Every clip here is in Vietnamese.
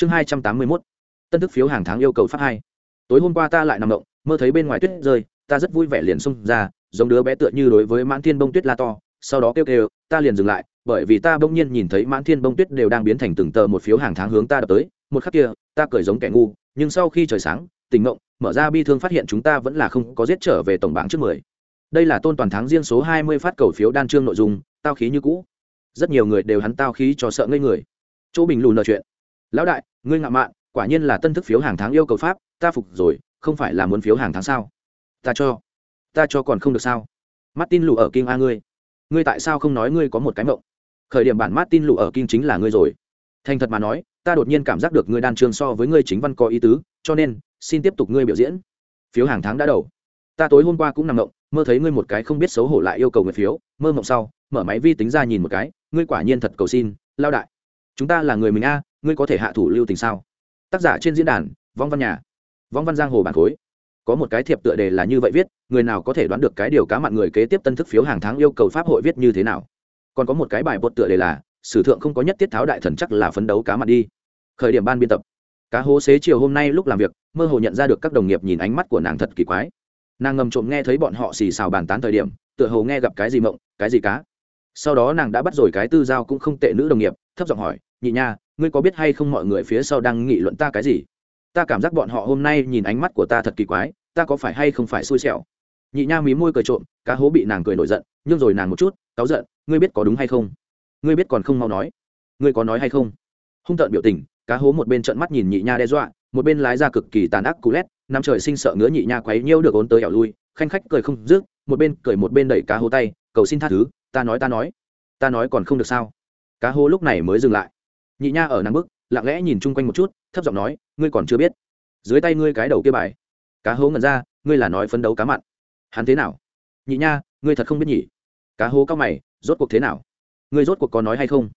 chương hai trăm tám mươi mốt. Tân thức phiếu hàng tháng yêu cầu phát hai. Tối hôm qua ta lại nằm động, mơ thấy bên ngoài tuyết rơi, ta rất vui vẻ liền xông ra, giống đứa bé tựa như đối với mãn thiên bông tuyết la to, sau đó kêu kêu, ta liền dừng lại, bởi vì ta bỗng nhiên nhìn thấy mãn thiên bông tuyết đều đang biến thành từng tờ một phiếu hàng tháng hướng ta đập tới, một khắc kia, ta cười giống kẻ ngu, nhưng sau khi trời sáng, tỉnh ngộng mở ra bi thương phát hiện chúng ta vẫn là không có giết trở về tổng bảng trước mười. Đây là tôn toàn tháng riêng số hai mươi phát cầu phiếu đan trương nội dung, tao khí như cũ. Rất nhiều người đều hắn tao khí cho sợ ngây người. Chỗ bình lùn nợ chuyện lão đại, ngươi ngạo mạn, quả nhiên là tân thức phiếu hàng tháng yêu cầu pháp, ta phục rồi, không phải là muốn phiếu hàng tháng sao? Ta cho ta cho còn không được sao? Martin lù ở kinh a ngươi. Ngươi tại sao không nói ngươi có một cái mộng? Khởi điểm bản martin lù ở kinh chính là ngươi rồi. Thành thật mà nói, ta đột nhiên cảm giác được ngươi đan trường so với ngươi chính văn có ý tứ, cho nên, xin tiếp tục ngươi biểu diễn. Phiếu hàng tháng đã đầu. Ta tối hôm qua cũng nằm mộng, mơ thấy ngươi một cái không biết xấu hổ lại yêu cầu người phiếu, mơ mộng sau, mở máy vi tính ra nhìn một cái, ngươi quả nhiên thật cầu xin lao đại chúng ta là người mình a, ngươi có thể hạ thủ lưu tình sao? Tác giả trên diễn đàn, vong văn nhà. Vong văn giang hồ bản khối. Có một cái thiệp tựa đề là như vậy viết, người nào có thể đoán được cái điều cá mặn người kế tiếp tân thức phiếu hàng tháng yêu cầu pháp hội viết như thế nào? Còn có một cái bài bột tựa đề là, sử thượng không có nhất tiết tháo đại thần chắc là phấn đấu cá mặn đi. Khởi điểm ban biên tập. Cá hố xế chiều hôm nay lúc làm việc, mơ hồ nhận ra được các đồng nghiệp nhìn ánh mắt của nàng thật kỳ quái. Nàng ngầm trộm nghe thấy bọn họ xì xào bàn tán thời điểm, tựa hồ nghe gặp cái gì mộng, cái gì cá. Sau đó nàng đã bắt rồi cái tư giao cũng không tệ nữ đồng nghiệp, thấp giọng hỏi nhị nha, ngươi có biết hay không mọi người phía sau đang nghị luận ta cái gì? Ta cảm giác bọn họ hôm nay nhìn ánh mắt của ta thật kỳ quái, ta có phải hay không phải xui xẻo? Nhị nha mí môi cười trộm, cá hố bị nàng cười nổi giận, nhưng rồi nàng một chút, cáu giận, ngươi biết có đúng hay không? Ngươi biết còn không mau nói. Ngươi có nói hay không? Hung tợn biểu tình, cá hố một bên trợn mắt nhìn nhị nha đe dọa, một bên lái ra cực kỳ tàn ác cú lét năm trời sinh sợ ngứa nhị nha quấy nhiêu được ốn tới ẻo lui, khanh khách cười không rước. một bên cười một bên đẩy cá hố tay, cầu xin tha thứ, ta nói ta nói ta nói còn không được sao? Cá hố lúc này mới dừng lại nhị nha ở nắng bức, lặng lẽ nhìn chung quanh một chút, thấp giọng nói, ngươi còn chưa biết. Dưới tay ngươi cái đầu kia bài. Cá hố ngẩn ra, ngươi là nói phấn đấu cá mặn. Hắn thế nào? Nhị nha, ngươi thật không biết nhỉ. Cá hố cao mày, rốt cuộc thế nào? Ngươi rốt cuộc có nói hay không?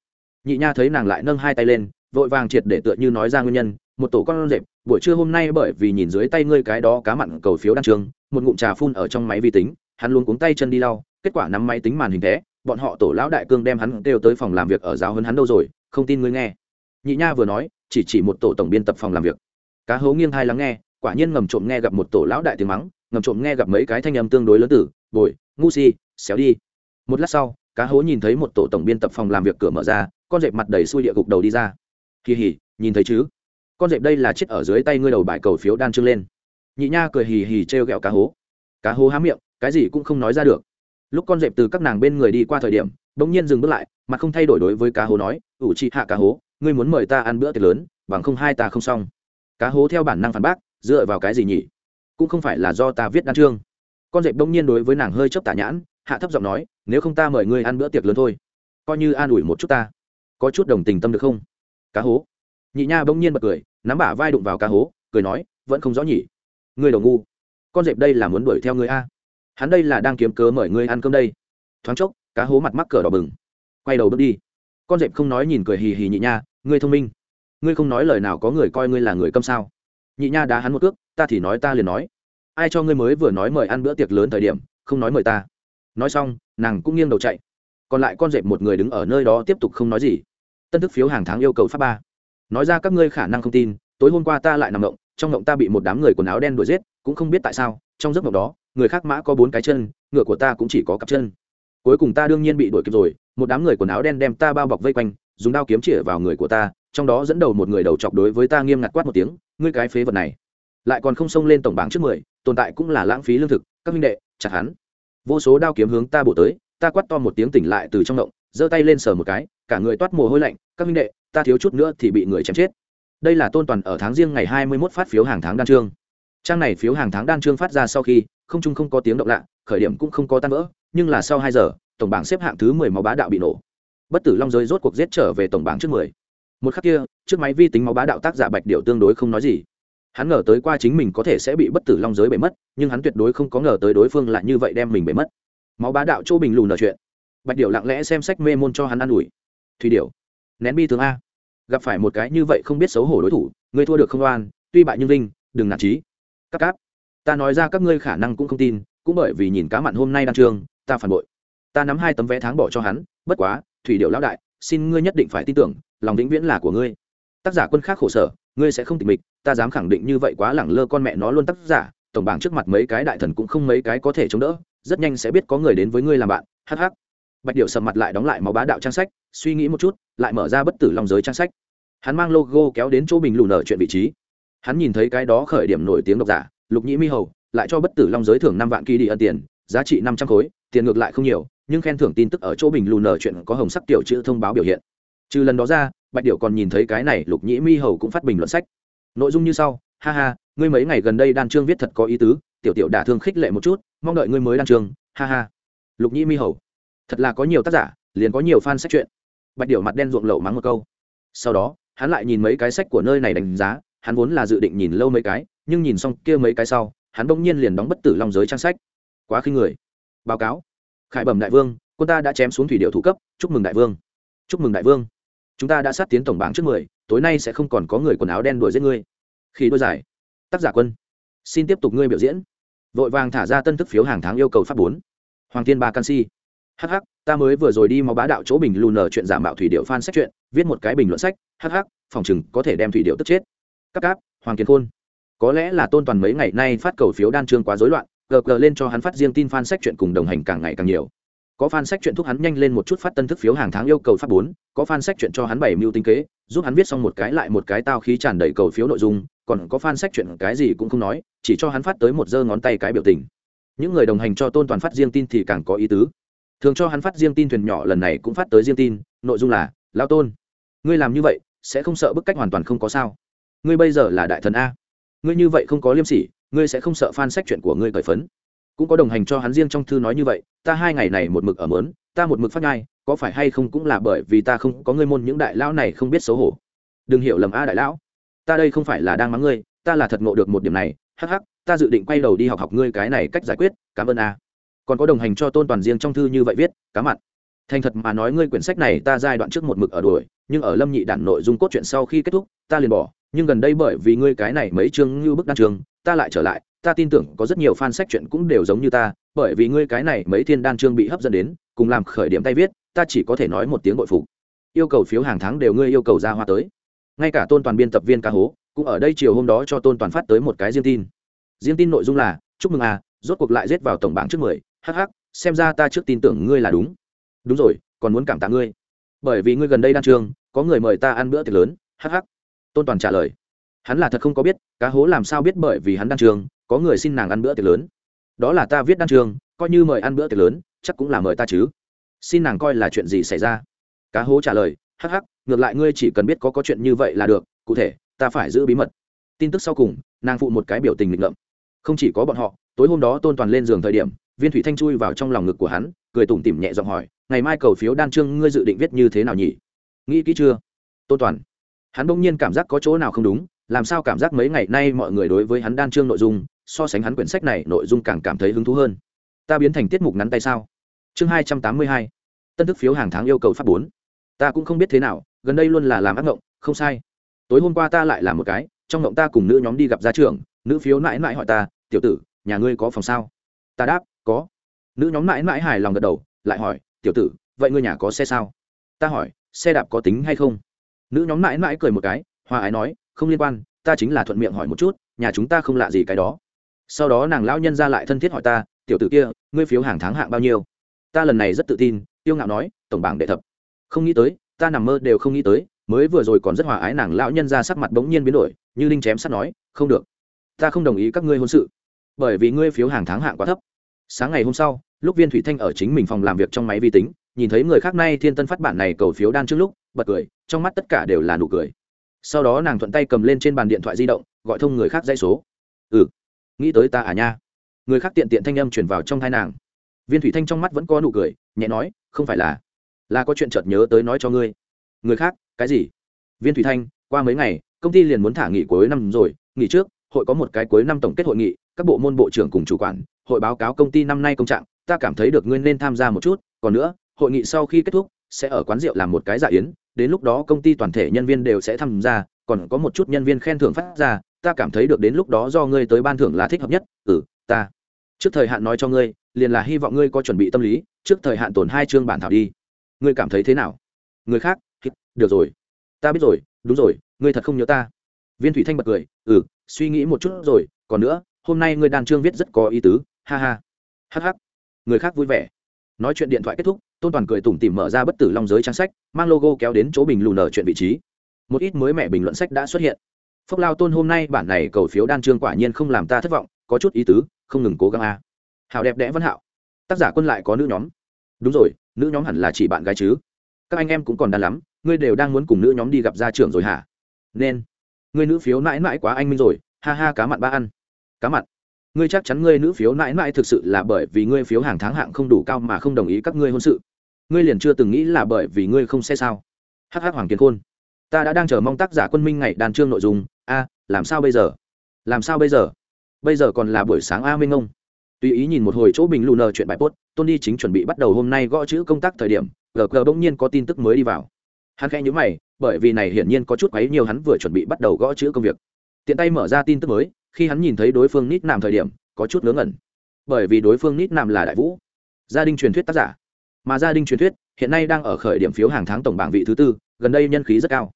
Nhị nha thấy nàng lại nâng hai tay lên, vội vàng triệt để tựa như nói ra nguyên nhân, một tổ con rệp, buổi trưa hôm nay bởi vì nhìn dưới tay ngươi cái đó cá mặn cầu phiếu đăng trường, một ngụm trà phun ở trong máy vi tính, hắn luôn cuống tay chân đi lau, kết quả nắm máy tính màn hình thế, bọn họ tổ lão đại cương đem hắn kêu tới phòng làm việc ở giáo hơn hắn đâu rồi không tin ngươi nghe. Nhị nha vừa nói, chỉ chỉ một tổ tổng biên tập phòng làm việc. Cá hấu nghiêng hai lắng nghe, quả nhiên ngầm trộm nghe gặp một tổ lão đại tiếng mắng, ngầm trộm nghe gặp mấy cái thanh âm tương đối lớn tử, bồi, ngu si, xéo đi. Một lát sau, cá hố nhìn thấy một tổ tổng biên tập phòng làm việc cửa mở ra, con dẹp mặt đầy xui địa gục đầu đi ra. Kỳ hỉ, nhìn thấy chứ? Con dẹp đây là chết ở dưới tay ngươi đầu bài cầu phiếu đan trưng lên. Nhị nha cười hì hì trêu ghẹo cá hố. Cá hố há miệng, cái gì cũng không nói ra được. Lúc con dẹp từ các nàng bên người đi qua thời điểm, bỗng nhiên dừng bước lại mà không thay đổi đối với cá hố nói, ủ chị hạ cá hố, ngươi muốn mời ta ăn bữa tiệc lớn, bằng không hai ta không xong. Cá hố theo bản năng phản bác, dựa vào cái gì nhỉ? Cũng không phải là do ta viết đan chương. Con dẹp đông nhiên đối với nàng hơi chớp tả nhãn, hạ thấp giọng nói, nếu không ta mời ngươi ăn bữa tiệc lớn thôi. Coi như an ủi một chút ta. Có chút đồng tình tâm được không? Cá hố. Nhị nha bỗng nhiên bật cười, nắm bả vai đụng vào cá hố, cười nói, vẫn không rõ nhỉ? Ngươi đầu ngu. Con dẹp đây là muốn đuổi theo ngươi a. Hắn đây là đang kiếm cớ mời ngươi ăn cơm đây. Thoáng chốc, cá hố mặt mắc cờ đỏ bừng quay đầu bước đi. Con dẹp không nói nhìn cười hì hì nhị nha, ngươi thông minh. Ngươi không nói lời nào có người coi ngươi là người câm sao? Nhị nha đá hắn một cước, ta thì nói ta liền nói. Ai cho ngươi mới vừa nói mời ăn bữa tiệc lớn thời điểm, không nói mời ta. Nói xong, nàng cũng nghiêng đầu chạy. Còn lại con dẹp một người đứng ở nơi đó tiếp tục không nói gì. Tân thức phiếu hàng tháng yêu cầu pháp ba. Nói ra các ngươi khả năng không tin, tối hôm qua ta lại nằm động trong động ta bị một đám người quần áo đen đuổi giết, cũng không biết tại sao, trong giấc mộng đó, người khác mã có bốn cái chân, ngựa của ta cũng chỉ có cặp chân cuối cùng ta đương nhiên bị đuổi kịp rồi, một đám người quần áo đen đem ta bao bọc vây quanh, dùng đao kiếm chĩa vào người của ta, trong đó dẫn đầu một người đầu chọc đối với ta nghiêm ngặt quát một tiếng, ngươi cái phế vật này! Lại còn không xông lên tổng bảng trước mười, tồn tại cũng là lãng phí lương thực, các minh đệ, chặt hắn. Vô số đao kiếm hướng ta bổ tới, ta quát to một tiếng tỉnh lại từ trong động, giơ tay lên sờ một cái, cả người toát mồ hôi lạnh, các minh đệ, ta thiếu chút nữa thì bị người chém chết. Đây là tôn toàn ở tháng riêng ngày hai mươi 21 phát phiếu hàng tháng đan trương trang này phiếu hàng tháng đan trương phát ra sau khi, không chung không có tiếng động lạ, khởi điểm cũng không có tan vỡ nhưng là sau hai giờ, tổng bảng xếp hạng thứ mười máu bá đạo bị nổ. Bất tử long giới rốt cuộc giết trở về tổng bảng trước mười. Một khắc kia, trước máy vi tính máu bá đạo tác giả bạch điệu tương đối không nói gì. Hắn ngờ tới qua chính mình có thể sẽ bị bất tử long giới bể mất, nhưng hắn tuyệt đối không có ngờ tới đối phương lại như vậy đem mình bể mất. Máu bá đạo chỗ bình lùn nở chuyện. Bạch điệu lặng lẽ xem sách mê môn cho hắn ăn ủi. Thùy điệu nén bi thường a. Gặp phải một cái như vậy không biết xấu hổ đối thủ, ngươi thua được không oan, tuy bại nhưng linh đừng nản trí Các cáp, ta nói ra các ngươi khả năng cũng không tin, cũng bởi vì nhìn cá mặn hôm nay đang trường ta phản bội. Ta nắm hai tấm vé tháng bỏ cho hắn, bất quá, thủy điệu lão đại, xin ngươi nhất định phải tin tưởng, lòng vĩnh viễn là của ngươi. Tác giả quân khác khổ sở, ngươi sẽ không tịch mịch, ta dám khẳng định như vậy quá lẳng lơ con mẹ nó luôn tác giả, tổng bảng trước mặt mấy cái đại thần cũng không mấy cái có thể chống đỡ, rất nhanh sẽ biết có người đến với ngươi làm bạn hh bạch điệu sầm mặt lại đóng lại máu bá đạo trang sách, suy nghĩ một chút, lại mở ra bất tử long giới trang sách. Hắn mang logo kéo đến chỗ bình lù nở chuyện vị trí. Hắn nhìn thấy cái đó khởi điểm nổi tiếng độc giả, lục nhĩ mi hầu, lại cho bất tử long giới thưởng năm vạn kỳ đi ân tiền, giá trị năm trăm khối tiền ngược lại không nhiều, nhưng khen thưởng tin tức ở chỗ bình lù nở chuyện có hồng sắc tiểu chữ thông báo biểu hiện. Trừ lần đó ra, bạch điệu còn nhìn thấy cái này lục nhĩ mi hầu cũng phát bình luận sách. Nội dung như sau, ha ha, ngươi mấy ngày gần đây đan trương viết thật có ý tứ, tiểu tiểu đả thương khích lệ một chút, mong đợi ngươi mới đan trương ha ha. Lục nhĩ mi hầu, thật là có nhiều tác giả, liền có nhiều fan sách chuyện. Bạch điệu mặt đen ruộng lậu mắng một câu. Sau đó, hắn lại nhìn mấy cái sách của nơi này đánh giá, hắn vốn là dự định nhìn lâu mấy cái, nhưng nhìn xong kia mấy cái sau, hắn bỗng nhiên liền đóng bất tử long giới trang sách. Quá khinh người báo cáo. Khải bẩm đại vương, quân ta đã chém xuống thủy điệu thủ cấp, chúc mừng đại vương. Chúc mừng đại vương. Chúng ta đã sát tiến tổng bảng trước mười, tối nay sẽ không còn có người quần áo đen đuổi giết ngươi. Khi đôi giải tác giả quân. Xin tiếp tục ngươi biểu diễn. Vội vàng thả ra tân thức phiếu hàng tháng yêu cầu phát bốn. Hoàng thiên ba canxi hh ta mới vừa rồi đi máu bá đạo chỗ bình lù nở chuyện giả mạo thủy điệu fan sách chuyện, viết một cái bình luận sách hh phòng chừng có thể đem thủy điệu tức chết. Các cáp, hoàng kiến khôn. Có lẽ là tôn toàn mấy ngày nay phát cầu phiếu đan trương quá rối loạn gg lên cho hắn phát riêng tin fan sách chuyện cùng đồng hành càng ngày càng nhiều. Có fan sách chuyện thúc hắn nhanh lên một chút phát tân thức phiếu hàng tháng yêu cầu phát bốn, có fan sách chuyện cho hắn bảy mưu tinh kế, giúp hắn viết xong một cái lại một cái tao khí tràn đầy cầu phiếu nội dung, còn có fan sách chuyện cái gì cũng không nói, chỉ cho hắn phát tới một giơ ngón tay cái biểu tình. Những người đồng hành cho tôn toàn phát riêng tin thì càng có ý tứ. Thường cho hắn phát riêng tin thuyền nhỏ lần này cũng phát tới riêng tin, nội dung là lao tôn, ngươi làm như vậy sẽ không sợ bức cách hoàn toàn không có sao. Ngươi bây giờ là đại thần a. Ngươi như vậy không có liêm sỉ ngươi sẽ không sợ fan sách chuyện của ngươi cởi phấn. Cũng có đồng hành cho hắn riêng trong thư nói như vậy, ta hai ngày này một mực ở mớn, ta một mực phát ngai có phải hay không cũng là bởi vì ta không có ngươi môn những đại lão này không biết xấu hổ. Đừng hiểu lầm a đại lão. Ta đây không phải là đang mắng ngươi, ta là thật ngộ được một điểm này. Hắc hắc, ta dự định quay đầu đi học học ngươi cái này cách giải quyết, cảm ơn a. Còn có đồng hành cho tôn toàn riêng trong thư như vậy viết cá mặn thành thật mà nói ngươi quyển sách này ta giai đoạn trước một mực ở đuổi, nhưng ở lâm nhị đản nội dung cốt truyện sau khi kết thúc, ta liền bỏ. Nhưng gần đây bởi vì ngươi cái này mấy chương như bức đan trường ta lại trở lại, ta tin tưởng có rất nhiều fan sách chuyện cũng đều giống như ta, bởi vì ngươi cái này mấy thiên đan chương bị hấp dẫn đến, cùng làm khởi điểm tay viết, ta chỉ có thể nói một tiếng bội phục. Yêu cầu phiếu hàng tháng đều ngươi yêu cầu ra hoa tới. Ngay cả tôn toàn biên tập viên ca hố, cũng ở đây chiều hôm đó cho tôn toàn phát tới một cái riêng tin. Riêng tin nội dung là, chúc mừng à rốt cuộc lại giết vào tổng bảng trước mười hh xem ra ta trước tin tưởng ngươi là đúng. Đúng rồi, còn muốn cảm tạ ngươi. Bởi vì ngươi gần đây đan trường có người mời ta ăn bữa tiệc lớn hh tôn toàn trả lời hắn là thật không có biết cá hố làm sao biết bởi vì hắn đan trường có người xin nàng ăn bữa tiệc lớn. Đó là ta viết đan trường coi như mời ăn bữa tiệc lớn chắc cũng là mời ta chứ. Xin nàng coi là chuyện gì xảy ra? Cá hố trả lời hắc hắc, ngược lại ngươi chỉ cần biết có có chuyện như vậy là được cụ thể ta phải giữ bí mật. Tin tức sau cùng nàng phụ một cái biểu tình nghịch ngợm. Không chỉ có bọn họ tối hôm đó tôn toàn lên giường thời điểm viên thủy thanh chui vào trong lòng ngực của hắn cười tủm tỉm nhẹ giọng hỏi ngày mai cầu phiếu đan trương ngươi dự định viết như thế nào nhỉ? Nghĩ kỹ chưa? Tôn toàn. Hắn bỗng nhiên cảm giác có chỗ nào không đúng làm sao cảm giác mấy ngày nay mọi người đối với hắn đan trương nội dung, so sánh hắn quyển sách này nội dung càng cảm thấy hứng thú hơn. Ta biến thành tiết mục ngắn tay sao? Chương hai trăm tám mươi hai. Tân thức phiếu hàng tháng yêu cầu phát bốn. Ta cũng không biết thế nào, gần đây luôn là làm ác ngộng, không sai. Tối hôm qua ta lại làm một cái, trong ngộng ta cùng nữ nhóm đi gặp gia trưởng, nữ phiếu mãi mãi hỏi ta, tiểu tử, nhà ngươi có phòng sao? Ta đáp, có. Nữ nhóm mãi mãi hài lòng gật đầu, lại hỏi, tiểu tử, vậy ngươi nhà có xe sao? Ta hỏi, xe đạp có tính hay không? Nữ nhóm mãi mãi cười một cái, hòa ái nói không liên quan, ta chính là thuận miệng hỏi một chút, nhà chúng ta không lạ gì cái đó. Sau đó nàng lão nhân ra lại thân thiết hỏi ta, tiểu tử kia, ngươi phiếu hàng tháng hạng bao nhiêu? Ta lần này rất tự tin yêu ngạo nói, tổng bảng đệ thập. Không nghĩ tới, ta nằm mơ đều không nghĩ tới, mới vừa rồi còn rất hòa ái nàng lão nhân ra sắc mặt bỗng nhiên biến đổi, như linh chém sắt nói, không được. Ta không đồng ý các ngươi hôn sự, bởi vì ngươi phiếu hàng tháng hạng quá thấp. Sáng ngày hôm sau, lúc viên thủy thanh ở chính mình phòng làm việc trong máy vi tính, nhìn thấy người khác nay thiên tân phát bản này cầu phiếu đan trước lúc, bật cười, trong mắt tất cả đều là nụ cười sau đó nàng thuận tay cầm lên trên bàn điện thoại di động, gọi thông người khác dây số. Ừ nghĩ tới ta à nha. Người khác tiện tiện thanh âm chuyển vào trong thai nàng. Viên thủy thanh trong mắt vẫn có nụ cười, nhẹ nói, không phải là là có chuyện chợt nhớ tới nói cho ngươi. Người khác, cái gì? Viên thủy thanh, qua mấy ngày, công ty liền muốn thả nghỉ cuối năm rồi, nghỉ trước, hội có một cái cuối năm tổng kết hội nghị, các bộ môn bộ trưởng cùng chủ quản, hội báo cáo công ty năm nay công trạng, ta cảm thấy được ngươi nên tham gia một chút, còn nữa, hội nghị sau khi kết thúc sẽ ở quán rượu làm một cái dạ yến, đến lúc đó công ty toàn thể nhân viên đều sẽ tham gia, còn có một chút nhân viên khen thưởng phát ra, ta cảm thấy được đến lúc đó do ngươi tới ban thưởng là thích hợp nhất ừ ta. Trước thời hạn nói cho ngươi, liền là hy vọng ngươi có chuẩn bị tâm lý, trước thời hạn tổn hai chương bản thảo đi. Ngươi cảm thấy thế nào? Người khác được rồi. Ta biết rồi, đúng rồi, ngươi thật không nhớ ta. Viên thủy thanh bật cười ừ suy nghĩ một chút rồi, còn nữa, hôm nay ngươi đàn trương viết rất có ý tứ, ha ha. Hh người khác vui vẻ. Nói chuyện điện thoại kết thúc tôn toàn cười tủm tỉm mở ra bất tử long giới trang sách, mang logo kéo đến chỗ bình lù nở chuyện vị trí. Một ít mới mẹ bình luận sách đã xuất hiện. Phốc lao tôn hôm nay bản này cầu phiếu đan trương quả nhiên không làm ta thất vọng, có chút ý tứ, không ngừng cố gắng a. Hào đẹp đẽ văn hạo. Tác giả quân lại có nữ nhóm. Đúng rồi, nữ nhóm hẳn là chỉ bạn gái chứ. Các anh em cũng còn đan lắm, ngươi đều đang muốn cùng nữ nhóm đi gặp gia trưởng rồi hả? Nên. Ngươi nữ phiếu mãi mãi quá anh minh rồi, ha ha cá mặn ba ăn. Cá mặn. Ngươi chắc chắn ngươi nữ phiếu mãi mãi thực sự là bởi vì ngươi phiếu hàng tháng hạng không đủ cao mà không đồng ý các ngươi hôn sự ngươi liền chưa từng nghĩ là bởi vì ngươi không xe sao? Hh hoàng kiến khôn. Ta đã đang chờ mong tác giả quân minh ngày đàn trương nội dung. A, làm sao bây giờ? Làm sao bây giờ? Bây giờ còn là buổi sáng a minh ông. Tùy ý nhìn một hồi chỗ bình lù nờ chuyện bài post tôn đi chính chuẩn bị bắt đầu hôm nay gõ chữ công tác thời điểm gờ gờ bỗng nhiên có tin tức mới đi vào. Hắn khẽ nhớ mày, bởi vì này hiển nhiên có chút quấy nhiều hắn vừa chuẩn bị bắt đầu gõ chữ công việc. Tiện tay mở ra tin tức mới, khi hắn nhìn thấy đối phương nít nam thời điểm, có chút ngớ ngẩn. Bởi vì đối phương nít nam là đại vũ. Gia đình truyền thuyết tác giả mà gia đình truyền thuyết, hiện nay đang ở khởi điểm phiếu hàng tháng tổng bảng vị thứ tư, gần đây nhân khí rất cao.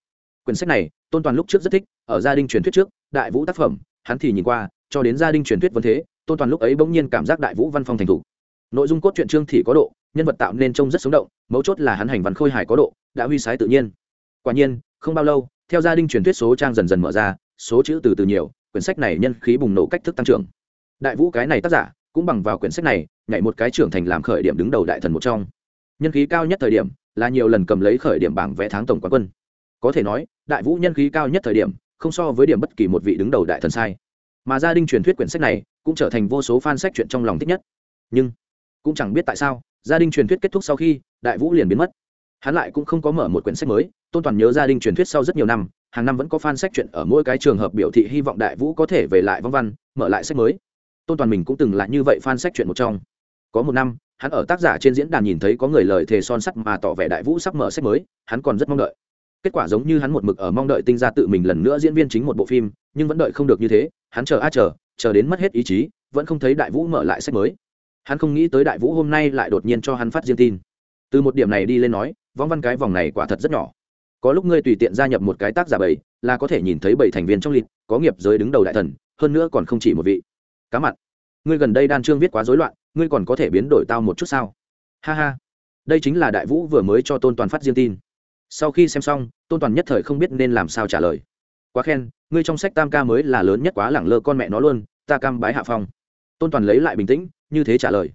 Quyển sách này, tôn toàn lúc trước rất thích, ở gia đình truyền thuyết trước, đại vũ tác phẩm, hắn thì nhìn qua, cho đến gia đình truyền thuyết vẫn thế, tôn toàn lúc ấy bỗng nhiên cảm giác đại vũ văn phong thành thủ nội dung cốt truyện trương thì có độ, nhân vật tạo nên trông rất sống động, mấu chốt là hắn hành văn khôi hài có độ, đã huy sái tự nhiên. Quả nhiên, không bao lâu, theo gia đình truyền thuyết số trang dần dần mở ra, số chữ từ từ nhiều, quyển sách này nhân khí bùng nổ cách thức tăng trưởng. Đại vũ cái này tác giả, cũng bằng vào quyển sách này, nhảy một cái trưởng thành làm khởi điểm đứng đầu đại thần một trong nhân khí cao nhất thời điểm là nhiều lần cầm lấy khởi điểm bảng vẽ tháng tổng quán quân. Có thể nói, đại vũ nhân khí cao nhất thời điểm, không so với điểm bất kỳ một vị đứng đầu đại thần sai. Mà gia đình truyền thuyết quyển sách này cũng trở thành vô số fan sách chuyện trong lòng thích nhất. Nhưng, cũng chẳng biết tại sao, gia đình truyền thuyết kết thúc sau khi, đại vũ liền biến mất. Hắn lại cũng không có mở một quyển sách mới, tôn toàn nhớ gia đình truyền thuyết sau rất nhiều năm, hàng năm vẫn có fan sách chuyện ở mỗi cái trường hợp biểu thị hy vọng đại vũ có thể về lại vong văn, mở lại sách mới. Tôn toàn mình cũng từng là như vậy fan sách chuyện một trong. Có một năm hắn ở tác giả trên diễn đàn nhìn thấy có người lời thề son sắt mà tỏ vẻ đại vũ sắp mở sách mới, hắn còn rất mong đợi. Kết quả giống như hắn một mực ở mong đợi tinh ra tự mình lần nữa diễn viên chính một bộ phim, nhưng vẫn đợi không được như thế, hắn chờ a chờ chờ đến mất hết ý chí, vẫn không thấy đại vũ mở lại sách mới. Hắn không nghĩ tới đại vũ hôm nay lại đột nhiên cho hắn phát riêng tin. Từ một điểm này đi lên nói, vong văn cái vòng này quả thật rất nhỏ. Có lúc ngươi tùy tiện gia nhập một cái tác giả bảy là có thể nhìn thấy bảy thành viên trong lịch, có nghiệp giới đứng đầu đại thần, hơn nữa còn không chỉ một vị. Cá mặt ngươi gần đây đan trương viết quá rối loạn ngươi còn có thể biến đổi tao một chút sao? Ha ha. Đây chính là đại vũ vừa mới cho tôn toàn phát riêng tin. Sau khi xem xong, tôn toàn nhất thời không biết nên làm sao trả lời. Quá khen, ngươi trong sách tam ca mới là lớn nhất quá lẳng lơ con mẹ nó luôn, ta cam bái hạ phong. Tôn toàn lấy lại bình tĩnh, như thế trả lời.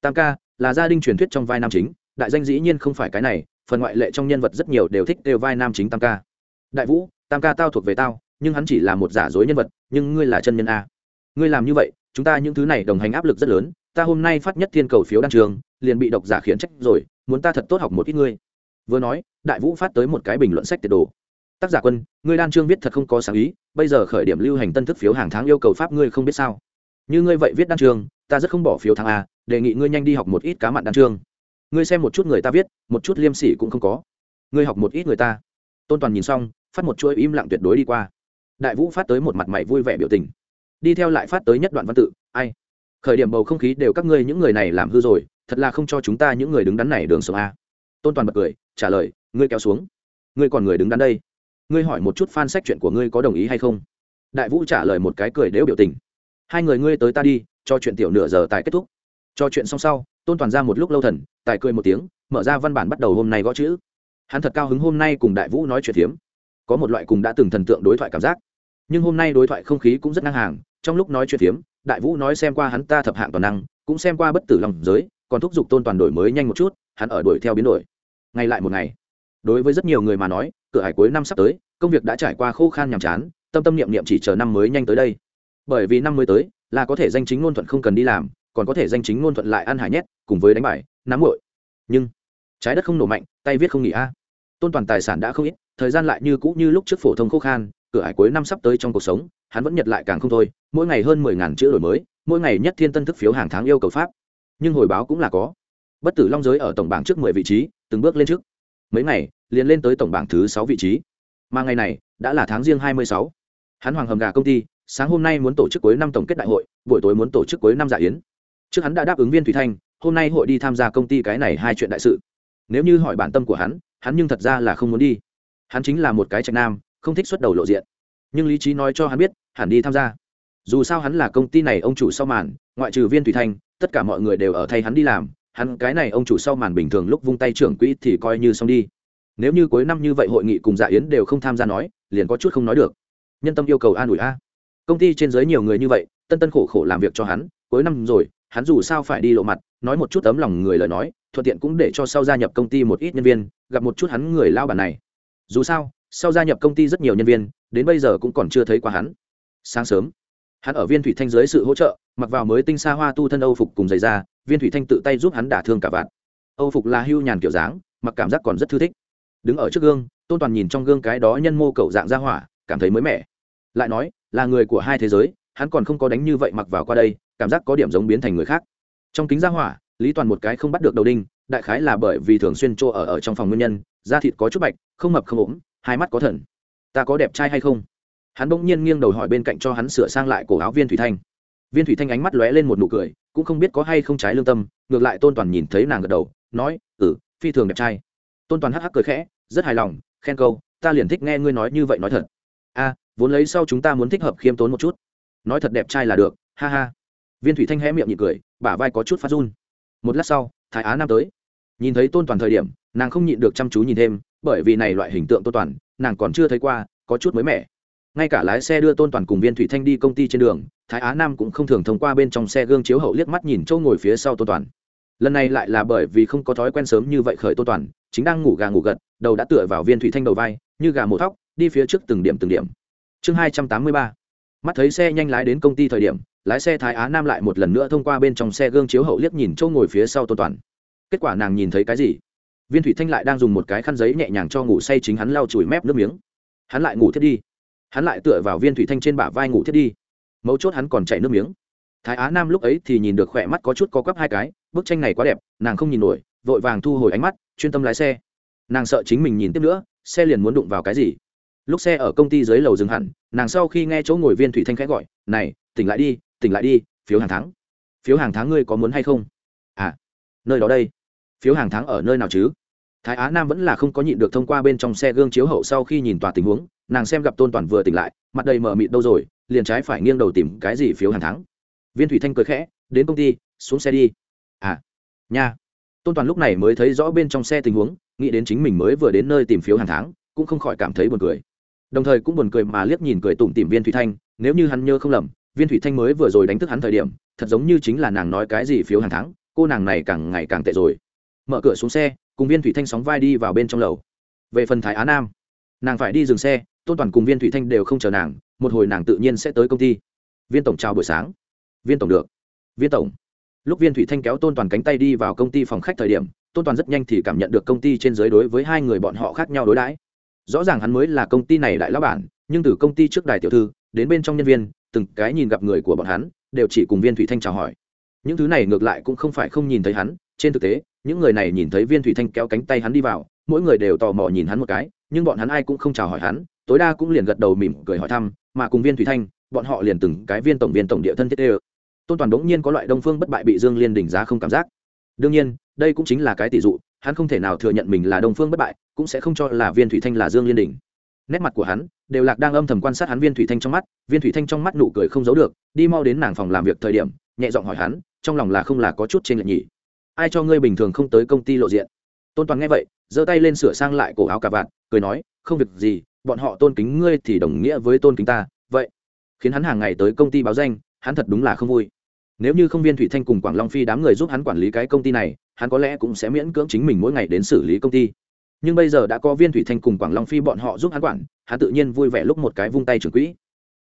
Tam ca, là gia đình truyền thuyết trong vai nam chính, đại danh dĩ nhiên không phải cái này, phần ngoại lệ trong nhân vật rất nhiều đều thích đều vai nam chính tam ca. Đại vũ, tam ca tao thuộc về tao, nhưng hắn chỉ là một giả dối nhân vật, nhưng ngươi là chân nhân a. Ngươi làm như vậy, chúng ta những thứ này đồng hành áp lực rất lớn ta hôm nay phát nhất thiên cầu phiếu đan trường, liền bị độc giả khiển trách rồi, muốn ta thật tốt học một ít ngươi. Vừa nói, đại vũ phát tới một cái bình luận sách tiệt đồ. Tác giả quân, ngươi đan trương viết thật không có sáng ý, bây giờ khởi điểm lưu hành tân thức phiếu hàng tháng yêu cầu pháp ngươi không biết sao. Như ngươi vậy viết đan trường, ta rất không bỏ phiếu tháng a, đề nghị ngươi nhanh đi học một ít cá mặn đan trương ngươi xem một chút người ta viết, một chút liêm sỉ cũng không có. Ngươi học một ít người ta. Tôn toàn nhìn xong, phát một chuỗi im lặng tuyệt đối đi qua. Đại vũ phát tới một mặt mày vui vẻ biểu tình. Đi theo lại phát tới nhất đoạn văn tự, ai? Khởi điểm bầu không khí đều các ngươi những người này làm hư rồi, thật là không cho chúng ta những người đứng đắn này đường sống a. Tôn toàn bật cười, trả lời, ngươi kéo xuống. Ngươi còn người đứng đắn đây. Ngươi hỏi một chút fan sách chuyện của ngươi có đồng ý hay không? Đại vũ trả lời một cái cười đếu biểu tình. Hai người ngươi tới ta đi, cho chuyện tiểu nửa giờ tài kết thúc. Cho chuyện xong sau, tôn toàn ra một lúc lâu thần, tài cười một tiếng, mở ra văn bản bắt đầu hôm nay gõ chữ. Hắn thật cao hứng hôm nay cùng đại vũ nói chuyện phiếm. Có một loại cùng đã từng thần tượng đối thoại cảm giác. Nhưng hôm nay đối thoại không khí cũng rất ngang hàng, trong lúc nói chuyện phiếm đại vũ nói xem qua hắn ta thập hạng toàn năng, cũng xem qua bất tử lòng giới, còn thúc giục tôn toàn đổi mới nhanh một chút, hắn ở đuổi theo biến đổi. Ngay lại một ngày, đối với rất nhiều người mà nói, cửa hải cuối năm sắp tới, công việc đã trải qua khô khan nhàm chán, tâm tâm niệm niệm chỉ chờ năm mới nhanh tới đây. Bởi vì năm mới tới, là có thể danh chính ngôn thuận không cần đi làm, còn có thể danh chính ngôn thuận lại ăn hải nhét, cùng với đánh bài, nắm nguội nhưng, trái đất không nổ mạnh, tay viết không nghỉ a. À. Tôn toàn tài sản đã không ít, thời gian lại như cũ như lúc trước phổ thông khô khan, cửa hải cuối năm sắp tới trong cuộc sống hắn vẫn nhật lại càng không thôi, mỗi ngày hơn mười ngàn chữ đổi mới, mỗi ngày nhất thiên tân thức phiếu hàng tháng yêu cầu pháp. Nhưng hồi báo cũng là có. Bất tử long giới ở tổng bảng trước mười vị trí, từng bước lên trước. Mấy ngày, liền lên tới tổng bảng thứ sáu vị trí. Mà ngày này, đã là tháng riêng hai mươi sáu. Hắn hoàng hầm gà công ty, sáng hôm nay muốn tổ chức cuối năm tổng kết đại hội, buổi tối muốn tổ chức cuối năm dạ yến. Trước hắn đã đáp ứng viên thủy thanh, hôm nay hội đi tham gia công ty cái này hai chuyện đại sự. Nếu như hỏi bản tâm của hắn hắn nhưng thật ra là không muốn đi. Hắn chính là một cái trạch nam, không thích xuất đầu lộ diện nhưng lý trí nói cho hắn biết, hẳn đi tham gia. Dù sao hắn là công ty này ông chủ sau màn, ngoại trừ viên thủy thanh tất cả mọi người đều ở thay hắn đi làm, hắn cái này ông chủ sau màn bình thường lúc vung tay trưởng quỹ thì coi như xong đi. Nếu như cuối năm như vậy hội nghị cùng dạ yến đều không tham gia nói, liền có chút không nói được. Nhân tâm yêu cầu an ủi a. Công ty trên giới nhiều người như vậy, tân tân khổ khổ làm việc cho hắn, cuối năm rồi, hắn dù sao phải đi lộ mặt, nói một chút tấm lòng người lời nói, thuận tiện cũng để cho sau gia nhập công ty một ít nhân viên, gặp một chút hắn người lao bản này. Dù sao sau gia nhập công ty rất nhiều nhân viên, đến bây giờ cũng còn chưa thấy qua hắn. Sáng sớm, hắn ở viên thủy thanh dưới sự hỗ trợ, mặc vào mới tinh xa hoa tu thân âu phục cùng giày da, viên thủy thanh tự tay giúp hắn đả thương cả vạn. Âu phục là hưu nhàn kiểu dáng, mặc cảm giác còn rất thư thích. Đứng ở trước gương, tôn toàn nhìn trong gương cái đó nhân mô cậu dạng ra hỏa, cảm thấy mới mẻ. Lại nói, là người của hai thế giới, hắn còn không có đánh như vậy mặc vào qua đây, cảm giác có điểm giống biến thành người khác. Trong kính ra hỏa, lý toàn một cái không bắt được đầu đinh, đại khái là bởi vì thường xuyên chỗ ở ở trong phòng nguyên nhân, da thịt có chút bạch, không mập không ốm hai mắt có thần. Ta có đẹp trai hay không? Hắn bỗng nhiên nghiêng đầu hỏi bên cạnh cho hắn sửa sang lại cổ áo viên thủy thanh. Viên thủy thanh ánh mắt lóe lên một nụ cười, cũng không biết có hay không trái lương tâm, ngược lại tôn toàn nhìn thấy nàng gật đầu, nói ừ phi thường đẹp trai. Tôn toàn hắc hắc cười khẽ, rất hài lòng, khen câu, ta liền thích nghe ngươi nói như vậy nói thật. A, vốn lấy sau chúng ta muốn thích hợp khiêm tốn một chút. Nói thật đẹp trai là được, ha ha. Viên thủy thanh hé miệng nhị cười, bả vai có chút phát run. Một lát sau, thái á nam tới. Nhìn thấy tôn toàn thời điểm, nàng không nhịn được chăm chú nhìn thêm bởi vì này loại hình tượng tôn toàn, nàng còn chưa thấy qua, có chút mới mẻ. Ngay cả lái xe đưa tôn toàn cùng viên thủy thanh đi công ty trên đường, thái á nam cũng không thường thông qua bên trong xe gương chiếu hậu liếc mắt nhìn châu ngồi phía sau tôn toàn. Lần này lại là bởi vì không có thói quen sớm như vậy khởi tôn toàn, chính đang ngủ gà ngủ gật, đầu đã tựa vào viên thủy thanh đầu vai, như gà mổ thóc, đi phía trước từng điểm từng điểm. Chương hai trăm tám mươi ba. Mắt thấy xe nhanh lái đến công ty thời điểm, lái xe thái á nam lại một lần nữa thông qua bên trong xe gương chiếu hậu liếc nhìn châu ngồi phía sau tôn toàn. Kết quả nàng nhìn thấy cái gì? Viên thủy thanh lại đang dùng một cái khăn giấy nhẹ nhàng cho ngủ say chính hắn lau chùi mép nước miếng. Hắn lại ngủ thiết đi. Hắn lại tựa vào viên thủy thanh trên bả vai ngủ thiết đi. Mấu chốt hắn còn chảy nước miếng. Thái á nam lúc ấy thì nhìn được khỏe mắt có chút có quắp hai cái, bức tranh này quá đẹp, nàng không nhìn nổi, vội vàng thu hồi ánh mắt, chuyên tâm lái xe. Nàng sợ chính mình nhìn tiếp nữa, xe liền muốn đụng vào cái gì. Lúc xe ở công ty dưới lầu dừng hẳn, nàng sau khi nghe chỗ ngồi viên thủy thanh khẽ gọi, này, tỉnh lại đi, tỉnh lại đi, phiếu hàng tháng. Phiếu hàng tháng ngươi có muốn hay không? À nơi đó đây. Phiếu hàng tháng ở nơi nào chứ? Thái á nam vẫn là không có nhịn được thông qua bên trong xe gương chiếu hậu sau khi nhìn tòa tình huống, nàng xem gặp tôn toàn vừa tỉnh lại, mặt đầy mờ mịt đâu rồi, liền trái phải nghiêng đầu tìm cái gì phiếu hàng tháng. Viên thủy thanh cười khẽ, đến công ty, xuống xe đi. À nha. Tôn toàn lúc này mới thấy rõ bên trong xe tình huống, nghĩ đến chính mình mới vừa đến nơi tìm phiếu hàng tháng, cũng không khỏi cảm thấy buồn cười. Đồng thời cũng buồn cười mà liếc nhìn cười tủm tìm viên thủy thanh, nếu như hắn nhớ không lầm, viên thủy thanh mới vừa rồi đánh thức hắn thời điểm, thật giống như chính là nàng nói cái gì phiếu hàng tháng, cô nàng này càng ngày càng tệ rồi. Mở cửa xuống xe cùng viên thủy thanh sóng vai đi vào bên trong lầu. Về phần thái á nam, nàng phải đi dừng xe, tôn toàn cùng viên thủy thanh đều không chờ nàng, một hồi nàng tự nhiên sẽ tới công ty. Viên tổng chào buổi sáng. Viên tổng được. Viên tổng. Lúc viên thủy thanh kéo tôn toàn cánh tay đi vào công ty phòng khách thời điểm, tôn toàn rất nhanh thì cảm nhận được công ty trên giới đối với hai người bọn họ khác nhau đối đãi. Rõ ràng hắn mới là công ty này đại lão bản, nhưng từ công ty trước đài tiểu thư, đến bên trong nhân viên, từng cái nhìn gặp người của bọn hắn, đều chỉ cùng viên thủy thanh chào hỏi. Những thứ này ngược lại cũng không phải không nhìn thấy hắn, trên thực tế những người này nhìn thấy viên thủy thanh kéo cánh tay hắn đi vào, mỗi người đều tò mò nhìn hắn một cái, nhưng bọn hắn ai cũng không chào hỏi hắn, tối đa cũng liền gật đầu mỉm cười hỏi thăm, mà cùng viên thủy thanh, bọn họ liền từng cái viên tổng viên tổng địa thân thiết ê tôn toàn đống nhiên có loại đông phương bất bại bị dương liên đỉnh giá không cảm giác. Đương nhiên, đây cũng chính là cái tỷ dụ, hắn không thể nào thừa nhận mình là đông phương bất bại, cũng sẽ không cho là viên thủy thanh là dương liên đỉnh. Nét mặt của hắn, đều lạc đang âm thầm quan sát hắn viên thủy thanh trong mắt, viên thủy thanh trong mắt nụ cười không giấu được, đi mau đến nàng phòng làm việc thời điểm, nhẹ giọng hỏi hắn, trong lòng là không là có chút trên lệch nhỉ? Ai cho ngươi bình thường không tới công ty lộ diện? Tôn toàn nghe vậy, giơ tay lên sửa sang lại cổ áo cà vạt, cười nói, không việc gì, bọn họ tôn kính ngươi thì đồng nghĩa với tôn kính ta, vậy khiến hắn hàng ngày tới công ty báo danh, hắn thật đúng là không vui. Nếu như không viên thủy thanh cùng quảng long phi đám người giúp hắn quản lý cái công ty này, hắn có lẽ cũng sẽ miễn cưỡng chính mình mỗi ngày đến xử lý công ty. Nhưng bây giờ đã có viên thủy thanh cùng quảng long phi bọn họ giúp hắn quản, hắn tự nhiên vui vẻ lúc một cái vung tay trưởng quỹ.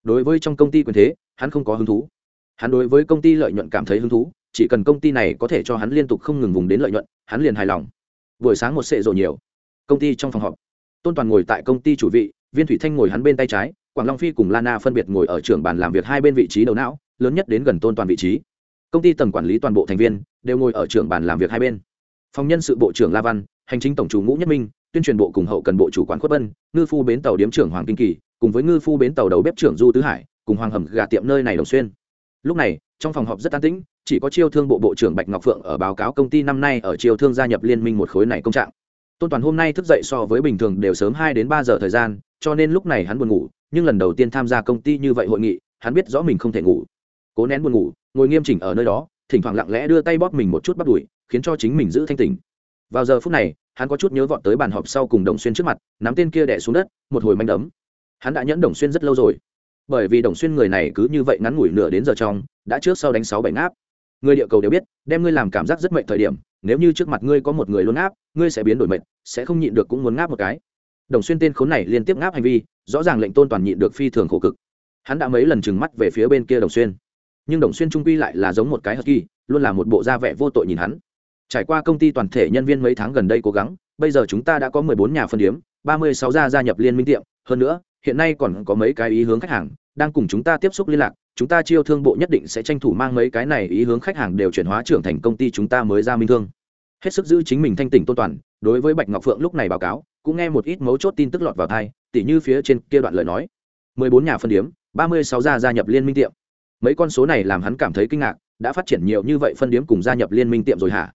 Đối với trong công ty quyền thế, hắn không có hứng thú. Hắn đối với công ty lợi nhuận cảm thấy hứng thú chỉ cần công ty này có thể cho hắn liên tục không ngừng vùng đến lợi nhuận, hắn liền hài lòng. Buổi sáng một sệ rộ nhiều. Công ty trong phòng họp. Tôn toàn ngồi tại công ty chủ vị, viên thủy thanh ngồi hắn bên tay trái, quảng long phi cùng lana phân biệt ngồi ở trưởng bàn làm việc hai bên vị trí đầu não, lớn nhất đến gần tôn toàn vị trí. Công ty tầng quản lý toàn bộ thành viên đều ngồi ở trưởng bàn làm việc hai bên. Phòng nhân sự bộ trưởng la văn, hành chính tổng chủ ngũ nhất minh, tuyên truyền bộ cùng hậu cần bộ chủ quản khuất bân ngư phu bến tàu điếm trưởng hoàng kinh kỳ, cùng với ngư phu bến tàu đầu bếp trưởng du tứ hải, cùng hoàng hầm gà tiệm nơi này đồng xuyên lúc này, trong phòng họp rất an tĩnh, chỉ có chiêu thương bộ bộ trưởng bạch ngọc phượng ở báo cáo công ty năm nay ở chiêu thương gia nhập liên minh một khối này công trạng. Tôn toàn hôm nay thức dậy so với bình thường đều sớm hai đến ba giờ thời gian, cho nên lúc này hắn buồn ngủ, nhưng lần đầu tiên tham gia công ty như vậy hội nghị, hắn biết rõ mình không thể ngủ. Cố nén buồn ngủ, ngồi nghiêm chỉnh ở nơi đó, thỉnh thoảng lặng lẽ đưa tay bóp mình một chút bắt đùi, khiến cho chính mình giữ thanh tỉnh. Vào giờ phút này, hắn có chút nhớ vọt tới bàn họp sau cùng đồng xuyên trước mặt, nắm tên kia đẻ xuống đất, một hồi manh đấm. Hắn đã nhẫn đồng xuyên rất lâu rồi bởi vì đồng xuyên người này cứ như vậy ngắn ngủi nửa đến giờ trong, đã trước sau đánh sáu bảy áp người địa cầu đều biết, đem ngươi làm cảm giác rất mệnh thời điểm, nếu như trước mặt ngươi có một người luôn áp ngươi sẽ biến đổi mệnh sẽ không nhịn được cũng muốn ngáp một cái. Đồng xuyên tên khốn này liên tiếp ngáp hành vi, rõ ràng lệnh tôn toàn nhịn được phi thường khổ cực. Hắn đã mấy lần trừng mắt về phía bên kia đồng xuyên. Nhưng đồng xuyên trung quy lại là giống một cái hất kỳ luôn là một bộ da vẻ vô tội nhìn hắn. Trải qua công ty toàn thể nhân viên mấy tháng gần đây cố gắng, bây giờ chúng ta đã có mười bốn nhà phân điếm, ba mươi sáu gia gia nhập liên minh tiệm, hơn nữa hiện nay còn có mấy cái ý hướng khách hàng, đang cùng chúng ta tiếp xúc liên lạc, chúng ta chiêu thương bộ nhất định sẽ tranh thủ mang mấy cái này ý hướng khách hàng đều chuyển hóa trưởng thành công ty chúng ta mới ra minh thương. Hết sức giữ chính mình thanh tỉnh tôn toàn, đối với bạch ngọc phượng lúc này báo cáo, cũng nghe một ít mấu chốt tin tức lọt vào thai tỉ như phía trên kia đoạn lời nói. Mười bốn nhà phân điếm, ba mươi sáu gia gia nhập liên minh tiệm. Mấy con số này làm hắn cảm thấy kinh ngạc, đã phát triển nhiều như vậy phân điếm cùng gia nhập liên minh tiệm rồi hả?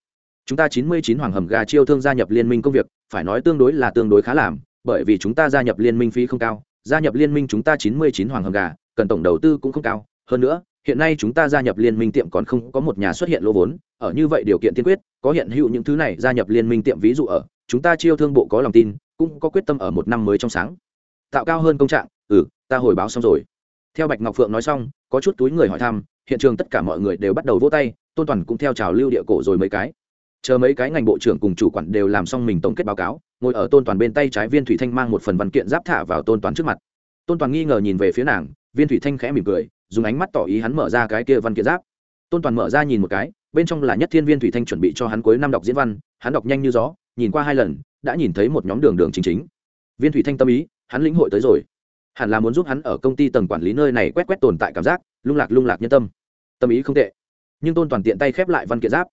Chúng ta chín mươi chín hoàng hầm gà chiêu thương gia nhập liên minh công việc, phải nói tương đối là tương đối khá làm, bởi vì chúng ta gia nhập liên minh phí không cao gia nhập liên minh chúng ta chín mươi chín hoàng hầm gà, cần tổng đầu tư cũng không cao. Hơn nữa, hiện nay chúng ta gia nhập liên minh tiệm còn không có một nhà xuất hiện lỗ vốn. Ở như vậy điều kiện tiên quyết, có hiện hữu những thứ này gia nhập liên minh tiệm ví dụ ở, chúng ta chiêu thương bộ có lòng tin, cũng có quyết tâm ở một năm mới trong sáng. Tạo cao hơn công trạng ừ ta hồi báo xong rồi. Theo bạch ngọc phượng nói xong, có chút túi người hỏi thăm, hiện trường tất cả mọi người đều bắt đầu vỗ tay, tôn toàn cũng theo trào lưu địa cổ rồi mấy cái chờ mấy cái ngành bộ trưởng cùng chủ quản đều làm xong mình tổng kết báo cáo, ngồi ở tôn toàn bên tay trái viên thủy thanh mang một phần văn kiện giáp thả vào tôn toàn trước mặt. Tôn toàn nghi ngờ nhìn về phía nàng, viên thủy thanh khẽ mỉm cười, dùng ánh mắt tỏ ý hắn mở ra cái kia văn kiện giáp. Tôn toàn mở ra nhìn một cái, bên trong là nhất thiên viên thủy thanh chuẩn bị cho hắn cuối năm đọc diễn văn, hắn đọc nhanh như gió, nhìn qua hai lần, đã nhìn thấy một nhóm đường đường chính chính. Viên thủy thanh tâm ý, hắn lĩnh hội tới rồi. Hẳn là muốn giúp hắn ở công ty tầng quản lý nơi này quét quét tồn tại cảm giác, lung lạc lung lạc nhân tâm. Tâm ý không tệ. Nhưng tôn toàn tiện tay khép lại văn kiện giáp.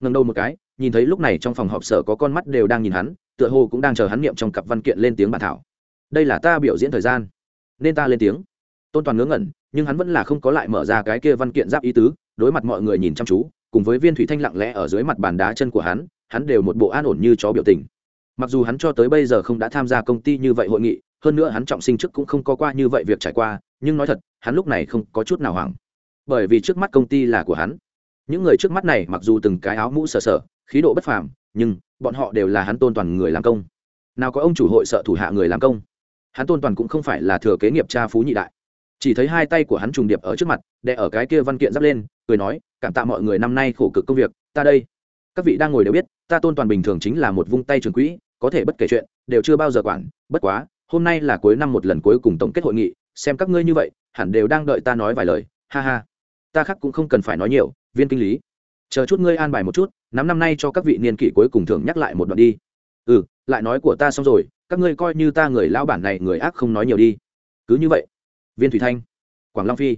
Ngần đầu một cái nhìn thấy lúc này trong phòng họp sở có con mắt đều đang nhìn hắn, tựa hồ cũng đang chờ hắn niệm trong cặp văn kiện lên tiếng bản thảo. Đây là ta biểu diễn thời gian. Nên ta lên tiếng. Tôn toàn ngớ ngẩn, nhưng hắn vẫn là không có lại mở ra cái kia văn kiện giáp ý tứ, đối mặt mọi người nhìn chăm chú, cùng với viên thủy thanh lặng lẽ ở dưới mặt bàn đá chân của hắn hắn đều một bộ an ổn như chó biểu tình. Mặc dù hắn cho tới bây giờ không đã tham gia công ty như vậy hội nghị, hơn nữa hắn trọng sinh trước cũng không có qua như vậy việc trải qua, nhưng nói thật, hắn lúc này không có chút nào hoảng. Bởi vì trước mắt công ty là của hắn những người trước mắt này mặc dù từng cái áo mũ sờ sờ, khí độ bất phàm, nhưng bọn họ đều là hắn tôn toàn người làm công. Nào có ông chủ hội sợ thủ hạ người làm công? Hắn tôn toàn cũng không phải là thừa kế nghiệp cha phú nhị đại. Chỉ thấy hai tay của hắn trùng điệp ở trước mặt, đè ở cái kia văn kiện dắp lên, cười nói, cảm tạ mọi người năm nay khổ cực công việc, ta đây. Các vị đang ngồi đều biết, ta tôn toàn bình thường chính là một vung tay trường quỹ, có thể bất kể chuyện, đều chưa bao giờ quản, bất quá, hôm nay là cuối năm một lần cuối cùng tổng kết hội nghị, xem các ngươi như vậy, hẳn đều đang đợi ta nói vài lời, ha ha. Ta khác cũng không cần phải nói nhiều viên kinh lý. Chờ chút ngươi an bài một chút năm năm nay cho các vị niên kỷ cuối cùng thường nhắc lại một đoạn đi. Ừ lại nói của ta xong rồi, các ngươi coi như ta người lao bản này người ác không nói nhiều đi. Cứ như vậy. Viên thủy thanh, quảng long phi,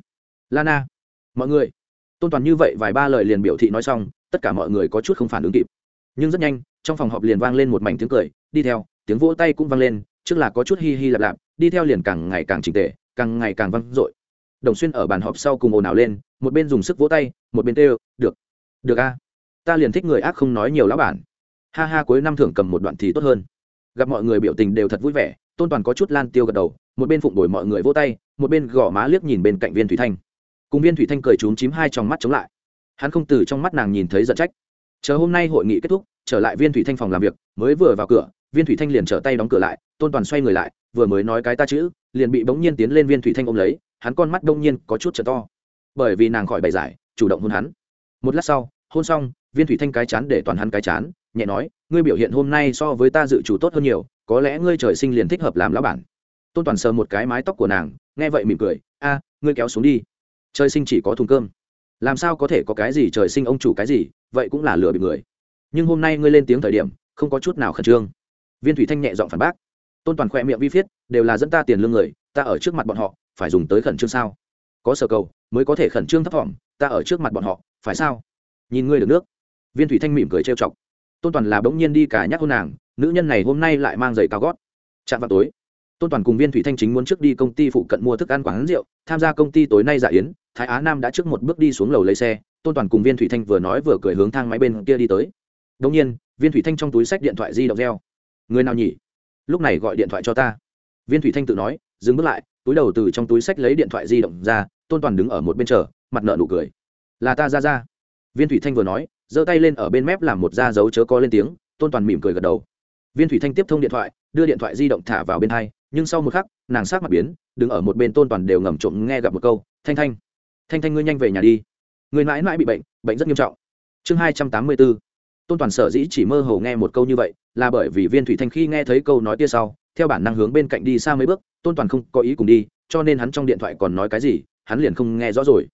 lana, mọi người. Tôn toàn như vậy vài ba lời liền biểu thị nói xong, tất cả mọi người có chút không phản ứng kịp. Nhưng rất nhanh, trong phòng họp liền vang lên một mảnh tiếng cười, đi theo, tiếng vỗ tay cũng vang lên, trước là có chút hi hi lạp lạp, đi theo liền càng ngày càng trình tệ càng ngày càng vang dội đồng xuyên ở bàn họp sau cùng ồn ào lên, một bên dùng sức vỗ tay, một bên kêu, được được a, ta liền thích người ác không nói nhiều lão bản. Ha ha, cuối năm thưởng cầm một đoạn thì tốt hơn. Gặp mọi người biểu tình đều thật vui vẻ, tôn toàn có chút lan tiêu gật đầu, một bên phụng đổi mọi người vỗ tay, một bên gõ má liếc nhìn bên cạnh viên thủy thanh. Cùng viên thủy thanh cười trúng chím hai trong mắt chống lại. Hắn không từ trong mắt nàng nhìn thấy giận trách. Chờ hôm nay hội nghị kết thúc, trở lại viên thủy thanh phòng làm việc, mới vừa vào cửa, viên thủy thanh liền trở tay đóng cửa lại, tôn toàn xoay người lại, vừa mới nói cái ta chữ, liền bị bỗng nhiên tiến lên viên thủy thanh ôm lấy hắn con mắt đông nhiên có chút trở to. Bởi vì nàng khỏi bày giải, chủ động hôn hắn. Một lát sau, hôn xong, viên thủy thanh cái chán để toàn hắn cái chán, nhẹ nói, ngươi biểu hiện hôm nay so với ta dự chủ tốt hơn nhiều, có lẽ ngươi trời sinh liền thích hợp làm lão bản. Tôn toàn sờ một cái mái tóc của nàng, nghe vậy mỉm cười, a, ngươi kéo xuống đi. Trời sinh chỉ có thùng cơm. Làm sao có thể có cái gì trời sinh ông chủ cái gì, vậy cũng là lừa bị người. Nhưng hôm nay ngươi lên tiếng thời điểm, không có chút nào khẩn trương. Viên thủy thanh nhẹ giọng phản bác. Tôn toàn khoe miệng vi viết đều là dẫn ta tiền lương người, ta ở trước mặt bọn họ phải dùng tới khẩn trương sao? Có sở cầu, mới có thể khẩn trương thấp thỏm, ta ở trước mặt bọn họ, phải sao? Nhìn ngươi được nước. Viên thủy thanh mỉm cười trêu chọc. Tôn toàn là bỗng nhiên đi cả nhắc hôn nàng, nữ nhân này hôm nay lại mang giày cao gót. Chạm vào tối, tôn toàn cùng viên thủy thanh chính muốn trước đi công ty phụ cận mua thức ăn quán rượu, tham gia công ty tối nay dạ yến, thái á nam đã trước một bước đi xuống lầu lấy xe, tôn toàn cùng viên thủy thanh vừa nói vừa cười hướng thang máy bên kia đi tới. Đông nhiên, viên thủy thanh trong túi sách điện thoại di động reo. Người nào nhỉ? Lúc này gọi điện thoại cho ta. Viên thủy thanh tự nói dừng bước lại, túi đầu từ trong túi sách lấy điện thoại di động ra, tôn toàn đứng ở một bên chờ, mặt nợ nụ cười. Là ta, ra ra. Viên thủy thanh vừa nói, giơ tay lên ở bên mép làm một da dấu chớ có lên tiếng, tôn toàn mỉm cười gật đầu. Viên thủy thanh tiếp thông điện thoại, đưa điện thoại di động thả vào bên hai, nhưng sau một khắc, nàng sát mặt biến, đứng ở một bên tôn toàn đều ngầm trộm nghe gặp một câu, thanh thanh thanh thanh ngươi nhanh về nhà đi. Người mãi mãi bị bệnh bệnh rất nghiêm trọng. Chương hai trăm tám mươi bốn tôn toàn sở dĩ chỉ mơ hồ nghe một câu như vậy, là bởi vì viên thủy thanh khi nghe thấy câu nói kia sau theo bản năng hướng bên cạnh đi xa mấy bước, tôn toàn không có ý cùng đi, cho nên hắn trong điện thoại còn nói cái gì, hắn liền không nghe rõ rồi.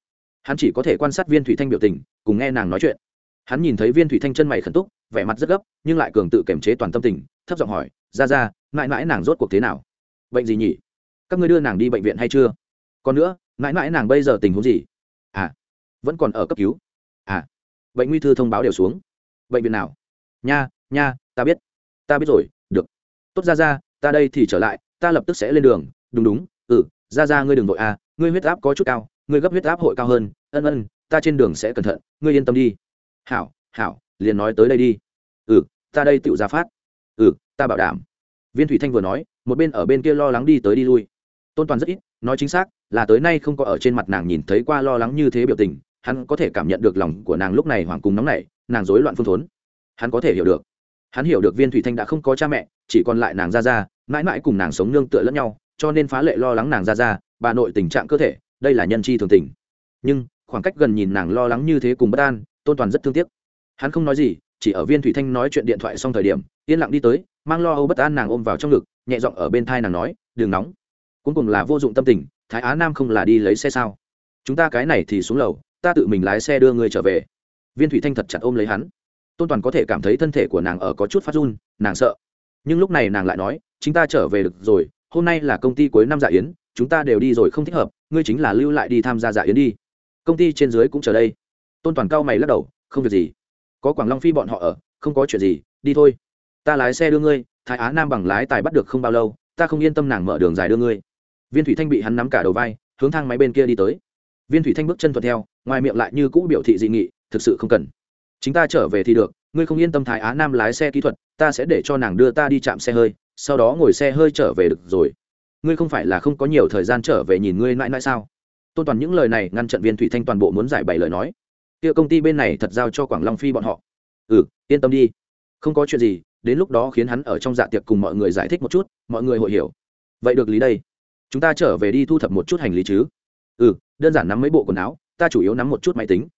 Hắn chỉ có thể quan sát viên thủy thanh biểu tình, cùng nghe nàng nói chuyện. Hắn nhìn thấy viên thủy thanh chân mày khẩn túc, vẻ mặt rất gấp, nhưng lại cường tự kiềm chế toàn tâm tình, thấp giọng hỏi, ra ra, mãi mãi nàng rốt cuộc thế nào? Bệnh gì nhỉ? Các ngươi đưa nàng đi bệnh viện hay chưa? Còn nữa, mãi mãi nàng bây giờ tình huống gì? À vẫn còn ở cấp cứu. À bệnh nguy thư thông báo đều xuống. Bệnh viện nào? Nha nha, ta biết. Ta biết rồi, được. Tốt, ra ra ta đây thì trở lại, ta lập tức sẽ lên đường. Đúng đúng. Ừ ra ra ngươi đừng vội à ngươi huyết áp có chút cao, ngươi gấp huyết áp hội cao hơn. Ân ân, ta trên đường sẽ cẩn thận, ngươi yên tâm đi. Hảo hảo, liền nói tới đây đi. Ừ ta đây tự ra phát. Ừ ta bảo đảm. Viên thủy thanh vừa nói, một bên ở bên kia lo lắng đi tới đi lui. Tôn toàn rất ít, nói chính xác, là tới nay không có ở trên mặt nàng nhìn thấy qua lo lắng như thế biểu tình. Hắn có thể cảm nhận được lòng của nàng lúc này hoàng cùng nóng nảy, nàng rối loạn phương thốn. Hắn có thể hiểu được. Hắn hiểu được viên thủy thanh đã không có cha mẹ chỉ còn lại nàng ra ra mãi mãi cùng nàng sống nương tựa lẫn nhau, cho nên phá lệ lo lắng nàng ra ra bà nội tình trạng cơ thể, đây là nhân chi thường tình. Nhưng, khoảng cách gần nhìn nàng lo lắng như thế cùng bất an, tôn toàn rất thương tiếc. Hắn không nói gì, chỉ ở viên thủy thanh nói chuyện điện thoại xong thời điểm, yên lặng đi tới, mang lo âu bất an nàng ôm vào trong ngực, nhẹ giọng ở bên thai nàng nói đường nóng. Cuối cùng là vô dụng tâm tình, thái á nam không là đi lấy xe sao? Chúng ta cái này thì xuống lầu, ta tự mình lái xe đưa người trở về. Viên thủy thanh thật chặt ôm lấy hắn. Tôn toàn có thể cảm thấy thân thể của nàng ở có chút phát run, nàng sợ nhưng lúc này nàng lại nói chúng ta trở về được rồi, hôm nay là công ty cuối năm dạ yến, chúng ta đều đi rồi không thích hợp, ngươi chính là lưu lại đi tham gia dạ yến đi. Công ty trên dưới cũng chờ đây. Tôn toàn cao mày lắc đầu, không việc gì. Có quảng long phi bọn họ ở, không có chuyện gì, đi thôi. Ta lái xe đưa ngươi, thái á nam bằng lái tài bắt được không bao lâu, ta không yên tâm nàng mở đường dài đưa ngươi. Viên thủy thanh bị hắn nắm cả đầu vai, hướng thang máy bên kia đi tới. Viên thủy thanh bước chân thuận theo, ngoài miệng lại như cũ biểu thị dị nghị, thực sự không cần. Chúng ta trở về thì được, ngươi không yên tâm thái á nam lái xe kỹ thuật ta sẽ để cho nàng đưa ta đi chạm xe hơi, sau đó ngồi xe hơi trở về được rồi. Ngươi không phải là không có nhiều thời gian trở về nhìn ngươi mãi mãi sao? Tôn toàn những lời này ngăn trận viên thủy thanh toàn bộ muốn giải bày lời nói. Kia công ty bên này thật giao cho quảng long phi bọn họ. Ừ yên tâm đi. Không có chuyện gì, đến lúc đó khiến hắn ở trong dạ tiệc cùng mọi người giải thích một chút, mọi người hội hiểu. Vậy được lý đây. Chúng ta trở về đi thu thập một chút hành lý chứ. Ừ đơn giản nắm mấy bộ quần áo, ta chủ yếu nắm một chút máy tính.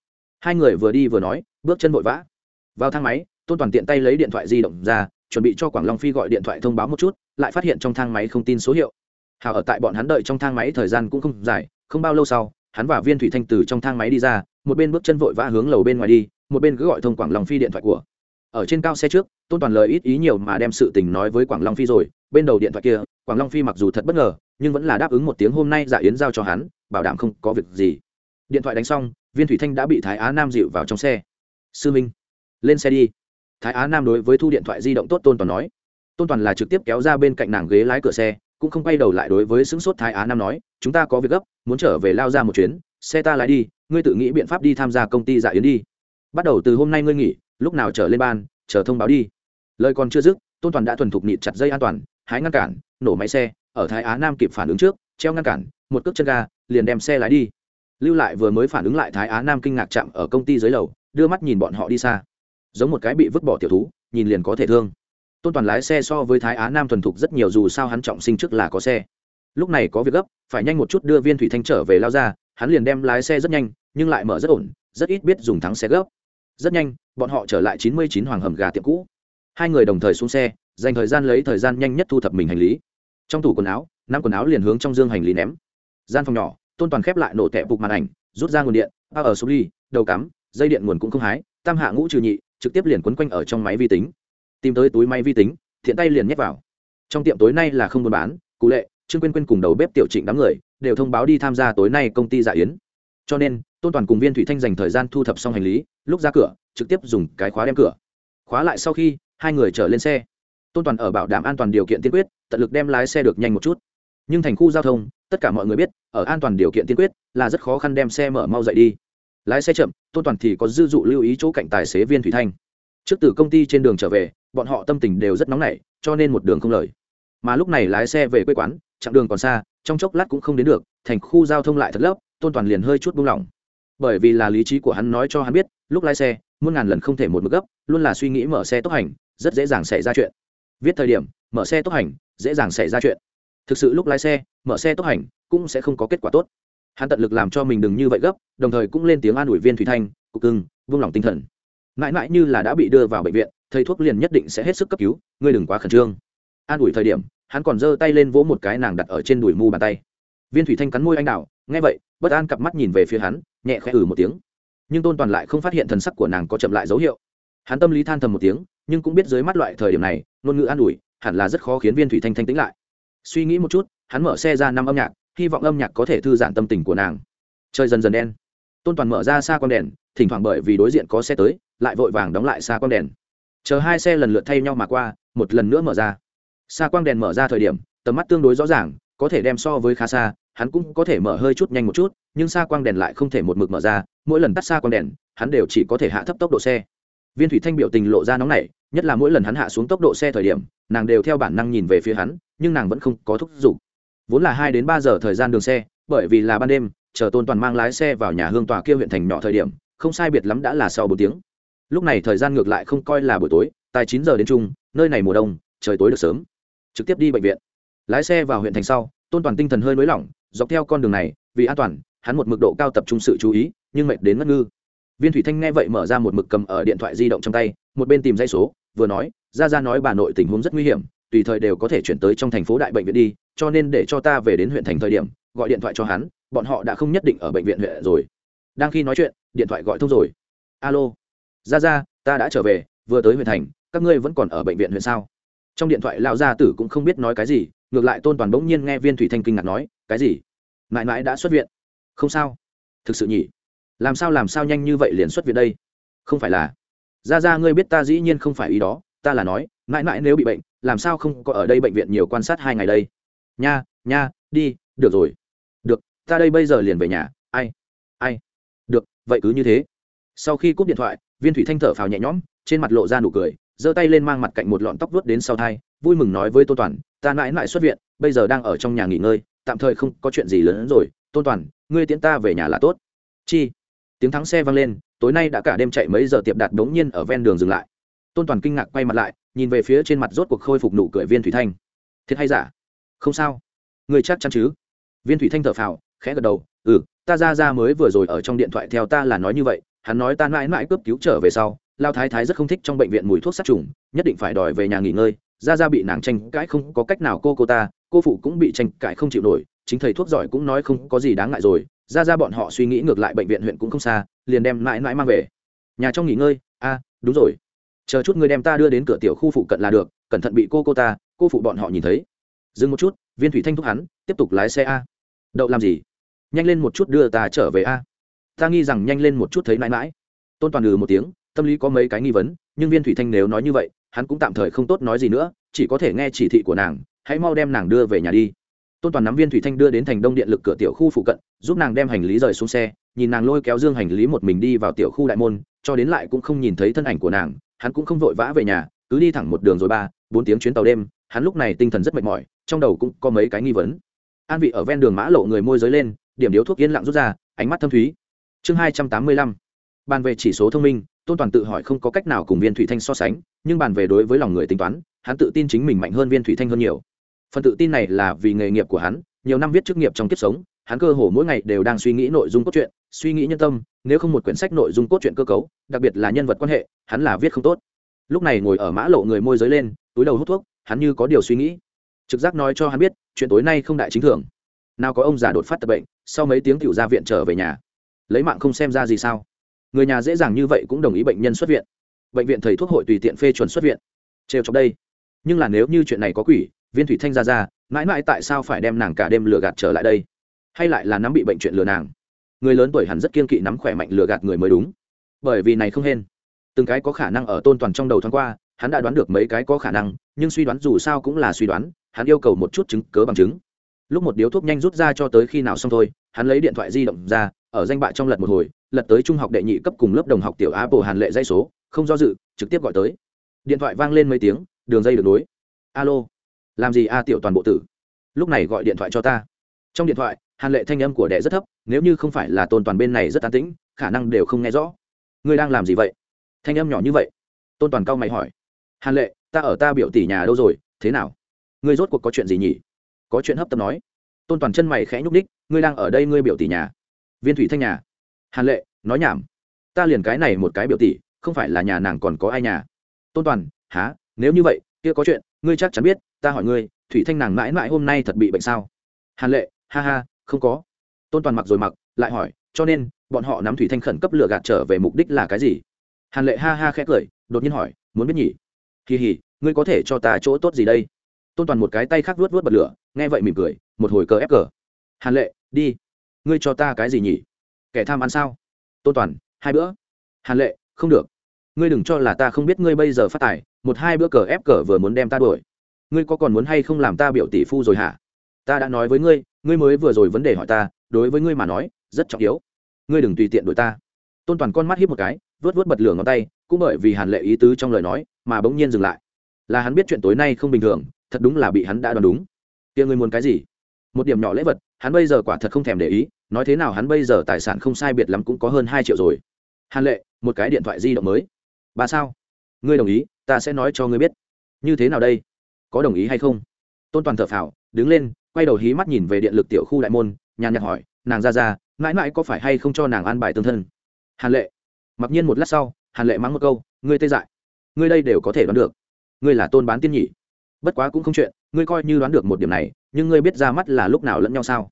Hai người vừa đi vừa nói, bước chân vội vã. Vào thang máy tôn toàn tiện tay lấy điện thoại di động ra, chuẩn bị cho quảng long phi gọi điện thoại thông báo một chút, lại phát hiện trong thang máy không tin số hiệu. Hào ở tại bọn hắn đợi trong thang máy thời gian cũng không dài, không bao lâu sau, hắn và viên thủy thanh từ trong thang máy đi ra, một bên bước chân vội vã hướng lầu bên ngoài đi, một bên cứ gọi thông quảng long phi điện thoại của. Ở trên cao xe trước, tôn toàn lời ít ý nhiều mà đem sự tình nói với quảng long phi rồi, bên đầu điện thoại kia, quảng long phi mặc dù thật bất ngờ, nhưng vẫn là đáp ứng một tiếng hôm nay dạ yến giao cho hắn, bảo đảm không có việc gì. Điện thoại đánh xong, viên thủy thanh đã bị thái á nam dịu vào trong xe. Sư minh, lên xe đi thái á nam đối với thu điện thoại di động tốt tôn toàn nói. Tôn toàn là trực tiếp kéo ra bên cạnh nàng ghế lái cửa xe, cũng không quay đầu lại đối với xứng sốt thái á nam nói, chúng ta có việc gấp, muốn trở về lao ra một chuyến, xe ta lái đi, ngươi tự nghĩ biện pháp đi tham gia công ty dạ yến đi. Bắt đầu từ hôm nay ngươi nghỉ, lúc nào trở lên ban, chờ thông báo đi. Lời còn chưa dứt, tôn toàn đã thuần thục nịt chặt dây an toàn, hái ngăn cản, nổ máy xe, ở thái á nam kịp phản ứng trước, treo ngăn cản, một cước chân ga, liền đem xe lái đi. Lưu lại vừa mới phản ứng lại thái á nam kinh ngạc chạm ở công ty dưới lầu, đưa mắt nhìn bọn họ đi xa giống một cái bị vứt bỏ tiểu thú, nhìn liền có thể thương. Tôn toàn lái xe so với thái á nam thuần thục rất nhiều dù sao hắn trọng sinh trước là có xe. Lúc này có việc gấp, phải nhanh một chút đưa viên thủy thanh trở về lao ra, hắn liền đem lái xe rất nhanh, nhưng lại mở rất ổn, rất ít biết dùng thắng xe gấp. Rất nhanh, bọn họ trở lại chín mươi chín hoàng hầm gà tiệm cũ. Hai người đồng thời xuống xe, dành thời gian lấy thời gian nhanh nhất thu thập mình hành lý. Trong tủ quần áo, năm quần áo liền hướng trong dương hành lý ném. Gian phòng nhỏ, tôn toàn khép lại nổ tẹp bục màn ảnh, rút ra nguồn điện ba ở số ly, đầu cắm, dây điện nguồn cũng không hái, tam hạ ngũ trừ nhị trực tiếp liền quấn quanh ở trong máy vi tính. Tìm tới túi máy vi tính, thiện tay liền nhét vào. Trong tiệm tối nay là không buôn bán, cụ lệ, trương quyên quyên cùng đầu bếp tiểu trịnh đám người đều thông báo đi tham gia tối nay công ty dạ yến. Cho nên, tôn toàn cùng viên thủy thanh dành thời gian thu thập xong hành lý, lúc ra cửa, trực tiếp dùng cái khóa đem cửa. Khóa lại sau khi, hai người trở lên xe. Tôn toàn ở bảo đảm an toàn điều kiện tiên quyết, tận lực đem lái xe được nhanh một chút. Nhưng thành khu giao thông, tất cả mọi người biết, ở an toàn điều kiện tiên quyết là rất khó khăn đem xe mở mau dậy đi lái xe chậm tôn toàn thì có dư dụ lưu ý chỗ cạnh tài xế viên thủy thanh. Trước từ công ty trên đường trở về, bọn họ tâm tình đều rất nóng nảy, cho nên một đường không lời. Mà lúc này lái xe về quê quán, chặng đường còn xa, trong chốc lát cũng không đến được, thành khu giao thông lại thật lấp tôn toàn liền hơi chút buông lỏng. Bởi vì là lý trí của hắn nói cho hắn biết, lúc lái xe, muôn ngàn lần không thể một mực gấp, luôn là suy nghĩ mở xe tốc hành, rất dễ dàng xảy ra chuyện. Viết thời điểm, mở xe tốc hành, dễ dàng xảy ra chuyện. Thực sự lúc lái xe, mở xe tốc hành cũng sẽ không có kết quả tốt hắn tận lực làm cho mình đừng như vậy gấp, đồng thời cũng lên tiếng an ủi viên thủy thanh, cục cưng, vung lòng tinh thần. Mãi mãi như là đã bị đưa vào bệnh viện, thầy thuốc liền nhất định sẽ hết sức cấp cứu, ngươi đừng quá khẩn trương. An ủi thời điểm, hắn còn giơ tay lên vỗ một cái nàng đặt ở trên đùi mu bàn tay. Viên thủy thanh cắn môi anh đào, nghe vậy, bất an cặp mắt nhìn về phía hắn, nhẹ khẽ ử một tiếng. Nhưng tôn toàn lại không phát hiện thần sắc của nàng có chậm lại dấu hiệu. Hắn tâm lý than thầm một tiếng, nhưng cũng biết dưới mắt loại thời điểm này, ngôn ngữ an ủi, hẳn là rất khó khiến viên thủy thanh thanh tĩnh lại. Suy nghĩ một chút, hắn mở xe ra năm âm nhạc hy vọng âm nhạc có thể thư giãn tâm tình của nàng. Trời dần dần đen. Tôn toàn mở ra xa con đèn, thỉnh thoảng bởi vì đối diện có xe tới, lại vội vàng đóng lại xa con đèn. Chờ hai xe lần lượt thay nhau mà qua, một lần nữa mở ra. Xa quang đèn mở ra thời điểm, tầm mắt tương đối rõ ràng, có thể đem so với khá xa, hắn cũng có thể mở hơi chút nhanh một chút, nhưng xa quang đèn lại không thể một mực mở ra, mỗi lần tắt xa quang đèn, hắn đều chỉ có thể hạ thấp tốc độ xe. Viên thủy thanh biểu tình lộ ra nóng nảy, nhất là mỗi lần hắn hạ xuống tốc độ xe thời điểm, nàng đều theo bản năng nhìn về phía hắn, nhưng nàng vẫn không có thúc giục vốn là hai đến ba giờ thời gian đường xe, bởi vì là ban đêm, chờ tôn toàn mang lái xe vào nhà hương tòa kia huyện thành nhỏ thời điểm, không sai biệt lắm đã là sau bốn tiếng. Lúc này thời gian ngược lại không coi là buổi tối, tại chín giờ đến chung nơi này mùa đông, trời tối được sớm. Trực tiếp đi bệnh viện. Lái xe vào huyện thành sau, tôn toàn tinh thần hơi nới lỏng, dọc theo con đường này, vì an toàn, hắn một mực độ cao tập trung sự chú ý, nhưng mệt đến ngất ngư. Viên thủy thanh nghe vậy mở ra một mực cầm ở điện thoại di động trong tay, một bên tìm dây số, vừa nói, ra ra nói bà nội tình huống rất nguy hiểm, tùy thời đều có thể chuyển tới trong thành phố đại bệnh viện đi cho nên để cho ta về đến huyện thành thời điểm, gọi điện thoại cho hắn, bọn họ đã không nhất định ở bệnh viện huyện rồi. Đang khi nói chuyện, điện thoại gọi thông rồi. Alo. Ra ra ta đã trở về, vừa tới huyện thành, các ngươi vẫn còn ở bệnh viện huyện sao? Trong điện thoại lão gia tử cũng không biết nói cái gì, ngược lại tôn toàn bỗng nhiên nghe viên thủy thanh kinh ngạc nói, cái gì? Mãi mãi đã xuất viện? Không sao. Thực sự nhỉ? Làm sao làm sao nhanh như vậy liền xuất viện đây? Không phải là. Ra ra ngươi biết ta dĩ nhiên không phải ý đó, ta là nói, mãi mãi nếu bị bệnh, làm sao không có ở đây bệnh viện nhiều quan sát hai ngày đây? Nha nha, đi, được rồi. Được, ta đây bây giờ liền về nhà. Ai ai? Được, vậy cứ như thế. Sau khi cúp điện thoại, viên thủy thanh thở phào nhẹ nhõm, trên mặt lộ ra nụ cười, giơ tay lên mang mặt cạnh một lọn tóc vuốt đến sau thai, vui mừng nói với tô toàn, ta mãi mãi xuất viện, bây giờ đang ở trong nhà nghỉ ngơi, tạm thời không có chuyện gì lớn hơn rồi. Tôn toàn, ngươi tiễn ta về nhà là tốt. Chi? Tiếng thắng xe vang lên, tối nay đã cả đêm chạy mấy giờ tiệp đạt đống nhiên ở ven đường dừng lại. Tôn toàn kinh ngạc quay mặt lại, nhìn về phía trên mặt rốt cuộc khôi phục nụ cười viên thủy thanh. Thiệt hay giả? Không sao. Người chắc chắn chứ? Viên thủy thanh thở phào, khẽ gật đầu ừ ta ra ra mới vừa rồi ở trong điện thoại theo ta là nói như vậy, hắn nói ta mãi mãi cướp cứu trở về sau, lao thái thái rất không thích trong bệnh viện mùi thuốc sát trùng, nhất định phải đòi về nhà nghỉ ngơi, ra ra bị nàng tranh cãi không có cách nào cô cô ta, cô phụ cũng bị tranh cãi không chịu nổi, chính thầy thuốc giỏi cũng nói không có gì đáng ngại rồi, ra ra bọn họ suy nghĩ ngược lại bệnh viện huyện cũng không xa, liền đem mãi mãi mang về. Nhà trong nghỉ ngơi, a à, đúng rồi. Chờ chút người đem ta đưa đến cửa tiểu khu phụ cận là được, cẩn thận bị cô cô ta, cô phụ bọn họ nhìn thấy dừng một chút, viên thủy thanh thúc hắn, tiếp tục lái xe a. Đậu làm gì? Nhanh lên một chút đưa ta trở về a. Ta nghi rằng nhanh lên một chút thấy mãi mãi. Tôn toàn ừ một tiếng, tâm lý có mấy cái nghi vấn, nhưng viên thủy thanh nếu nói như vậy, hắn cũng tạm thời không tốt nói gì nữa, chỉ có thể nghe chỉ thị của nàng, hãy mau đem nàng đưa về nhà đi. Tôn toàn nắm viên thủy thanh đưa đến thành đông điện lực cửa tiểu khu phụ cận, giúp nàng đem hành lý rời xuống xe, nhìn nàng lôi kéo dương hành lý một mình đi vào tiểu khu đại môn, cho đến lại cũng không nhìn thấy thân ảnh của nàng, hắn cũng không vội vã về nhà, cứ đi thẳng một đường rồi ba, bốn tiếng chuyến tàu đêm hắn lúc này tinh thần rất mệt mỏi, trong đầu cũng có mấy cái nghi vấn. An vị ở ven đường mã lộ người môi giới lên, điểm điếu thuốc yên lặng rút ra, ánh mắt thâm thúy. Chương hai trăm tám mươi lăm. Bàn về chỉ số thông minh, tôn toàn tự hỏi không có cách nào cùng viên thủy thanh so sánh, nhưng bàn về đối với lòng người tính toán, hắn tự tin chính mình mạnh hơn viên thủy thanh hơn nhiều. Phần tự tin này là vì nghề nghiệp của hắn, nhiều năm viết chức nghiệp trong kiếp sống, hắn cơ hồ mỗi ngày đều đang suy nghĩ nội dung cốt truyện, suy nghĩ nhân tâm, nếu không một quyển sách nội dung cốt truyện cơ cấu, đặc biệt là nhân vật quan hệ, hắn là viết không tốt. Lúc này ngồi ở mã lộ người môi giới lên, túi đầu hút thuốc hắn như có điều suy nghĩ. Trực giác nói cho hắn biết, chuyện tối nay không đại chính thường. Nào có ông già đột phát tập bệnh, sau mấy tiếng tiểu ra viện trở về nhà. Lấy mạng không xem ra gì sao? Người nhà dễ dàng như vậy cũng đồng ý bệnh nhân xuất viện. Bệnh viện thầy thuốc hội tùy tiện phê chuẩn xuất viện. Trêu trong đây. Nhưng là nếu như chuyện này có quỷ, viên thủy thanh ra ra, mãi mãi tại sao phải đem nàng cả đêm lừa gạt trở lại đây? Hay lại là nắm bị bệnh chuyện lừa nàng? Người lớn tuổi hẳn rất kiên kỵ nắm khỏe mạnh lừa gạt người mới đúng. Bởi vì này không hên. Từng cái có khả năng ở tôn toàn trong đầu thoáng qua hắn đã đoán được mấy cái có khả năng, nhưng suy đoán dù sao cũng là suy đoán, hắn yêu cầu một chút chứng cớ bằng chứng. Lúc một điếu thuốc nhanh rút ra cho tới khi nào xong thôi, hắn lấy điện thoại di động ra, ở danh bạ trong lật một hồi, lật tới trung học đệ nhị cấp cùng lớp đồng học tiểu apple hàn lệ dây số, không do dự, trực tiếp gọi tới. Điện thoại vang lên mấy tiếng, đường dây được nối. Alo, làm gì a tiểu toàn bộ tử? Lúc này gọi điện thoại cho ta. Trong điện thoại, hàn lệ thanh âm của đệ rất thấp, nếu như không phải là tôn toàn bên này rất an tĩnh, khả năng đều không nghe rõ. Ngươi đang làm gì vậy? Thanh âm nhỏ như vậy. Tôn toàn cao mày hỏi hàn lệ ta ở ta biểu tỷ nhà đâu rồi thế nào ngươi rốt cuộc có chuyện gì nhỉ có chuyện hấp tấp nói tôn toàn chân mày khẽ nhúc ních ngươi đang ở đây ngươi biểu tỷ nhà viên thủy thanh nhà hàn lệ nói nhảm ta liền cái này một cái biểu tỷ không phải là nhà nàng còn có ai nhà tôn toàn há nếu như vậy kia có chuyện ngươi chắc chắn biết ta hỏi ngươi thủy thanh nàng mãi mãi hôm nay thật bị bệnh sao hàn lệ ha ha không có tôn toàn mặc rồi mặc lại hỏi cho nên bọn họ nắm thủy thanh khẩn cấp lựa gạt trở về mục đích là cái gì hàn lệ ha ha khẽ cười đột nhiên hỏi muốn biết nhỉ kỳ hỉ, ngươi có thể cho ta chỗ tốt gì đây? Tôn toàn một cái tay khác vuốt vuốt bật lửa, nghe vậy mỉm cười, một hồi cờ ép cờ. Hàn lệ, đi. Ngươi cho ta cái gì nhỉ? Kẻ tham ăn sao? Tôn toàn, hai bữa. Hàn lệ, không được. Ngươi đừng cho là ta không biết ngươi bây giờ phát tài, một hai bữa cờ ép cờ vừa muốn đem ta đuổi. Ngươi có còn muốn hay không làm ta biểu tỷ phu rồi hả? Ta đã nói với ngươi ngươi mới vừa rồi vấn đề hỏi ta, đối với ngươi mà nói, rất trọng yếu. Ngươi đừng tùy tiện đuổi ta. Tôn toàn con mắt hiếp một cái vớt vớt bật lửa ngón tay, cũng bởi vì hàn lệ ý tứ trong lời nói mà bỗng nhiên dừng lại. Là hắn biết chuyện tối nay không bình thường, thật đúng là bị hắn đã đoán đúng. Kia ngươi muốn cái gì? Một điểm nhỏ lễ vật, hắn bây giờ quả thật không thèm để ý, nói thế nào hắn bây giờ tài sản không sai biệt lắm cũng có hơn hai triệu rồi. Hàn lệ, một cái điện thoại di động mới. Bà sao? Ngươi đồng ý, ta sẽ nói cho ngươi biết. Như thế nào đây? Có đồng ý hay không? Tôn toàn thở phào, đứng lên, quay đầu hí mắt nhìn về điện lực tiểu khu đại môn, nhàn nhạt hỏi, nàng ra ra, mãi mãi có phải hay không cho nàng an bài tương thân? Hàn lệ. Mặc nhiên một lát sau, hàn lệ mắng một câu, ngươi tê dại ngươi đây đều có thể đoán được. Ngươi là tôn bán tiên nhỉ? Bất quá cũng không chuyện, ngươi coi như đoán được một điểm này, nhưng ngươi biết ra mắt là lúc nào lẫn nhau sao?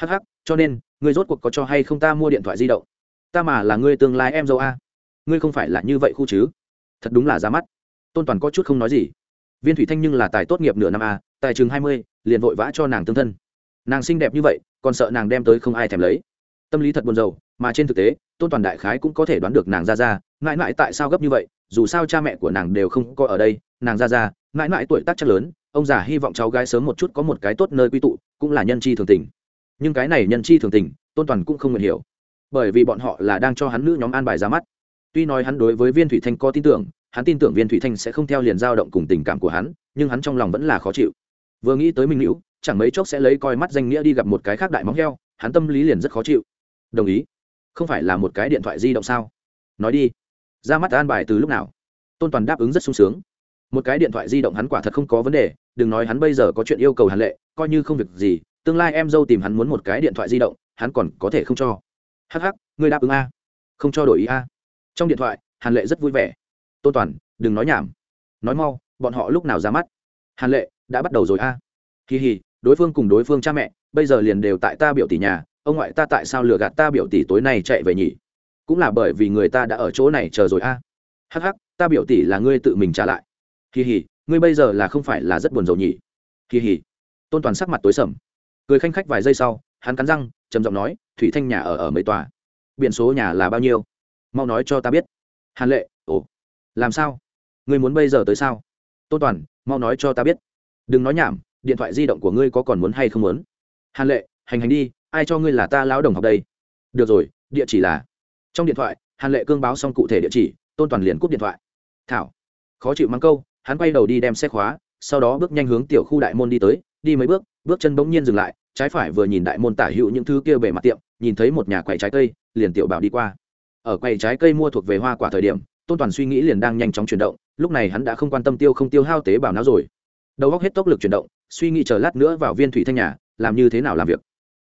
Hh cho nên, ngươi rốt cuộc có cho hay không ta mua điện thoại di động? Ta mà là ngươi tương lai em dâu a. Ngươi không phải là như vậy khu chứ? Thật đúng là ra mắt. Tôn toàn có chút không nói gì. Viên thủy thanh nhưng là tài tốt nghiệp nửa năm a, tài chừng hai mươi, liền vội vã cho nàng tương thân. Nàng xinh đẹp như vậy, còn sợ nàng đem tới không ai thèm lấy. Tâm lý thật buồn rầu, mà trên thực tế, tôn toàn đại khái cũng có thể đoán được nàng ra ra mãi mãi tại sao gấp như vậy, dù sao cha mẹ của nàng đều không có ở đây, nàng ra ra, mãi mãi tuổi tác chắc lớn, ông già hy vọng cháu gái sớm một chút có một cái tốt nơi quy tụ, cũng là nhân chi thường tình. Nhưng cái này nhân chi thường tình, tôn toàn cũng không nguyện hiểu. Bởi vì bọn họ là đang cho hắn nữ nhóm an bài ra mắt. Tuy nói hắn đối với viên thủy thanh có tin tưởng, hắn tin tưởng viên thủy thanh sẽ không theo liền dao động cùng tình cảm của hắn, nhưng hắn trong lòng vẫn là khó chịu. Vừa nghĩ tới minh hữu, chẳng mấy chốc sẽ lấy coi mắt danh nghĩa đi gặp một cái khác đại móng heo, hắn tâm lý liền rất khó chịu. Đồng ý. Không phải là một cái điện thoại di động sao? Nói đi ra mắt an bài từ lúc nào? Tôn toàn đáp ứng rất sung sướng. Một cái điện thoại di động hắn quả thật không có vấn đề, đừng nói hắn bây giờ có chuyện yêu cầu hàn lệ, coi như không việc gì, tương lai em dâu tìm hắn muốn một cái điện thoại di động, hắn còn có thể không cho. Hh ngươi đáp ứng a? Không cho đổi ý a? Trong điện thoại, hàn lệ rất vui vẻ. Tôn toàn, đừng nói nhảm. Nói mau, bọn họ lúc nào ra mắt? Hàn lệ, đã bắt đầu rồi a? Kỳ hì đối phương cùng đối phương cha mẹ, bây giờ liền đều tại ta biểu tỷ nhà, ông ngoại ta tại sao lừa gạt ta biểu tỷ tối nay chạy về nhỉ? Cũng là bởi vì người ta đã ở chỗ này chờ rồi a. À. hắc hắc, ta biểu tỷ là ngươi tự mình trả lại. Kỳ hỉ, ngươi bây giờ là không phải là rất buồn rầu nhỉ? Kỳ hỉ. Tôn toàn sắc mặt tối sầm. Cười khanh khách vài giây sau, hắn cắn răng, trầm giọng nói, thủy thanh nhà ở ở mấy tòa? Biển số nhà là bao nhiêu? Mau nói cho ta biết. Hàn lệ, ồ, làm sao? Ngươi muốn bây giờ tới sao? Tôn toàn, mau nói cho ta biết. Đừng nói nhảm, điện thoại di động của ngươi có còn muốn hay không muốn? Hàn lệ, hành hành đi, ai cho ngươi là ta lão đồng học đây? Được rồi, địa chỉ là trong điện thoại, hàn lệ cương báo xong cụ thể địa chỉ, tôn toàn liền cúp điện thoại. Thảo. Khó chịu mắng câu, hắn quay đầu đi đem xe khóa, sau đó bước nhanh hướng tiểu khu đại môn đi tới, đi mấy bước bước chân bỗng nhiên dừng lại, trái phải vừa nhìn đại môn tả hữu những thứ kia bề mặt tiệm, nhìn thấy một nhà quầy trái cây, liền tiểu bảo đi qua. Ở quầy trái cây mua thuộc về hoa quả thời điểm, tôn toàn suy nghĩ liền đang nhanh chóng chuyển động, lúc này hắn đã không quan tâm tiêu không tiêu hao tế bào não rồi. Đầu góc hết tốc lực chuyển động, suy nghĩ chờ lát nữa vào viên thủy thanh nhà, làm như thế nào làm việc.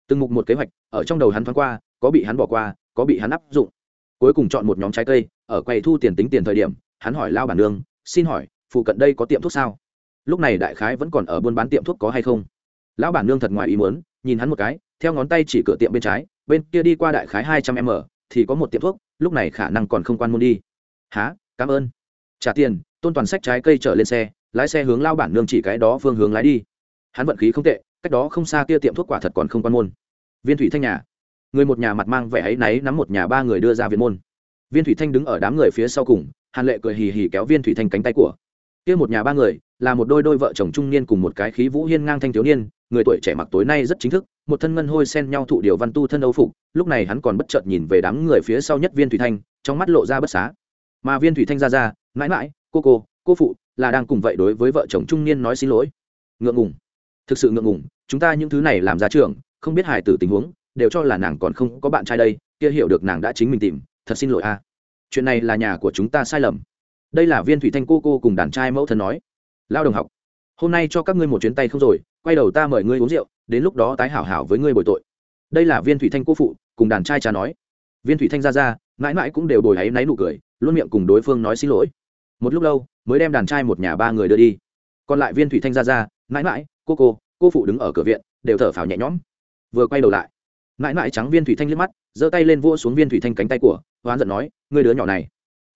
Từng mục một kế hoạch, ở trong đầu hắn thoáng qua, có bị hắn bỏ qua, có bị hắn áp dụng cuối cùng chọn một nhóm trái cây, ở quầy thu tiền tính tiền thời điểm, hắn hỏi lao bản nương, xin hỏi, phụ cận đây có tiệm thuốc sao? Lúc này đại khái vẫn còn ở buôn bán tiệm thuốc có hay không? Lão bản nương thật ngoài ý muốn, nhìn hắn một cái, theo ngón tay chỉ cửa tiệm bên trái, bên kia đi qua đại khái hai trăm m thì có một tiệm thuốc, lúc này khả năng còn không quan môn đi. Há cảm ơn. Trả tiền, tôn toàn sách trái cây trở lên xe, lái xe hướng lao bản nương chỉ cái đó phương hướng lái đi. Hắn vận khí không tệ, cách đó không xa kia tiệm thuốc quả thật còn không quan môn. Viên thủy thanh nhà người một nhà mặt mang vẻ ấy náy nắm một nhà ba người đưa ra viện môn. Viên thủy thanh đứng ở đám người phía sau cùng, hàn lệ cười hì hì kéo viên thủy thanh cánh tay của. Kia một nhà ba người, là một đôi đôi vợ chồng trung niên cùng một cái khí vũ hiên ngang thanh thiếu niên, người tuổi trẻ mặc tối nay rất chính thức, một thân ngân hôi sen nhau thụ điều văn tu thân âu phục, lúc này hắn còn bất chợt nhìn về đám người phía sau nhất viên thủy thanh, trong mắt lộ ra bất xá. Mà viên thủy thanh ra ra, mãi mãi, cô cô cô phụ, là đang cùng vậy đối với vợ chồng trung niên nói xin lỗi. Ngượng ngùng. Thực sự ngượng ngùng, chúng ta những thứ này làm ra trường không biết hài tử tình huống đều cho là nàng còn không có bạn trai đây, kia hiểu được nàng đã chính mình tìm, thật xin lỗi a. Chuyện này là nhà của chúng ta sai lầm. Đây là viên thủy thanh cô cô cùng đàn trai mẫu thân nói. Lao đồng học, hôm nay cho các ngươi một chuyến tay không rồi, quay đầu ta mời ngươi uống rượu, đến lúc đó tái hảo hảo với ngươi bồi tội. Đây là viên thủy thanh cô phụ, cùng đàn trai cha nói. Viên thủy thanh ra ra, mãi mãi cũng đều bồi háy náy nụ cười, luôn miệng cùng đối phương nói xin lỗi. Một lúc lâu, mới đem đàn trai một nhà ba người đưa đi. Còn lại viên thủy thanh ra ra, mãi mãi, cô cô cô phụ đứng ở cửa viện, đều thở phào nhẹ nhõm. Vừa quay đầu lại mãi mãi trắng viên thủy thanh liếc mắt, giơ tay lên vỗ xuống viên thủy thanh cánh tay của, hoán giận nói, ngươi đứa nhỏ này,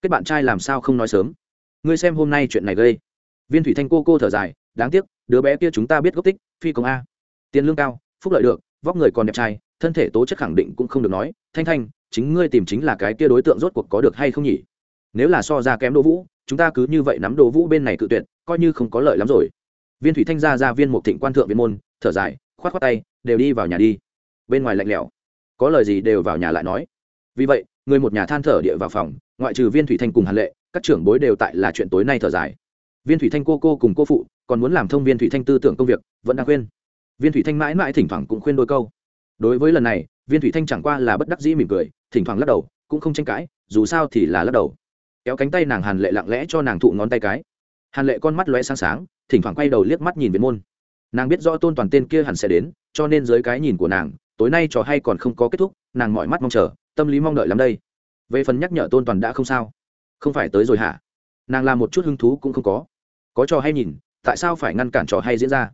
kết bạn trai làm sao không nói sớm? Ngươi xem hôm nay chuyện này gây. Viên thủy thanh cô cô thở dài, đáng tiếc, đứa bé kia chúng ta biết gốc tích, phi công a. Tiền lương cao, phúc lợi được, vóc người còn đẹp trai, thân thể tố chất khẳng định cũng không được nói. Thanh thanh, chính ngươi tìm chính là cái kia đối tượng rốt cuộc có được hay không nhỉ? Nếu là so ra kém đỗ vũ, chúng ta cứ như vậy nắm đỗ vũ bên này cự tuyệt, coi như không có lợi lắm rồi. Viên thủy thanh ra ra viên một thịnh quan thượng viên môn, thở dài, khoát khoát tay, đều đi vào nhà đi bên ngoài lạnh lẽo. Có lời gì đều vào nhà lại nói. Vì vậy, người một nhà than thở địa vào phòng, ngoại trừ viên thủy thanh cùng hàn lệ, các trưởng bối đều tại là chuyện tối nay thở dài. Viên thủy thanh cô cô cùng cô phụ, còn muốn làm thông viên thủy thanh tư tưởng công việc, vẫn đang khuyên. Viên thủy thanh mãi mãi thỉnh thoảng cũng khuyên đôi câu. Đối với lần này, viên thủy thanh chẳng qua là bất đắc dĩ mỉm cười, thỉnh thoảng lắc đầu, cũng không tranh cãi, dù sao thì là lắc đầu. Kéo cánh tay nàng hàn lệ lặng lẽ cho nàng thụ ngón tay cái. Hàn lệ con mắt lóe sáng sáng, thỉnh thoảng quay đầu liếc mắt nhìn viên môn. Nàng biết rõ tôn toàn tên kia hẳn sẽ đến, cho nên dưới cái nhìn của nàng tối nay trò hay còn không có kết thúc, nàng mọi mắt mong chờ, tâm lý mong đợi lắm đây. Về phần nhắc nhở tôn toàn đã không sao. Không phải tới rồi hả? Nàng làm một chút hứng thú cũng không có. Có trò hay nhìn, tại sao phải ngăn cản trò hay diễn ra?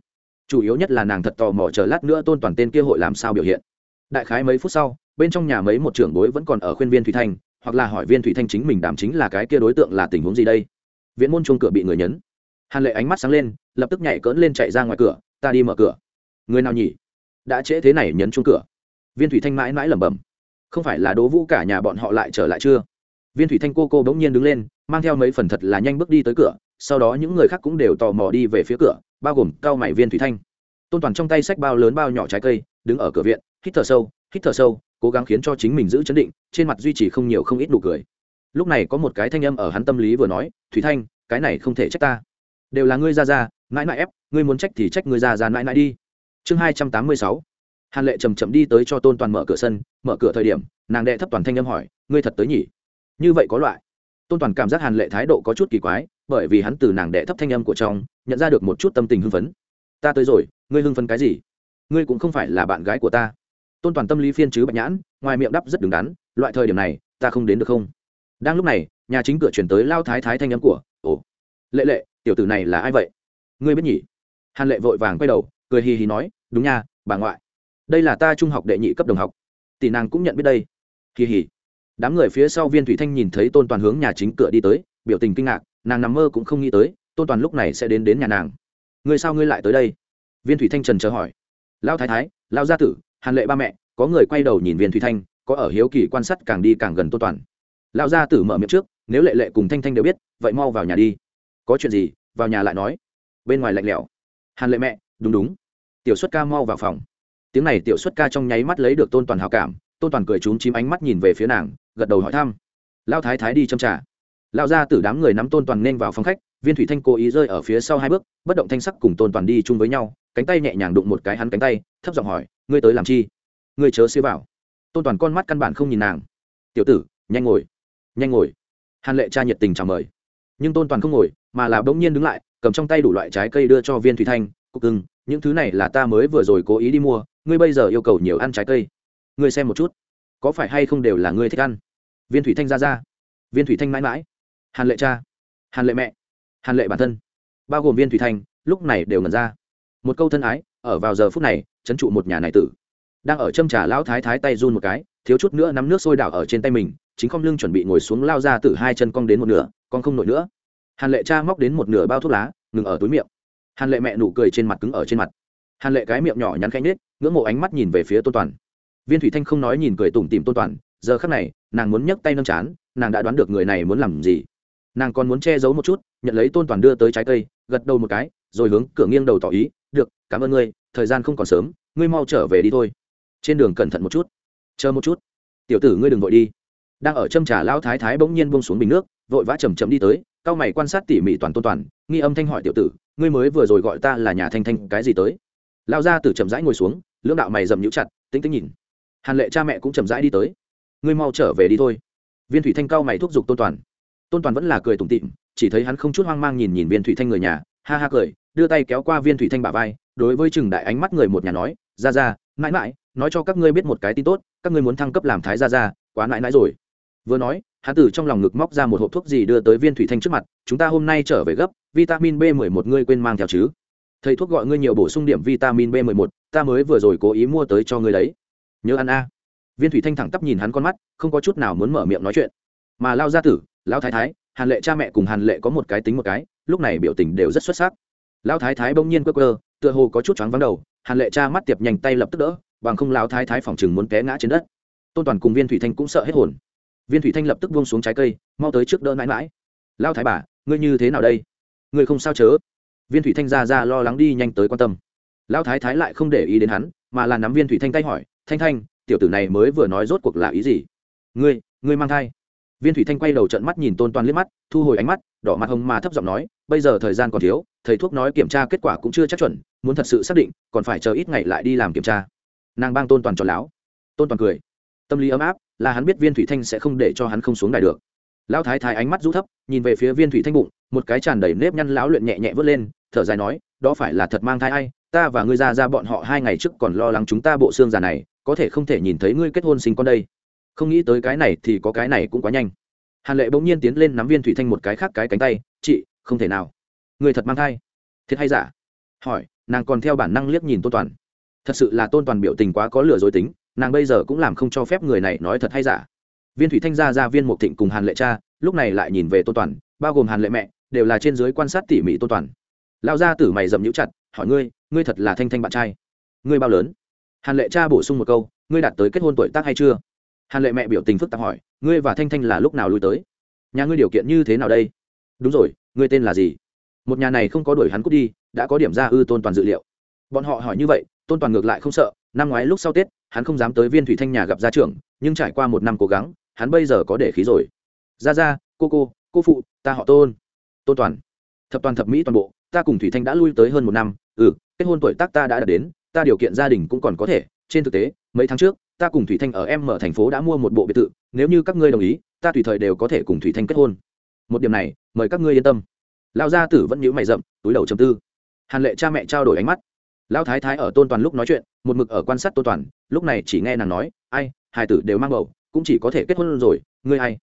Chủ yếu nhất là nàng thật tò mò chờ lát nữa tôn toàn tên kia hội làm sao biểu hiện. Đại khái mấy phút sau, bên trong nhà mấy một trưởng bối vẫn còn ở khuyên viên thủy thanh, hoặc là hỏi viên thủy thanh chính mình đảm chính là cái kia đối tượng là tình huống gì đây. Viện môn chuông cửa bị người nhấn. Hàn lệ ánh mắt sáng lên, lập tức nhảy cỡn lên chạy ra ngoài cửa, ta đi mở cửa. Người nào nhỉ? Đã trễ thế này nhấn chung cửa. Viên thủy thanh mãi mãi lẩm bẩm, không phải là đố vũ cả nhà bọn họ lại trở lại chưa? Viên thủy thanh cô cô bỗng nhiên đứng lên, mang theo mấy phần thật là nhanh bước đi tới cửa, sau đó những người khác cũng đều tò mò đi về phía cửa, bao gồm cao mày viên thủy thanh. Tôn toàn trong tay sách bao lớn bao nhỏ trái cây, đứng ở cửa viện, hít thở sâu, hít thở sâu, cố gắng khiến cho chính mình giữ chấn định, trên mặt duy trì không nhiều không ít nụ cười. Lúc này có một cái thanh âm ở hắn tâm lý vừa nói, thủy thanh, cái này không thể trách ta. Đều là ngươi ra ra, mãi mãi ép, ngươi muốn trách thì trách ngươi ra ra mãi mãi đi chương hai trăm tám mươi sáu. Hàn lệ chầm chậm đi tới cho tôn toàn mở cửa sân, mở cửa thời điểm, nàng đệ thấp toàn thanh âm hỏi, ngươi thật tới nhỉ? Như vậy có loại. Tôn toàn cảm giác hàn lệ thái độ có chút kỳ quái, bởi vì hắn từ nàng đệ thấp thanh âm của trong, nhận ra được một chút tâm tình hưng phấn. Ta tới rồi, ngươi hưng phấn cái gì? Ngươi cũng không phải là bạn gái của ta. Tôn toàn tâm lý phiên chứ bạch nhãn, ngoài miệng đắp rất đứng đắn, loại thời điểm này, ta không đến được không? Đang lúc này, nhà chính cửa chuyển tới lao thái thái thanh âm của, ồ, lệ lệ, tiểu tử này là ai vậy? Ngươi biết nhỉ? Hàn lệ vội vàng quay đầu, cười hì hì nói đúng nha, bà ngoại. Đây là ta trung học đệ nhị cấp đồng học. Tỷ nàng cũng nhận biết đây. Kỳ hỉ. Đám người phía sau viên thủy thanh nhìn thấy tôn toàn hướng nhà chính cửa đi tới, biểu tình kinh ngạc, nàng nằm mơ cũng không nghĩ tới, tôn toàn lúc này sẽ đến đến nhà nàng. Ngươi sao ngươi lại tới đây? Viên thủy thanh trần chờ hỏi. Lao thái thái lao gia tử, hàn lệ ba mẹ, có người quay đầu nhìn viên thủy thanh, có ở hiếu kỳ quan sát càng đi càng gần tôn toàn. Lao gia tử mở miệng trước, nếu lệ lệ cùng thanh thanh đều biết, vậy mau vào nhà đi. Có chuyện gì, vào nhà lại nói. Bên ngoài lạnh lẽo. Hàn lệ mẹ, đúng đúng tiểu xuất ca mau vào phòng. Tiếng này tiểu xuất ca trong nháy mắt lấy được tôn toàn hào cảm, tôn toàn cười trúng chím ánh mắt nhìn về phía nàng, gật đầu hỏi thăm. Lao thái thái đi châm trả lao ra từ đám người nắm tôn toàn nên vào phòng khách, viên thủy thanh cố ý rơi ở phía sau hai bước, bất động thanh sắc cùng tôn toàn đi chung với nhau, cánh tay nhẹ nhàng đụng một cái hắn cánh tay, thấp giọng hỏi, ngươi tới làm chi? Ngươi chớ xế vào. Tôn toàn con mắt căn bản không nhìn nàng. Tiểu tử, nhanh ngồi nhanh ngồi. Hàn lệ cha nhiệt tình chào mời. Nhưng tôn toàn không ngồi, mà là bỗng nhiên đứng lại, cầm trong tay đủ loại trái cây đưa cho viên thủy thanh cục cưng những thứ này là ta mới vừa rồi cố ý đi mua, ngươi bây giờ yêu cầu nhiều ăn trái cây. Ngươi xem một chút, có phải hay không đều là ngươi thích ăn? Viên thủy thanh ra ra. Viên thủy thanh mãi mãi. Hàn lệ cha. Hàn lệ mẹ. Hàn lệ bản thân. Bao gồm viên thủy thanh, lúc này đều ngần ra. Một câu thân ái, ở vào giờ phút này trấn trụ một nhà này tử. Đang ở châm trà lão thái thái tay run một cái, thiếu chút nữa nắm nước sôi đảo ở trên tay mình, chính không lưng chuẩn bị ngồi xuống lao ra từ hai chân cong đến một nửa con không nổi nữa. Hàn lệ cha móc đến một nửa bao thuốc lá, ngừng ở túi miệng hàn lệ mẹ nụ cười trên mặt cứng ở trên mặt. Hàn lệ cái miệng nhỏ nhắn khanh nết ngưỡng mộ ánh mắt nhìn về phía tôn toàn. Viên thủy thanh không nói nhìn cười tủm tìm tôn toàn, giờ khắc này, nàng muốn nhấc tay nâng chán, nàng đã đoán được người này muốn làm gì. Nàng còn muốn che giấu một chút, nhận lấy tôn toàn đưa tới trái cây, gật đầu một cái, rồi hướng cửa nghiêng đầu tỏ ý, được, cảm ơn ngươi, thời gian không còn sớm, ngươi mau trở về đi thôi. Trên đường cẩn thận một chút. Chờ một chút. Tiểu tử ngươi đừng vội đi. Đang ở châm trà lao thái thái bỗng nhiên bông xuống bình nước, vội vã chầm chậm đi tới, cao mày quan sát tỉ mỉ toàn tôn toàn, nghi âm thanh hỏi tiểu tử ngươi mới vừa rồi gọi ta là nhà thanh thanh, cái gì tới? Lao ra từ chậm rãi ngồi xuống, lưỡng đạo mày dầm nhũ chặt tính tính nhìn. Hàn lệ cha mẹ cũng chậm rãi đi tới. Ngươi mau trở về đi thôi. Viên thủy thanh cao mày thúc giục tôn toàn. Tôn toàn vẫn là cười tủm tịm chỉ thấy hắn không chút hoang mang nhìn nhìn viên thủy thanh người nhà, ha ha cười, đưa tay kéo qua viên thủy thanh bả vai, đối với chừng đại ánh mắt người một nhà nói ra ra mãi mãi, nói cho các ngươi biết một cái tin tốt, các ngươi muốn thăng cấp làm thái ra ra quá mãi mãi rồi. Vừa nói, hắn từ trong lòng ngực móc ra một hộp thuốc gì đưa tới viên thủy thanh trước mặt, chúng ta hôm nay trở về gấp vitamin b 1 một ngươi quên mang theo chứ? Thầy thuốc gọi ngươi nhiều bổ sung điểm vitamin b 1 một, ta mới vừa rồi cố ý mua tới cho ngươi đấy. Nhớ ăn a. Viên thủy thanh thẳng tắp nhìn hắn con mắt, không có chút nào muốn mở miệng nói chuyện. Mà lao gia tử, lao thái thái, hàn lệ cha mẹ cùng hàn lệ có một cái tính một cái, lúc này biểu tình đều rất xuất sắc. Lao thái thái bỗng nhiên quơ quơ, tựa hồ có chút choáng vắng đầu, hàn lệ cha mắt tiệp nhanh tay lập tức đỡ, bằng không lao thái thái phòng chừng muốn té ngã trên đất. Tôn toàn cùng viên thủy thanh cũng sợ hết hồn. Viên thủy thanh lập tức buông xuống trái cây, mau tới trước đỡ mãi mãi. Lao thái bà, ngươi như thế nào đây? Người không sao chớ. Viên thủy thanh ra ra lo lắng đi nhanh tới quan tâm. Lão thái thái lại không để ý đến hắn, mà là nắm viên thủy thanh tay hỏi, thanh thanh, tiểu tử này mới vừa nói rốt cuộc là ý gì? Ngươi ngươi mang thai. Viên thủy thanh quay đầu trận mắt nhìn tôn toàn liếc mắt, thu hồi ánh mắt, đỏ mặt hồng mà thấp giọng nói, bây giờ thời gian còn thiếu, thầy thuốc nói kiểm tra kết quả cũng chưa chắc chuẩn, muốn thật sự xác định, còn phải chờ ít ngày lại đi làm kiểm tra. Nàng bang tôn toàn tròn láo tôn toàn cười. Tâm lý ấm áp là hắn biết viên thủy thanh sẽ không để cho hắn không xuống đài được. Lão thái thái ánh mắt rũ thấp, nhìn về phía viên thủy thanh bụng một cái tràn đầy nếp nhăn lão luyện nhẹ nhẹ vớt lên, thở dài nói, đó phải là thật mang thai ai, ta và ngươi ra ra bọn họ hai ngày trước còn lo lắng chúng ta bộ xương già này, có thể không thể nhìn thấy ngươi kết hôn sinh con đây. Không nghĩ tới cái này thì có cái này cũng quá nhanh. Hàn lệ bỗng nhiên tiến lên nắm viên thủy thanh một cái khác cái cánh tay, chị, không thể nào. Người thật mang thai. Thiệt hay giả? Hỏi, nàng còn theo bản năng liếc nhìn tôn toàn. Thật sự là tôn toàn biểu tình quá có lửa dối tính, nàng bây giờ cũng làm không cho phép người này nói thật hay giả. Viên thủy thanh ra ra viên mục thịnh cùng hàn lệ cha, lúc này lại nhìn về tôn toàn, bao gồm hàn lệ mẹ đều là trên dưới quan sát tỉ mỉ tôn toàn. Lao ra tử mày dậm nhũ chặt, hỏi ngươi ngươi thật là thanh thanh bạn trai. Ngươi bao lớn? Hàn lệ cha bổ sung một câu, ngươi đạt tới kết hôn tuổi tác hay chưa? Hàn lệ mẹ biểu tình phức tạp hỏi, ngươi và thanh thanh là lúc nào lui tới? Nhà ngươi điều kiện như thế nào đây? Đúng rồi, ngươi tên là gì? Một nhà này không có đuổi hắn cút đi, đã có điểm ra ư tôn toàn dự liệu. Bọn họ hỏi như vậy, tôn toàn ngược lại không sợ, năm ngoái lúc sau tết, hắn không dám tới viên thủy thanh nhà gặp gia trưởng, nhưng trải qua một năm cố gắng, hắn bây giờ có để khí rồi. Ra ra cô cô cô phụ, ta họ tôn tôn toàn. Thập toàn thập mỹ toàn bộ, ta cùng thủy thanh đã lui tới hơn một năm ừ kết hôn tuổi tác ta đã đạt đến, ta điều kiện gia đình cũng còn có thể, trên thực tế, mấy tháng trước, ta cùng thủy thanh ở em mở thành phố đã mua một bộ biệt thự, nếu như các ngươi đồng ý, ta tùy thời đều có thể cùng thủy thanh kết hôn. Một điểm này, mời các ngươi yên tâm. Lão gia tử vẫn nhíu mày rậm, túi đầu chầm tư. Hàn lệ cha mẹ trao đổi ánh mắt. Lão thái thái ở tôn toàn lúc nói chuyện, một mực ở quan sát tôn toàn, lúc này chỉ nghe nàng nói, ai hai tử đều mang bầu, cũng chỉ có thể kết hôn rồi, ngươi ai?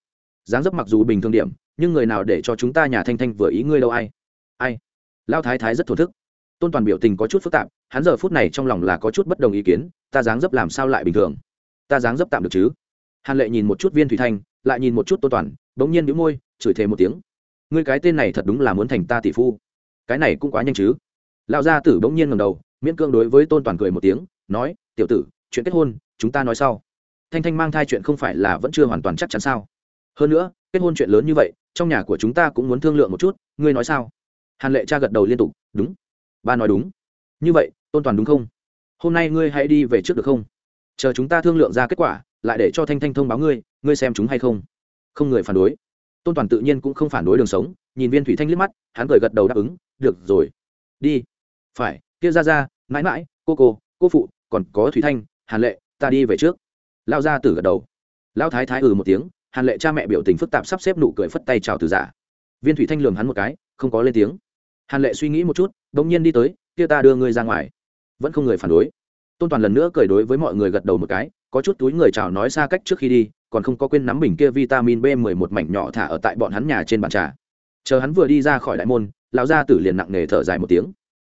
Dáng dấp mặc dù bình thường điểm nhưng người nào để cho chúng ta nhà thanh thanh vừa ý ngươi đâu ai? Ai? Lão thái thái rất thổ thức. Tôn toàn biểu tình có chút phức tạp, hắn giờ phút này trong lòng là có chút bất đồng ý kiến, ta dáng dấp làm sao lại bình thường? Ta dáng dấp tạm được chứ? Hàn lệ nhìn một chút viên thủy thanh, lại nhìn một chút tô toàn, bỗng nhiên đĩu môi, chửi thề một tiếng. Ngươi cái tên này thật đúng là muốn thành ta tỷ phu. Cái này cũng quá nhanh chứ? Lão gia tử bỗng nhiên ngầm đầu, miễn cương đối với tôn toàn cười một tiếng, nói, tiểu tử, chuyện kết hôn, chúng ta nói sau. Thanh thanh mang thai chuyện không phải là vẫn chưa hoàn toàn chắc chắn sao? Hơn nữa, kết hôn chuyện lớn như vậy trong nhà của chúng ta cũng muốn thương lượng một chút, ngươi nói sao? Hàn lệ cha gật đầu liên tục, đúng. Ba nói đúng. Như vậy, tôn toàn đúng không? Hôm nay ngươi hãy đi về trước được không? Chờ chúng ta thương lượng ra kết quả, lại để cho thanh thanh thông báo ngươi ngươi xem chúng hay không? Không người phản đối. Tôn toàn tự nhiên cũng không phản đối đường sống, nhìn viên thủy thanh liếc mắt, hắn cười gật đầu đáp ứng, được rồi. Đi. Phải. Kia ra ra, mãi mãi, cô cô cô phụ, còn có thủy thanh, hàn lệ, ta đi về trước. Lao ra tử gật đầu. Lao thái thái ừ một tiếng hàn lệ cha mẹ biểu tình phức tạp sắp xếp nụ cười phất tay chào từ giả. Viên thủy thanh lường hắn một cái, không có lên tiếng. Hàn lệ suy nghĩ một chút đ ỗ n g nhiên đi tới, kia ta đưa ngươi ra ngoài. Vẫn không người phản đối. Tôn toàn lần nữa cười đối với mọi người gật đầu một cái, có chút túi người chào nói xa cách trước khi đi, còn không có quên nắm bình kia vitamin b 1 một mảnh nhỏ thả ở tại bọn hắn nhà trên bàn trà. Chờ hắn vừa đi ra khỏi đại môn, lão gia tử liền nặng nề thở dài một tiếng.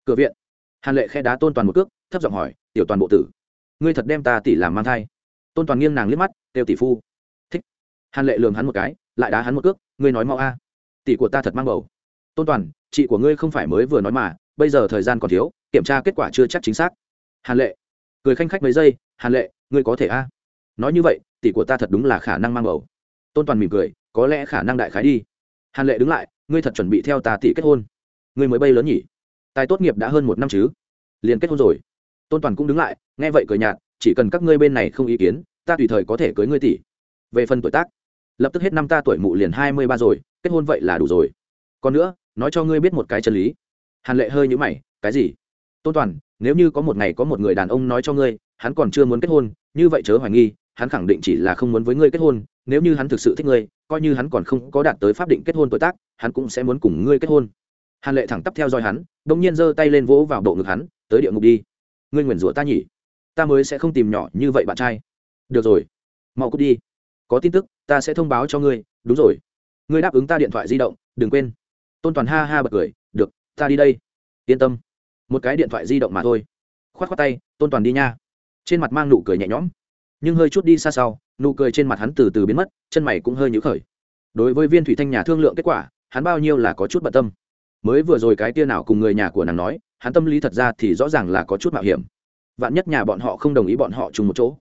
Cửa viện. Hàn lệ khe đá tôn toàn một cước, thấp giọng hỏi, tiểu toàn bộ tử, ngươi thật đem ta tỷ làm mang thai? Tôn toàn nghiêng nàng liếc mắt têu tỷ phu hàn lệ lường hắn một cái, lại đá hắn một cước, ngươi nói mau a, tỷ của ta thật mang bầu. Tôn toàn, chị của ngươi không phải mới vừa nói mà, bây giờ thời gian còn thiếu, kiểm tra kết quả chưa chắc chính xác. Hàn lệ cười khanh khách mấy giây, hàn lệ, ngươi có thể a. Nói như vậy, tỷ của ta thật đúng là khả năng mang bầu. Tôn toàn mỉm cười, có lẽ khả năng đại khái đi. Hàn lệ đứng lại, ngươi thật chuẩn bị theo ta tỷ kết hôn. Ngươi mới bay lớn nhỉ? Tài tốt nghiệp đã hơn một năm chứ? Liền kết hôn rồi. Tôn toàn cũng đứng lại, nghe vậy cười nhạt, chỉ cần các ngươi bên này không ý kiến, ta tùy thời có thể cưới ngươi tỷ. Về phần tuổi tác lập tức hết năm ta tuổi mụ liền hai mươi ba rồi, kết hôn vậy là đủ rồi. Còn nữa, nói cho ngươi biết một cái chân lý. Hàn lệ hơi như mày, cái gì? Tôn toàn, nếu như có một ngày có một người đàn ông nói cho ngươi, hắn còn chưa muốn kết hôn, như vậy chớ hoài nghi, hắn khẳng định chỉ là không muốn với ngươi kết hôn, nếu như hắn thực sự thích ngươi, coi như hắn còn không có đạt tới pháp định kết hôn tuổi tác, hắn cũng sẽ muốn cùng ngươi kết hôn. Hàn lệ thẳng tắp theo dõi hắn đ ỗ n g nhiên giơ tay lên vỗ vào bộ ngực hắn, tới địa ngục đi. Ngươi nguyền rủa ta nhỉ? Ta mới sẽ không tìm nhỏ như vậy bạn trai. Được rồi, mau cút đi có tin tức, ta sẽ thông báo cho ngươi, đúng rồi. Ngươi đáp ứng ta điện thoại di động, đừng quên. Tôn toàn ha ha bật cười, được, ta đi đây. Yên tâm. Một cái điện thoại di động mà thôi. K h o á t k h o á t tay, tôn toàn đi nha. Trên mặt mang nụ cười nhẹ nhõm, nhưng hơi chút đi xa sau, nụ cười trên mặt hắn từ từ biến mất, chân mày cũng hơi nhũ khởi. Đối với viên thủy thanh nhà thương lượng kết quả, hắn bao nhiêu là có chút bận tâm. Mới vừa rồi cái tia nào cùng người nhà của nàng nói, hắn tâm lý thật ra thì rõ ràng là có chút mạo hiểm. Vạn nhất nhà bọn họ không đồng ý bọn họ chung một chỗ.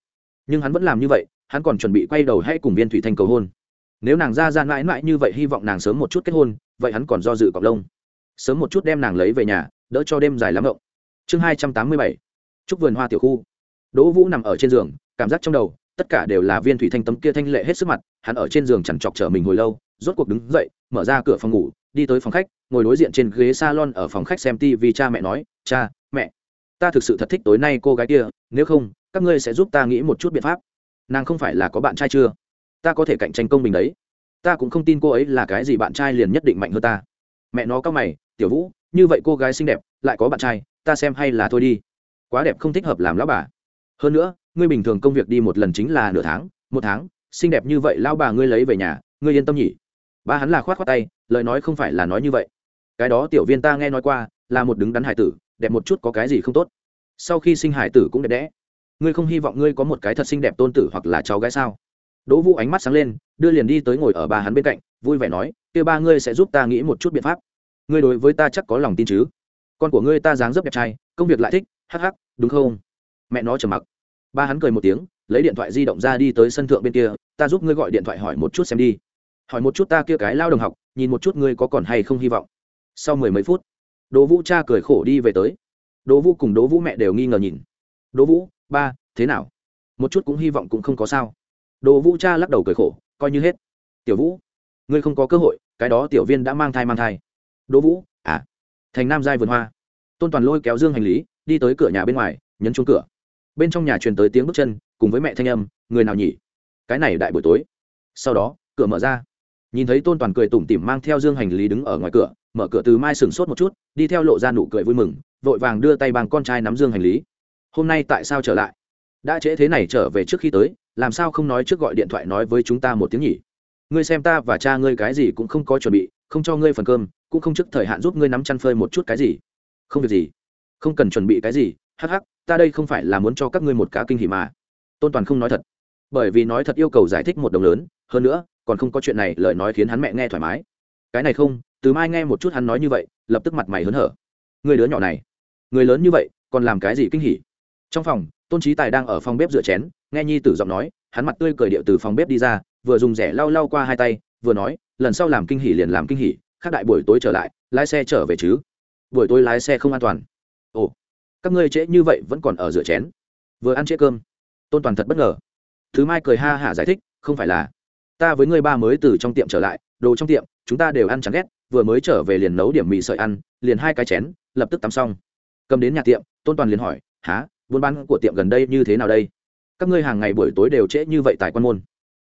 Nhưng hắn vẫn làm như vậy hắn còn chuẩn bị quay đầu hay cùng viên thủy thanh cầu hôn. Nếu nàng ra ra mãi mãi như vậy, hy vọng nàng sớm một chút kết hôn, vậy hắn còn do dự cọc lông. Sớm một chút đem nàng lấy về nhà, đỡ cho đêm dài lắm rộng chương hai trăm tám mươi bảy. Chúc vườn hoa tiểu khu. Đỗ vũ nằm ở trên giường, cảm giác trong đầu, tất cả đều là viên thủy thanh tấm kia thanh lệ hết sức mặt, hắn ở trên giường chẳng chọc chở mình hồi lâu, rốt cuộc đứng dậy, mở ra cửa phòng ngủ, đi tới phòng khách, ngồi đối diện trên ghế salon ở phòng khách xem tv cha mẹ nói, cha, mẹ, ta thực sự thật thích tối nay cô gái kia, nếu không, các ngươi sẽ giúp ta nghĩ một chút biện pháp nàng không phải là có bạn trai chưa? Ta có thể cạnh tranh công bình đấy. Ta cũng không tin cô ấy là cái gì bạn trai liền nhất định mạnh hơn ta. Mẹ nó cao mày, tiểu vũ, như vậy cô gái xinh đẹp, lại có bạn trai, ta xem hay là thôi đi. Quá đẹp không thích hợp làm lão bà. Hơn nữa, ngươi bình thường công việc đi một lần chính là nửa tháng, một tháng, xinh đẹp như vậy lão bà ngươi lấy về nhà, ngươi yên tâm nhỉ. Ba hắn là khoát khoát tay, lời nói không phải là nói như vậy. Cái đó tiểu viên ta nghe nói qua, là một đứng đắn hải tử, đẹp một chút có cái gì không tốt. Sau khi sinh hải tử cũng đẹp đẽ ngươi không hy vọng ngươi có một cái thật xinh đẹp tôn tử hoặc là cháu gái sao? Đỗ vũ ánh mắt sáng lên, đưa liền đi tới ngồi ở ba hắn bên cạnh, vui vẻ nói, kia ba ngươi sẽ giúp ta nghĩ một chút biện pháp. Ngươi đối với ta chắc có lòng tin chứ? Con của ngươi ta dáng dấp đẹp trai, công việc lại thích, hắc hắc, đúng không? Mẹ nó trầm mặc. Ba hắn cười một tiếng, lấy điện thoại di động ra đi tới sân thượng bên kia, ta giúp ngươi gọi điện thoại hỏi một chút xem đi. Hỏi một chút ta kia cái lao đồng học, nhìn một chút ngươi có còn hay không hy vọng. Sau mười mấy phút, đỗ vũ cha cười khổ đi về tới. Đỗ vũ cùng đỗ vũ mẹ đều nghi ngờ nhìn. Đỗ vũ ba, thế nào? Một chút cũng hy vọng cũng không có sao. Đỗ vũ cha lắc đầu cười khổ, coi như hết. Tiểu vũ, ngươi không có cơ hội, cái đó tiểu viên đã mang thai mang thai. Đỗ vũ à thành nam giai vườn hoa. Tôn toàn lôi kéo dương hành lý, đi tới cửa nhà bên ngoài, nhấn chuông cửa. Bên trong nhà truyền tới tiếng bước chân, cùng với mẹ thanh âm, người nào nhỉ? Cái này đại buổi tối. Sau đó, cửa mở ra. Nhìn thấy tôn toàn cười tủm tỉm mang theo dương hành lý đứng ở ngoài cửa, mở cửa từ mai sừng sốt một chút, đi theo lộ ra nụ cười vui mừng, vội vàng đưa tay bằng con trai nắm dương hành lý hôm nay tại sao trở lại? Đã trễ thế này trở về trước khi tới, làm sao không nói trước gọi điện thoại nói với chúng ta một tiếng nhỉ? Ngươi xem ta và cha ngươi cái gì cũng không có chuẩn bị, không cho ngươi phần cơm, cũng không trước thời hạn giúp ngươi nắm chăn phơi một chút cái gì. Không việc gì. Không cần chuẩn bị cái gì, hắc hắc, ta đây không phải là muốn cho các ngươi một cá kinh hỉ mà. Tôn toàn không nói thật. Bởi vì nói thật yêu cầu giải thích một đồng lớn, hơn nữa, còn không có chuyện này, lời nói khiến hắn mẹ nghe thoải mái. Cái này không, từ mai nghe một chút hắn nói như vậy, lập tức mặt mày hớn hở. Người đứa nhỏ này. Người lớn như vậy, còn làm cái gì kinh hỉ? Trong phòng, tôn trí tài đang ở phòng bếp rửa chén, nghe nhi tử giọng nói, hắn mặt tươi cười điệu từ phòng bếp đi ra, vừa dùng rẻ lau lau qua hai tay, vừa nói, lần sau làm kinh hỉ liền làm kinh hỉ, khác đại buổi tối trở lại, lái xe trở về chứ. Buổi tối lái xe không an toàn. Ồ, các ngươi trễ như vậy vẫn còn ở rửa chén. Vừa ăn trễ cơm. Tôn toàn thật bất ngờ. Thứ mai cười ha hả giải thích, không phải là, ta với ngươi ba mới từ trong tiệm trở lại, đồ trong tiệm, chúng ta đều ăn chẳng ghét, vừa mới trở về liền nấu điểm mì sợi ăn, liền hai cái chén, lập tức tắm xong. Cầm đến nhà tiệm, tôn toàn liền hỏi há buôn bán của tiệm gần đây như thế nào đây? Các ngươi hàng ngày buổi tối đều trễ như vậy tại quan môn.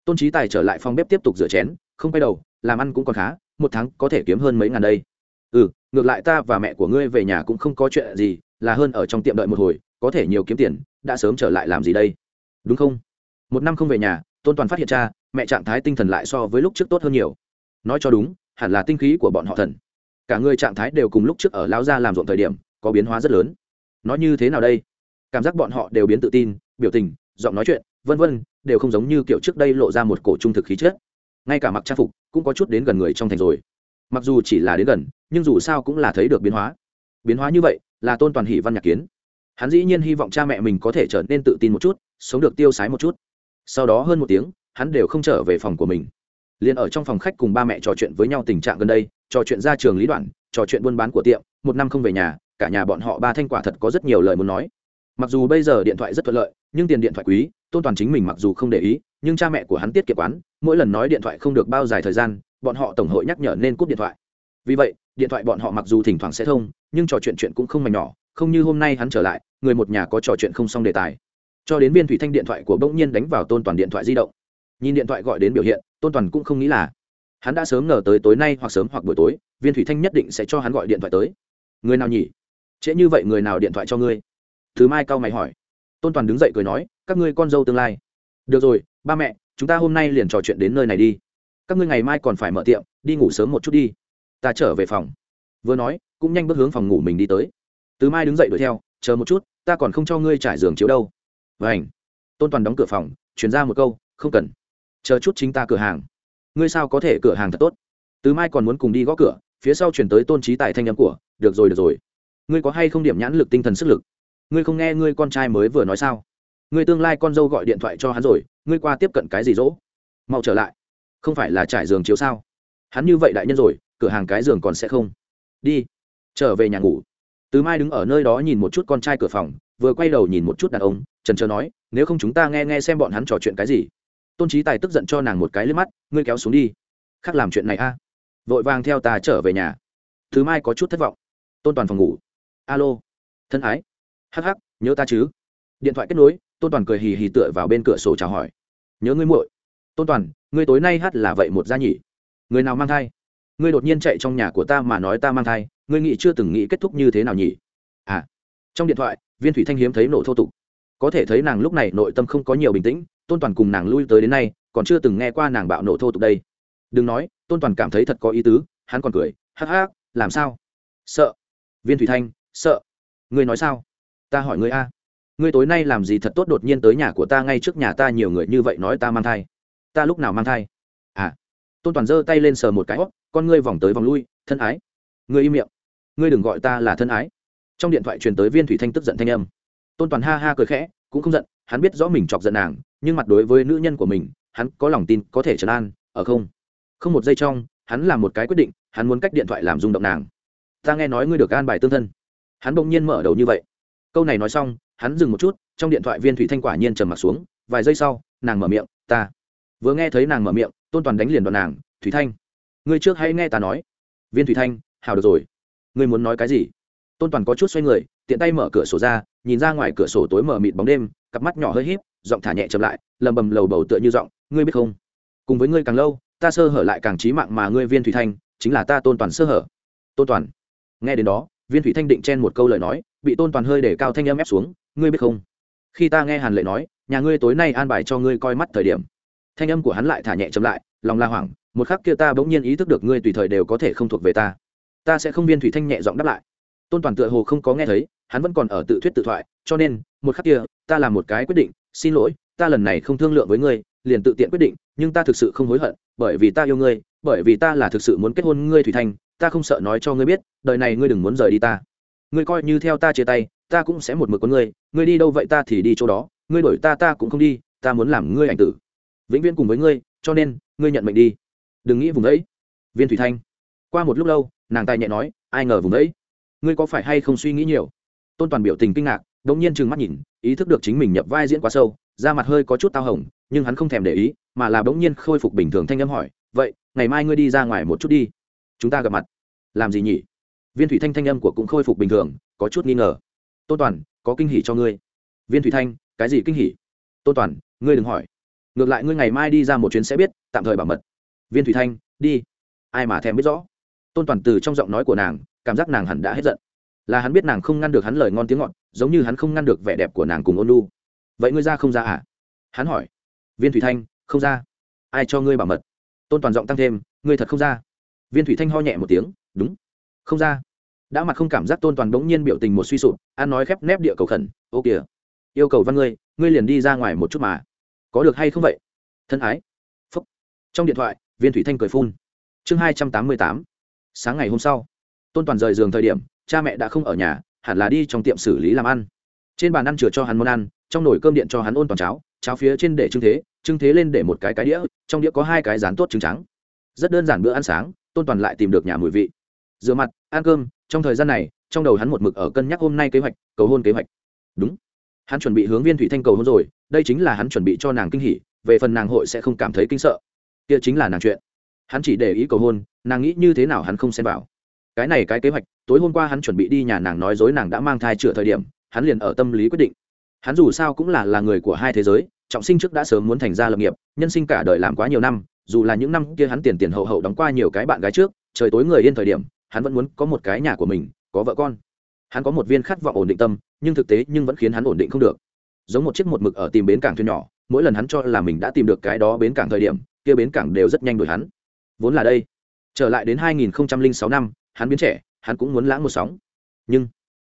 Tôn trí tài trở lại phòng bếp tiếp tục rửa chén, không quay đầu, làm ăn cũng còn khá, một tháng có thể kiếm hơn mấy ngàn đây. Ừ ngược lại ta và mẹ của ngươi về nhà cũng không có chuyện gì, là hơn ở trong tiệm đợi một hồi, có thể nhiều kiếm tiền, đã sớm trở lại làm gì đây? Đúng không? Một năm không về nhà, tôn toàn phát hiện cha, mẹ trạng thái tinh thần lại so với lúc trước tốt hơn nhiều. Nói cho đúng, hẳn là tinh khí của bọn họ thần. Cả người trạng thái đều cùng lúc trước ở lao gia làm ruộng thời điểm, có biến hóa rất lớn. Nói như thế nào đây? Cảm giác bọn họ đều biến tự tin, biểu tình, giọng nói chuyện, vân vân, đều không giống như kiểu trước đây lộ ra một cổ trung thực khí chất. Ngay cả mặc trang phục cũng có chút đến gần người trong thành rồi. Mặc dù chỉ là đến gần, nhưng dù sao cũng là thấy được biến hóa. Biến hóa như vậy là tôn toàn hỷ văn nhạc kiến. Hắn dĩ nhiên hy vọng cha mẹ mình có thể trở nên tự tin một chút, sống được tiêu sái một chút. Sau đó hơn một tiếng, hắn đều không trở về phòng của mình. Liền ở trong phòng khách cùng ba mẹ trò chuyện với nhau tình trạng gần đây, trò chuyện ra trường lý đoạn, trò chuyện buôn bán của tiệm, một năm không về nhà, cả nhà bọn họ ba thanh quả thật có rất nhiều lời muốn nói mặc dù bây giờ điện thoại rất thuận lợi, nhưng tiền điện thoại quý, tôn toàn chính mình mặc dù không để ý, nhưng cha mẹ của hắn tiết kiệm quán, mỗi lần nói điện thoại không được bao dài thời gian, bọn họ tổng hội nhắc nhở nên cúp điện thoại. Vì vậy, điện thoại bọn họ mặc dù thỉnh thoảng sẽ thông, nhưng trò chuyện chuyện cũng không mảnh nhỏ, không như hôm nay hắn trở lại, người một nhà có trò chuyện không xong đề tài. Cho đến viên thủy thanh điện thoại của bỗng nhiên đánh vào tôn toàn điện thoại di động. Nhìn điện thoại gọi đến biểu hiện, tôn toàn cũng không nghĩ là hắn đã sớm ngờ tới tối nay hoặc sớm hoặc buổi tối, viên thủy thanh nhất định sẽ cho hắn gọi điện thoại tới. Người nào nhỉ? Trễ như vậy người nào điện thoại cho ngươi? Thứ mai cao mày hỏi. Tôn toàn đứng dậy cười nói, các ngươi con dâu tương lai. Được rồi, ba mẹ, chúng ta hôm nay liền trò chuyện đến nơi này đi. Các ngươi ngày mai còn phải mở tiệm, đi ngủ sớm một chút đi. Ta trở về phòng. Vừa nói, cũng nhanh bước hướng phòng ngủ mình đi tới. Từ mai đứng dậy đuổi theo, chờ một chút, ta còn không cho ngươi trải giường chiếu đâu. Vảnh tôn toàn đóng cửa phòng chuyển ra một câu, không cần. Chờ chút chính ta cửa hàng. Ngươi sao có thể cửa hàng thật tốt? Từ mai còn muốn cùng đi gõ cửa, phía sau chuyển tới tôn trí tài thanh âm của, được rồi được rồi. Ngươi có hay không điểm nhãn lực tinh thần sức lực? Ngươi không nghe ngươi con trai mới vừa nói sao? Ngươi tương lai con dâu gọi điện thoại cho hắn rồi, ngươi qua tiếp cận cái gì dỗ? Mau trở lại. Không phải là trải giường chiếu sao? Hắn như vậy đại nhân rồi, cửa hàng cái giường còn sẽ không? Đi. Trở về nhà ngủ. Từ mai đứng ở nơi đó nhìn một chút con trai cửa phòng, vừa quay đầu nhìn một chút đàn ông, trần trờ nói, nếu không chúng ta nghe nghe xem bọn hắn trò chuyện cái gì. Tôn trí tài tức giận cho nàng một cái lên mắt, ngươi kéo xuống đi. Khác làm chuyện này a. Vội vàng theo ta trở về nhà. Thứ mai có chút thất vọng. Tôn toàn phòng ngủ. Alo. Thân ái hắc hắc, nhớ ta chứ? Điện thoại kết nối, tôn toàn cười hì hì tựa vào bên cửa sổ chào hỏi. Nhớ ngươi muội. Tôn toàn, ngươi tối nay hát là vậy một gia nhỉ? Người nào mang thai? Ngươi đột nhiên chạy trong nhà của ta mà nói ta mang thai, ngươi nghĩ chưa từng nghĩ kết thúc như thế nào nhỉ? À. Trong điện thoại, viên thủy thanh hiếm thấy nổ thô tục. Có thể thấy nàng lúc này nội tâm không có nhiều bình tĩnh, tôn toàn cùng nàng lui tới đến nay, còn chưa từng nghe qua nàng bạo nổ thô tục đây. Đừng nói, tôn toàn cảm thấy thật có ý tứ, hắn còn cười, hắc hắc, làm sao? Sợ. Viên thủy thanh, sợ. Ngươi nói sao? Ta hỏi ngươi a. Ngươi tối nay làm gì thật tốt đột nhiên tới nhà của ta ngay trước nhà ta nhiều người như vậy nói ta mang thai. Ta lúc nào mang thai? À. Tôn toàn giơ tay lên sờ một cái hót con ngươi vòng tới vòng lui, thân ái. Ngươi im miệng. Ngươi đừng gọi ta là thân ái. Trong điện thoại truyền tới viên thủy thanh tức giận thanh âm. Tôn toàn ha ha cười khẽ, cũng không giận, hắn biết rõ mình chọc giận nàng, nhưng mặt đối với nữ nhân của mình, hắn có lòng tin, có thể trấn an, ở không? Không một giây trong, hắn làm một cái quyết định, hắn muốn cách điện thoại làm rung động nàng. Ta nghe nói ngươi được an bài tương thân. Hắn bỗng nhiên mở đầu như vậy câu này nói xong, hắn dừng một chút, trong điện thoại viên thủy thanh quả nhiên trầm m ặ t xuống, vài giây sau, nàng mở miệng, ta. Vừa nghe thấy nàng mở miệng, tôn toàn đánh liền đoạn nàng, thủy thanh, ngươi trước hãy nghe ta nói. Viên thủy thanh hào được rồi. Ngươi muốn nói cái gì? Tôn toàn có chút xoay người, tiện tay mở cửa sổ ra, nhìn ra ngoài cửa sổ tối mở mịt bóng đêm, cặp mắt nhỏ hơi híp, giọng thả nhẹ chậm lại, lầm bầm lầu bầu tựa như giọng, ngươi biết không? Cùng với ngươi càng lâu, ta sơ hở lại càng trí mạng mà ngươi viên thủy thanh, chính là ta tôn toàn sơ hở. Tôn toàn, nghe đến đó viên thủy thanh định chen một câu lời nói, bị tôn toàn hơi để cao thanh âm ép xuống, ngươi biết không? Khi ta nghe hàn lệ nói, nhà ngươi tối nay an bài cho ngươi coi mắt thời điểm. Thanh âm của hắn lại thả nhẹ chậm lại, lòng la hoảng, một khắc kia ta bỗng nhiên ý thức được ngươi tùy thời đều có thể không thuộc về ta. Ta sẽ không viên thủy thanh nhẹ giọng đáp lại. Tôn toàn tựa hồ không có nghe thấy, hắn vẫn còn ở tự thuyết tự thoại, cho nên, một khắc kia, ta làm một cái quyết định, xin lỗi, ta lần này không thương lượng với ngươi, liền tự tiện quyết định, nhưng ta thực sự không hối hận, bởi vì ta yêu ngươi, bởi vì ta là thực sự muốn kết hôn ngươi thủy thanh ta không sợ nói cho ngươi biết, đời này ngươi đừng muốn rời đi ta. Ngươi coi như theo ta chia tay, ta cũng sẽ một mực có ngươi ngươi đi đâu vậy ta thì đi chỗ đó, ngươi đổi ta ta cũng không đi, ta muốn làm ngươi ảnh tử. Vĩnh viễn cùng với ngươi, cho nên, ngươi nhận mệnh đi. Đừng nghĩ vùng ấy. Viên thủy thanh. Qua một lúc lâu, nàng tài nhẹ nói, ai ngờ vùng ấy. Ngươi có phải hay không suy nghĩ nhiều? Tôn toàn biểu tình kinh ngạc đ ỗ n g nhiên trừng mắt nhìn, ý thức được chính mình nhập vai diễn quá sâu, da mặt hơi có chút tao hồng, nhưng hắn không thèm để ý, mà là bỗng nhiên khôi phục bình thường thanh âm hỏi, vậy, ngày mai ngươi đi ra ngoài một chút đi chúng ta gặp mặt. Làm gì nhỉ? Viên thủy thanh thanh âm của cũng khôi phục bình thường, có chút nghi ngờ. Tôn toàn, có kinh hỉ cho ngươi. Viên thủy thanh, cái gì kinh hỉ? Tôn toàn, ngươi đừng hỏi. Ngược lại ngươi ngày mai đi ra một chuyến sẽ biết, tạm thời bảo mật. Viên thủy thanh, đi. Ai mà thèm biết rõ? Tôn toàn từ trong giọng nói của nàng, cảm giác nàng hẳn đã hết giận. Là hắn biết nàng không ngăn được hắn lời ngon tiếng ngọt, giống như hắn không ngăn được vẻ đẹp của nàng cùng ôn lu vậy ngươi ra không ra à? Hắn hỏi. Viên thủy thanh, không ra. Ai cho ngươi bảo mật? Tôn toàn giọng tăng thêm, ngươi thật không ra viên thủy thanh ho nhẹ một tiếng, đúng. Không ra. Đã mặt không cảm giác tôn toàn bỗng nhiên biểu tình một suy sụp, an nói khép nép địa cầu khẩn, ô kìa, yêu cầu văn ngươi ngươi liền đi ra ngoài một chút mà. Có được hay không vậy? Thân ái. Phúc. Trong điện thoại, viên thủy thanh cười phun. Chương hai trăm tám mươi tám. Sáng ngày hôm sau. Tôn toàn rời giường thời điểm, cha mẹ đã không ở nhà, hẳn là đi trong tiệm xử lý làm ăn. Trên bàn ăn chừa cho hắn món ăn, trong nồi cơm điện cho hắn ôn toàn cháo cháo phía trên để trưng thế trưng thế lên để một cái cái đĩa, trong đĩa có hai cái rán tốt trứng trắng. Rất đơn giản bữa ăn sáng tôn toàn lại tìm được nhà mùi vị. Rửa mặt, ăn cơm, trong thời gian này, trong đầu hắn một mực ở cân nhắc hôm nay kế hoạch, cầu hôn kế hoạch. Đúng. Hắn chuẩn bị hướng viên thủy thanh cầu hôn rồi, đây chính là hắn chuẩn bị cho nàng kinh hỉ, về phần nàng hội sẽ không cảm thấy kinh sợ. Kia chính là nàng chuyện. Hắn chỉ để ý cầu hôn, nàng nghĩ như thế nào hắn không xem vào. Cái này cái kế hoạch, tối hôm qua hắn chuẩn bị đi nhà nàng nói dối nàng đã mang thai chữa thời điểm, hắn liền ở tâm lý quyết định. Hắn dù sao cũng là là người của hai thế giới, trọng sinh trước đã sớm muốn thành ra lập nghiệp, nhân sinh cả đời làm quá nhiều năm dù là những năm kia hắn tiền tiền hậu hậu đóng qua nhiều cái bạn gái trước, trời tối người yên thời điểm, hắn vẫn muốn có một cái nhà của mình, có vợ con. Hắn có một viên khát vọng ổn định tâm, nhưng thực tế nhưng vẫn khiến hắn ổn định không được. Giống một chiếc một mực ở tìm bến cảng thuyền nhỏ, mỗi lần hắn cho là mình đã tìm được cái đó bến cảng thời điểm, kia bến cảng đều rất nhanh đuổi hắn. Vốn là đây. Trở lại đến 2006 năm, hắn biến trẻ, hắn cũng muốn lãng một sóng. Nhưng,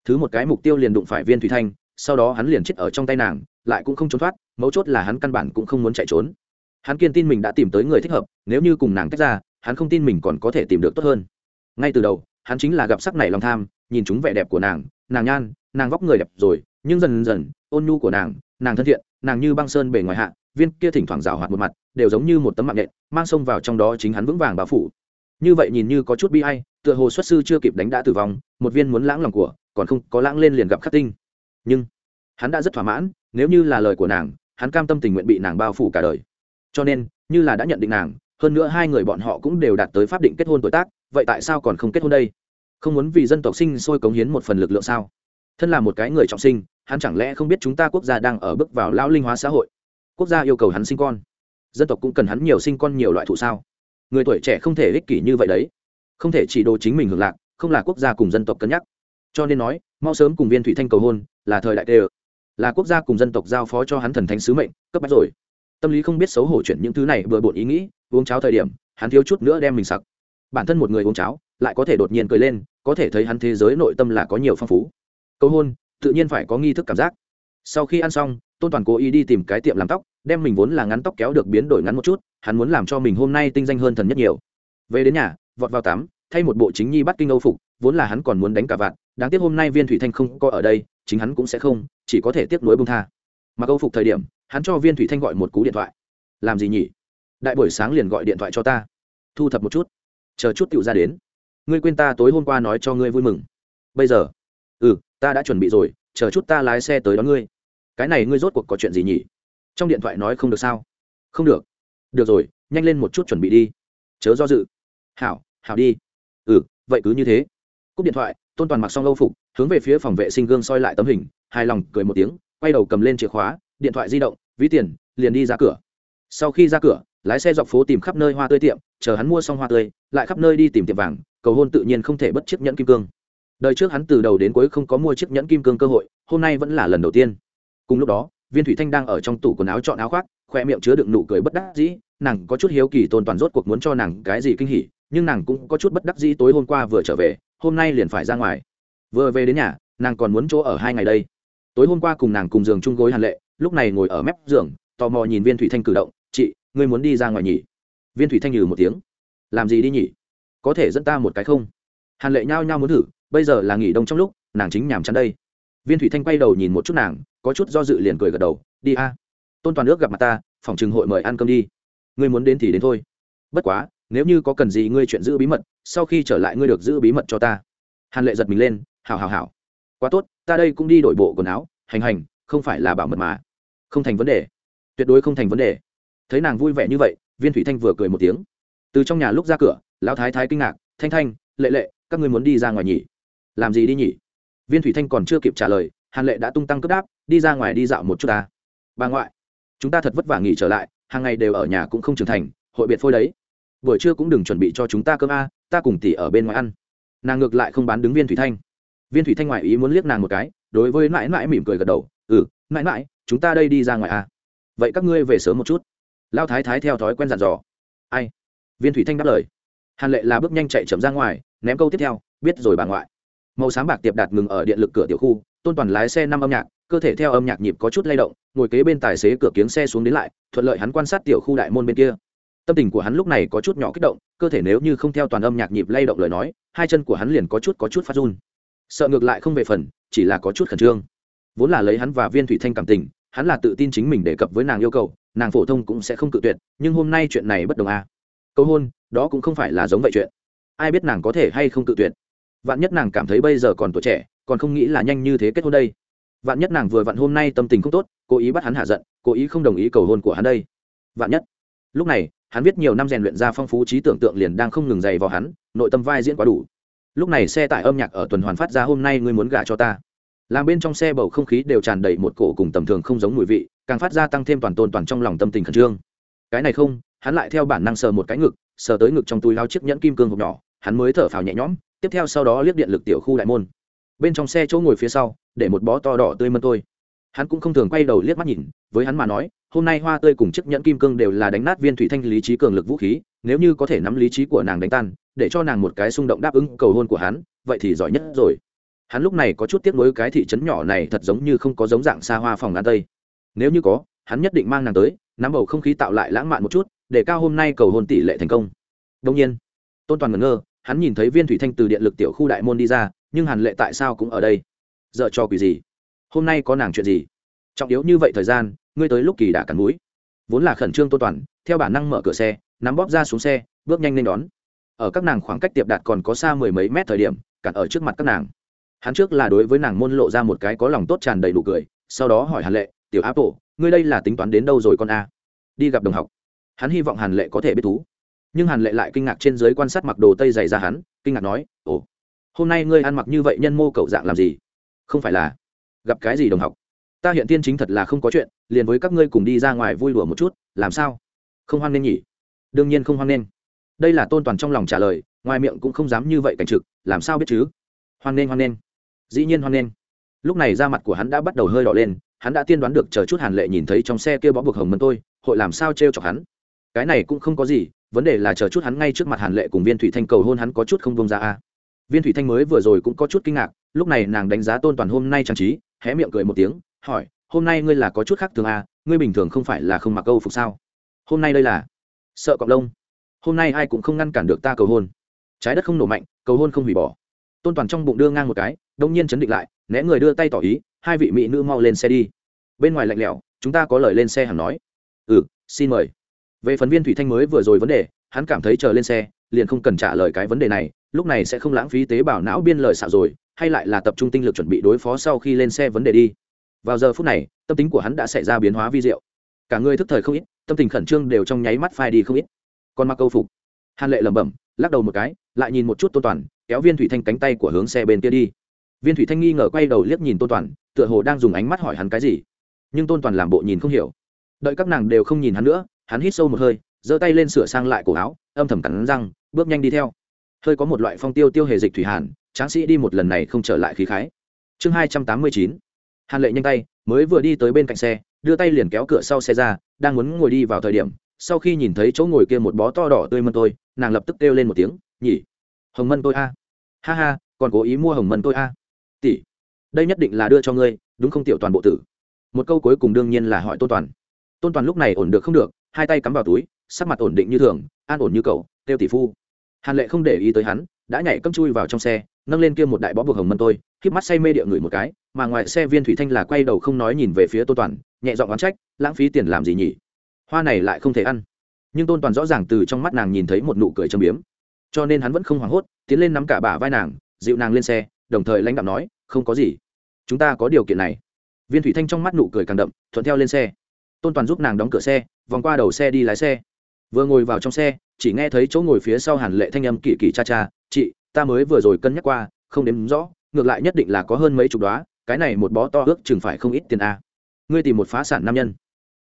thứ một cái mục tiêu liền đụng phải viên thủy thanh, sau đó hắn liền chết ở trong tay nàng, lại cũng không trốn thoát, mấu chốt là hắn căn bản cũng không muốn chạy trốn hắn kiên tin mình đã tìm tới người thích hợp nếu như cùng nàng tách ra hắn không tin mình còn có thể tìm được tốt hơn. Ngay từ đầu hắn chính là gặp sắc này lòng tham nhìn chúng vẻ đẹp của nàng nàng nhan nàng vóc người đẹp rồi nhưng dần dần ôn nhu của nàng nàng thân thiện nàng như băng sơn bề ngoài hạ viên kia thỉnh thoảng rào hoạt một mặt đều giống như một tấm mạng nhện, mang sông vào trong đó chính hắn vững vàng bao phủ. Như vậy nhìn như có chút bi ai tựa hồ xuất sư chưa kịp đánh đã tử vong một viên muốn lãng lòng của còn không có lãng lên liền gặp khắc tinh. Nhưng hắn đã rất thỏa mãn nếu như là lời của nàng hắn cam tâm tình nguyện bị nàng bao phủ cả đời cho nên, như là đã nhận định nàng, hơn nữa hai người bọn họ cũng đều đạt tới pháp định kết hôn tuổi tác, vậy tại sao còn không kết hôn đây? Không muốn vì dân tộc sinh sôi cống hiến một phần lực lượng sao? Thân là một cái người trọng sinh, hắn chẳng lẽ không biết chúng ta quốc gia đang ở bước vào lão linh hóa xã hội? Quốc gia yêu cầu hắn sinh con. Dân tộc cũng cần hắn nhiều sinh con nhiều loại thụ sao? Người tuổi trẻ không thể ích kỷ như vậy đấy. Không thể chỉ đồ chính mình hưởng lạc, không là quốc gia cùng dân tộc cân nhắc. Cho nên nói, mau sớm cùng viên thủy thanh cầu hôn, là thời đại tê là quốc gia cùng dân tộc giao phó cho hắn thần thánh sứ mệnh, cấp bách rồi tâm lý không biết xấu hổ chuyện những thứ này vừa bộn ý nghĩ, uống cháo thời điểm, hắn thiếu chút nữa đem mình sặc. Bản thân một người uống cháo, lại có thể đột nhiên cười lên, có thể thấy hắn thế giới nội tâm là có nhiều phong phú. Cầu hôn, tự nhiên phải có nghi thức cảm giác. Sau khi ăn xong, tôn toàn cố ý đi tìm cái tiệm làm tóc, đem mình vốn là ngắn tóc kéo được biến đổi ngắn một chút, hắn muốn làm cho mình hôm nay tinh danh hơn thần nhất nhiều. Về đến nhà, vọt vào tắm, thay một bộ chính nhi bắt kinh âu phục, vốn là hắn còn muốn đánh cả vạn, đáng tiếc hôm nay viên thủy thanh không có ở đây, chính hắn cũng sẽ không, chỉ có thể tiếc nuối bông tha. Mặc âu phục thời điểm hắn cho viên thủy thanh gọi một cú điện thoại. Làm gì nhỉ? Đại buổi sáng liền gọi điện thoại cho ta. Thu thập một chút. Chờ chút tựu ra đến. Ngươi quên ta tối hôm qua nói cho ngươi vui mừng. Bây giờ? Ừ ta đã chuẩn bị rồi. Chờ chút ta lái xe tới đón ngươi. Cái này ngươi rốt cuộc có chuyện gì nhỉ? Trong điện thoại nói không được sao? Không được. Được rồi, nhanh lên một chút chuẩn bị đi. Chớ do dự. Hảo hảo đi. Ừ vậy cứ như thế. Cúp điện thoại, tôn toàn mặc xong âu phục, hướng về phía phòng vệ sinh gương soi lại tấm hình, hài lòng cười một tiếng, quay đầu cầm lên chìa khóa, điện thoại di động ví tiền, liền đi ra cửa. Sau khi ra cửa, lái xe dọc phố tìm khắp nơi hoa tươi tiệm, chờ hắn mua xong hoa tươi, lại khắp nơi đi tìm tiệm vàng, cầu hôn tự nhiên không thể bất chiếc nhẫn kim cương. Đời trước hắn từ đầu đến cuối không có mua chiếc nhẫn kim cương cơ hội, hôm nay vẫn là lần đầu tiên. Cùng lúc đó, viên thủy thanh đang ở trong tủ quần áo chọn áo khoác, khoe miệng chứa đựng nụ cười bất đắc dĩ, nàng có chút hiếu kỳ tôn toàn rốt cuộc muốn cho nàng cái gì kinh hỉ, nhưng nàng cũng có chút bất đắc dĩ tối hôm qua vừa trở về, hôm nay liền phải ra ngoài. Vừa về đến nhà, nàng còn muốn chỗ ở hai ngày đây. Tối hôm qua cùng nàng cùng giường chung gối hàn lệ lúc này ngồi ở mép giường, tò mò nhìn viên thủy thanh cử động, chị, ngươi muốn đi ra ngoài nhỉ? Viên thủy thanh nhừ một tiếng, làm gì đi nhỉ? Có thể dẫn ta một cái không? Hàn lệ nhao nhao muốn thử, bây giờ là nghỉ đông trong lúc, nàng chính nhàm chán đây. Viên thủy thanh quay đầu nhìn một chút nàng, có chút do dự liền cười gật đầu, đi a. Tôn toàn nước gặp mặt ta, phòng trường hội mời ăn cơm đi. Ngươi muốn đến thì đến thôi. Bất quá, nếu như có cần gì ngươi chuyện giữ bí mật, sau khi trở lại ngươi được giữ bí mật cho ta. Hàn lệ giật mình lên, hảo hảo hảo. Quá tốt, ta đây cũng đi đổi bộ quần áo. Hành hành, không phải là bảo mật mà không thành vấn đề. Tuyệt đối không thành vấn đề. Thấy nàng vui vẻ như vậy, viên thủy thanh vừa cười một tiếng. Từ trong nhà lúc ra cửa, lão thái thái kinh ngạc, thanh thanh, lệ lệ, các ngươi muốn đi ra ngoài nhỉ? Làm gì đi nhỉ? Viên thủy thanh còn chưa kịp trả lời, hàn lệ đã tung tăng cướp đáp, đi ra ngoài đi dạo một chút ta. Bà ngoại, chúng ta thật vất vả nghỉ trở lại, hàng ngày đều ở nhà cũng không trưởng thành, hội biệt phôi đấy. Buổi trưa cũng đừng chuẩn bị cho chúng ta cơm a, ta cùng tỉ ở bên ngoài ăn. Nàng ngược lại không bán đứng viên thủy thanh. Viên thủy thanh ngoại ý muốn liếc nàng một cái, đối với mãi mãi mỉm cười gật đầu ừ mãi mãi chúng ta đây đi ra ngoài a vậy các ngươi về sớm một chút. Lao thái thái theo thói quen dặn dò. Ai? Viên thủy thanh đáp lời. Hàn lệ là bước nhanh chạy chậm ra ngoài, ném câu tiếp theo, biết rồi bà ngoại. Màu sáng bạc tiệp đạt ngừng ở điện lực cửa tiểu khu, tôn toàn lái xe năm âm nhạc, cơ thể theo âm nhạc nhịp có chút lay động, ngồi kế bên tài xế cửa kiếng xe xuống đến lại, thuận lợi hắn quan sát tiểu khu đại môn bên kia. Tâm tình của hắn lúc này có chút nhỏ kích động, cơ thể nếu như không theo toàn âm nhạc nhịp lay động lời nói, hai chân của hắn liền có chút có chút phát run. Sợ ngược lại không về phần, chỉ là có chút khẩn trương vốn là lấy hắn và viên thủy thanh cảm tình, hắn là tự tin chính mình đề cập với nàng yêu cầu, nàng phổ thông cũng sẽ không cự tuyệt, nhưng hôm nay chuyện này bất đồng à. câu hôn, đó cũng không phải là giống vậy chuyện. Ai biết nàng có thể hay không cự tuyệt. Vạn nhất nàng cảm thấy bây giờ còn tuổi trẻ, còn không nghĩ là nhanh như thế kết hôn đây. Vạn nhất nàng vừa vặn hôm nay tâm tình không tốt, cố ý bắt hắn hạ giận, cố ý không đồng ý cầu hôn của hắn đây. Vạn nhất. Lúc này, hắn biết nhiều năm rèn luyện ra phong phú trí tưởng tượng liền đang không ngừng dày vào hắn, nội tâm vai diễn quá đủ. Lúc này xe tải âm nhạc ở tuần hoàn phát ra, hôm nay ngươi muốn gả cho ta làm bên trong xe bầu không khí đều tràn đầy một cổ cùng tầm thường không giống mùi vị, càng phát ra tăng thêm toàn tôn toàn trong lòng tâm tình khẩn trương. Cái này không, hắn lại theo bản năng sờ một cái ngực, sờ tới ngực trong túi lao chiếc nhẫn kim cương hộp nhỏ, hắn mới thở phào nhẹ nhõm, tiếp theo sau đó liếc điện lực tiểu khu đại môn. Bên trong xe chỗ ngồi phía sau, để một bó to đỏ tươi mân tôi. Hắn cũng không thường quay đầu liếc mắt nhìn, với hắn mà nói, hôm nay hoa tươi cùng chiếc nhẫn kim cương đều là đánh nát viên thủy thanh lý trí cường lực vũ khí, nếu như có thể nắm lý trí của nàng đánh tan, để cho nàng một cái xung động đáp ứng cầu hôn của hắn, vậy thì giỏi nhất rồi hắn lúc này có chút tiếc nuối cái thị trấn nhỏ này thật giống như không có giống dạng xa hoa phòng an tây. Nếu như có, hắn nhất định mang nàng tới, nắm bầu không khí tạo lại lãng mạn một chút, để cao hôm nay cầu hôn tỷ lệ thành công. Đông nhiên, tôn toàn ngẩn ngơ, hắn nhìn thấy viên thủy thanh từ điện lực tiểu khu đại môn đi ra, nhưng hàn lệ tại sao cũng ở đây? Dợ cho quỷ gì? Hôm nay có nàng chuyện gì? Trọng yếu như vậy thời gian, ngươi tới lúc kỳ đã cắn mũi. Vốn là khẩn trương tôn toàn, theo bản năng mở cửa xe, nắm bóp ra xuống xe, bước nhanh lên đón. Ở các nàng khoảng cách tiệp đạt còn có xa mười mấy mét thời điểm, cản ở trước mặt các nàng hắn trước là đối với nàng môn lộ ra một cái có lòng tốt tràn đầy đủ cười, sau đó hỏi hàn lệ, tiểu áp tổ, ngươi đây là tính toán đến đâu rồi con a? Đi gặp đồng học. Hắn hy vọng hàn lệ có thể biết thú. Nhưng hàn lệ lại kinh ngạc trên giới quan sát mặc đồ tây dày ra hắn, kinh ngạc nói, ồ, hôm nay ngươi ăn mặc như vậy nhân mô cậu dạng làm gì? Không phải là gặp cái gì đồng học? Ta hiện tiên chính thật là không có chuyện, liền với các ngươi cùng đi ra ngoài vui đùa một chút, làm sao? Không hoan nên nhỉ? Đương nhiên không hoan nên đây là tôn toàn trong lòng trả lời, ngoài miệng cũng không dám như vậy cảnh trực, làm sao biết chứ? Hoan nên hoan nên dĩ nhiên hoan nghênh. Lúc này da mặt của hắn đã bắt đầu hơi đỏ lên, hắn đã tiên đoán được chờ chút hàn lệ nhìn thấy trong xe kia bó buộc hồng mân tôi, hội làm sao t r e o chọc hắn. Cái này cũng không có gì, vấn đề là chờ chút hắn ngay trước mặt hàn lệ cùng viên thủy thanh cầu hôn hắn có chút không bông ra a. Viên thủy thanh mới vừa rồi cũng có chút kinh ngạc, lúc này nàng đánh giá tôn toàn hôm nay trang trí, hé miệng cười một tiếng, hỏi, hôm nay ngươi là có chút khác thường a, ngươi bình thường không phải là không mặc câu phục sao? Hôm nay đây là sợ cọc lông. Hôm nay ai cũng không ngăn cản được ta cầu hôn. Trái đất không nổ mạnh, cầu hôn không hủy bỏ. Tôn toàn trong bụng đưa ngang một cái đông nhiên chấn định lại, né người đưa tay tỏ ý, hai vị mỹ nữ mau lên xe đi. Bên ngoài lạnh lẽo, chúng ta có lời lên xe hẳn nói. Ừ xin mời. Về phần viên thủy thanh mới vừa rồi vấn đề, hắn cảm thấy chờ lên xe, liền không cần trả lời cái vấn đề này, lúc này sẽ không lãng phí tế bào não biên lời xạo rồi, hay lại là tập trung tinh lực chuẩn bị đối phó sau khi lên xe vấn đề đi. Vào giờ phút này, tâm tính của hắn đã xảy ra biến hóa vi diệu. Cả người thức thời không ít, tâm tình khẩn trương đều trong nháy mắt phai đi không ít. Còn mặc câu phục. Hàn lệ lẩm bẩm, lắc đầu một cái, lại nhìn một chút tôn toàn, kéo viên thủy thanh cánh tay của hướng xe bên kia đi viên thủy thanh nghi ngờ quay đầu liếc nhìn tôn toàn, tựa hồ đang dùng ánh mắt hỏi hắn cái gì. Nhưng tôn toàn làm bộ nhìn không hiểu. Đợi các nàng đều không nhìn hắn nữa, hắn hít sâu một hơi, giơ tay lên sửa sang lại cổ áo, âm thầm cắn răng, bước nhanh đi theo. Hơi có một loại phong tiêu tiêu hề dịch thủy hàn, tráng sĩ đi một lần này không trở lại khí khái. Chương hai trăm tám mươi chín. Hàn lệ nhanh tay, mới vừa đi tới bên cạnh xe, đưa tay liền kéo cửa sau xe ra, đang muốn ngồi đi vào thời điểm, sau khi nhìn thấy chỗ ngồi kia một bó to đỏ tươi mân tôi, nàng lập tức kêu lên một tiếng, nhỉ, hồng mân tôi a. Ha ha, còn cố ý mua hồng mân tôi a? Tỷ, đây nhất định là đưa cho ngươi, đúng không tiểu toàn bộ tử? Một câu cuối cùng đương nhiên là hỏi tôn toàn. Tôn toàn lúc này ổn được không được, hai tay cắm vào túi, sắc mặt ổn định như thường, an ổn như cậu têu tỷ phu. Hàn lệ không để ý tới hắn, đã nhảy cấm chui vào trong xe, nâng lên kia một đại bó buộc hồng mân tôi k mắt say mê địa người một cái, mà ngoài xe viên thủy thanh là quay đầu không nói nhìn về phía tôn toàn, nhẹ giọng oán trách, lãng phí tiền làm gì nhỉ? Hoa này lại không thể ăn. Nhưng tôn toàn rõ ràng từ trong mắt nàng nhìn thấy một nụ cười châm biếm. Cho nên hắn vẫn không hoảng hốt, tiến lên nắm cả bả vai nàng, dịu nàng lên xe đồng thời lãnh đạo nói, không có gì. Chúng ta có điều kiện này. Viên thủy thanh trong mắt nụ cười càng đậm, thuận theo lên xe. Tôn toàn giúp nàng đóng cửa xe, vòng qua đầu xe đi lái xe. Vừa ngồi vào trong xe, chỉ nghe thấy chỗ ngồi phía sau hàn lệ thanh âm kỳ kỳ cha cha, chị, ta mới vừa rồi cân nhắc qua, không đếm rõ, ngược lại nhất định là có hơn mấy chục đoá cái này một bó to ước chừng phải không ít tiền a. Ngươi tìm một phá sản nam nhân.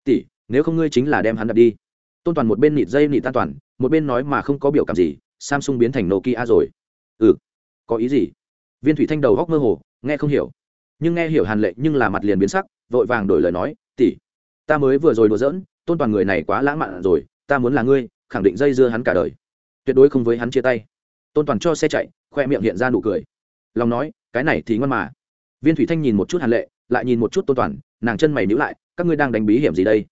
Tỷ, nếu không ngươi chính là đem hắn đặt đi. Tôn toàn một bên nịt dây nịt tan toàn, một bên nói mà không có biểu cảm gì, samsung biến thành nokia rồi. Ừ có ý gì? Viên thủy thanh đầu góc mơ hồ, nghe không hiểu. Nhưng nghe hiểu hàn lệ nhưng là mặt liền biến sắc, vội vàng đổi lời nói, tỷ, ta mới vừa rồi đùa giỡn, tôn toàn người này quá lãng mạn rồi, ta muốn là ngươi, khẳng định dây dưa hắn cả đời. Tuyệt đối không với hắn chia tay. Tôn toàn cho xe chạy, khoe miệng hiện ra nụ cười. Lòng nói, cái này thì ngon mà. Viên thủy thanh nhìn một chút hàn lệ, lại nhìn một chút tôn toàn, nàng chân mày níu lại, các ngươi đang đánh bí hiểm gì đây?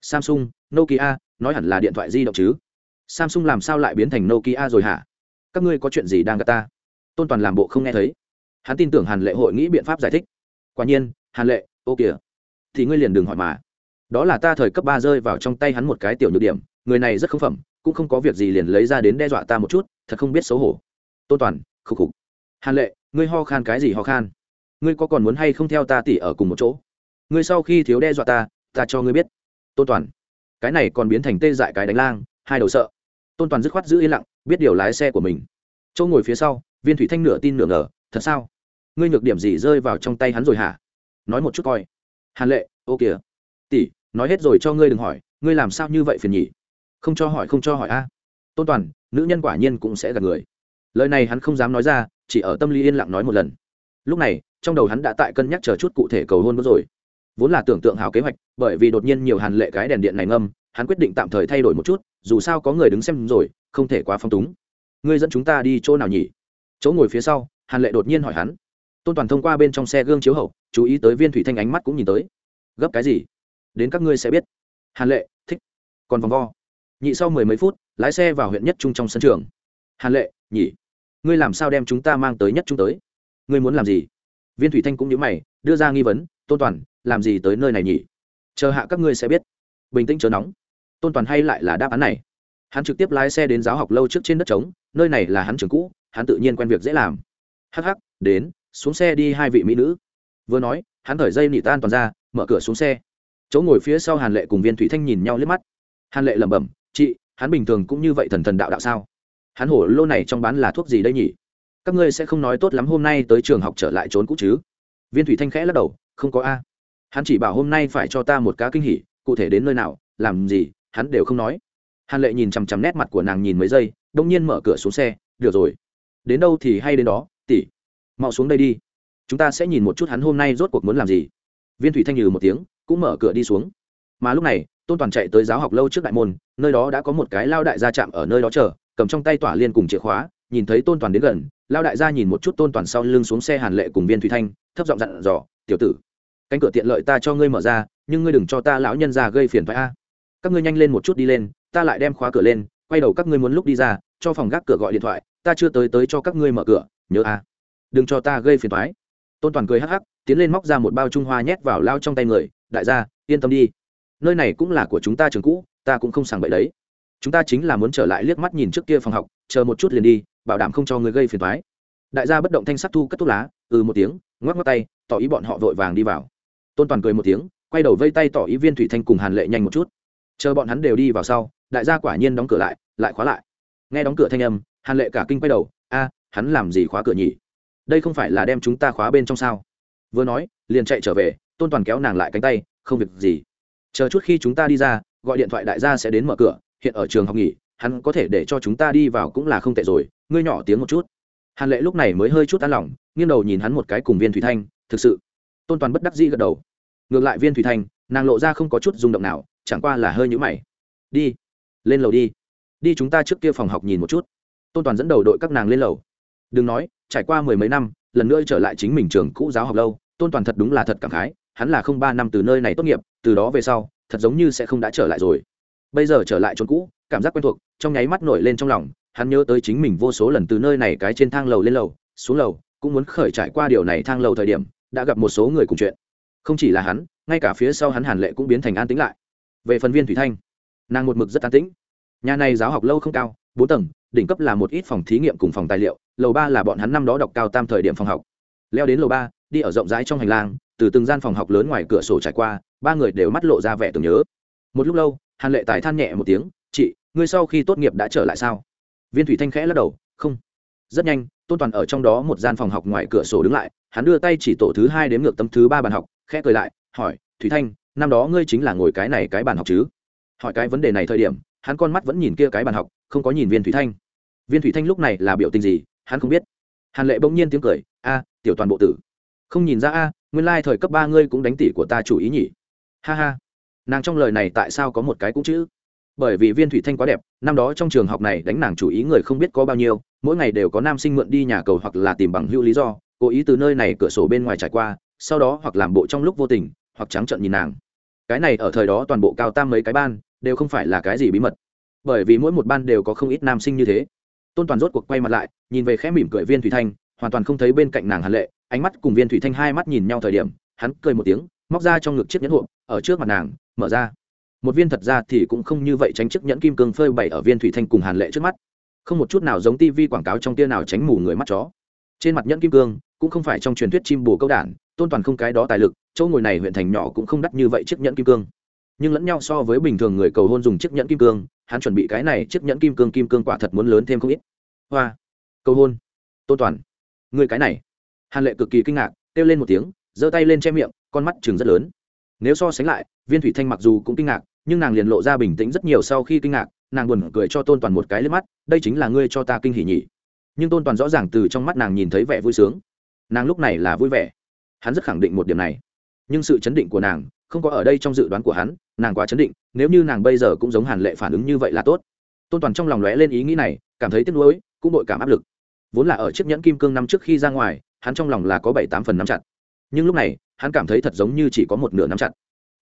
Samsung, nokia, nói hẳn là điện thoại di động chứ. Samsung làm sao lại biến thành nokia rồi hả? Các ngươi có chuyện gì đang gặp ta? Tôn toàn làm bộ không nghe thấy. Hắn tin tưởng hàn lệ hội nghĩ biện pháp giải thích. Quả nhiên, hàn lệ, ô kìa. Thì ngươi liền đừng hỏi mà. Đó là ta thời cấp ba rơi vào trong tay hắn một cái tiểu nhược điểm, người này rất không phẩm, cũng không có việc gì liền lấy ra đến đe dọa ta một chút, thật không biết xấu hổ. Tôn toàn, khục khục. Hàn lệ, ngươi ho khan cái gì ho khan? Ngươi có còn muốn hay không theo ta tỉ ở cùng một chỗ? Ngươi sau khi thiếu đe dọa ta ta cho ngươi biết. Tôn toàn, cái này còn biến thành tê dại cái đánh lang, hai đầu sợ. Tôn toàn dứt khoát giữ yên lặng, biết điều lái xe của mình. Chỗ ngồi phía sau viên thủy thanh nửa tin nửa ngờ, thật sao? Ngươi nhược điểm gì rơi vào trong tay hắn rồi hả? Nói một chút coi. Hàn lệ, ô kìa. Tỷ, nói hết rồi cho ngươi đừng hỏi, ngươi làm sao như vậy phiền nhỉ? Không cho hỏi, không cho hỏi a. Tôn toàn, nữ nhân quả nhiên cũng sẽ gạt người. Lời này hắn không dám nói ra, chỉ ở tâm lý yên lặng nói một lần. Lúc này, trong đầu hắn đã tại cân nhắc chờ chút cụ thể cầu hôn bữa rồi. Vốn là tưởng tượng hào kế hoạch, bởi vì đột nhiên nhiều hàn lệ cái đèn điện này ngâm, hắn quyết định tạm thời thay đổi một chút, dù sao có người đứng xem rồi, không thể quá phong túng. Ngươi dẫn chúng ta đi chỗ nào nhỉ? Chỗ ngồi phía sau, hàn lệ đột nhiên hỏi hắn. Tôn toàn thông qua bên trong xe gương chiếu hậu, chú ý tới viên thủy thanh ánh mắt cũng nhìn tới. Gấp cái gì? Đến các ngươi sẽ biết. Hàn lệ, thích. Còn vòng vo. Nhị sau mười mấy phút, lái xe vào huyện nhất trung trong sân trường. Hàn lệ nhỉ ngươi làm sao đem chúng ta mang tới nhất trung tới? Ngươi muốn làm gì? Viên thủy thanh cũng nhớ mày, đưa ra nghi vấn. Tôn toàn, làm gì tới nơi này nhỉ? Chờ hạ các ngươi sẽ biết. Bình tĩnh chờ nóng. Tôn toàn hay lại là đáp án này. Hắn trực tiếp lái xe đến giáo học lâu trước trên đất trống, nơi này là hắn trường cũ hắn tự nhiên quen việc dễ làm. Hắc hắc, đến, xuống xe đi hai vị mỹ nữ. Vừa nói, hắn thở dây nị tan toàn ra, mở cửa xuống xe. Chỗ ngồi phía sau hàn lệ cùng viên thủy thanh nhìn nhau liếc mắt. Hàn lệ lẩm bẩm, chị, hắn bình thường cũng như vậy thần thần đạo đạo sao? Hắn hổ lô này trong bán là thuốc gì đây nhỉ? Các ngươi sẽ không nói tốt lắm hôm nay tới trường học trở lại trốn cũ chứ? Viên thủy thanh khẽ lắc đầu, không có a. Hắn chỉ bảo hôm nay phải cho ta một cá kinh hỉ, cụ thể đến nơi nào, làm gì, hắn đều không nói. Hàn lệ nhìn chằm chằm nét mặt của nàng nhìn mấy giây đông nhiên mở cửa xuống xe, được rồi đến đâu thì hay đến đó tỉ mau xuống đây đi. Chúng ta sẽ nhìn một chút hắn hôm nay rốt cuộc muốn làm gì. Viên thủy thanh nhừ một tiếng, cũng mở cửa đi xuống. Mà lúc này, tôn toàn chạy tới giáo học lâu trước đại môn, nơi đó đã có một cái lao đại gia chạm ở nơi đó chờ, cầm trong tay tỏa liên cùng chìa khóa, nhìn thấy tôn toàn đến gần, lao đại gia nhìn một chút tôn toàn sau lưng xuống xe hàn lệ cùng viên thủy thanh, thấp giọng dặn dò, tiểu tử, cánh cửa tiện lợi ta cho ngươi mở ra, nhưng ngươi đừng cho ta lão nhân ra gây phiền phái a. Các ngươi nhanh lên một chút đi lên, ta lại đem khóa cửa lên, quay đầu các ngươi muốn lúc đi ra cho phòng gác cửa gọi điện thoại, ta chưa tới tới cho các ngươi mở cửa, nhớ a đừng cho ta gây phiền thoái tôn toàn cười hắc hắc, tiến lên móc ra một bao trung hoa nhét vào lao trong tay người, đại gia, yên tâm đi. Nơi này cũng là của chúng ta trường cũ, ta cũng không sàng bậy đấy. Chúng ta chính là muốn trở lại liếc mắt nhìn trước kia phòng học, chờ một chút liền đi, bảo đảm không cho người gây phiền thoái đại gia bất động thanh sắc thu cất thuốc lá ừ một tiếng, ngoắc ngoắc tay, tỏ ý bọn họ vội vàng đi vào. Tôn toàn cười một tiếng, quay đầu vây tay tỏ ý viên thủy thanh cùng hàn lệ nhanh một chút. Chờ bọn hắn đều đi vào sau, đại gia quả nhiên đóng cửa lại lại khóa lại nghe đóng cửa thanh âm, hàn lệ cả kinh quay đầu, a, hắn làm gì khóa cửa nhỉ? Đây không phải là đem chúng ta khóa bên trong sao? Vừa nói, liền chạy trở về, tôn toàn kéo nàng lại cánh tay, không việc gì. Chờ chút khi chúng ta đi ra, gọi điện thoại đại gia sẽ đến mở cửa, hiện ở trường học nghỉ, hắn có thể để cho chúng ta đi vào cũng là không tệ rồi, ngươi nhỏ tiếng một chút. Hàn lệ lúc này mới hơi chút an lòng, nghiêng đầu nhìn hắn một cái cùng viên thủy thanh, thực sự? Tôn toàn bất đắc dĩ gật đầu. Ngược lại viên thủy thanh, nàng lộ ra không có chút rung động nào, chẳng qua là hơi nhũ mày. Đi, lên lầu đi đi chúng ta trước kia phòng học nhìn một chút. Tôn toàn dẫn đầu đội các nàng lên lầu. Đừng nói, trải qua mười mấy năm, lần nữa trở lại chính mình trường cũ giáo học lâu, tôn toàn thật đúng là thật cảm khái, hắn là không ba năm từ nơi này tốt nghiệp, từ đó về sau, thật giống như sẽ không đã trở lại rồi. Bây giờ trở lại chốn cũ, cảm giác quen thuộc, trong nháy mắt nổi lên trong lòng, hắn nhớ tới chính mình vô số lần từ nơi này cái trên thang lầu lên lầu, xuống lầu, cũng muốn khởi trải qua điều này thang lầu thời điểm, đã gặp một số người cùng chuyện. Không chỉ là hắn, ngay cả phía sau hắn hàn lệ cũng biến thành an tĩnh lại. Về phần viên thủy thanh, nàng một mực rất an tĩnh nhà này giáo học lâu không cao, bốn tầng, đỉnh cấp là một ít phòng thí nghiệm cùng phòng tài liệu, lầu ba là bọn hắn năm đó đọc cao tam thời điểm phòng học. Leo đến lầu ba, đi ở rộng rãi trong hành lang, từ từng gian phòng học lớn ngoài cửa sổ trải qua, ba người đều mắt lộ ra vẻ tưởng nhớ. Một lúc lâu, hàn lệ tài than nhẹ một tiếng, chị, ngươi sau khi tốt nghiệp đã trở lại sao? Viên thủy thanh khẽ lắc đầu, không. Rất nhanh, tôn toàn ở trong đó một gian phòng học ngoài cửa sổ đứng lại, hắn đưa tay chỉ tổ thứ hai đến ngược tấm thứ ba bàn học, khẽ cười lại, hỏi, thủy thanh, năm đó ngươi chính là ngồi cái này cái bàn học chứ? Hỏi cái vấn đề này thời điểm hắn con mắt vẫn nhìn kia cái bàn học, không có nhìn viên thủy thanh. Viên thủy thanh lúc này là biểu tình gì, hắn không biết. Hàn lệ bỗng nhiên tiếng cười, a, tiểu toàn bộ tử. Không nhìn ra a, nguyên lai thời cấp ba ngươi cũng đánh tỷ của ta chủ ý nhỉ. Ha ha. Nàng trong lời này tại sao có một cái cũng chữ bởi vì viên thủy thanh quá đẹp, năm đó trong trường học này đánh nàng chủ ý người không biết có bao nhiêu, mỗi ngày đều có nam sinh mượn đi nhà cầu hoặc là tìm bằng hữu lý do, cố ý từ nơi này cửa sổ bên ngoài trải qua, sau đó hoặc làm bộ trong lúc vô tình, hoặc trắng trợn nhìn nàng. Cái này ở thời đó toàn bộ cao tam mấy cái ban đều không phải là cái gì bí mật. Bởi vì mỗi một ban đều có không ít nam sinh như thế. Tôn toàn rốt cuộc quay mặt lại, nhìn về khẽ mỉm cười viên thủy thanh, hoàn toàn không thấy bên cạnh nàng hàn lệ, ánh mắt cùng viên thủy thanh hai mắt nhìn nhau thời điểm, hắn cười một tiếng, móc ra trong ngực chiếc nhẫn hộp, ở trước mặt nàng, mở ra. Một viên thật ra thì cũng không như vậy tránh chiếc nhẫn kim cương phơi bày ở viên thủy thanh cùng hàn lệ trước mắt. Không một chút nào giống tivi quảng cáo trong tia nào tránh mù người mắt chó. Trên mặt nhẫn kim cương, cũng không phải trong truyền thuyết chim bồ câu đản, tôn toàn không cái đó tài lực, chỗ ngồi này huyện thành nhỏ cũng không đắt như vậy chiếc nhẫn kim cương nhưng lẫn nhau so với bình thường người cầu hôn dùng chiếc nhẫn kim cương, hắn chuẩn bị cái này chiếc nhẫn kim cương kim cương quả thật muốn lớn thêm không ít. Hoa, cầu hôn. Tô toàn, người cái này. Hàn lệ cực kỳ kinh ngạc, kêu lên một tiếng, giơ tay lên che miệng, con mắt chừng rất lớn. Nếu so sánh lại, viên thủy thanh mặc dù cũng kinh ngạc, nhưng nàng liền lộ ra bình tĩnh rất nhiều sau khi kinh ngạc, nàng buồn cười cho tôn toàn một cái lên mắt, đây chính là ngươi cho ta kinh hỉ nhỉ. Nhưng tôn toàn rõ ràng từ trong mắt nàng nhìn thấy vẻ vui sướng. Nàng lúc này là vui vẻ. Hắn rất khẳng định một điểm này. Nhưng sự chấn định của nàng không có ở đây trong dự đoán của hắn nàng quá chấn định, nếu như nàng bây giờ cũng giống hàn lệ phản ứng như vậy là tốt. Tôn toàn trong lòng lóe lên ý nghĩ này, cảm thấy tiếc nuối, cũng đội cảm áp lực. Vốn là ở chiếc nhẫn kim cương năm trước khi ra ngoài, hắn trong lòng là có bảy tám phần nắm chặt. Nhưng lúc này, hắn cảm thấy thật giống như chỉ có một nửa nắm chặt.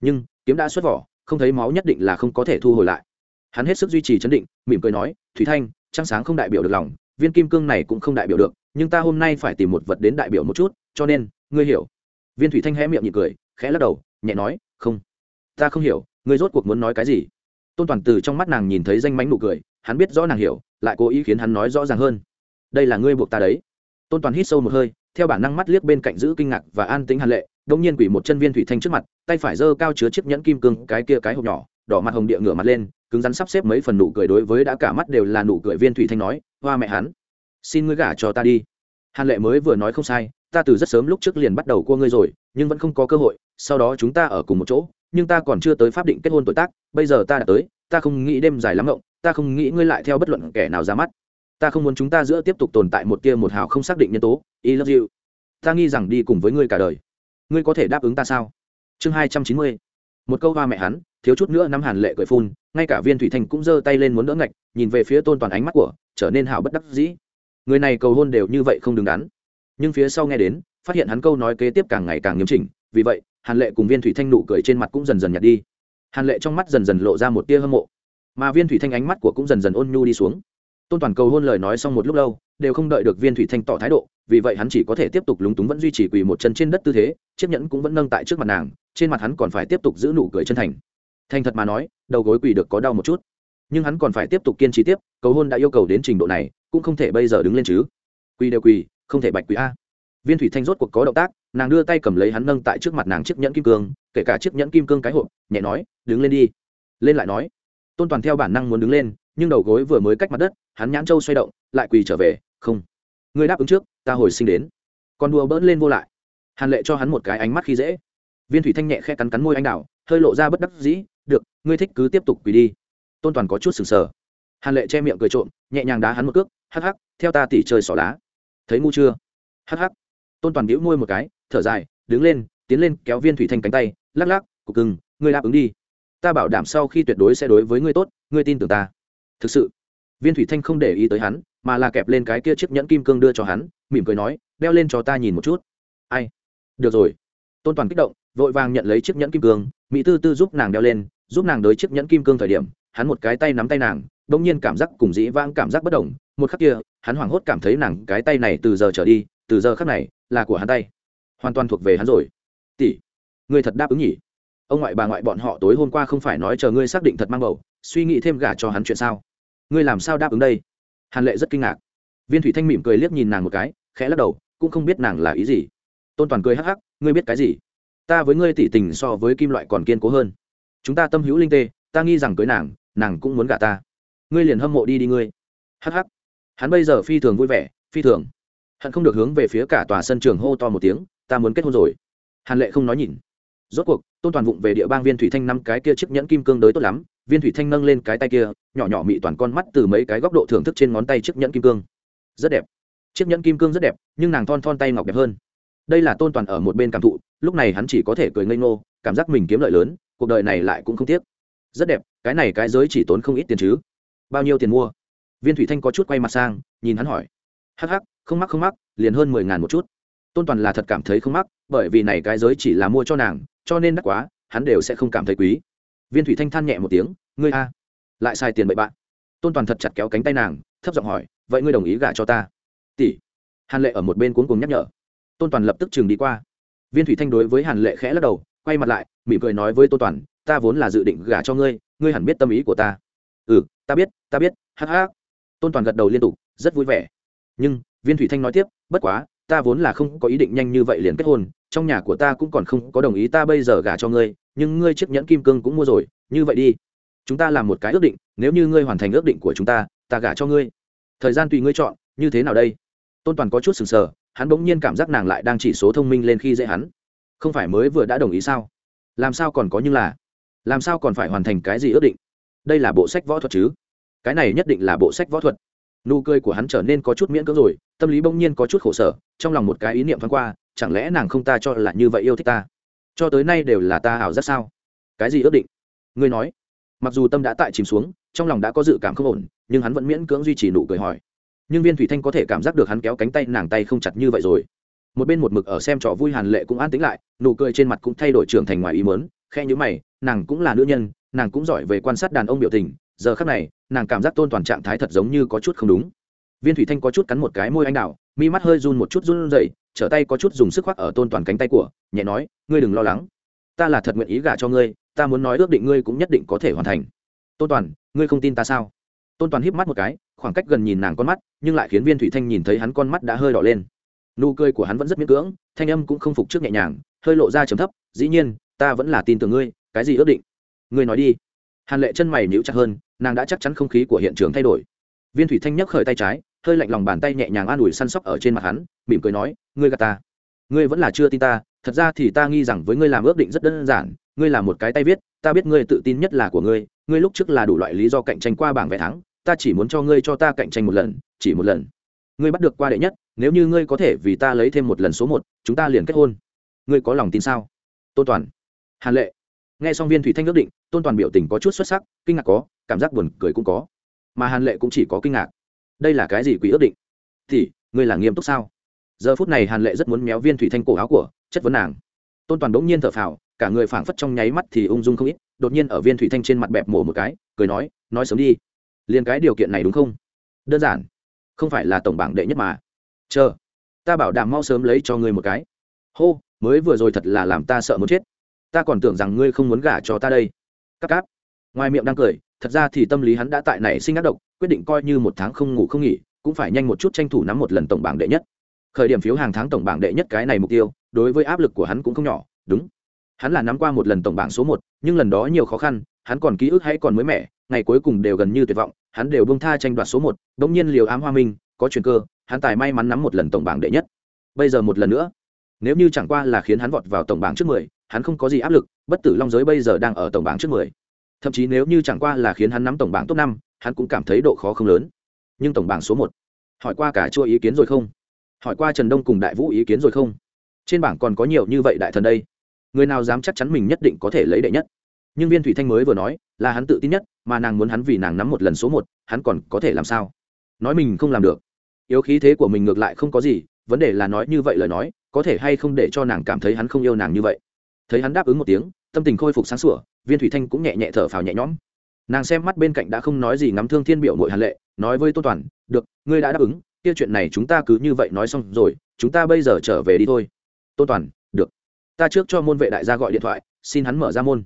Nhưng, kiếm đã xuất vỏ, không thấy máu nhất định là không có thể thu hồi lại. Hắn hết sức duy trì chấn định, mỉm cười nói thúy thanh, trăng sáng không đại biểu được lòng, viên kim cương này cũng không đại biểu được, nhưng ta hôm nay phải tìm một vật đến đại biểu một chút, cho nên, ngươi hiểu. Viên thủy thanh hé miệng nhị cười, khẽ lắc đầu, nhẹ nói, không, ta không hiểu ngươi rốt cuộc muốn nói cái gì? Tôn toàn từ trong mắt nàng nhìn thấy danh mánh nụ cười, hắn biết rõ nàng hiểu, lại cố ý khiến hắn nói rõ ràng hơn. Đây là ngươi buộc ta đấy. Tôn toàn hít sâu một hơi, theo bản năng mắt liếc bên cạnh giữ kinh ngạc và an tính hàn lệ, đông nhiên quỷ một chân viên thủy thanh trước mặt, tay phải giơ cao chứa chiếc nhẫn kim cương, cái kia cái hộp nhỏ, đỏ mặt hồng địa ngửa mặt lên, cứng rắn sắp xếp mấy phần nụ cười đối với đã cả mắt đều là nụ cười viên thủy thanh nói, hoa mẹ hắn, xin ngươi gả cho ta đi. Hàn lệ mới vừa nói không sai, ta từ rất sớm lúc trước liền bắt đầu cua ngươi rồi nhưng vẫn không có cơ hội, sau đó chúng ta ở cùng một chỗ, nhưng ta còn chưa tới pháp định kết hôn tuổi tác, bây giờ ta đã tới, ta không nghĩ đêm dài lắm ngộng, ta không nghĩ ngươi lại theo bất luận kẻ nào ra mắt. Ta không muốn chúng ta giữa tiếp tục tồn tại một tia một hào không xác định nhân tố. I love you. Ta nghi rằng đi cùng với ngươi cả đời. Ngươi có thể đáp ứng ta sao? Chương hai trăm chín mươi. Một câu hoa mẹ hắn, thiếu chút nữa năm hàn lệ cười phun, ngay cả viên thủy thành cũng giơ tay lên muốn đỡ ngạch, nhìn về phía tôn toàn ánh mắt của, trở nên hào bất đắc dĩ. Người này cầu hôn đều như vậy không đứng đắn. Nhưng phía sau nghe đến phát hiện hắn câu nói kế tiếp càng ngày càng nghiêm chỉnh, vì vậy, hàn lệ cùng viên thủy thanh nụ cười trên mặt cũng dần dần nhạt đi. Hàn lệ trong mắt dần dần lộ ra một tia hâm mộ. Mà viên thủy thanh ánh mắt của cũng dần dần ôn nhu đi xuống. Tôn toàn cầu hôn lời nói xong một lúc lâu, đều không đợi được viên thủy thanh tỏ thái độ, vì vậy hắn chỉ có thể tiếp tục lúng túng vẫn duy trì quỳ một chân trên đất tư thế, chiếc nhẫn cũng vẫn nâng tại trước mặt nàng, trên mặt hắn còn phải tiếp tục giữ nụ cười chân thành. Thành thật mà nói, đầu gối quỳ được có đau một chút. Nhưng hắn còn phải tiếp tục kiên trì tiếp, cầu hôn đã yêu cầu đến trình độ này, cũng không thể bây giờ đứng lên chứ. Quỳ đều quỳ, không thể bạch quỳ a viên thủy thanh rốt cuộc có động tác, nàng đưa tay cầm lấy hắn nâng tại trước mặt nàng chiếc nhẫn kim cương, kể cả chiếc nhẫn kim cương cái hộp, nhẹ nói, đứng lên đi. Lên lại nói. Tôn toàn theo bản năng muốn đứng lên, nhưng đầu gối vừa mới cách mặt đất, hắn nhãn trâu xoay động, lại quỳ trở về, không. Ngươi đáp ứng trước, ta hồi sinh đến. Con đùa bỡn lên vô lại. Hàn lệ cho hắn một cái ánh mắt khi dễ. Viên thủy thanh nhẹ khe cắn cắn môi anh đào, hơi lộ ra bất đắc dĩ, được, ngươi thích cứ tiếp tục quỳ đi. Tôn toàn có chút sừng sờ. Hàn lệ che miệng cười trộm, nhẹ nhàng đá hắn một cước, hắc hắc, theo ta tỉ chơi xỏ lá. Thấy ngu chưa? Hắc hắc tôn toàn bĩu môi một cái, thở dài, đứng lên, tiến lên, kéo viên thủy thanh cánh tay, lắc lắc, cục cưng, ngươi đáp ứng đi. Ta bảo đảm sau khi tuyệt đối sẽ đối với ngươi tốt, ngươi tin tưởng ta. Thực sự, viên thủy thanh không để ý tới hắn, mà là kẹp lên cái kia chiếc nhẫn kim cương đưa cho hắn, mỉm cười nói, đeo lên cho ta nhìn một chút. Ai? Được rồi. Tôn toàn kích động, vội vàng nhận lấy chiếc nhẫn kim cương, mỹ tư tư giúp nàng đeo lên, giúp nàng đới chiếc nhẫn kim cương thời điểm, hắn một cái tay nắm tay nàng đ ỗ n g nhiên cảm giác cùng dĩ vãng cảm giác bất đồng, một khắc kia, hắn hoảng hốt cảm thấy nàng cái tay này từ giờ trở đi, từ giờ khắc này là của hắn tay. Hoàn toàn thuộc về hắn rồi. Tỷ, ngươi thật đáp ứng nhỉ? Ông ngoại bà ngoại bọn họ tối hôm qua không phải nói chờ ngươi xác định thật mang bầu, suy nghĩ thêm gả cho hắn chuyện sao? Ngươi làm sao đáp ứng đây? Hàn lệ rất kinh ngạc. Viên thủy thanh mỉm cười liếc nhìn nàng một cái, khẽ lắc đầu, cũng không biết nàng là ý gì. Tôn toàn cười hắc hắc, ngươi biết cái gì? Ta với ngươi tỉ tình so với kim loại còn kiên cố hơn. Chúng ta tâm hữu linh tê, ta nghi rằng cưới nàng nàng cũng muốn gả ta. Ngươi liền hâm mộ đi đi ngươi. Hắc hắc. Hắn bây giờ phi thường vui vẻ, phi thường hận không được hướng về phía cả tòa sân trường hô to một tiếng, ta muốn kết hôn rồi. Hàn lệ không nói nhìn. Rốt cuộc, tôn toàn vụng về địa bang viên thủy thanh năm cái kia chiếc nhẫn kim cương đới tốt lắm, viên thủy thanh nâng lên cái tay kia, nhỏ nhỏ mị toàn con mắt từ mấy cái góc độ thưởng thức trên ngón tay chiếc nhẫn kim cương. Rất đẹp. Chiếc nhẫn kim cương rất đẹp, nhưng nàng thon thon tay ngọc đẹp hơn. Đây là tôn toàn ở một bên cảm thụ, lúc này hắn chỉ có thể cười ngây ngô, cảm giác mình kiếm lợi lớn, cuộc đời này lại cũng không tiếc. Rất đẹp, cái này cái giới chỉ tốn không ít tiền chứ. Bao nhiêu tiền mua? Viên thủy thanh có chút quay mặt sang, nhìn hắn hỏi. Hắc hắc không mắc không mắc, liền hơn mười ngàn một chút. Tôn toàn là thật cảm thấy không mắc, bởi vì này cái giới chỉ là mua cho nàng, cho nên đắt quá, hắn đều sẽ không cảm thấy quý. Viên thủy thanh than nhẹ một tiếng, ngươi a, lại xài tiền bậy bạn. Tôn toàn thật chặt kéo cánh tay nàng, thấp giọng hỏi, vậy ngươi đồng ý gả cho ta? Tỷ. Hàn lệ ở một bên cuốn cùng nhắc nhở. Tôn toàn lập tức chừng đi qua. Viên thủy thanh đối với hàn lệ khẽ lắc đầu, quay mặt lại, mỉm cười nói với tôn toàn, ta vốn là dự định gả cho ngươi ngươi hẳn biết tâm ý của ta. Ừ ta biết ta biết hắc hắc tôn toàn gật đầu liên tục, rất vui vẻ. Nhưng viên thủy thanh nói tiếp, bất quá, ta vốn là không có ý định nhanh như vậy liền kết hôn, trong nhà của ta cũng còn không có đồng ý ta bây giờ gả cho ngươi, nhưng ngươi chiếc nhẫn kim cương cũng mua rồi, như vậy đi. Chúng ta làm một cái ước định, nếu như ngươi hoàn thành ước định của chúng ta ta gả cho ngươi. Thời gian tùy ngươi chọn, như thế nào đây? Tôn toàn có chút sừng sờ, hắn bỗng nhiên cảm giác nàng lại đang chỉ số thông minh lên khi dễ hắn. Không phải mới vừa đã đồng ý sao? Làm sao còn có như là, làm sao còn phải hoàn thành cái gì ước định? Đây là bộ sách võ thuật chứ? Cái này nhất định là bộ sách võ thuật. Nụ cười của hắn trở nên có chút miễn cưỡng rồi tâm lý bỗng nhiên có chút khổ sở, trong lòng một cái ý niệm thoáng qua, chẳng lẽ nàng không ta cho là như vậy yêu thích ta? Cho tới nay đều là ta ảo rất sao? Cái gì ước định? Ngươi nói. Mặc dù tâm đã tại chìm xuống, trong lòng đã có dự cảm không ổn, nhưng hắn vẫn miễn cưỡng duy trì nụ cười hỏi. Nhưng viên thủy thanh có thể cảm giác được hắn kéo cánh tay nàng tay không chặt như vậy rồi. Một bên một mực ở xem trò vui hàn lệ cũng an tĩnh lại, nụ cười trên mặt cũng thay đổi trưởng thành ngoài ý mớn khe nhữ mày, nàng cũng là nữ nhân, nàng cũng giỏi về quan sát đàn ông biểu tình, giờ khác này, nàng cảm giác tôn toàn trạng thái thật giống như có chút không đúng viên thủy thanh có chút cắn một cái môi anh đào, mi mắt hơi run một chút run dậy trở tay có chút dùng sức khoác ở tôn toàn cánh tay của, nhẹ nói, ngươi đừng lo lắng. Ta là thật nguyện ý gả cho ngươi, ta muốn nói ước định ngươi cũng nhất định có thể hoàn thành. Tôn toàn, ngươi không tin ta sao? Tôn toàn híp mắt một cái, khoảng cách gần nhìn nàng con mắt, nhưng lại khiến viên thủy thanh nhìn thấy hắn con mắt đã hơi đỏ lên. Nụ cười của hắn vẫn rất miễn cưỡng, thanh âm cũng không phục trước nhẹ nhàng, hơi lộ ra trầm thấp, dĩ nhiên, ta vẫn là tin tưởng ngươi, cái gì ước định? Ngươi nói đi. Hàn lệ chân mày níu chặt hơn, nàng đã chắc chắn không khí của hiện trường thay đổi. Viên thủy thanh nhấc khởi tay trái hơi lạnh lòng bàn tay nhẹ nhàng an ủi săn sóc ở trên mặt hắn, mỉm cười nói, ngươi gà ta. Ngươi vẫn là chưa tin ta. Thật ra thì ta nghi rằng với ngươi làm ước định rất đơn giản. Ngươi là một cái tay viết, ta biết ngươi tự tin nhất là của ngươi. Ngươi lúc trước là đủ loại lý do cạnh tranh qua bảng vé thắng. Ta chỉ muốn cho ngươi cho ta cạnh tranh một lần, chỉ một lần. Ngươi bắt được qua đệ nhất, nếu như ngươi có thể vì ta lấy thêm một lần số một, chúng ta liền kết hôn. Ngươi có lòng tin sao? Tôn toàn. Hàn lệ. Nghe xong viên thủy thanh ước định, tôn toàn biểu tình có chút xuất sắc, kinh ngạc có, cảm giác buồn cười cũng có. Mà hàn lệ cũng chỉ có kinh ngạc đây là cái gì quỷ ước định? Thì, ngươi là nghiêm túc sao? Giờ phút này hàn lệ rất muốn méo viên thủy thanh cổ áo của chất vấn nàng. Tôn toàn đ ỗ n g nhiên thở phào, cả người phảng phất trong nháy mắt thì ung dung không ít, đột nhiên ở viên thủy thanh trên mặt bẹp mổ một cái, cười nói nói sớm đi. Liền cái điều kiện này đúng không? Đơn giản. Không phải là tổng bảng đệ nhất mà. Chờ. Ta bảo đảm mau sớm lấy cho ngươi một cái. Hô, mới vừa rồi thật là làm ta sợ muốn chết. Ta còn tưởng rằng ngươi không muốn gả cho ta đây. Cáp cáp ngoài miệng đang cười, thật ra thì tâm lý hắn đã tại nảy sinh ác độc, quyết định coi như một tháng không ngủ không nghỉ, cũng phải nhanh một chút tranh thủ nắm một lần tổng bảng đệ nhất. Khởi điểm phiếu hàng tháng tổng bảng đệ nhất cái này mục tiêu, đối với áp lực của hắn cũng không nhỏ, đúng. Hắn là nắm qua một lần tổng bảng số một, nhưng lần đó nhiều khó khăn, hắn còn ký ức hay còn mới mẻ, ngày cuối cùng đều gần như tuyệt vọng, hắn đều bông tha tranh đoạt số một đ ỗ n g nhiên liều ám hoa minh, có chuyện cơ, hắn tài may mắn nắm một lần tổng bảng đệ nhất. Bây giờ một lần nữa, nếu như chẳng qua là khiến hắn vọt vào tổng bảng trước mười, hắn không có gì áp lực, bất tử long giới bây giờ đang ở tổng bảng trước mười thậm chí nếu như chẳng qua là khiến hắn nắm tổng bảng top năm, hắn cũng cảm thấy độ khó không lớn. Nhưng tổng bảng số một. Hỏi qua cả chua ý kiến rồi không? Hỏi qua trần đông cùng đại vũ ý kiến rồi không? Trên bảng còn có nhiều như vậy đại thần đây. Người nào dám chắc chắn mình nhất định có thể lấy đệ nhất? Nhưng viên thủy thanh mới vừa nói, là hắn tự tin nhất, mà nàng muốn hắn vì nàng nắm một lần số một, hắn còn có thể làm sao? Nói mình không làm được. Yếu khí thế của mình ngược lại không có gì, vấn đề là nói như vậy lời nói, có thể hay không để cho nàng cảm thấy hắn không yêu nàng như vậy? Thấy hắn đáp ứng một tiếng, tâm tình khôi phục sáng sủa viên thủy thanh cũng nhẹ nhẹ thở phào nhẹ nhõm. Nàng xem mắt bên cạnh đã không nói gì ngắm thương thiên biểu mội hàn lệ, nói với tô toàn, được, ngươi đã đáp ứng, kia chuyện này chúng ta cứ như vậy nói xong rồi, chúng ta bây giờ trở về đi thôi. Tô toàn, được. Ta trước cho môn vệ đại gia gọi điện thoại, xin hắn mở ra môn.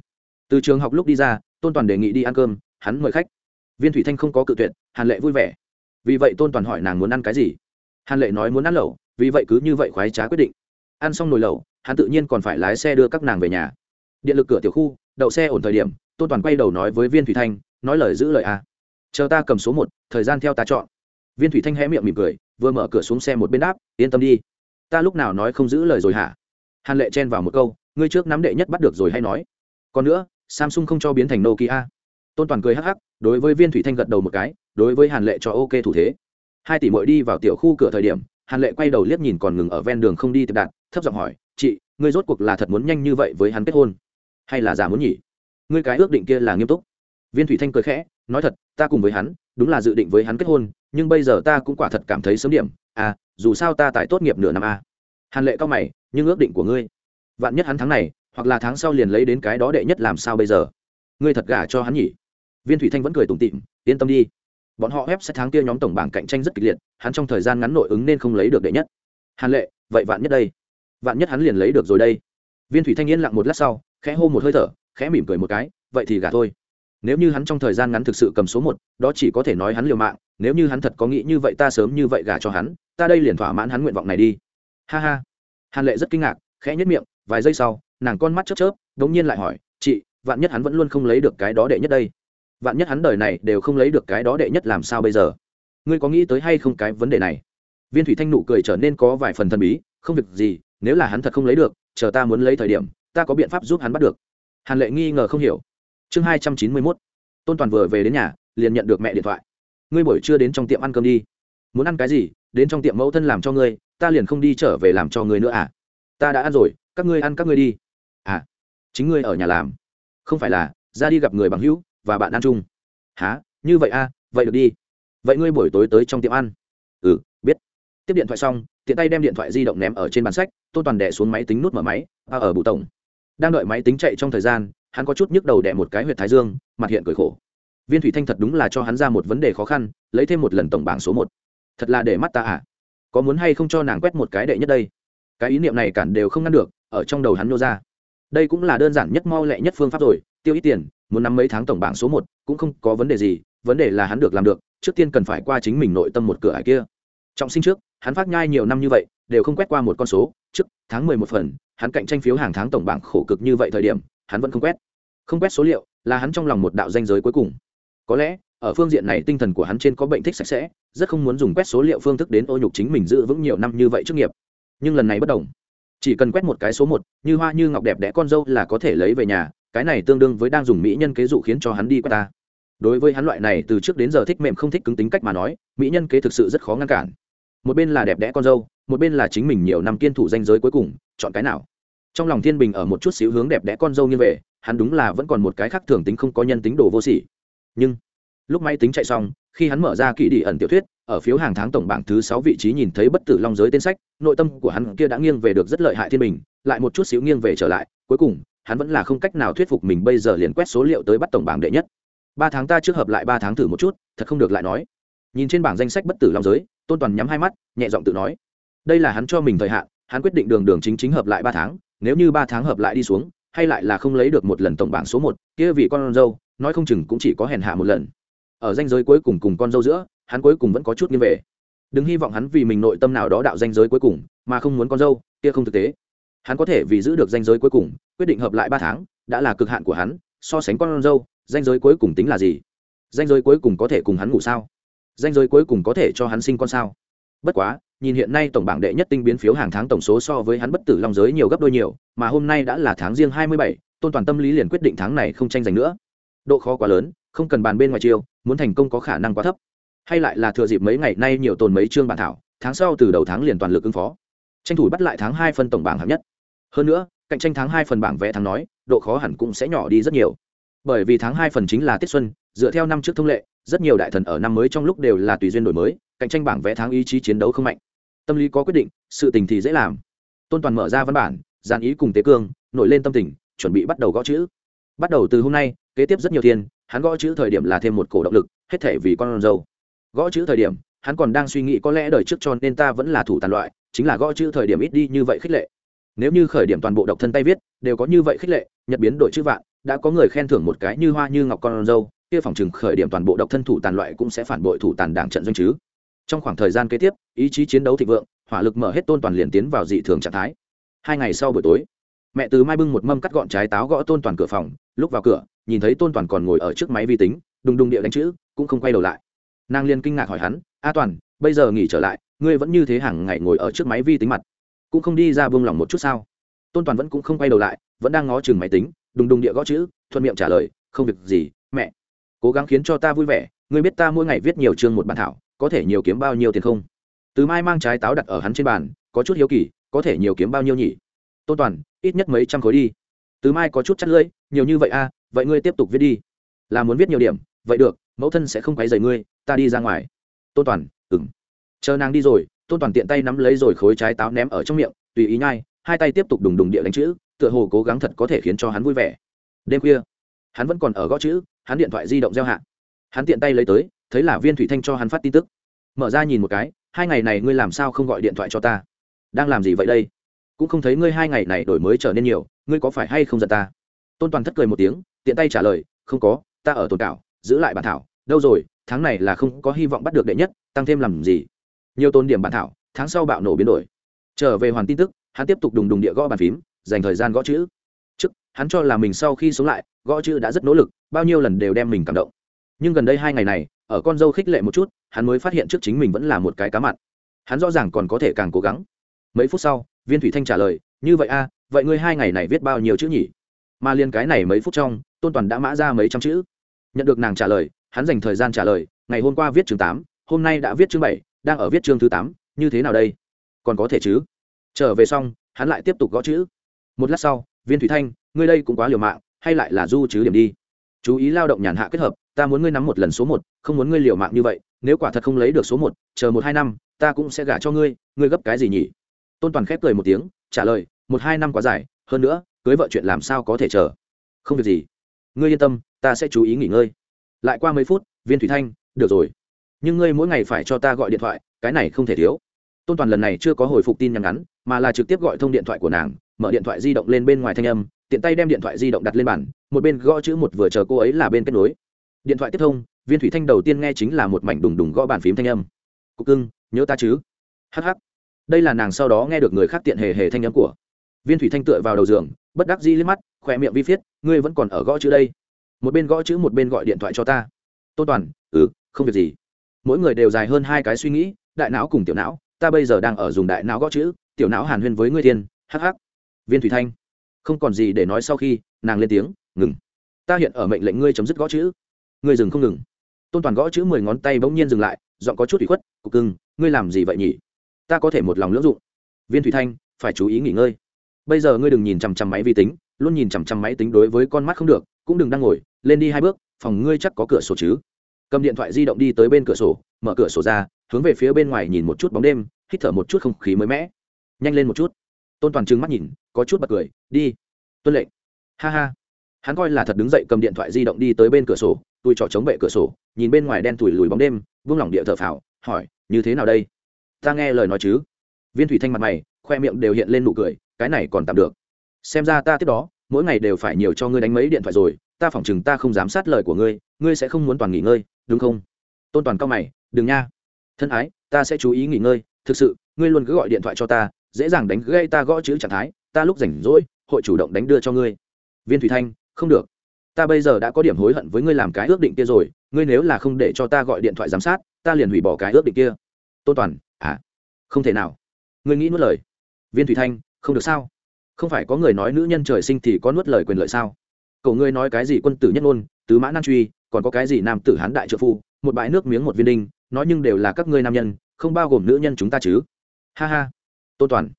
Từ trường học lúc đi ra tôn toàn đề nghị đi ăn cơm, hắn mời khách. Viên thủy thanh không có cự tuyệt, hàn lệ vui vẻ. Vì vậy tôn toàn hỏi nàng muốn ăn cái gì? Hàn lệ nói muốn ăn lẩu, vì vậy cứ như vậy khoái trá quyết định. Ăn xong nồi lẩu, hắn tự nhiên còn phải lái xe đưa các nàng về nhà. Điện lực cửa tiểu khu đậu xe ổn thời điểm, tôn toàn quay đầu nói với viên thủy thanh, nói lời giữ lời a chờ ta cầm số một, thời gian theo ta chọn. Viên thủy thanh hé miệng mỉm cười, vừa mở cửa xuống xe một bên đáp, yên tâm đi. Ta lúc nào nói không giữ lời rồi hả? Hàn lệ chen vào một câu, ngươi trước nắm đệ nhất bắt được rồi hay nói. Còn nữa, samsung không cho biến thành nokia. Tôn toàn cười hắc hắc, đối với viên thủy thanh gật đầu một cái, đối với hàn lệ cho ok thủ thế. Hai tỷ mội đi vào tiểu khu cửa thời điểm, hàn lệ quay đầu liếc nhìn còn ngừng ở ven đường không đi tiệp đạn thấp giọng hỏi, chị, ngươi rốt cuộc là thật muốn nhanh như vậy với hắn kết hôn? Hay là giả muốn nhỉ? Ngươi cái ước định kia là nghiêm túc. Viên thủy thanh cười khẽ, nói thật, ta cùng với hắn, đúng là dự định với hắn kết hôn, nhưng bây giờ ta cũng quả thật cảm thấy sớm điểm. À dù sao ta tại tốt nghiệp nửa năm a à. hàn lệ cao mày, nhưng ước định của ngươi, vạn nhất hắn tháng này, hoặc là tháng sau liền lấy đến cái đó đệ nhất làm sao bây giờ? Ngươi thật gả cho hắn nhỉ? Viên thủy thanh vẫn cười tủm tịm yên tâm đi. Bọn họ ép sẽ tháng kia nhóm tổng bảng cạnh tranh rất kịch liệt, hắn trong thời gian ngắn nội ứng nên không lấy được đệ nhất. Hàn lệ, vậy vạn nhất đây? Vạn nhất hắn liền lấy được rồi đây? Viên thủy thanh yên lặng một lát sau khẽ hô một hơi thở, khẽ mỉm cười một cái, vậy thì gả thôi. Nếu như hắn trong thời gian ngắn thực sự cầm số một, đó chỉ có thể nói hắn liều mạng, nếu như hắn thật có nghĩ như vậy ta sớm như vậy gả cho hắn, ta đây liền thỏa mãn hắn nguyện vọng này đi. Ha ha. Hàn lệ rất kinh ngạc, khẽ nhất miệng, vài giây sau, nàng con mắt chớp chớp đống nhiên lại hỏi, chị, vạn nhất hắn vẫn luôn không lấy được cái đó đệ nhất đây? Vạn nhất hắn đời này đều không lấy được cái đó đệ nhất làm sao bây giờ? Ngươi có nghĩ tới hay không cái vấn đề này? Viên thủy thanh nụ cười trở nên có vài phần thần bí, không việc gì, nếu là hắn thật không lấy được, chờ ta muốn lấy thời điểm ta có biện pháp giúp hắn bắt được. Hàn lệ nghi ngờ không hiểu. Chương hai trăm chín mươi mốt. Tôn toàn vừa về đến nhà liền nhận được mẹ điện thoại. Ngươi buổi trưa đến trong tiệm ăn cơm đi. Muốn ăn cái gì đến trong tiệm mẫu thân làm cho ngươi ta liền không đi trở về làm cho ngươi nữa à? Ta đã ăn rồi các ngươi ăn các ngươi đi. À chính ngươi ở nhà làm. Không phải là ra đi gặp người bằng hữu và bạn ăn chung. Há như vậy à vậy được đi. Vậy ngươi buổi tối tới trong tiệm ăn. Ừ biết. Tiếp điện thoại xong tiện tay đem điện thoại di động ném ở trên bàn sách tôn toàn đẻ xuống máy tính nút mở máy à, ở bụ tổng đang đợi máy tính chạy trong thời gian, hắn có chút nhức đầu đẻ một cái huyệt thái dương, mặt hiện cười khổ. Viên thủy thanh thật đúng là cho hắn ra một vấn đề khó khăn, lấy thêm một lần tổng bảng số một. Thật là để mắt ta à. Có muốn hay không cho nàng quét một cái đệ nhất đây? Cái ý niệm này cản đều không ngăn được, ở trong đầu hắn nô ra. Đây cũng là đơn giản nhất mau lẹ nhất phương pháp rồi, tiêu ít tiền, muốn nắm mấy tháng tổng bảng số một, cũng không có vấn đề gì, vấn đề là hắn được làm được, trước tiên cần phải qua chính mình nội tâm một cửa ải kia. Trọng sinh trước, hắn phát nhai nhiều năm như vậy, đều không quét qua một con số, trước tháng mười một phần hắn cạnh tranh phiếu hàng tháng tổng bảng khổ cực như vậy thời điểm, hắn vẫn không quét. Không quét số liệu là hắn trong lòng một đạo danh giới cuối cùng. Có lẽ, ở phương diện này tinh thần của hắn trên có bệnh thích sạch sẽ, rất không muốn dùng quét số liệu phương thức đến ô nhục chính mình giữ vững nhiều năm như vậy trước nghiệp. Nhưng lần này bất đồng. Chỉ cần quét một cái số một, như hoa như ngọc đẹp đẽ con dâu là có thể lấy về nhà, cái này tương đương với đang dùng mỹ nhân kế dụ khiến cho hắn đi quét ta. Đối với hắn loại này từ trước đến giờ thích mềm không thích cứng tính cách mà nói, mỹ nhân kế thực sự rất khó ngăn cản. Một bên là đẹp đẽ con dâu, một bên là chính mình nhiều năm kiên thủ danh giới cuối cùng chọn cái nào. Trong lòng thiên bình ở một chút xíu hướng đẹp đẽ con dâu như về, hắn đúng là vẫn còn một cái khác thường tính không có nhân tính đồ vô sỉ. Nhưng, lúc máy tính chạy xong, khi hắn mở ra kỹ đi ẩn tiểu thuyết, ở phiếu hàng tháng tổng bảng thứ sáu vị trí nhìn thấy bất tử long giới tên sách, nội tâm của hắn kia đã nghiêng về được rất lợi hại thiên bình, lại một chút xíu nghiêng về trở lại, cuối cùng, hắn vẫn là không cách nào thuyết phục mình bây giờ liền quét số liệu tới bắt tổng bảng đệ nhất. Ba tháng ta trước hợp lại ba tháng thử một chút, thật không được lại nói. Nhìn trên bảng danh sách bất tử long giới, tôn toàn nhắm hai mắt, nhẹ giọng tự nói. Đây là hắn cho mình thời hạn hắn quyết định đường đường chính chính hợp lại ba tháng, nếu như ba tháng hợp lại đi xuống, hay lại là không lấy được một lần tổng bảng số một, kia vì con dâu, nói không chừng cũng chỉ có hèn hạ một lần. Ở danh giới cuối cùng cùng con dâu giữa, hắn cuối cùng vẫn có chút nghiêng về. Đừng hy vọng hắn vì mình nội tâm nào đó đạo danh giới cuối cùng, mà không muốn con dâu, kia không thực tế. Hắn có thể vì giữ được danh giới cuối cùng, quyết định hợp lại ba tháng, đã là cực hạn của hắn, so sánh con dâu danh giới cuối cùng tính là gì? Danh giới cuối cùng có thể cùng hắn ngủ sao? Danh giới cuối cùng có thể cho hắn sinh con sao? Bất quá nhìn hiện nay tổng bảng đệ nhất tinh biến phiếu hàng tháng tổng số so với hắn bất tử long giới nhiều gấp đôi nhiều, mà hôm nay đã là tháng riêng hai mươi bảy, tôn toàn tâm lý liền quyết định tháng này không tranh giành nữa. Độ khó quá lớn, không cần bàn bên ngoài chiêu, muốn thành công có khả năng quá thấp. Hay lại là thừa dịp mấy ngày nay nhiều tồn mấy chương bản thảo, tháng sau từ đầu tháng liền toàn lực ứng phó. Tranh thủ bắt lại tháng hai phân tổng bảng hạng nhất. Hơn nữa, cạnh tranh tháng hai phần bảng vẽ tháng nói, độ khó hẳn cũng sẽ nhỏ đi rất nhiều. Bởi vì tháng hai phần chính là tiết xuân, dựa theo năm trước thông lệ, rất nhiều đại thần ở năm mới trong lúc đều là tùy duyên đổi mới, cạnh tranh bảng vẽ tháng ý chí chiến đấu không mạnh tâm lý có quyết định, sự tình thì dễ làm. Tôn toàn mở ra văn bản, dàn ý cùng tế cương, nổi lên tâm tình, chuẩn bị bắt đầu gõ chữ. Bắt đầu từ hôm nay, kế tiếp rất nhiều thiên hắn gõ chữ thời điểm là thêm một cổ động lực, hết thể vì con dâu gõ chữ thời điểm, hắn còn đang suy nghĩ có lẽ đời trước cho nên ta vẫn là thủ tàn loại, chính là gõ chữ thời điểm ít đi như vậy khích lệ. Nếu như khởi điểm toàn bộ độc thân tay viết, đều có như vậy khích lệ, nhật biến đổi chữ vạn, đã có người khen thưởng một cái như hoa như ngọc con dâu kia phòng chừng khởi điểm toàn bộ độc thân thủ tàn loại cũng sẽ phản bội thủ tàn đảng trận doanh chứ trong khoảng thời gian kế tiếp, ý chí chiến đấu thịnh vượng, hỏa lực mở hết tôn toàn liền tiến vào dị thường trạng thái. Hai ngày sau buổi tối, mẹ từ mai bưng một mâm cắt gọn trái táo gõ tôn toàn cửa phòng, lúc vào cửa, nhìn thấy tôn toàn còn ngồi ở trước máy vi tính, đùng đùng địa đánh chữ, cũng không quay đầu lại. Nàng liên kinh ngạc hỏi hắn, a toàn, bây giờ nghỉ trở lại, ngươi vẫn như thế hàng ngày ngồi ở trước máy vi tính mặt, cũng không đi ra buông lỏng một chút sao? Tôn toàn vẫn cũng không quay đầu lại, vẫn đang ngó chừng máy tính, đùng đùng địa gõ chữ, thuận miệng trả lời, không việc gì, mẹ. Cố gắng khiến cho ta vui vẻ ngươi biết ta mỗi ngày viết nhiều chương một bản thảo có thể nhiều kiếm bao nhiêu tiền không? Từ mai mang trái táo đặt ở hắn trên bàn có chút hiếu kỳ có thể nhiều kiếm bao nhiêu nhỉ? Tôn toàn ít nhất mấy trăm khối đi. Từ mai có chút chắc lưỡi nhiều như vậy a à, vậy ngươi tiếp tục viết đi. Là muốn viết nhiều điểm vậy được mẫu thân sẽ không quấy rầy ngươi ta đi ra ngoài. Tôn toàn ừng chờ nàng đi rồi tôn toàn tiện tay nắm lấy rồi khối trái táo ném ở trong miệng tùy ý nhai hai tay tiếp tục đùng đùng địa đánh chữ tựa hồ cố gắng thật có thể khiến cho hắn vui vẻ. Đêm khuya hắn vẫn còn ở gõ chữ hắn điện thoại di động gieo hạ hắn tiện tay lấy tới, thấy là viên thủy thanh cho hắn phát tin tức. Mở ra nhìn một cái, hai ngày này ngươi làm sao không gọi điện thoại cho ta? Đang làm gì vậy đây? Cũng không thấy ngươi hai ngày này đổi mới trở nên nhiều, ngươi có phải hay không giận ta? Tôn toàn thất cười một tiếng, tiện tay trả lời, không có, ta ở tồn cảo, giữ lại bản thảo, đâu rồi, tháng này là không có hy vọng bắt được đệ nhất, tăng thêm làm gì? Nhiều tôn điểm bản thảo, tháng sau bạo nổ biến đổi. Trở về hoàn tin tức, hắn tiếp tục đùng đùng địa gõ bàn phím, dành thời gian gõ chữ. Trước, hắn cho là mình sau khi sống lại, gõ chữ đã rất nỗ lực, bao nhiêu lần đều đem mình cảm động nhưng gần đây hai ngày này, ở con dâu khích lệ một chút, hắn mới phát hiện trước chính mình vẫn là một cái cá mặn. Hắn rõ ràng còn có thể càng cố gắng. Mấy phút sau, viên thủy thanh trả lời, như vậy a, vậy ngươi hai ngày này viết bao nhiêu chữ nhỉ? Mà liên cái này mấy phút trong, tôn toàn đã mã ra mấy trăm chữ. Nhận được nàng trả lời, hắn dành thời gian trả lời, ngày hôm qua viết chương tám, hôm nay đã viết chương bảy, đang ở viết chương thứ tám, như thế nào đây? Còn có thể chứ? Trở về xong, hắn lại tiếp tục gõ chữ. Một lát sau, viên thủy thanh, ngươi đây cũng quá liều mạng, hay lại là du chứ điểm đi. Chú ý lao động nhàn hạ kết hợp ta muốn ngươi nắm một lần số một, không muốn ngươi liều mạng như vậy, nếu quả thật không lấy được số một, chờ một hai năm, ta cũng sẽ gả cho ngươi ngươi gấp cái gì nhỉ? Tôn toàn khép cười một tiếng, trả lời, một hai năm quá dài, hơn nữa, cưới vợ chuyện làm sao có thể chờ? Không việc gì. Ngươi yên tâm, ta sẽ chú ý nghỉ ngơi. Lại qua mấy phút, viên thủy thanh, được rồi. Nhưng ngươi mỗi ngày phải cho ta gọi điện thoại, cái này không thể thiếu. Tôn toàn lần này chưa có hồi phục tin nhắn ngắn, mà là trực tiếp gọi thông điện thoại của nàng, mở điện thoại di động lên bên ngoài thanh âm, tiện tay đem điện thoại di động đặt lên bàn, một bên gõ chữ một vừa chờ cô ấy là bên kết nối điện thoại tiếp thông, viên thủy thanh đầu tiên nghe chính là một mảnh đùng đùng gõ bàn phím thanh âm. Cục cưng, nhớ ta chứ? Hh đây là nàng sau đó nghe được người khác tiện hề hề thanh âm của. Viên thủy thanh tựa vào đầu giường, bất đắc di liếc mắt khỏe miệng vi viết ngươi vẫn còn ở gõ chữ đây. Một bên gõ chữ, một bên gọi điện thoại cho ta. Tôn toàn ừ không việc gì. Mỗi người đều dài hơn hai cái suy nghĩ, đại não cùng tiểu não, ta bây giờ đang ở dùng đại não gõ chữ, tiểu não hàn huyên với ngươi thiên hh viên thủy thanh, không còn gì để nói sau khi, nàng lên tiếng, ngừng. Ta hiện ở mệnh lệnh ngươi chấm dứt gõ chữ ngươi dừng không ngừng. Tôn toàn gõ chữ mười ngón tay bỗng nhiên dừng lại dọn có chút ủy khuất, cục cưng, ngươi làm gì vậy nhỉ? Ta có thể một lòng lưỡng dụng. Viên thủy thanh, phải chú ý nghỉ ngơi. Bây giờ ngươi đừng nhìn chằm chằm máy vi tính, luôn nhìn chằm chằm máy tính đối với con mắt không được, cũng đừng đang ngồi, lên đi hai bước, phòng ngươi chắc có cửa sổ chứ. Cầm điện thoại di động đi tới bên cửa sổ, mở cửa sổ ra, hướng về phía bên ngoài nhìn một chút bóng đêm, hít thở một chút không khí mới mẻ. Nhanh lên một chút. Tôn toàn trừng mắt nhìn, có chút bật cười, đi, tuân lệnh. Ha ha hắn coi là thật đứng dậy cầm điện thoại di động đi tới bên cửa sổ tôi trỏ chống bệ cửa sổ, nhìn bên ngoài đen thủi lùi bóng đêm vung lỏng địa thở phào, hỏi, như thế nào đây? Ta nghe lời nói chứ? Viên thủy thanh mặt mày, khoe miệng đều hiện lên nụ cười, cái này còn tạm được. Xem ra ta tiếp đó, mỗi ngày đều phải nhiều cho ngươi đánh mấy điện thoại rồi, ta phỏng chừng ta không dám sát lời của ngươi ngươi sẽ không muốn toàn nghỉ ngơi, đúng không? Tôn toàn cao mày, đừng nha. Thân ái, ta sẽ chú ý nghỉ ngơi, thực sự, ngươi luôn cứ gọi điện thoại cho ta, dễ dàng đánh gây ta gõ chữ trạng thái, ta lúc rảnh rỗi, hội chủ động đánh đưa cho ngươi. Viên thủy thanh không được. Ta bây giờ đã có điểm hối hận với ngươi làm cái ước định kia rồi, ngươi nếu là không để cho ta gọi điện thoại giám sát, ta liền hủy bỏ cái ước định kia. Tôn toàn à không thể nào. Ngươi nghĩ nuốt lời. Viên thủy thanh, không được sao? Không phải có người nói nữ nhân trời sinh thì có nuốt lời quyền lợi sao? Cậu ngươi nói cái gì quân tử nhất ngôn, tứ mã nan truy, còn có cái gì nam tử hán đại trợ phu, một bãi nước miếng một viên đinh, nói nhưng đều là các ngươi nam nhân, không bao gồm nữ nhân chúng ta chứ? Ha ha. Tôn toàn.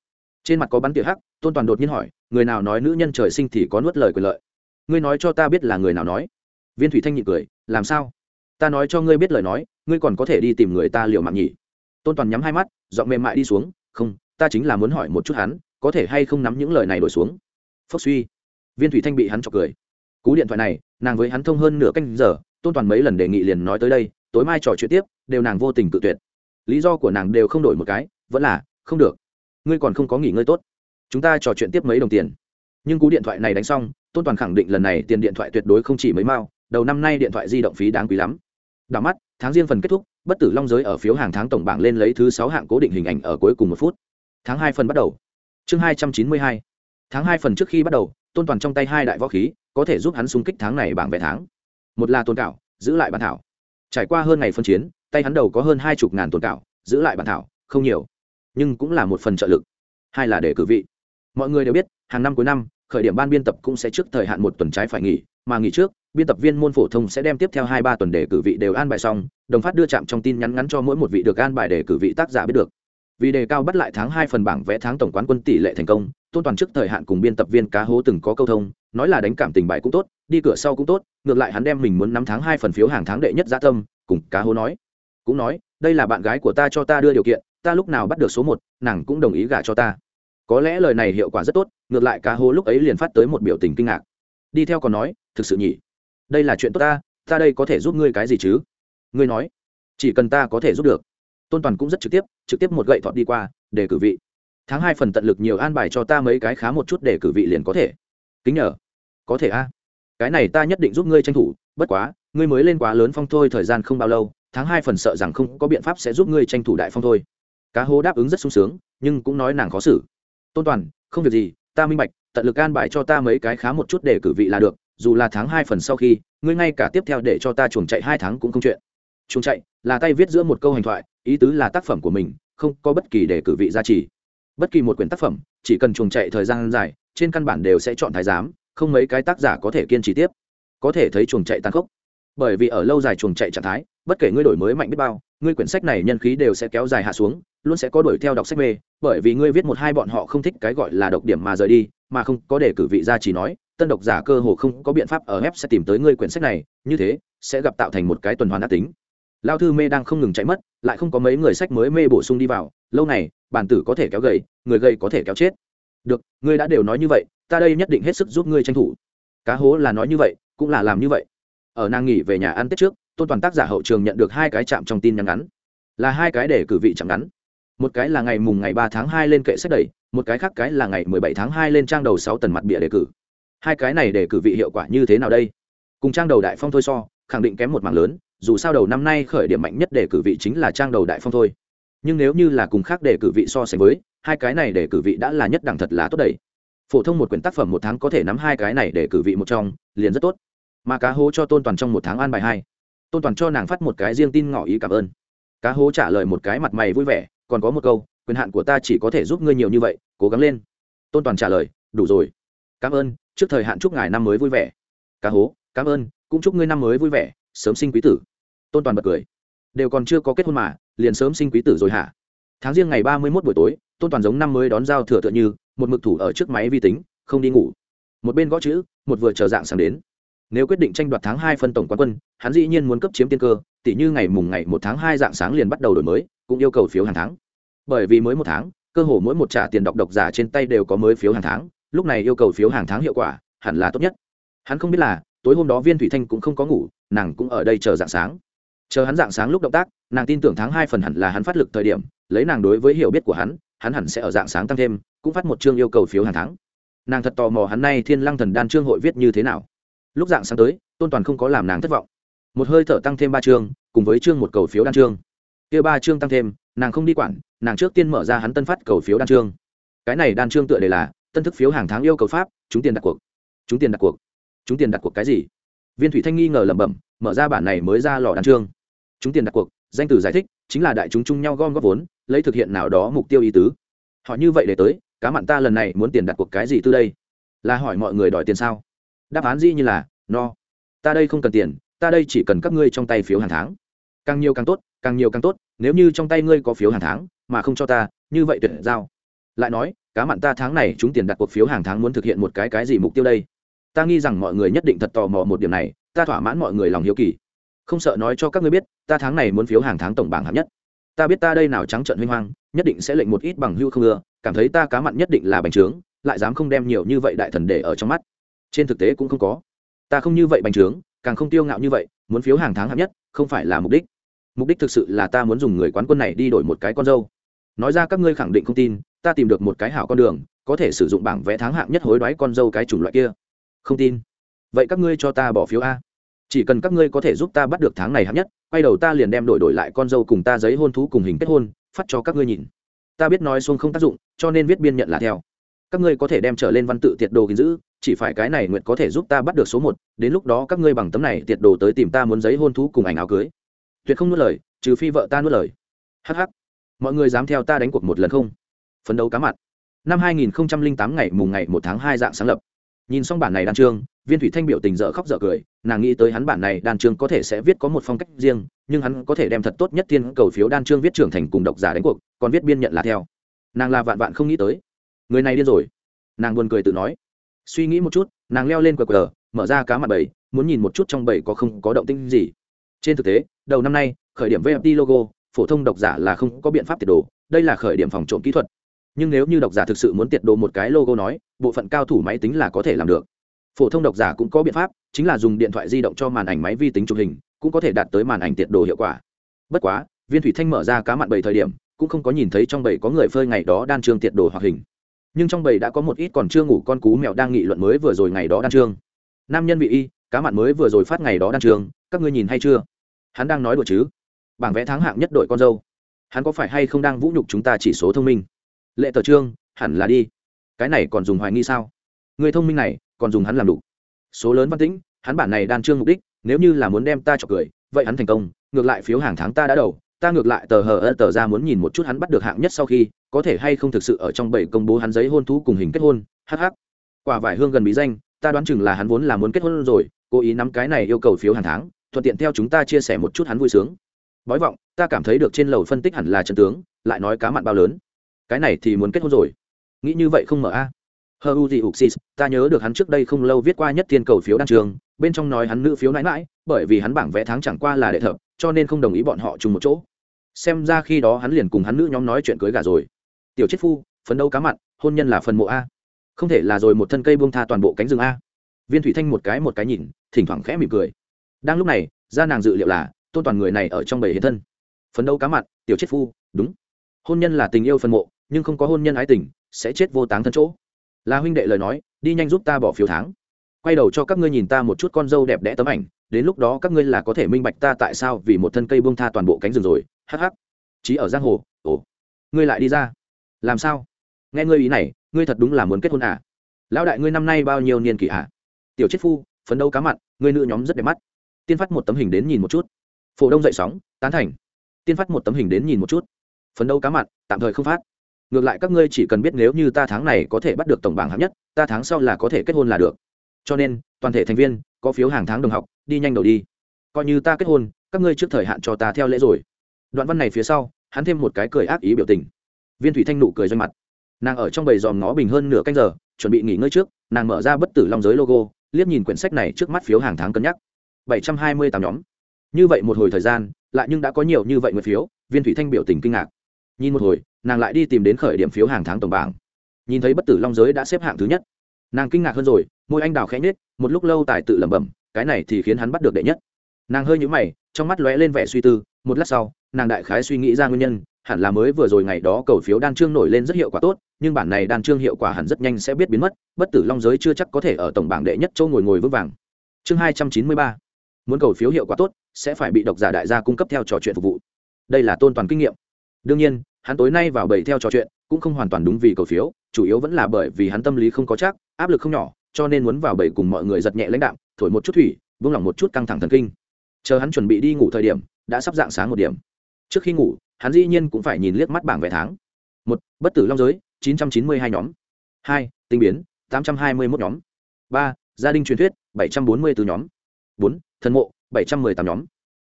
Trên mặt có bắn tỉa hắc, tôn toàn đột nhiên hỏi, người nào nói nữ nhân trời sinh thì có nuốt lời quyền lợi? Ngươi nói cho ta biết là người nào nói. Viên thủy thanh nhị cười, làm sao? Ta nói cho ngươi biết lời nói, ngươi còn có thể đi tìm người ta liệu mạng nhỉ? Tôn toàn nhắm hai mắt, giọng mềm mại đi xuống, không, ta chính là muốn hỏi một chút hắn, có thể hay không nắm những lời này đổi xuống? Phốc suy. Viên thủy thanh bị hắn chọc cười. Cú điện thoại này, nàng với hắn thông hơn nửa canh giờ, tôn toàn mấy lần đề nghị liền nói tới đây, tối mai trò chuyện tiếp, đều nàng vô tình tự tuyệt. Lý do của nàng đều không đổi một cái, vẫn là, không được. Ngươi còn không có nghỉ ngơi tốt. Chúng ta trò chuyện tiếp mấy đồng tiền nhưng cú điện thoại này đánh xong, tôn toàn khẳng định lần này tiền điện thoại tuyệt đối không chỉ mấy mao, đầu năm nay điện thoại di động phí đáng quý lắm. Đảo mắt, tháng riêng phần kết thúc, bất tử long giới ở phiếu hàng tháng tổng bảng lên lấy thứ sáu hạng cố định hình ảnh ở cuối cùng một phút. Tháng hai phần bắt đầu. Chương hai trăm chín mươi hai. Tháng hai phần trước khi bắt đầu, tôn toàn trong tay hai đại võ khí, có thể giúp hắn xung kích tháng này bảng vẽ tháng. Một là tôn cảo, giữ lại bản thảo. Trải qua hơn ngày phân chiến, tay hắn đầu có hơn hai chục ngàn tôn cảo, giữ lại bản thảo, không nhiều, nhưng cũng là một phần trợ lực. Hai là để cử vị mọi người đều biết, hàng năm cuối năm, khởi điểm ban biên tập cũng sẽ trước thời hạn một tuần trái phải nghỉ, mà nghỉ trước, biên tập viên môn phổ thông sẽ đem tiếp theo hai ba tuần để cử vị đều an bài xong, đồng phát đưa chạm trong tin nhắn ngắn cho mỗi một vị được an bài để cử vị tác giả biết được. Vì đề cao bắt lại tháng hai phần bảng vẽ tháng tổng quán quân tỷ lệ thành công, tôn toàn trước thời hạn cùng biên tập viên cá hố từng có câu thông, nói là đánh cảm tình bài cũng tốt, đi cửa sau cũng tốt, ngược lại hắn đem mình muốn nắm tháng hai phần phiếu hàng tháng đệ nhất gia tâm, cùng cá hố nói. Cũng nói, đây là bạn gái của ta cho ta đưa điều kiện, ta lúc nào bắt được số một, nàng cũng đồng ý gả cho ta có lẽ lời này hiệu quả rất tốt, ngược lại cá hố lúc ấy liền phát tới một biểu tình kinh ngạc. Đi theo còn nói, thực sự nhỉ? Đây là chuyện tốt ta ta đây có thể giúp ngươi cái gì chứ? Ngươi nói, chỉ cần ta có thể giúp được. Tôn toàn cũng rất trực tiếp trực tiếp một gậy thọt đi qua, để cử vị. Tháng hai phần tận lực nhiều an bài cho ta mấy cái khá một chút để cử vị liền có thể. Kính nhờ. Có thể a. Cái này ta nhất định giúp ngươi tranh thủ, bất quá, ngươi mới lên quá lớn phong thôi thời gian không bao lâu, tháng hai phần sợ rằng không có biện pháp sẽ giúp ngươi tranh thủ đại phong thôi. Cá hố đáp ứng rất sung sướng, nhưng cũng nói nàng khó xử tôn toàn, không việc gì, ta minh bạch, tận lực an bài cho ta mấy cái khá một chút để cử vị là được, dù là tháng hai phần sau khi, ngươi ngay cả tiếp theo để cho ta chuồng chạy hai tháng cũng không chuyện. Chuồng chạy là tay viết giữa một câu hành thoại, ý tứ là tác phẩm của mình, không có bất kỳ để cử vị gia trì. Bất kỳ một quyển tác phẩm, chỉ cần chuồng chạy thời gian dài, trên căn bản đều sẽ chọn thái giám, không mấy cái tác giả có thể kiên trì tiếp. Có thể thấy chuồng chạy tàn khốc. Bởi vì ở lâu dài chuồng chạy trạng thái, bất kể ngươi đổi mới mạnh biết bao, ngươi quyển sách này nhân khí đều sẽ kéo dài hạ xuống, luôn sẽ có đuổi theo đọc sách mê bởi vì ngươi viết một hai bọn họ không thích cái gọi là độc điểm mà rời đi, mà không có để cử vị gia chỉ nói, tân độc giả cơ hồ không có biện pháp ở web sẽ tìm tới ngươi quyển sách này, như thế sẽ gặp tạo thành một cái tuần hoàn ác tính. Lao thư mê đang không ngừng chạy mất, lại không có mấy người sách mới mê bổ sung đi vào, lâu này, bản tử có thể kéo gầy, người gầy có thể kéo chết. Được, ngươi đã đều nói như vậy, ta đây nhất định hết sức giúp ngươi tranh thủ. Cá hố là nói như vậy, cũng là làm như vậy. Ở nàng nghỉ về nhà ăn tết trước, tôn toàn tác giả hậu trường nhận được hai cái chạm trong tin nhắn ngắn. Là hai cái để cử vị chạm ngắn một cái là ngày mùng ngày ba tháng hai lên kệ sách đẩy một cái khác cái là ngày mười bảy tháng hai lên trang đầu sáu tần mặt bịa đề cử. Hai cái này để cử vị hiệu quả như thế nào đây? Cùng trang đầu đại phong thôi so, khẳng định kém một mảng lớn, dù sao đầu năm nay khởi điểm mạnh nhất để cử vị chính là trang đầu đại phong thôi. Nhưng nếu như là cùng khác để cử vị so sánh với, hai cái này để cử vị đã là nhất đẳng thật là tốt đầy. Phổ thông một quyển tác phẩm một tháng có thể nắm hai cái này để cử vị một trong, liền rất tốt. Mà cá hố cho tôn toàn trong một tháng an bài hai. Tôn toàn cho nàng phát một cái riêng tin ngỏ ý cảm ơn. Cá hố trả lời một cái mặt mày vui vẻ còn có một câu, quyền hạn của ta chỉ có thể giúp ngươi nhiều như vậy, cố gắng lên. Tôn toàn trả lời, đủ rồi. Cảm ơn, trước thời hạn chúc ngài năm mới vui vẻ. Cá hố, cảm ơn, cũng chúc ngươi năm mới vui vẻ, sớm sinh quý tử. Tôn toàn bật cười. Đều còn chưa có kết hôn mà, liền sớm sinh quý tử rồi hả? Tháng riêng ngày ba mươi mốt buổi tối, tôn toàn giống năm mới đón giao thừa tựa như, một mực thủ ở trước máy vi tính, không đi ngủ. Một bên gõ chữ, một vừa chờ dạng sáng đến. Nếu quyết định tranh đoạt tháng hai phân tổng quán quân, hắn dĩ nhiên muốn cấp chiếm tiên cơ tỷ như ngày mùng ngày một tháng hai dạng sáng liền bắt đầu đổi mới, cũng yêu cầu phiếu hàng tháng bởi vì mới một tháng, cơ hồ mỗi một trả tiền đọc độc giả trên tay đều có mới phiếu hàng tháng, lúc này yêu cầu phiếu hàng tháng hiệu quả hẳn là tốt nhất. Hắn không biết là, tối hôm đó viên thủy thanh cũng không có ngủ, nàng cũng ở đây chờ dạng sáng. Chờ hắn dạng sáng lúc động tác, nàng tin tưởng tháng hai phần hẳn là hắn phát lực thời điểm, lấy nàng đối với hiểu biết của hắn hắn hẳn sẽ ở dạng sáng tăng thêm, cũng phát một chương yêu cầu phiếu hàng tháng. Nàng thật tò mò hắn nay thiên lăng thần đan trương hội viết như thế nào. Lúc dạng sáng tới, tôn toàn không có làm nàng thất vọng. Một hơi thở tăng thêm ba chương, cùng với chương một cầu phiếu đan chương. Kia ba chương tăng thêm nàng không đi quản nàng trước tiên mở ra hắn tân phát cầu phiếu đan trương, cái này đan trương tựa đề là tân thức phiếu hàng tháng yêu cầu pháp chúng tiền đặt cuộc. Chúng tiền đặt cuộc. Chúng tiền đặt cuộc cái gì? Viên thủy thanh nghi ngờ lẩm bẩm mở ra bản này mới ra lò đan trương, chúng tiền đặt cuộc danh từ giải thích chính là đại chúng chung nhau gom góp vốn lấy thực hiện nào đó mục tiêu ý tứ. Họ như vậy để tới cá mặn ta lần này muốn tiền đặt cuộc cái gì từ đây? Là hỏi mọi người đòi tiền sao? Đáp án gì như là no. Ta đây không cần tiền ta đây chỉ cần các ngươi trong tay phiếu hàng tháng. Càng nhiều càng tốt càng nhiều càng tốt nếu như trong tay ngươi có phiếu hàng tháng, mà không cho ta, như vậy tuyệt giao. Lại nói, cá mặn ta tháng này chúng tiền đặt cuộc phiếu hàng tháng muốn thực hiện một cái cái gì mục tiêu đây? Ta nghi rằng mọi người nhất định thật tò mò một điểm này, ta thỏa mãn mọi người lòng hiếu kỳ. Không sợ nói cho các ngươi biết, ta tháng này muốn phiếu hàng tháng tổng bảng hạng nhất. Ta biết ta đây nào trắng trận huy hoang, nhất định sẽ lệnh một ít bằng hưu không ưa, cảm thấy ta cá mặn nhất định là bành trướng, lại dám không đem nhiều như vậy đại thần để ở trong mắt. Trên thực tế cũng không có. Ta không như vậy bành trướng, càng không tiêu ngạo như vậy, muốn phiếu hàng tháng hạng nhất, không phải là mục đích mục đích thực sự là ta muốn dùng người quán quân này đi đổi một cái con dâu. Nói ra các ngươi khẳng định không tin, ta tìm được một cái hảo con đường, có thể sử dụng bảng vẽ tháng hạng nhất hối đoái con dâu cái chủng loại kia. Không tin. Vậy các ngươi cho ta bỏ phiếu a. Chỉ cần các ngươi có thể giúp ta bắt được tháng này hạng nhất, quay đầu ta liền đem đổi đổi lại con dâu cùng ta giấy hôn thú cùng hình kết hôn, phát cho các ngươi nhìn. Ta biết nói xuông không tác dụng, cho nên viết biên nhận là theo. Các ngươi có thể đem trở lên văn tự tiệt đồ gìn giữ, chỉ phải cái này nguyện có thể giúp ta bắt được số một, đến lúc đó các ngươi bằng tấm này tiệt đồ tới tìm ta muốn giấy hôn thú cùng ảnh áo cưới tuyệt không nuốt lời, trừ phi vợ ta nuốt lời. Hh mọi người dám theo ta đánh cuộc một lần không? Phấn đấu cá mặt năm 2008 ngày mùng ngày một tháng hai dạng sáng lập. Nhìn xong bản này đan trương viên thủy thanh biểu tình dở khóc dở cười, nàng nghĩ tới hắn bản này đan trương có thể sẽ viết có một phong cách riêng, nhưng hắn có thể đem thật tốt nhất thiên cầu phiếu đan trương viết trưởng thành cùng độc giả đánh cuộc, còn viết biên nhận là theo. Nàng là vạn vạn không nghĩ tới. Người này điên rồi. Nàng buồn cười tự nói. Suy nghĩ một chút, nàng leo lên cờ cờ mở ra cá mặt bầy muốn nhìn một chút trong bầy có không có động tinh gì. Trên thực tế đầu năm nay, khởi điểm VFD logo, phổ thông độc giả là không có biện pháp tiệt đồ, đây là khởi điểm phòng trộm kỹ thuật. Nhưng nếu như độc giả thực sự muốn tiệt đồ một cái logo nói, bộ phận cao thủ máy tính là có thể làm được. Phổ thông độc giả cũng có biện pháp, chính là dùng điện thoại di động cho màn ảnh máy vi tính chụp hình, cũng có thể đạt tới màn ảnh tiệt đồ hiệu quả. Bất quá, viên thủy thanh mở ra cá mặn bảy thời điểm, cũng không có nhìn thấy trong bảy có người phơi ngày đó đan trương tiệt đồ hoặc hình. Nhưng trong bảy đã có một ít còn chưa ngủ con cú mèo đang nghị luận mới vừa rồi ngày đó đan trương. Nam nhân vị y, cá mặn mới vừa rồi phát ngày đó đan trương, các ngươi nhìn hay chưa? Hắn đang nói đùa chứ? Bảng vẽ tháng hạng nhất đội con dâu. Hắn có phải hay không đang vũ nhục chúng ta chỉ số thông minh? Lệ tờ trương, hẳn là đi. Cái này còn dùng hoài nghi sao? Người thông minh này, còn dùng hắn làm đủ. Số lớn văn tĩnh, hắn bản này đan trương mục đích, nếu như là muốn đem ta chọc cười, vậy hắn thành công. Ngược lại phiếu hàng tháng ta đã đầu, ta ngược lại tờ hờ ơ tờ ra muốn nhìn một chút hắn bắt được hạng nhất sau khi, có thể hay không thực sự ở trong bảy công bố hắn giấy hôn thú cùng hình kết hôn hh quả vải hương gần bí danh, ta đoán chừng là hắn vốn là muốn kết hôn rồi, cố ý nắm cái này yêu cầu phiếu hàng tháng thuận tiện theo chúng ta chia sẻ một chút hắn vui sướng. Bói vọng, ta cảm thấy được trên lầu phân tích hẳn là trận tướng, lại nói cá mặn bao lớn. Cái này thì muốn kết hôn rồi. Nghĩ như vậy không mở a. Hờ u gì uxis ta nhớ được hắn trước đây không lâu viết qua nhất thiên cầu phiếu đăng trường, bên trong nói hắn nữ phiếu nãi mãi bởi vì hắn bảng vẽ tháng chẳng qua là đệ thập, cho nên không đồng ý bọn họ chung một chỗ. Xem ra khi đó hắn liền cùng hắn nữ nhóm nói chuyện cưới gà rồi. Tiểu chết phu, phấn đấu cá mặn, hôn nhân là phần mộ a. Không thể là rồi một thân cây buông tha toàn bộ cánh rừng a. Viên thủy thanh một cái một cái nhìn, thỉnh thoảng khẽ mỉm cười đang lúc này ra nàng dự liệu là, tôn toàn người này ở trong bầy hiện thân. Phấn đấu cá mặn, tiểu chết phu, đúng. Hôn nhân là tình yêu phần mộ, nhưng không có hôn nhân ái tình, sẽ chết vô táng thân chỗ. Là huynh đệ lời nói, đi nhanh giúp ta bỏ phiếu tháng. Quay đầu cho các ngươi nhìn ta một chút con dâu đẹp đẽ tấm ảnh, đến lúc đó các ngươi là có thể minh bạch ta tại sao vì một thân cây buông tha toàn bộ cánh rừng rồi, hắc hắc. Chí ở giang hồ, ồ. Ngươi lại đi ra. Làm sao? Nghe ngươi ý này, ngươi thật đúng là muốn kết hôn à? Lão đại ngươi năm nay bao nhiêu niên kỷ à tiểu chết phu, phấn đấu cá mặn, ngươi nữ nhóm rất đẹp mắt tiên phát một tấm hình đến nhìn một chút. Phổ đông dậy sóng, tán thành. Tiên phát một tấm hình đến nhìn một chút. Phấn đấu cá mặn, tạm thời không phát. Ngược lại các ngươi chỉ cần biết nếu như ta tháng này có thể bắt được tổng bảng hạng nhất, ta tháng sau là có thể kết hôn là được. Cho nên, toàn thể thành viên, có phiếu hàng tháng đồng học, đi nhanh đầu đi. Coi như ta kết hôn, các ngươi trước thời hạn cho ta theo lễ rồi. Đoạn văn này phía sau, hắn thêm một cái cười ác ý biểu tình. Viên thủy thanh nụ cười doanh mặt. Nàng ở trong bầy dòm ngó bình hơn nửa canh giờ, chuẩn bị nghỉ ngơi trước, nàng mở ra bất tử long giới logo, liếc nhìn quyển sách này trước mắt phiếu hàng tháng cân nhắc bảy trăm hai mươi tám nhóm. Như vậy một hồi thời gian, lại nhưng đã có nhiều như vậy người phiếu, viên thủy thanh biểu tình kinh ngạc. Nhìn một hồi, nàng lại đi tìm đến khởi điểm phiếu hàng tháng tổng bảng. Nhìn thấy bất tử long giới đã xếp hạng thứ nhất. Nàng kinh ngạc hơn rồi, môi anh đào khẽ nhết một lúc lâu tài tự lẩm bẩm, cái này thì khiến hắn bắt được đệ nhất. Nàng hơi nhũ mày, trong mắt lóe lên vẻ suy tư, một lát sau, nàng đại khái suy nghĩ ra nguyên nhân, hẳn là mới vừa rồi ngày đó cầu phiếu đan trương nổi lên rất hiệu quả tốt, nhưng bản này đan trương hiệu quả hẳn rất nhanh sẽ biết biến mất, bất tử long giới chưa chắc có thể ở tổng bảng đệ nhất châu ngồi ngồi vững vàng. Chương hai trăm chín mươi ba muốn cầu phiếu hiệu quả tốt, sẽ phải bị độc giả đại gia cung cấp theo trò chuyện phục vụ. Đây là tôn toàn kinh nghiệm. Đương nhiên, hắn tối nay vào bầy theo trò chuyện, cũng không hoàn toàn đúng vì cầu phiếu, chủ yếu vẫn là bởi vì hắn tâm lý không có chắc, áp lực không nhỏ, cho nên muốn vào bầy cùng mọi người giật nhẹ lãnh đạo thổi một chút thủy, vung lòng một chút căng thẳng thần kinh. Chờ hắn chuẩn bị đi ngủ thời điểm, đã sắp dạng sáng một điểm. Trước khi ngủ, hắn dĩ nhiên cũng phải nhìn liếc mắt bảng vé tháng. Một, bất tử long giới, chín trăm chín mươi hai nhóm. Hai, tinh biến, tám trăm hai mươi mốt nhóm. Ba, gia đình truyền thuyết, bảy trăm bốn mươi bốn nhóm. Bốn thần mộ, bảy trăm mười tám nhóm.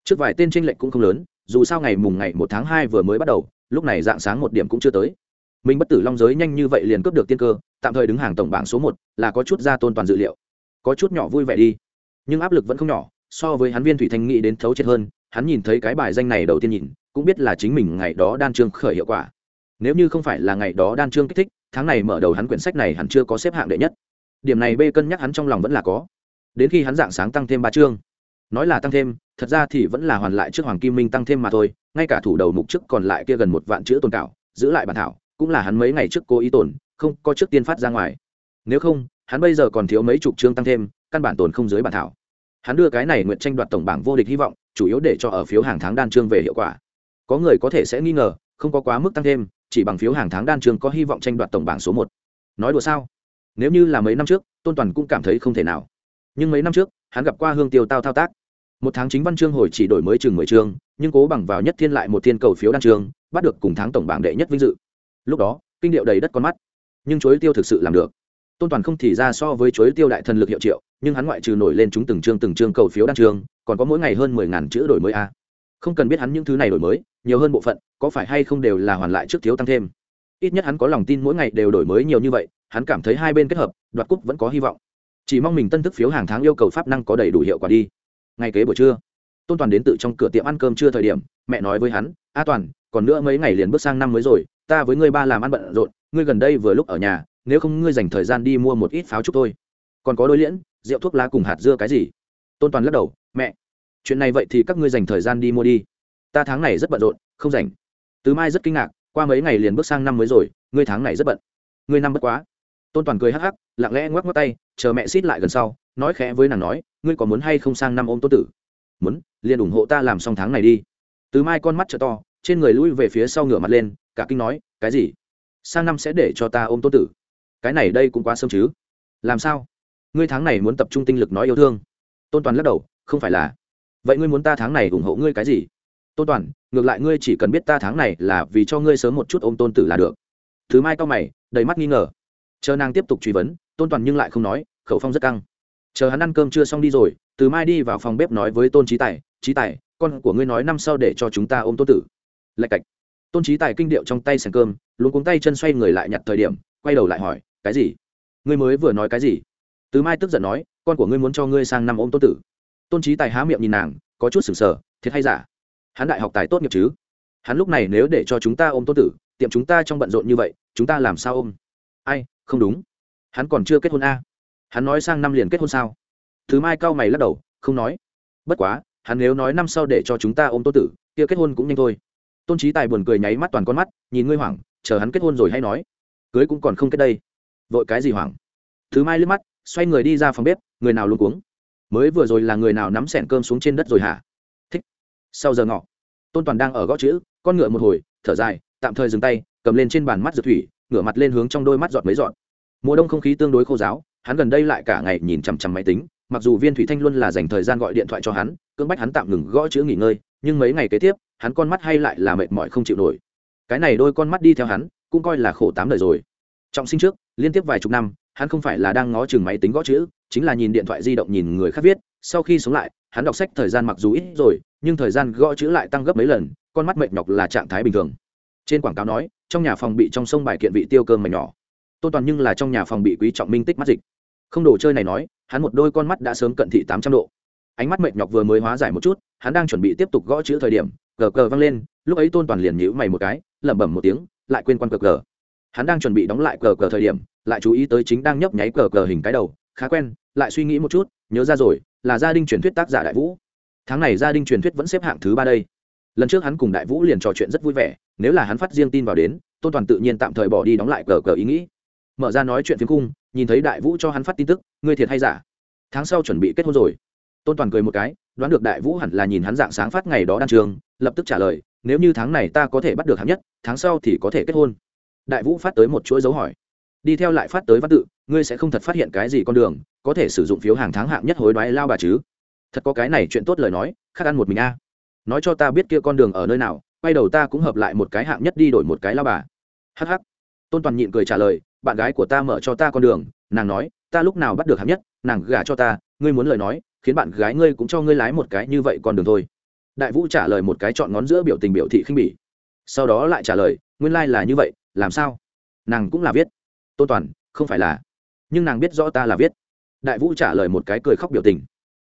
Trước vài tên tranh lệch cũng không lớn, dù sao ngày mùng ngày một tháng hai vừa mới bắt đầu, lúc này dạng sáng một điểm cũng chưa tới. Mình bất tử long giới nhanh như vậy liền cướp được tiên cơ, tạm thời đứng hàng tổng bảng số một là có chút ra tôn toàn dự liệu. Có chút nhỏ vui vẻ đi, nhưng áp lực vẫn không nhỏ, so với hắn viên thủy thanh nghĩ đến thấu chết hơn, hắn nhìn thấy cái bài danh này đầu tiên nhìn, cũng biết là chính mình ngày đó đan trương khởi hiệu quả. Nếu như không phải là ngày đó đan trương kích thích, tháng này mở đầu hắn quyển sách này hẳn chưa có xếp hạng đệ nhất. Điểm này b cân nhắc hắn trong lòng vẫn là có. Đến khi hắn dạng sáng tăng thêm ba chương nói là tăng thêm, thật ra thì vẫn là hoàn lại trước hoàng kim minh tăng thêm mà thôi, ngay cả thủ đầu mục trước còn lại kia gần một vạn chữ tồn cảo, giữ lại bản thảo, cũng là hắn mấy ngày trước cố ý tồn, không có trước tiên phát ra ngoài. Nếu không, hắn bây giờ còn thiếu mấy chục chương tăng thêm, căn bản tồn không dưới bản thảo. Hắn đưa cái này nguyện tranh đoạt tổng bảng vô địch hy vọng, chủ yếu để cho ở phiếu hàng tháng đan chương về hiệu quả. Có người có thể sẽ nghi ngờ, không có quá mức tăng thêm, chỉ bằng phiếu hàng tháng đan chương có hy vọng tranh đoạt tổng bảng số một. Nói đùa sao? Nếu như là mấy năm trước, tôn toàn cũng cảm thấy không thể nào. Nhưng mấy năm trước, hắn gặp qua hương tiêu tao thao tác một tháng chính văn chương hồi chỉ đổi mới chừng mười chương, nhưng cố bằng vào nhất thiên lại một thiên cầu phiếu đan chương, bắt được cùng tháng tổng bảng đệ nhất vinh dự. Lúc đó, kinh điệu đầy đất con mắt. Nhưng chối tiêu thực sự làm được. Tôn toàn không thì ra so với chối tiêu đại thần lực hiệu triệu, nhưng hắn ngoại trừ nổi lên chúng từng chương từng chương cầu phiếu đan chương, còn có mỗi ngày hơn mười ngàn chữ đổi mới a. Không cần biết hắn những thứ này đổi mới, nhiều hơn bộ phận, có phải hay không đều là hoàn lại trước thiếu tăng thêm. Ít nhất hắn có lòng tin mỗi ngày đều đổi mới nhiều như vậy, hắn cảm thấy hai bên kết hợp, đoạt cúc vẫn có hy vọng. Chỉ mong mình tân thức phiếu hàng tháng yêu cầu pháp năng có đầy đủ hiệu quả đi ngay kế buổi trưa tôn toàn đến tự trong cửa tiệm ăn cơm trưa thời điểm mẹ nói với hắn a toàn còn nữa mấy ngày liền bước sang năm mới rồi ta với ngươi ba làm ăn bận rộn ngươi gần đây vừa lúc ở nhà nếu không ngươi dành thời gian đi mua một ít pháo chúc thôi, còn có đôi liễn rượu thuốc lá cùng hạt dưa cái gì? Tôn toàn lắc đầu mẹ chuyện này vậy thì các ngươi dành thời gian đi mua đi. Ta tháng này rất bận rộn không dành từ mai rất kinh ngạc qua mấy ngày liền bước sang năm mới rồi ngươi tháng này rất bận. Ngươi năm bất quá. Tôn toàn cười hắc hắc lặng lẽ ngoắc ngoắc tay chờ mẹ xít lại gần sau nói khẽ với nàng nói, ngươi có muốn hay không sang năm ôm tôn tử? Muốn, liền ủng hộ ta làm xong tháng này đi. Từ mai con mắt t to, trên người lui về phía sau ngửa mặt lên, cả kinh nói, cái gì? Sang năm sẽ để cho ta ôm tôn tử? Cái này đây cũng quá sớm chứ? Làm sao? Ngươi tháng này muốn tập trung tinh lực nói yêu thương. Tôn toàn lắc đầu, không phải là. Vậy ngươi muốn ta tháng này ủng hộ ngươi cái gì? Tôn toàn, ngược lại ngươi chỉ cần biết ta tháng này là vì cho ngươi sớm một chút ôm tôn tử là được. Thứ mai cao mày, đầy mắt nghi ngờ. Chờ nàng tiếp tục truy vấn, tôn toàn nhưng lại không nói, khẩu phong rất căng chờ hắn ăn cơm chưa xong đi rồi, từ mai đi vào phòng bếp nói với tôn trí tài trí tài, con của ngươi nói năm sau để cho chúng ta ôm tôn tử. Lạch cạch. Tôn trí tài kinh điệu trong tay sành cơm luôn cuống tay chân xoay người lại nhặt thời điểm, quay đầu lại hỏi, cái gì? Ngươi mới vừa nói cái gì? Từ mai tức giận nói, con của ngươi muốn cho ngươi sang năm ôm tôn tử. Tôn trí tài há miệng nhìn nàng, có chút sừng sờ, thiệt hay giả? Hắn đại học tài tốt nghiệp chứ? Hắn lúc này nếu để cho chúng ta ôm tôn tử, tiệm chúng ta trong bận rộn như vậy, chúng ta làm sao ôm? Ai, không đúng. Hắn còn chưa kết hôn a. à? Hắn nói sang năm liền kết hôn sao? Thứ mai cao mày lắc đầu, không nói. Bất quá, hắn nếu nói năm sau để cho chúng ta ôm tôn tử, kia kết hôn cũng nhanh thôi. Tôn trí tài buồn cười nháy mắt toàn con mắt, nhìn ngươi hoảng, chờ hắn kết hôn rồi hay nói. Cưới cũng còn không kết đây. Vội cái gì hoảng? Thứ mai liếc mắt, xoay người đi ra phòng bếp, người nào luôn cuống? Mới vừa rồi là người nào nắm sẻn cơm xuống trên đất rồi hả? Thích. Sau giờ ngọ, tôn toàn đang ở gõ chữ, con ngựa một hồi, thở dài, tạm thời dừng tay, cầm lên trên bàn mắt dược thủy, ngửa mặt lên hướng trong đôi mắt giọt mấy giọt. Mùa đông không khí tương đối khô giáo hắn gần đây lại cả ngày nhìn chằm chằm máy tính, mặc dù viên thủy thanh luôn là dành thời gian gọi điện thoại cho hắn, cưỡng bách hắn tạm ngừng gõ chữ nghỉ ngơi, nhưng mấy ngày kế tiếp, hắn con mắt hay lại là mệt mỏi không chịu nổi. Cái này đôi con mắt đi theo hắn, cũng coi là khổ tám đời rồi. Trọng sinh trước, liên tiếp vài chục năm, hắn không phải là đang ngó chừng máy tính gõ chữ, chính là nhìn điện thoại di động nhìn người khác viết, sau khi sống lại, hắn đọc sách thời gian mặc dù ít rồi, nhưng thời gian gõ chữ lại tăng gấp mấy lần, con mắt mệt nhọc là trạng thái bình thường. Trên quảng cáo nói, trong nhà phòng bị trong sông bài kiện vị tiêu cơm mạch nhỏ. Tôn toàn nhưng là trong nhà phòng bị quý trọng minh tích mắt dịch không đồ chơi này nói, hắn một đôi con mắt đã sớm cận thị tám trăm độ. Ánh mắt mệt nhọc vừa mới hóa giải một chút, hắn đang chuẩn bị tiếp tục gõ chữ thời điểm, cờ cờ vang lên, lúc ấy tôn toàn liền nhíu mày một cái, lẩm bẩm một tiếng, lại quên quan cờ cờ. Hắn đang chuẩn bị đóng lại cờ cờ thời điểm, lại chú ý tới chính đang nhấp nháy cờ cờ hình cái đầu, khá quen, lại suy nghĩ một chút, nhớ ra rồi, là gia đình truyền thuyết tác giả đại vũ. Tháng này gia đình truyền thuyết vẫn xếp hạng thứ ba đây. Lần trước hắn cùng đại vũ liền trò chuyện rất vui vẻ, nếu là hắn phát riêng tin vào đến, tôn toàn tự nhiên tạm thời bỏ đi đóng lại cờ cờ ý nghĩ mở ra nói chuyện phiếm cung, nhìn thấy đại vũ cho hắn phát tin tức, ngươi thiệt hay giả? Tháng sau chuẩn bị kết hôn rồi. Tôn toàn cười một cái, đoán được đại vũ hẳn là nhìn hắn dạng sáng phát ngày đó đan trường, lập tức trả lời, nếu như tháng này ta có thể bắt được hạng nhất, tháng sau thì có thể kết hôn. Đại vũ phát tới một chuỗi dấu hỏi. Đi theo lại phát tới văn tự, ngươi sẽ không thật phát hiện cái gì con đường, có thể sử dụng phiếu hàng tháng hạng nhất hối đoái lao bà chứ? Thật có cái này chuyện tốt lời nói khác ăn một mình a. Nói cho ta biết kia con đường ở nơi nào, quay đầu ta cũng hợp lại một cái hạng nhất đi đổi một cái lao bà. Hh tôn toàn nhịn cười trả lời bạn gái của ta mở cho ta con đường, nàng nói, ta lúc nào bắt được hạng nhất, nàng gả cho ta, ngươi muốn lời nói, khiến bạn gái ngươi cũng cho ngươi lái một cái như vậy con đường thôi. Đại vũ trả lời một cái chọn ngón giữa biểu tình biểu thị khinh bỉ. Sau đó lại trả lời, nguyên lai、like、là như vậy, làm sao? Nàng cũng là viết. Tôn toàn, không phải là. Nhưng nàng biết rõ ta là viết. Đại vũ trả lời một cái cười khóc biểu tình.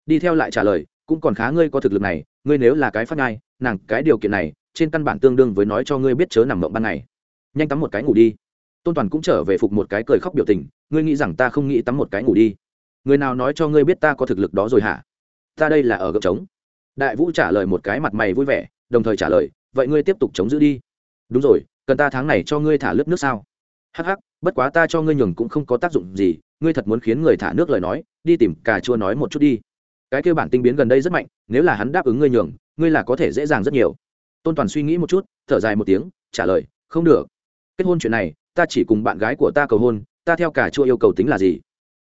Đi theo lại trả lời, cũng còn khá ngươi có thực lực này, ngươi nếu là cái phát ngai nàng cái điều kiện này, trên căn bản tương đương với nói cho ngươi biết chớ nằm mộng ban ngày. Nhanh tắm một cái ngủ đi tôn toàn cũng trở về phục một cái cười khóc biểu tình, ngươi nghĩ rằng ta không nghĩ tắm một cái ngủ đi. Người nào nói cho ngươi biết ta có thực lực đó rồi hả? Ta đây là ở gợp trống. Đại vũ trả lời một cái mặt mày vui vẻ, đồng thời trả lời, vậy ngươi tiếp tục chống giữ đi. Đúng rồi, cần ta tháng này cho ngươi thả lớp nước sao? Hắc hắc, bất quá ta cho ngươi nhường cũng không có tác dụng gì, ngươi thật muốn khiến người thả nước lời nói, đi tìm cà chua nói một chút đi. Cái kêu bản tinh biến gần đây rất mạnh, nếu là hắn đáp ứng ngươi nhường, ngươi là có thể dễ dàng rất nhiều. Tôn toàn suy nghĩ một chút, thở dài một tiếng, trả lời, không được. Kết hôn chuyện này ta chỉ cùng bạn gái của ta cầu hôn, ta theo cả chua yêu cầu tính là gì?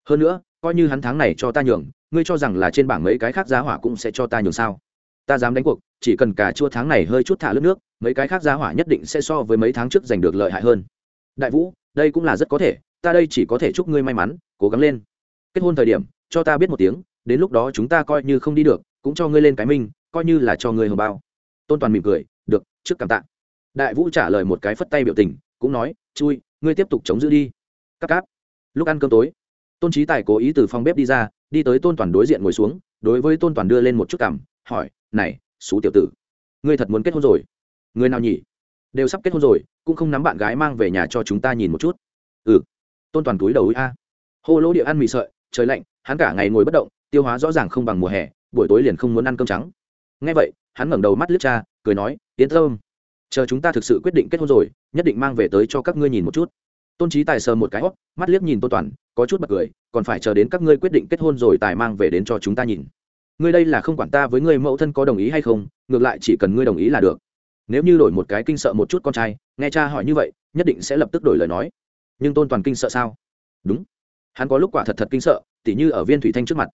Hơn nữa, coi như hắn tháng này cho ta nhường, ngươi cho rằng là trên bảng mấy cái khác giá hỏa cũng sẽ cho ta nhường sao? Ta dám đánh cuộc, chỉ cần cả chua tháng này hơi chút thả lướt nước, mấy cái khác giá hỏa nhất định sẽ so với mấy tháng trước giành được lợi hại hơn. Đại vũ, đây cũng là rất có thể, ta đây chỉ có thể chúc ngươi may mắn, cố gắng lên. Kết hôn thời điểm, cho ta biết một tiếng, đến lúc đó chúng ta coi như không đi được, cũng cho ngươi lên cái minh, coi như là cho ngươi hồng bao. Tôn toàn mỉm cười, được, trước cảm tạ. Đại vũ trả lời một cái phất tay biểu tình, cũng nói chui, ngươi tiếp tục chống giữ đi. Cắp cáp. Lúc ăn cơm tối, tôn trí tài cố ý từ phòng bếp đi ra, đi tới tôn toàn đối diện ngồi xuống, đối với tôn toàn đưa lên một chút cằm, hỏi, này, xú tiểu tử, ngươi thật muốn kết hôn rồi? Người nào nhỉ? Đều sắp kết hôn rồi, cũng không nắm bạn gái mang về nhà cho chúng ta nhìn một chút. Ừ. Tôn toàn túi đầu a. Hô lỗ địa ăn mì sợi, trời lạnh, hắn cả ngày ngồi bất động, tiêu hóa rõ ràng không bằng mùa hè, buổi tối liền không muốn ăn cơm trắng. Ngay vậy, hắn ngẩng đầu mắt lướt cha, cười nói tiến thơm chờ chúng ta thực sự quyết định kết hôn rồi nhất định mang về tới cho các ngươi nhìn một chút. Tôn trí tài sờ một cái hót mắt liếc nhìn tôn toàn, có chút bật cười, còn phải chờ đến các ngươi quyết định kết hôn rồi tài mang về đến cho chúng ta nhìn. Ngươi đây là không quản ta với ngươi mẫu thân có đồng ý hay không, ngược lại chỉ cần ngươi đồng ý là được. Nếu như đổi một cái kinh sợ một chút con trai, nghe cha hỏi như vậy, nhất định sẽ lập tức đổi lời nói. Nhưng tôn toàn kinh sợ sao? Đúng. Hắn có lúc quả thật thật kinh sợ, tỉ như ở viên thủy thanh trước mặt.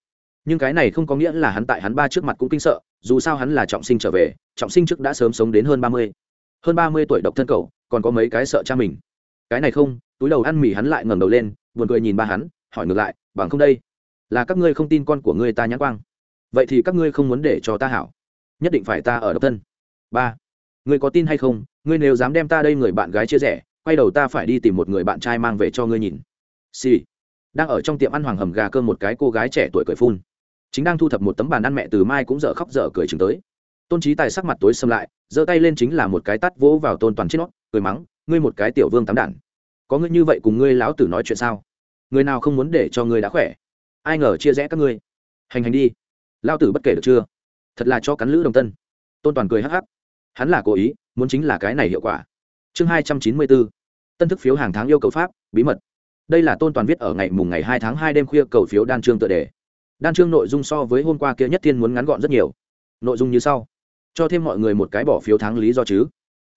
Nhưng cái này không có nghĩa là hắn tại hắn ba trước mặt cũng kinh sợ, dù sao hắn là trọng sinh trở về, trọng sinh trước đã sớm sống đến hơn ba mươi hơn ba mươi tuổi độc thân cậu, còn có mấy cái sợ cha mình. Cái này không, túi đầu ăn mì hắn lại ngẩng đầu lên, buồn cười nhìn ba hắn, hỏi ngược lại, bằng không đây, là các ngươi không tin con của ngươi ta nhãn quang. Vậy thì các ngươi không muốn để cho ta hảo. Nhất định phải ta ở độc thân. Ba, ngươi có tin hay không? Ngươi nếu dám đem ta đây người bạn gái chia rẽ, quay đầu ta phải đi tìm một người bạn trai mang về cho ngươi nhìn. Xì、sì. đang ở trong tiệm ăn hoàng hầm gà cơm một cái cô gái trẻ tuổi cười phun. Chính đang thu thập một tấm bàn ăn mẹ từ mai cũng dở khóc dở cười chừng tới tôn trí tài sắc mặt tối xâm lại, giơ tay lên chính là một cái tắt vỗ vào tôn toàn trên nó, cười mắng, ngươi một cái tiểu vương tám đản. Có ngươi như vậy cùng ngươi lão tử nói chuyện sao? Người nào không muốn để cho ngươi đã khỏe? Ai ngờ chia rẽ các ngươi. Hành hành đi. Lao tử bất kể được chưa? Thật là cho cắn lữ đồng tân. Tôn toàn cười hắc hắc. Hắn là cố ý, muốn chính là cái này hiệu quả. Chương hai trăm chín mươi bốn. Tân thức phiếu hàng tháng yêu cầu pháp, bí mật. Đây là tôn toàn viết ở ngày mùng ngày hai tháng hai đêm khuya cầu phiếu đan trương tựa đề. Đan trương nội dung so với hôm qua kia nhất thiên muốn ngắn gọn rất nhiều. Nội dung như sau cho thêm mọi người một cái bỏ phiếu thắng lý do chứ.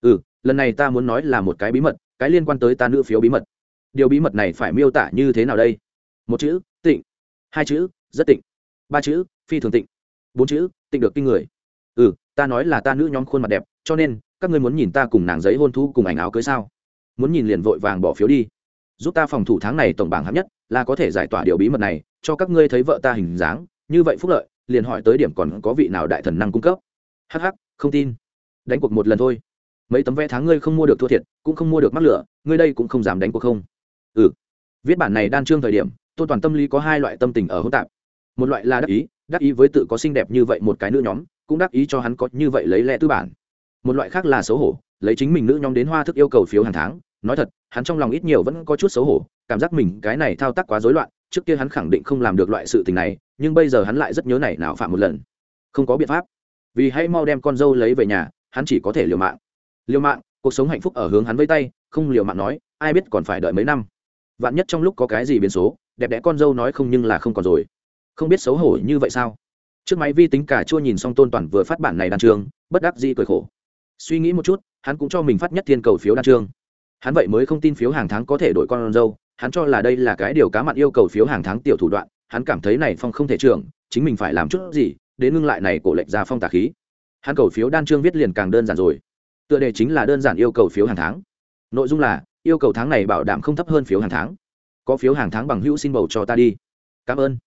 Ừ lần này ta muốn nói là một cái bí mật, cái liên quan tới ta nữ phiếu bí mật. Điều bí mật này phải miêu tả như thế nào đây? Một chữ, tịnh. Hai chữ, rất tịnh. Ba chữ, phi thường tịnh. Bốn chữ, tịnh được kinh người. Ừ ta nói là ta nữ nhóm khuôn mặt đẹp, cho nên, các ngươi muốn nhìn ta cùng nàng giấy hôn thu cùng ảnh áo cưới sao? Muốn nhìn liền vội vàng bỏ phiếu đi. Giúp ta phòng thủ tháng này tổng bảng hạng nhất, là có thể giải tỏa điều bí mật này, cho các ngươi thấy vợ ta hình dáng, như vậy phúc lợi, liền hỏi tới điểm còn có vị nào đại thần năng cung cấp hh không tin. Đánh cuộc một lần thôi. Mấy tấm vé tháng ngươi không mua được thua thiệt, cũng không mua được mắc lửa, ngươi đây cũng không dám đánh cuộc không? Ừ. Viết bản này đan trương thời điểm tôn toàn tâm lý có hai loại tâm tình ở hỗn tạp. Một loại là đắc ý đắc ý với tự có xinh đẹp như vậy một cái nữ nhóm, cũng đắc ý cho hắn có như vậy lấy lẽ tư bản. Một loại khác là xấu hổ, lấy chính mình nữ nhóm đến hoa thức yêu cầu phiếu hàng tháng, nói thật, hắn trong lòng ít nhiều vẫn có chút xấu hổ, cảm giác mình cái này thao tác quá rối loạn, trước kia hắn khẳng định không làm được loại sự tình này, nhưng bây giờ hắn lại rất nhớ này nào phạm một lần. Không có biện pháp vì hãy mau đem con dâu lấy về nhà, hắn chỉ có thể liều mạng. Liều mạng, cuộc sống hạnh phúc ở hướng hắn với tay, không liều mạng nói, ai biết còn phải đợi mấy năm. Vạn nhất trong lúc có cái gì biến số, đẹp đẽ con dâu nói không nhưng là không còn rồi. Không biết xấu hổ như vậy sao? Trước máy vi tính cả chua nhìn xong tôn toàn vừa phát bản này đan trường, bất đắc dĩ cười khổ. Suy nghĩ một chút, hắn cũng cho mình phát nhất thiên cầu phiếu đan trương hắn vậy mới không tin phiếu hàng tháng có thể đổi con dâu, hắn cho là đây là cái điều cá mặn yêu cầu phiếu hàng tháng tiểu thủ đoạn, hắn cảm thấy này phong không thể trưởng, chính mình phải làm chút gì đến ngưng lại này cổ lệnh ra phong tà khí. Hắn cầu phiếu đan trương viết liền càng đơn giản rồi. Tựa đề chính là đơn giản yêu cầu phiếu hàng tháng. Nội dung là, yêu cầu tháng này bảo đảm không thấp hơn phiếu hàng tháng. Có phiếu hàng tháng bằng hữu xin bầu cho ta đi. Cảm ơn.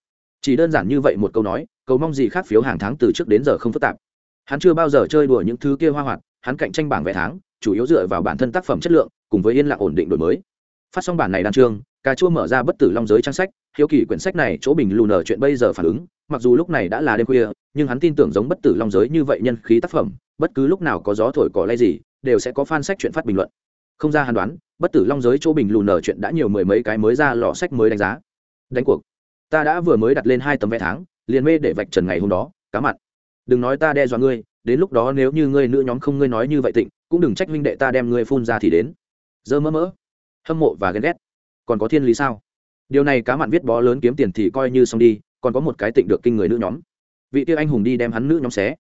Chỉ đơn giản như vậy một câu nói, cầu mong gì khác phiếu hàng tháng từ trước đến giờ không phức tạp. Hắn chưa bao giờ chơi đùa những thứ kia hoa hoạt, hắn cạnh tranh bảng vẽ tháng, chủ yếu dựa vào bản thân tác phẩm chất lượng, cùng với yên lặng ổn định đổi mới. Phát xong bản này đan trương cà chua mở ra bất tử long giới trang sách, hiếu kỳ quyển sách này chỗ bình lù nở chuyện bây giờ phản ứng, mặc dù lúc này đã là đêm khuya, nhưng hắn tin tưởng giống bất tử long giới như vậy nhân khí tác phẩm, bất cứ lúc nào có gió thổi cỏ lay gì, đều sẽ có fan sách chuyện phát bình luận. Không ra hàn đoán, bất tử long giới chỗ bình lù nở chuyện đã nhiều mười mấy cái mới ra lò sách mới đánh giá. Đánh cuộc. Ta đã vừa mới đặt lên hai tấm vé tháng, liền mê để vạch trần ngày hôm đó, cá mặt. Đừng nói ta đe dọa ngươi, đến lúc đó nếu như ngươi nữ nhóm không ngươi nói như vậy tịnh, cũng đừng trách minh đệ ta đem ngươi phun ra thì đến. Dơ mỡ mỡ hâm mộ và ghen ghét còn có thiên lý sao? Điều này cá mặn viết bó lớn kiếm tiền thì coi như xong đi, còn có một cái tịnh được kinh người nữ nhóm. Vị tiêu anh hùng đi đem hắn nữ nhóm xé.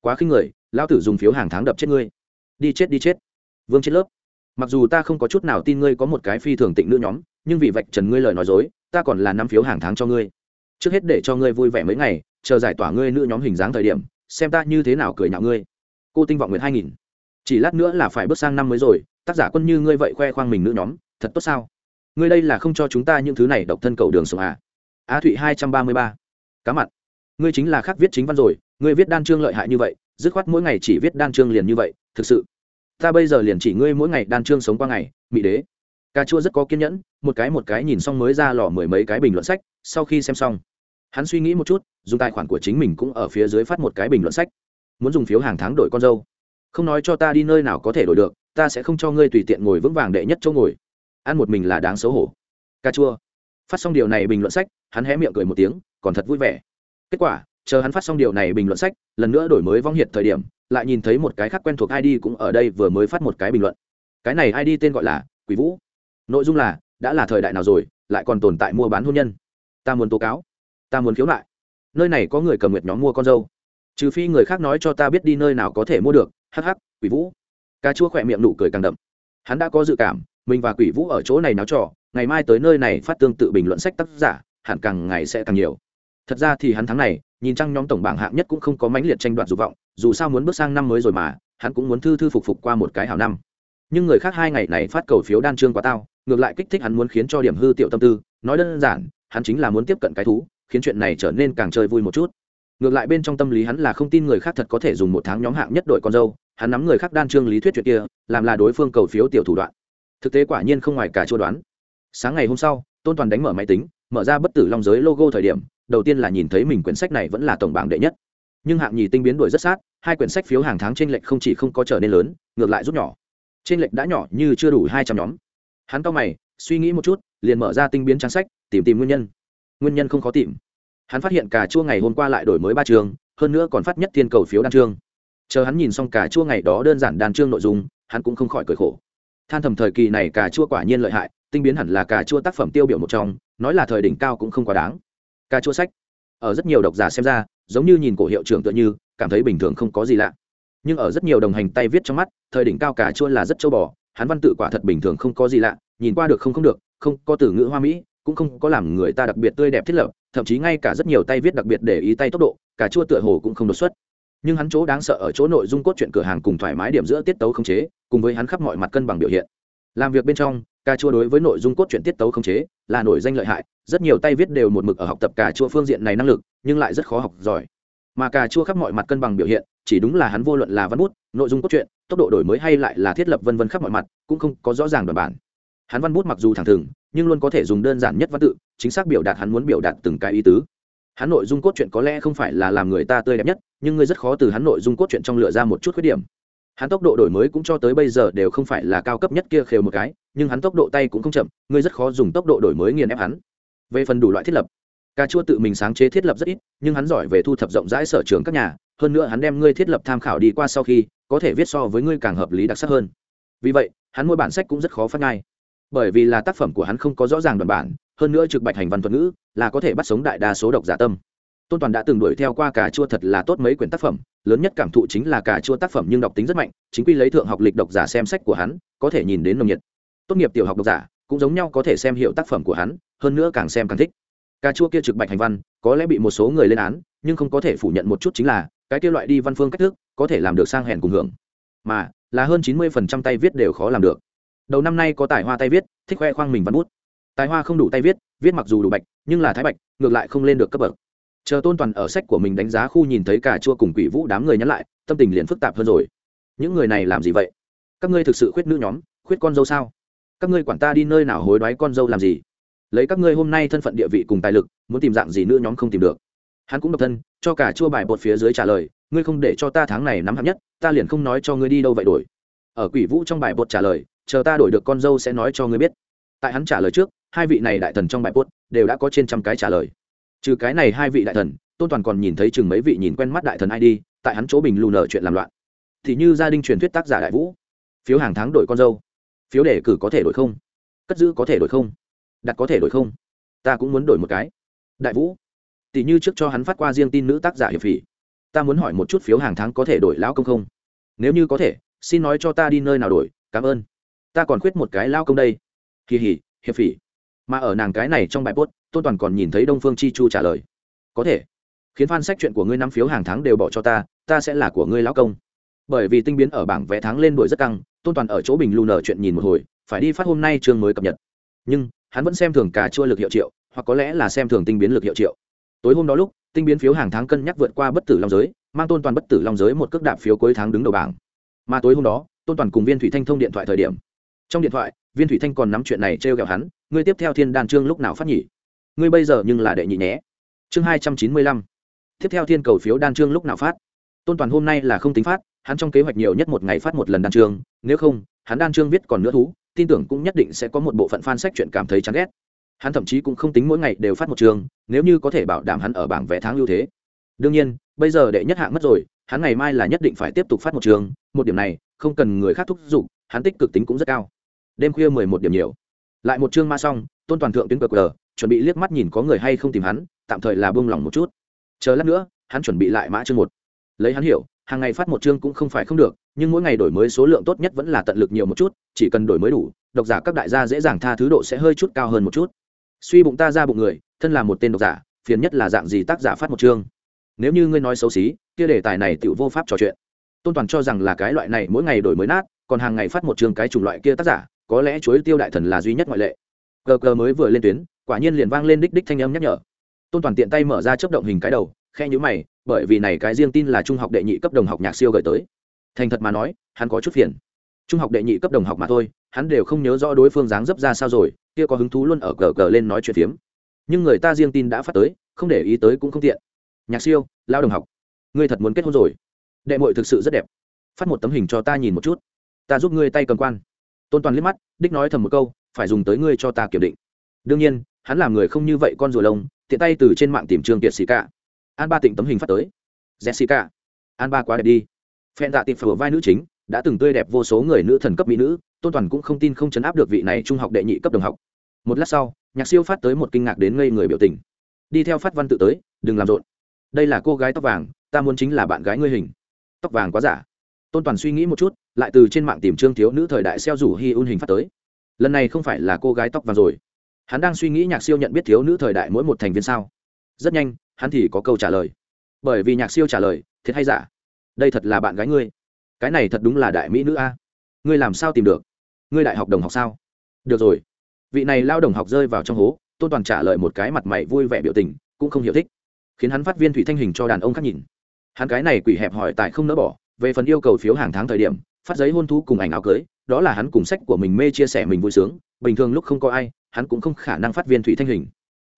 Quá khinh người, lão tử dùng phiếu hàng tháng đập chết ngươi. Đi chết đi chết. Vương chết lớp. Mặc dù ta không có chút nào tin ngươi có một cái phi thường tịnh nữ nhóm, nhưng vì vạch trần ngươi lời nói dối, ta còn là năm phiếu hàng tháng cho ngươi. Trước hết để cho ngươi vui vẻ mấy ngày, chờ giải tỏa ngươi nữ nhóm hình dáng thời điểm, xem ta như thế nào cười nhạo ngươi. Cô tinh vọng nguyệt hai nghìn. Chỉ lát nữa là phải bước sang năm mới rồi, tác giả quân như ngươi vậy khoe khoang mình nữ nhóm, thật tốt sao? Ngươi đây là không cho chúng ta những thứ này độc thân cầu đường sống à? Á thụy hai trăm ba mươi ba. Cá mặn. Ngươi chính là khác viết chính văn rồi, ngươi viết đan chương lợi hại như vậy, dứt khoát mỗi ngày chỉ viết đan chương liền như vậy, thực sự. Ta bây giờ liền chỉ ngươi mỗi ngày đan chương sống qua ngày mỹ đế. Cà chua rất có kiên nhẫn, một cái một cái nhìn xong mới ra lò mười mấy cái bình luận sách, sau khi xem xong, hắn suy nghĩ một chút, dùng tài khoản của chính mình cũng ở phía dưới phát một cái bình luận sách. Muốn dùng phiếu hàng tháng đổi con dâu. Không nói cho ta đi nơi nào có thể đổi được, ta sẽ không cho ngươi tùy tiện ngồi vững vàng đệ nhất chỗ ngồi ăn một mình là đáng xấu hổ. Cà chua. Phát xong điều này bình luận sách, hắn hé miệng cười một tiếng, còn thật vui vẻ. Kết quả, chờ hắn phát xong điều này bình luận sách, lần nữa đổi mới vong hiệt thời điểm, lại nhìn thấy một cái khác quen thuộc id cũng ở đây vừa mới phát một cái bình luận. Cái này id tên gọi là quỷ vũ. Nội dung là, đã là thời đại nào rồi, lại còn tồn tại mua bán hôn nhân. Ta muốn tố cáo. Ta muốn khiếu nại. Nơi này có người cầm nguyệt nhóm mua con dâu. Trừ phi người khác nói cho ta biết đi nơi nào có thể mua được. Hh quỷ vũ. Ca chua khỏe miệng nụ cười càng đậm. Hắn đã có dự cảm mình và quỷ vũ ở chỗ này náo trò, ngày mai tới nơi này phát tương tự bình luận sách tác giả, hẳn càng ngày sẽ càng nhiều. Thật ra thì hắn tháng này, nhìn trăng nhóm tổng bảng hạng nhất cũng không có mãnh liệt tranh đoạt dục vọng, dù sao muốn bước sang năm mới rồi mà, hắn cũng muốn thư thư phục phục qua một cái hảo năm. Nhưng người khác hai ngày này phát cầu phiếu đan trương quá tao, ngược lại kích thích hắn muốn khiến cho điểm hư tiểu tâm tư, nói đơn giản, hắn chính là muốn tiếp cận cái thú, khiến chuyện này trở nên càng chơi vui một chút. Ngược lại bên trong tâm lý hắn là không tin người khác thật có thể dùng một tháng nhóm hạng nhất đội con dâu, hắn nắm người khác đan trương lý thuyết chuyện kia, làm là đối phương cầu phiếu tiểu thủ đoạn thực tế quả nhiên không ngoài cả chua đoán. Sáng ngày hôm sau, tôn toàn đánh mở máy tính, mở ra bất tử long giới logo thời điểm, đầu tiên là nhìn thấy mình quyển sách này vẫn là tổng bảng đệ nhất. Nhưng hạng nhì tinh biến đổi rất sát, hai quyển sách phiếu hàng tháng trên lệch không chỉ không có trở nên lớn, ngược lại rút nhỏ. Trên lệch đã nhỏ như chưa đủ hai trăm nhóm. Hắn cao mày, suy nghĩ một chút, liền mở ra tinh biến trang sách, tìm tìm nguyên nhân. Nguyên nhân không khó tìm. Hắn phát hiện cả chua ngày hôm qua lại đổi mới ba trường hơn nữa còn phát nhất thiên cầu phiếu đan trương chờ hắn nhìn xong cả chua ngày đó đơn giản đan trương nội dung, hắn cũng không khỏi cười khổ than thầm thời kỳ này cà chua quả nhiên lợi hại, tinh biến hẳn là cà chua tác phẩm tiêu biểu một trong, nói là thời đỉnh cao cũng không quá đáng. Cà chua sách, ở rất nhiều độc giả xem ra, giống như nhìn cổ hiệu trưởng tựa như, cảm thấy bình thường không có gì lạ. Nhưng ở rất nhiều đồng hành tay viết trong mắt, thời đỉnh cao cà chua là rất châu bò, hắn văn tự quả thật bình thường không có gì lạ, nhìn qua được không không được, không có từ ngữ hoa mỹ, cũng không có làm người ta đặc biệt tươi đẹp thiết lập, thậm chí ngay cả rất nhiều tay viết đặc biệt để ý tay tốc độ, cà chua tựa hồ cũng không đột xuất. Nhưng hắn chỗ đáng sợ ở chỗ nội dung cốt truyện cửa hàng cùng thoải mái điểm giữa tiết tấu không chế cùng với hắn khắp mọi mặt cân bằng biểu hiện. Làm việc bên trong, cà chua đối với nội dung cốt truyện tiết tấu không chế, là nổi danh lợi hại, rất nhiều tay viết đều một mực ở học tập cà chua phương diện này năng lực, nhưng lại rất khó học giỏi. Mà cà chua khắp mọi mặt cân bằng biểu hiện, chỉ đúng là hắn vô luận là văn bút, nội dung cốt truyện, tốc độ đổi mới hay lại là thiết lập vân vân khắp mọi mặt, cũng không có rõ ràng đoàn bản. Hắn văn bút mặc dù thẳng thừng, nhưng luôn có thể dùng đơn giản nhất văn tự, chính xác biểu đạt hắn muốn biểu đạt từng cái ý tứ. Hắn nội dung cốt truyện có lẽ không phải là làm người ta tươi đẹp nhất, nhưng ngươi rất khó từ hắn nội dung cốt truyện trong lựa ra một chút khuyết điểm hắn tốc độ đổi mới cũng cho tới bây giờ đều không phải là cao cấp nhất kia khều một cái, nhưng hắn tốc độ tay cũng không chậm, ngươi rất khó dùng tốc độ đổi mới nghiền ép hắn. Về phần đủ loại thiết lập, cà chua tự mình sáng chế thiết lập rất ít, nhưng hắn giỏi về thu thập rộng rãi sở trường các nhà, hơn nữa hắn đem ngươi thiết lập tham khảo đi qua sau khi, có thể viết so với ngươi càng hợp lý đặc sắc hơn. Vì vậy, hắn mỗi bản sách cũng rất khó phát ngay. Bởi vì là tác phẩm của hắn không có rõ ràng đoàn bản, hơn nữa trực bạch hành văn thuật ngữ, là có thể bắt sống đại đa số độc giả tâm tôn toàn đã từng đuổi theo qua cà chua thật là tốt mấy quyển tác phẩm, lớn nhất cảm thụ chính là cà chua tác phẩm nhưng đọc tính rất mạnh, chính quy lấy thượng học lịch độc giả xem sách của hắn, có thể nhìn đến nồng nhiệt. Tốt nghiệp tiểu học độc giả, cũng giống nhau có thể xem hiệu tác phẩm của hắn, hơn nữa càng xem càng thích. Cà chua kia trực bạch hành văn, có lẽ bị một số người lên án, nhưng không có thể phủ nhận một chút chính là, cái kia loại đi văn phương cách thức, có thể làm được sang hèn cùng hưởng. Mà, là hơn chín mươi phần trăm tay viết đều khó làm được. Đầu năm nay có tài hoa tay viết, thích khoe khoang mình văn bút. Tài hoa không đủ tay viết viết mặc dù đủ bạch, nhưng là thái bạch, ngược lại không lên được cấp bậc chờ tôn toàn ở sách của mình đánh giá khu nhìn thấy cà chua cùng quỷ vũ đám người nhắn lại, tâm tình liền phức tạp hơn rồi. Những người này làm gì vậy? Các ngươi thực sự khuyết nữ nhóm, khuyết con dâu sao? Các ngươi quản ta đi nơi nào hối đoái con dâu làm gì? Lấy các ngươi hôm nay thân phận địa vị cùng tài lực, muốn tìm dạng gì nữ nhóm không tìm được? Hắn cũng độc thân, cho cả chua bài bột phía dưới trả lời, ngươi không để cho ta tháng này nắm hạng nhất, ta liền không nói cho ngươi đi đâu vậy đổi. Ở quỷ vũ trong bài bột trả lời, chờ ta đổi được con dâu sẽ nói cho ngươi biết. Tại hắn trả lời trước, hai vị này đại thần trong bài bột đều đã có trên trăm cái trả lời trừ cái này hai vị đại thần, tôn toàn còn nhìn thấy chừng mấy vị nhìn quen mắt đại thần id tại hắn chỗ bình lù nở chuyện làm loạn. Thì như gia đình truyền thuyết tác giả đại vũ. Phiếu hàng tháng đổi con dâu. Phiếu đề cử có thể đổi không? Cất giữ có thể đổi không? Đặt có thể đổi không? Ta cũng muốn đổi một cái. Đại vũ. Tỷ như trước cho hắn phát qua riêng tin nữ tác giả hiệp phỉ. Ta muốn hỏi một chút phiếu hàng tháng có thể đổi lão công không? Nếu như có thể, xin nói cho ta đi nơi nào đổi, cảm ơn. Ta còn khuyết một cái lao công đây. Kỳ hỉ, hiệp phỉ. Mà ở nàng cái này trong bài post tôn toàn còn nhìn thấy đông phương chi chu trả lời. Có thể. Khiến fan sách chuyện của ngươi năm phiếu hàng tháng đều bỏ cho ta ta sẽ là của ngươi lão công. Bởi vì tinh biến ở bảng vẽ tháng lên đuổi rất căng, tôn toàn ở chỗ bình lưu nở chuyện nhìn một hồi, phải đi phát hôm nay chương mới cập nhật. Nhưng, hắn vẫn xem thường cả chua lực hiệu triệu, hoặc có lẽ là xem thường tinh biến lực hiệu triệu. Tối hôm đó lúc, tinh biến phiếu hàng tháng cân nhắc vượt qua bất tử long giới, mang tôn toàn bất tử long giới một cước đạp phiếu cuối tháng đứng đầu bảng. Mà tối hôm đó, tôn toàn cùng viên thủy thanh thông điện thoại thời điểm. Trong điện thoại, viên thủy thanh còn nắm chuyện này t r kẹo hắn, ngươi tiếp theo thiên đàn trương lúc nào phát nhỉ? Ngươi bây giờ nhưng là đệ nhị nhé. Chương hai trăm chín mươi lăm. Tiếp theo thiên cầu phiếu đan trương lúc nào phát? Tôn toàn hôm nay là không tính phát, hắn trong kế hoạch nhiều nhất một ngày phát một lần đan trương nếu không, hắn đan trương viết còn nữa thú, tin tưởng cũng nhất định sẽ có một bộ phận fan sách chuyện cảm thấy chán ghét. Hắn thậm chí cũng không tính mỗi ngày đều phát một trường nếu như có thể bảo đảm hắn ở bảng vẽ tháng ưu thế. Đương nhiên, bây giờ đệ nhất hạng mất rồi, hắn ngày mai là nhất định phải tiếp tục phát một trường một điểm này, không cần người khác thúc giục, hắn tích cực tính cũng rất cao. Đêm khuya mười một điểm nhiều. Lại một chương ma xong, tôn toàn thượng tuyến cờ cờ chuẩn bị liếc mắt nhìn có người hay không tìm hắn, tạm thời là buông lỏng một chút. Chờ lát nữa, hắn chuẩn bị lại mã chương một. Lấy hắn hiểu, hàng ngày phát một chương cũng không phải không được, nhưng mỗi ngày đổi mới số lượng tốt nhất vẫn là tận lực nhiều một chút, chỉ cần đổi mới đủ, độc giả các đại gia dễ dàng tha thứ độ sẽ hơi chút cao hơn một chút. Suy bụng ta ra bụng người, thân là một tên độc giả, phiền nhất là dạng gì tác giả phát một chương. Nếu như ngươi nói xấu xí, kia đề tài này tự vô pháp trò chuyện. Tôn toàn cho rằng là cái loại này mỗi ngày đổi mới nát, còn hàng ngày phát một chương cái chủng loại kia tác giả, có lẽ chuối tiêu đại thần là duy nhất ngoại lệ. Cờ cờ mới vừa lên tuyến quả nhiên liền vang lên đích đích thanh âm nhắc nhở. Tôn toàn tiện tay mở ra chấp động hình cái đầu khe nhữ mày, bởi vì này cái riêng tin là trung học đệ nhị cấp đồng học nhạc siêu gửi tới. Thành thật mà nói, hắn có chút phiền. Trung học đệ nhị cấp đồng học mà thôi, hắn đều không nhớ rõ đối phương dáng dấp ra sao rồi, kia có hứng thú luôn ở cờ cờ lên nói chuyện phiếm. Nhưng người ta riêng tin đã phát tới, không để ý tới cũng không tiện. Nhạc siêu, lao đồng học, ngươi thật muốn kết hôn rồi. Đệ mội thực sự rất đẹp. Phát một tấm hình cho ta nhìn một chút. Ta giúp ngươi tay cầm quan. Tôn toàn liếc mắt, đích nói thầm một câu, phải dùng tới ngươi cho ta kiểm định. Đương nhiên hắn làm người không như vậy con rùa lông, tiện tay từ trên mạng tìm trường kiệt xì cả an ba tịnh tấm hình phát tới. Jessica. An ba quá đẹp đi. Phen dạ tịnh phở vai nữ chính, đã từng tươi đẹp vô số người nữ thần cấp mỹ nữ, tôn toàn cũng không tin không chấn áp được vị này trung học đệ nhị cấp đồng học. Một lát sau, nhạc siêu phát tới một kinh ngạc đến ngây người biểu tình. Đi theo phát văn tự tới, đừng làm rộn. Đây là cô gái tóc vàng, ta muốn chính là bạn gái ngươi hình. Tóc vàng quá giả. Tôn toàn suy nghĩ một chút, lại từ trên mạng tìm trương thiếu nữ thời đại xeo rủ hi un hình phát tới. Lần này không phải là cô gái tóc vàng rồi hắn đang suy nghĩ nhạc siêu nhận biết thiếu nữ thời đại mỗi một thành viên sao? Rất nhanh, hắn thì có câu trả lời. Bởi vì nhạc siêu trả lời, thiệt hay giả? Đây thật là bạn gái ngươi. Cái này thật đúng là đại mỹ nữ a. Ngươi làm sao tìm được? Ngươi đại học đồng học sao? Được rồi. Vị này lao đồng học rơi vào trong hố, tôn toàn trả lời một cái mặt mày vui vẻ biểu tình, cũng không hiểu thích. Khiến hắn phát viên thủy thanh hình cho đàn ông khác nhìn. Hắn cái này quỷ hẹp hỏi tại không nỡ bỏ, về phần yêu cầu phiếu hàng tháng thời điểm, phát giấy hôn thú cùng ảnh áo cưới, đó là hắn cùng sách của mình mê chia sẻ mình vui sướng, bình thường lúc không có ai hắn cũng không khả năng phát viên thủy thanh hình.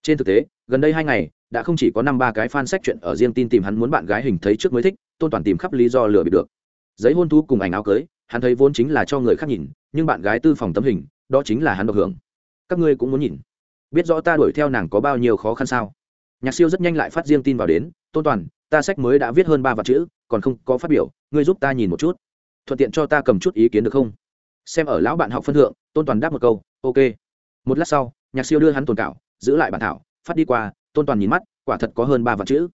Trên thực tế, gần đây hai ngày, đã không chỉ có năm ba cái fan sách chuyện ở riêng tin tìm hắn muốn bạn gái hình thấy trước mới thích, tôn toàn tìm khắp lý do lừa bị được. Giấy hôn thú cùng ảnh áo cưới, hắn thấy vốn chính là cho người khác nhìn, nhưng bạn gái tư phòng tấm hình, đó chính là hắn độc hưởng. Các ngươi cũng muốn nhìn. Biết rõ ta đuổi theo nàng có bao nhiêu khó khăn sao? Nhạc siêu rất nhanh lại phát riêng tin vào đến, tôn toàn, ta sách mới đã viết hơn ba vạn chữ, còn không có phát biểu, ngươi giúp ta nhìn một chút. Thuận tiện cho ta cầm chút ý kiến được không? Xem ở lão bạn học phân thượng, tôn toàn đáp một câu, ok một lát sau, nhạc siêu đưa hắn tồn cảo giữ lại bản thảo, phát đi qua, tôn toàn nhìn mắt, quả thật có hơn ba vạn chữ.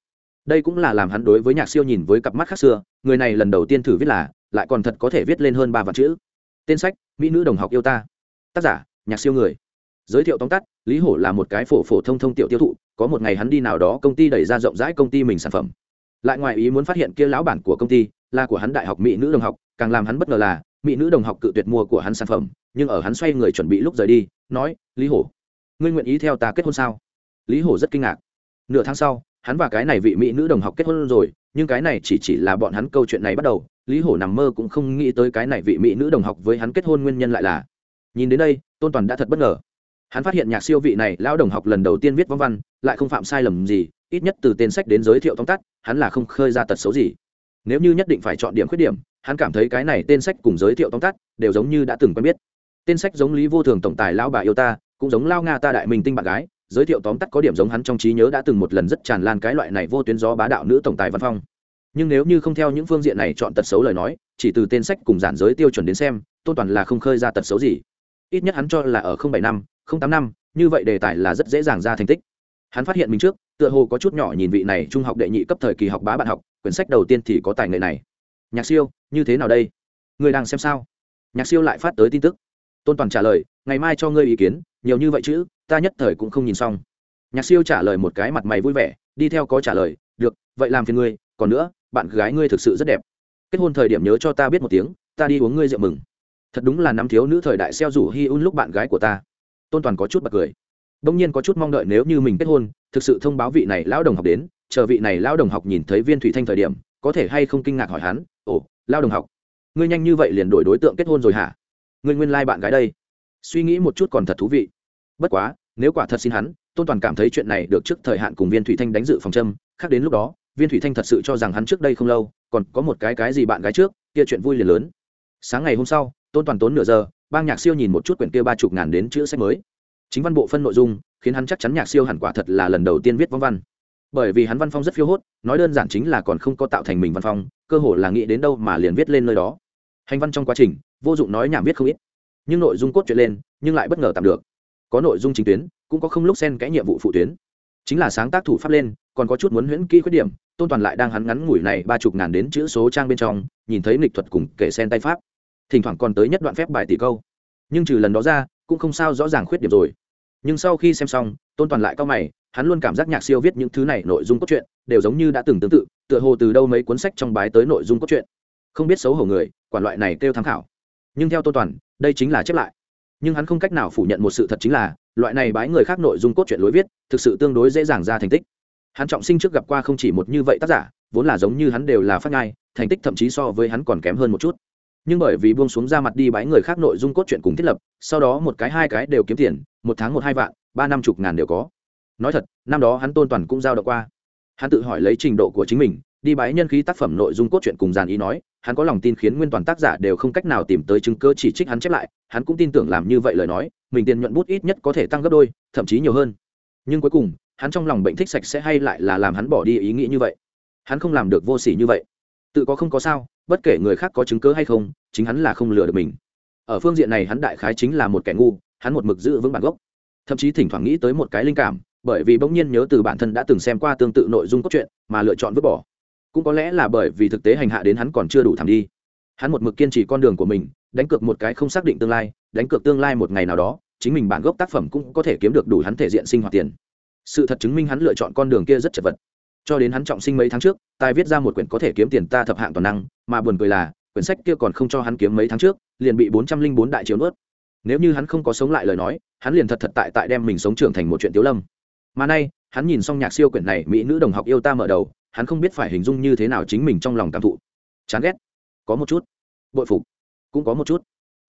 Đây cũng là làm hắn đối với nhạc siêu nhìn với cặp mắt khác xưa, người này lần đầu tiên thử viết là, lại còn thật có thể viết lên hơn ba vạn chữ. Tên sách, mỹ nữ đồng học yêu ta. Tác giả, nhạc siêu người. Giới thiệu tóm tắt, lý hổ là một cái phổ phổ thông thông tiểu tiêu thụ, có một ngày hắn đi nào đó công ty đẩy ra rộng rãi công ty mình sản phẩm. Lại ngoài ý muốn phát hiện kia lão bản của công ty là của hắn đại học mỹ nữ đồng học, càng làm hắn bất ngờ là, mỹ nữ đồng học cự tuyệt mua của hắn sản phẩm nhưng ở hắn xoay người chuẩn bị lúc rời đi, nói, lý hổ, ngươi nguyện ý theo ta kết hôn sao? Lý hổ rất kinh ngạc. Nửa tháng sau, hắn và cái này vị mỹ nữ đồng học kết hôn rồi, nhưng cái này chỉ chỉ là bọn hắn câu chuyện này bắt đầu, lý hổ nằm mơ cũng không nghĩ tới cái này vị mỹ nữ đồng học với hắn kết hôn nguyên nhân lại là. Nhìn đến đây, tôn toàn đã thật bất ngờ. Hắn phát hiện nhạc siêu vị này, lão đồng học lần đầu tiên viết võ văn, lại không phạm sai lầm gì, ít nhất từ tên sách đến giới thiệu tóm tắt, hắn là không khơi ra tật xấu gì. Nếu như nhất định phải chọn điểm khuyết điểm, hắn cảm thấy cái này tên sách cùng giới thiệu tóm tắt, đều giống như đã từng quen biết tên sách giống lý vô thường tổng tài lão bà yêu ta, cũng giống lao nga ta đại minh tinh bạn gái, giới thiệu tóm tắt có điểm giống hắn trong trí nhớ đã từng một lần rất tràn lan cái loại này vô tuyến gió bá đạo nữ tổng tài văn phong. Nhưng nếu như không theo những phương diện này chọn tật xấu lời nói, chỉ từ tên sách cùng giản giới tiêu chuẩn đến xem, tôn toàn là không khơi ra tật xấu gì. Ít nhất hắn cho là ở bảy năm tám năm, như vậy đề tài là rất dễ dàng ra thành tích. Hắn phát hiện mình trước, tựa hồ có chút nhỏ nhìn vị này trung học đệ nhị cấp thời kỳ học bá bạn học, quyển sách đầu tiên thì có tài nghệ này. Nhạc siêu, như thế nào đây? Người đang xem sao? Nhạc siêu lại phát tới tin tức tôn toàn trả lời, ngày mai cho ngươi ý kiến, nhiều như vậy chứ ta nhất thời cũng không nhìn xong. Nhạc siêu trả lời một cái mặt mày vui vẻ, đi theo có trả lời, được, vậy làm phiền ngươi, còn nữa, bạn gái ngươi thực sự rất đẹp. Kết hôn thời điểm nhớ cho ta biết một tiếng, ta đi uống ngươi rượu mừng. Thật đúng là năm thiếu nữ thời đại xeo rủ hi un lúc bạn gái của ta. Tôn toàn có chút bật cười. Đông nhiên có chút mong đợi nếu như mình kết hôn, thực sự thông báo vị này lão đồng học đến, chờ vị này lão đồng học nhìn thấy viên thủy thanh thời điểm, có thể hay không kinh ngạc hỏi hắn, ồ lao đồng học, ngươi nhanh như vậy liền đổi đối tượng kết hôn rồi hả? Ngươi nguyên lai bạn gái đây. Suy nghĩ một chút còn thật thú vị. Bất quá, nếu quả thật xin hắn, tôn toàn cảm thấy chuyện này được trước thời hạn cùng viên thủy thanh đánh dự phòng châm, khác đến lúc đó, viên thủy thanh thật sự cho rằng hắn trước đây không lâu, còn có một cái cái gì bạn gái trước, kia chuyện vui liền lớn. Sáng ngày hôm sau, tôn toàn tốn nửa giờ, bang nhạc siêu nhìn một chút quyển kia ba chục ngàn đến chữ sách mới. Chính văn bộ phân nội dung, khiến hắn chắc chắn nhạc siêu hẳn quả thật là lần đầu tiên viết văn văn. Bởi vì hắn văn phong rất phiêu hốt, nói đơn giản chính là còn không có tạo thành mình văn phong, cơ hồ là nghĩ đến đâu mà liền viết lên nơi đó. Hành văn trong quá trình vô dụng nói nhảm viết không ít. Nhưng nội dung cốt truyện lên, nhưng lại bất ngờ tạm được. Có nội dung chính tuyến, cũng có không lúc xen cái nhiệm vụ phụ tuyến. Chính là sáng tác thủ pháp lên, còn có chút muốn huyễn kỹ khuyết điểm, tôn toàn lại đang hắn ngắn ngủi này ba chục ngàn đến chữ số trang bên trong, nhìn thấy nghịch thuật cùng kể sen tay pháp. Thỉnh thoảng còn tới nhất đoạn phép bài tỷ câu. Nhưng trừ lần đó ra, cũng không sao rõ ràng khuyết điểm rồi. Nhưng sau khi xem xong, tôn toàn lại cao mày, hắn luôn cảm giác nhạc siêu viết những thứ này nội dung cốt truyện, đều giống như đã từng tương tự, tựa hồ từ đâu mấy cuốn sách trong bái tới nội dung cốt truyện. Không biết xấu hổ người, quản loại này kêu tham khảo nhưng theo tôn toàn, đây chính là chép lại. Nhưng hắn không cách nào phủ nhận một sự thật chính là, loại này bái người khác nội dung cốt truyện lối viết, thực sự tương đối dễ dàng ra thành tích. Hắn trọng sinh trước gặp qua không chỉ một như vậy tác giả, vốn là giống như hắn đều là phát ngai thành tích thậm chí so với hắn còn kém hơn một chút. Nhưng bởi vì buông xuống ra mặt đi bái người khác nội dung cốt truyện cùng thiết lập, sau đó một cái hai cái đều kiếm tiền, một tháng một hai vạn, ba năm chục ngàn đều có. Nói thật, năm đó hắn tôn toàn cũng giao động qua. Hắn tự hỏi lấy trình độ của chính mình đi bái nhân khí tác phẩm nội dung cốt truyện cùng dàn ý nói, hắn có lòng tin khiến nguyên toàn tác giả đều không cách nào tìm tới chứng cơ chỉ trích hắn chép lại, hắn cũng tin tưởng làm như vậy lời nói, mình tiền nhuận bút ít nhất có thể tăng gấp đôi, thậm chí nhiều hơn. Nhưng cuối cùng, hắn trong lòng bệnh thích sạch sẽ hay lại là làm hắn bỏ đi ý nghĩ như vậy? Hắn không làm được vô s ỉ như vậy. Tự có không có sao, bất kể người khác có chứng cớ hay không, chính hắn là không lừa được mình. Ở phương diện này hắn đại khái chính là một kẻ ngu, hắn một mực giữ vững bản gốc. Thậm chí thỉnh thoảng nghĩ tới một cái linh cảm, bởi vì bỗng nhiên nhớ từ bản thân đã từng xem qua tương tự nội dung cốt truyện, mà lựa chọn vứt bỏ cũng có lẽ là bởi vì thực tế hành hạ đến hắn còn chưa đủ thảm đi. Hắn một mực kiên trì con đường của mình, đánh cược một cái không xác định tương lai, đánh cược tương lai một ngày nào đó, chính mình bản gốc tác phẩm cũng có thể kiếm được đủ hắn thể diện sinh hoạt tiền. Sự thật chứng minh hắn lựa chọn con đường kia rất chật vật. Cho đến hắn trọng sinh mấy tháng trước, tài viết ra một quyển có thể kiếm tiền ta thập hạng toàn năng, mà buồn cười là, quyển sách kia còn không cho hắn kiếm mấy tháng trước, liền bị bốn trăm linh bốn đại chiếu nuốt. Nếu như hắn không có sống lại lời nói, hắn liền thật thật tại tại đem mình sống trưởng thành một chuyện tiếu lâm. Mà nay, hắn nhìn xong nhạc siêu quyển này, mỹ nữ đồng học yêu ta mở đầu hắn không biết phải hình dung như thế nào chính mình trong lòng cảm thụ. Chán ghét. Có một chút. Bội phục. Cũng có một chút.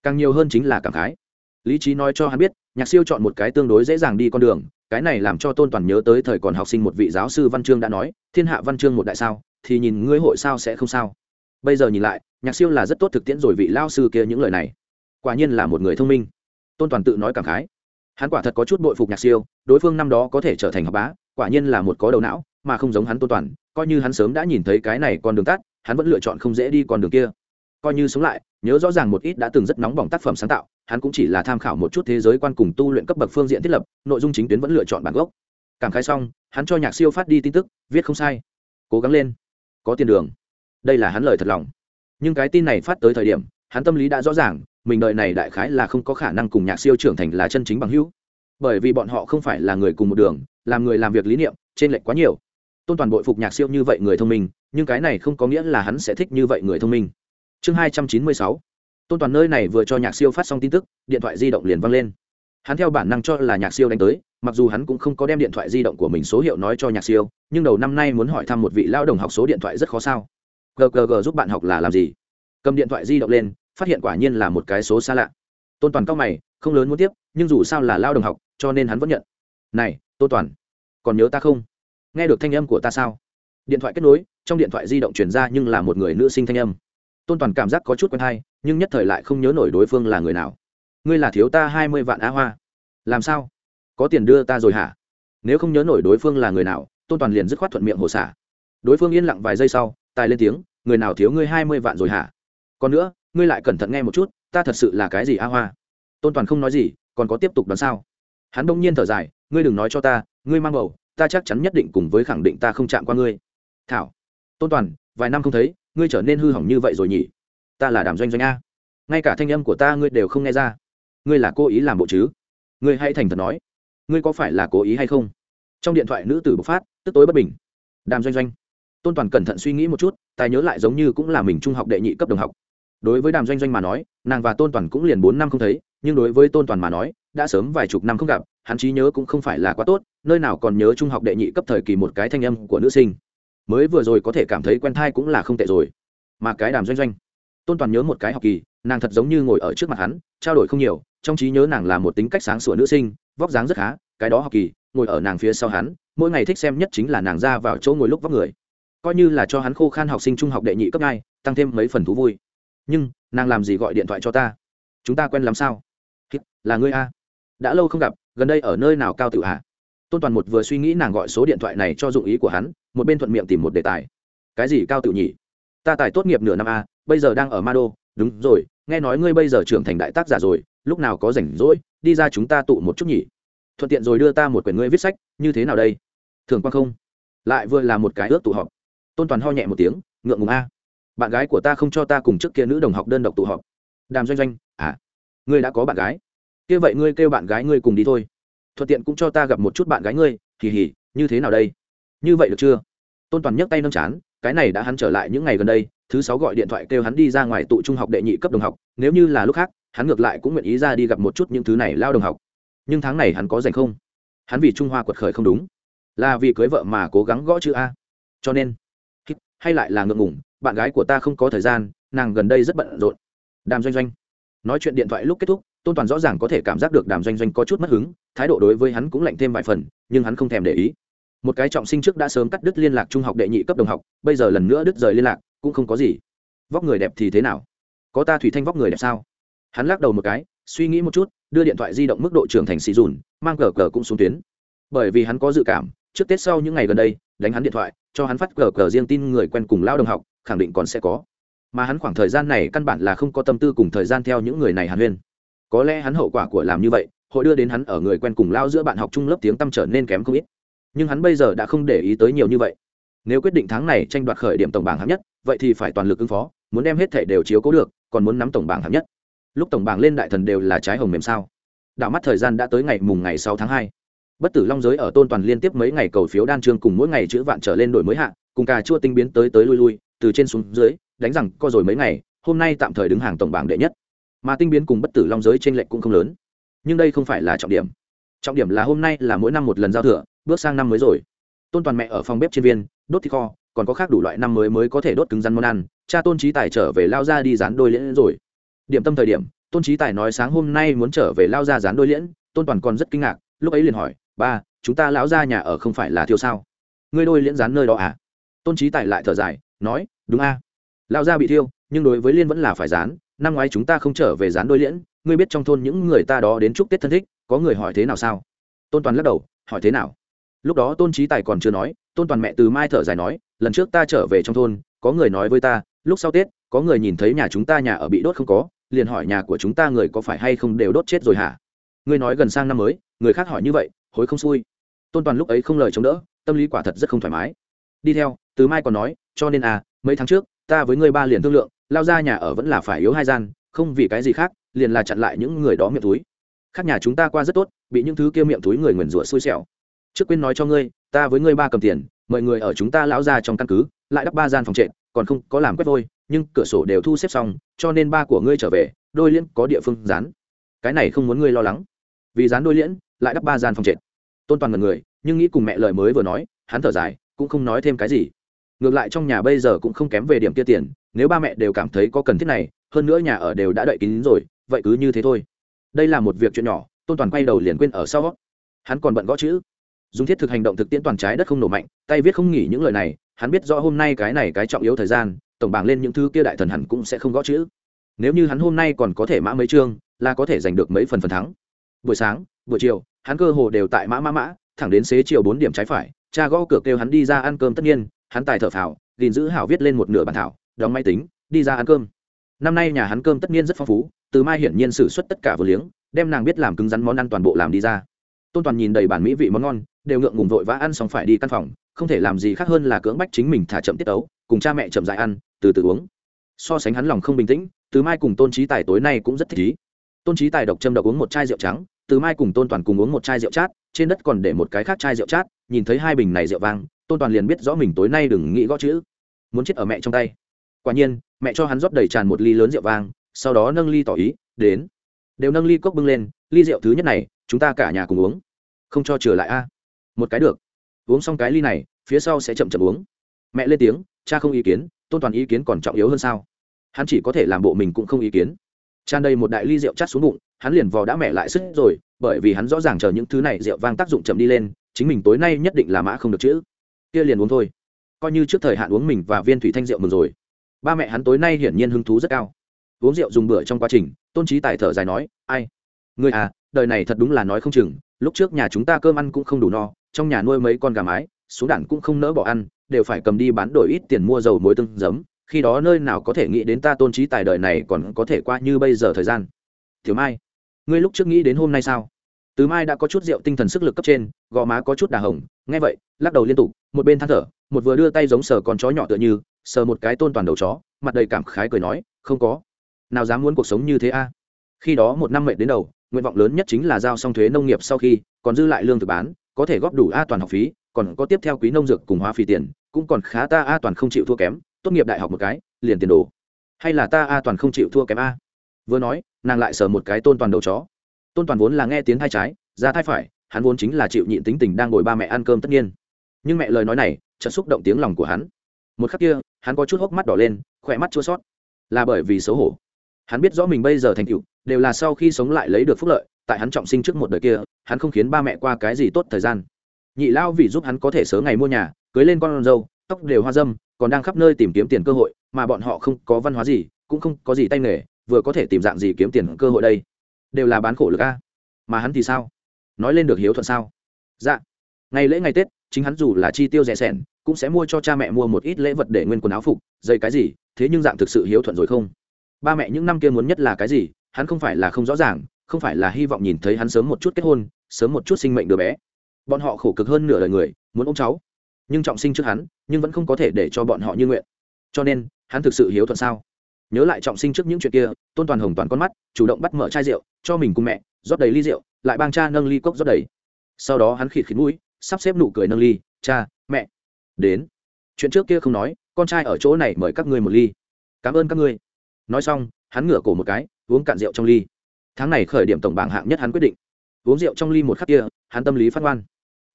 Càng nhiều hơn chính là cảm khái. Lý trí nói cho hắn biết, nhạc siêu chọn một cái tương đối dễ dàng đi con đường, cái này làm cho tôn toàn nhớ tới thời còn học sinh một vị giáo sư văn chương đã nói, thiên hạ văn chương một đại sao, thì nhìn ngươi hội sao sẽ không sao. Bây giờ nhìn lại, nhạc siêu là rất tốt thực tiễn rồi vị lao sư kia những lời này. Quả nhiên là một người thông minh. Tôn toàn tự nói cảm khái. Hắn quả thật có chút bội phục nhạc siêu, đối phương năm đó có thể trở thành học bá, quả nhiên là một có đầu não, mà không giống hắn tôn toàn coi như hắn sớm đã nhìn thấy cái này con đường tắt, hắn vẫn lựa chọn không dễ đi con đường kia. Coi như sống lại, nhớ rõ ràng một ít đã từng rất nóng bỏng tác phẩm sáng tạo, hắn cũng chỉ là tham khảo một chút thế giới quan cùng tu luyện cấp bậc phương diện thiết lập, nội dung chính tuyến vẫn lựa chọn bản gốc. Cảm khái xong, hắn cho nhạc siêu phát đi tin tức, viết không sai. Cố gắng lên. Có tiền đường. Đây là hắn lời thật lòng. Nhưng cái tin này phát tới thời điểm, hắn tâm lý đã rõ ràng, mình đợi này đại khái là không có khả năng cùng nhạc siêu trưởng thành là chân chính bằng hữu. Bởi vì bọn họ không phải là người cùng một đường, làm người làm việc lý niệm trên lệch quá nhiều tôn toàn bội phục nhạc siêu như vậy người thông minh, nhưng cái này không có nghĩa là hắn sẽ thích như vậy người thông minh. Chương hai trăm chín mươi sáu. Tôn toàn nơi này vừa cho nhạc siêu phát xong tin tức, điện thoại di động liền văng lên. Hắn theo bản năng cho là nhạc siêu đánh tới, mặc dù hắn cũng không có đem điện thoại di động của mình số hiệu nói cho nhạc siêu, nhưng đầu năm nay muốn hỏi thăm một vị lao đồng học số điện thoại rất khó sao. Gg giúp bạn học là làm gì? Cầm điện thoại di động lên, phát hiện quả nhiên là một cái số xa lạ. Tôn toàn cao mày, không lớn muốn tiếp, nhưng dù sao là lao đồng học, cho nên hắn vẫn nhận. Này, tôn toàn, còn nhớ ta không? Nghe được thanh âm của ta sao? Điện thoại kết nối, trong điện thoại di động truyền ra nhưng là một người nữ sinh thanh âm. Tôn toàn cảm giác có chút quen hay, nhưng nhất thời lại không nhớ nổi đối phương là người nào. Ngươi là thiếu ta hai mươi vạn á hoa. Làm sao? Có tiền đưa ta rồi hả? Nếu không nhớ nổi đối phương là người nào, tôn toàn liền dứt khoát thuận miệng hồ xả. Đối phương yên lặng vài giây sau, tài lên tiếng, người nào thiếu ngươi hai mươi vạn rồi hả? Còn nữa, ngươi lại cẩn thận nghe một chút, ta thật sự là cái gì á hoa? Tôn toàn không nói gì, còn có tiếp tục đoán sao? Hắn bỗng nhiên thở dài, ngươi đừng nói cho ta, ngươi mang bầu ta chắc chắn nhất định cùng với khẳng định ta không chạm qua ngươi. Thảo, tôn toàn, vài năm không thấy, ngươi trở nên hư hỏng như vậy rồi nhỉ? Ta là đàm doanh doanh a. Ngay cả thanh âm của ta ngươi đều không nghe ra. Ngươi là cố ý làm bộ chứ? Ngươi hãy thành thật nói. Ngươi có phải là cố ý hay không? Trong điện thoại nữ tử bộc phát, tức tối bất bình. Đàm doanh doanh, tôn toàn cẩn thận suy nghĩ một chút, tài nhớ lại giống như cũng là mình trung học đệ nhị cấp đồng học. Đối với đàm doanh doanh mà nói, nàng và tôn toàn cũng liền bốn năm không thấy nhưng đối với tôn toàn mà nói, đã sớm vài chục năm không gặp, hắn trí nhớ cũng không phải là quá tốt, nơi nào còn nhớ trung học đệ nhị cấp thời kỳ một cái thanh âm của nữ sinh. Mới vừa rồi có thể cảm thấy quen thai cũng là không tệ rồi. Mà cái đàm doanh doanh, tôn toàn nhớ một cái học kỳ, nàng thật giống như ngồi ở trước mặt hắn, trao đổi không nhiều, trong trí nhớ nàng là một tính cách sáng sủa nữ sinh, vóc dáng rất khá, cái đó học kỳ, ngồi ở nàng phía sau hắn, mỗi ngày thích xem nhất chính là nàng ra vào chỗ ngồi lúc vóc người. Coi như là cho hắn khô khan học sinh trung học đệ nhị cấp hai, tăng thêm mấy phần thú vui. Nhưng, nàng làm gì gọi điện thoại cho ta? Chúng ta quen làm sao? Là ngươi a? Đã lâu không gặp, gần đây ở nơi nào cao tự hạ tôn toàn một vừa suy nghĩ nàng gọi số điện thoại này cho dụng ý của hắn, một bên thuận miệng tìm một đề tài. Cái gì cao tự nhỉ? Ta tài tốt nghiệp nửa năm a, bây giờ đang ở ma đô đúng rồi, nghe nói ngươi bây giờ trưởng thành đại tác giả rồi, lúc nào có rảnh rỗi, đi ra chúng ta tụ một chút nhỉ? Thuận tiện rồi đưa ta một quyển ngươi viết sách, như thế nào đây? Thường quan không? Lại vừa là một cái ước tụ họp. Tôn toàn ho nhẹ một tiếng, ngượng ngùng a. Bạn gái của ta không cho ta cùng trước kia nữ đồng học đơn độc tụ họp. Đàm doanh doanh à ngươi đã có bạn gái kia vậy ngươi kêu bạn gái ngươi cùng đi thôi. Thuận tiện cũng cho ta gặp một chút bạn gái ngươi kỳ hỉ như thế nào đây? Như vậy được chưa? Tôn toàn nhấc tay nâng chán, cái này đã hắn trở lại những ngày gần đây, thứ sáu gọi điện thoại kêu hắn đi ra ngoài tụ trung học đệ nhị cấp đồng học, nếu như là lúc khác, hắn ngược lại cũng nguyện ý ra đi gặp một chút những thứ này lao đồng học. Nhưng tháng này hắn có dành không? Hắn vì trung hoa quật khởi không đúng. Là vì cưới vợ mà cố gắng gõ chữ a. Cho nên hay lại là ngượng ngủng bạn gái của ta không có thời gian, nàng gần đây rất bận rộn. Đàm doanh doanh, nói chuyện điện thoại lúc kết thúc tôn toàn rõ ràng có thể cảm giác được đàm doanh doanh có chút mất hứng, thái độ đối với hắn cũng lạnh thêm vài phần, nhưng hắn không thèm để ý. Một cái trọng sinh trước đã sớm cắt đứt liên lạc trung học đệ nhị cấp đồng học, bây giờ lần nữa đứt rời liên lạc, cũng không có gì. Vóc người đẹp thì thế nào? Có ta thủy thanh vóc người đẹp sao? Hắn lắc đầu một cái, suy nghĩ một chút, đưa điện thoại di động mức độ trưởng thành xì dùn, mang cờ cờ cũng xuống tuyến. Bởi vì hắn có dự cảm, trước tết sau những ngày gần đây, đánh hắn điện thoại, cho hắn phát cờ cờ riêng tin người quen cùng lao đồng học, khẳng định còn sẽ có. Mà hắn khoảng thời gian này căn bản là không có tâm tư cùng thời gian theo những người này hàn huyên có lẽ hắn hậu quả của làm như vậy, hội đưa đến hắn ở người quen cùng lao giữa bạn học chung lớp tiếng tăm trở nên kém không ít. Nhưng hắn bây giờ đã không để ý tới nhiều như vậy. Nếu quyết định tháng này tranh đoạt khởi điểm tổng bảng hạng nhất, vậy thì phải toàn lực ứng phó, muốn đem hết thể đều chiếu cố được, còn muốn nắm tổng bảng hạng nhất. Lúc tổng bảng lên đại thần đều là trái hồng mềm sao? Đạo mắt thời gian đã tới ngày mùng ngày sáu tháng hai. Bất tử long giới ở tôn toàn liên tiếp mấy ngày cầu phiếu đan trương cùng mỗi ngày chữ vạn trở lên đổi mới hạ, cùng cà chua tinh biến tới tới lui lui, từ trên xuống dưới, đánh rằng co rồi mấy ngày, hôm nay tạm thời đứng hàng tổng bảng đệ nhất mà tinh biến cùng bất tử long giới t r ê n lệch cũng không lớn. Nhưng đây không phải là trọng điểm. Trọng điểm là hôm nay là mỗi năm một lần giao thừa, bước sang năm mới rồi. Tôn toàn mẹ ở phòng bếp trên viên, đốt thịt kho, còn có khác đủ loại năm mới mới có thể đốt cứng rắn món ăn. Cha tôn trí tài trở về lao ra đi dán đôi liễn rồi. Điểm tâm thời điểm, tôn trí tài nói sáng hôm nay muốn trở về lao ra dán đôi liễn tôn toàn còn rất kinh ngạc, lúc ấy liền hỏi, ba, chúng ta lão ra nhà ở không phải là thiêu sao? Ngươi đôi liễn dán nơi đó à? Tôn trí tài lại thở dài, nói, đúng a. Lao ra bị thiêu, nhưng đối với liên vẫn là phải dán năm ngoái chúng ta không trở về dán đôi liễn, ngươi biết trong thôn những người ta đó đến chúc tết thân thích, có người hỏi thế nào sao? Tôn toàn lắc đầu, hỏi thế nào? Lúc đó tôn trí tài còn chưa nói, tôn toàn mẹ từ mai thở dài nói, lần trước ta trở về trong thôn, có người nói với ta, lúc sau tết, có người nhìn thấy nhà chúng ta nhà ở bị đốt không có, liền hỏi nhà của chúng ta người có phải hay không đều đốt chết rồi hả? Ngươi nói gần sang năm mới, người khác hỏi như vậy, hối không xui. Tôn toàn lúc ấy không lời chống đỡ, tâm lý quả thật rất không thoải mái. Đi theo, từ mai còn nói, cho nên à mấy tháng trước, ta với ngươi ba liền thương lượng lao ra nhà ở vẫn là phải yếu hai gian, không vì cái gì khác, liền là chặn lại những người đó miệng túi. Khác nhà chúng ta qua rất tốt, bị những thứ kia miệng túi người nguyền rủa xui xẻo. Trước quên nói cho ngươi, ta với ngươi ba cầm tiền mời người ở chúng ta lão ra trong căn cứ, lại đắp ba gian phòng trệ còn không có làm quét vôi, nhưng cửa sổ đều thu xếp xong, cho nên ba của ngươi trở về, đôi liễn có địa phương dán. Cái này không muốn ngươi lo lắng. Vì dán đôi liễn, lại đắp ba gian phòng trệt. Tôn toàn ngần người, nhưng nghĩ cùng mẹ lời mới vừa nói, hắn thở dài, cũng không nói thêm cái gì. Ngược lại trong nhà bây giờ cũng không kém về điểm kia tiền nếu ba mẹ đều cảm thấy có cần thiết này, hơn nữa nhà ở đều đã đợi kín rồi, vậy cứ như thế thôi. Đây là một việc chuyện nhỏ, tôn toàn quay đầu liền quên ở sau. Hắn còn bận gõ chữ. Dùng thiết thực hành động thực tiễn toàn trái đất không nổ mạnh, tay viết không nghỉ những lời này, hắn biết rõ hôm nay cái này cái trọng yếu thời gian, tổng bảng lên những thứ kia đại thần hẳn cũng sẽ không gõ chữ. Nếu như hắn hôm nay còn có thể mã mấy chương, là có thể giành được mấy phần phần thắng. Buổi sáng, buổi chiều, hắn cơ hồ đều tại mã mã mã, thẳng đến xế chiều bốn điểm trái phải, cha gõ cửa kêu hắn đi ra ăn cơm tất nhiên, hắn tài thở phào, gìn giữ hảo viết lên một nửa bản thảo đóng máy tính, đi ra ăn cơm. Năm nay nhà hắn cơm tất nhiên rất phong phú, từ mai hiển nhiên xử suất tất cả vừa liếng, đem nàng biết làm cứng rắn món ăn toàn bộ làm đi ra. Tôn toàn nhìn đầy bản mỹ vị món ngon, đều ngượng ngùng vội vã ăn xong phải đi căn phòng, không thể làm gì khác hơn là cưỡng bách chính mình thả chậm tiết ấu cùng cha mẹ chậm dại ăn, từ từ uống. So sánh hắn lòng không bình tĩnh, từ mai cùng tôn trí tài tối nay cũng rất thích ý tôn trí tài độc châm độc uống một chai rượu trắng, từ mai cùng tôn toàn cùng uống một chai rượu chát, trên đất còn để một cái khác chai rượu chát, nhìn thấy hai bình này rượu vang, tôn toàn liền biết rõ mình tối nay đừng nghĩ gõ chữ. Muốn chết ở mẹ trong tay quả nhiên, mẹ cho hắn rót đầy tràn một ly lớn rượu vang, sau đó nâng ly tỏ ý, đến. Đều nâng ly cốc bưng lên, ly rượu thứ nhất này, chúng ta cả nhà cùng uống. Không cho trở lại a. Một cái được. Uống xong cái ly này, phía sau sẽ chậm chậm uống. Mẹ lên tiếng, cha không ý kiến, tôn toàn ý kiến còn trọng yếu hơn sao? Hắn chỉ có thể làm bộ mình cũng không ý kiến. Tràn đầy một đại ly rượu chắt xuống bụng, hắn liền vò đã mẹ lại sức rồi, bởi vì hắn rõ ràng chờ những thứ này rượu vang tác dụng chậm đi lên, chính mình tối nay nhất định là mã không được chữ. Kia liền uống thôi. Coi như trước thời hạn uống mình và viên thủy thanh rượu mừng rồi ba mẹ hắn tối nay hiển nhiên hứng thú rất cao. Uống rượu dùng bữa trong quá trình, tôn trí tài thở dài nói, ai? Người à đời này thật đúng là nói không chừng, lúc trước nhà chúng ta cơm ăn cũng không đủ no, trong nhà nuôi mấy con gà mái, xuống đản cũng không nỡ bỏ ăn, đều phải cầm đi bán đổi ít tiền mua dầu muối tương giấm, khi đó nơi nào có thể nghĩ đến ta tôn trí tài đời này còn có thể qua như bây giờ thời gian. Thiếu mai, ngươi lúc trước nghĩ đến hôm nay sao? Từ mai đã có chút rượu tinh thần sức lực cấp trên, gò má có chút đà hồng nghe vậy, lắc đầu liên tục, một bên than thở, một vừa đưa tay giống sờ con chó nhỏ tựa như, sờ một cái tôn toàn đầu chó, mặt đầy cảm khái cười nói, không có. Nào dám muốn cuộc sống như thế a? Khi đó một năm mệnh đến đầu, nguyện vọng lớn nhất chính là giao xong thuế nông nghiệp sau khi, còn dư lại lương thực bán, có thể góp đủ a toàn học phí, còn có tiếp theo quý nông dược cùng hóa phì tiền, cũng còn khá ta a toàn không chịu thua kém, tốt nghiệp đại học một cái, liền tiền đồ. Hay là ta a toàn không chịu thua kém a? Vừa nói, nàng lại sờ một cái tôn toàn đầu chó. Tôn toàn vốn là nghe tiếng thai trái, ra thai phải hắn vốn chính là chịu nhịn tính tình đang ngồi ba mẹ ăn cơm tất nhiên. Nhưng mẹ lời nói này, chợt xúc động tiếng lòng của hắn. Một khắc kia, hắn có chút hốc mắt đỏ lên, khỏe mắt chua sót là bởi vì xấu hổ. Hắn biết rõ mình bây giờ thành tựu, đều là sau khi sống lại lấy được phúc lợi, tại hắn trọng sinh trước một đời kia, hắn không khiến ba mẹ qua cái gì tốt thời gian. Nhị lao vì giúp hắn có thể sớm ngày mua nhà, cưới lên con dâu, tóc đều hoa dâm, còn đang khắp nơi tìm kiếm tiền cơ hội, mà bọn họ không có văn hóa gì, cũng không có gì tay nghề, vừa có thể tìm dạng gì kiếm tiền cơ hội đây. Đều là bán khổ lực a. Mà hắn thì sao? Nói lên được hiếu thuận sao? Dạ. Ngày lễ ngày tết, chính hắn dù là chi tiêu rẻ sẻn, cũng sẽ mua cho cha mẹ mua một ít lễ vật để nguyên quần áo phục dây cái gì, thế nhưng dạng thực sự hiếu thuận rồi không? Ba mẹ những năm kia muốn nhất là cái gì, hắn không phải là không rõ ràng, không phải là hy vọng nhìn thấy hắn sớm một chút kết hôn, sớm một chút sinh mệnh đứa bé. Bọn họ khổ cực hơn nửa đời người, muốn ôm cháu. Nhưng trọng sinh trước hắn, nhưng vẫn không có thể để cho bọn họ như nguyện. Cho nên, hắn thực sự hiếu thuận sao? Nhớ lại trọng sinh trước những chuyện kia, tôn toàn hồng toàn con mắt, chủ động bắt mở chai rượu, cho mình cùng mẹ rót đầy ly rượu, lại bang cha nâng ly cốc rót đầy. Sau đó hắn khịt khịt mũi, sắp xếp nụ cười nâng ly, cha, mẹ, đến. Chuyện trước kia không nói, con trai ở chỗ này mời các ngươi một ly. Cảm ơn các ngươi. Nói xong, hắn ngửa cổ một cái, uống cạn rượu trong ly. Tháng này khởi điểm tổng bảng hạng nhất hắn quyết định. Uống rượu trong ly một khắc kia, hắn tâm lý phát ngoan.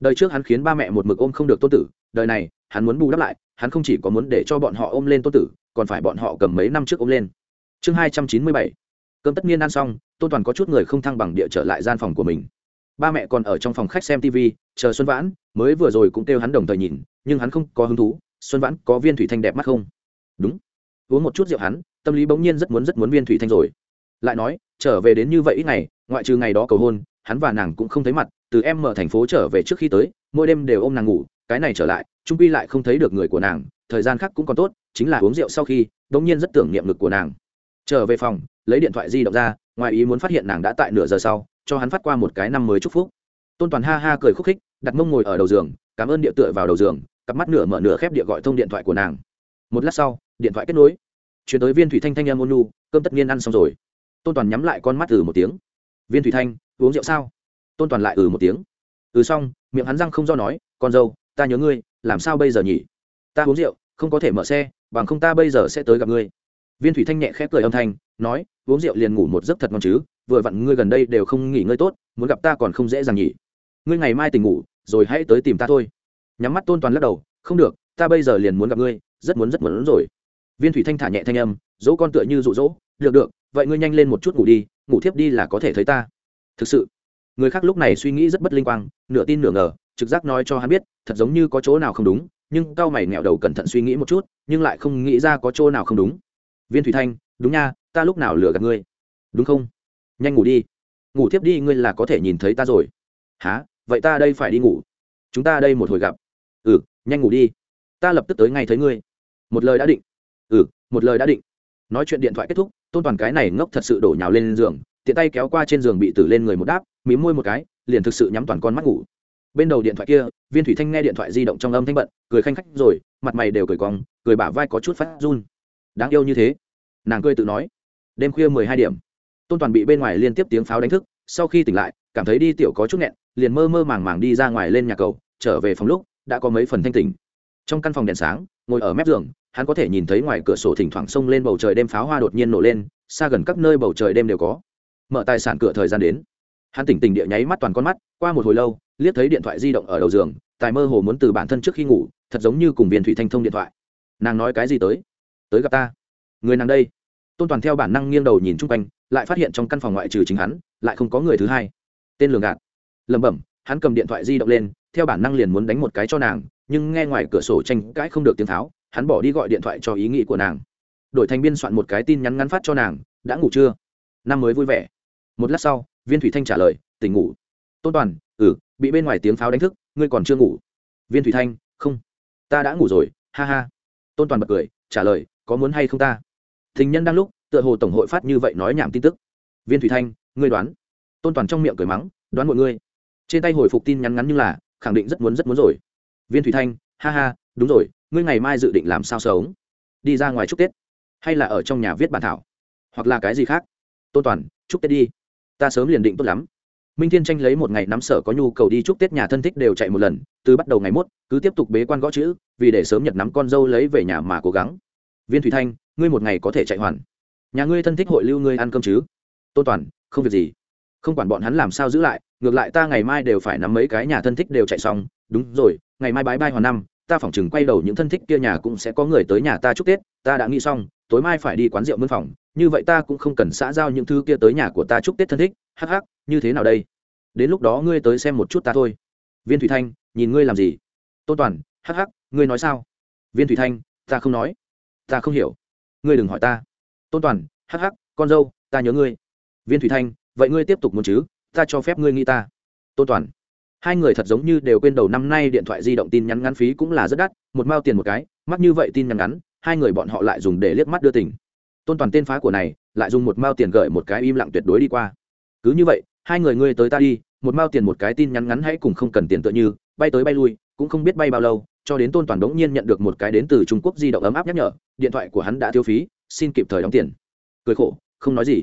Đời trước hắn khiến ba mẹ một mực ôm không được tôn tử, đời này, hắn muốn bù đắp lại, hắn không chỉ có muốn để cho bọn họ ôm lên tôn tử, còn phải bọn họ cầm mấy năm trước ôm lên. Chương hai trăm chín mươi bảy. Cơm tất nhiên ăn xong tôn toàn có chút người không thăng bằng địa trở lại gian phòng của mình. Ba mẹ còn ở trong phòng khách xem tv chờ xuân vãn, mới vừa rồi cũng kêu hắn đồng thời nhìn, nhưng hắn không có hứng thú. Xuân vãn, có viên thủy thanh đẹp mắt không? Đúng. Uống một chút rượu hắn, tâm lý bỗng nhiên rất muốn rất muốn viên thủy thanh rồi. Lại nói, trở về đến như vậy ít ngày, ngoại trừ ngày đó cầu hôn, hắn và nàng cũng không thấy mặt, từ em mở thành phố trở về trước khi tới, mỗi đêm đều ôm nàng ngủ, cái này trở lại trung quy lại không thấy được người của nàng, thời gian khác cũng còn tốt, chính là uống rượu sau khi, bỗng nhiên rất tưởng niệm ngực của nàng. Trở về phòng, lấy điện thoại di động ra ngoài ý muốn phát hiện nàng đã tại nửa giờ sau, cho hắn phát qua một cái năm mới chúc phúc. Tôn toàn ha ha cười khúc khích, đặt mông ngồi ở đầu giường, cảm ơn địa tựa vào đầu giường, cặp mắt nửa mở nửa khép địa gọi thông điện thoại của nàng. Một lát sau, điện thoại kết nối. Chuyển tới viên thủy thanh thanh em ôn nu cơm tất nhiên ăn xong rồi. Tôn toàn nhắm lại con mắt ừ một tiếng. Viên thủy thanh, uống rượu sao? Tôn toàn lại ừ một tiếng. Ừ xong, miệng hắn răng không do nói, con dâu, ta nhớ ngươi, làm sao bây giờ nhỉ? Ta uống rượu, không có thể mở xe, bằng không ta bây giờ sẽ tới gặp ngươi viên thủy thanh nhẹ khép cười âm thanh, nói, uống rượu liền ngủ một giấc thật ngon chứ, vừa vặn ngươi gần đây đều không nghỉ ngơi tốt, muốn gặp ta còn không dễ dàng nhỉ. Ngươi ngày mai tỉnh ngủ, rồi hãy tới tìm ta thôi. Nhắm mắt tôn toàn lắc đầu, không được, ta bây giờ liền muốn gặp ngươi, rất muốn rất muốn rồi. Viên thủy thanh thả nhẹ thanh âm, dỗ con tựa như rụ rỗ được được, vậy ngươi nhanh lên một chút ngủ đi, ngủ thiếp đi là có thể thấy ta. Thực sự, người khác lúc này suy nghĩ rất bất linh quang, nửa tin nửa ngờ, trực giác nói cho hắn biết, thật giống như có chỗ nào không đúng, nhưng cao mày nghẹo đầu cẩn thận suy nghĩ một chút, nhưng lại không nghĩ ra có chỗ nào không đúng viên thủy thanh, đúng nha, ta lúc nào lừa gạt ngươi? Đúng không? Nhanh ngủ đi. Ngủ tiếp đi, ngươi là có thể nhìn thấy ta rồi. Há vậy ta đây phải đi ngủ. Chúng ta đây một hồi gặp. Ừ nhanh ngủ đi. Ta lập tức tới ngay thấy ngươi. Một lời đã định. Ừ một lời đã định. Nói chuyện điện thoại kết thúc, tôn toàn cái này ngốc thật sự đổ nhào lên giường, tiện tay kéo qua trên giường bị tử lên người một đáp mí môi một cái, liền thực sự nhắm toàn con mắt ngủ. Bên đầu điện thoại kia, viên thủy thanh nghe điện thoại di động trong âm thanh bận, cười khanh khách rồi, mặt mày đều cười cong, cười bả vai có chút phát run đáng yêu như thế. Nàng cười tự nói. Đêm khuya mười hai điểm. Tôn toàn bị bên ngoài liên tiếp tiếng pháo đánh thức, sau khi tỉnh lại, cảm thấy đi tiểu có chút nghẹn, liền mơ mơ màng màng đi ra ngoài lên nhà cầu, trở về phòng lúc, đã có mấy phần thanh tỉnh. Trong căn phòng đèn sáng, ngồi ở mép giường, hắn có thể nhìn thấy ngoài cửa sổ thỉnh thoảng xông lên bầu trời đêm pháo hoa đột nhiên nổ lên, xa gần các nơi bầu trời đêm đều có. Mở tài sản cửa thời gian đến. Hắn tỉnh tỉnh địa nháy mắt toàn con mắt, qua một hồi lâu, liếc thấy điện thoại di động ở đầu giường, tài mơ hồ muốn từ bản thân trước khi ngủ, thật giống như cùng viên thủy thanh thông điện thoại. Nàng nói cái gì tới? Tới gặp ta. Người nàng đây. Tôn toàn theo bản năng nghiêng đầu nhìn chung quanh, lại phát hiện trong căn phòng ngoại trừ chính hắn, lại không có người thứ hai. Tên lường gạt. Lẩm bẩm, hắn cầm điện thoại di động lên, theo bản năng liền muốn đánh một cái cho nàng, nhưng nghe ngoài cửa sổ tranh cãi không được tiếng tháo, hắn bỏ đi gọi điện thoại cho ý nghĩ của nàng. Đổi thành biên soạn một cái tin nhắn ngắn phát cho nàng, đã ngủ chưa? Năm mới vui vẻ. Một lát sau, viên thủy thanh trả lời, tỉnh ngủ. Tôn toàn ừ bị bên ngoài tiếng pháo đánh thức, ngươi còn chưa ngủ. Viên thủy thanh, không, ta đã ngủ rồi, ha ha. Tôn toàn bật cười, trả lời có muốn hay không ta? Thình nhân đang lúc, tựa hồ tổng hội phát như vậy nói nhảm tin tức. Viên thủy thanh, ngươi đoán. Tôn toàn trong miệng cười mắng, đoán mọi ngươi trên tay hồi phục tin nhắn ngắn như là, khẳng định rất muốn rất muốn rồi. Viên thủy thanh, ha ha, đúng rồi, ngươi ngày mai dự định làm sao sống? Đi ra ngoài chúc tết. Hay là ở trong nhà viết bản thảo? Hoặc là cái gì khác? Tôn toàn, chúc tết đi. Ta sớm liền định tốt lắm. Minh thiên tranh lấy một ngày nắm sở có nhu cầu đi chúc tết nhà thân thích đều chạy một lần, từ bắt đầu ngày mốt, cứ tiếp tục bế quan gõ chữ, vì để sớm nhật nắm con dâu lấy về nhà mà cố gắng viên thủy thanh, ngươi một ngày có thể chạy hoàn. Nhà ngươi thân thích hội lưu ngươi ăn cơm chứ? Tôn toàn, không việc gì. Không quản bọn hắn làm sao giữ lại, ngược lại ta ngày mai đều phải nắm mấy cái nhà thân thích đều chạy xong. Đúng rồi, ngày mai bái bai hoàn năm, ta phỏng chừng quay đầu những thân thích kia nhà cũng sẽ có người tới nhà ta chúc tết. Ta đã nghĩ xong, tối mai phải đi quán rượu mân phòng. Như vậy ta cũng không cần xã giao những thứ kia tới nhà của ta chúc tết thân thích. Hắc hắc, như thế nào đây? Đến lúc đó ngươi tới xem một chút ta thôi. Viên thủy thanh, nhìn ngươi làm gì? Tôn toàn, hắc hắc, ngươi nói sao? Viên thủy thanh, ta không nói ta không hiểu. Ngươi đừng hỏi ta. Tôn toàn, hắc hắc, con dâu, ta nhớ ngươi. Viên thủy thanh, vậy ngươi tiếp tục muốn chứ? Ta cho phép ngươi nghĩ ta. Tôn toàn, hai người thật giống như đều quên đầu năm nay điện thoại di động tin nhắn ngắn phí cũng là rất đắt, một mao tiền một cái, mắc như vậy tin nhắn ngắn, hai người bọn họ lại dùng để liếc mắt đưa tình. Tôn toàn tên phá của này, lại dùng một mao tiền gửi một cái im lặng tuyệt đối đi qua. Cứ như vậy, hai người ngươi tới ta đi, một mao tiền một cái tin nhắn ngắn hãy cùng không cần tiền tựa như, bay tới bay lui, cũng không biết bay bao lâu cho đến tôn toàn đống nhiên nhận được một cái đến từ trung quốc di động ấm áp nhắc nhở, điện thoại của hắn đã thiếu phí, xin kịp thời đóng tiền. Cười khổ, không nói gì.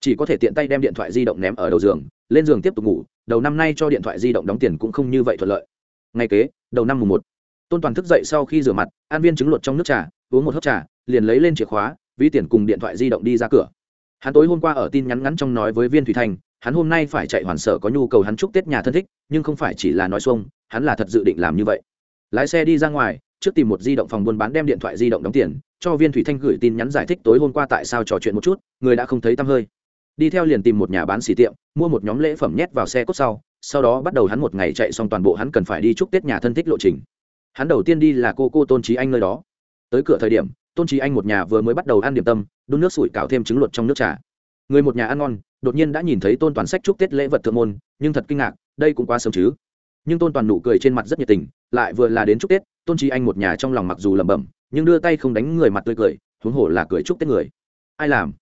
Chỉ có thể tiện tay đem điện thoại di động ném ở đầu giường, lên giường tiếp tục ngủ, đầu năm nay cho điện thoại di động đóng tiền cũng không như vậy thuận lợi. Ngay kế, đầu năm mùng một, tôn toàn thức dậy sau khi rửa mặt, an viên trứng luộc trong nước trà, uống một hớp trà, liền lấy lên chìa khóa, ví tiền cùng điện thoại di động đi ra cửa. Hắn tối hôm qua ở tin nhắn ngắn trong nói với viên thủy thành, hắn hôm nay phải chạy hoàn sở có nhu cầu hắn chúc tết nhà thân thích, nhưng không phải chỉ là nói xuông, hắn là thật dự định làm như vậy lái xe đi ra ngoài, trước tìm một di động phòng buôn bán đem điện thoại di động đóng tiền, cho viên thủy thanh gửi tin nhắn giải thích tối hôm qua tại sao trò chuyện một chút, người đã không thấy tăm hơi. Đi theo liền tìm một nhà bán xỉ tiệm, mua một nhóm lễ phẩm nhét vào xe cốt sau sau đó bắt đầu hắn một ngày chạy xong toàn bộ hắn cần phải đi chúc tết nhà thân thích lộ trình. Hắn đầu tiên đi là cô cô tôn trí anh nơi đó. Tới cửa thời điểm, tôn trí anh một nhà vừa mới bắt đầu ăn điểm tâm, đun nước sủi cạo thêm trứng luộc trong nước trà. Người một nhà ăn ngon, đột nhiên đã nhìn thấy tôn toàn sách chúc tết lễ vật thượng môn, nhưng thật kinh ngạc, đây cũng quá sớm chứ. Nhưng tôn toàn nụ cười trên mặt rất nhiệt tình lại vừa là đến chúc tết, tôn trí anh một nhà trong lòng mặc dù lẩm bẩm, nhưng đưa tay không đánh người mặt tươi cười, huống hồ là cười chúc tết người. Ai làm?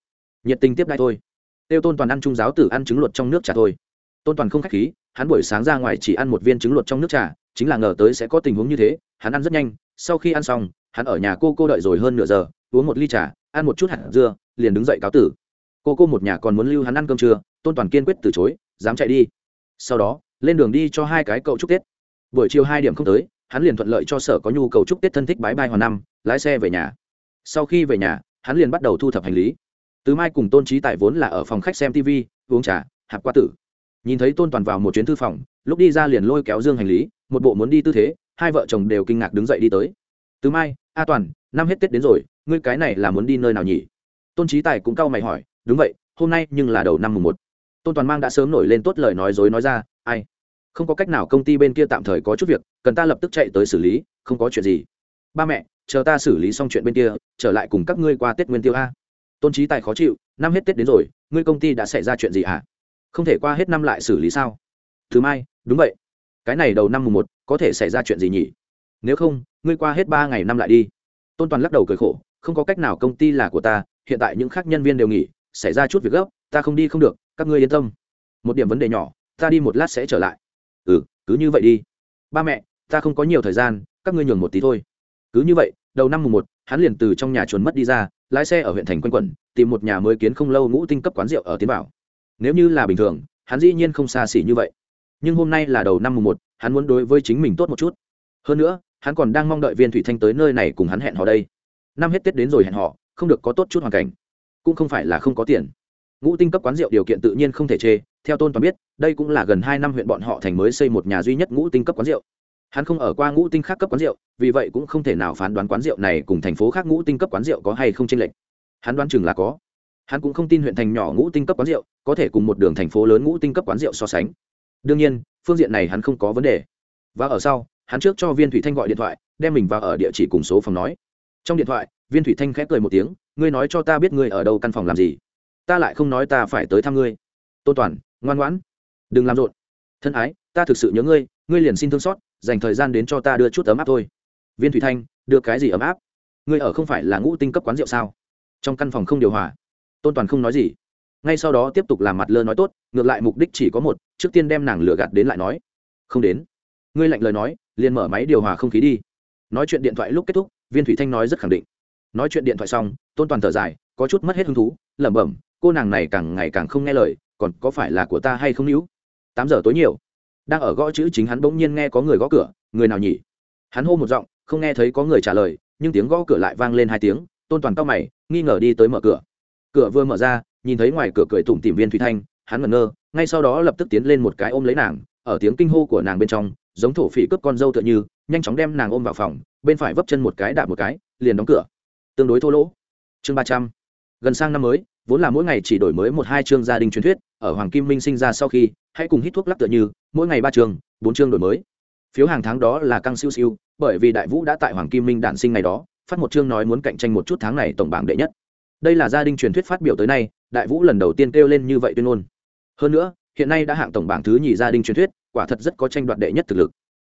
Nhiệt tình tiếp đai thôi. Tiêu tôn toàn ăn trung giáo tử ăn trứng luộc trong nước trà thôi. Tôn toàn không khách khí, hắn buổi sáng ra ngoài chỉ ăn một viên trứng luộc trong nước trà, chính là ngờ tới sẽ có tình huống như thế, hắn ăn rất nhanh, sau khi ăn xong, hắn ở nhà cô cô đợi rồi hơn nửa giờ, uống một ly trà, ăn một chút hạt dưa, liền đứng dậy cáo tử. Cô cô một nhà còn muốn lưu hắn ăn cơm trưa, tôn toàn kiên quyết từ chối, dám chạy đi. Sau đó, lên đường đi cho hai cái cậu chúc tết buổi chiều hai điểm không tới, hắn liền thuận lợi cho sở có nhu cầu chúc tết thân thích bái bai hoàn năm, lái xe về nhà. Sau khi về nhà, hắn liền bắt đầu thu thập hành lý. Từ mai cùng tôn trí tại vốn là ở phòng khách xem tv uống trà hạt qua tử. Nhìn thấy tôn toàn vào một chuyến thư phòng, lúc đi ra liền lôi kéo dương hành lý, một bộ muốn đi tư thế, hai vợ chồng đều kinh ngạc đứng dậy đi tới. Từ mai, a toàn, năm hết tết đến rồi, ngươi cái này là muốn đi nơi nào nhỉ? Tôn trí tài cũng cau mày hỏi, đúng vậy, hôm nay nhưng là đầu năm mùng một. Tôn toàn mang đã sớm nổi lên tốt lời nói dối nói ra, ai? Không có cách nào công ty bên kia tạm thời có chút việc, cần ta lập tức chạy tới xử lý, không có chuyện gì. Ba mẹ, chờ ta xử lý xong chuyện bên kia, trở lại cùng các ngươi qua tết nguyên tiêu a. Tôn trí tài khó chịu, năm hết tết đến rồi, ngươi công ty đã xảy ra chuyện gì hả? Không thể qua hết năm lại xử lý sao? Thứ mai, đúng vậy. Cái này đầu năm mùng một, có thể xảy ra chuyện gì nhỉ? Nếu không, ngươi qua hết ba ngày năm lại đi. Tôn toàn lắc đầu cười khổ, không có cách nào công ty là của ta, hiện tại những khác nhân viên đều nghỉ, xảy ra chút việc gấp, ta không đi không được, các ngươi yên tâm. Một điểm vấn đề nhỏ, ta đi một lát sẽ trở lại ừ cứ như vậy đi. Ba mẹ, ta không có nhiều thời gian, các ngươi nhường một tí thôi. Cứ như vậy, đầu năm mùng một, hắn liền từ trong nhà chuồn mất đi ra, lái xe ở huyện thành quanh quẩn, tìm một nhà mới kiến không lâu ngũ tinh cấp quán rượu ở tiến bảo. Nếu như là bình thường, hắn dĩ nhiên không xa xỉ như vậy. Nhưng hôm nay là đầu năm mùng một, hắn muốn đối với chính mình tốt một chút. Hơn nữa, hắn còn đang mong đợi viên thủy thanh tới nơi này cùng hắn hẹn họ đây. Năm hết tết đến rồi hẹn họ không được có tốt chút hoàn cảnh. Cũng không phải là không có tiền. Ngũ tinh cấp quán rượu điều kiện tự nhiên không thể chê theo tôn toàn biết, đây cũng là gần hai năm huyện bọn họ thành mới xây một nhà duy nhất ngũ tinh cấp quán rượu. Hắn không ở qua ngũ tinh khác cấp quán rượu, vì vậy cũng không thể nào phán đoán quán rượu này cùng thành phố khác ngũ tinh cấp quán rượu có hay không chênh lệch. Hắn đoán chừng là có. Hắn cũng không tin huyện thành nhỏ ngũ tinh cấp quán rượu có thể cùng một đường thành phố lớn ngũ tinh cấp quán rượu so sánh. Đương nhiên, phương diện này hắn không có vấn đề. Và ở sau, hắn trước cho viên thủy thanh gọi điện thoại, đem mình vào ở địa chỉ cùng số phòng nói. Trong điện thoại, viên thủy thanh khẽ cười một tiếng, ngươi nói cho ta biết ngươi ở đâu căn phòng làm gì? Ta lại không nói ta phải tới thăm ngươi. Tôn toàn ngoan ngoãn. Đừng làm rộn. Thân ái, ta thực sự nhớ ngươi ngươi liền xin thương xót, dành thời gian đến cho ta đưa chút ấm áp thôi. Viên thủy thanh, đưa cái gì ấm áp? Ngươi ở không phải là ngũ tinh cấp quán rượu sao? Trong căn phòng không điều hòa. Tôn toàn không nói gì. Ngay sau đó tiếp tục làm mặt lơ nói tốt, ngược lại mục đích chỉ có một, trước tiên đem nàng lừa gạt đến lại nói. Không đến. Ngươi lạnh lời nói, liền mở máy điều hòa không khí đi. Nói chuyện điện thoại lúc kết thúc, viên thủy thanh nói rất khẳng định. Nói chuyện điện thoại xong, tôn toàn thở dài, có chút mất hết hứng thú, lẩm bẩm, cô nàng này càng ngày càng không nghe lời còn có phải là của ta hay không níu? Tám giờ tối nhiều. Đang ở gõ chữ chính hắn bỗng nhiên nghe có người gõ cửa, người nào nhỉ? Hắn hô một giọng, không nghe thấy có người trả lời, nhưng tiếng gõ cửa lại vang lên hai tiếng, tôn toàn cao mày, nghi ngờ đi tới mở cửa. Cửa vừa mở ra, nhìn thấy ngoài cửa cười tủm tìm viên thủy thanh, hắn ngẩn ngơ, ngay sau đó lập tức tiến lên một cái ôm lấy nàng, ở tiếng kinh hô của nàng bên trong, giống thổ phỉ cướp con dâu tựa như, nhanh chóng đem nàng ôm vào phòng, bên phải vấp chân một cái đạp một cái, liền đóng cửa. Tương đối thô lỗ. Chương ba trăm. Gần sang năm mới vốn là mỗi ngày chỉ đổi mới một hai chương gia đình truyền thuyết, ở hoàng kim minh sinh ra sau khi, hãy cùng hít thuốc lắc tựa như, mỗi ngày ba chương, bốn chương đổi mới. Phiếu hàng tháng đó là căng siêu siêu, bởi vì đại vũ đã tại hoàng kim minh đản sinh ngày đó, phát một chương nói muốn cạnh tranh một chút tháng này tổng bảng đệ nhất. Đây là gia đình truyền thuyết phát biểu tới nay, đại vũ lần đầu tiên kêu lên như vậy tuyên ngôn. Hơn nữa, hiện nay đã hạng tổng bảng thứ nhì gia đình truyền thuyết, quả thật rất có tranh đoạt đệ nhất thực lực.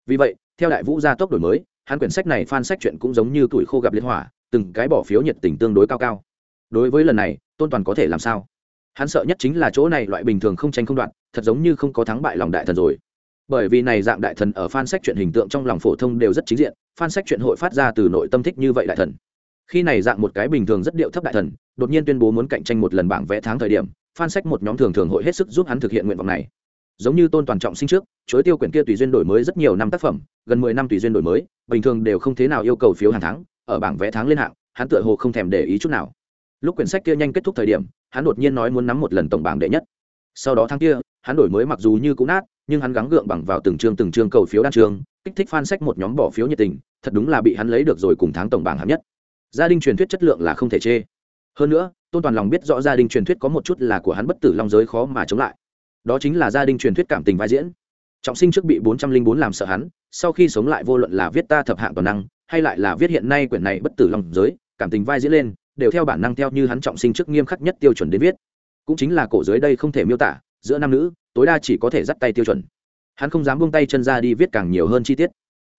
Vì vậy, theo đại vũ gia tốc đổi mới, hắn quyển sách này fan sách chuyện cũng giống như tuổi khô gặp liên hỏa, từng cái bỏ phiếu nhiệt tình tương đối cao cao đối với lần này, tôn toàn có thể làm sao? Hắn sợ nhất chính là chỗ này loại bình thường không tranh không đoạn thật giống như không có thắng bại lòng đại thần rồi. Bởi vì này dạng đại thần ở fan sách chuyện hình tượng trong lòng phổ thông đều rất chính diện, fan sách chuyện hội phát ra từ nội tâm thích như vậy đại thần. Khi này dạng một cái bình thường rất điệu thấp đại thần, đột nhiên tuyên bố muốn cạnh tranh một lần bảng vẽ tháng thời điểm, fan sách một nhóm thường thường hội hết sức giúp hắn thực hiện nguyện vọng này. Giống như tôn toàn trọng sinh trước, chối tiêu quyển kia tùy duyên đổi mới rất nhiều năm tác phẩm, gần mười năm tùy duyên đổi mới, bình thường đều không thế nào yêu cầu phiếu hàng tháng, ở bảng vẽ tháng lên hạng, hắn tựa hồ không thèm để ý chút nào lúc quyển sách kia nhanh kết thúc thời điểm, hắn đột nhiên nói muốn nắm một lần tổng bảng đệ nhất. Sau đó tháng kia, hắn đổi mới mặc dù như cũ nát, nhưng hắn gắng gượng bằng vào từng chương từng chương cầu phiếu đan trường kích thích fan sách một nhóm bỏ phiếu nhiệt tình, thật đúng là bị hắn lấy được rồi cùng tháng tổng bảng hạng nhất. Gia đình truyền thuyết chất lượng là không thể chê. Hơn nữa, tôn toàn lòng biết rõ gia đình truyền thuyết có một chút là của hắn bất tử long giới khó mà chống lại. Đó chính là gia đình truyền thuyết cảm tình vai diễn. Trọng sinh trước bị bốn trăm linh bốn làm sợ hắn, sau khi sống lại vô luận là viết ta thập hạng toàn năng, hay lại là viết hiện nay quyển này bất tử long giới, cảm tình vai diễn lên đều theo bản năng theo như hắn trọng sinh trước nghiêm khắc nhất tiêu chuẩn đến viết. Cũng chính là cổ dưới đây không thể miêu tả, giữa nam nữ, tối đa chỉ có thể dắt tay tiêu chuẩn. Hắn không dám buông tay chân ra đi viết càng nhiều hơn chi tiết.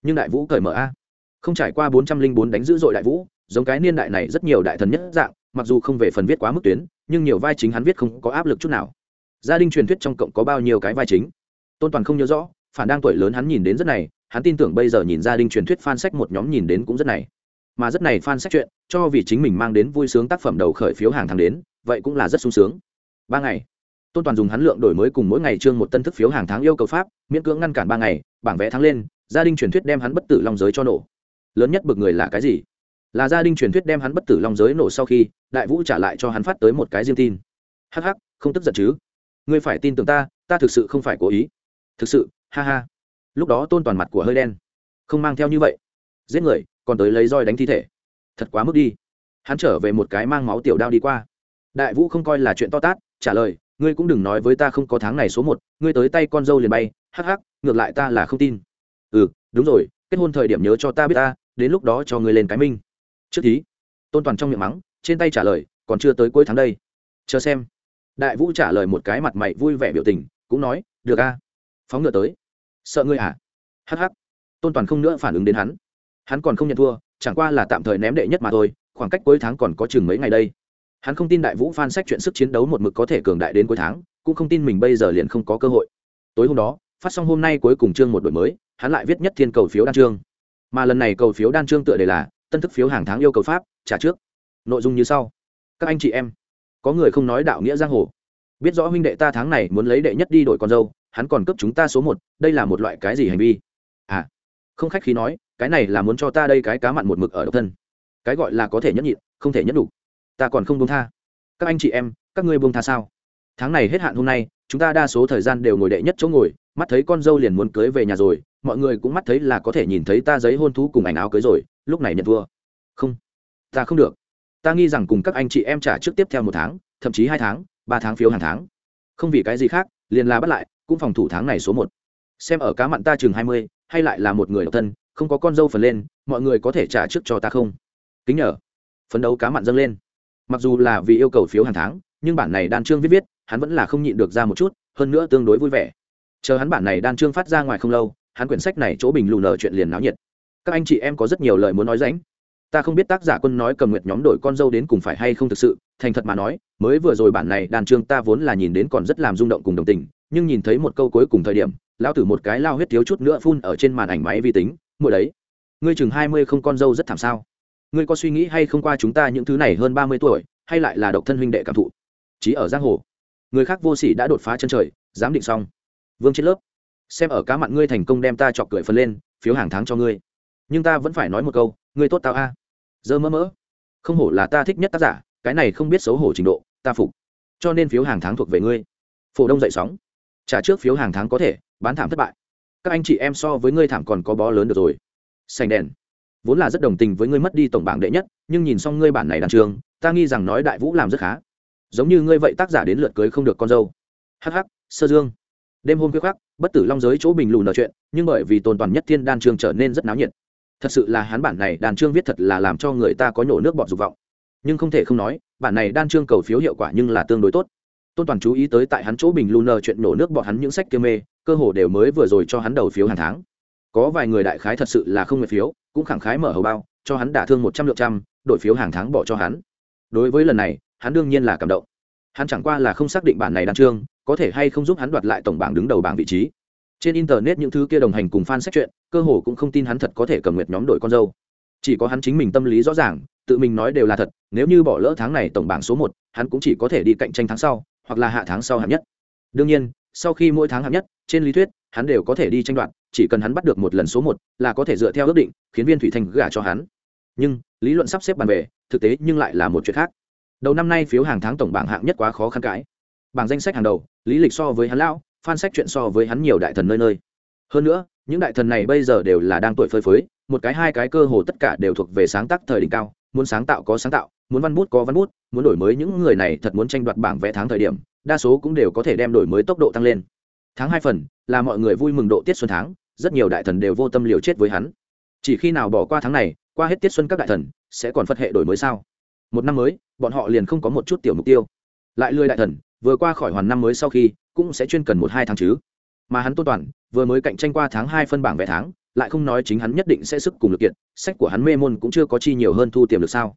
Nhưng đại vũ cởi mở a. Không trải qua bốn trăm linh bốn đánh dữ dội đại vũ, giống cái niên đại này rất nhiều đại thần nhất dạng, mặc dù không về phần viết quá mức tuyến, nhưng nhiều vai chính hắn viết không có áp lực chút nào. Gia đình truyền thuyết trong cộng có bao nhiêu cái vai chính? Tôn toàn không nhớ rõ, phản đang tuổi lớn hắn nhìn đến rất này, hắn tin tưởng bây giờ nhìn gia đình truyền thuyết fan sách một nhóm nhìn đến cũng rất này. Mà rất này fan sách chuyện cho vì chính mình mang đến vui sướng tác phẩm đầu khởi phiếu hàng tháng đến, vậy cũng là rất sung sướng. Ba ngày, tôn toàn dùng hắn lượng đổi mới cùng mỗi ngày trương một tân thức phiếu hàng tháng yêu cầu pháp, miễn cưỡng ngăn cản ba ngày, bảng vẽ tháng lên, gia đình truyền thuyết đem hắn bất tử long giới cho nổ. Lớn nhất bực người là cái gì? Là gia đình truyền thuyết đem hắn bất tử long giới nổ sau khi, đại vũ trả lại cho hắn phát tới một cái riêng tin. Hắc hắc, không tức giận chứ? Ngươi phải tin tưởng ta ta thực sự không phải cố ý. Thực sự, ha ha. Lúc đó tôn toàn mặt của hơi đen, không mang theo như vậy. Giết người, còn tới lấy roi đánh thi thể thật quá mức đi. Hắn trở về một cái mang máu tiểu đao đi qua. Đại vũ không coi là chuyện to tát trả lời ngươi cũng đừng nói với ta không có tháng này số một ngươi tới tay con dâu liền bay hắc hắc ngược lại ta là không tin. Ừ đúng rồi kết hôn thời điểm nhớ cho ta biết ta đến lúc đó cho ngươi lên cái minh. Trước thí tôn toàn trong miệng mắng trên tay trả lời còn chưa tới cuối tháng đây. Chờ xem. Đại vũ trả lời một cái mặt mày vui vẻ biểu tình cũng nói được a phóng ngựa tới. Sợ ngươi à? Hắc hắc, tôn toàn không nữa phản ứng đến hắn. Hắn còn không nhận thua chẳng qua là tạm thời ném đệ nhất mà thôi, khoảng cách cuối tháng còn có chừng mấy ngày đây. Hắn không tin đại vũ phan sách chuyện sức chiến đấu một mực có thể cường đại đến cuối tháng, cũng không tin mình bây giờ liền không có cơ hội. Tối hôm đó, phát xong hôm nay cuối cùng chương một đổi mới, hắn lại viết nhất thiên cầu phiếu đan chương. Mà lần này cầu phiếu đan chương tựa đề là, tân thức phiếu hàng tháng yêu cầu pháp, trả trước. Nội dung như sau. Các anh chị em, có người không nói đạo nghĩa giang hồ. Biết rõ huynh đệ ta tháng này muốn lấy đệ nhất đi đổi con dâu, hắn còn cấp chúng ta số một, đây là một loại cái gì hành vi? À không khách khí nói cái này là muốn cho ta đây cái cá mặn một mực ở độc thân. Cái gọi là có thể nhẫn nhịn, không thể nhẫn đủ. Ta còn không buông tha. Các anh chị em, các ngươi buông tha sao? Tháng này hết hạn hôm nay, chúng ta đa số thời gian đều ngồi đệ nhất chỗ ngồi, mắt thấy con dâu liền muốn cưới về nhà rồi, mọi người cũng mắt thấy là có thể nhìn thấy ta giấy hôn thú cùng ảnh áo cưới rồi, lúc này nhận thua. Không, ta không được. Ta nghi rằng cùng các anh chị em trả trước tiếp theo một tháng, thậm chí hai tháng, ba tháng phiếu hàng tháng. Không vì cái gì khác, liền là bắt lại, cũng phòng thủ tháng này số một. Xem ở cá mặn ta chừng hai mươi, hay lại là một người độc thân không có con dâu phần lên, mọi người có thể trả trước cho ta không? Kính nhờ. Phấn đấu cá mặn dâng lên. Mặc dù là vì yêu cầu phiếu hàng tháng, nhưng bản này đan trương viết viết, hắn vẫn là không nhịn được ra một chút, hơn nữa tương đối vui vẻ. Chờ hắn bản này đan trương phát ra ngoài không lâu, hắn quyển sách này chỗ bình lù nở chuyện liền náo nhiệt. Các anh chị em có rất nhiều lời muốn nói ránh ta không biết tác giả quân nói cầm nguyệt nhóm đổi con dâu đến cùng phải hay không thực sự, thành thật mà nói, mới vừa rồi bản này đàn trương ta vốn là nhìn đến còn rất làm rung động cùng đồng tình, nhưng nhìn thấy một câu cuối cùng thời điểm lao tử một cái lao huyết thiếu chút nữa phun ở trên màn ảnh máy vi tính mỗi đấy. Ngươi chừng hai mươi không con dâu rất thảm sao? Ngươi có suy nghĩ hay không qua chúng ta những thứ này hơn ba mươi tuổi, hay lại là độc thân huynh đệ cảm thụ? Chí ở giang hồ, người khác vô sỉ đã đột phá chân trời dám định xong. Vương chết lớp, xem ở cá mặn ngươi thành công đem ta chọc cười phân lên, phiếu hàng tháng cho ngươi. Nhưng ta vẫn phải nói một câu, ngươi tốt tao a. Dơ mỡ mỡ không hổ là ta thích nhất tác giả, cái này không biết xấu hổ trình độ, ta phục. Cho nên phiếu hàng tháng thuộc về ngươi. Phổ đông dậy sóng. Trả trước phiếu hàng tháng có thể, bán thảm thất bại các anh chị em so với ngươi thảm còn có bó lớn được rồi. Sành đèn. Vốn là rất đồng tình với ngươi mất đi tổng bảng đệ nhất, nhưng nhìn xong ngươi bản này đàn trường, ta nghi rằng nói đại vũ làm rất khá. Giống như ngươi vậy tác giả đến lượt cưới không được con dâu. Hh sơ dương. Đêm hôm khuya khắc bất tử long giới chỗ bình lù nở chuyện, nhưng bởi vì tôn toàn nhất thiên đan trường trở nên rất náo nhiệt. Thật sự là hắn bản này đàn trương viết thật là làm cho người ta có nhổ nước bọt dục vọng. Nhưng không thể không nói, bản này đan trương cầu phiếu hiệu quả nhưng là tương đối tốt. Tôn toàn chú ý tới tại hắn chỗ bình lù nở chuyện nổ nước bọt hắn những sách kia mê cơ hồ đều mới vừa rồi cho hắn đầu phiếu hàng tháng. Có vài người đại khái thật sự là không nguyện phiếu, cũng khẳng khái mở hầu bao, cho hắn đả thương một trăm lượng trăm, đổi phiếu hàng tháng bỏ cho hắn. Đối với lần này, hắn đương nhiên là cảm động. Hắn chẳng qua là không xác định bản này đan trương có thể hay không giúp hắn đoạt lại tổng bảng đứng đầu bảng vị trí. Trên internet những thứ kia đồng hành cùng fan xét chuyện, cơ hồ cũng không tin hắn thật có thể cầm nguyệt nhóm đội con dâu. Chỉ có hắn chính mình tâm lý rõ ràng, tự mình nói đều là thật, nếu như bỏ lỡ tháng này tổng bảng số một, hắn cũng chỉ có thể đi cạnh tranh tháng sau, hoặc là hạ tháng sau hạng nhất. Đương nhiên sau khi mỗi tháng hạng nhất, trên lý thuyết, hắn đều có thể đi tranh đoạt, chỉ cần hắn bắt được một lần số một là có thể dựa theo ước định, khiến viên thủy thanh gả cho hắn. Nhưng, lý luận sắp xếp bàn về, thực tế nhưng lại là một chuyện khác. Đầu năm nay phiếu hàng tháng tổng bảng hạng nhất quá khó khăn cãi. Bảng danh sách hàng đầu, lý lịch so với hắn lão phan sách chuyện so với hắn nhiều đại thần nơi nơi. Hơn nữa, những đại thần này bây giờ đều là đang tuổi phơi phới, một cái hai cái cơ hồ tất cả đều thuộc về sáng tác thời đỉnh cao, muốn sáng tạo có sáng tạo, muốn văn bút có văn bút, muốn đổi mới những người này thật muốn tranh đoạt bảng vẽ tháng thời điểm đa số cũng đều có thể đem đổi mới tốc độ tăng lên. Tháng hai phần, là mọi người vui mừng độ tiết xuân tháng, rất nhiều đại thần đều vô tâm liều chết với hắn. Chỉ khi nào bỏ qua tháng này, qua hết tiết xuân các đại thần, sẽ còn phật hệ đổi mới sao? Một năm mới, bọn họ liền không có một chút tiểu mục tiêu. Lại lười đại thần, vừa qua khỏi hoàn năm mới sau khi, cũng sẽ chuyên cần một hai tháng chứ. Mà hắn tô toàn, vừa mới cạnh tranh qua tháng hai phân bảng vẻ tháng, lại không nói chính hắn nhất định sẽ sức cùng lực kiện sách của hắn mê môn cũng chưa có chi nhiều hơn thu tiềm lực sao.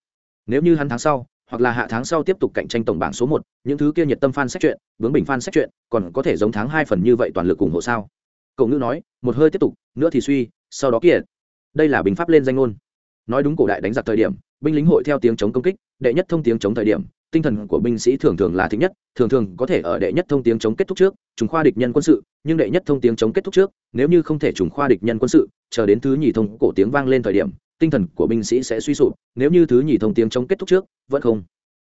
Nếu như hắn tháng sau hoặc là hạ tháng sau tiếp tục cạnh tranh tổng bảng số một, những thứ kia nhiệt tâm fan sách truyện bướng bình fan sách truyện còn có thể giống tháng hai phần như vậy toàn lực ủng hộ sao? Cậu ngữ nói, một hơi tiếp tục, nữa thì suy, sau đó kiệt đây là bình pháp lên danh ngôn. Nói đúng cổ đại đánh giặc thời điểm, binh lính hội theo tiếng chống công kích, đệ nhất thông tiếng chống thời điểm, tinh thần của binh sĩ thường thường là thích nhất, thường thường có thể ở đệ nhất thông tiếng chống kết thúc trước, trùng khoa địch nhân quân sự, nhưng đệ nhất thông tiếng chống kết thúc trước, nếu như không thể trùng khoa địch nhân quân sự, chờ đến thứ nhì thông cổ tiếng vang lên thời điểm tinh thần của binh sĩ sẽ suy sụp, nếu như thứ nhì thông tiếng chống kết thúc trước, vẫn không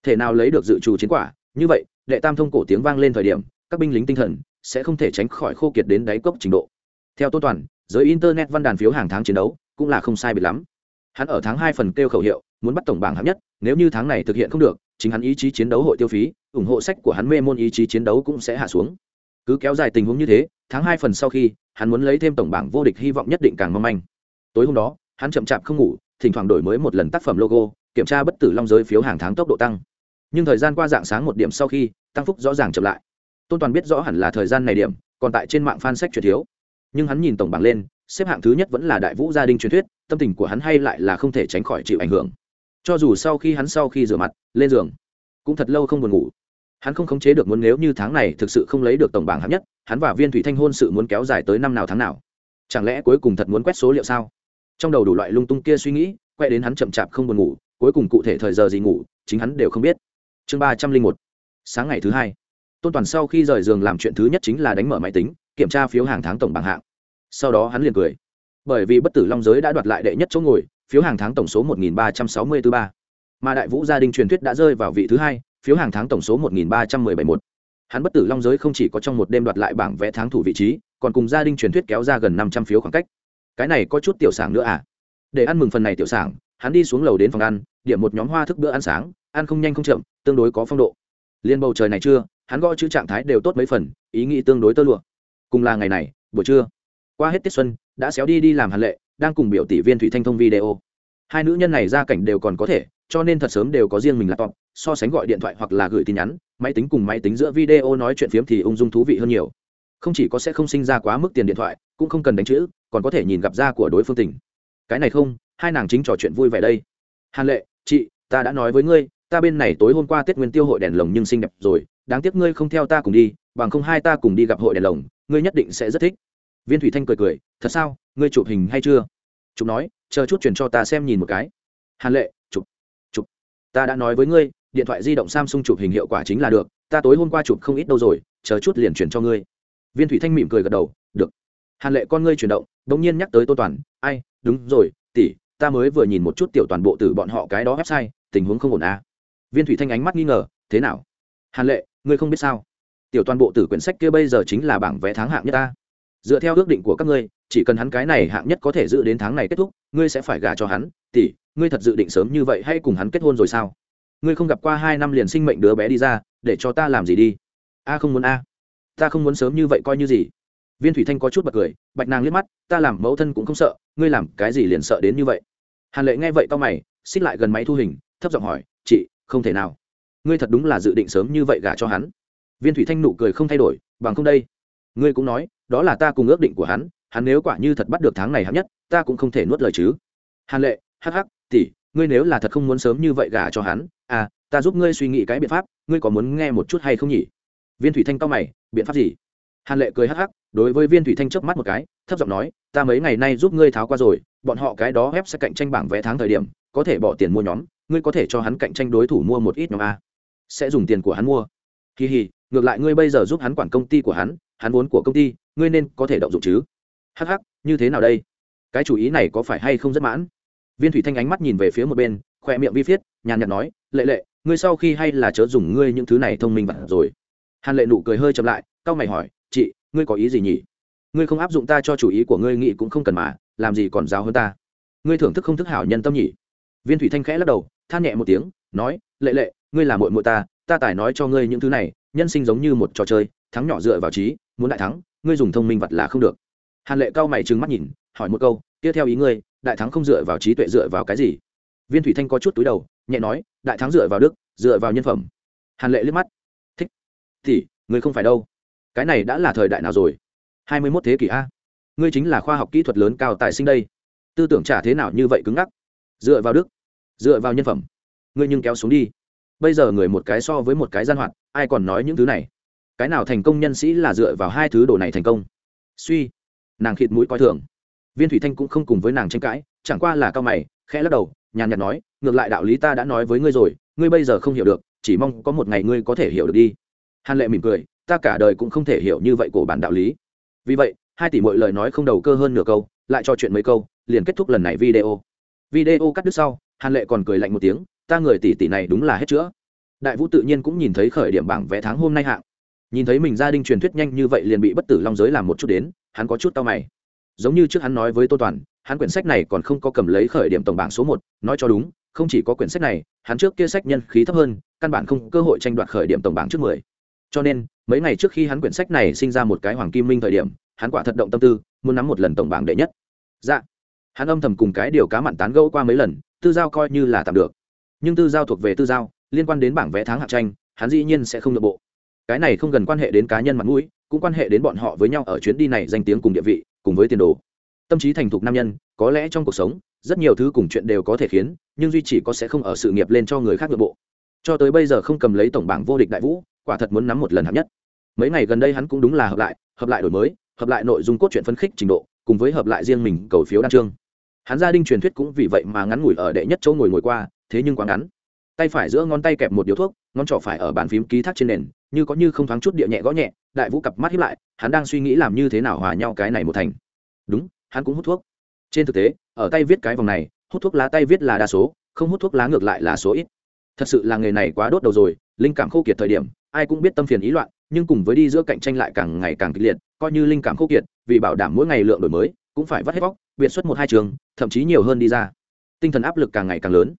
thể nào lấy được dự trù chiến quả. Như vậy, đệ tam thông cổ tiếng vang lên thời điểm, các binh lính tinh thần sẽ không thể tránh khỏi khô kiệt đến đáy cốc trình độ. Theo tôn toàn, giới internet văn đàn phiếu hàng tháng chiến đấu cũng là không sai biệt lắm. Hắn ở tháng hai phần kêu khẩu hiệu, muốn bắt tổng bảng hạng nhất, nếu như tháng này thực hiện không được, chính hắn ý chí chiến đấu hội tiêu phí, ủng hộ sách của hắn mê môn ý chí chiến đấu cũng sẽ hạ xuống. Cứ kéo dài tình huống như thế, tháng hai phần sau khi, hắn muốn lấy thêm tổng bảng vô địch hy vọng nhất định càng mong manh. Tối hôm đó hắn chậm chạp không ngủ, thỉnh thoảng đổi mới một lần tác phẩm logo, kiểm tra bất tử long giới phiếu hàng tháng tốc độ tăng. Nhưng thời gian qua dạng sáng một điểm sau khi, tăng phúc rõ ràng chậm lại. Tôn toàn biết rõ hẳn là thời gian này điểm, còn tại trên mạng fan sách truyền thiếu. Nhưng hắn nhìn tổng bảng lên, xếp hạng thứ nhất vẫn là đại vũ gia đình truyền thuyết, tâm tình của hắn hay lại là không thể tránh khỏi chịu ảnh hưởng. Cho dù sau khi hắn sau khi rửa mặt, lên giường, cũng thật lâu không buồn ngủ. Hắn không khống chế được muốn nếu như tháng này thực sự không lấy được tổng bảng hạng nhất, hắn và viên thủy thanh hôn sự muốn kéo dài tới năm nào tháng nào. Chẳng lẽ cuối cùng thật muốn quét số liệu sao? Trong đầu đủ loại lung tung kia suy nghĩ, quay đến hắn chậm chạp không buồn ngủ, cuối cùng cụ thể thời giờ gì ngủ, chính hắn đều không biết. Chương ba trăm linh một. Sáng ngày thứ hai. Tôn toàn sau khi rời giường làm chuyện thứ nhất chính là đánh mở máy tính, kiểm tra phiếu hàng tháng tổng bảng hạng. Sau đó hắn liền cười. Bởi vì bất tử long giới đã đoạt lại đệ nhất chỗ ngồi, phiếu hàng tháng tổng số một nghìn ba trăm sáu mươi thứ ba. Mà đại vũ gia đình truyền thuyết đã rơi vào vị thứ hai, phiếu hàng tháng tổng số một nghìn ba trăm mười bảy một. Hắn bất tử long giới không chỉ có trong một đêm đoạt lại bảng vẽ tháng thủ vị trí, còn cùng gia đình truyền thuyết kéo ra gần năm trăm phiếu khoảng cách cái này có chút tiểu sảng nữa à? Để ăn mừng phần này tiểu sảng, hắn đi xuống lầu đến phòng ăn, điểm một nhóm hoa thức bữa ăn sáng, ăn không nhanh không chậm, tương đối có phong độ. Liên bầu trời này chưa, hắn gõ chữ trạng thái đều tốt mấy phần, ý nghĩ tương đối tơ lụa. Cùng là ngày này, buổi trưa, qua hết tiết xuân, đã xéo đi đi làm hàn lệ, đang cùng biểu tỷ viên thủy thanh thông video. Hai nữ nhân này ra cảnh đều còn có thể, cho nên thật sớm đều có riêng mình laptop, so sánh gọi điện thoại hoặc là gửi tin nhắn, máy tính cùng máy tính giữa video nói chuyện phiếm thì ung dung thú vị hơn nhiều không chỉ có sẽ không sinh ra quá mức tiền điện thoại, cũng không cần đánh chữ, còn có thể nhìn gặp da của đối phương tỉnh cái này không, hai nàng chính trò chuyện vui vẻ đây. Hàn lệ, chị, ta đã nói với ngươi, ta bên này tối hôm qua tết nguyên tiêu hội đèn lồng nhưng xinh đẹp rồi, đáng tiếc ngươi không theo ta cùng đi, bằng không hai ta cùng đi gặp hội đèn lồng, ngươi nhất định sẽ rất thích. Viên thủy thanh cười cười, thật sao, ngươi chụp hình hay chưa? Chụp nói, chờ chút chuyển cho ta xem nhìn một cái. Hàn lệ, chụp chụp. Ta đã nói với ngươi, điện thoại di động samsung chụp hình hiệu quả chính là được, ta tối hôm qua chụp không ít đâu rồi, chờ chút liền chuyển cho ngươi viên thủy thanh mỉm cười gật đầu, được. Hàn lệ con ngươi chuyển động đ ỗ n g nhiên nhắc tới tô toàn, ai, đúng rồi, tỷ, ta mới vừa nhìn một chút tiểu toàn bộ từ bọn họ cái đó website, tình huống không ổn à. viên thủy thanh ánh mắt nghi ngờ, thế nào? Hàn lệ, ngươi không biết sao? Tiểu toàn bộ từ quyển sách kia bây giờ chính là bảng vé tháng hạng nhất ta. Dựa theo ước định của các ngươi, chỉ cần hắn cái này hạng nhất có thể giữ đến tháng này kết thúc, ngươi sẽ phải gả cho hắn. Tỷ, ngươi thật dự định sớm như vậy hay cùng hắn kết hôn rồi sao? Ngươi không gặp qua hai năm liền sinh mệnh đứa bé đi ra, để cho ta làm gì đi? A, không muốn a ta không muốn sớm như vậy coi như gì. Viên thủy thanh có chút bật cười, bạch nàng liếc mắt, ta làm mẫu thân cũng không sợ, ngươi làm cái gì liền sợ đến như vậy. Hàn lệ nghe vậy tao mày, xích lại gần máy thu hình, thấp giọng hỏi, chị, không thể nào. Ngươi thật đúng là dự định sớm như vậy gả cho hắn. Viên thủy thanh nụ cười không thay đổi, bằng không đây. Ngươi cũng nói, đó là ta cùng ước định của hắn hắn nếu quả như thật bắt được tháng này hắn nhất, ta cũng không thể nuốt lời chứ. Hàn lệ, hắc hắc tỉ ngươi nếu là thật không muốn sớm như vậy gả cho hắn à ta giúp ngươi suy nghĩ cái biện pháp, ngươi có muốn nghe một chút hay không nhỉ? Viên thủy thanh cao mày, biện pháp gì? Hàn lệ cười hắc hắc, đối với viên thủy thanh chớp mắt một cái, thấp giọng nói, ta mấy ngày nay giúp ngươi tháo qua rồi, bọn họ cái đó ép sẽ cạnh tranh bảng vé tháng thời điểm, có thể bỏ tiền mua nhóm, ngươi có thể cho hắn cạnh tranh đối thủ mua một ít nhóm a. Sẽ dùng tiền của hắn mua. Kỳ hì ngược lại ngươi bây giờ giúp hắn quản công ty của hắn hắn vốn của công ty, ngươi nên có thể động dụng chứ. Hắc hắc, như thế nào đây? Cái chủ ý này có phải hay không rất mãn? Viên thủy thanh ánh mắt nhìn về phía một bên, khoe miệng vi phiết, nhàn nhạt nói, lệ lệ, ngươi sau khi hay là chớ dùng ngươi những thứ này thông minh vặt rồi hàn lệ nụ cười hơi chậm lại c a o mày hỏi, chị, ngươi có ý gì nhỉ? Ngươi không áp dụng ta cho chủ ý của ngươi nghĩ cũng không cần mà, làm gì còn giáo hơn ta? Ngươi thưởng thức không thức hảo nhân tâm nhỉ? Viên thủy thanh khẽ lắc đầu, than nhẹ một tiếng, nói, lệ lệ, ngươi là mội mội ta ta tải nói cho ngươi những thứ này, nhân sinh giống như một trò chơi, thắng nhỏ dựa vào trí, muốn đại thắng, ngươi dùng thông minh vật là không được. Hàn lệ cao mày trừng mắt nhìn, hỏi một câu, tiếp theo ý ngươi, đại thắng không dựa vào trí tuệ dựa vào cái gì? Viên thủy thanh có chút túi đầu, nhẹ nói, đại thắng dựa vào đức, dựa vào nhân phẩm. Hàn lệ liếc mắt thì người không phải đâu. Cái này đã là thời đại nào rồi? Hai mươi mốt thế kỷ a. Ngươi chính là khoa học kỹ thuật lớn cao tài sinh đây. Tư tưởng trả thế nào như vậy cứng ngắc. Dựa vào đức, dựa vào nhân phẩm. Ngươi nhưng kéo xuống đi. Bây giờ người một cái so với một cái gian hoạt, ai còn nói những thứ này? Cái nào thành công nhân sĩ là dựa vào hai thứ đồ này thành công? Suy. Nàng khịt mũi coi thường. Viên thủy thanh cũng không cùng với nàng tranh cãi, chẳng qua là cao mày, khẽ lắc đầu, nhàn nhạt nói, ngược lại đạo lý ta đã nói với ngươi rồi, ngươi bây giờ không hiểu được, chỉ mong có một ngày ngươi có thể hiểu được đi hàn lệ mỉm cười, ta cả đời cũng không thể hiểu như vậy của bản đạo lý. Vì vậy, hai tỷ mọi lời nói không đầu cơ hơn nửa câu, lại cho chuyện mấy câu, liền kết thúc lần này video. Video cắt đứt sau, hàn lệ còn cười lạnh một tiếng, ta người tỷ tỷ này đúng là hết chữa. Đại vũ tự nhiên cũng nhìn thấy khởi điểm bảng vé tháng hôm nay hạng. Nhìn thấy mình gia đình truyền thuyết nhanh như vậy liền bị bất tử long giới làm một chút đến, hắn có chút tao mày. Giống như trước hắn nói với tô toàn, hắn quyển sách này còn không có cầm lấy khởi điểm tổng bảng số một, nói cho đúng, không chỉ có quyển sách này, hắn trước kia sách nhân khí thấp hơn, căn bản không cơ hội tranh đoạt khởi điểm tổng bảng trước mười cho nên, mấy ngày trước khi hắn quyển sách này sinh ra một cái hoàng kim minh thời điểm, hắn quả thật động tâm tư, muốn nắm một lần tổng bảng đệ nhất. Dạ. Hắn âm thầm cùng cái điều cá mặn tán gẫu qua mấy lần, tư giao coi như là tạm được. Nhưng tư giao thuộc về tư giao, liên quan đến bảng vẽ tháng hạng tranh, hắn dĩ nhiên sẽ không nội bộ. Cái này không gần quan hệ đến cá nhân mặt mũi, cũng quan hệ đến bọn họ với nhau ở chuyến đi này danh tiếng cùng địa vị, cùng với tiền đồ. Tâm trí thành thục nam nhân, có lẽ trong cuộc sống, rất nhiều thứ cùng chuyện đều có thể khiến, nhưng duy chỉ có sẽ không ở sự nghiệp lên cho người khác nội bộ. Cho tới bây giờ không cầm lấy tổng bảng vô địch đại vũ quả thật muốn nắm một lần hạng nhất. Mấy ngày gần đây hắn cũng đúng là hợp lại hợp lại đổi mới, hợp lại nội dung cốt truyện phân khích trình độ, cùng với hợp lại riêng mình cầu phiếu đăng chương. Hắn gia đình truyền thuyết cũng vì vậy mà ngắn ngủi ở đệ nhất chỗ ngồi ngồi qua, thế nhưng quá ngắn. Tay phải giữa ngón tay kẹp một điếu thuốc, ngón trỏ phải ở bàn phím ký thác trên nền, như có như không thoáng chút địa nhẹ gõ nhẹ, đại vũ cặp mắt hiếp lại, hắn đang suy nghĩ làm như thế nào hòa nhau cái này một thành. Đúng, hắn cũng hút thuốc. Trên thực tế, ở tay viết cái vòng này, hút thuốc lá tay viết là đa số, không hút thuốc lá ngược lại là số ít. Thật sự là nghề này quá đốt đầu rồi, linh cảm khô kiệt thời điểm ai cũng biết tâm phiền ý loạn nhưng cùng với đi giữa cạnh tranh lại càng ngày càng kịch liệt coi như linh cảm khô kiệt vì bảo đảm mỗi ngày lượng đổi mới cũng phải vắt hết vóc, biệt xuất một hai trường thậm chí nhiều hơn đi ra. Tinh thần áp lực càng ngày càng lớn.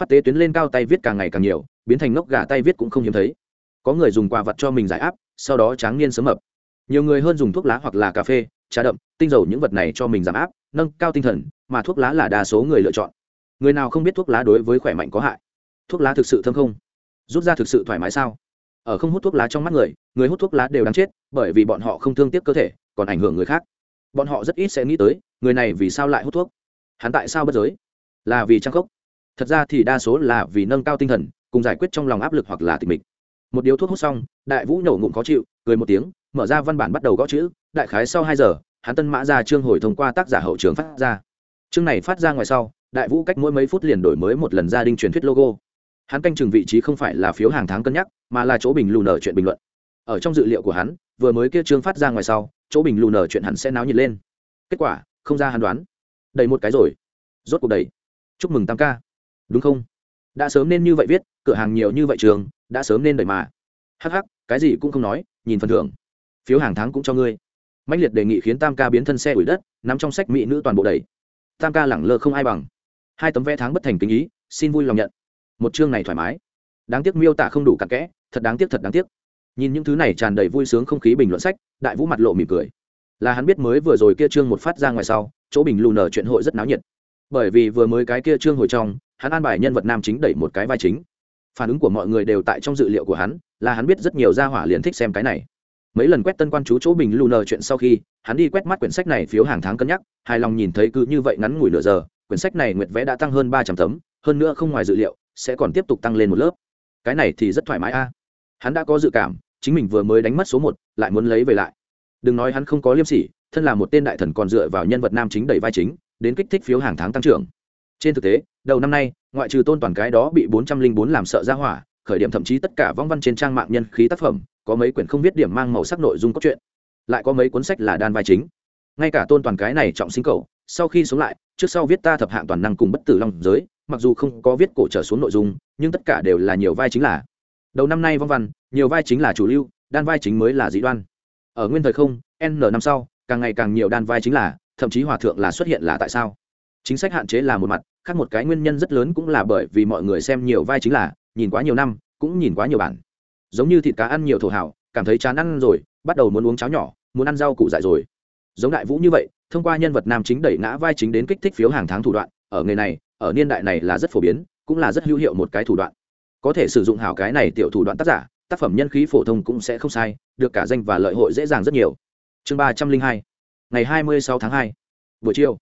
Phát tế tuyến lên cao tay viết càng ngày càng nhiều biến thành ngốc gà tay viết cũng không hiếm thấy. Có người dùng quà vật cho mình giải áp sau đó tráng niên sớm mập. Nhiều người hơn dùng thuốc lá hoặc là cà phê trà đậm tinh dầu những vật này cho mình giảm áp nâng cao tinh thần mà thuốc lá là đa số người lựa chọn. Người nào không biết thuốc lá đối với khỏe mạnh có hại? Thuốc lá thực sự thơm không? Rút ra thực sự thoải mái sao? Ở không hút thuốc lá trong mắt người người hút thuốc lá đều đáng chết, bởi vì bọn họ không thương tiếc cơ thể, còn ảnh hưởng người khác. Bọn họ rất ít sẽ nghĩ tới, người này vì sao lại hút thuốc? Hắn tại sao bất giới? Là vì trang khốc. Thật ra thì đa số là vì nâng cao tinh thần, cùng giải quyết trong lòng áp lực hoặc là tình mình. một điếu thuốc hút xong, đại vũ nổ ngụm khó chịu, cười một tiếng, mở ra văn bản bắt đầu gõ chữ, đại khái sau hai giờ, hắn tân mã ra chương hồi thông qua tác giả hậu trường phát ra. Chương này phát ra ngoài sau, đại vũ cách mỗi mấy phút liền đổi mới một lần gia đình truyền thuyết logo hắn canh chừng vị trí không phải là phiếu hàng tháng cân nhắc, mà là chỗ bình lù nở chuyện bình luận. Ở trong dự liệu của hắn, vừa mới kia trương phát ra ngoài sau, chỗ bình lù nở chuyện hắn sẽ náo nhiệt lên. Kết quả, không ra hắn đoán. Đầy một cái rồi. Rốt cuộc đầy. Chúc mừng tam ca. Đúng không? Đã sớm nên như vậy viết, cửa hàng nhiều như vậy trường, đã sớm nên đẩy mà. Hắc hắc, cái gì cũng không nói, nhìn phần thưởng. Phiếu hàng tháng cũng cho ngươi. Mạnh liệt đề nghị khiến tam ca biến thân xe ủi đất nằm trong sách mỹ nữ toàn bộ đầy. Tam ca lẳng lơ không ai bằng. Hai tấm vé tháng bất thành kính ý, xin vui lòng nhận một chương này thoải mái. Đáng tiếc miêu tả không đủ cặn kẽ, thật đáng tiếc, thật đáng tiếc. Nhìn những thứ này tràn đầy vui sướng không khí bình luận sách, đại vũ mặt lộ mỉm cười. Là hắn biết mới vừa rồi kia chương một phát ra ngoài sau, chỗ bình lù nở chuyện hội rất náo nhiệt. Bởi vì vừa mới cái kia chương hồi trong, hắn an bài nhân vật nam chính đẩy một cái vai chính. Phản ứng của mọi người đều tại trong dự liệu của hắn, là hắn biết rất nhiều gia hỏa liền thích xem cái này. Mấy lần quét tân quan chú chỗ bình lù nở chuyện sau khi, hắn đi quét mắt quyển sách này phiếu hàng tháng cân nhắc, hài lòng nhìn thấy cứ như vậy ngắn ngủi nửa giờ, quyển sách này nguyệt vẽ đã tăng hơn ba trăm tấm, hơn nữa không ngoài dự liệu sẽ còn tiếp tục tăng lên một lớp. Cái này thì rất thoải mái a. Hắn đã có dự cảm, chính mình vừa mới đánh mất số một, lại muốn lấy về lại. Đừng nói hắn không có liêm sỉ, thân là một tên đại thần còn dựa vào nhân vật nam chính đẩy vai chính, đến kích thích phiếu hàng tháng tăng trưởng. Trên thực tế, đầu năm nay, ngoại trừ tôn toàn cái đó bị bốn trăm linh bốn làm sợ ra hỏa, khởi điểm thậm chí tất cả vong văn trên trang mạng nhân khí tác phẩm, có mấy quyển không biết điểm mang màu sắc nội dung cốt truyện. Lại có mấy cuốn sách là đan vai chính. Ngay cả tôn toàn cái này trọng sinh cầu sau khi sống lại, trước sau viết ta thập hạng toàn năng cùng bất tử long giới mặc dù không có viết cổ trở xuống nội dung, nhưng tất cả đều là nhiều vai chính là. Đầu năm nay vong văn, nhiều vai chính là chủ lưu, đan vai chính mới là dĩ đoan. Ở nguyên thời không, n năm sau, càng ngày càng nhiều đan vai chính là, thậm chí hòa thượng là xuất hiện là tại sao? Chính sách hạn chế là một mặt, khác một cái nguyên nhân rất lớn cũng là bởi vì mọi người xem nhiều vai chính là, nhìn quá nhiều năm, cũng nhìn quá nhiều bản. Giống như thịt cá ăn nhiều thổ hảo, cảm thấy chán ăn rồi, bắt đầu muốn uống cháo nhỏ, muốn ăn rau củ dại rồi. Giống đại vũ như vậy, thông qua nhân vật nam chính đẩy ngã vai chính đến kích thích phiếu hàng tháng thủ đoạn, ở nghề này ở niên đại này là rất phổ biến, cũng là rất hữu hiệu một cái thủ đoạn. Có thể sử dụng hảo cái này tiểu thủ đoạn tác giả, tác phẩm nhân khí phổ thông cũng sẽ không sai, được cả danh và lợi hội dễ dàng rất nhiều. Chương ba trăm linh hai, ngày hai mươi sáu tháng hai, buổi chiều.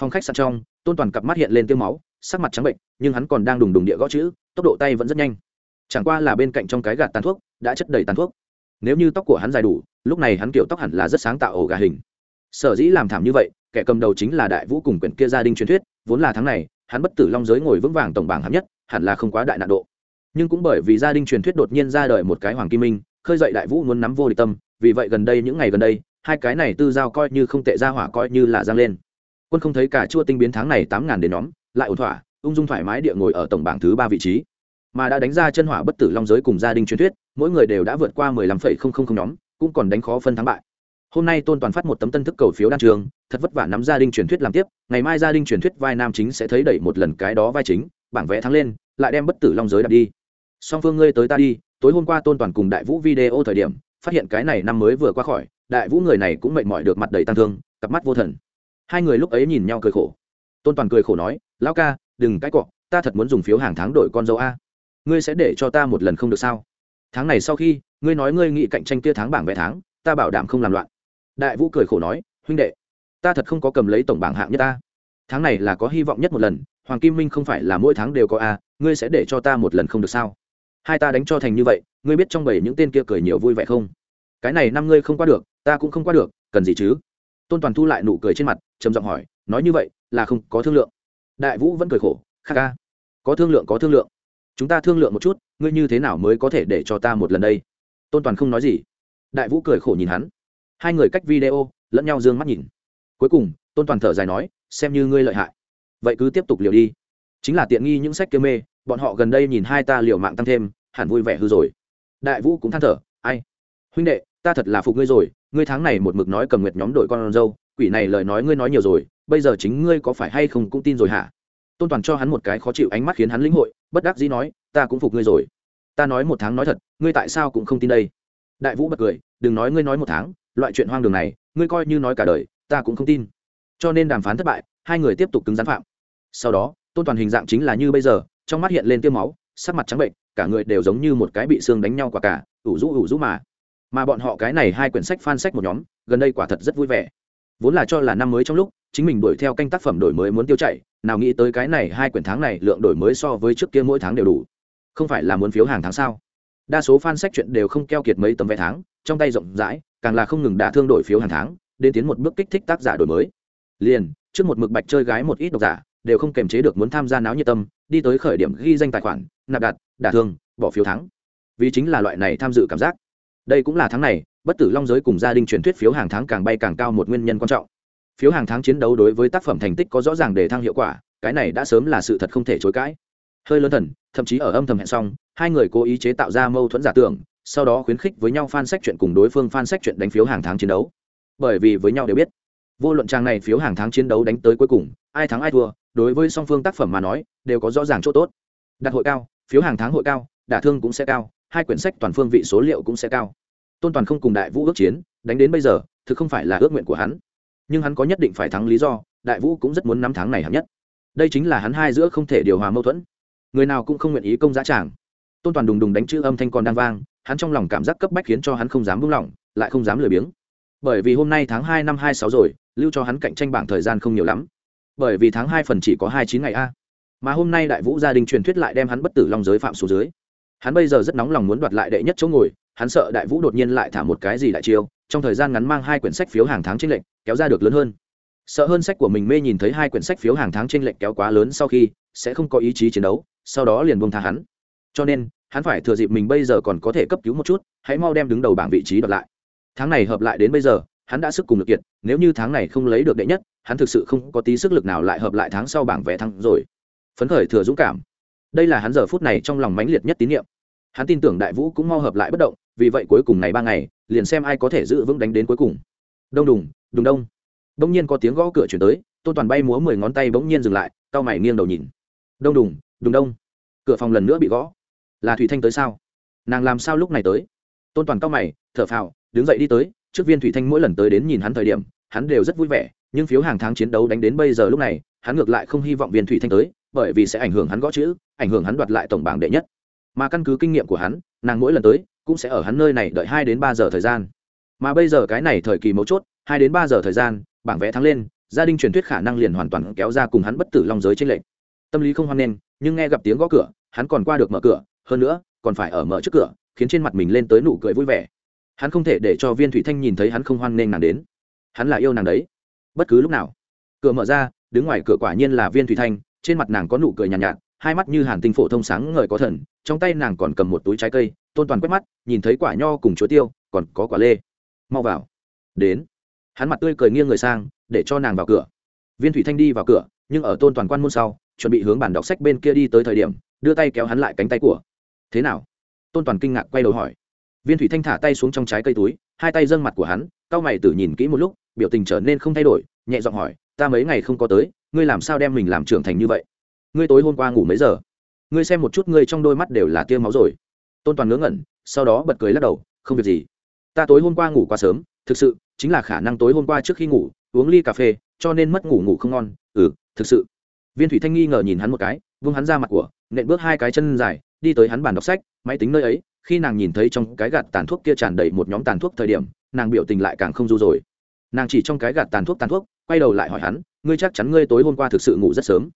Phòng khách sạn trong, tôn toàn cặp mắt hiện lên tiêu máu, sắc mặt trắng bệnh, nhưng hắn còn đang đùng đùng địa gõ chữ, tốc độ tay vẫn rất nhanh. Chẳng qua là bên cạnh trong cái gạt tàn thuốc, đã chất đầy tàn thuốc. Nếu như tóc của hắn dài đủ, lúc này hắn kiểu tóc hẳn là rất sáng tạo ổ gà hình. Sở dĩ làm thảm như vậy, kẻ cầm đầu chính là đại vũ cùng quyển kia gia đình truyền thuyết, vốn là tháng này hắn bất tử long giới ngồi vững vàng tổng bảng hạng nhất, hẳn là không quá đại nạn độ. Nhưng cũng bởi vì gia đình truyền thuyết đột nhiên ra đời một cái hoàng kim minh, khơi dậy đại vũ muốn nắm vô địch tâm, vì vậy gần đây những ngày gần đây, hai cái này tư giao coi như không tệ ra hỏa coi như là giang lên. Quân không thấy cả chua tinh biến tháng này tám ngàn đến nhóm, lại ổn thỏa, ung dung thoải mái địa ngồi ở tổng bảng thứ ba vị trí. Mà đã đánh ra chân hỏa bất tử long giới cùng gia đình truyền thuyết, mỗi người đều đã vượt qua mười lăm phẩy không không không nhóm, cũng còn đánh khó phân thắng bại hôm nay tôn toàn phát một tấm tân thức cầu phiếu đan trường, thật vất vả nắm gia đình truyền thuyết làm tiếp, ngày mai gia đình truyền thuyết vai nam chính sẽ thấy đẩy một lần cái đó vai chính, bảng vẽ thắng lên, lại đem bất tử long giới đặt đi. Song phương ngươi tới ta đi, tối hôm qua tôn toàn cùng đại vũ video thời điểm, phát hiện cái này năm mới vừa qua khỏi, đại vũ người này cũng mệt mỏi được mặt đầy tăng thương, cặp mắt vô thần. Hai người lúc ấy nhìn nhau cười khổ. Tôn toàn cười khổ nói, lão ca, đừng cãi cọ, ta thật muốn dùng phiếu hàng tháng đổi con dâu a. Ngươi sẽ để cho ta một lần không được sao? Tháng này sau khi, ngươi nói ngươi nghị cạnh tranh kia tháng bảng vẽ tháng, ta bảo đảm không làm loạn đại vũ cười khổ nói, huynh đệ, ta thật không có cầm lấy tổng bảng hạng nhất ta. Tháng này là có hy vọng nhất một lần, hoàng kim minh không phải là mỗi tháng đều có a ngươi sẽ để cho ta một lần không được sao? Hai ta đánh cho thành như vậy, ngươi biết trong bảy những tên kia cười nhiều vui vẻ không? Cái này năm ngươi không qua được, ta cũng không qua được, cần gì chứ? Tôn toàn thu lại nụ cười trên mặt, trầm giọng hỏi, nói như vậy, là không có thương lượng. Đại vũ vẫn cười khổ kha ca, có thương lượng có thương lượng. Chúng ta thương lượng một chút, ngươi như thế nào mới có thể để cho ta một lần đây? Tôn toàn không nói gì. Đại vũ cười khổ nhìn hắn hai người cách video, lẫn nhau d ư ơ n g mắt nhìn. Cuối cùng, tôn toàn thở dài nói, xem như ngươi lợi hại. Vậy cứ tiếp tục liều đi. Chính là tiện nghi những sách kia mê, bọn họ gần đây nhìn hai ta liều mạng tăng thêm, hẳn vui vẻ hư rồi. Đại vũ cũng than thở, ai? Huynh đệ, ta thật là phục ngươi rồi, ngươi tháng này một mực nói cầm nguyệt nhóm đội con dâu, quỷ này lời nói ngươi nói nhiều rồi, bây giờ chính ngươi có phải hay không cũng tin rồi hả? Tôn toàn cho hắn một cái khó chịu ánh mắt khiến hắn lĩnh hội, bất đắc dĩ nói, ta cũng phục ngươi rồi. Ta nói một tháng nói thật, ngươi tại sao cũng không tin đây? Đại vũ bật cười, đừng nói ngươi nói một tháng loại chuyện hoang đường này, ngươi coi như nói cả đời, ta cũng không tin. Cho nên đàm phán thất bại, hai người tiếp tục cứng rắn phạm. Sau đó, tôn toàn hình dạng chính là như bây giờ, trong mắt hiện lên tiêu máu, sắc mặt trắng bệnh, cả người đều giống như một cái bị xương đánh nhau quả cả, ủ rũ ủ rũ mà. Mà bọn họ cái này hai quyển sách phan sách một nhóm, gần đây quả thật rất vui vẻ. Vốn là cho là năm mới trong lúc, chính mình đuổi theo canh tác phẩm đổi mới muốn tiêu chạy, nào nghĩ tới cái này hai quyển tháng này lượng đổi mới so với trước kia mỗi tháng đều đủ. Không phải là muốn phiếu hàng tháng sao? Đa số fan sách chuyện đều không keo kiệt mấy tấm vé tháng, trong tay rộng rãi càng là không ngừng đả thương đổi phiếu hàng tháng, đến tiến một bước kích thích tác giả đổi mới. Liền, trước một mực bạch chơi gái một ít độc giả, đều không kềm chế được muốn tham gia náo nhiệt tâm, đi tới khởi điểm ghi danh tài khoản, nạp đặt, đả thương, bỏ phiếu thắng. Vì chính là loại này tham dự cảm giác. Đây cũng là tháng này, bất tử long giới cùng gia đình truyền thuyết phiếu hàng tháng càng bay càng cao một nguyên nhân quan trọng. Phiếu hàng tháng chiến đấu đối với tác phẩm thành tích có rõ ràng để thăng hiệu quả, cái này đã sớm là sự thật không thể chối cãi. Hơi lớn thần, thậm chí ở âm thầm hẹn xong, hai người cố ý chế tạo ra mâu thuẫn giả tưởng sau đó khuyến khích với nhau fan sách chuyện cùng đối phương fan sách chuyện đánh phiếu hàng tháng chiến đấu. Bởi vì với nhau đều biết, vô luận trang này phiếu hàng tháng chiến đấu đánh tới cuối cùng, ai thắng ai thua, đối với song phương tác phẩm mà nói, đều có rõ ràng chỗ tốt. Đặt hội cao, phiếu hàng tháng hội cao, đả thương cũng sẽ cao, hai quyển sách toàn phương vị số liệu cũng sẽ cao. Tôn toàn không cùng đại vũ ước chiến, đánh đến bây giờ, thực không phải là ước nguyện của hắn. Nhưng hắn có nhất định phải thắng lý do, đại vũ cũng rất muốn năm tháng này hạng nhất. Đây chính là hắn hai giữa không thể điều hòa mâu thuẫn. Người nào cũng không nguyện ý công giá chàng. tôn toàn đùng đùng đánh chữ âm thanh còn đang vang hắn trong lòng cảm giác cấp bách khiến cho hắn không dám buông lỏng, lại không dám lười biếng. Bởi vì hôm nay tháng hai năm hai sáu rồi, lưu cho hắn cạnh tranh bảng thời gian không nhiều lắm. Bởi vì tháng hai phần chỉ có hai chín ngày a. Mà hôm nay đại vũ gia đình truyền thuyết lại đem hắn bất tử long giới phạm xuống dưới. Hắn bây giờ rất nóng lòng muốn đoạt lại đệ nhất chỗ ngồi, hắn sợ đại vũ đột nhiên lại thả một cái gì đại chiêu, trong thời gian ngắn mang hai quyển sách phiếu hàng tháng trên lệnh kéo ra được lớn hơn. Sợ hơn sách của mình mê nhìn thấy hai quyển sách phiếu hàng tháng trên lệnh kéo quá lớn sau khi, sẽ không có ý chí chiến đấu, sau đó liền buông tha hắn. Cho nên hắn phải thừa dịp mình bây giờ còn có thể cấp cứu một chút, hãy mau đem đứng đầu bảng vị trí đoạt lại. Tháng này hợp lại đến bây giờ, hắn đã sức cùng lực kiệt, nếu như tháng này không lấy được đệ nhất, hắn thực sự không có tí sức lực nào lại hợp lại tháng sau bảng vé thắng rồi. Phấn khởi thừa dũng cảm. Đây là hắn giờ phút này trong lòng mãnh liệt nhất tín nhiệm hắn tin tưởng đại vũ cũng mau hợp lại bất động, vì vậy cuối cùng này ba ngày, liền xem ai có thể giữ vững đánh đến cuối cùng. Đông đùng đùng đông. Bỗng nhiên có tiếng gõ cửa chuyển tới, tôn toàn bay múa mười ngón tay bỗng nhiên dừng lại, cau mày nghiêng đầu nhìn. Đông đùng đùng đông. Cửa phòng lần nữa bị gõ là thủy thanh tới sao? Nàng làm sao lúc này tới? Tôn toàn cao mày, thở phào, đứng dậy đi tới, trước viên thủy thanh mỗi lần tới đến nhìn hắn thời điểm, hắn đều rất vui vẻ, nhưng phiếu hàng tháng chiến đấu đánh đến bây giờ lúc này, hắn ngược lại không hy vọng viên thủy thanh tới, bởi vì sẽ ảnh hưởng hắn gõ chữ, ảnh hưởng hắn đoạt lại tổng bảng đệ nhất. Mà căn cứ kinh nghiệm của hắn, nàng mỗi lần tới, cũng sẽ ở hắn nơi này đợi hai đến ba giờ thời gian. Mà bây giờ cái này thời kỳ mấu chốt, hai đến ba giờ thời gian, bảng vẽ thắng lên, gia đình truyền thuyết khả năng liền hoàn toàn kéo ra cùng hắn bất tử long giới trên lệnh tâm lý không hoan nghênh, nhưng nghe gặp tiếng gõ cửa, hắn còn qua được mở cửa hơn nữa còn phải ở mở trước cửa khiến trên mặt mình lên tới nụ cười vui vẻ. Hắn không thể để cho viên thủy thanh nhìn thấy hắn không hoan nghênh nàng đến. Hắn là yêu nàng đấy. Bất cứ lúc nào. Cửa mở ra đứng ngoài cửa quả nhiên là viên thủy thanh trên mặt nàng có nụ cười nhàn nhạt, nhạt hai mắt như hàn tinh phổ thông sáng ngời có thần trong tay nàng còn cầm một túi trái cây tôn toàn quét mắt nhìn thấy quả nho cùng chuối tiêu còn có quả lê. Mau vào. Đến. Hắn mặt tươi cười nghiêng người sang để cho nàng vào cửa. Viên thủy thanh đi vào cửa nhưng ở tôn toàn quan môn sau chuẩn bị hướng bản đọc sách bên kia đi tới thời điểm đưa tay kéo hắn lại cánh tay của thế nào? Tôn toàn kinh ngạc quay đầu hỏi. Viên thủy thanh thả tay xuống trong trái cây túi, hai tay dâng mặt của hắn, cao mày tử nhìn kỹ một lúc, biểu tình trở nên không thay đổi, nhẹ giọng hỏi, ta mấy ngày không có tới, ngươi làm sao đem mình làm trưởng thành như vậy? Ngươi tối hôm qua ngủ mấy giờ? Ngươi xem một chút ngươi trong đôi mắt đều là tiêu máu rồi. Tôn toàn ngớ ngẩn, sau đó bật cười lắc đầu, không việc gì. Ta tối hôm qua ngủ quá sớm, thực sự, chính là khả năng tối hôm qua trước khi ngủ, uống ly cà phê, cho nên mất ngủ ngủ không ngon. Ừ thực sự. Viên thủy thanh nghi ngờ nhìn hắn một cái vung hắn ra mặt của, nện bước hai cái chân dài đi tới hắn bàn đọc sách, máy tính nơi ấy, khi nàng nhìn thấy trong cái gạt tàn thuốc kia tràn đầy một nhóm tàn thuốc thời điểm, nàng biểu tình lại càng không du rồi. Nàng chỉ trong cái gạt tàn thuốc tàn thuốc, quay đầu lại hỏi hắn, ngươi chắc chắn ngươi tối hôm qua thực sự ngủ rất sớm?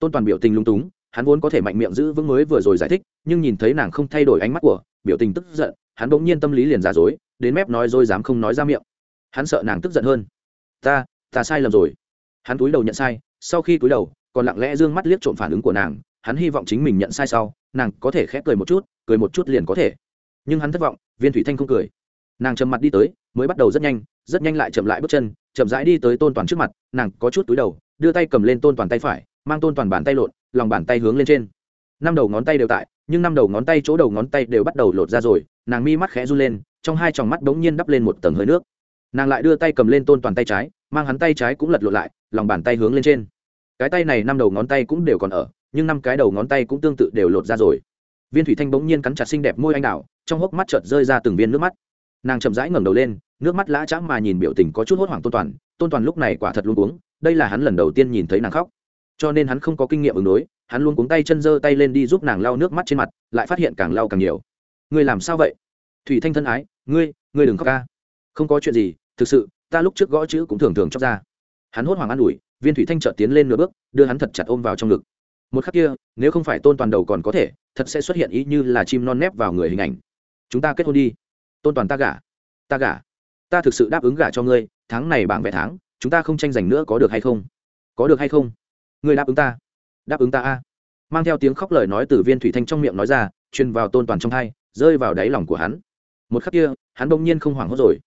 Tôn toàn biểu tình lung túng, hắn vốn có thể mạnh miệng giữ vững mới vừa rồi giải thích, nhưng nhìn thấy nàng không thay đổi ánh mắt của, biểu tình tức giận, hắn bỗng nhiên tâm lý liền giả dối, đến mép nói rồi dám không nói ra miệng. Hắn sợ nàng tức giận hơn. Ta ta sai lầm rồi. Hắn túi đầu nhận sai, sau khi túi đầu, còn lặng lẽ d ư ơ n g mắt liếc trộm phản ứng của nàng hắn hy vọng chính mình nhận sai sau, nàng có thể khép cười một chút, cười một chút liền có thể. Nhưng hắn thất vọng, viên thủy thanh không cười. Nàng trầm mặt đi tới, mới bắt đầu rất nhanh rất nhanh lại chậm lại bước chân, chậm rãi đi tới tôn toàn trước mặt, nàng có chút túi đầu, đưa tay cầm lên tôn toàn tay phải, mang tôn toàn bàn tay lộn, lòng bàn tay hướng lên trên. Năm đầu ngón tay đều tại, nhưng năm đầu ngón tay chỗ đầu ngón tay đều bắt đầu lột ra rồi, nàng mi mắt khẽ run lên, trong hai tròng mắt đ ố n g nhiên đắp lên một tầng hơi nước. Nàng lại đưa tay cầm lên tôn toàn tay trái, mang hắn tay trái cũng lật lộn lại, lòng bàn tay hướng lên trên. Cái tay này năm đầu ngón tay cũng đều còn ở nhưng năm cái đầu ngón tay cũng tương tự đều lột ra rồi. Viên thủy thanh bỗng nhiên cắn chặt xinh đẹp môi anh đào, trong hốc mắt chợt rơi ra từng viên nước mắt. Nàng chậm rãi ngẩng đầu lên, nước mắt lã chãng mà nhìn biểu tình có chút hốt hoảng tôn toàn. Tôn toàn lúc này quả thật luôn uống đây là hắn lần đầu tiên nhìn thấy nàng khóc. Cho nên hắn không có kinh nghiệm ứng đối, hắn luôn cuống tay chân giơ tay lên đi giúp nàng lau nước mắt trên mặt, lại phát hiện càng lau càng nhiều. Ngươi làm sao vậy? Thủy thanh thân ái, ngươi ngươi đừng khóc ca. Không có chuyện gì, thực sự, ta lúc trước gõ chữ cũng thường thường chóc ra. Hắn hốt hoảng an ủi, viên thủy thanh chợt tiến lên nửa bước, đưa hắn thật chặt ôm vào trong ngực một khắc kia, nếu không phải tôn toàn đầu còn có thể, thật sẽ xuất hiện ý như là chim non nép vào người hình ảnh. Chúng ta kết hôn đi. Tôn toàn ta gả. Ta gả. Ta thực sự đáp ứng gả cho ngươi, tháng này bảng vẽ tháng, chúng ta không tranh giành nữa có được hay không? Có được hay không? Ngươi đáp ứng ta. Đáp ứng ta a. Mang theo tiếng khóc lời nói từ viên thủy thanh trong miệng nói ra, truyền vào tôn toàn trong thai, rơi vào đáy lòng của hắn. Một khắc kia, hắn bỗng nhiên không hoảng hốt rồi.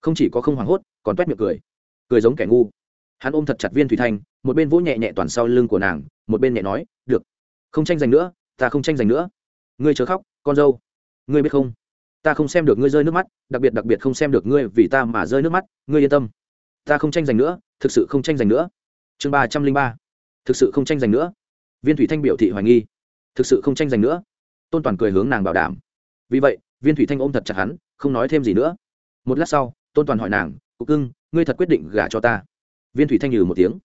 Không chỉ có không hoảng hốt, còn toét miệng cười. Cười giống kẻ ngu. Hắn ôm thật chặt viên thủy thanh, một bên vỗ nhẹ nhẹ toàn sau lưng của nàng một bên nhẹ nói, được, không tranh giành nữa, ta không tranh giành nữa. Ngươi chớ khóc, con dâu. Ngươi biết không? Ta không xem được ngươi rơi nước mắt, đặc biệt đặc biệt không xem được ngươi vì ta mà rơi nước mắt, ngươi yên tâm. Ta không tranh giành nữa, thực sự không tranh giành nữa. Chương ba trăm linh ba. Thực sự không tranh giành nữa. Viên thủy thanh biểu thị hoài nghi. Thực sự không tranh giành nữa. Tôn toàn cười hướng nàng bảo đảm. Vì vậy, viên thủy thanh ôm thật chặt hắn, không nói thêm gì nữa. Một lát sau, tôn toàn hỏi nàng cục cưng, ngươi thật quyết định gả cho ta? Viên thủy thanh nhừ một tiếng.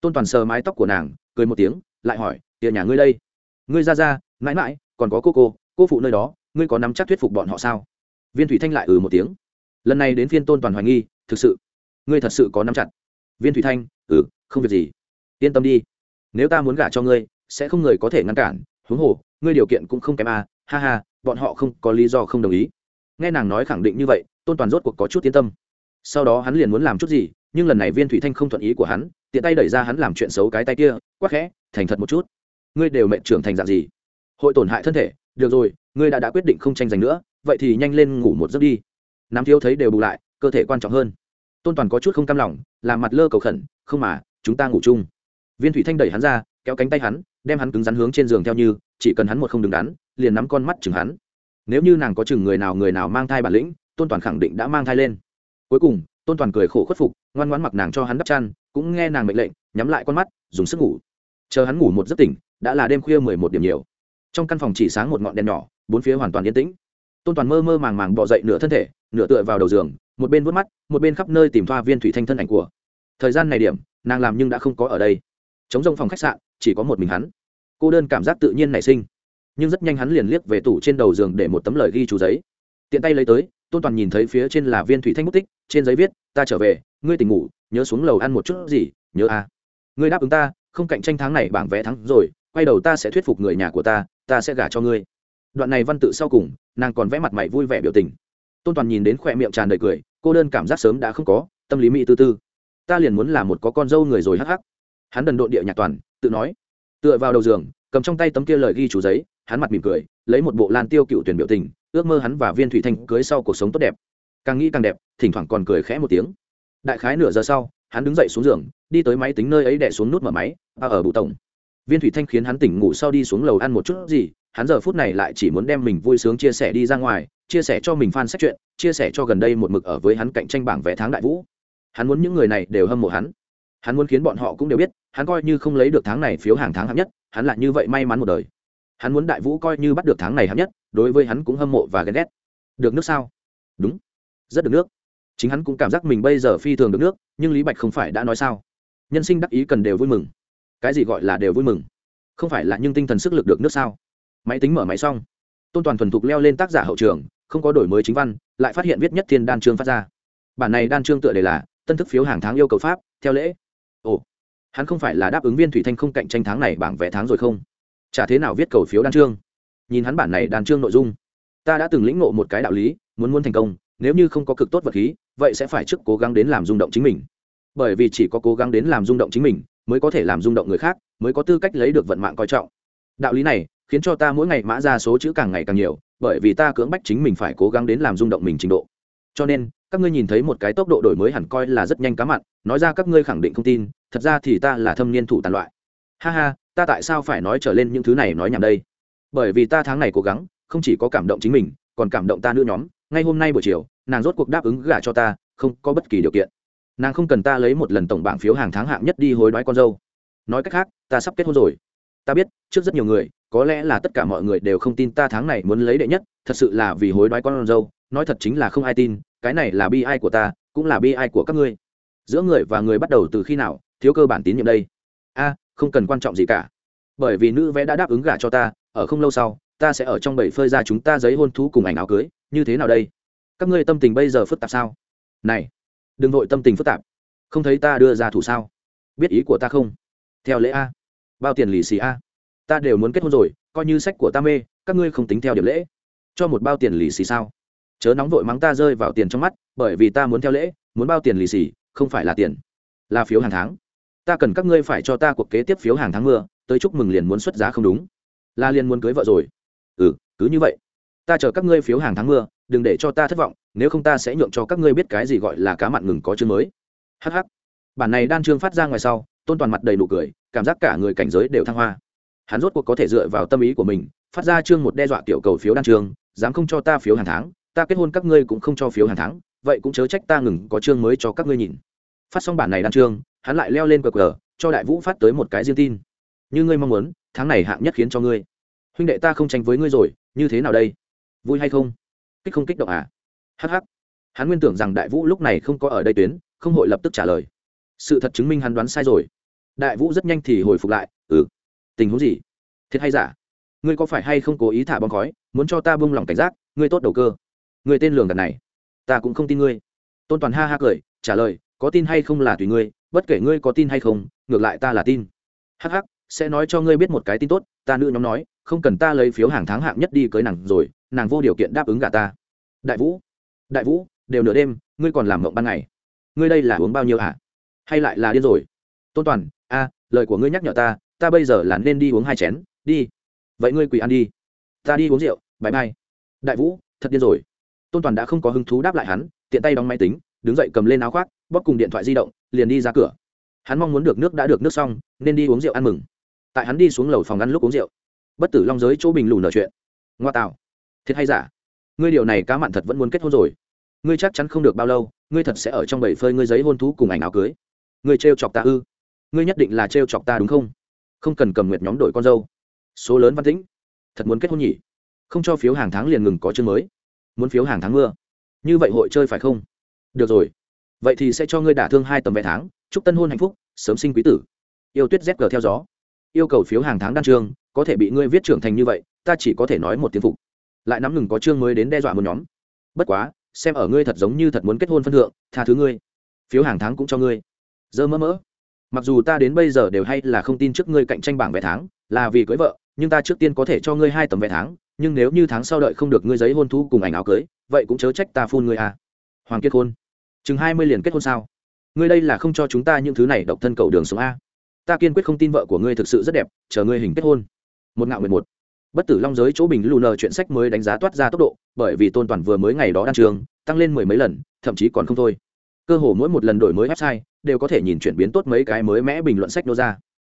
Tôn toàn sờ mái tóc của nàng, cười một tiếng lại hỏi tiền nhà ngươi đây? Ngươi ra ra, mãi mãi, còn có cô cô cô phụ nơi đó, ngươi có nắm chắc thuyết phục bọn họ sao? Viên thủy thanh lại ừ một tiếng. Lần này đến phiên tôn toàn hoài nghi, thực sự, ngươi thật sự có nắm chặt? Viên thủy thanh ừ không việc gì. Yên tâm đi. Nếu ta muốn gả cho ngươi, sẽ không người có thể ngăn cản. Huống hồ, ngươi điều kiện cũng không kém à. Ha ha, bọn họ không có lý do không đồng ý. Nghe nàng nói khẳng định như vậy, tôn toàn rốt cuộc có chút yên tâm. Sau đó hắn liền muốn làm chút gì nhưng lần này viên thủy thanh không thuận ý của hắn, tiện tay đẩy ra hắn làm chuyện xấu cái tay kia, quắc khẽ, thành thật một chút, ngươi đều mệnh trưởng thành dạng gì? Hội tổn hại thân thể, được rồi, ngươi đã đã quyết định không tranh giành nữa, vậy thì nhanh lên ngủ một giấc đi. Nam thiếu thấy đều bù lại, cơ thể quan trọng hơn. Tôn toàn có chút không cam lòng, làm mặt lơ cầu khẩn, không mà, chúng ta ngủ chung. Viên thủy thanh đẩy hắn ra, kéo cánh tay hắn, đem hắn cứng rắn hướng trên giường theo như, chỉ cần hắn một không đứng đắn, liền nắm con mắt chừng hắn. Nếu như nàng có chừng người nào người nào mang thai bản lĩnh, tôn toàn khẳng định đã mang thai lên. Cuối cùng tôn toàn cười khổ khuất phục ngoan ngoãn mặc nàng cho hắn đắp chăn cũng nghe nàng mệnh lệnh nhắm lại con mắt dùng sức ngủ chờ hắn ngủ một giấc tỉnh đã là đêm khuya mười một điểm nhiều trong căn phòng chỉ sáng một ngọn đèn nhỏ bốn phía hoàn toàn yên tĩnh tôn toàn mơ mơ màng màng bỏ dậy nửa thân thể nửa tựa vào đầu giường một bên vớt mắt một bên khắp nơi tìm thoa viên thủy thanh thân ảnh của thời gian này điểm nàng làm nhưng đã không có ở đây chống rông phòng khách sạn chỉ có một mình hắn cô đơn cảm giác tự nhiên nảy sinh nhưng rất nhanh hắn liền liếc về tủ trên đầu giường để một tấm lời ghi chú giấy tiện tay lấy tới tôn toàn nhìn thấy phía trên là viên thủy thanh bút tích, trên giấy viết, ta trở về, ngươi tỉnh ngủ, nhớ xuống lầu ăn một chút gì, nhớ a à. ngươi đáp ứng ta, không cạnh tranh tháng này bảng vé thắng rồi, quay đầu ta sẽ thuyết phục người nhà của ta ta sẽ gả cho ngươi. Đoạn này văn tự sau cùng, nàng còn vẽ mặt mày vui vẻ biểu tình. Tôn toàn nhìn đến khỏe miệng tràn đầy cười, cô đơn cảm giác sớm đã không có, tâm lý mỹ tư tư. Ta liền muốn là một có con dâu người rồi hắc hắc. Hắn đần độn địa nhạc toàn, tự nói. Tựa vào đầu giường, cầm trong tay tấm kia lời ghi chú giấy, hắn mặt mỉm cười, lấy một bộ lan tiêu cựu tuyển biểu tình ước mơ hắn và viên thủy thanh cưới sau cuộc sống tốt đẹp. Càng nghĩ càng đẹp, thỉnh thoảng còn cười khẽ một tiếng. Đại khái nửa giờ sau, hắn đứng dậy xuống giường, đi tới máy tính nơi ấy đẻ xuống nút mở máy à ở bụ tổng. Viên thủy thanh khiến hắn tỉnh ngủ sau đi xuống lầu ăn một chút gì, hắn giờ phút này lại chỉ muốn đem mình vui sướng chia sẻ đi ra ngoài, chia sẻ cho mình fan sách chuyện, chia sẻ cho gần đây một mực ở với hắn cạnh tranh bảng vẽ tháng đại vũ. Hắn muốn những người này đều hâm mộ hắn. Hắn muốn khiến bọn họ cũng đều biết, hắn coi như không lấy được tháng này phiếu hàng tháng hạng nhất, hắn lại như vậy may mắn một đời. Hắn muốn đại vũ coi như bắt được tháng này hạng nhất đối với hắn cũng hâm mộ và ghen ghét. Được nước sao? Đúng. Rất được nước. Chính hắn cũng cảm giác mình bây giờ phi thường được nước, nhưng lý bạch không phải đã nói sao? Nhân sinh đắc ý cần đều vui mừng. Cái gì gọi là đều vui mừng? Không phải là nhưng tinh thần sức lực được nước sao? Máy tính mở máy xong. Tôn toàn thuần thục leo lên tác giả hậu trường, không có đổi mới chính văn, lại phát hiện viết nhất thiên đan trương phát ra. Bản này đan trương tựa đề là tân thức phiếu hàng tháng yêu cầu pháp, theo lễ. Ồ, hắn không phải là đáp ứng viên thủy thanh không cạnh tranh tháng này bảng vẽ tháng rồi không? Chả thế nào viết cầu phiếu đan trương? Nhìn hắn bản này đàn chương nội dung. Ta đã từng lĩnh ngộ một cái đạo lý, muốn muốn thành công, nếu như không có cực tốt vật khí, vậy sẽ phải trước cố gắng đến làm rung động chính mình. Bởi vì chỉ có cố gắng đến làm rung động chính mình, mới có thể làm rung động người khác, mới có tư cách lấy được vận mạng coi trọng. Đạo lý này, khiến cho ta mỗi ngày mã ra số chữ càng ngày càng nhiều, bởi vì ta cưỡng bách chính mình phải cố gắng đến làm rung động mình trình độ. Cho nên, các ngươi nhìn thấy một cái tốc độ đổi mới hẳn coi là rất nhanh cá mặn, nói ra các ngươi khẳng định không tin, thật ra thì ta là thâm niên thủ tàn loại. Ha ha, ta tại sao phải nói trở lên những thứ này nói nhảm đây? Bởi vì ta tháng này cố gắng, không chỉ có cảm động chính mình, còn cảm động ta nữ nhóm. Ngay hôm nay buổi chiều, nàng rốt cuộc đáp ứng gả cho ta, không có bất kỳ điều kiện. Nàng không cần ta lấy một lần tổng bảng phiếu hàng tháng hạng nhất đi hối đoái con dâu. Nói cách khác, ta sắp kết hôn rồi. Ta biết, trước rất nhiều người, có lẽ là tất cả mọi người đều không tin ta tháng này muốn lấy đệ nhất, thật sự là vì hối đoái con dâu. Nói thật chính là không ai tin, cái này là bi ai của ta, cũng là bi ai của các ngươi. Giữa người và người bắt đầu từ khi nào, thiếu cơ bản tín nhiệm đây. A, không cần quan trọng gì cả bởi vì nữ vẽ đã đáp ứng gả cho ta, ở không lâu sau, ta sẽ ở trong bảy phơi ra chúng ta giấy hôn thú cùng ảnh áo cưới, như thế nào đây? Các ngươi tâm tình bây giờ phức tạp sao? Này, đừng vội tâm tình phức tạp. Không thấy ta đưa ra thủ sao? Biết ý của ta không? Theo lễ a. Bao tiền lì xì a? Ta đều muốn kết hôn rồi, coi như sách của ta mê, các ngươi không tính theo điểm lễ. Cho một bao tiền lì xì sao? Chớ nóng vội mắng ta rơi vào tiền trong mắt, bởi vì ta muốn theo lễ, muốn bao tiền lì xì, không phải là tiền, là phiếu hàng tháng. Ta cần các ngươi phải cho ta cuộc kế tiếp phiếu hàng tháng mưa tới chúc mừng liền muốn xuất giá không đúng. La liền muốn cưới vợ rồi. Ừ cứ như vậy. Ta chờ các ngươi phiếu hàng tháng mưa, đừng để cho ta thất vọng, nếu không ta sẽ nhượng cho các ngươi biết cái gì gọi là cá mặn ngừng có chương mới. Hh bản này đan chương phát ra ngoài sau, tôn toàn mặt đầy nụ cười, cảm giác cả người cảnh giới đều thăng hoa. Hắn rốt cuộc có thể dựa vào tâm ý của mình, phát ra chương một đe dọa tiểu cầu phiếu đan chương, dám không cho ta phiếu hàng tháng, ta kết hôn các ngươi cũng không cho phiếu hàng tháng, vậy cũng chớ trách ta ngừng có chương mới cho các ngươi nhìn. Phát xong bản này đan chương, hắn lại leo lên cờ cờ cho đại vũ phát tới một cái riêng tin như ngươi mong muốn, tháng này hạng nhất khiến cho ngươi. Huynh đệ ta không tranh với ngươi rồi, như thế nào đây? Vui hay không? Kích không kích động à? Hh hắn nguyên tưởng rằng đại vũ lúc này không có ở đây tuyến, không hội lập tức trả lời. Sự thật chứng minh hắn đoán sai rồi. Đại vũ rất nhanh thì hồi phục lại ừ tình huống gì? Thiệt hay giả? Ngươi có phải hay không cố ý thả bom khói, muốn cho ta bung lòng cảnh giác, ngươi tốt đầu cơ. Người tên lường gạt này, ta cũng không tin ngươi. Tôn toàn ha ha cười, trả lời, có tin hay không là tùy ngươi, bất kể ngươi có tin hay không, ngược lại ta là tin. Hh sẽ nói cho ngươi biết một cái tin tốt, ta nữ nhóm nói, không cần ta lấy phiếu hàng tháng hạng nhất đi cưới nàng rồi, nàng vô điều kiện đáp ứng gà ta. Đại vũ đại vũ, đều nửa đêm, ngươi còn làm mộng ban ngày. Ngươi đây là uống bao nhiêu hả? Hay lại là điên rồi? Tôn toàn, a, lời của ngươi nhắc nhở ta ta bây giờ là nên đi uống hai chén, đi. Vậy ngươi quỳ ăn đi. Ta đi uống rượu bãi mai đại vũ, thật điên rồi. Tôn toàn đã không có hứng thú đáp lại hắn, tiện tay đóng máy tính, đứng dậy cầm lên áo khoác, bóp cùng điện thoại di động, liền đi ra cửa. Hắn mong muốn được nước đã được nước xong, nên đi uống rượu ăn mừng tại hắn đi xuống lầu phòng ăn lúc uống rượu. Bất tử long giới chỗ bình lù nở chuyện. Ngoa tạo. Thiệt hay giả? Ngươi điều này cá mặn thật vẫn muốn kết hôn rồi. Ngươi chắc chắn không được bao lâu, ngươi thật sẽ ở trong bầy phơi ngươi giấy hôn thú cùng ảnh áo cưới. Ngươi trêu chọc ta ư? Ngươi nhất định là trêu chọc ta đúng không? Không cần cầm nguyệt nhóm đội con dâu. Số lớn văn tĩnh. Thật muốn kết hôn nhỉ? Không cho phiếu hàng tháng liền ngừng có chương mới. Muốn phiếu hàng tháng mưa. Như vậy hội chơi phải không? Được rồi. Vậy thì sẽ cho ngươi đả thương hai tầm vé tháng. Chúc tân hôn hạnh phúc. Sớm sinh quý tử. Yêu tuyết z theo gió yêu cầu phiếu hàng tháng đan chương, có thể bị ngươi viết trưởng thành như vậy, ta chỉ có thể nói một tiếng phục. Lại nắm ngừng có chương mới đến đe dọa một nhóm. Bất quá, xem ở ngươi thật giống như thật muốn kết hôn phân thượng, tha thứ ngươi. Phiếu hàng tháng cũng cho ngươi. Dơ mỡ mỡ. Mặc dù ta đến bây giờ đều hay là không tin trước ngươi cạnh tranh bảng vé tháng, là vì cưới vợ, nhưng ta trước tiên có thể cho ngươi hai tấm vé tháng, nhưng nếu như tháng sau đợi không được ngươi giấy hôn thú cùng ảnh áo cưới, vậy cũng chớ trách ta phun ngươi à. Hoàng kết hôn. Chừng hai mươi liền kết hôn sao? Ngươi đây là không cho chúng ta những thứ này độc thân cầu đường sống a ta kiên quyết không tin vợ của ngươi thực sự rất đẹp, chờ ngươi hình kết hôn. Một ngạo mười một. Bất tử long giới chỗ bình lù nờ chuyện sách mới đánh giá toát ra tốc độ, bởi vì tôn toàn vừa mới ngày đó đăng trường, tăng lên mười mấy lần, thậm chí còn không thôi. Cơ hồ mỗi một lần đổi mới website, đều có thể nhìn chuyển biến tốt mấy cái mới mẽ bình luận sách nô ra.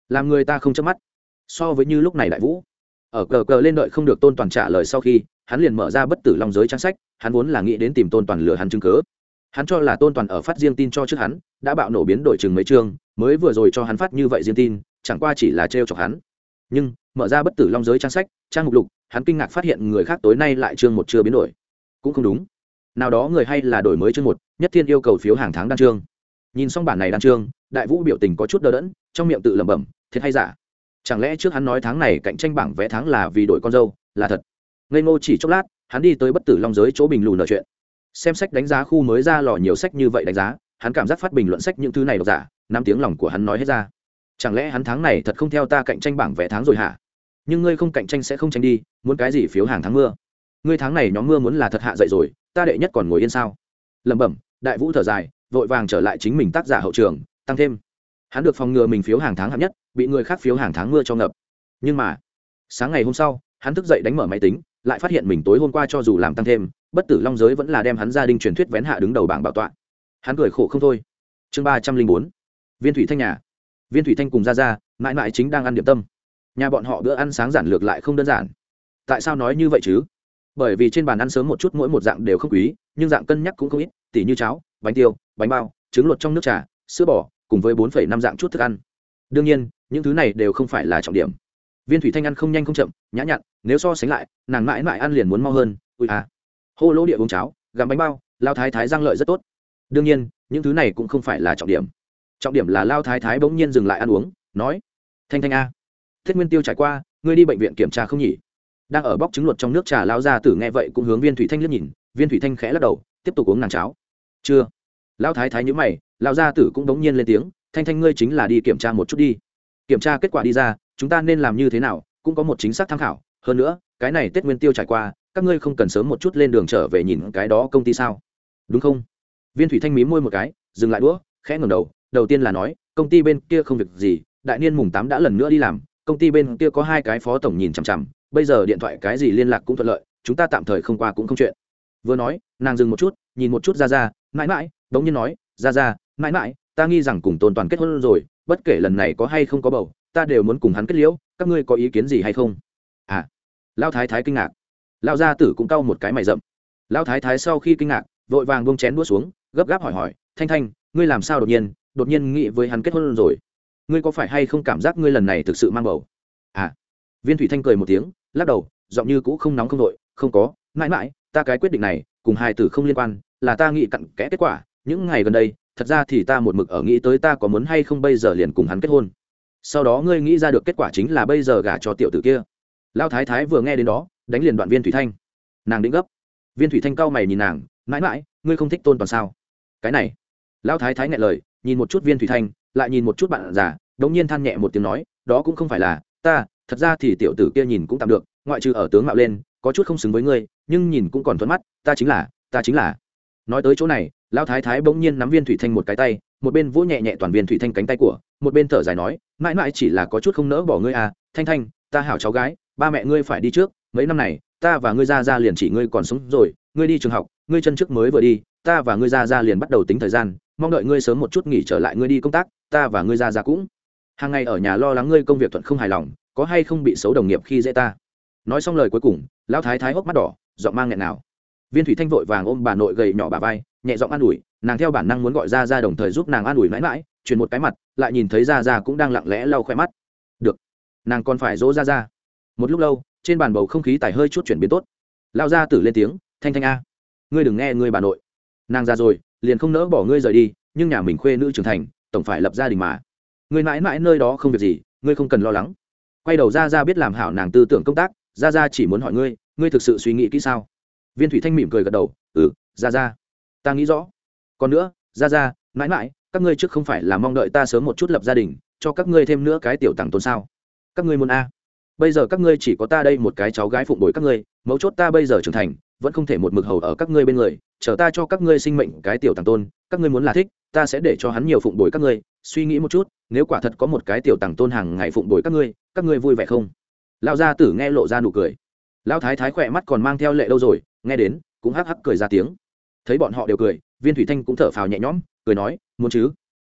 Làm người ta không chớp mắt. So với như lúc này đại vũ, ở cờ cờ lên đợi không được tôn toàn trả lời sau khi, hắn liền mở ra bất tử long giới trang sách, hắn vốn là nghĩ đến tìm tôn toàn lừa hắn chứng cớ hắn cho là tôn toàn ở phát riêng tin cho trước hắn, đã bạo nổ biến đổi chừng mấy chương mới vừa rồi cho hắn phát như vậy riêng tin, chẳng qua chỉ là trêu chọc hắn. Nhưng, mở ra bất tử long giới trang sách, trang mục lục, hắn kinh ngạc phát hiện người khác tối nay lại chương một chưa biến đổi. Cũng không đúng. Nào đó người hay là đổi mới chương một, nhất thiên yêu cầu phiếu hàng tháng đan chương. Nhìn xong bản này đan chương, đại vũ biểu tình có chút đờ đẫn, trong miệng tự lẩm bẩm, thiệt hay giả? Chẳng lẽ trước hắn nói tháng này cạnh tranh bảng vẽ tháng là vì đổi con dâu? Là thật. Ngây ngô chỉ chốc lát, hắn đi tới bất tử long giới chỗ bình lù nợ chuyện. Xem sách đánh giá khu mới ra lò nhiều sách như vậy đánh giá, hắn cảm giác phát bình luận sách những thứ này độc giả năm tiếng lòng của hắn nói hết ra. Chẳng lẽ hắn tháng này thật không theo ta cạnh tranh bảng vẽ tháng rồi hả? Nhưng ngươi không cạnh tranh sẽ không tranh đi, muốn cái gì phiếu hàng tháng mưa? Ngươi tháng này nhóm mưa muốn là thật hạ dậy rồi, ta đệ nhất còn ngồi yên sao? Lẩm bẩm, đại vũ thở dài, vội vàng trở lại chính mình tác giả hậu trường, tăng thêm. Hắn được phòng ngừa mình phiếu hàng tháng hạng nhất, bị người khác phiếu hàng tháng mưa cho ngập. Nhưng mà, sáng ngày hôm sau, hắn thức dậy đánh mở máy tính, lại phát hiện mình tối hôm qua cho dù làm tăng thêm, bất tử long giới vẫn là đem hắn gia đình truyền thuyết vén hạ đứng đầu bảng bảo tọa. Hắn cười khổ không thôi. Chương ba trăm linh bốn viên thủy thanh nhà. Viên thủy thanh cùng ra ra mãi mãi chính đang ăn điểm tâm. Nhà bọn họ bữa ăn sáng giản lược lại không đơn giản. Tại sao nói như vậy chứ? Bởi vì trên bàn ăn sớm một chút mỗi một dạng đều không quý, nhưng dạng cân nhắc cũng không ít, tỉ như cháo, bánh tiêu, bánh bao, trứng luộc trong nước trà, sữa bò, cùng với bốn năm dạng chút thức ăn. Đương nhiên, những thứ này đều không phải là trọng điểm. Viên thủy thanh ăn không nhanh không chậm, nhã nhặn, nếu so sánh lại, nàng mãi mãi ăn liền muốn mau hơn. Ui à. Hô lỗ địa uống cháo gắm bánh bao, lao thái thái giang lợi rất tốt. Đương nhiên, những thứ này cũng không phải là trọng điểm trọng điểm là lao thái thái bỗng nhiên dừng lại ăn uống, nói, thanh thanh a, thiết nguyên tiêu trải qua, ngươi đi bệnh viện kiểm tra không nhỉ? Đang ở bóc trứng luộc trong nước trà lao ra tử nghe vậy cũng hướng viên thủy thanh liếc nhìn, viên thủy thanh khẽ lắc đầu, tiếp tục uống nàng cháo. Chưa. Lao thái thái nhữ mày, lao gia tử cũng bỗng nhiên lên tiếng, thanh thanh ngươi chính là đi kiểm tra một chút đi. Kiểm tra kết quả đi ra, chúng ta nên làm như thế nào, cũng có một chính xác tham khảo. Hơn nữa, cái này tết nguyên tiêu trải qua, các ngươi không cần sớm một chút lên đường trở về nhìn cái đó công ty sao? Đúng không? Viên thủy thanh mí môi một cái, dừng lại đũa, khẽ ngẩng đầu đầu tiên là nói, công ty bên kia không việc gì, đại niên mùng tám đã lần nữa đi làm, công ty bên kia có hai cái phó tổng nhìn chằm chằm, bây giờ điện thoại cái gì liên lạc cũng thuận lợi, chúng ta tạm thời không qua cũng không chuyện. Vừa nói, nàng dừng một chút, nhìn một chút ra ra mãi mãi, bỗng nhiên nói ra ra mãi mãi, ta nghi rằng cùng tôn toàn kết hôn rồi, bất kể lần này có hay không có bầu, ta đều muốn cùng hắn kết liễu, các ngươi có ý kiến gì hay không? À lao thái thái kinh ngạc. Lao gia tử cũng cau một cái mày rậm. Lao thái thái sau khi kinh ngạc, vội vàng bông chén đũa xuống, gấp gáp hỏi hỏi, thanh thanh, ngươi làm sao đột nhiên đột nhiên nghĩ với hắn kết hôn rồi. Ngươi có phải hay không cảm giác ngươi lần này thực sự mang bầu? À. Viên thủy thanh cười một tiếng, lắc đầu, giọng như cũ không nóng không đội không có, mãi mãi, ta cái quyết định này, cùng hai tử không liên quan, là ta nghĩ cặn kẽ kết quả, những ngày gần đây, thật ra thì ta một mực ở nghĩ tới ta có muốn hay không bây giờ liền cùng hắn kết hôn. Sau đó ngươi nghĩ ra được kết quả chính là bây giờ gả cho tiểu tử kia. Lao thái thái vừa nghe đến đó, đánh liền đoạn viên thủy thanh. Nàng đĩnh gấp. Viên thủy thanh cau mày nhìn nàng, mãi mãi, ngươi không thích tôn toàn sao? Cái này. Lao thái thái ngại lời nhìn một chút viên thủy thanh, lại nhìn một chút bạn già, đống nhiên than nhẹ một tiếng nói, đó cũng không phải là, ta, thật ra thì tiểu tử kia nhìn cũng tạm được, ngoại trừ ở tướng mạo lên, có chút không xứng với ngươi, nhưng nhìn cũng còn thuận mắt, ta chính là, ta chính là. Nói tới chỗ này, lão thái thái bỗng nhiên nắm viên thủy thanh một cái tay, một bên vỗ nhẹ nhẹ toàn viên thủy thanh cánh tay của, một bên thở dài nói, mãi mãi chỉ là có chút không nỡ bỏ ngươi à thanh thanh, ta hảo cháu gái, ba mẹ ngươi phải đi trước, mấy năm này, ta và ngươi ra ra liền chỉ ngươi còn sống rồi, ngươi đi trường học, ngươi chân trước mới vừa đi ta và ngươi ra ra liền bắt đầu tính thời gian, mong đợi ngươi sớm một chút nghỉ trở lại ngươi đi công tác, ta và ngươi ra ra cũng. Hàng ngày ở nhà lo lắng ngươi công việc thuận không hài lòng, có hay không bị xấu đồng nghiệp khi dễ ta. Nói xong lời cuối cùng, lão thái thái hốc mắt đỏ, giọng mang nghẹn nào. Viên thủy thanh vội vàng ôm bà nội gầy nhỏ bà vai, nhẹ giọng an ủi, nàng theo bản năng muốn gọi ra ra đồng thời giúp nàng an ủi mãi mãi, chuyển một cái mặt, lại nhìn thấy ra ra cũng đang lặng lẽ lau khoe mắt. Được, nàng còn phải dỗ ra ra. Một lúc lâu, trên bàn bầu không khí tải hơi chút chuyển biến tốt. Lao ra tử lên tiếng, thanh thanh a, ngươi đừng nghe ngươi bà nội nàng ra rồi, liền không nỡ bỏ ngươi rời đi, nhưng nhà mình khuê nữ trưởng thành, tổng phải lập gia đình mà. Ngươi mãi mãi nơi đó không việc gì, ngươi không cần lo lắng. Quay đầu ra ra biết làm hảo nàng tư tưởng công tác ra ra chỉ muốn hỏi ngươi ngươi thực sự suy nghĩ kỹ sao? Viên thủy thanh mỉm cười gật đầu ừ ra ra ta nghĩ rõ. Còn nữa ra ra mãi mãi, các ngươi trước không phải là mong đợi ta sớm một chút lập gia đình, cho các ngươi thêm nữa cái tiểu tặng tôn sao? Các ngươi muốn a? Bây giờ các ngươi chỉ có ta đây một cái cháu gái phụng bồi các ngươi, mấu chốt ta bây giờ trưởng thành vẫn không thể một mực hầu ở các ngươi bên người, chờ ta cho các ngươi sinh mệnh cái tiểu tàng tôn, các ngươi muốn là thích, ta sẽ để cho hắn nhiều phụng bồi các ngươi. Suy nghĩ một chút, nếu quả thật có một cái tiểu tàng tôn hàng ngày phụng bồi các ngươi các ngươi vui vẻ không? Lão gia tử nghe lộ ra nụ cười. Lão thái thái khỏe mắt còn mang theo lệ đâu rồi, nghe đến, cũng hắc hắc cười ra tiếng. Thấy bọn họ đều cười, viên thủy thanh cũng thở phào nhẹ nhõm, cười nói, muốn chứ?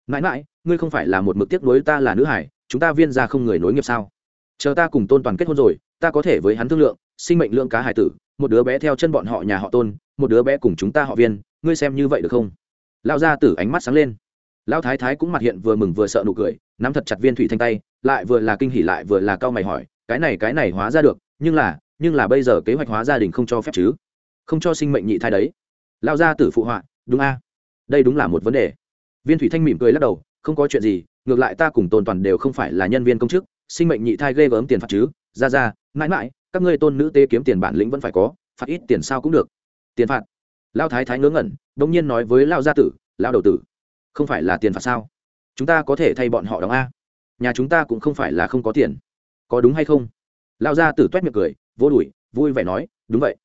Mãi mãi, ngươi không phải là một mực tiếc nuối ta là nữ hải, chúng ta viên ra không người nối nghiệp sao? Chờ ta cùng tôn toàn kết hôn rồi, ta có thể với hắn thương lượng, sinh mệnh lượng cá hải tử một đứa bé theo chân bọn họ nhà họ tôn, một đứa bé cùng chúng ta họ viên, ngươi xem như vậy được không? Lão gia tử ánh mắt sáng lên. Lão thái thái cũng mặt hiện vừa mừng vừa sợ nụ cười, nắm thật chặt viên thủy thanh tay, lại vừa là kinh hỉ lại vừa là cao mày hỏi, cái này cái này hóa ra được, nhưng là nhưng là bây giờ kế hoạch hóa gia đình không cho phép chứ? Không cho sinh mệnh nhị thai đấy. Lão gia tử phụ họa, đúng a? Đây đúng là một vấn đề. Viên thủy thanh mỉm cười lắc đầu, không có chuyện gì, ngược lại ta cùng tôn toàn đều không phải là nhân viên công chức, sinh mệnh nhị thai ghê gớm tiền phạt chứ? Ra ra, mãi mãi các ngươi tôn nữ tê kiếm tiền bản lĩnh vẫn phải có, phạt ít tiền sao cũng được. Tiền phạt. Lao thái thái ngớ ngẩn, đông nhiên nói với lao gia tử, lao đầu tử, không phải là tiền phạt sao? Chúng ta có thể thay bọn họ đóng a. Nhà chúng ta cũng không phải là không có tiền. Có đúng hay không? Lao gia tử t u é t miệng cười, vô đùi vui vẻ nói, đúng vậy.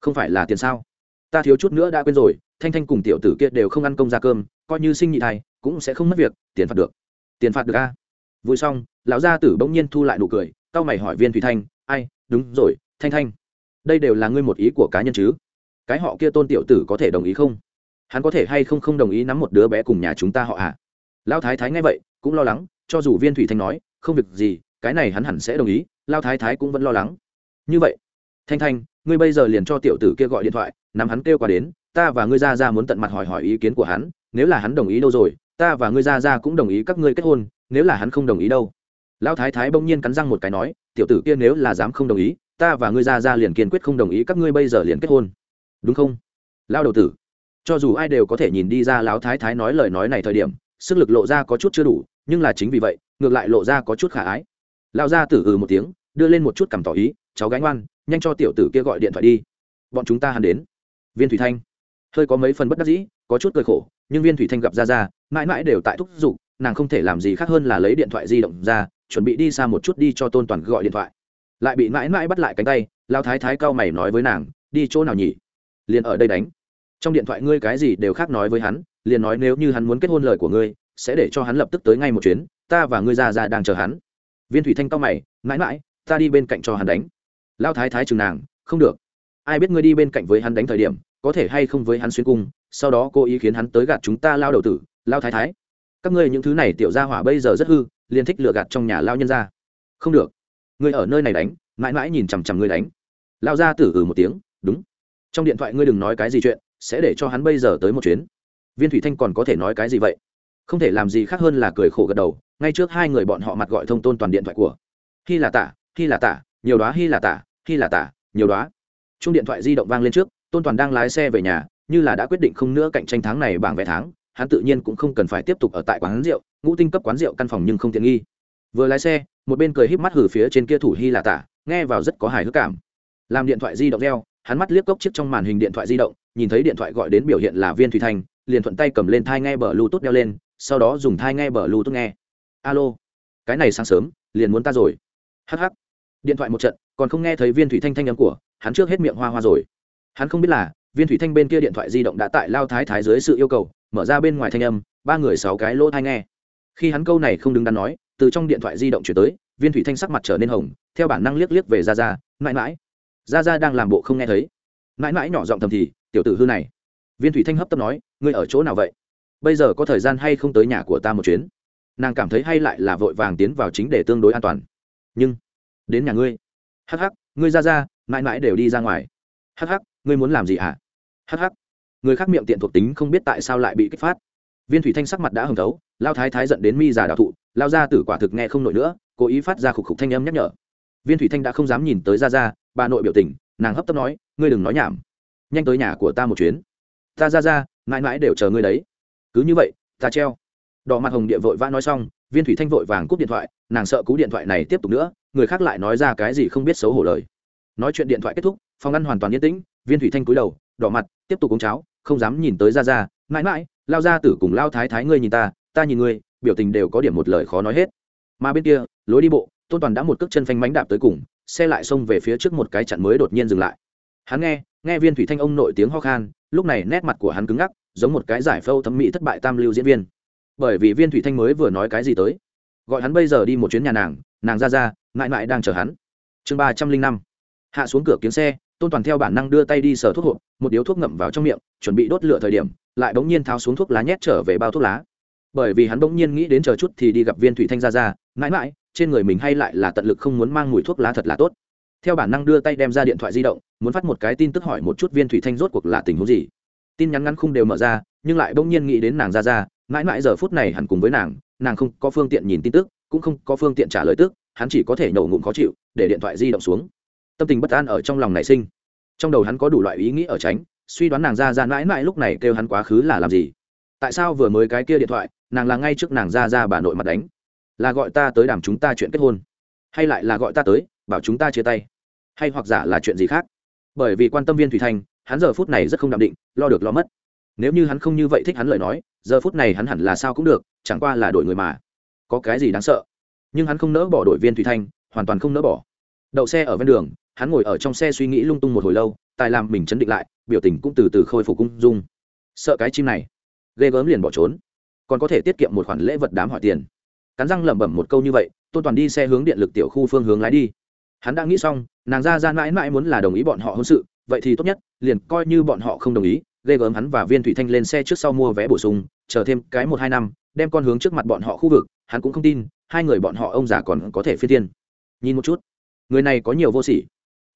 Không phải là tiền sao? Ta thiếu chút nữa đã quên rồi, thanh thanh cùng tiểu tử kia đều không ăn công ra cơm, coi như sinh nhị thai, cũng sẽ không mất việc, tiền phạt được. Tiền phạt được a. Vui xong, lão gia tử bỗng nhiên thu lại nụ cười c mày hỏi viên thủy thanh, ai đúng rồi, thanh thanh. Đây đều là ngươi một ý của cá nhân chứ? Cái họ kia tôn tiểu tử có thể đồng ý không? Hắn có thể hay không không đồng ý nắm một đứa bé cùng nhà chúng ta họ à? Lao thái thái nghe vậy, cũng lo lắng, cho dù viên thủy thanh nói, không việc gì, cái này hắn hẳn sẽ đồng ý, lao thái thái cũng vẫn lo lắng. Như vậy, thanh thanh, ngươi bây giờ liền cho tiểu tử kia gọi điện thoại, nắm hắn kêu qua đến, ta và ngươi ra ra muốn tận mặt hỏi hỏi ý kiến của hắn, nếu là hắn đồng ý đâu rồi, ta và ngươi ra ra cũng đồng ý các ngươi kết hôn, nếu là hắn không đồng ý đâu. Lão thái thái bỗng nhiên cắn răng một cái nói tiểu tử kia nếu là dám không đồng ý, ta và ngươi ra ra liền kiên quyết không đồng ý, các ngươi bây giờ liền kết hôn. Đúng không? Lao đầu tử. Cho dù ai đều có thể nhìn đi ra lão thái thái nói lời nói này thời điểm, sức lực lộ ra có chút chưa đủ, nhưng là chính vì vậy, ngược lại lộ ra có chút khả ái. Lao ra tử ừ một tiếng, đưa lên một chút cảm tỏ ý, cháu gánh ngoan, nhanh cho tiểu tử kia gọi điện thoại đi. Bọn chúng ta hẳn đến. Viên thủy thanh. Hơi có mấy phần bất đắc dĩ, có chút cười khổ, nhưng viên thủy thanh gặp ra ra, mãi mãi đều tại thúc giục, nàng không thể làm gì khác hơn là lấy điện thoại di động ra chuẩn bị đi xa một chút đi cho tôn toàn gọi điện thoại. Lại bị mãi mãi bắt lại cánh tay, lao thái thái cao mày nói với nàng, đi chỗ nào nhỉ? Liền ở đây đánh. Trong điện thoại ngươi cái gì đều khác nói với hắn, liền nói nếu như hắn muốn kết hôn lời của ngươi, sẽ để cho hắn lập tức tới ngay một chuyến, ta và ngươi ra ra đang chờ hắn. Viên thủy thanh cao mày, mãi mãi, ta đi bên cạnh cho hắn đánh. Lao thái thái chừng nàng, không được. Ai biết ngươi đi bên cạnh với hắn đánh thời điểm, có thể hay không với hắn xuyên cung, sau đó cô ý khiến hắn tới gạt chúng ta, lao đầu tử. Lao thái thái, các ngươi những thứ này tiểu gia hỏa bây giờ rất hư liền thích lừa gạt trong nhà lao nhân ra. Không được. Ngươi ở nơi này đánh, mãi mãi nhìn chằm chằm ngươi đánh. Lao ra tử ừ một tiếng, đúng. Trong điện thoại ngươi đừng nói cái gì chuyện, sẽ để cho hắn bây giờ tới một chuyến. Viên thủy thanh còn có thể nói cái gì vậy? Không thể làm gì khác hơn là cười khổ gật đầu, ngay trước hai người bọn họ mặt gọi thông tôn toàn điện thoại của. Hy là tả hy là tả, nhiều đóa hy là tả hy là tả, nhiều đóa. Chung điện thoại di động vang lên trước, tôn toàn đang lái xe về nhà, như là đã quyết định không nữa cạnh tranh tháng này bảng vé tháng, hắn tự nhiên cũng không cần phải tiếp tục ở tại quán rượu ngũ tinh cấp quán rượu căn phòng nhưng không tiện nghi. Vừa lái xe, một bên cười híp mắt hử phía trên kia thủ hy là tả nghe vào rất có hài hước cảm. Làm điện thoại di động reo hắn mắt liếc cốc chiếc trong màn hình điện thoại di động, nhìn thấy điện thoại gọi đến biểu hiện là viên thủy thanh liền thuận tay cầm lên thai nghe bờ bluetooth đeo lên, sau đó dùng thai nghe bờ bluetooth nghe. Alo, cái này sáng sớm, liền muốn ta rồi. Hh điện thoại một trận, còn không nghe thấy viên thủy thanh thanh âm của, hắn trước hết miệng hoa hoa rồi. Hắn không biết là, viên thủy thanh bên kia điện thoại di động đã tại lao thái thái dưới sự yêu cầu, mở ra bên ngoài thanh âm, ba người sáu cái lỗ thai nghe khi hắn câu này không đứng đắn nói, từ trong điện thoại di động chuyển tới, viên thủy thanh sắc mặt trở nên hồng, theo bản năng liếc liếc về ra ra mãi mãi. Ra ra đang làm bộ không nghe thấy. Mãi mãi nhỏ giọng thầm thì, tiểu tử hư này. Viên thủy thanh hấp tấp nói, ngươi ở chỗ nào vậy? Bây giờ có thời gian hay không tới nhà của ta một chuyến? Nàng cảm thấy hay lại là vội vàng tiến vào chính để tương đối an toàn. Nhưng, đến nhà ngươi. Hắc hắc, ngươi ra ra mãi mãi đều đi ra ngoài. Hắc hắc, ngươi muốn làm gì hả? Hắc hắc. Người khác miệng tiện thuộc tính không biết tại sao lại bị kích phát viên thủy thanh sắc mặt đã hồng thấu, lao thái thái giận đến mi già đạo thụ, lao ra tử quả thực nghe không nổi nữa, cố ý phát ra khục khục thanh âm nhắc nhở. Viên thủy thanh đã không dám nhìn tới ra ra bà nội biểu tình, nàng hấp tấp nói, ngươi đừng nói nhảm. Nhanh tới nhà của ta một chuyến. Ta ra ra mãi mãi đều chờ ngươi đấy. Cứ như vậy, ta treo. Đỏ mặt hồng địa vội vã nói xong, viên thủy thanh vội vàng cúp điện thoại, nàng sợ cú điện thoại này tiếp tục nữa, người khác lại nói ra cái gì không biết xấu hổ lời. Nói chuyện điện thoại kết thúc, phòng ăn hoàn toàn yên tĩnh, viên thủy thanh cúi đầu, đỏ mặt, tiếp tục uống cháo, không dám nhìn tới ra ra mãi mãi lao ra tử cùng lao thái thái ngươi nhìn ta ta nhìn ngươi, biểu tình đều có điểm một lời khó nói hết. Mà bên kia, lối đi bộ, tôn toàn đã một cước chân phanh mánh đạp tới cùng, xe lại xông về phía trước một cái chặn mới đột nhiên dừng lại. Hắn nghe nghe viên thủy thanh ông nội tiếng ho khan, lúc này nét mặt của hắn cứng ngắc, giống một cái giải phâu thẩm mỹ thất bại tam lưu diễn viên. Bởi vì viên thủy thanh mới vừa nói cái gì tới, gọi hắn bây giờ đi một chuyến nhà nàng nàng ra ra, mãi mãi đang chờ hắn. Chương ba trăm linh năm, hạ xuống cửa kiếm xe tôn toàn theo bản năng đưa tay đi sờ thuốc hộp, một điếu thuốc ngậm vào trong miệng, chuẩn bị đốt lửa thời điểm, lại bỗng nhiên tháo xuống thuốc lá nhét trở về bao thuốc lá. Bởi vì hắn bỗng nhiên nghĩ đến chờ chút thì đi gặp viên thủy thanh ra ra mãi mãi, trên người mình hay lại là tận lực không muốn mang mùi thuốc lá thật là tốt. Theo bản năng đưa tay đem ra điện thoại di động, muốn phát một cái tin tức hỏi một chút viên thủy thanh rốt cuộc là tình huống gì. Tin nhắn ngắn không đều mở ra, nhưng lại bỗng nhiên nghĩ đến nàng ra ra mãi mãi giờ phút này hẳn cùng với nàng nàng không có phương tiện nhìn tin tức, cũng không có phương tiện trả lời tức, hắn chỉ có thể nổ ngụm khó chịu, để điện thoại di động xuống tâm tình bất an ở trong lòng nảy sinh. Trong đầu hắn có đủ loại ý nghĩ ở tránh, suy đoán nàng ra ra mãi mãi lúc này kêu hắn quá khứ là làm gì. Tại sao vừa mới cái kia điện thoại, nàng là ngay trước nàng ra ra bà nội mặt đánh? Là gọi ta tới đàm chúng ta chuyện kết hôn, hay lại là gọi ta tới, bảo chúng ta chia tay? Hay hoặc giả là chuyện gì khác? Bởi vì quan tâm viên thủy thanh hắn giờ phút này rất không đạm định, lo được lo mất. Nếu như hắn không như vậy thích hắn lời nói, giờ phút này hắn hẳn là sao cũng được, chẳng qua là đổi người mà. Có cái gì đáng sợ? Nhưng hắn không nỡ bỏ đội viên thủy thanh hoàn toàn không nỡ bỏ. Đậu xe ở ven đường hắn ngồi ở trong xe suy nghĩ lung tung một hồi lâu, tài làm mình chấn định lại, biểu tình cũng từ từ khôi phục cung dung. Sợ cái chim này. Ghê gớm liền bỏ trốn. Còn có thể tiết kiệm một khoản lễ vật đám hỏi tiền. Cắn răng lẩm bẩm một câu như vậy, tôn toàn đi xe hướng điện lực tiểu khu phương hướng lái đi. Hắn đã nghĩ xong, nàng ra ra mãi mãi muốn là đồng ý bọn họ hôn sự, vậy thì tốt nhất, liền coi như bọn họ không đồng ý, ghê gớm hắn và viên thủy thanh lên xe trước sau mua vé bổ sung, chờ thêm cái một hai năm, đem con hướng trước mặt bọn họ khu vực, hắn cũng không tin, hai người bọn họ ông già còn có thể phi tiên nhìn một chút. Người này có nhiều vô sỉ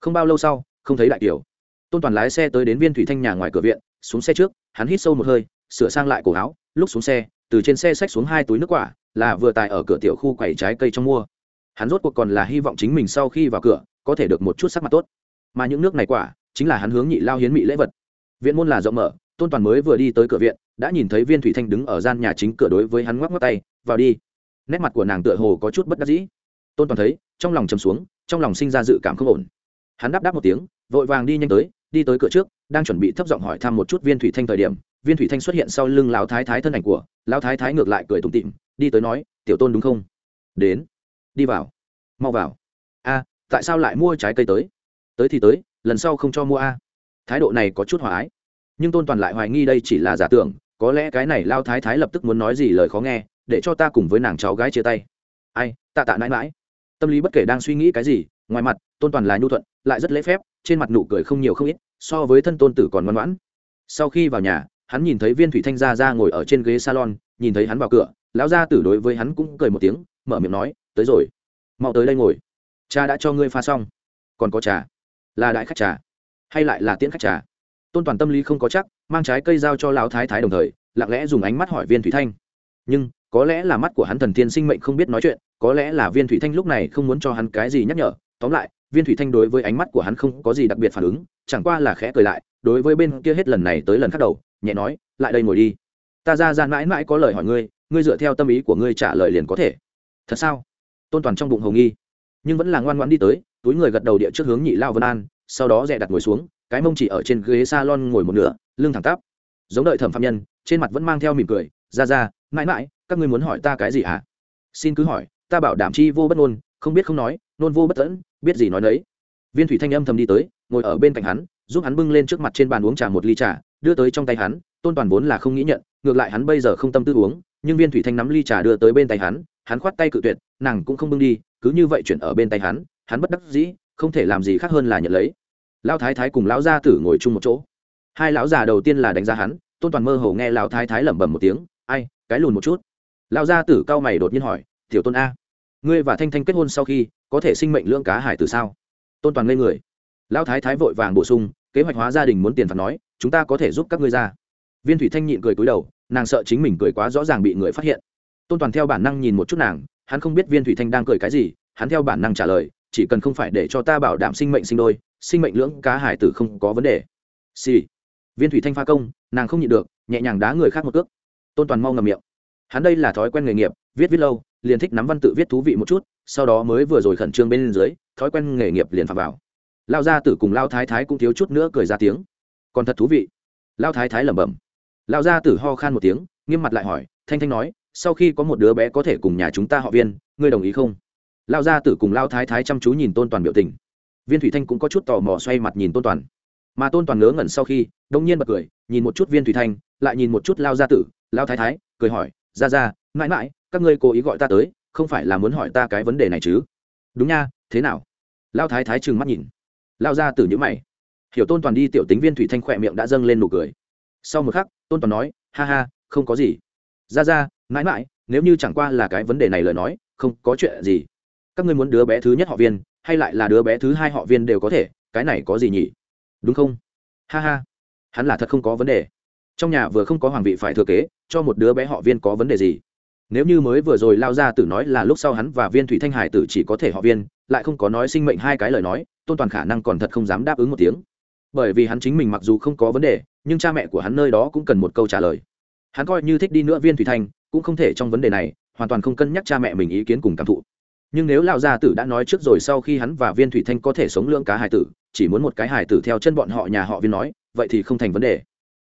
không bao lâu sau, không thấy đại kiều tôn toàn lái xe tới đến viên thủy thanh nhà ngoài cửa viện, xuống xe trước, hắn hít sâu một hơi, sửa sang lại cổ áo, lúc xuống xe, từ trên xe xách xuống hai túi nước quả, là vừa tài ở cửa tiểu khu quầy trái cây trong mua. Hắn rốt cuộc còn là hy vọng chính mình sau khi vào cửa, có thể được một chút sắc mặt tốt. Mà những nước này quả, chính là hắn hướng nhị lao hiến mỹ lễ vật. Viện môn là rộng mở, tôn toàn mới vừa đi tới cửa viện, đã nhìn thấy viên thủy thanh đứng ở gian nhà chính cửa đối với hắn ngoắc ngoắc tay, vào đi. Nét mặt của nàng tựa hồ có chút bất đắc dĩ. Tôn toàn thấy, trong lòng chầm xuống, trong lòng sinh ra dự cảm không ổn hắn đáp đáp một tiếng, vội vàng đi nhanh tới, đi tới cửa trước, đang chuẩn bị thấp giọng hỏi thăm một chút viên thủy thanh thời điểm, viên thủy thanh xuất hiện sau lưng lão thái thái thân ảnh của, lão thái thái ngược lại cười tủm tịm đi tới nói, tiểu tôn đúng không? Đến. Đi vào. Mau vào. A, tại sao lại mua trái cây tới? Tới thì tới, lần sau không cho mua a. Thái độ này có chút hòa ái. Nhưng tôn toàn lại hoài nghi đây chỉ là giả tưởng, có lẽ cái này lao thái thái lập tức muốn nói gì lời khó nghe, để cho ta cùng với nàng cháu gái chia tay. Ai, tạ tạ mãi mãi. Tâm lý bất kể đang suy nghĩ cái gì ngoài mặt, tôn toàn là nhu thuận, lại rất lễ phép, trên mặt nụ cười không nhiều không ít, so với thân tôn tử còn ngoan ngoãn. Sau khi vào nhà, hắn nhìn thấy viên thủy thanh gia ra ngồi ở trên ghế salon, nhìn thấy hắn vào cửa, lão gia tử đối với hắn cũng cười một tiếng, mở miệng nói, tới rồi, mau tới đây ngồi. Cha đã cho ngươi pha xong. Còn có trà? Là đại khách trà? Hay lại là tiễn khách trà? Tôn toàn tâm lý không có chắc, mang trái cây giao cho lão thái thái đồng thời, lặng lẽ dùng ánh mắt hỏi viên thủy thanh. Nhưng, có lẽ là mắt của hắn thần tiên sinh mệnh không biết nói chuyện, có lẽ là viên thủy thanh lúc này không muốn cho hắn cái gì nhắc nhở tóm lại viên thủy thanh đối với ánh mắt của hắn không có gì đặc biệt phản ứng chẳng qua là khẽ cười lại đối với bên kia hết lần này tới lần khác đầu nhẹ nói lại đây ngồi đi. Ta ra ra mãi mãi có lời hỏi ngươi ngươi dựa theo tâm ý của ngươi trả lời liền có thể. Thật sao? Tôn toàn trong bụng hồng nghi. Nhưng vẫn là ngoan ngoãn đi tới túi người gật đầu địa trước hướng nhị lao vân an sau đó dẹ đặt ngồi xuống cái mông chỉ ở trên ghế salon ngồi một nửa lưng thẳng tắp. Giống đợi thẩm phạm nhân trên mặt vẫn mang theo mỉm cười ra ra mãi mãi các ngươi muốn hỏi ta cái gì hả? Xin cứ hỏi ta bảo đảm chi vô bất ngôn, không biết không nói nôn vô bất tẫn biết gì nói nấy. Viên thủy thanh âm thầm đi tới, ngồi ở bên cạnh hắn, giúp hắn bưng lên trước mặt trên bàn uống trà một ly trà, đưa tới trong tay hắn, tôn toàn vốn là không nghĩ nhận, ngược lại hắn bây giờ không tâm tư uống, nhưng viên thủy thanh nắm ly trà đưa tới bên tay hắn hắn khoát tay cự tuyệt, nàng cũng không bưng đi, cứ như vậy chuyển ở bên tay hắn hắn bất đắc dĩ, không thể làm gì khác hơn là nhận lấy. Lão thái thái cùng lão gia tử ngồi chung một chỗ. Hai lão già đầu tiên là đánh giá hắn, tôn toàn mơ hồ nghe lão thái thái lẩm bẩm một tiếng, ai, cái lùn một chút. Lão gia tử cao mày đột nhiên hỏi, tiểu tôn a, ngươi và thanh thanh kết hôn sau khi có thể sinh mệnh lưỡng cá hải từ sao? Tôn toàn ngây người. Lão thái thái vội vàng bổ sung, kế hoạch hóa gia đình muốn tiền phạt nói, chúng ta có thể giúp các ngươi ra. Viên thủy thanh nhịn cười cúi đầu, nàng sợ chính mình cười quá rõ ràng bị người phát hiện. Tôn toàn theo bản năng nhìn một chút nàng, hắn không biết viên thủy thanh đang cười cái gì, hắn theo bản năng trả lời, chỉ cần không phải để cho ta bảo đảm sinh mệnh sinh đôi, sinh mệnh lưỡng cá hải tử không có vấn đề. Xì、sì. viên thủy thanh pha công, nàng không nhịn được, nhẹ nhàng đá người khác một cước. Tôn toàn mau ngầm miệng. Hắn đây là thói quen nghề nghiệp, viết viết lâu liền thích nắm văn tự viết thú vị một chút, sau đó mới vừa rồi khẩn trương bên dưới, thói quen nghề nghiệp liền phạm vào. Lao gia tử cùng lao thái thái cũng thiếu chút nữa cười ra tiếng. Còn thật thú vị. Lao thái thái lẩm bẩm. Lao gia tử ho khan một tiếng, nghiêm mặt lại hỏi, thanh thanh nói, sau khi có một đứa bé có thể cùng nhà chúng ta họ viên, ngươi đồng ý không? Lao gia tử cùng lao thái thái chăm chú nhìn tôn toàn biểu tình. Viên thủy thanh cũng có chút tò mò xoay mặt nhìn tôn toàn. Mà tôn toàn ngớ ngẩn sau khi, đông nhiên bật cười, nhìn một chút viên thủy thanh, lại nhìn một chút lao gia tử, lao thái thái, cười hỏi ra ra mãi mãi, các ngươi cố ý gọi ta tới, không phải là muốn hỏi ta cái vấn đề này chứ? Đúng nha, thế nào? Lao thái thái trừng mắt nhìn. Lao ra từ những mày. Hiểu tôn toàn đi tiểu tính viên thủy thanh khỏe miệng đã dâng lên nụ cười. Sau một khắc, tôn toàn nói, ha ha, không có gì. Ra ra mãi mãi, nếu như chẳng qua là cái vấn đề này lời nói, không có chuyện gì. Các ngươi muốn đứa bé thứ nhất họ viên, hay lại là đứa bé thứ hai họ viên đều có thể, cái này có gì nhỉ? Đúng không? Ha ha, hắn là thật không có vấn đề. Trong nhà vừa không có hoàng vị phải thừa kế, cho một đứa bé họ viên có vấn đề gì? Nếu như mới vừa rồi lao ra tử nói là lúc sau hắn và viên thủy thanh hải tử chỉ có thể họ viên, lại không có nói sinh mệnh hai cái lời nói, tôn toàn khả năng còn thật không dám đáp ứng một tiếng. Bởi vì hắn chính mình mặc dù không có vấn đề, nhưng cha mẹ của hắn nơi đó cũng cần một câu trả lời. Hắn coi như thích đi nữa viên thủy thanh, cũng không thể trong vấn đề này, hoàn toàn không cân nhắc cha mẹ mình ý kiến cùng cảm thụ. Nhưng nếu lão gia tử đã nói trước rồi sau khi hắn và viên thủy thanh có thể sống lưỡng cá hải tử, chỉ muốn một cái hải tử theo chân bọn họ nhà họ viên nói, vậy thì không thành vấn đề.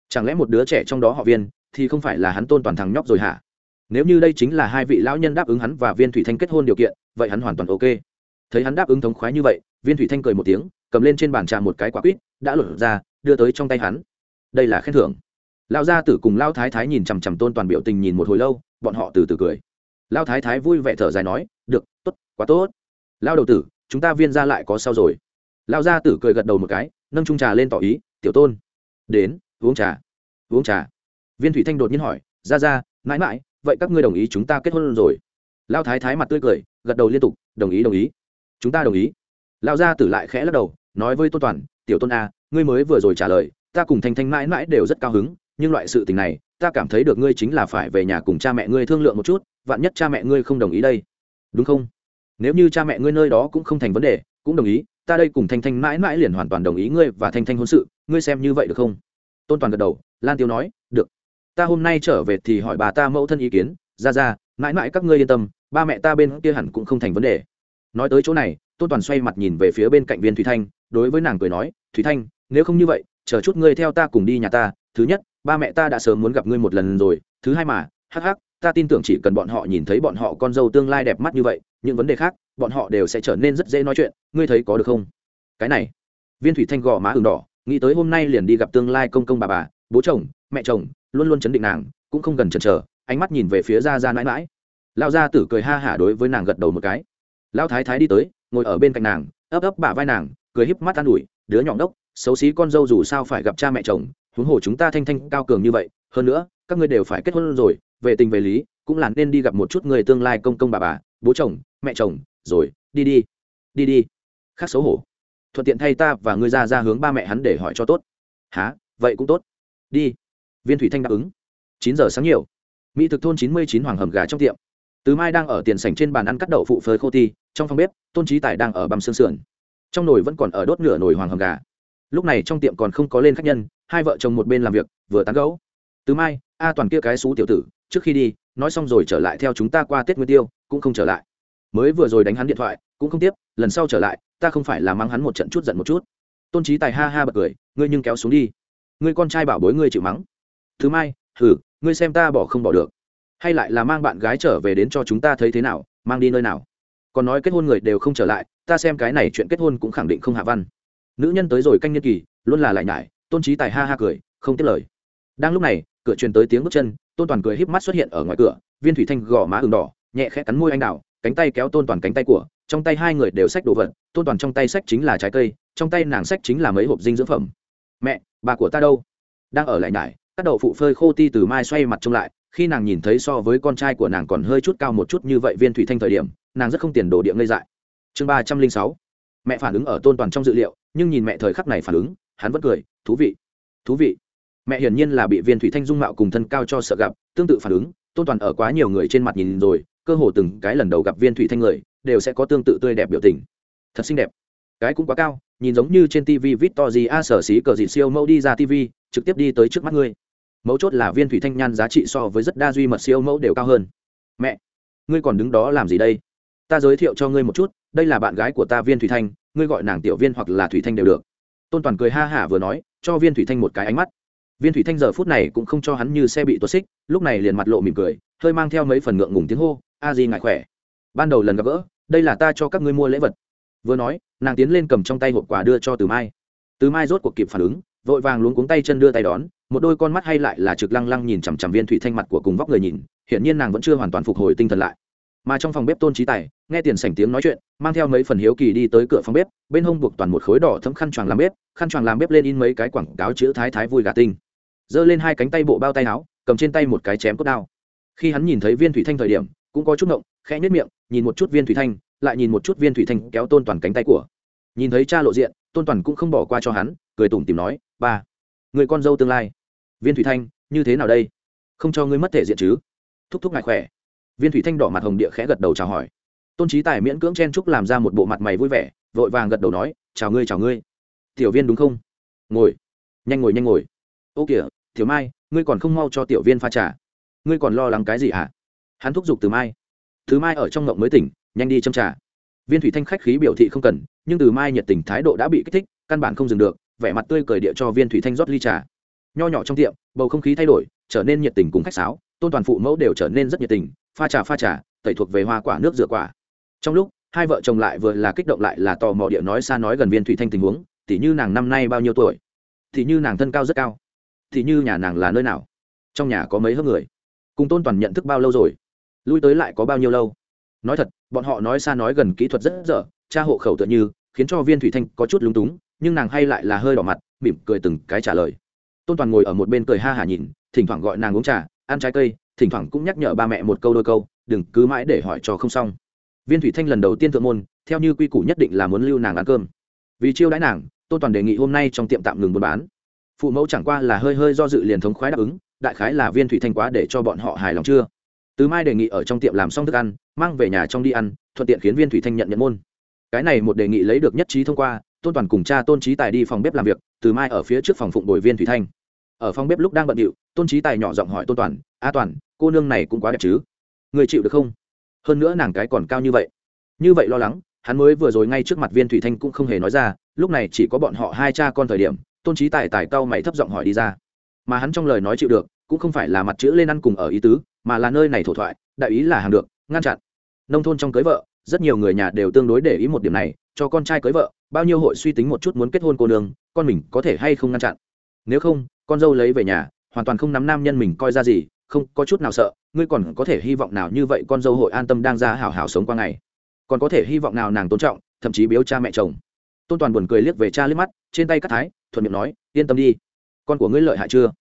Chẳng lẽ một đứa trẻ trong đó họ viên, thì không phải là hắn tôn toàn thằng nhóc rồi hả? Nếu như đây chính là hai vị lão nhân đáp ứng hắn và viên thủy thanh kết hôn điều kiện, vậy hắn hoàn toàn ok. Thấy hắn đáp ứng thống khoái như vậy, viên thủy thanh cười một tiếng, cầm lên trên bàn trà một cái quả quýt, đã lột ra, đưa tới trong tay hắn. Đây là khen thưởng. Lão gia tử cùng lao thái thái nhìn chằm chằm tôn toàn biểu tình nhìn một hồi lâu, bọn họ từ từ cười. Lao thái thái vui vẻ thở dài nói, được, tốt, quá tốt. Lao đầu tử, chúng ta viên ra lại có sao rồi. Lao gia tử cười gật đầu một cái, nâng trung trà lên tỏ ý, tiểu tôn, đến, uống trà uống trà. Viên thủy thanh đột nhiên hỏi ra ra mãi mãi vậy các ngươi đồng ý chúng ta kết hôn rồi? Lao thái thái mặt tươi cười, gật đầu liên tục, đồng ý đồng ý. Chúng ta đồng ý. Lao gia tử lại khẽ lắc đầu, nói với tôn toàn, tiểu tôn a, ngươi mới vừa rồi trả lời, ta cùng thanh thanh mãi mãi đều rất cao hứng, nhưng loại sự tình này, ta cảm thấy được ngươi chính là phải về nhà cùng cha mẹ ngươi thương lượng một chút, vạn nhất cha mẹ ngươi không đồng ý đây. Đúng không? Nếu như cha mẹ ngươi nơi đó cũng không thành vấn đề, cũng đồng ý, ta đây cùng thanh thanh mãi mãi liền hoàn toàn đồng ý ngươi và thanh thanh hôn sự, ngươi xem như vậy được không? Tôn toàn gật đầu, lan tiêu nói, được ta hôm nay trở về thì hỏi bà ta mẫu thân ý kiến, ra ra, mãi mãi các ngươi yên tâm, ba mẹ ta bên kia hẳn cũng không thành vấn đề. Nói tới chỗ này, tôn toàn xoay mặt nhìn về phía bên cạnh viên thủy thanh, đối với nàng cười nói, thủy thanh, nếu không như vậy, chờ chút ngươi theo ta cùng đi nhà ta, thứ nhất, ba mẹ ta đã sớm muốn gặp ngươi một lần rồi, thứ hai mà, hắc hắc, ta tin tưởng chỉ cần bọn họ nhìn thấy bọn họ con dâu tương lai đẹp mắt như vậy, những vấn đề khác, bọn họ đều sẽ trở nên rất dễ nói chuyện, ngươi thấy có được không? Cái này, viên thủy thanh gò má ừng đỏ, nghĩ tới hôm nay liền đi gặp tương lai công công bà bà, bố chồng, mẹ chồng luôn luôn chấn định nàng, cũng không gần chần chờ, ánh mắt nhìn về phía ra ra mãi mãi. Lao gia tử cười ha hả đối với nàng gật đầu một cái. Lao thái thái đi tới, ngồi ở bên cạnh nàng, ấp ấp bả vai nàng, cười híp mắt an ủi, đứa nhỏ đốc xấu xí con dâu dù sao phải gặp cha mẹ chồng, huống hồ chúng ta thanh thanh cao cường như vậy, hơn nữa, các ngươi đều phải kết hôn rồi, về tình về lý, cũng là nên đi gặp một chút người tương lai công công bà bà, bố chồng, mẹ chồng, rồi, đi đi đi đi. Khác xấu hổ. Thuận tiện thay ta và ngươi ra ra hướng ba mẹ hắn để hỏi cho tốt. Há vậy cũng tốt. Đi viên thủy thanh đáp ứng. Chín giờ sáng nhiều. Mỹ thực thôn chín mươi chín hoàng hầm gà trong tiệm. Từ mai đang ở tiền sảnh trên bàn ăn cắt đậu phụ phơi khô ti, trong phòng bếp, tôn trí tài đang ở băm xương sườn. Trong nồi vẫn còn ở đốt nửa nồi hoàng hầm gà. Lúc này trong tiệm còn không có lên khách nhân, hai vợ chồng một bên làm việc, vừa tán gấu từ mai, a toàn kia cái xú tiểu tử, trước khi đi, nói xong rồi trở lại theo chúng ta qua tết nguyên tiêu, cũng không trở lại. Mới vừa rồi đánh hắn điện thoại, cũng không tiếp, lần sau trở lại, ta không phải là mắng hắn một trận chút giận một chút. Tôn trí tài ha ha bật cười, ngươi nhưng kéo xuống đi. Ngươi con trai bảo bối ngươi chịu mắng thứ mai thử, ngươi xem ta bỏ không bỏ được. Hay lại là mang bạn gái trở về đến cho chúng ta thấy thế nào mang đi nơi nào. Còn nói kết hôn người đều không trở lại ta xem cái này chuyện kết hôn cũng khẳng định không hạ văn. Nữ nhân tới rồi canh nhân kỳ luôn là lại nhải tôn trí tài ha ha cười không tiếp lời. Đang lúc này cửa truyền tới tiếng bước chân tôn toàn cười híp mắt xuất hiện ở ngoài cửa viên thủy thanh gò má ừng đỏ nhẹ khẽ cắn môi anh đào cánh tay kéo tôn toàn cánh tay của trong tay hai người đều xách đồ vật tôn toàn trong tay sách chính là trái cây trong tay nàng sách chính là mấy hộp dinh dưỡng phẩm. Mẹ bà của ta đâu? Đang ở lại nhải các đậu phụ phơi khô ti từ mai xoay mặt trông lại, khi nàng nhìn thấy so với con trai của nàng còn hơi chút cao một chút như vậy viên thủy thanh thời điểm, nàng rất không tiền đồ địa ngây dại. Chương ba trăm linh sáu, mẹ phản ứng ở tôn toàn trong dự liệu, nhưng nhìn mẹ thời khắc này phản ứng, hắn vẫn cười, thú vị thú vị. Mẹ hiển nhiên là bị viên thủy thanh dung mạo cùng thân cao cho sợ gặp, tương tự phản ứng, tôn toàn ở quá nhiều người trên mặt nhìn rồi, cơ hồ từng cái lần đầu gặp viên thủy thanh người, đều sẽ có tương tự tươi đẹp biểu tình. Thật xinh đẹp. Cái cũng quá cao, nhìn giống như trên tv victor a sở xí cờ dịt siêu mẫu đi ra tv trực tiếp đi tới trước mắt ngươi. Mấu chốt là viên thủy thanh nhan giá trị so với rất đa duy mật siêu mẫu đều cao hơn. Mẹ, ngươi còn đứng đó làm gì đây? Ta giới thiệu cho ngươi một chút, đây là bạn gái của ta viên thủy thanh, ngươi gọi nàng tiểu viên hoặc là thủy thanh đều được. Tôn toàn cười ha hả vừa nói, cho viên thủy thanh một cái ánh mắt. Viên thủy thanh giờ phút này cũng không cho hắn như xe bị tuột xích, lúc này liền mặt lộ mỉm cười, hơi mang theo mấy phần ngượng ngùng tiếng hô, a di ngại khỏe. Ban đầu lần gặp gỡ, đây là ta cho các ngươi mua lễ vật. Vừa nói, nàng tiến lên cầm trong tay hộp quà đưa cho từ mai. Từ mai rốt cuộc kịp phản ứng vội vàng luống cuống tay chân đưa tay đón, một đôi con mắt hay lại là trực lăng lăng nhìn chằm chằm viên thủy thanh mặt của cùng vóc người nhìn, hiển nhiên nàng vẫn chưa hoàn toàn phục hồi tinh thần lại. Mà trong phòng bếp tôn trí tài, nghe tiền sảnh tiếng nói chuyện, mang theo mấy phần hiếu kỳ đi tới cửa phòng bếp, bên hông buộc toàn một khối đỏ thấm khăn choàng làm bếp, khăn choàng làm bếp lên in mấy cái quảng cáo chữ thái thái vui gà tinh. Giơ lên hai cánh tay bộ bao tay áo, cầm trên tay một cái chém cốt đao. Khi hắn nhìn thấy viên thủy thanh thời điểm, cũng có chút ngộng, khẽ nhất miệng, nhìn một chút viên thủy thanh, lại nhìn một chút viên thủy thanh kéo tôn toàn cánh tay của. Nhìn thấy cha lộ diện tôn toàn cũng không bỏ qua cho hắn, cười tủm tìm nói, ba, người con dâu tương lai. Viên thủy thanh, như thế nào đây? Không cho ngươi mất thể diện chứ? Thúc thúc ngại khỏe. Viên thủy thanh đỏ mặt hồng địa khẽ gật đầu chào hỏi. Tôn trí tài miễn cưỡng chen trúc làm ra một bộ mặt mày vui vẻ, vội vàng gật đầu nói, chào ngươi chào ngươi. Tiểu viên đúng không? Ngồi. Nhanh ngồi nhanh ngồi. Ô kìa thiếu mai, ngươi còn không mau cho tiểu viên pha trà. Ngươi còn lo lắng cái gì hả? Hắn thúc giục từ mai. Thứ mai ở trong ngộng mới tỉnh, nhanh đi châm trà viên thủy thanh khách khí biểu thị không cần, nhưng từ mai nhiệt tình thái độ đã bị kích thích, căn bản không dừng được, vẻ mặt tươi cười địa cho viên thủy thanh rót ly trà. Nho nhỏ trong tiệm, bầu không khí thay đổi, trở nên nhiệt tình cùng khách sáo, tôn toàn phụ mẫu đều trở nên rất nhiệt tình, pha trà pha trà, tẩy thuộc về hoa quả, nước rửa quả. Trong lúc, hai vợ chồng lại vừa là kích động lại là tò mò địa nói xa nói gần viên thủy thanh tình huống, tỉ như nàng năm nay bao nhiêu tuổi? Thì như nàng thân cao rất cao? Thì như nhà nàng là nơi nào? Trong nhà có mấy hớp người? Cùng tôn toàn nhận thức bao lâu rồi? Lui tới lại có bao nhiêu lâu? Nói thật, bọn họ nói xa nói gần kỹ thuật rất dở cha hộ khẩu tựa như, khiến cho viên thủy thanh có chút lúng túng, nhưng nàng hay lại là hơi đỏ mặt, mỉm cười từng cái trả lời. Tôn toàn ngồi ở một bên cười ha hả nhìn, thỉnh thoảng gọi nàng uống trà, ăn trái cây, thỉnh thoảng cũng nhắc nhở ba mẹ một câu đôi câu, đừng cứ mãi để hỏi cho không xong. Viên thủy thanh lần đầu tiên thượng môn, theo như quy củ nhất định là muốn lưu nàng ăn cơm. Vì chiêu đãi nàng, tôn toàn đề nghị hôm nay trong tiệm tạm ngừng buôn bán. Phụ mẫu chẳng qua là hơi hơi do dự liền thống khoái đáp ứng, đại khái là viên thủy thanh quá để cho bọn họ hài lòng chưa? Từ mai đề nghị ở trong tiệm làm xong thức ăn, mang về nhà trong đi ăn, thuận tiện khiến viên thủy thanh nhận nhận môn. Cái này một đề nghị lấy được nhất trí thông qua, tôn toàn cùng cha tôn trí tài đi phòng bếp làm việc, từ mai ở phía trước phòng phụng bồi viên thủy thanh. Ở phòng bếp lúc đang bận điệu, tôn trí tài nhỏ giọng hỏi tôn toàn, a toàn, cô nương này cũng quá đẹp chứ? Người chịu được không? Hơn nữa nàng cái còn cao như vậy. Như vậy lo lắng, hắn mới vừa rồi ngay trước mặt viên thủy thanh cũng không hề nói ra, lúc này chỉ có bọn họ hai cha con thời điểm, tôn trí tài tài cao mày thấp giọng hỏi đi ra. Mà hắn trong lời nói chịu được, cũng không phải là mặt chữ lên ăn cùng ở ý tứ mà là nơi này thổ thoại, đại ý là hàng được, ngăn chặn. Nông thôn trong cưới vợ, rất nhiều người nhà đều tương đối để ý một điểm này, cho con trai cưới vợ, bao nhiêu hội suy tính một chút muốn kết hôn cô nương, con mình có thể hay không ngăn chặn. Nếu không, con dâu lấy về nhà, hoàn toàn không nắm nam nhân mình coi ra gì, không có chút nào sợ, ngươi còn có thể hy vọng nào như vậy con dâu hội an tâm đang ra hảo hảo sống qua ngày. Còn có thể hy vọng nào nàng tôn trọng, thậm chí biếu cha mẹ chồng. Tôn toàn buồn cười liếc về cha liếc mắt, trên tay cắt thái, thuận miệng nói, yên tâm đi. Con của ngươi lợi hại chưa?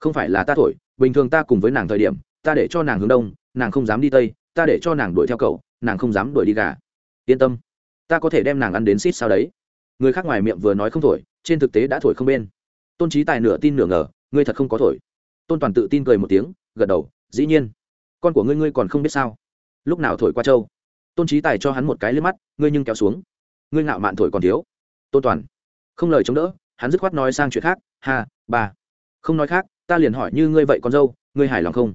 Không phải là ta thổi, bình thường ta cùng với nàng thời điểm ta để cho nàng hướng đông, nàng không dám đi tây, ta để cho nàng đuổi theo cậu, nàng không dám đuổi đi gà. Yên tâm, ta có thể đem nàng ăn đến xít sao đấy. Người khác ngoài miệng vừa nói không thổi, trên thực tế đã thổi không bên. Tôn trí tài nửa tin nửa ngờ, ngươi thật không có thổi. Tôn toàn tự tin cười một tiếng, gật đầu, dĩ nhiên. Con của ngươi ngươi còn không biết sao? Lúc nào thổi qua châu? Tôn trí tài cho hắn một cái lên mắt, ngươi nhưng kéo xuống. Ngươi ngạo mạn thổi còn thiếu. Tôn toàn, không lời chống đỡ, hắn dứt khoát nói sang chuyện khác, ha, ba. Không nói khác, ta liền hỏi như ngươi vậy con dâu, ngươi hài lòng không?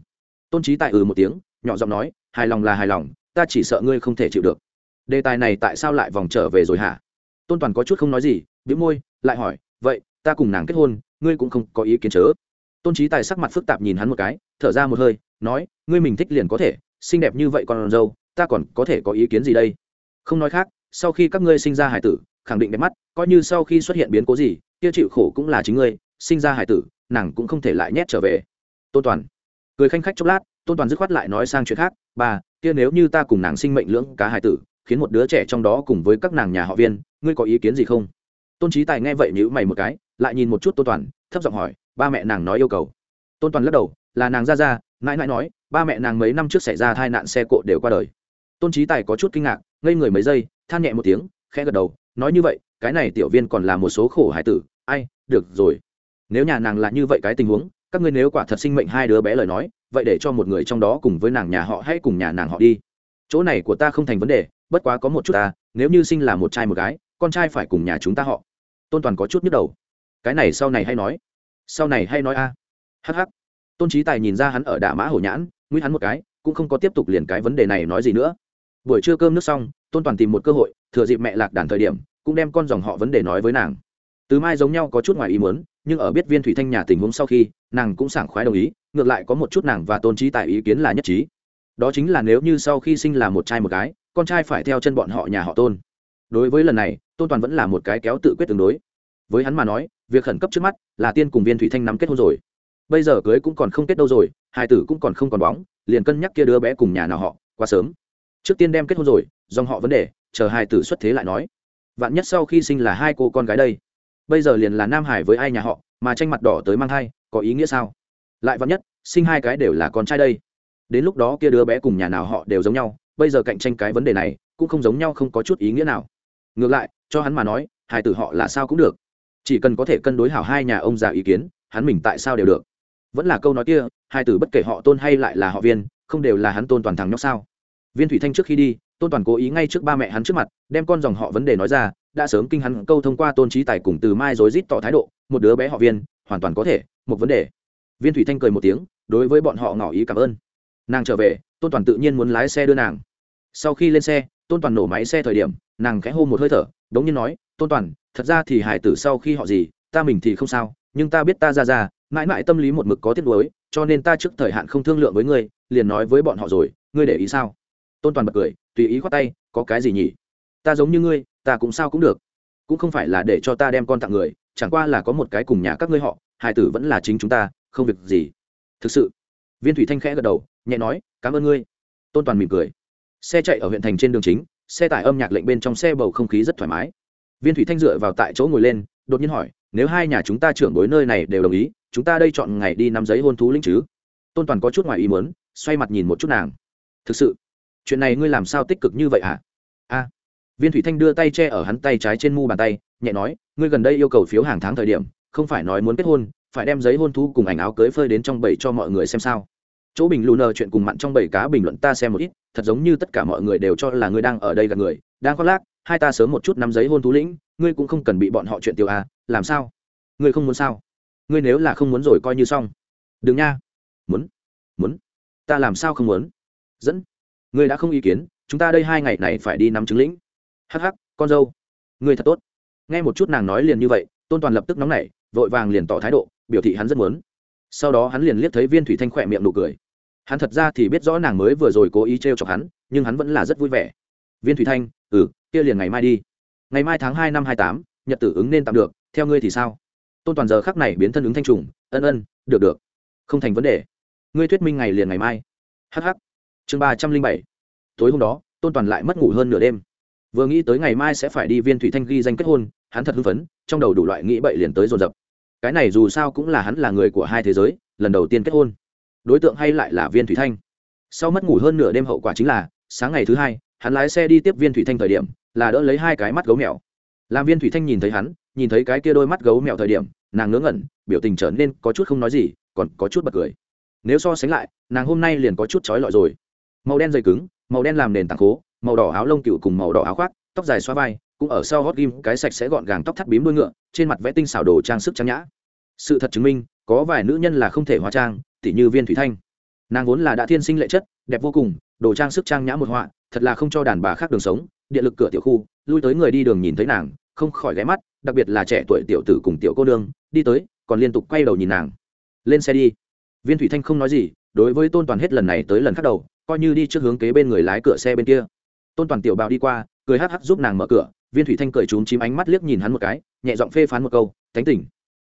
Tôn trí tài ừ một tiếng, nhỏ giọng nói, hài lòng là hài lòng, ta chỉ sợ ngươi không thể chịu được. Đề tài này tại sao lại vòng trở về rồi hả? Tôn toàn có chút không nói gì biếu môi, lại hỏi, vậy, ta cùng nàng kết hôn, ngươi cũng không có ý kiến chớ? Tôn trí tài sắc mặt phức tạp nhìn hắn một cái, thở ra một hơi, nói, ngươi mình thích liền có thể, xinh đẹp như vậy còn dâu, ta còn có thể có ý kiến gì đây? Không nói khác, sau khi các ngươi sinh ra hải tử, khẳng định đẹp mắt, coi như sau khi xuất hiện biến cố gì, kia chịu khổ cũng là chính ngươi, sinh ra hải tử, nàng cũng không thể lại nhét trở về. Tôn toàn cười khanh khách chốc lát, tôn toàn dứt khoát lại nói sang chuyện khác, bà, kia nếu như ta cùng nàng sinh mệnh lưỡng cá hải tử, khiến một đứa trẻ trong đó cùng với các nàng nhà họ viên, ngươi có ý kiến gì không? Tôn trí tài nghe vậy nhữ mày một cái, lại nhìn một chút tôn toàn, thấp giọng hỏi, ba mẹ nàng nói yêu cầu. Tôn toàn lắc đầu, là nàng ra ra, mãi mãi nói, ba mẹ nàng mấy năm trước xảy ra tai nạn xe cộ đều qua đời. Tôn trí tài có chút kinh ngạc, ngây người mấy giây, than nhẹ một tiếng, khẽ gật đầu, nói như vậy, cái này tiểu viên còn là một số khổ hải tử, ai, được rồi. Nếu nhà nàng là như vậy cái tình huống các ngươi nếu quả thật sinh mệnh hai đứa bé lời nói, vậy để cho một người trong đó cùng với nàng nhà họ hãy cùng nhà nàng họ đi. Chỗ này của ta không thành vấn đề, bất quá có một chút ta, nếu như sinh là một trai một gái, con trai phải cùng nhà chúng ta họ. Tôn toàn có chút nhức đầu. Cái này sau này hay nói. Sau này hay nói a. À. hh tôn trí tài nhìn ra hắn ở đả mã hổ nhãn, nguy hắn một cái, cũng không có tiếp tục liền cái vấn đề này nói gì nữa. Buổi trưa cơm nước xong, tôn toàn tìm một cơ hội, thừa dịp mẹ lạc đàn thời điểm, cũng đem con dòng họ vấn đề nói với nàng. Từ mai giống nhau có chút ngoài ý muốn nhưng ở biết viên thủy thanh nhà tình huống sau khi, nàng cũng sảng khoái đồng ý, ngược lại có một chút nàng và tôn trí tại ý kiến là nhất trí. Đó chính là nếu như sau khi sinh là một trai một gái, con trai phải theo chân bọn họ nhà họ tôn. Đối với lần này, tôn toàn vẫn là một cái kéo tự quyết tương đối. Với hắn mà nói, việc khẩn cấp trước mắt là tiên cùng viên thủy thanh nắm kết hôn rồi. Bây giờ cưới cũng còn không kết đâu rồi, hai tử cũng còn không còn bóng, liền cân nhắc kia đứa bé cùng nhà nào họ, quá sớm. Trước tiên đem kết hôn rồi, dòng họ vấn đề, chờ hai tử xuất thế lại nói. Vạn nhất sau khi sinh là hai cô con gái đây bây giờ liền là nam hải với ai nhà họ, mà tranh mặt đỏ tới mang thai, có ý nghĩa sao? Lại vắn nhất, sinh hai cái đều là con trai đây. Đến lúc đó kia đứa bé cùng nhà nào họ đều giống nhau, bây giờ cạnh tranh cái vấn đề này cũng không giống nhau, không có chút ý nghĩa nào. Ngược lại, cho hắn mà nói hai tử họ là sao cũng được. Chỉ cần có thể cân đối hảo hai nhà ông già ý kiến, hắn mình tại sao đều được. Vẫn là câu nói kia, hai tử bất kể họ tôn hay lại là họ viên, không đều là hắn tôn toàn thằng nhóc sao? Viên thủy thanh trước khi đi, tôn toàn cố ý ngay trước ba mẹ hắn trước mặt, đem con dòng họ vấn đề nói ra đã sớm kinh hắn câu thông qua tôn trí tài cùng từ mai rối rít tỏ thái độ, một đứa bé họ viên, hoàn toàn có thể, một vấn đề. Viên thủy thanh cười một tiếng, đối với bọn họ ngỏ ý cảm ơn. Nàng trở về, tôn toàn tự nhiên muốn lái xe đưa nàng. Sau khi lên xe, tôn toàn nổ máy xe thời điểm, nàng khẽ hô một hơi thở, đống nhiên nói, tôn toàn, thật ra thì hải tử sau khi họ gì, ta mình thì không sao, nhưng ta biết ta ra ra, mãi mãi tâm lý một mực có tiếc nuối, cho nên ta trước thời hạn không thương lượng với ngươi, liền nói với bọn họ rồi, ngươi để ý sao? Tôn toàn bật cười, tùy ý khoát tay, có cái gì nhỉ? Ta giống như ngươi ta cũng sao cũng được. Cũng không phải là để cho ta đem con tặng người, chẳng qua là có một cái cùng nhà các ngươi họ hải tử vẫn là chính chúng ta, không việc gì. Thực sự, viên thủy thanh khẽ gật đầu, nhẹ nói, cảm ơn ngươi. Tôn toàn mỉm cười. Xe chạy ở huyện thành trên đường chính, xe tải âm nhạc lệnh bên trong xe bầu không khí rất thoải mái. Viên thủy thanh dựa vào tại chỗ ngồi lên, đột nhiên hỏi, nếu hai nhà chúng ta trưởng đối nơi này đều đồng ý, chúng ta đây chọn ngày đi nắm giấy hôn thú linh chứ? Tôn toàn có chút ngoài ý muốn, xoay mặt nhìn một chút nàng. Thực sự, chuyện này ngươi làm sao tích cực như vậy hả? A viên thủy thanh đưa tay che ở hắn tay trái trên mu bàn tay, nhẹ nói, ngươi gần đây yêu cầu phiếu hàng tháng thời điểm, không phải nói muốn kết hôn, phải đem giấy hôn thú cùng ảnh áo cưới phơi đến trong bầy cho mọi người xem sao. Chỗ bình lù nờ chuyện cùng mặn trong bầy cá bình luận ta xem một ít, thật giống như tất cả mọi người đều cho là ngươi đang ở đây gần người, đang khoác lác, hai ta sớm một chút nắm giấy hôn thú lĩnh, ngươi cũng không cần bị bọn họ chuyện tiêu à làm sao? Ngươi không muốn sao? Ngươi nếu là không muốn rồi coi như xong. Đừng nha. Muốn. Muốn. Ta làm sao không muốn? Dẫn. Ngươi đã không ý kiến, chúng ta đây hai ngày này phải đi nắm chứng lĩnh hắc hắc, con dâu. Ngươi thật tốt. Nghe một chút nàng nói liền như vậy, tôn toàn lập tức nóng nảy, vội vàng liền tỏ thái độ, biểu thị hắn rất muốn. Sau đó hắn liền liếc thấy viên thủy thanh khỏe miệng nụ cười. Hắn thật ra thì biết rõ nàng mới vừa rồi cố ý t r e o chọc hắn, nhưng hắn vẫn là rất vui vẻ. Viên thủy thanh ừ kia liền ngày mai đi. Ngày mai tháng hai năm hai tám, nhật tử ứng nên tạm được, theo ngươi thì sao? Tôn toàn giờ khắc này biến thân ứng thanh trùng, ân ân, được được. Không thành vấn đề. Ngươi thuyết minh ngày liền ngày mai. Hh chương ba trăm linh bảy. Tối hôm đó, tôn toàn lại mất ngủ hơn nửa đêm vừa nghĩ tới ngày mai sẽ phải đi viên thủy thanh ghi danh kết hôn, hắn thật hưng phấn, trong đầu đủ loại nghĩ bậy liền tới dồn dập. Cái này dù sao cũng là hắn là người của hai thế giới, lần đầu tiên kết hôn. Đối tượng hay lại là viên thủy thanh. Sau mất ngủ hơn nửa đêm hậu quả chính là, sáng ngày thứ hai, hắn lái xe đi tiếp viên thủy thanh thời điểm, là đỡ lấy hai cái mắt gấu mèo. Làm viên thủy thanh nhìn thấy hắn, nhìn thấy cái kia đôi mắt gấu mèo thời điểm, nàng ngớ ngẩn, biểu tình trở nên có chút không nói gì, còn có chút bật cười. Nếu so sánh lại, nàng hôm nay liền có chút trói lọi rồi. Màu đen dày cứng, màu đen làm nền tảng khố màu đỏ áo lông cựu cùng màu đỏ áo khoác, tóc dài xoa vai, cũng ở sau hót ghim cái sạch sẽ gọn gàng tóc thắt bím đuôi ngựa, trên mặt vẽ tinh xảo đồ trang sức trang nhã. Sự thật chứng minh, có vài nữ nhân là không thể hóa trang, tỉ như viên thủy thanh. Nàng vốn là đã thiên sinh lệ chất, đẹp vô cùng, đồ trang sức trang nhã một họa, thật là không cho đàn bà khác đường sống, điện lực cửa tiểu khu, lui tới người đi đường nhìn thấy nàng, không khỏi ghé mắt, đặc biệt là trẻ tuổi tiểu tử cùng tiểu cô đương đi tới, còn liên tục quay đầu nhìn nàng. Lên xe đi. Viên thủy thanh không nói gì, đối với tôn toàn hết lần này tới lần khác đầu, coi như đi trước hướng kế bên người lái cửa xe bên kia tôn toàn tiểu bào đi qua, cười hắc hắc giúp nàng mở cửa, viên thủy thanh cười trúng chím ánh mắt liếc nhìn hắn một cái, nhẹ giọng phê phán một câu, Thánh tỉnh.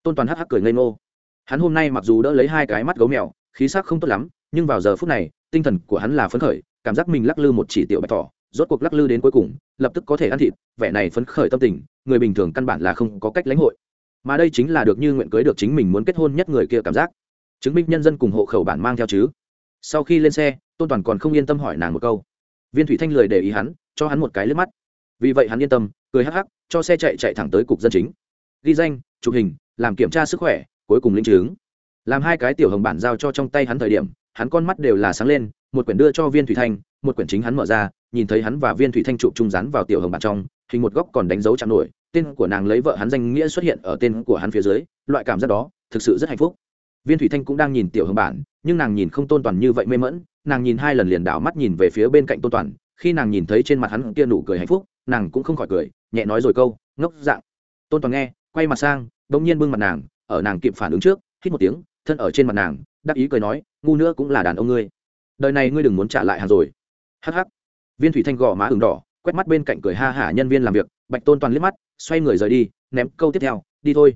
Tôn toàn hắc hắc cười ngây ngô. Hắn hôm nay mặc dù đỡ lấy hai cái mắt gấu mèo, khí sắc không tốt lắm, nhưng vào giờ phút này, tinh thần của hắn là phấn khởi, cảm giác mình lắc lư một chỉ tiểu bạch thỏ, rốt cuộc lắc lư đến cuối cùng, lập tức có thể ăn thịt, vẻ này phấn khởi tâm tình, người bình thường căn bản là không có cách lãnh hội. Mà đây chính là được như nguyện cưới được chính mình muốn kết hôn nhất người kia cảm giác. Chứng minh nhân dân cùng hộ khẩu bản mang theo chứ. Sau khi lên xe, tôn toàn còn không yên tâm hỏi nàng một câu viên thủy thanh lười để ý hắn, cho hắn một cái lướt mắt. Vì vậy hắn yên tâm, cười hắc hắc, cho xe chạy chạy thẳng tới cục dân chính. Ghi danh, chụp hình, làm kiểm tra sức khỏe, cuối cùng linh chứng. Làm hai cái tiểu hồng bản giao cho trong tay hắn thời điểm, hắn con mắt đều là sáng lên, một quyển đưa cho viên thủy thanh, một quyển chính hắn mở ra, nhìn thấy hắn và viên thủy thanh chụp chung rắn vào tiểu hồng bản trong, hình một góc còn đánh dấu chạm nổi, tên của nàng lấy vợ hắn danh nghĩa xuất hiện ở tên của hắn phía dưới, loại cảm giác đó thực sự rất hạnh phúc viên thủy thanh cũng đang nhìn tiểu hồng bản, nhưng nàng nhìn không tôn toàn như vậy mê mẫn nàng nhìn hai lần liền đảo mắt nhìn về phía bên cạnh tôn toàn, khi nàng nhìn thấy trên mặt hắn kia nụ cười hạnh phúc, nàng cũng không khỏi cười, nhẹ nói rồi câu, ngốc dạng. Tôn toàn nghe, quay mặt sang, bỗng nhiên bưng mặt nàng, ở nàng kịp phản ứng trước, hít một tiếng, thân ở trên mặt nàng, đắc ý cười nói, ngu nữa cũng là đàn ông ngươi. Đời này ngươi đừng muốn trả lại hàng rồi. Hắc hắc. Viên thủy thanh gò má ửng đỏ, quét mắt bên cạnh cười ha hả nhân viên làm việc, bạch tôn toàn liếc mắt, xoay người rời đi, ném câu tiếp theo, đi thôi.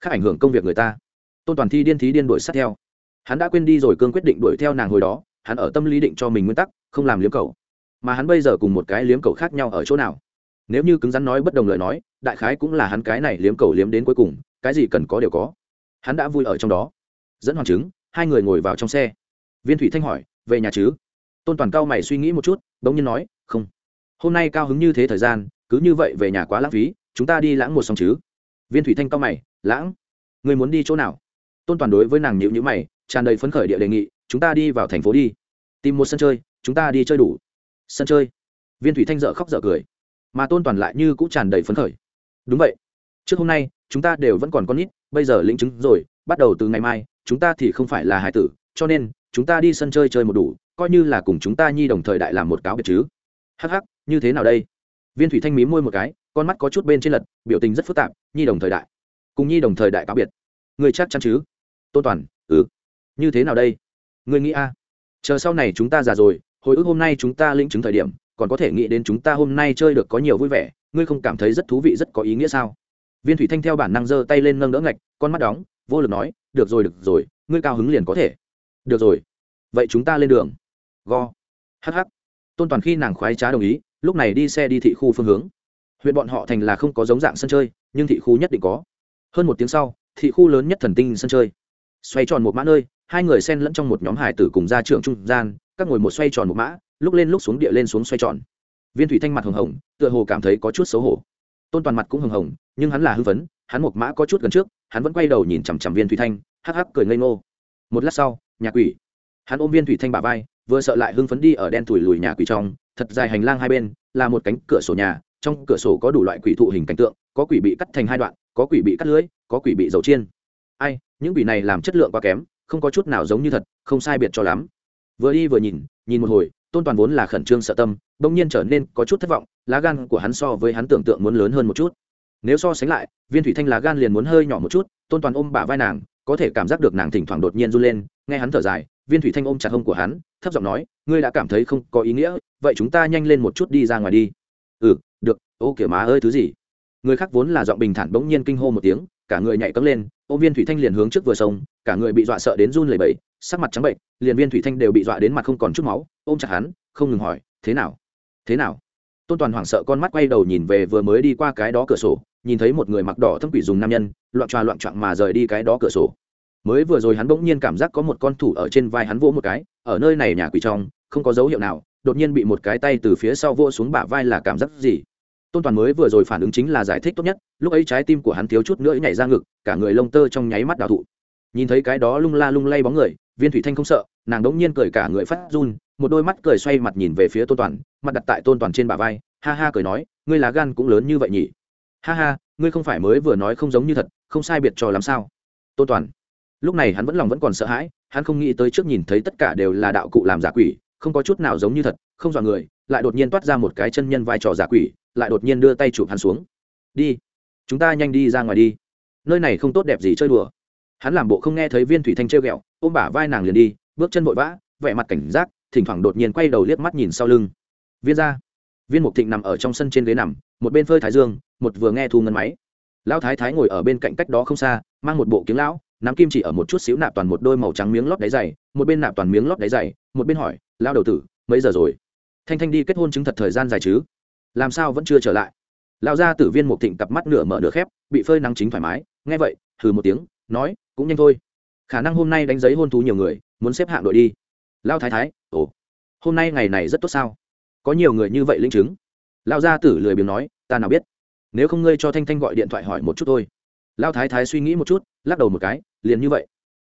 Khác ảnh hưởng công việc người ta tôn toàn thi điên thí điên đuổi sát theo. Hắn đã quên đi rồi cương quyết định đuổi theo nàng hồi đó, hắn ở tâm lý định cho mình nguyên tắc, không làm liếm cầu mà hắn bây giờ cùng một cái liếm cầu khác nhau ở chỗ nào? Nếu như cứng rắn nói bất đồng lời nói, đại khái cũng là hắn cái này liếm cầu liếm đến cuối cùng, cái gì cần có đều có. Hắn đã vui ở trong đó. Dẫn hoàng chứng, hai người ngồi vào trong xe. Viên thủy thanh hỏi, về nhà chứ? Tôn toàn cao mày suy nghĩ một chút, bỗng nhiên nói, không. Hôm nay cao hứng như thế thời gian, cứ như vậy về nhà quá lãng phí, chúng ta đi lãng một xong chứ. Viên thủy thanh cao mày, lãng? Người muốn đi chỗ nào? Tôn toàn đối với nàng nhịu nhữ mày, tràn đầy phấn khởi địa đề nghị, chúng ta đi vào thành phố đi. Tìm một sân chơi, chúng ta đi chơi đủ. Sân chơi? Viên thủy thanh dợ khóc dợ cười. Mà tôn toàn lại như cũng tràn đầy phấn khởi. Đúng vậy. Trước hôm nay, chúng ta đều vẫn còn con nít, bây giờ lĩnh chứng rồi, bắt đầu từ ngày mai, chúng ta thì không phải là hải tử, cho nên, chúng ta đi sân chơi chơi một đủ, coi như là cùng chúng ta nhi đồng thời đại làm một cáo biệt chứ. Hắc hắc, như thế nào đây? Viên thủy thanh mí môi một cái, con mắt có chút bên trên lật, biểu tình rất phức tạp, nhi đồng thời đại. Cùng nhi đồng thời đại cáo biệt. Người chắc chắn chứ? Tôn toàn ừ. Như thế nào đây? Người nghĩ a? Chờ sau này chúng ta già rồi, hồi ức hôm nay chúng ta lĩnh chứng thời điểm, còn có thể nghĩ đến chúng ta hôm nay chơi được có nhiều vui vẻ, ngươi không cảm thấy rất thú vị, rất có ý nghĩa sao? Viên thủy thanh theo bản năng giơ tay lên nâng đỡ ngạch, con mắt đóng, vô lực nói, được rồi được rồi, ngươi cao hứng liền có thể. Được rồi. Vậy chúng ta lên đường. Go. Hh tôn toàn khi nàng khoái trá đồng ý, lúc này đi xe đi thị khu phương hướng. Huyện bọn họ thành là không có giống dạng sân chơi, nhưng thị khu nhất định có. Hơn một tiếng sau, thị khu lớn nhất thần tinh sân chơi xoay tròn một mã nơi, hai người xen lẫn trong một nhóm hải tử cùng ra trường trung gian, các ngồi một xoay tròn một mã, lúc lên lúc xuống địa lên xuống xoay tròn. Viên thủy thanh mặt hồng hồng, tựa hồ cảm thấy có chút xấu hổ. Tôn toàn mặt cũng hồng hồng, nhưng hắn là hư vấn, hắn một mã có chút gần trước, hắn vẫn quay đầu nhìn chằm chằm viên thủy thanh, hắc hắc cười ngây ngô. Một lát sau, nhà quỷ. Hắn ôm viên thủy thanh bà vai, vừa sợ lại hưng phấn đi ở đen thủi lùi nhà quỷ trong, thật dài hành lang hai bên, là một cánh cửa sổ nhà, trong cửa sổ có đủ loại quỷ thụ hình cảnh tượng, có quỷ bị cắt thành hai đoạn, có quỷ bị cắt lưới, có quỷ bị dầu chiên ai, những quỷ này làm chất lượng quá kém, không có chút nào giống như thật, không sai biệt cho lắm. Vừa đi vừa nhìn nhìn một hồi, tôn toàn vốn là khẩn trương sợ tâm, bỗng nhiên trở nên có chút thất vọng, lá gan của hắn so với hắn tưởng tượng muốn lớn hơn một chút. Nếu so sánh lại, viên thủy thanh lá gan liền muốn hơi nhỏ một chút, tôn toàn ôm bả vai nàng, có thể cảm giác được nàng thỉnh thoảng đột nhiên run lên, nghe hắn thở dài, viên thủy thanh ôm chặt hông của hắn, thấp giọng nói, ngươi đã cảm thấy không có ý nghĩa, vậy chúng ta nhanh lên một chút đi ra ngoài đi. Ừ được, ô kiểu má ơi, thứ gì? Người khác vốn là giọng bình thản bỗng nhiên kinh hô một tiếng cả người nhảy cấm lên, ôm viên thủy thanh liền hướng trước vừa sông, cả người bị dọa sợ đến run lẩy bẩy, sắc mặt trắng bệnh, liền viên thủy thanh đều bị dọa đến mặt không còn chút máu, ôm chặt hắn, không ngừng hỏi, thế nào? Thế nào? Tôn toàn hoảng sợ con mắt quay đầu nhìn về vừa mới đi qua cái đó cửa sổ, nhìn thấy một người mặc đỏ thâm quỷ dùng nam nhân, loạn tròa loạn trọng mà rời đi cái đó cửa sổ. Mới vừa rồi hắn bỗng nhiên cảm giác có một con thủ ở trên vai hắn vỗ một cái, ở nơi này nhà quỷ trong, không có dấu hiệu nào, đột nhiên bị một cái tay từ phía sau vỗ xuống bả vai là cảm giác gì? Tôn toàn mới vừa rồi phản ứng chính là giải thích tốt nhất, lúc ấy trái tim của hắn thiếu chút nữa nhảy ra ngực, cả người lông tơ trong nháy mắt đào thụ. Nhìn thấy cái đó lung la lung lay bóng người, viên thủy thanh không sợ, nàng đống nhiên cười cả người phát run, một đôi mắt cười xoay mặt nhìn về phía tôn toàn, mặt đặt tại tôn toàn trên bả vai, ha ha cười nói, ngươi lá gan cũng lớn như vậy nhỉ? Ha ha, ngươi không phải mới vừa nói không giống như thật, không sai biệt cho làm sao? Tôn toàn, lúc này hắn vẫn lòng vẫn còn sợ hãi, hắn không nghĩ tới trước nhìn thấy tất cả đều là đạo cụ làm giả quỷ, không có chút nào giống như thật, không dọa người, lại đột nhiên toát ra một cái chân nhân vai trò giả quỷ lại đột nhiên đưa tay chụp hắn xuống. Đi, chúng ta nhanh đi ra ngoài đi. Nơi này không tốt đẹp gì chơi đùa. Hắn làm bộ không nghe thấy viên thủy thanh trêu ghẹo, ôm bả vai nàng liền đi, bước chân vội vã, vẻ mặt cảnh giác, thỉnh thoảng đột nhiên quay đầu liếc mắt nhìn sau lưng. Viên ra viên mục thịnh nằm ở trong sân trên ghế nằm, một bên phơi thái dương, một vừa nghe thu ngân máy. Lão thái thái ngồi ở bên cạnh cách đó không xa, mang một bộ kiếng lão, nắm kim chỉ ở một chút xíu nạp toàn một đôi màu trắng miếng lót đáy dày một bên nạp toàn miếng lót đáy dày một bên hỏi lao đầu tử, mấy giờ rồi? Thanh thanh đi kết hôn chứng thật thời gian dài chứ? Làm sao vẫn chưa trở lại? Lao ra tử viên một thịnh cặp mắt nửa mở nửa khép, bị phơi nắng chính thoải mái, nghe vậy, hừ một tiếng, nói, cũng nhanh thôi. Khả năng hôm nay đánh giấy hôn thú nhiều người, muốn xếp hạng đội đi. Lao thái thái, ồ, hôm nay ngày này rất tốt sao? Có nhiều người như vậy linh chứng. Lao gia tử lười biếng nói, ta nào biết. Nếu không ngươi cho thanh thanh gọi điện thoại hỏi một chút thôi. Lao thái thái suy nghĩ một chút, lắc đầu một cái, liền như vậy.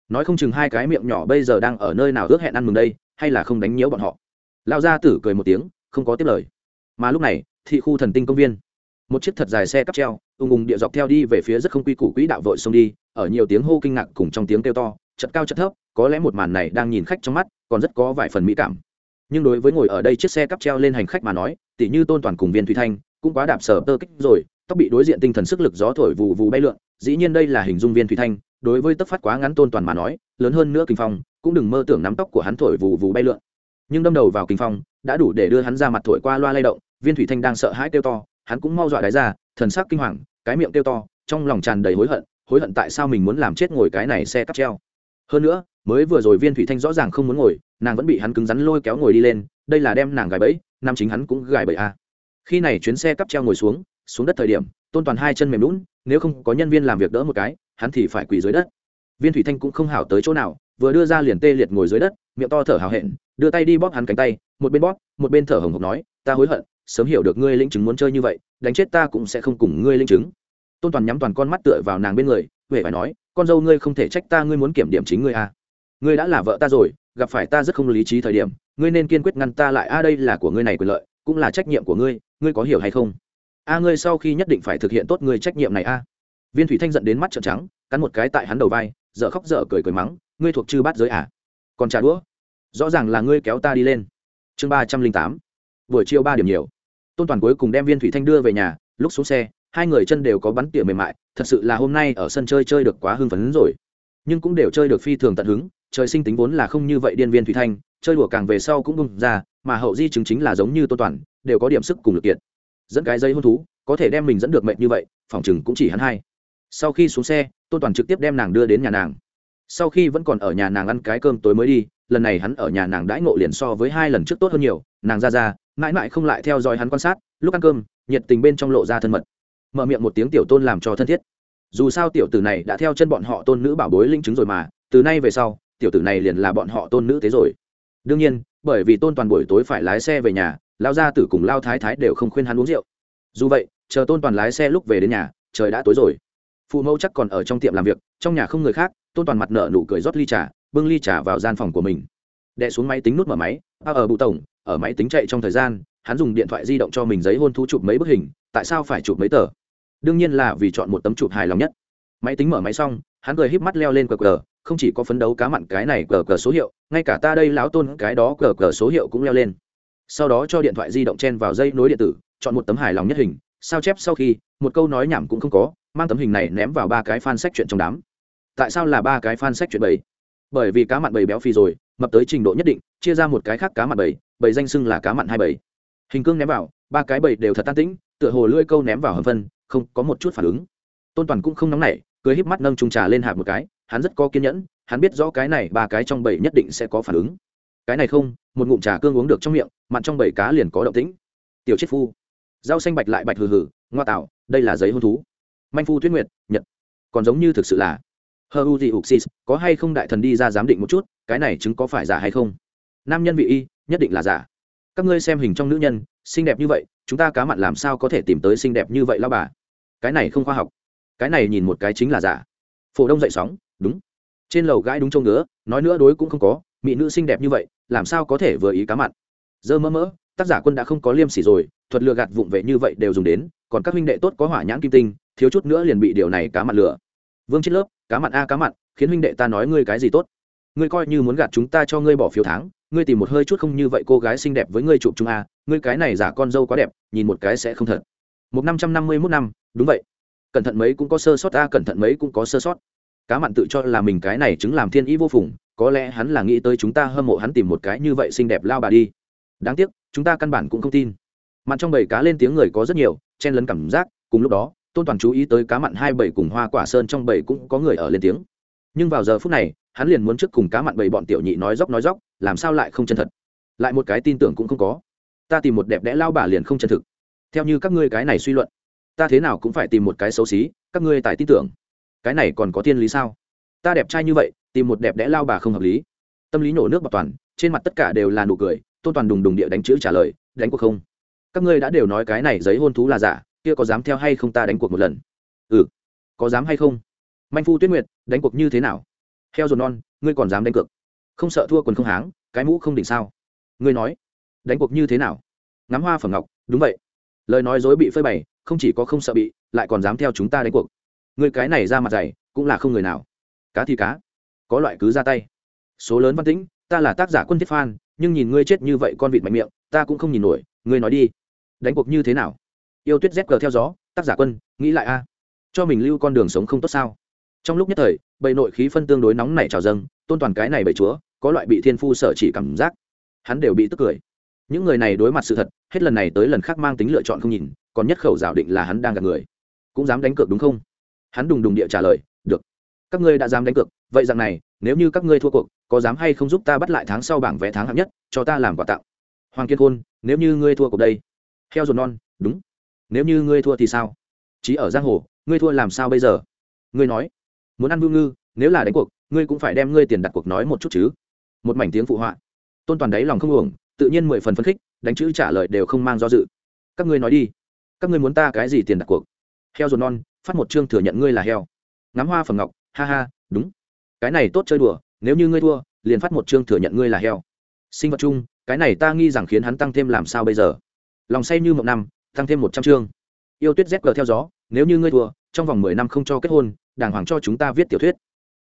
Nói không chừng hai cái miệng nhỏ bây giờ đang ở nơi nào ước hẹn ăn mừng đây, hay là không đánh nhiễu bọn họ. Lao gia tử cười một tiếng, không có tiếp lời. Mà lúc này thị khu thần tinh công viên. Một chiếc thật dài xe cắp treo, ùng ùng địa dọc theo đi về phía rất không quy củ quỹ đạo vội xông đi, ở nhiều tiếng hô kinh ngạc cùng trong tiếng kêu to, chật cao chật thấp, có lẽ một màn này đang nhìn khách trong mắt, còn rất có vài phần mỹ cảm. Nhưng đối với ngồi ở đây chiếc xe cắp treo lên hành khách mà nói, tỉ như tôn toàn cùng viên thủy thanh, cũng quá đạp sở tơ kích rồi, tóc bị đối diện tinh thần sức lực gió thổi vù vù bay lượn, dĩ nhiên đây là hình dung viên thủy thanh, đối với tấc phát quá ngắn tôn toàn mà nói, lớn hơn nữa kinh phong, cũng đừng mơ tưởng nắm tóc của hắn thổi vù vù bay lượn. Nhưng đâm đầu vào kinh phong, đã đủ để đưa hắn ra mặt thổi qua loa lay động viên thủy thanh đang sợ hãi kêu to, hắn cũng mau dọa đáy ra, thần sắc kinh hoàng, cái miệng kêu to, trong lòng tràn đầy hối hận hối hận tại sao mình muốn làm chết ngồi cái này xe cắp treo hơn nữa, mới vừa rồi viên thủy thanh rõ ràng không muốn ngồi, nàng vẫn bị hắn cứng rắn lôi kéo ngồi đi lên, đây là đem nàng gài bẫy, nam chính hắn cũng gài bẫy a à. khi này chuyến xe cắp treo ngồi xuống xuống đất thời điểm, tôn toàn hai chân mềm lún nếu không có nhân viên làm việc đỡ một cái, hắn thì phải quỳ dưới đất viên thủy thanh cũng không hảo tới chỗ nào, vừa đưa ra liền tê liệt ngồi dưới đất, miệng to thở hào hẹn, đưa tay đi bóp hắn cánh tay, một bên bóp, một bên thở hồng hộc nói, ta hối hận sớm hiểu được ngươi linh chứng muốn chơi như vậy, đánh chết ta cũng sẽ không cùng ngươi linh chứng. Tôn toàn nhắm toàn con mắt tựa vào nàng bên người huệ phải nói, con dâu ngươi không thể trách ta ngươi muốn kiểm điểm chính ngươi à. ngươi đã là vợ ta rồi, gặp phải ta rất không lý trí thời điểm, ngươi nên kiên quyết ngăn ta lại. A đây là của ngươi này quyền lợi, cũng là trách nhiệm của ngươi ngươi có hiểu hay không? A ngươi sau khi nhất định phải thực hiện tốt ngươi trách nhiệm này a viên thủy thanh giận đến mắt trợn trắng, cắn một cái tại hắn đầu vai, dở khóc dở cười cười mắng, ngươi thuộc chư bát giới à? Còn trả đũa? Rõ ràng là ngươi kéo ta đi lên. Chương ba trăm linh tám. Buổi chiều ba điểm nhiều tôn toàn cuối cùng đem viên thủy thanh đưa về nhà, lúc xuống xe, hai người chân đều có bắn tỉa mềm mại, thật sự là hôm nay ở sân chơi chơi được quá hưng phấn rồi. Nhưng cũng đều chơi được phi thường tận hứng, trời sinh tính vốn là không như vậy điên viên thủy thanh, chơi đùa càng về sau cũng bung ra, mà hậu di chứng chính là giống như tôn toàn, đều có điểm sức cùng lực kiện dẫn cái dây hôn thú, có thể đem mình dẫn được mệnh như vậy, phòng chừng cũng chỉ hắn hai. Sau khi xuống xe, tôn toàn trực tiếp đem nàng đưa đến nhà nàng sau khi vẫn còn ở nhà nàng ăn cái cơm tối mới đi, lần này hắn ở nhà nàng đãi ngộ liền so với hai lần trước tốt hơn nhiều, nàng ra ra, mãi mãi không lại theo dõi hắn quan sát, lúc ăn cơm, nhiệt tình bên trong lộ ra thân mật. Mở miệng một tiếng tiểu tôn làm cho thân thiết. Dù sao tiểu tử này đã theo chân bọn họ tôn nữ bảo bối linh chứng rồi mà, từ nay về sau, tiểu tử này liền là bọn họ tôn nữ thế rồi. Đương nhiên, bởi vì tôn toàn buổi tối phải lái xe về nhà lao gia tử cùng lao thái thái đều không khuyên hắn uống rượu. Dù vậy, chờ tôn toàn lái xe lúc về đến nhà, trời đã tối rồi. Phụ mẫu chắc còn ở trong tiệm làm việc, trong nhà không người khác tôn toàn mặt nợ nụ cười rót ly trà, bưng ly trà vào gian phòng của mình. Đệ xuống máy tính nút mở máy, a, ở bụ tổng, ở máy tính chạy trong thời gian, hắn dùng điện thoại di động cho mình giấy hôn thú chụp mấy bức hình, tại sao phải chụp mấy tờ? Đương nhiên là vì chọn một tấm chụp hài lòng nhất. Máy tính mở máy xong, hắn cười híp mắt leo lên cờ cờ, không chỉ có phấn đấu cá mặn cái này cờ cờ số hiệu, ngay cả ta đây láo tôn cái đó cờ cờ số hiệu cũng leo lên. Sau đó cho điện thoại di động chen vào dây nối điện tử, chọn một tấm hài lòng nhất hình, sao chép sau khi, một câu nói nhảm cũng không có, mang tấm hình này ném vào ba cái fan sách chuyện trong đám tại sao là ba cái fan sách chuyện bảy bởi vì cá mặn bầy béo phì rồi, mập tới trình độ nhất định, chia ra một cái khác cá mặn bầy bầy danh xưng là cá mặn hai bầy. Hình cương ném vào, ba cái bầy đều thật tan tĩnh, tựa hồ lưỡi câu ném vào hầm phân, không có một chút phản ứng. Tôn toàn cũng không nóng nảy, cười híp mắt nâng trung trà lên hạ một cái, hắn rất có kiên nhẫn, hắn biết rõ cái này ba cái trong bầy nhất định sẽ có phản ứng. Cái này không, một ngụm trà cương uống được trong miệng, mặn trong bầy cá liền có động tĩnh. Tiểu chết phu. Rau xanh bạch lại bạch hừ hừ, ngoa tạo, đây là giấy hôn thú. Manh phu tuyết nguyệt, nhật. Còn giống như thực sự là hờ u gì uxis có hay không đại thần đi ra giám định một chút, cái này chứng có phải giả hay không? Nam nhân vị y, nhất định là giả. Các ngươi xem hình trong nữ nhân, xinh đẹp như vậy, chúng ta cá mặn làm sao có thể tìm tới xinh đẹp như vậy lao bà? Cái này không khoa học. Cái này nhìn một cái chính là giả. Phổ đông dậy sóng, đúng. Trên lầu gái đúng trông nữa nói nữa đối cũng không có, mỹ nữ xinh đẹp như vậy, làm sao có thể vừa ý cá mặn? Dơ mơ mỡ, tác giả quân đã không có liêm sỉ rồi, thuật lừa gạt vụng vệ như vậy đều dùng đến, còn các huynh đệ tốt có hỏa nhãn kim tinh, thiếu chút nữa liền bị điều này cá mặn lừa vương chết lớp, cá mặn a, cá mặn, khiến huynh đệ ta nói ngươi cái gì tốt? Ngươi coi như muốn gạt chúng ta cho ngươi bỏ phiếu tháng, ngươi tìm một hơi chút không như vậy cô gái xinh đẹp với ngươi chụp chúng a, ngươi cái này giả con dâu quá đẹp, nhìn một cái sẽ không thật. Một năm trăm năm mươi mốt năm, đúng vậy. Cẩn thận mấy cũng có sơ sót a, cẩn thận mấy cũng có sơ sót. Cá mặn tự cho là mình cái này chứng làm thiên ý vô phùng, có lẽ hắn là nghĩ tới chúng ta hâm mộ hắn tìm một cái như vậy xinh đẹp lao bà đi. Đáng tiếc, chúng ta căn bản cũng không tin. Mặn trong bầy cá lên tiếng người có rất nhiều, chen lấn cảm giác, cùng lúc đó tôn toàn chú ý tới cá mặn hai bảy cùng hoa quả sơn trong bảy cũng có người ở lên tiếng. Nhưng vào giờ phút này, hắn liền muốn trước cùng cá mặn bảy bọn tiểu nhị nói dốc nói dốc, làm sao lại không chân thật? Lại một cái tin tưởng cũng không có. Ta tìm một đẹp đẽ lao bà liền không chân thực. Theo như các ngươi cái này suy luận, ta thế nào cũng phải tìm một cái xấu xí, các ngươi tài tin tưởng. Cái này còn có thiên lý sao? Ta đẹp trai như vậy, tìm một đẹp đẽ lao bà không hợp lý. Tâm lý nổ nước bọc toàn, trên mặt tất cả đều là nụ cười, tôn toàn đùng đùng địa đánh chữ trả lời, đánh cuộc không? Các ngươi đã đều nói cái này giấy hôn thú là giả kia có dám theo hay không ta đánh cuộc một lần? Ừ. Có dám hay không? Manh phu tuyết nguyệt, đánh cuộc như thế nào? Heo dồn non, ngươi còn dám đánh cược? Không sợ thua quần không háng, cái mũ không đỉnh sao? Ngươi nói, đánh cuộc như thế nào? Ngắm hoa phẩm ngọc, đúng vậy. Lời nói dối bị phơi bày, không chỉ có không sợ bị, lại còn dám theo chúng ta đánh cuộc. Người cái này ra mặt dày, cũng là không người nào. Cá thì cá, có loại cứ ra tay. Số lớn văn tĩnh, ta là tác giả quân thiết phan, nhưng nhìn ngươi chết như vậy con vịt mạnh miệng, ta cũng không nhìn nổi, ngươi nói đi. Đánh cuộc như thế nào? Yêu tuyết rét cờ theo gió, tác giả quân, nghĩ lại a. Cho mình lưu con đường sống không tốt sao? Trong lúc nhất thời, bầy nội khí phân tương đối nóng này trào dâng, tôn toàn cái này bầy chúa, có loại bị thiên phu sở chỉ cảm giác. Hắn đều bị tức cười. Những người này đối mặt sự thật, hết lần này tới lần khác mang tính lựa chọn không nhìn, còn nhất khẩu giả định là hắn đang gặp người. Cũng dám đánh cược đúng không? Hắn đùng đùng địa trả lời, được. Các ngươi đã dám đánh cược, vậy rằng này, nếu như các ngươi thua cuộc, có dám hay không giúp ta bắt lại tháng sau bảng vé tháng hạng nhất, cho ta làm quà tặng? Hoàng kiên khôn, nếu như ngươi thua cuộc đây. Heo dồn non, đúng nếu như ngươi thua thì sao? Chí ở giang hồ, ngươi thua làm sao bây giờ? Ngươi nói, muốn ăn vương ngư, nếu là đánh cuộc, ngươi cũng phải đem ngươi tiền đặt cuộc nói một chút chứ. Một mảnh tiếng phụ họa. Tôn toàn đáy lòng không uổng, tự nhiên mười phần phấn khích, đánh chữ trả lời đều không mang do dự. Các ngươi nói đi, các ngươi muốn ta cái gì tiền đặt cuộc? Heo dồn non, phát một chương thừa nhận ngươi là heo. Ngắm hoa phẩm ngọc, ha ha, đúng. Cái này tốt chơi đùa, nếu như ngươi thua, liền phát một chương thừa nhận ngươi là heo. Sinh vật chung, cái này ta nghi rằng khiến hắn tăng thêm làm sao bây giờ? Lòng say như một năm tăng thêm một trăm chương. Yêu tuyết zg theo gió, nếu như ngươi thua, trong vòng mười năm không cho kết hôn, đàng hoàng cho chúng ta viết tiểu thuyết.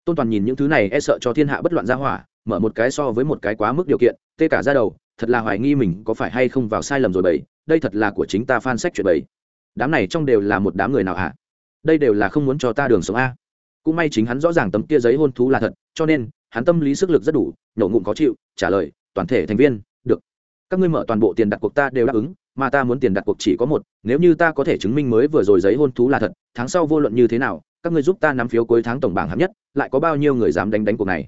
Tôn toàn nhìn những thứ này e sợ cho thiên hạ bất loạn ra hỏa, mở một cái so với một cái quá mức điều kiện, tê cả ra đầu, thật là hoài nghi mình có phải hay không vào sai lầm rồi bậy đây thật là của chính ta fan sách chuyện bậy đám này trong đều là một đám người nào hả? Đây đều là không muốn cho ta đường sống a. Cũng may chính hắn rõ ràng tấm kia giấy hôn thú là thật, cho nên, hắn tâm lý sức lực rất đủ, nhổ ngụm khó chịu, trả lời, toàn thể thành viên, được. Các ngươi mở toàn bộ tiền đặt cuộc ta đều đáp ứng mà ta muốn tiền đặt cuộc chỉ có một, nếu như ta có thể chứng minh mới vừa rồi giấy hôn thú là thật, tháng sau vô luận như thế nào, các ngươi giúp ta nắm phiếu cuối tháng tổng bảng hạng nhất, lại có bao nhiêu người dám đánh đánh cuộc này?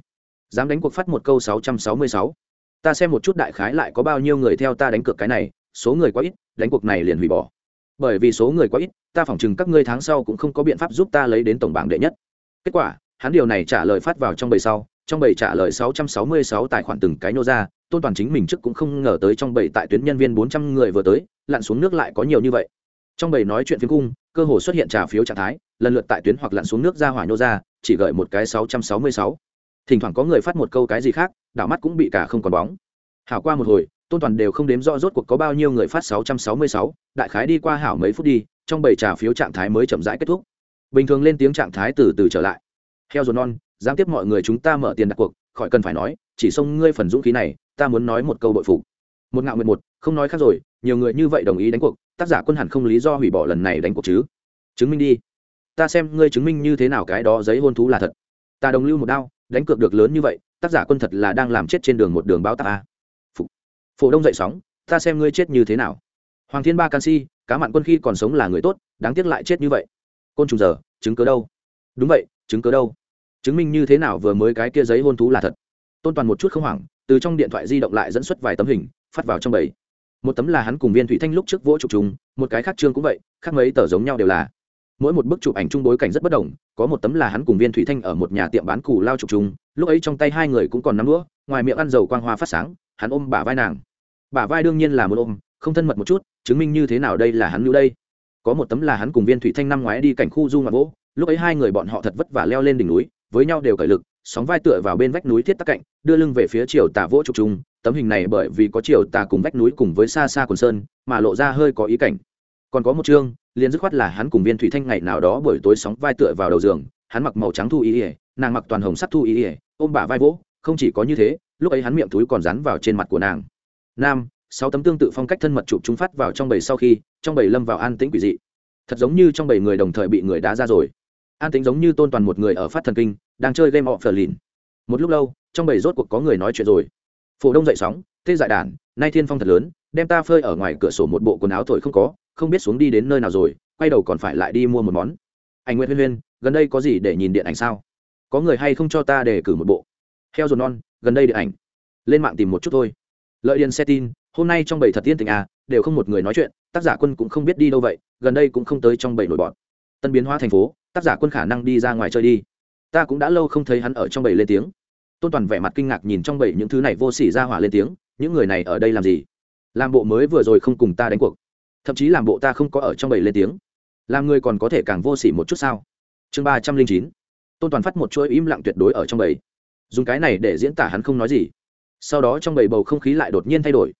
Dám đánh cuộc phát một câu sáu trăm sáu mươi sáu. Ta xem một chút đại khái lại có bao nhiêu người theo ta đánh cược cái này, số người quá ít, đánh cuộc này liền hủy bỏ. Bởi vì số người quá ít, ta phỏng chừng các ngươi tháng sau cũng không có biện pháp giúp ta lấy đến tổng bảng đệ nhất. Kết quả, hắn điều này trả lời phát vào trong bầy sau, trong bầy trả lời 666 tài khoản từng cái nô ra tôn toàn chính mình trước cũng không ngờ tới trong bầy tại tuyến nhân viên 400 người vừa tới lặn xuống nước lại có nhiều như vậy. Trong bầy nói chuyện phiếm cung cơ hồ xuất hiện trả phiếu trạng thái lần lượt tại tuyến hoặc lặn xuống nước ra hỏa nhô ra chỉ gợi một cái 666. thỉnh thoảng có người phát một câu cái gì khác đảo mắt cũng bị cả không còn bóng. Hảo qua một hồi tôn toàn đều không đếm rõ rốt cuộc có bao nhiêu người phát 666, đại khái đi qua hảo mấy phút đi trong bầy trả phiếu trạng thái mới chậm rãi kết thúc. Bình thường lên tiếng trạng thái từ từ trở lại. Heo dồn non giáng tiếp mọi người chúng ta mở tiền đặt cuộc khỏi cần phải nói chỉ xông ngươi phần dũng khí này ta muốn nói một câu bội phục. Một ngạo nguyện một, không nói khác rồi, nhiều người như vậy đồng ý đánh cuộc, tác giả quân hẳn không lý do hủy bỏ lần này đánh cuộc chứ. Chứng minh đi. Ta xem ngươi chứng minh như thế nào cái đó giấy hôn thú là thật. Ta đồng lưu một đao, đánh cược được lớn như vậy, tác giả quân thật là đang làm chết trên đường một đường báo tạc a. Phổ đông dậy sóng, ta xem ngươi chết như thế nào. Hoàng thiên ba canxi cá mặn quân khi còn sống là người tốt, đáng tiếc lại chết như vậy. Côn trùng giờ chứng cớ đâu? Đúng vậy, chứng cớ đâu? Chứng minh như thế nào vừa mới cái kia giấy hôn thú là thật? Tôn toàn một chút không hoảng từ trong điện thoại di động lại dẫn xuất vài tấm hình, phát vào trong bầy. Một tấm là hắn cùng viên thủy thanh lúc trước vỗ trục chúng một cái khác trương cũng vậy, khác mấy tờ giống nhau đều là. Mỗi một bức chụp ảnh chung bối cảnh rất bất đồng, có một tấm là hắn cùng viên thủy thanh ở một nhà tiệm bán cù lao chụp chúng lúc ấy trong tay hai người cũng còn nắm đũa, ngoài miệng ăn dầu quang hoa phát sáng, hắn ôm bả vai nàng. Bả vai đương nhiên là một ôm, không thân mật một chút, chứng minh như thế nào đây là hắn lưu đây. Có một tấm là hắn cùng viên thủy thanh năm ngoái đi cảnh khu du ngoạn vỗ, lúc ấy hai người bọn họ thật vất vả leo lên đỉnh núi, với nhau đều cởi lực sóng vai tựa vào bên vách núi thiết tắc cạnh, đưa lưng về phía chiều tà vỗ trục trung tấm hình này bởi vì có chiều tà cùng vách núi cùng với xa xa quần sơn, mà lộ ra hơi có ý cảnh. Còn có một chương, liền dứt khoát là hắn cùng viên thủy thanh ngày nào đó buổi tối sóng vai tựa vào đầu giường, hắn mặc màu trắng thu ý ỉa nàng mặc toàn hồng sắc thu ý ỉa ôm bả vai vỗ, không chỉ có như thế, lúc ấy hắn miệng túi còn rắn vào trên mặt của nàng. Nam, sáu tấm tương tự phong cách thân mật chụp chúng phát vào trong bầy sau khi, trong bầy lâm vào an tĩnh quỷ dị. Thật giống như trong bầy người đồng thời bị người đá ra rồi. An tĩnh giống như tôn toàn một người ở phát thần kinh đang chơi game of lìn một lúc lâu, trong bầy rốt cuộc có người nói chuyện rồi. Phổ đông dậy sóng, tê dại đàn, nay thiên phong thật lớn, đem ta phơi ở ngoài cửa sổ một bộ quần áo thổi không có, không biết xuống đi đến nơi nào rồi, quay đầu còn phải lại đi mua một món. Anh nguyễn huyên huyên, gần đây có gì để nhìn điện ảnh sao? Có người hay không cho ta để cử một bộ? Heo dồn non, gần đây điện ảnh. Lên mạng tìm một chút thôi. Lợi điền xe tin, hôm nay trong bầy thật tiên tình à đều không một người nói chuyện, tác giả quân cũng không biết đi đâu vậy, gần đây cũng không tới trong bầy nổi bọn tân biến hóa thành phố, tác giả quân khả năng đi ra ngoài chơi đi ta cũng đã lâu không thấy hắn ở trong bầy lên tiếng. Tôn toàn vẻ mặt kinh ngạc nhìn trong bầy những thứ này vô s ỉ ra hỏa lên tiếng, những người này ở đây làm gì? Làm bộ mới vừa rồi không cùng ta đánh cuộc. Thậm chí làm bộ ta không có ở trong bầy lên tiếng. Làm người còn có thể càng vô s ỉ một chút sao? Chương ba trăm linh chín. Tôn toàn phát một chuỗi im lặng tuyệt đối ở trong bầy. dùng cái này để diễn tả hắn không nói gì. Sau đó trong bầy bầu không khí lại đột nhiên thay đổi.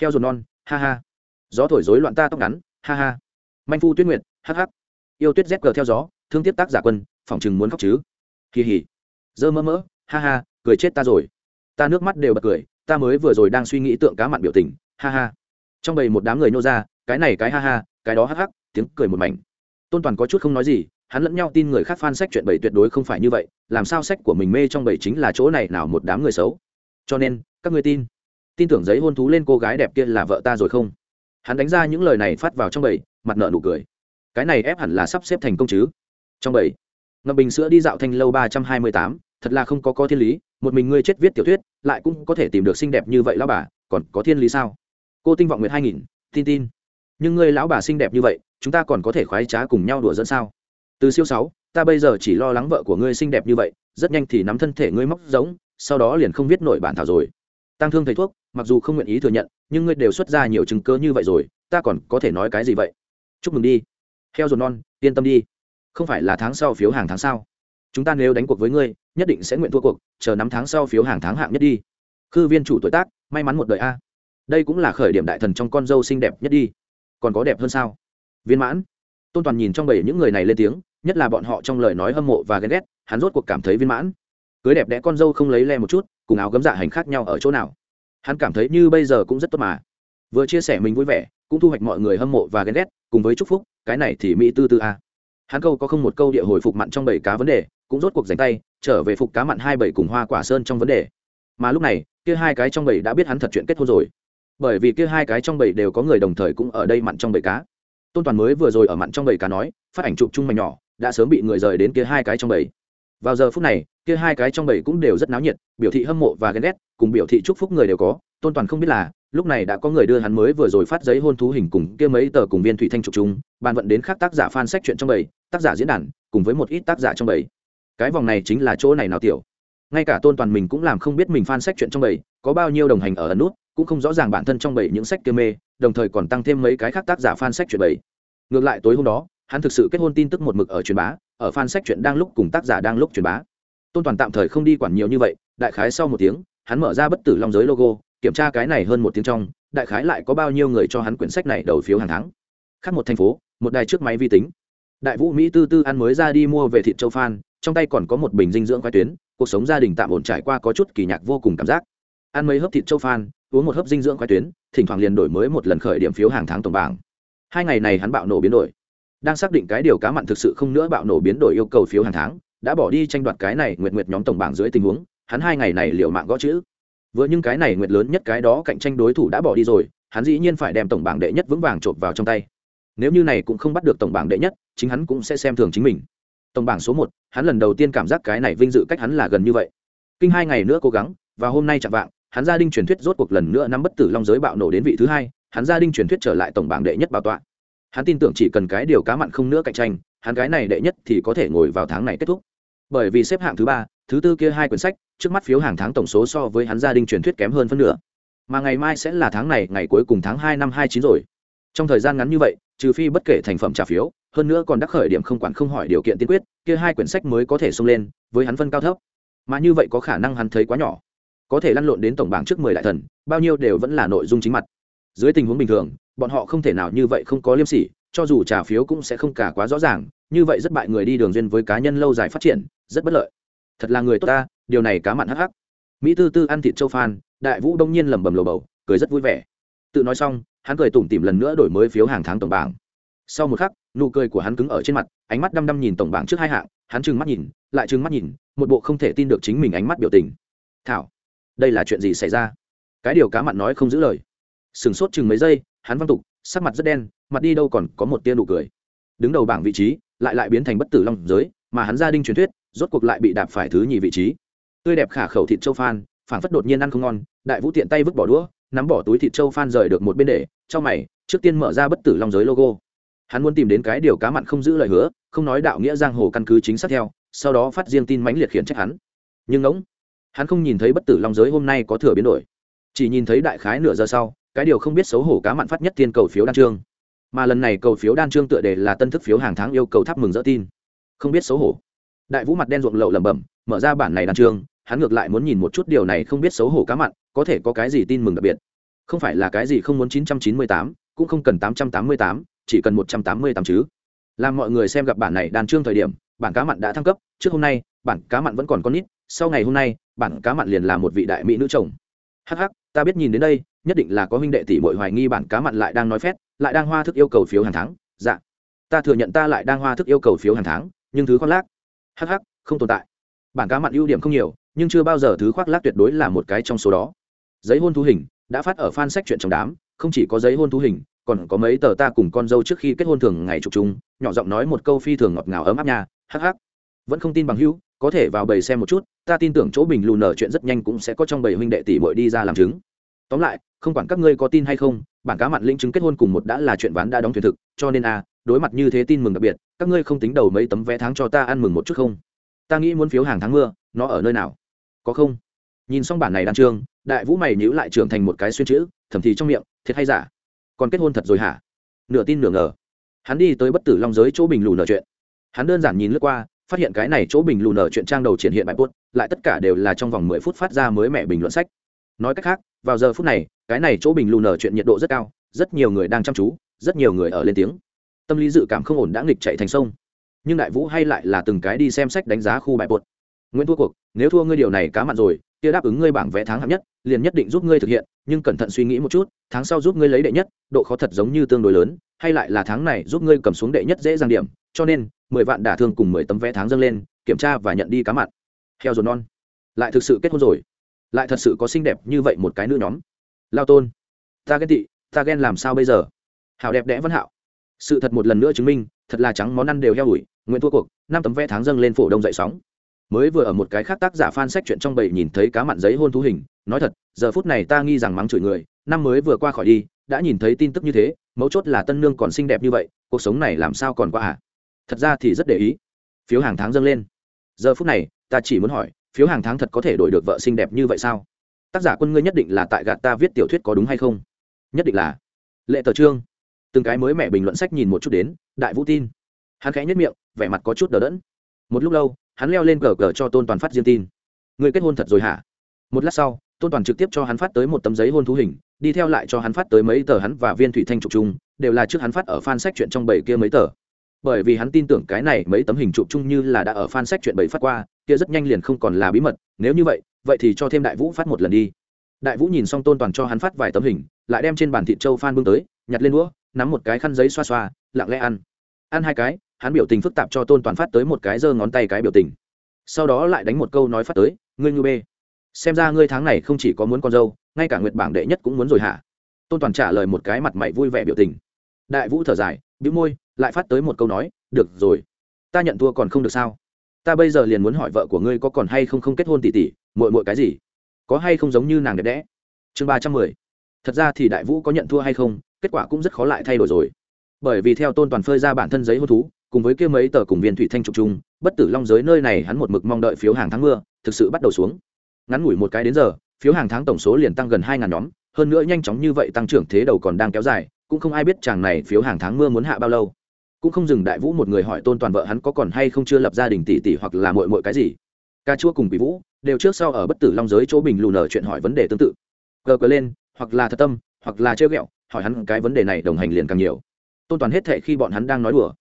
Heo ruột non, ha ha. Gió thổi rối loạn ta tóc ngắn, ha ha. Manh phu tuyết nguyệt, hắc hắc. Yêu tuyết dép cờ theo gió, thương tiếp tác giả quân phòng chừng muốn khóc chứ kỳ hỉ dơ mơ mỡ ha ha, cười chết ta rồi. Ta nước mắt đều bật cười, ta mới vừa rồi đang suy nghĩ tượng cá mặn biểu tình, ha ha. Trong bầy một đám người nô ra, cái này cái ha ha, cái đó hắc hắc, tiếng cười một mảnh. Tôn toàn có chút không nói gì, hắn lẫn nhau tin người khác phan sách chuyện bầy tuyệt đối không phải như vậy, làm sao sách của mình mê trong bầy chính là chỗ này nào một đám người xấu. Cho nên, các người tin. Tin tưởng giấy hôn thú lên cô gái đẹp kia là vợ ta rồi không? Hắn đánh ra những lời này phát vào trong bầy, mặt nợ nụ cười. Cái này ép hẳn là sắp xếp thành công chứ? Trong bầy ngậm bình sữa đi dạo thanh lâu ba trăm hai mươi tám, thật là không có có thiên lý, một mình ngươi chết viết tiểu thuyết, lại cũng có thể tìm được xinh đẹp như vậy lão bà, còn có thiên lý sao? Cô tinh vọng nguyệt hai nghìn, tin tin. Nhưng ngươi lão bà xinh đẹp như vậy, chúng ta còn có thể khoái trá cùng nhau đùa dẫn sao? Từ siêu sáu, ta bây giờ chỉ lo lắng vợ của ngươi xinh đẹp như vậy, rất nhanh thì nắm thân thể ngươi móc giống, sau đó liền không viết nổi bản thảo rồi. Tăng thương thầy thuốc, mặc dù không nguyện ý thừa nhận, nhưng ngươi đều xuất ra nhiều chứng cớ như vậy rồi, ta còn có thể nói cái gì vậy? Chúc mừng đi. Heo ruột non, yên tâm đi không phải là tháng sau phiếu hàng tháng sau chúng ta nếu đánh cuộc với ngươi, nhất định sẽ nguyện thua cuộc, chờ năm tháng sau phiếu hàng tháng hạng nhất đi. Khư viên chủ tuổi tác, may mắn một đời a. Đây cũng là khởi điểm đại thần trong con dâu xinh đẹp nhất đi. Còn có đẹp hơn sao? Viên mãn. Tôn toàn nhìn trong bầy những người này lên tiếng, nhất là bọn họ trong lời nói hâm mộ và ghen ghét, hắn rốt cuộc cảm thấy viên mãn. Cưới đẹp đẽ con dâu không lấy le một chút, cùng áo gấm dạ hành khác nhau ở chỗ nào? Hắn cảm thấy như bây giờ cũng rất tốt mà. Vừa chia sẻ mình vui vẻ, cũng thu hoạch mọi người hâm mộ và ghen ghét, cùng với chúc phúc, cái này thì mỹ tư tư a hắn câu có không một câu địa hồi phục mặn trong bảy cá vấn đề, cũng rốt cuộc dành tay, trở về phục cá mặn hai bảy cùng hoa quả sơn trong vấn đề. Mà lúc này, kia hai cái trong bảy đã biết hắn thật chuyện kết hôn rồi. Bởi vì kia hai cái trong bảy đều có người đồng thời cũng ở đây mặn trong bảy cá. Tôn toàn mới vừa rồi ở mặn trong bảy cá nói, phát ảnh chụp chung mảnh nhỏ, đã sớm bị người rời đến kia hai cái trong bảy. Vào giờ phút này, kia hai cái trong bảy cũng đều rất náo nhiệt, biểu thị hâm mộ và ghen ghét, cùng biểu thị chúc phúc người đều có, tôn toàn không biết là lúc này đã có người đưa hắn mới vừa rồi phát giấy hôn thú hình cùng kia mấy tờ cùng viên thủy thanh chụp chung, bàn vận đến khác tác giả fan sách chuyện trong bầy, tác giả diễn đàn, cùng với một ít tác giả trong bầy. Cái vòng này chính là chỗ này nào tiểu? Ngay cả tôn toàn mình cũng làm không biết mình fan sách chuyện trong bầy, có bao nhiêu đồng hành ở ẩn nút, cũng không rõ ràng bản thân trong bầy những sách kia mê, đồng thời còn tăng thêm mấy cái khác tác giả fan sách chuyện bầy. Ngược lại tối hôm đó, hắn thực sự kết hôn tin tức một mực ở truyền bá, ở fan sách chuyện đang lúc cùng tác giả đang lúc truyền bá. Tôn toàn tạm thời không đi quản nhiều như vậy, đại khái sau một tiếng, hắn mở ra bất tử long giới logo kiểm tra cái này hơn một tiếng trong, đại khái lại có bao nhiêu người cho hắn quyển sách này đầu phiếu hàng tháng. Khác một thành phố, một đài trước máy vi tính. Đại vũ mỹ tư tư ăn mới ra đi mua về thịt châu phan, trong tay còn có một bình dinh dưỡng khoai tuyến, cuộc sống gia đình tạm ổn trải qua có chút kỳ nhạc vô cùng cảm giác. Ăn mấy hớp thịt châu phan, uống một hớp dinh dưỡng khoai tuyến, thỉnh thoảng liền đổi mới một lần khởi điểm phiếu hàng tháng tổng bảng. Hai ngày này hắn bạo nổ biến đổi. Đang xác định cái điều cá mặn thực sự không nữa bạo nổ biến đổi yêu cầu phiếu hàng tháng, đã bỏ đi tranh đoạt cái này nguyệt nguyệt nhóm tổng bảng dưới tình huống, hắn hai ngày này liệu mạng gõ chữ vừa những cái này nguyệt lớn nhất cái đó cạnh tranh đối thủ đã bỏ đi rồi, hắn dĩ nhiên phải đem tổng bảng đệ nhất vững vàng chộp vào trong tay. Nếu như này cũng không bắt được tổng bảng đệ nhất, chính hắn cũng sẽ xem thường chính mình. Tổng bảng số một, hắn lần đầu tiên cảm giác cái này vinh dự cách hắn là gần như vậy. Kinh hai ngày nữa cố gắng, và hôm nay chẳng vạng, hắn gia đình truyền thuyết rốt cuộc lần nữa nắm bất tử long giới bạo nổ đến vị thứ hai, hắn gia đình truyền thuyết trở lại tổng bảng đệ nhất bảo tọa. Hắn tin tưởng chỉ cần cái điều cá mặn không nữa cạnh tranh, hắn cái này đệ nhất thì có thể ngồi vào tháng này kết thúc bởi vì xếp hạng thứ ba, thứ tư kia hai quyển sách, trước mắt phiếu hàng tháng tổng số so với hắn gia đình truyền thuyết kém hơn phân nửa. Mà ngày mai sẽ là tháng này, ngày cuối cùng tháng hai năm hai chín rồi. Trong thời gian ngắn như vậy, trừ phi bất kể thành phẩm trả phiếu, hơn nữa còn đắc khởi điểm không quản không hỏi điều kiện tiên quyết, kia hai quyển sách mới có thể xông lên, với hắn phân cao thấp. Mà như vậy có khả năng hắn thấy quá nhỏ. Có thể lăn lộn đến tổng bảng trước mười đại thần, bao nhiêu đều vẫn là nội dung chính mặt. Dưới tình huống bình thường, bọn họ không thể nào như vậy không có liêm sỉ, cho dù trả phiếu cũng sẽ không cả quá rõ ràng, như vậy rất bại người đi đường duyên với cá nhân lâu dài phát triển rất bất lợi. Thật là người tốt ta, điều này cá mặn hắc hắc. Mỹ tư tư ăn thịt châu phan, đại vũ đông nhiên lẩm bẩm lầu bầu, cười rất vui vẻ. Tự nói xong, hắn cười tủm tỉm lần nữa đổi mới phiếu hàng tháng tổng bảng. Sau một khắc, nụ cười của hắn cứng ở trên mặt, ánh mắt đăm đăm nhìn tổng bảng trước hai hạng, hắn trừng mắt nhìn, lại trừng mắt nhìn, một bộ không thể tin được chính mình ánh mắt biểu tình. Thảo, đây là chuyện gì xảy ra? Cái điều cá mặn nói không giữ lời. Sừng sốt chừng mấy giây, hắn văng tục, sắc mặt rất đen, mặt đi đâu còn có một tia nụ cười. Đứng đầu bảng vị trí, lại lại biến thành bất tử long giới mà hắn gia đình truyền thuyết, rốt cuộc lại bị đạp phải thứ nhì vị trí. Tươi đẹp khả khẩu thịt châu phan phản phất đột nhiên ăn không ngon, đại vũ tiện tay vứt bỏ đũa, nắm bỏ túi thịt châu phan rời được một bên để, trong mày, trước tiên mở ra bất tử long giới logo. Hắn muốn tìm đến cái điều cá mặn không giữ lời hứa, không nói đạo nghĩa giang hồ căn cứ chính xác theo, sau đó phát riêng tin mãnh liệt khiển trách hắn. Nhưng ngỗng, hắn không nhìn thấy bất tử long giới hôm nay có thừa biến đổi. Chỉ nhìn thấy đại khái nửa giờ sau, cái điều không biết xấu hổ cá mặn phát nhất tiên cầu phiếu đan trương mà lần này cầu phiếu đan trương tựa đề là tân thức phiếu hàng tháng yêu cầu thắp mừng dỡ tin không biết xấu hổ. Đại vũ mặt đen ruộng lậu lẩm bẩm mở ra bản này đàn trương hắn ngược lại muốn nhìn một chút điều này không biết xấu hổ cá mặn có thể có cái gì tin mừng đặc biệt. Không phải là cái gì không muốn 998, cũng không cần 888, chỉ cần 188 chứ. Làm mọi người xem gặp bản này đàn trương thời điểm bản cá mặn đã thăng cấp trước hôm nay bản cá mặn vẫn còn con nít sau ngày hôm nay bản cá mặn liền là một vị đại mỹ nữ chồng. Hắc hắc ta biết nhìn đến đây nhất định là có huynh đệ tỷ muội hoài nghi bản cá mặn lại đang nói phét lại đang hoa thức yêu cầu phiếu hàng tháng. Dạ. Ta thừa nhận ta lại đang hoa thức yêu cầu phiếu hàng tháng nhưng thứ khoác lác, hắc hắc, không tồn tại. Bản cá mặn ưu điểm không nhiều, nhưng chưa bao giờ thứ khoác lác tuyệt đối là một cái trong số đó. Giấy hôn thú hình, đã phát ở fan sách chuyện trong đám, không chỉ có giấy hôn thú hình, còn có mấy tờ ta cùng con dâu trước khi kết hôn thường ngày chụp chung, nhỏ giọng nói một câu phi thường ngọt ngào ấm áp nha, hắc hắc. Vẫn không tin bằng hữu, có thể vào bầy xem một chút, ta tin tưởng chỗ bình lù nở chuyện rất nhanh cũng sẽ có trong bầy huynh đệ tỷ muội đi ra làm chứng. Tóm lại, không quản các ngươi có tin hay không, bản cá mặn linh chứng kết hôn cùng một đã là chuyện ván đã đóng thuyền thực, cho nên a đối mặt như thế tin mừng đặc biệt, các ngươi không tính đầu mấy tấm vé tháng cho ta ăn mừng một chút không? Ta nghĩ muốn phiếu hàng tháng mưa, nó ở nơi nào? Có không? Nhìn xong bản này đan trương đại vũ mày nhữ lại trưởng thành một cái xuyên chữ, thầm thì trong miệng, thiệt hay giả? Còn kết hôn thật rồi hả? Nửa tin nửa ngờ. Hắn đi tới bất tử long giới chỗ bình lù nở chuyện. Hắn đơn giản nhìn lướt qua, phát hiện cái này chỗ bình lù nở chuyện trang đầu triển hiện bài bút lại tất cả đều là trong vòng mười phút phát ra mới mẹ bình luận sách. Nói cách khác, vào giờ phút này, cái này chỗ bình lù nở chuyện nhiệt độ rất cao, rất nhiều người đang chăm chú, rất nhiều người ở lên tiếng tâm lý dự cảm không ổn đã nghịch chạy thành sông. Nhưng đại vũ hay lại là từng cái đi xem sách đánh giá khu bài bột. Nguyễn thua cuộc, nếu thua ngươi điều này cá mặn rồi, kia đáp ứng ngươi bảng vẽ tháng hạng nhất, liền nhất định giúp ngươi thực hiện, nhưng cẩn thận suy nghĩ một chút, tháng sau giúp ngươi lấy đệ nhất, độ khó thật giống như tương đối lớn, hay lại là tháng này giúp ngươi cầm xuống đệ nhất dễ dàng điểm, cho nên, mười vạn đả thương cùng mười tấm vé tháng dâng lên, kiểm tra và nhận đi cá mặn. Heo dồn non. Lại thực sự kết hôn rồi. Lại thật sự có xinh đẹp như vậy một cái nữ nhóm. Lao tôn, ta ghen tị, ta ghen làm sao bây giờ? Hảo đẹp đẽ văn hạo sự thật một lần nữa chứng minh, thật là trắng món ăn đều heo ủi, nguyện thua cuộc, năm tấm vé tháng dâng lên phổ đông dậy sóng. Mới vừa ở một cái khác tác giả fan sách chuyện trong bầy nhìn thấy cá mặn giấy hôn thú hình, nói thật, giờ phút này ta nghi rằng mắng chửi người, năm mới vừa qua khỏi đi, đã nhìn thấy tin tức như thế, mấu chốt là tân nương còn xinh đẹp như vậy, cuộc sống này làm sao còn qua à? Thật ra thì rất để ý. Phiếu hàng tháng dâng lên. Giờ phút này, ta chỉ muốn hỏi, phiếu hàng tháng thật có thể đổi được vợ xinh đẹp như vậy sao? Tác giả quân ngươi nhất định là tại gạt ta viết tiểu thuyết có đúng hay không? Nhất định là. Lệ tờ trương từng cái mới mẹ bình luận sách nhìn một chút đến, đại vũ tin. Hắn khẽ nhất miệng, vẻ mặt có chút đờ đẫn. Một lúc lâu, hắn leo lên cờ cờ cho tôn toàn phát riêng tin. Người kết hôn thật rồi hả? Một lát sau, tôn toàn trực tiếp cho hắn phát tới một tấm giấy hôn thú hình, đi theo lại cho hắn phát tới mấy tờ hắn và viên thủy thanh trục chung, đều là trước hắn phát ở fan sách chuyện trong bảy kia mấy tờ. Bởi vì hắn tin tưởng cái này mấy tấm hình chụp chung như là đã ở fan sách chuyện bảy phát qua, kia rất nhanh liền không còn là bí mật, nếu như vậy vậy thì cho thêm đại vũ phát một lần đi đại vũ nhìn xong tôn toàn cho hắn phát vài tấm hình, lại đem trên bàn thịt châu phan bưng tới, nhặt lên đũa, nắm một cái khăn giấy xoa xoa, lặng lẽ ăn. Ăn hai cái, hắn biểu tình phức tạp cho tôn toàn phát tới một cái giơ ngón tay cái biểu tình. Sau đó lại đánh một câu nói phát tới, ngươi ngư bê, xem ra ngươi tháng này không chỉ có muốn con dâu, ngay cả nguyệt bảng đệ nhất cũng muốn rồi hả? Tôn toàn trả lời một cái mặt mày vui vẻ biểu tình. Đại vũ thở dài, bĩu môi, lại phát tới một câu nói, được rồi, ta nhận thua còn không được sao? Ta bây giờ liền muốn hỏi vợ của ngươi có còn hay không không kết hôn tỉ tỉ muội muội cái gì? Có hay không giống như nàng đẹp đẽ? Chương ba trăm mười. Thật ra thì đại vũ có nhận thua hay không, kết quả cũng rất khó lại thay đổi rồi. Bởi vì theo tôn toàn phơi ra bản thân giấy hôn thú, cùng với kia mấy tờ cùng viên thủy thanh trục chung, bất tử long giới nơi này hắn một mực mong đợi phiếu hàng tháng mưa, thực sự bắt đầu xuống. Ngắn ngủi một cái đến giờ, phiếu hàng tháng tổng số liền tăng gần hai ngàn nhóm, hơn nữa nhanh chóng như vậy tăng trưởng thế đầu còn đang kéo dài, cũng không ai biết chàng này phiếu hàng tháng mưa muốn hạ bao lâu. Cũng không dừng đại vũ một người hỏi tôn toàn vợ hắn có còn hay không chưa lập gia đình tỷ tỷ hoặc là mội mội cái gì. Ca chua cùng bị vũ đều trước sau ở bất tử long giới chỗ bình lù nở chuyện hỏi vấn đề tương tự. Gờ cờ lên, hoặc là thật tâm, hoặc là chơi ghẹo, hỏi hắn cái vấn đề này đồng hành liền càng nhiều. Tôn toàn hết thệ khi bọn hắn đang nói đùa.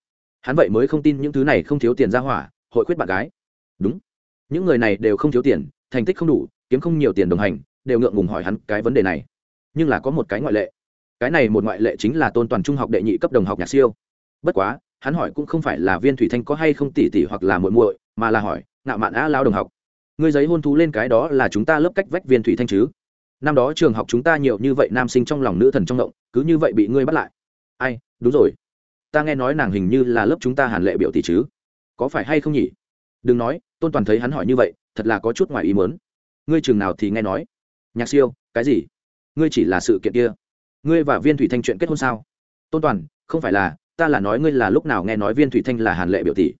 Hắn vậy mới không tin những thứ này không thiếu tiền ra hỏa, hội khuyết bạn gái. Đúng. Những người này đều không thiếu tiền, thành tích không đủ, kiếm không nhiều tiền đồng hành, đều ngượng ngùng hỏi hắn cái vấn đề này. Nhưng là có một cái ngoại lệ. Cái này một ngoại lệ chính là tôn toàn trung học đệ nhị cấp đồng học nhạc siêu. Bất quá, hắn hỏi cũng không phải là viên thủy thanh có hay không tỉ tỉ hoặc là muội muội, mà là hỏi, ngạo mạn á lao đồng học ngươi giấy hôn thú lên cái đó là chúng ta lớp cách vách viên thủy thanh chứ. Năm đó trường học chúng ta nhiều như vậy nam sinh trong lòng nữ thần trong động, cứ như vậy bị ngươi bắt lại. Ai, đúng rồi. Ta nghe nói nàng hình như là lớp chúng ta hàn lệ biểu tỷ chứ. Có phải hay không nhỉ? Đừng nói, tôn toàn thấy hắn hỏi như vậy, thật là có chút ngoài ý mớn ngươi trường nào thì nghe nói? Nhạc siêu, cái gì? Ngươi chỉ là sự kiện kia. Ngươi và viên thủy thanh chuyện kết hôn sao? Tôn toàn, không phải là, ta là nói ngươi là lúc nào nghe nói viên thủy thanh là hàn lệ biểu tỷ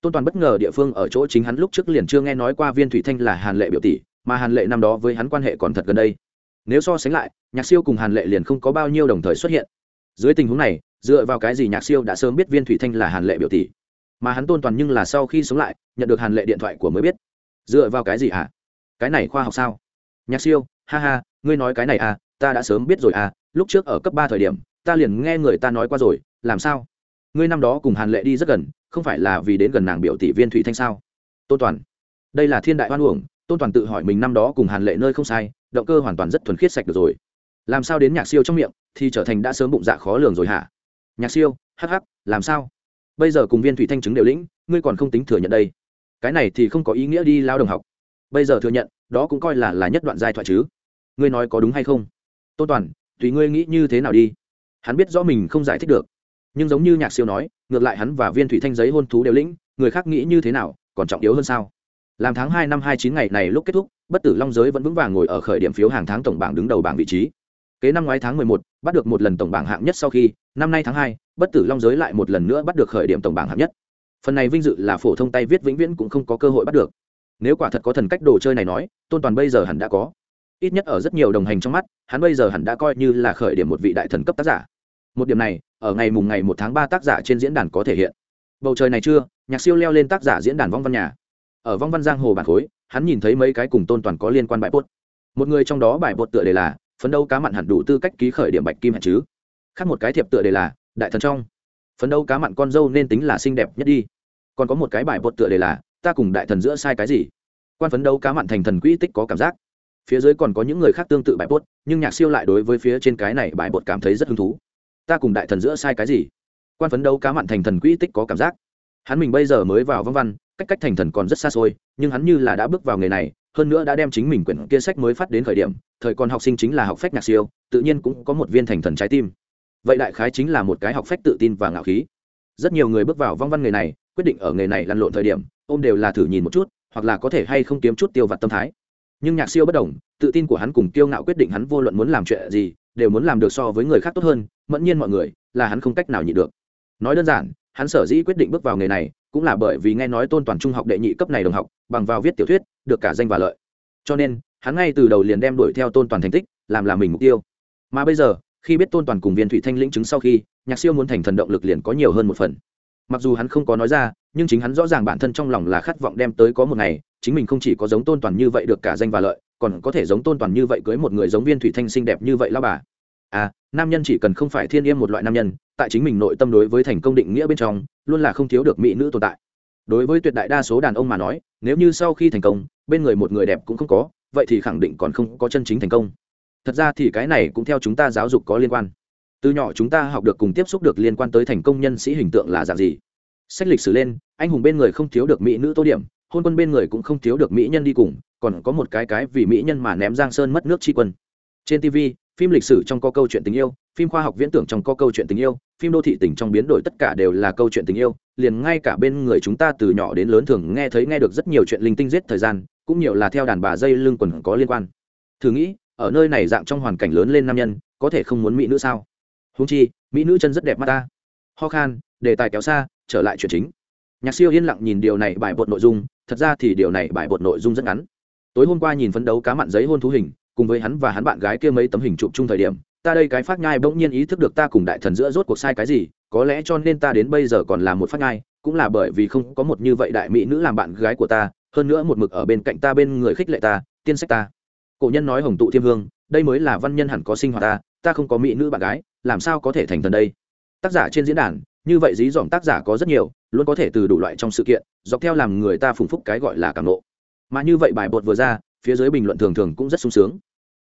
tôn toàn bất ngờ địa phương ở chỗ chính hắn lúc trước liền chưa nghe nói qua viên thủy thanh là hàn lệ biểu tỷ, mà hàn lệ năm đó với hắn quan hệ còn thật gần đây. Nếu so sánh lại, nhạc siêu cùng hàn lệ liền không có bao nhiêu đồng thời xuất hiện. Dưới tình huống này, dựa vào cái gì nhạc siêu đã sớm biết viên thủy thanh là hàn lệ biểu tỷ? Mà hắn tôn toàn nhưng là sau khi sống lại, nhận được hàn lệ điện thoại của mới biết. Dựa vào cái gì hả? Cái này khoa học sao? Nhạc siêu, ha ha, ngươi nói cái này à ta đã sớm biết rồi à lúc trước ở cấp ba thời điểm, ta liền nghe người ta nói qua rồi, làm sao? Ngươi năm đó cùng hàn lệ đi rất gần không phải là vì đến gần nàng biểu tỷ viên thủy thanh sao? Tôn toàn, đây là thiên đại hoan uổng, tôn toàn tự hỏi mình năm đó cùng hàn lệ nơi không sai, động cơ hoàn toàn rất thuần khiết sạch được rồi. Làm sao đến nhạc siêu trong miệng thì trở thành đã sớm bụng dạ khó lường rồi hả? Nhạc siêu, hắc hắc, làm sao? Bây giờ cùng viên thủy thanh chứng đều lĩnh, ngươi còn không tính thừa nhận đây. Cái này thì không có ý nghĩa đi, lao đồng học. Bây giờ thừa nhận, đó cũng coi là là nhất đoạn giai thoại chứ. Ngươi nói có đúng hay không? Tôn toàn, tùy ngươi nghĩ như thế nào đi. Hắn biết rõ mình không giải thích được nhưng giống như nhạc siêu nói, ngược lại hắn và viên thủy thanh giấy hôn thú đều lĩnh, người khác nghĩ như thế nào, còn trọng yếu hơn sao? Làm tháng hai năm hai chín ngày này lúc kết thúc, bất tử long giới vẫn vững vàng ngồi ở khởi điểm phiếu hàng tháng tổng bảng đứng đầu bảng vị trí. Kế năm ngoái tháng mười một, bắt được một lần tổng bảng hạng nhất sau khi, năm nay tháng hai, bất tử long giới lại một lần nữa bắt được khởi điểm tổng bảng hạng nhất. Phần này vinh dự là phổ thông tay viết vĩnh viễn cũng không có cơ hội bắt được. Nếu quả thật có thần cách đồ chơi này nói, tôn toàn bây giờ hẳn đã có. Ít nhất ở rất nhiều đồng hành trong mắt, hắn bây giờ hẳn đã coi như là khởi điểm một vị đại thần cấp tác giả một điểm này, ở ngày mùng ngày một tháng ba tác giả trên diễn đàn có thể hiện. Bầu trời này chưa nhạc siêu leo lên tác giả diễn đàn vong văn nhà. Ở vong văn giang hồ bản khối, hắn nhìn thấy mấy cái cùng tôn toàn có liên quan bài bốt một người trong đó bài bốt tựa đề là, phấn đấu cá mặn hẳn đủ tư cách ký khởi điểm bạch kim hạt chứ. Khác một cái thiệp tựa đề là, đại thần trong. Phấn đấu cá mặn con dâu nên tính là xinh đẹp nhất đi. Còn có một cái bài bột tựa đề là, ta cùng đại thần giữa sai cái gì? Quan phấn đấu cá mặn thành thần quỹ tích có cảm giác. Phía dưới còn có những người khác tương tự bài bột nhưng nhạc siêu lại đối với phía trên cái này bài bột cảm thấy rất hứng thú ta cùng đại thần giữa sai cái gì? Quan phấn đấu cá mặn thành thần quỹ tích có cảm giác. Hắn mình bây giờ mới vào văn văn, cách cách thành thần còn rất xa xôi, nhưng hắn như là đã bước vào nghề này, hơn nữa đã đem chính mình quyển kia sách mới phát đến khởi điểm, thời còn học sinh chính là học phách nhạc siêu, tự nhiên cũng có một viên thành thần trái tim. Vậy đại khái chính là một cái học phách tự tin và ngạo khí. Rất nhiều người bước vào vong văn nghề này, quyết định ở nghề này lăn lộn thời điểm, ôm đều là thử nhìn một chút, hoặc là có thể hay không kiếm chút tiêu vặt tâm thái. Nhưng nhạc siêu bất đồng, tự tin của hắn cùng tiêu ngạo quyết định hắn vô luận muốn làm chuyện gì đều muốn làm được so với người khác tốt hơn, mẫn nhiên mọi người, là hắn không cách nào nhịn được. Nói đơn giản, hắn sở dĩ quyết định bước vào nghề này, cũng là bởi vì nghe nói tôn toàn trung học đệ nhị cấp này đồng học, bằng vào viết tiểu thuyết, được cả danh và lợi. Cho nên, hắn ngay từ đầu liền đem đuổi theo tôn toàn thành tích, làm là mình mục tiêu. Mà bây giờ, khi biết tôn toàn cùng viên thủy thanh lĩnh chứng sau khi, nhạc siêu muốn thành thần động lực liền có nhiều hơn một phần. Mặc dù hắn không có nói ra, nhưng chính hắn rõ ràng bản thân trong lòng là khát vọng đem tới có một ngày, chính mình không chỉ có giống tôn toàn như vậy được cả danh và lợi còn có thể giống tôn toàn như vậy cưới một người giống viên thủy thanh xinh đẹp như vậy lao bà. À nam nhân chỉ cần không phải thiên yêm một loại nam nhân, tại chính mình nội tâm đối với thành công định nghĩa bên trong, luôn là không thiếu được mỹ nữ tồn tại. Đối với tuyệt đại đa số đàn ông mà nói, nếu như sau khi thành công, bên người một người đẹp cũng không có, vậy thì khẳng định còn không có chân chính thành công. Thật ra thì cái này cũng theo chúng ta giáo dục có liên quan. Từ nhỏ chúng ta học được cùng tiếp xúc được liên quan tới thành công nhân sĩ hình tượng là dạng gì. Sách lịch sử lên, anh hùng bên người không thiếu được mỹ nữ tô điểm hôn quân bên người cũng không thiếu được mỹ nhân đi cùng, còn có một cái cái vì mỹ nhân mà ném giang sơn mất nước tri quân. Trên tv phim lịch sử trong có câu chuyện tình yêu, phim khoa học viễn tưởng trong có câu chuyện tình yêu, phim đô thị tình trong biến đổi tất cả đều là câu chuyện tình yêu, liền ngay cả bên người chúng ta từ nhỏ đến lớn thường nghe thấy nghe được rất nhiều chuyện linh tinh giết thời gian, cũng nhiều là theo đàn bà dây lưng quần có liên quan. Thử nghĩ, ở nơi này dạng trong hoàn cảnh lớn lên nam nhân, có thể không muốn mỹ nữ sao? Húng chi, mỹ nữ chân rất đẹp mắt ta. Ho khan, đề tài kéo xa, trở lại chuyện chính. Nhạc siêu yên lặng nhìn điều này bài bột nội dung thật ra thì điều này bài bột nội dung rất ngắn. Tối hôm qua nhìn phấn đấu cá mặn giấy hôn thú hình, cùng với hắn và hắn bạn gái kia mấy tấm hình chụp chung thời điểm, ta đây cái phát nhai bỗng nhiên ý thức được ta cùng đại thần giữa rốt cuộc sai cái gì, có lẽ cho nên ta đến bây giờ còn là một phát nhai, cũng là bởi vì không có một như vậy đại mỹ nữ làm bạn gái của ta, hơn nữa một mực ở bên cạnh ta bên người khích lệ ta, tiên sách ta. Cổ nhân nói hồng tụ thiêm hương, đây mới là văn nhân hẳn có sinh hoạt ta ta không có mỹ nữ bạn gái, làm sao có thể thành thần đây? Tác giả trên diễn đàn như vậy dí dỏm tác giả có rất nhiều, luôn có thể từ đủ loại trong sự kiện, dọc theo làm người ta phùng phúc cái gọi là cảm nộ. Mà như vậy bài bột vừa ra, phía dưới bình luận thường thường cũng rất sung sướng.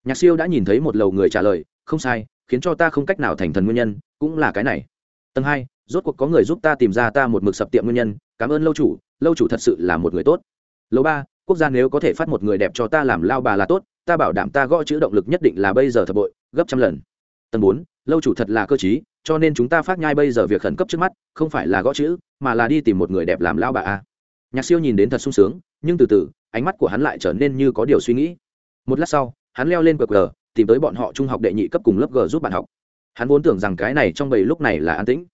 Nhạc siêu đã nhìn thấy một lầu người trả lời, không sai, khiến cho ta không cách nào thành thần nguyên nhân cũng là cái này. Tầng hai, rốt cuộc có người giúp ta tìm ra ta một mực sập tiệm nguyên nhân, cảm ơn lâu chủ lâu chủ thật sự là một người tốt. Lâu ba, quốc gia nếu có thể phát một người đẹp cho ta làm lao bà là tốt, ta bảo đảm ta gõ chữ động lực nhất định là bây giờ thập bội, gấp trăm lần. Tầng bốn, lâu chủ thật là cơ chí cho nên chúng ta phát nhai bây giờ việc khẩn cấp trước mắt, không phải là gõ chữ, mà là đi tìm một người đẹp làm lao bà a. Nhạc siêu nhìn đến thật sung sướng, nhưng từ từ, ánh mắt của hắn lại trở nên như có điều suy nghĩ. Một lát sau, hắn leo lên qr tìm tới bọn họ trung học đệ nhị cấp cùng lớp g giúp bạn học. Hắn vốn tưởng rằng cái này trong bầy lúc này là an tĩnh.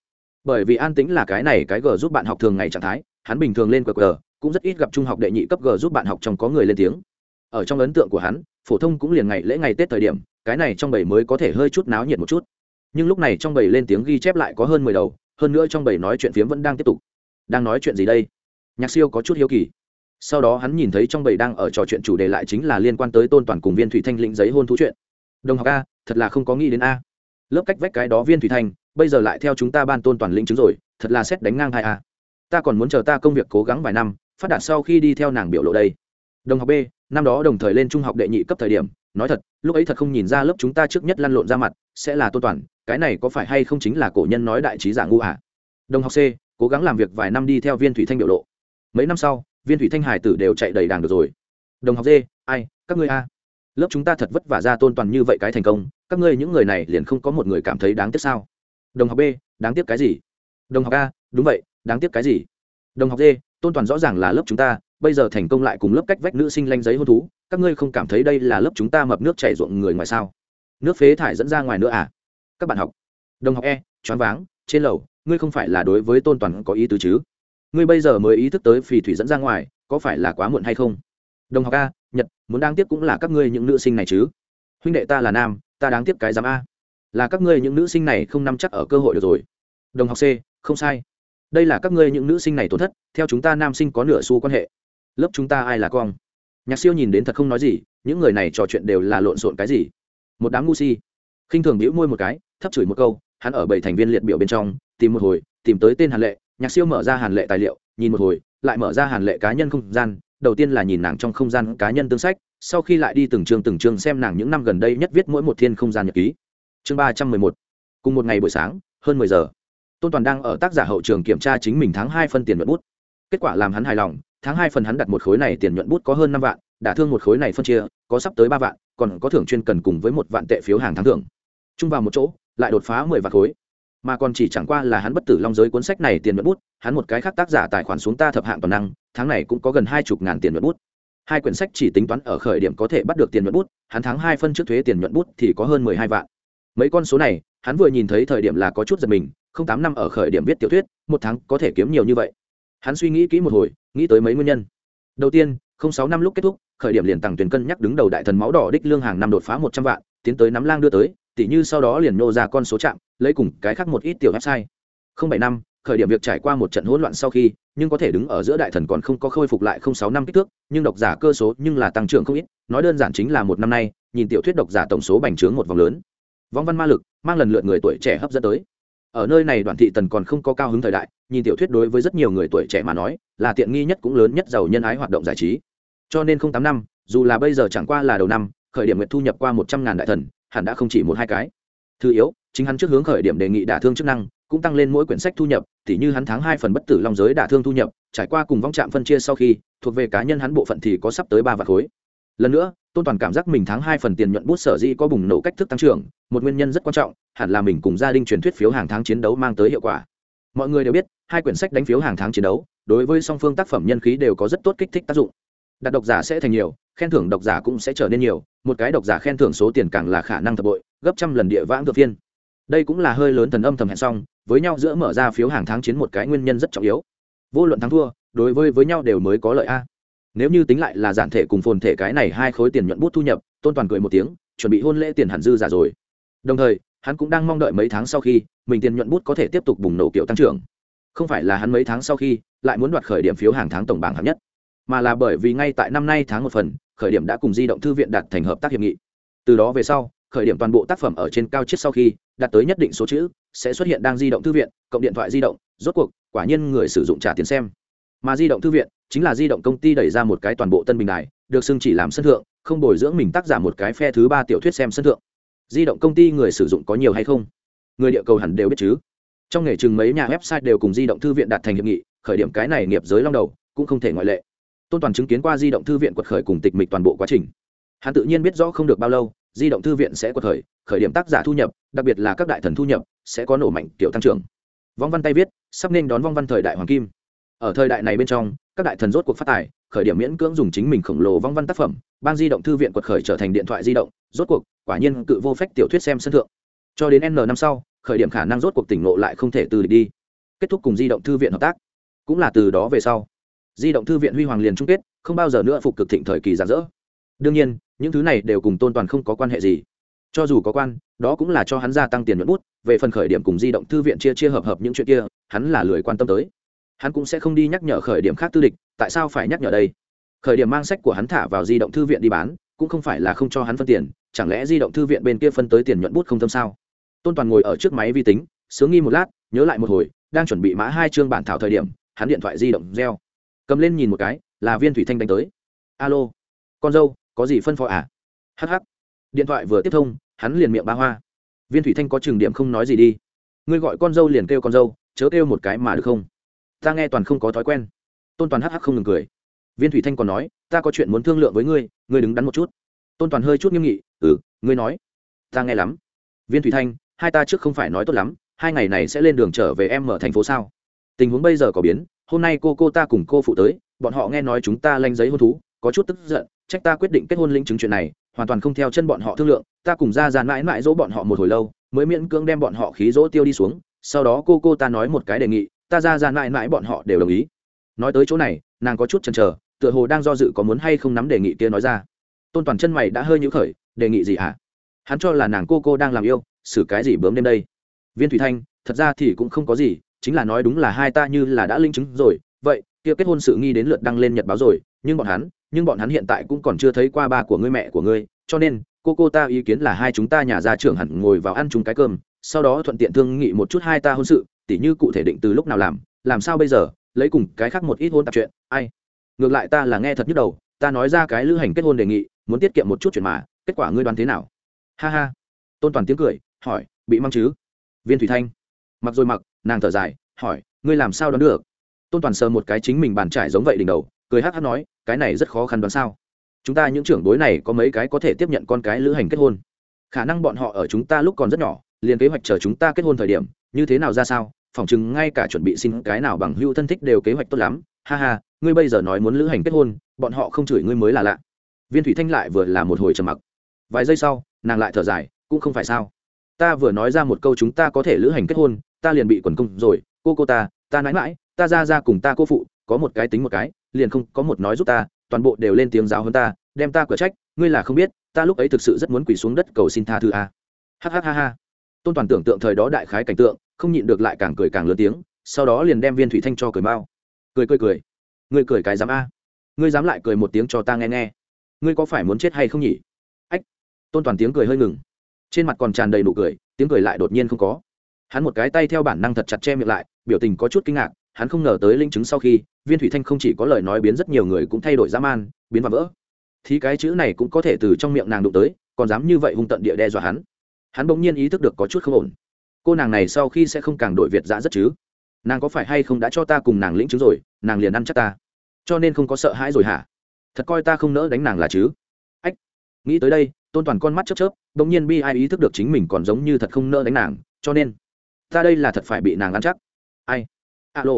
Bởi vì an tĩnh là cái này cái g giúp bạn học thường ngày trạng thái, hắn bình thường lên qr cũng rất ít gặp trung học đệ nhị cấp g giúp bạn học trong có người lên tiếng. Ở trong ấn tượng của hắn, phổ thông cũng liền ngày lễ ngày tết thời điểm, cái này trong bầy mới có thể hơi chút náo nhiệt một chút nhưng lúc này trong bầy lên tiếng ghi chép lại có hơn mười đầu, hơn nữa trong bầy nói chuyện phiếm vẫn đang tiếp tục. Đang nói chuyện gì đây? Nhạc siêu có chút hiếu kỳ. Sau đó hắn nhìn thấy trong bầy đang ở trò chuyện chủ đề lại chính là liên quan tới tôn toàn cùng viên thủy thanh lĩnh giấy hôn thú chuyện. Đồng học a, thật là không có nghĩ đến a. Lớp cách vách cái đó viên thủy thanh, bây giờ lại theo chúng ta ban tôn toàn lĩnh chứng rồi, thật là xét đánh ngang hai a. Ta còn muốn chờ ta công việc cố gắng vài năm, phát đạt sau khi đi theo nàng biểu lộ đây. Đồng học b, năm đó đồng thời lên trung học đệ nhị cấp thời điểm, nói thật, lúc ấy thật không nhìn ra lớp chúng ta trước nhất lăn lộn ra mặt, sẽ là tôn toàn cái này có phải hay không chính là cổ nhân nói đại trí giả ngu à? đồng học c, cố gắng làm việc vài năm đi theo viên thủy thanh biểu lộ. Mấy năm sau, viên thủy thanh hải tử đều chạy đầy đàng được rồi. Đồng học d, ai, các ngươi a? Lớp chúng ta thật vất vả ra tôn toàn như vậy cái thành công, các ngươi những người này liền không có một người cảm thấy đáng tiếc sao? Đồng học b, đáng tiếc cái gì? Đồng học a, đúng vậy, đáng tiếc cái gì? Đồng học d, tôn toàn rõ ràng là lớp chúng ta, bây giờ thành công lại cùng lớp cách vách nữ sinh lanh giấy hôn thú, các ngươi không cảm thấy đây là lớp chúng ta mập nước chảy ruộng người ngoài sao? Nước phế thải dẫn ra ngoài nữa à? Các bạn học. Đồng học e choáng váng, trên lầu, ngươi không phải là đối với tôn toàn có ý tứ chứ? Ngươi bây giờ mới ý thức tới phì thủy dẫn ra ngoài, có phải là quá muộn hay không? Đồng học a, nhật, muốn đáng tiếc cũng là các ngươi những nữ sinh này chứ. Huynh đệ ta là nam, ta đáng tiếc cái giám a. Là các ngươi những nữ sinh này không nắm chắc ở cơ hội được rồi. Đồng học c, không sai. Đây là các ngươi những nữ sinh này tổn thất, theo chúng ta nam sinh có nửa xu quan hệ. Lớp chúng ta ai là con? Nhạc siêu nhìn đến thật không nói gì, những người này trò chuyện đều là lộn xộn cái gì? Một đám ngu si. Khinh thường bĩu môi một cái thấp chửi một câu, hắn ở bảy thành viên liệt biểu bên trong, tìm một hồi, tìm tới tên hàn lệ, nhạc siêu mở ra hàn lệ tài liệu, nhìn một hồi, lại mở ra hàn lệ cá nhân không gian, đầu tiên là nhìn nàng trong không gian cá nhân tương sách, sau khi lại đi từng chương từng chương xem nàng những năm gần đây nhất viết mỗi một thiên không gian nhật ký. Chương ba trăm mười một, cùng một ngày buổi sáng, hơn mười giờ. Tôn toàn đang ở tác giả hậu trường kiểm tra chính mình tháng hai phân tiền nhuận bút. Kết quả làm hắn hài lòng, tháng hai phần hắn đặt một khối này tiền nhuận bút có hơn năm vạn, đã thương một khối này phân chia, có sắp tới ba vạn, còn có thưởng chuyên cần cùng với một vạn tệ phiếu hàng tháng thưởng. Chung vào một chỗ lại đột phá mười vạn khối. Mà còn chỉ chẳng qua là hắn bất tử long giới cuốn sách này tiền nhuận bút, hắn một cái khác tác giả tài khoản xuống ta thập hạng toàn năng, tháng này cũng có gần hai chục ngàn tiền nhuận bút. Hai quyển sách chỉ tính toán ở khởi điểm có thể bắt được tiền nhuận bút, hắn tháng hai phân trước thuế tiền nhuận bút thì có hơn mười hai vạn. Mấy con số này, hắn vừa nhìn thấy thời điểm là có chút giật mình, không tám năm ở khởi điểm viết tiểu thuyết, một tháng có thể kiếm nhiều như vậy. Hắn suy nghĩ kỹ một hồi, nghĩ tới mấy nguyên nhân. Đầu tiên, không sáu năm lúc kết thúc, khởi điểm liền tặng tuyển cân nhắc đứng đầu đại thần máu đỏ đích lương hàng năm đột phá một trăm vạn, tiến tới nắm lang đưa tới tỉ như sau đó liền nô ra con số chạm, lấy cùng cái khác một ít tiểu website. Không bảy năm, khởi điểm việc trải qua một trận hỗn loạn sau khi, nhưng có thể đứng ở giữa đại thần còn không có khôi phục lại không sáu năm kích thước, nhưng độc giả cơ số nhưng là tăng trưởng không ít, nói đơn giản chính là một năm nay, nhìn tiểu thuyết độc giả tổng số bành trướng một vòng lớn. Vong văn ma lực, mang lần lượt người tuổi trẻ hấp dẫn tới. Ở nơi này đoàn thị tần còn không có cao hứng thời đại, nhìn tiểu thuyết đối với rất nhiều người tuổi trẻ mà nói, là tiện nghi nhất cũng lớn nhất giàu nhân ái hoạt động giải trí. Cho nên không tám năm, dù là bây giờ chẳng qua là đầu năm, khởi điểm nguyện thu nhập qua một trăm ngàn đại thần hẳn đã không chỉ một hai cái. Thứ yếu, chính hắn trước hướng khởi điểm đề nghị đả thương chức năng, cũng tăng lên mỗi quyển sách thu nhập, Tỉ như hắn tháng hai phần bất tử long giới đả thương thu nhập, trải qua cùng vong trạm phân chia sau khi, thuộc về cá nhân hắn bộ phận thì có sắp tới ba vạn khối. Lần nữa, tôn toàn cảm giác mình tháng hai phần tiền nhuận bút sở dĩ có bùng nổ cách thức tăng trưởng, một nguyên nhân rất quan trọng, hẳn là mình cùng gia đình truyền thuyết phiếu hàng tháng chiến đấu mang tới hiệu quả. Mọi người đều biết, hai quyển sách đánh phiếu hàng tháng chiến đấu, đối với song phương tác phẩm nhân khí đều có rất tốt kích thích tác dụng. Đặt độc giả sẽ thành nhiều, khen thưởng độc giả cũng sẽ trở nên nhiều một cái độc giả khen thưởng số tiền càng là khả năng thập bội, gấp trăm lần địa vãng thượng phiên. Đây cũng là hơi lớn thần âm thầm hẹn xong, với nhau giữa mở ra phiếu hàng tháng chiến một cái nguyên nhân rất trọng yếu. Vô luận thắng thua, đối với với nhau đều mới có lợi a. Nếu như tính lại là giản thể cùng phồn thể cái này hai khối tiền nhuận bút thu nhập, tôn toàn cười một tiếng, chuẩn bị hôn lễ tiền hẳn dư giả rồi. Đồng thời, hắn cũng đang mong đợi mấy tháng sau khi, mình tiền nhuận bút có thể tiếp tục bùng nổ kiểu tăng trưởng. Không phải là hắn mấy tháng sau khi, lại muốn đoạt khởi điểm phiếu hàng tháng tổng bảng hạng nhất mà là bởi vì ngay tại năm nay tháng một phần, khởi điểm đã cùng di động thư viện đạt thành hợp tác hiệp nghị. Từ đó về sau, khởi điểm toàn bộ tác phẩm ở trên cao chiết sau khi, đạt tới nhất định số chữ, sẽ xuất hiện đang di động thư viện, cộng điện thoại di động, rốt cuộc, quả nhiên người sử dụng trả tiền xem. Mà di động thư viện, chính là di động công ty đẩy ra một cái toàn bộ tân bình đài, được xưng chỉ làm sân thượng, không bồi dưỡng mình tác giả một cái phe thứ ba tiểu thuyết xem sân thượng. Di động công ty người sử dụng có nhiều hay không? Người địa cầu hẳn đều biết chứ. Trong nghề chừng mấy nhà website đều cùng di động thư viện đạt thành hiệp nghị, khởi điểm cái này nghiệp giới long đầu, cũng không thể ngoại lệ tôn toàn chứng kiến qua di động thư viện quật khởi cùng tịch mịch toàn bộ quá trình. Hắn tự nhiên biết rõ không được bao lâu, di động thư viện sẽ quật khởi khởi điểm tác giả thu nhập, đặc biệt là các đại thần thu nhập, sẽ có nổ mạnh tiểu tăng trưởng. Vong văn tay viết, sắp nên đón vong văn thời đại hoàng kim. Ở thời đại này bên trong, các đại thần rốt cuộc phát tài, khởi điểm miễn cưỡng dùng chính mình khổng lồ vong văn tác phẩm ban di động thư viện quật khởi trở thành điện thoại di động, rốt cuộc, quả nhiên cự vô phách tiểu thuyết xem sân thượng. Cho đến n năm sau, khởi điểm khả năng rốt cuộc tỉnh ngộ lại không thể từ đi. Kết thúc cùng di động thư viện hợp tác. Cũng là từ đó về sau di động thư viện huy hoàng liền chung kết, không bao giờ nữa phục cực thịnh thời kỳ giả dỡ đương nhiên, những thứ này đều cùng tôn toàn không có quan hệ gì. Cho dù có quan, đó cũng là cho hắn gia tăng tiền nhuận bút, về phần khởi điểm cùng di động thư viện chia chia hợp hợp những chuyện kia, hắn là lười quan tâm tới. Hắn cũng sẽ không đi nhắc nhở khởi điểm khác tư địch, tại sao phải nhắc nhở đây? Khởi điểm mang sách của hắn thả vào di động thư viện đi bán, cũng không phải là không cho hắn phân tiền, chẳng lẽ di động thư viện bên kia phân tới tiền nhuận bút không tâm sao? Tôn toàn ngồi ở trước máy vi tính, sướng nghi một lát, nhớ lại một hồi, đang chuẩn bị mã hai chương bản thảo thời điểm, hắn điện thoại di động reo cầm lên nhìn một cái, là viên thủy thanh đánh tới. Alo, con dâu, có gì phân phó à? Hh điện thoại vừa tiếp thông, hắn liền miệng ba hoa. Viên thủy thanh có trường điểm không nói gì đi. Ngươi gọi con dâu liền kêu con dâu, chớ kêu một cái mà được không? Ta nghe toàn không có thói quen. Tôn toàn hh không ngừng cười. Viên thủy thanh còn nói, ta có chuyện muốn thương lượng với ngươi ngươi đứng đắn một chút. Tôn toàn hơi chút nghiêm nghị ừ ngươi nói. Ta nghe lắm. Viên thủy thanh, hai ta trước không phải nói tốt lắm, hai ngày này sẽ lên đường trở về em ở thành phố sao? Tình huống bây giờ có biến hôm nay cô cô ta cùng cô phụ tới, bọn họ nghe nói chúng ta lanh giấy hôn thú, có chút tức giận, trách ta quyết định kết hôn linh chứng chuyện này, hoàn toàn không theo chân bọn họ thương lượng, ta cùng ra dàn mãi mãi dỗ bọn họ một hồi lâu, mới miễn cưỡng đem bọn họ khí dỗ tiêu đi xuống, sau đó cô cô ta nói một cái đề nghị, ta ra dàn mãi mãi bọn họ đều đồng ý. Nói tới chỗ này, nàng có chút chần chờ, tựa hồ đang do dự có muốn hay không nắm đề nghị kia nói ra. Tôn toàn chân mày đã hơi nhũ khởi, đề nghị gì hả? Hắn cho là nàng cô cô đang làm yêu, xử cái gì bướm đêm đây? Viên thủy thanh, thật ra thì cũng không có gì chính là nói đúng là hai ta như là đã linh chứng rồi, vậy, kia kết hôn sự nghi đến lượt đăng lên nhật báo rồi, nhưng bọn hắn, nhưng bọn hắn hiện tại cũng còn chưa thấy qua ba của ngươi mẹ của ngươi, cho nên, cô cô ta ý kiến là hai chúng ta nhà ra trưởng hẳn ngồi vào ăn chung cái cơm, sau đó thuận tiện thương nghị một chút hai ta hôn sự, tỉ như cụ thể định từ lúc nào làm làm sao bây giờ, lấy cùng cái khác một ít hôn tạp chuyện, ai? Ngược lại ta là nghe thật nhức đầu, ta nói ra cái lữ hành kết hôn đề nghị, muốn tiết kiệm một chút chuyện mà, kết quả ngươi đoán thế nào? Ha ha. Tôn toàn tiếng cười, hỏi, bị mang chứ? Viên thủy thanh, mặc rồi mặc nàng thở dài, hỏi, ngươi làm sao đoán được? Tôn toàn sờ một cái chính mình bàn trải giống vậy đỉnh đầu, cười hát hát nói, cái này rất khó khăn đoán sao? Chúng ta những trưởng bối này có mấy cái có thể tiếp nhận con cái lữ hành kết hôn? Khả năng bọn họ ở chúng ta lúc còn rất nhỏ, liền kế hoạch chờ chúng ta kết hôn thời điểm, như thế nào ra sao? Phỏng chừng ngay cả chuẩn bị xin cái nào bằng hưu thân thích đều kế hoạch tốt lắm. Ha ha, ngươi bây giờ nói muốn lữ hành kết hôn, bọn họ không chửi ngươi mới là lạ. Viên thủy thanh lại vừa là một hồi trầm mặc. Vài giây sau, nàng lại thở dài, cũng không phải sao. Ta vừa nói ra một câu chúng ta có thể lữ hành kết hôn ta liền bị quần công rồi, cô cô ta ta nãi mãi ta ra ra cùng ta cô phụ, có một cái tính một cái, liền không có một nói giúp ta, toàn bộ đều lên tiếng giáo hơn ta, đem ta cửa trách, ngươi là không biết, ta lúc ấy thực sự rất muốn quỳ xuống đất cầu xin tha thứ a. Hhh tôn toàn tưởng tượng thời đó đại khái cảnh tượng, không nhịn được lại càng cười càng lớn tiếng, sau đó liền đem viên thủy thanh cho cười mau. Cười cười cười. Ngươi cười cái dám a? Ngươi dám lại cười một tiếng cho ta nghe nghe. Ngươi có phải muốn chết hay không nhỉ? Ách. Tôn toàn tiếng cười hơi ngừng. Trên mặt còn tràn đầy nụ cười, tiếng cười lại đột nhiên không có hắn một cái tay theo bản năng thật chặt che miệng lại, biểu tình có chút kinh ngạc, hắn không ngờ tới linh chứng sau khi, viên thủy thanh không chỉ có lời nói biến rất nhiều người cũng thay đổi dã man, biến và vỡ. Thì cái chữ này cũng có thể từ trong miệng nàng đụng tới, còn dám như vậy hung tận địa đe dọa hắn. Hắn bỗng nhiên ý thức được có chút không ổn. Cô nàng này sau khi sẽ không càng đổi việt dã rất chứ? Nàng có phải hay không đã cho ta cùng nàng lĩnh chứng rồi, nàng liền ăn chắc ta. Cho nên không có sợ hãi rồi hả? Thật coi ta không nỡ đánh nàng là chứ? Ách! Nghĩ tới đây, tôn toàn con mắt chớp chớp, bỗng nhiên bi ai ý thức được chính mình còn giống như thật không nỡ đánh nàng, cho nên ta đây là thật phải bị nàng ăn chắc. Ai? Alo.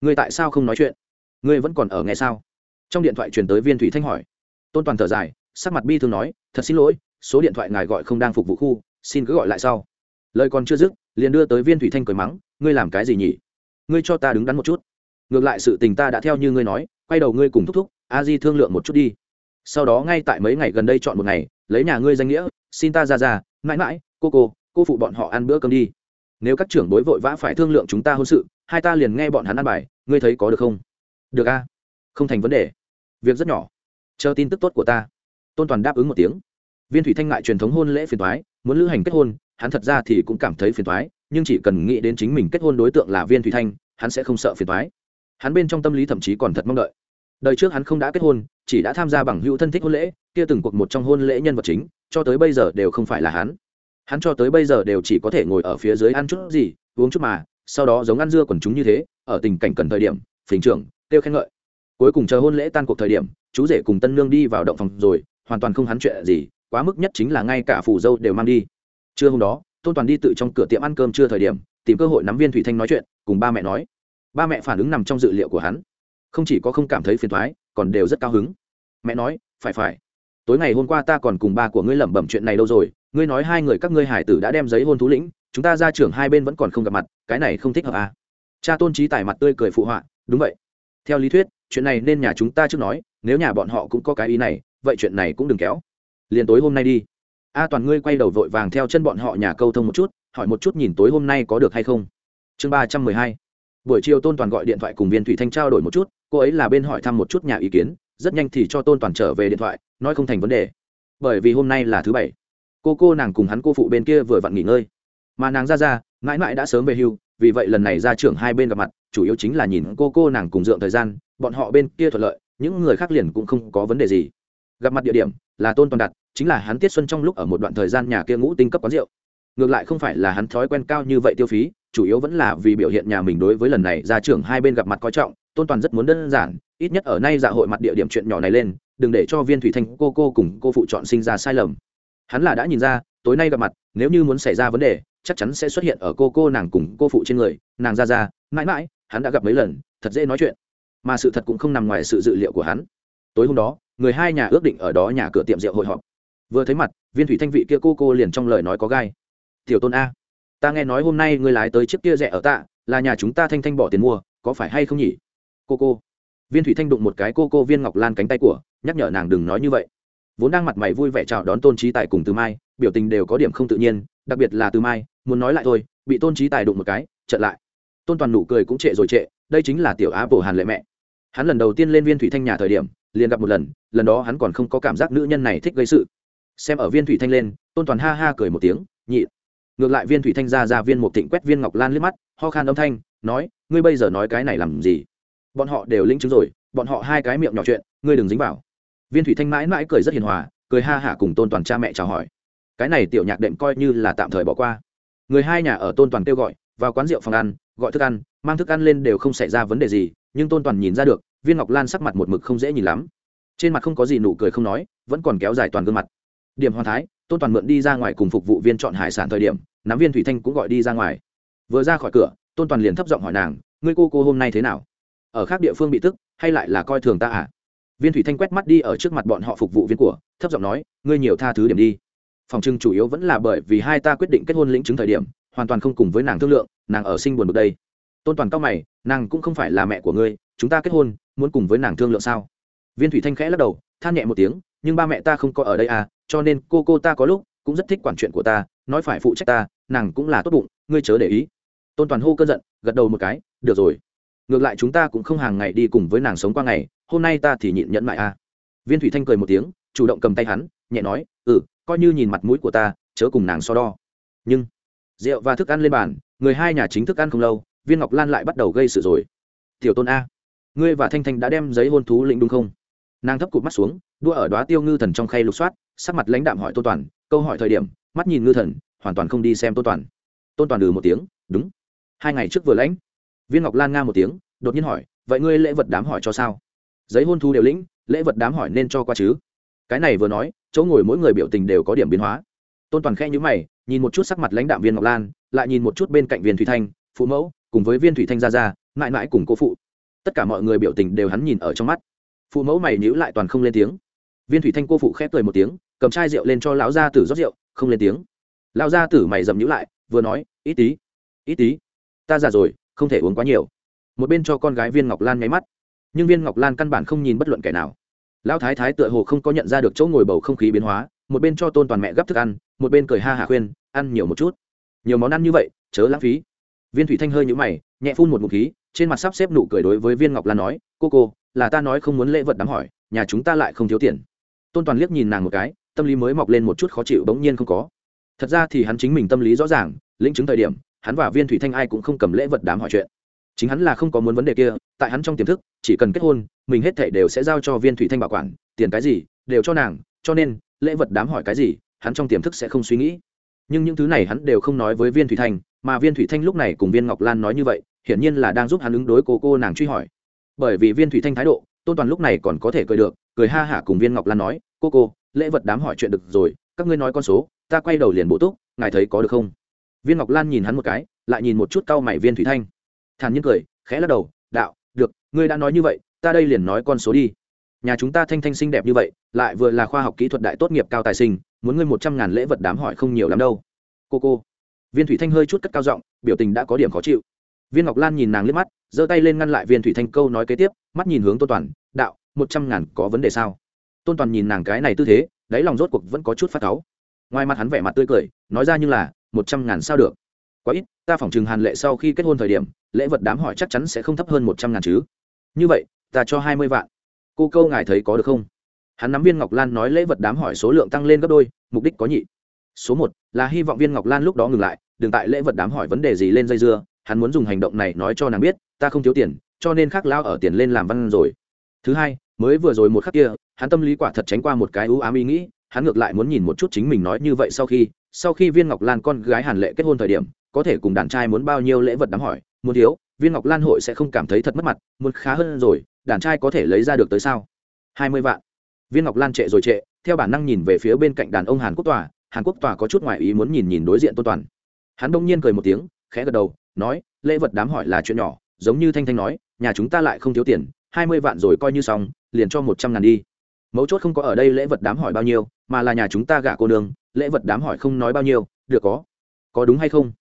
Người tại sao không nói chuyện? Ngươi vẫn còn ở nghe sao? Trong điện thoại truyền tới viên thủy thanh hỏi. Tôn toàn thở dài, sắc mặt bi thương nói, thật xin lỗi, số điện thoại ngài gọi không đang phục vụ khu, xin cứ gọi lại sau. Lời còn chưa dứt, liền đưa tới viên thủy thanh cười mắng, ngươi làm cái gì nhỉ? Ngươi cho ta đứng đắn một chút. Ngược lại sự tình ta đã theo như ngươi nói, quay đầu ngươi cùng thúc thúc, a di thương lượng một chút đi. Sau đó ngay tại mấy ngày gần đây chọn một ngày, lấy nhà ngươi danh nghĩa, xin ta ra ra, mãi mãi, cô cô cô phụ bọn họ ăn bữa cơm đi nếu các trưởng bối vội vã phải thương lượng chúng ta hôn sự, hai ta liền nghe bọn hắn ăn bài, ngươi thấy có được không? Được a. Không thành vấn đề. Việc rất nhỏ. Chờ tin tức tốt của ta. Tôn toàn đáp ứng một tiếng. Viên thủy thanh ngại truyền thống hôn lễ phiền thoái muốn lữ hành kết hôn, hắn thật ra thì cũng cảm thấy phiền thoái nhưng chỉ cần nghĩ đến chính mình kết hôn đối tượng là viên thủy thanh, hắn sẽ không sợ phiền thoái hắn bên trong tâm lý thậm chí còn thật mong đợi. Đời trước hắn không đã kết hôn, chỉ đã tham gia bằng hữu thân thích hôn lễ, kia từng cuộc một trong hôn lễ nhân vật chính, cho tới bây giờ đều không phải là hắn hắn cho tới bây giờ đều chỉ có thể ngồi ở phía dưới ăn chút gì, uống chút mà, sau đó giống ăn dưa quần chúng như thế, ở tình cảnh cần thời điểm, phình trưởng, kêu khen ngợi. Cuối cùng chờ hôn lễ tan cuộc thời điểm, chú rể cùng tân nương đi vào động phòng rồi, hoàn toàn không hắn chuyện gì, quá mức nhất chính là ngay cả phủ dâu đều mang đi. Trưa hôm đó, tôn toàn đi tự trong cửa tiệm ăn cơm trưa thời điểm, tìm cơ hội nắm viên thủy thanh nói chuyện, cùng ba mẹ nói. Ba mẹ phản ứng nằm trong dự liệu của hắn. Không chỉ có không cảm thấy phiền thoái còn đều rất cao hứng. Mẹ nói, phải phải. Tối ngày hôm qua ta còn cùng ba của ngươi lẩm bẩm chuyện này đâu rồi ngươi nói hai người các ngươi hải tử đã đem giấy hôn thú lĩnh, chúng ta ra trưởng hai bên vẫn còn không gặp mặt, cái này không thích hợp à. cha tôn trí tài mặt tươi cười phụ họa, đúng vậy. Theo lý thuyết, chuyện này nên nhà chúng ta trước nói, nếu nhà bọn họ cũng có cái ý này, vậy chuyện này cũng đừng kéo. Liền tối hôm nay đi. A toàn ngươi quay đầu vội vàng theo chân bọn họ nhà câu thông một chút, hỏi một chút nhìn tối hôm nay có được hay không. Chương ba trăm mười hai. Buổi chiều tôn toàn gọi điện thoại cùng viên thủy thanh trao đổi một chút, cô ấy là bên hỏi thăm một chút nhà ý kiến, rất nhanh thì cho tôn toàn trở về điện thoại, nói không thành vấn đề. Bởi vì hôm nay là thứ bảy cô cô nàng cùng hắn cô phụ bên kia vừa vặn nghỉ ngơi. Mà nàng ra ra, mãi mãi đã sớm về hưu, vì vậy lần này ra trưởng hai bên gặp mặt, chủ yếu chính là nhìn cô cô nàng cùng dượng thời gian, bọn họ bên kia thuận lợi, những người khác liền cũng không có vấn đề gì. Gặp mặt địa điểm là tôn toàn đặt chính là hắn tiết xuân trong lúc ở một đoạn thời gian nhà kia ngũ tinh cấp quán rượu. Ngược lại không phải là hắn thói quen cao như vậy tiêu phí, chủ yếu vẫn là vì biểu hiện nhà mình đối với lần này ra trưởng hai bên gặp mặt coi trọng, tôn toàn rất muốn đơn giản, ít nhất ở nay dạ hội mặt địa điểm chuyện nhỏ này lên, đừng để cho viên thủy thanh, cô cô cùng cô phụ chọn sinh ra sai lầm hắn là đã nhìn ra, tối nay gặp mặt, nếu như muốn xảy ra vấn đề, chắc chắn sẽ xuất hiện ở cô cô nàng cùng cô phụ trên người, nàng ra ra, mãi mãi, hắn đã gặp mấy lần, thật dễ nói chuyện. Mà sự thật cũng không nằm ngoài sự dự liệu của hắn. Tối hôm đó, người hai nhà ước định ở đó nhà cửa tiệm rượu hội họp. Vừa thấy mặt, viên thủy thanh vị kia cô cô liền trong lời nói có gai. Tiểu tôn a, ta nghe nói hôm nay người lái tới chiếc kia rẻ ở tạ, là nhà chúng ta thanh thanh bỏ tiền mua, có phải hay không nhỉ? Cô cô. Viên thủy thanh đụng một cái cô cô viên ngọc lan cánh tay của, nhắc nhở nàng đừng nói như vậy vốn đang mặt mày vui vẻ chào đón tôn trí tài cùng từ mai, biểu tình đều có điểm không tự nhiên, đặc biệt là từ mai, muốn nói lại thôi, bị tôn trí tài đụng một cái trận lại. Tôn toàn nụ cười cũng trệ rồi trệ, đây chính là tiểu á bổ hàn lệ mẹ. Hắn lần đầu tiên lên viên thủy thanh nhà thời điểm, liền gặp một lần lần đó hắn còn không có cảm giác nữ nhân này thích gây sự. Xem ở viên thủy thanh lên, tôn toàn ha ha cười một tiếng, nhị. Ngược lại viên thủy thanh ra ra viên một thịnh quét viên ngọc lan liếc mắt, ho khan âm thanh, nói, ngươi bây giờ nói cái này làm gì? Bọn họ đều linh chứng rồi, bọn họ hai cái miệng nhỏ chuyện, ngươi đừng dính vào viên thủy thanh mãi mãi cười rất hiền hòa, cười ha hả cùng tôn toàn cha mẹ chào hỏi. Cái này tiểu nhạc đệm coi như là tạm thời bỏ qua. Người hai nhà ở tôn toàn kêu gọi, vào quán rượu phòng ăn, gọi thức ăn, mang thức ăn lên đều không xảy ra vấn đề gì, nhưng tôn toàn nhìn ra được, viên ngọc lan sắc mặt một mực không dễ nhìn lắm. Trên mặt không có gì nụ cười không nói, vẫn còn kéo dài toàn gương mặt. Điểm hoàn thái, tôn toàn mượn đi ra ngoài cùng phục vụ viên chọn hải sản thời điểm, nắm viên thủy thanh cũng gọi đi ra ngoài. Vừa ra khỏi cửa, tôn toàn liền thấp giọng hỏi nàng, ngươi cô cô hôm nay thế nào? Ở khác địa phương bị tức, hay lại là coi thường ta à? Viên thủy thanh quét mắt đi ở trước mặt bọn họ phục vụ viên của, thấp giọng nói, ngươi nhiều tha thứ điểm đi. Phòng trưng chủ yếu vẫn là bởi vì hai ta quyết định kết hôn lĩnh chứng thời điểm, hoàn toàn không cùng với nàng thương lượng, nàng ở sinh buồn bực đây. Tôn toàn cao mày, nàng cũng không phải là mẹ của ngươi, chúng ta kết hôn, muốn cùng với nàng thương lượng sao? Viên thủy thanh khẽ lắc đầu, than nhẹ một tiếng, nhưng ba mẹ ta không có ở đây à cho nên cô cô ta có lúc cũng rất thích quản chuyện của ta, nói phải phụ trách ta, nàng cũng là tốt bụng, ngươi chớ để ý. Tôn toàn hô cơn giận, gật đầu một cái, được rồi. Ngược lại chúng ta cũng không hàng ngày đi cùng với nàng sống qua ngày hôm nay ta thì nhịn nhẫn mại a à. viên thủy thanh cười một tiếng, chủ động cầm tay hắn, nhẹ nói ừ coi như nhìn mặt mũi của ta, chớ cùng nàng so đo. Nhưng, rượu và thức ăn lên bàn, người hai nhà chính thức ăn không lâu, viên ngọc lan lại bắt đầu gây sự rồi. Tiểu tôn a, ngươi và thanh thanh đã đem giấy hôn thú lĩnh đúng không? Nàng thấp cụt mắt xuống, đua ở đoá tiêu ngư thần trong khay lục soát, sắc mặt lãnh đạm hỏi tô toàn, câu hỏi thời điểm, mắt nhìn ngư thần, hoàn toàn không đi xem tô toàn. Tôn toàn ừ một tiếng, đúng, hai ngày trước vừa lãnh. Viên ngọc lan nga một tiếng, đột nhiên hỏi, vậy ngươi lễ vật đám hỏi cho sao? Giấy hôn thu đều lĩnh, lễ vật đám hỏi nên cho qua chứ? Cái này vừa nói, chỗ ngồi mỗi người biểu tình đều có điểm biến hóa. Tôn toàn khe nhữ mày, nhìn một chút sắc mặt lãnh đạo viên ngọc lan, lại nhìn một chút bên cạnh viên thủy thanh, phụ mẫu, cùng với viên thủy thanh ra ra mãi mãi cùng cô phụ. Tất cả mọi người biểu tình đều hắn nhìn ở trong mắt. Phụ mẫu mày nhữ lại toàn không lên tiếng. Viên thủy thanh cô phụ khép cười một tiếng, cầm chai rượu lên cho lão gia tử rót rượu, không lên tiếng. Lão gia tử mày dầm nhữ lại, vừa nói, ít tí ít tí, ta già rồi, không thể uống quá nhiều. Một bên cho con gái viên ngọc lan nháy mắt nhưng viên ngọc lan căn bản không nhìn bất luận kẻ nào lão thái thái tựa hồ không có nhận ra được chỗ ngồi bầu không khí biến hóa một bên cho tôn toàn mẹ gấp thức ăn một bên cười ha hạ khuyên ăn nhiều một chút nhiều món ăn như vậy chớ lãng phí viên thủy thanh hơi nhũ mày nhẹ phun một ngụm khí trên mặt sắp xếp nụ cười đối với viên ngọc lan nói cô cô là ta nói không muốn lễ vật đám hỏi nhà chúng ta lại không thiếu tiền tôn toàn liếc nhìn nàng một cái tâm lý mới mọc lên một chút khó chịu bỗng nhiên không có thật ra thì hắn chính mình tâm lý rõ ràng lĩnh chứng thời điểm hắn và viên thủy thanh ai cũng không cầm lễ vật đám hỏi chuyện chính hắn là không có muốn vấn đề kia, tại hắn trong tiềm thức, chỉ cần kết hôn, mình hết thể đều sẽ giao cho viên thủy thanh bảo quản, tiền cái gì, đều cho nàng, cho nên, lễ vật đám hỏi cái gì, hắn trong tiềm thức sẽ không suy nghĩ. Nhưng những thứ này hắn đều không nói với viên thủy thanh, mà viên thủy thanh lúc này cùng viên ngọc lan nói như vậy, hiển nhiên là đang giúp hắn ứng đối cô cô nàng truy hỏi. Bởi vì viên thủy thanh thái độ, tôn toàn lúc này còn có thể cười được, cười ha hả cùng viên ngọc lan nói, cô cô, lễ vật đám hỏi chuyện được rồi, các ngươi nói con số, ta quay đầu liền bổ túc, ngài thấy có được không? Viên ngọc lan nhìn hắn một cái, lại nhìn một chút cau mày viên thủy thanh thản nhiên cười, khẽ lắc đầu, đạo, được, ngươi đã nói như vậy, ta đây liền nói con số đi. Nhà chúng ta thanh thanh xinh đẹp như vậy, lại vừa là khoa học kỹ thuật đại tốt nghiệp cao tài sinh, muốn ngươi một trăm ngàn lễ vật đám hỏi không nhiều lắm đâu. Cô cô. Viên thủy thanh hơi chút cất cao giọng, biểu tình đã có điểm khó chịu. Viên ngọc lan nhìn nàng liếc mắt, giơ tay lên ngăn lại viên thủy thanh câu nói kế tiếp, mắt nhìn hướng tôn toàn, đạo, một trăm ngàn có vấn đề sao? Tôn toàn nhìn nàng cái này tư thế, đáy lòng rốt cuộc vẫn có chút phát cáu. Ngoài mặt hắn vẻ mặt tươi cười, nói ra như là, một trăm ngàn sao được? Quá ít, ta phỏng chừng hàn lệ sau khi kết hôn thời điểm, lễ vật đám hỏi chắc chắn sẽ không thấp hơn một trăm ngàn chứ. Như vậy, ta cho hai mươi vạn. Cô câu ngài thấy có được không? Hắn nắm viên ngọc lan nói lễ vật đám hỏi số lượng tăng lên gấp đôi, mục đích có nhị. Số một, là hy vọng viên ngọc lan lúc đó ngừng lại, đừng tại lễ vật đám hỏi vấn đề gì lên dây dưa, hắn muốn dùng hành động này nói cho nàng biết, ta không thiếu tiền, cho nên khắc lao ở tiền lên làm văn rồi. Thứ hai, mới vừa rồi một khắc kia, hắn tâm lý quả thật tránh qua một cái ưu ám ý nghĩ, hắn ngược lại muốn nhìn một chút chính mình nói như vậy sau khi sau khi viên ngọc lan con gái hàn lệ kết hôn thời điểm có thể cùng đàn trai muốn bao nhiêu lễ vật đám hỏi, muốn thiếu, viên ngọc lan hội sẽ không cảm thấy thật mất mặt, muốn khá hơn rồi, đàn trai có thể lấy ra được tới sao? Hai mươi vạn. Viên ngọc lan trệ rồi trệ, theo bản năng nhìn về phía bên cạnh đàn ông hàn quốc tòa, hàn quốc tòa có chút ngoại ý muốn nhìn nhìn đối diện tôn toàn. Hắn đông nhiên cười một tiếng, khẽ gật đầu, nói, lễ vật đám hỏi là chuyện nhỏ, giống như thanh thanh nói, nhà chúng ta lại không thiếu tiền, hai mươi vạn rồi coi như xong, liền cho một trăm ngàn đi. Mấu chốt không có ở đây lễ vật đám hỏi bao nhiêu, mà là nhà chúng ta gả cô nương, lễ vật đám hỏi không nói bao nhiêu, được có. Có đúng hay không?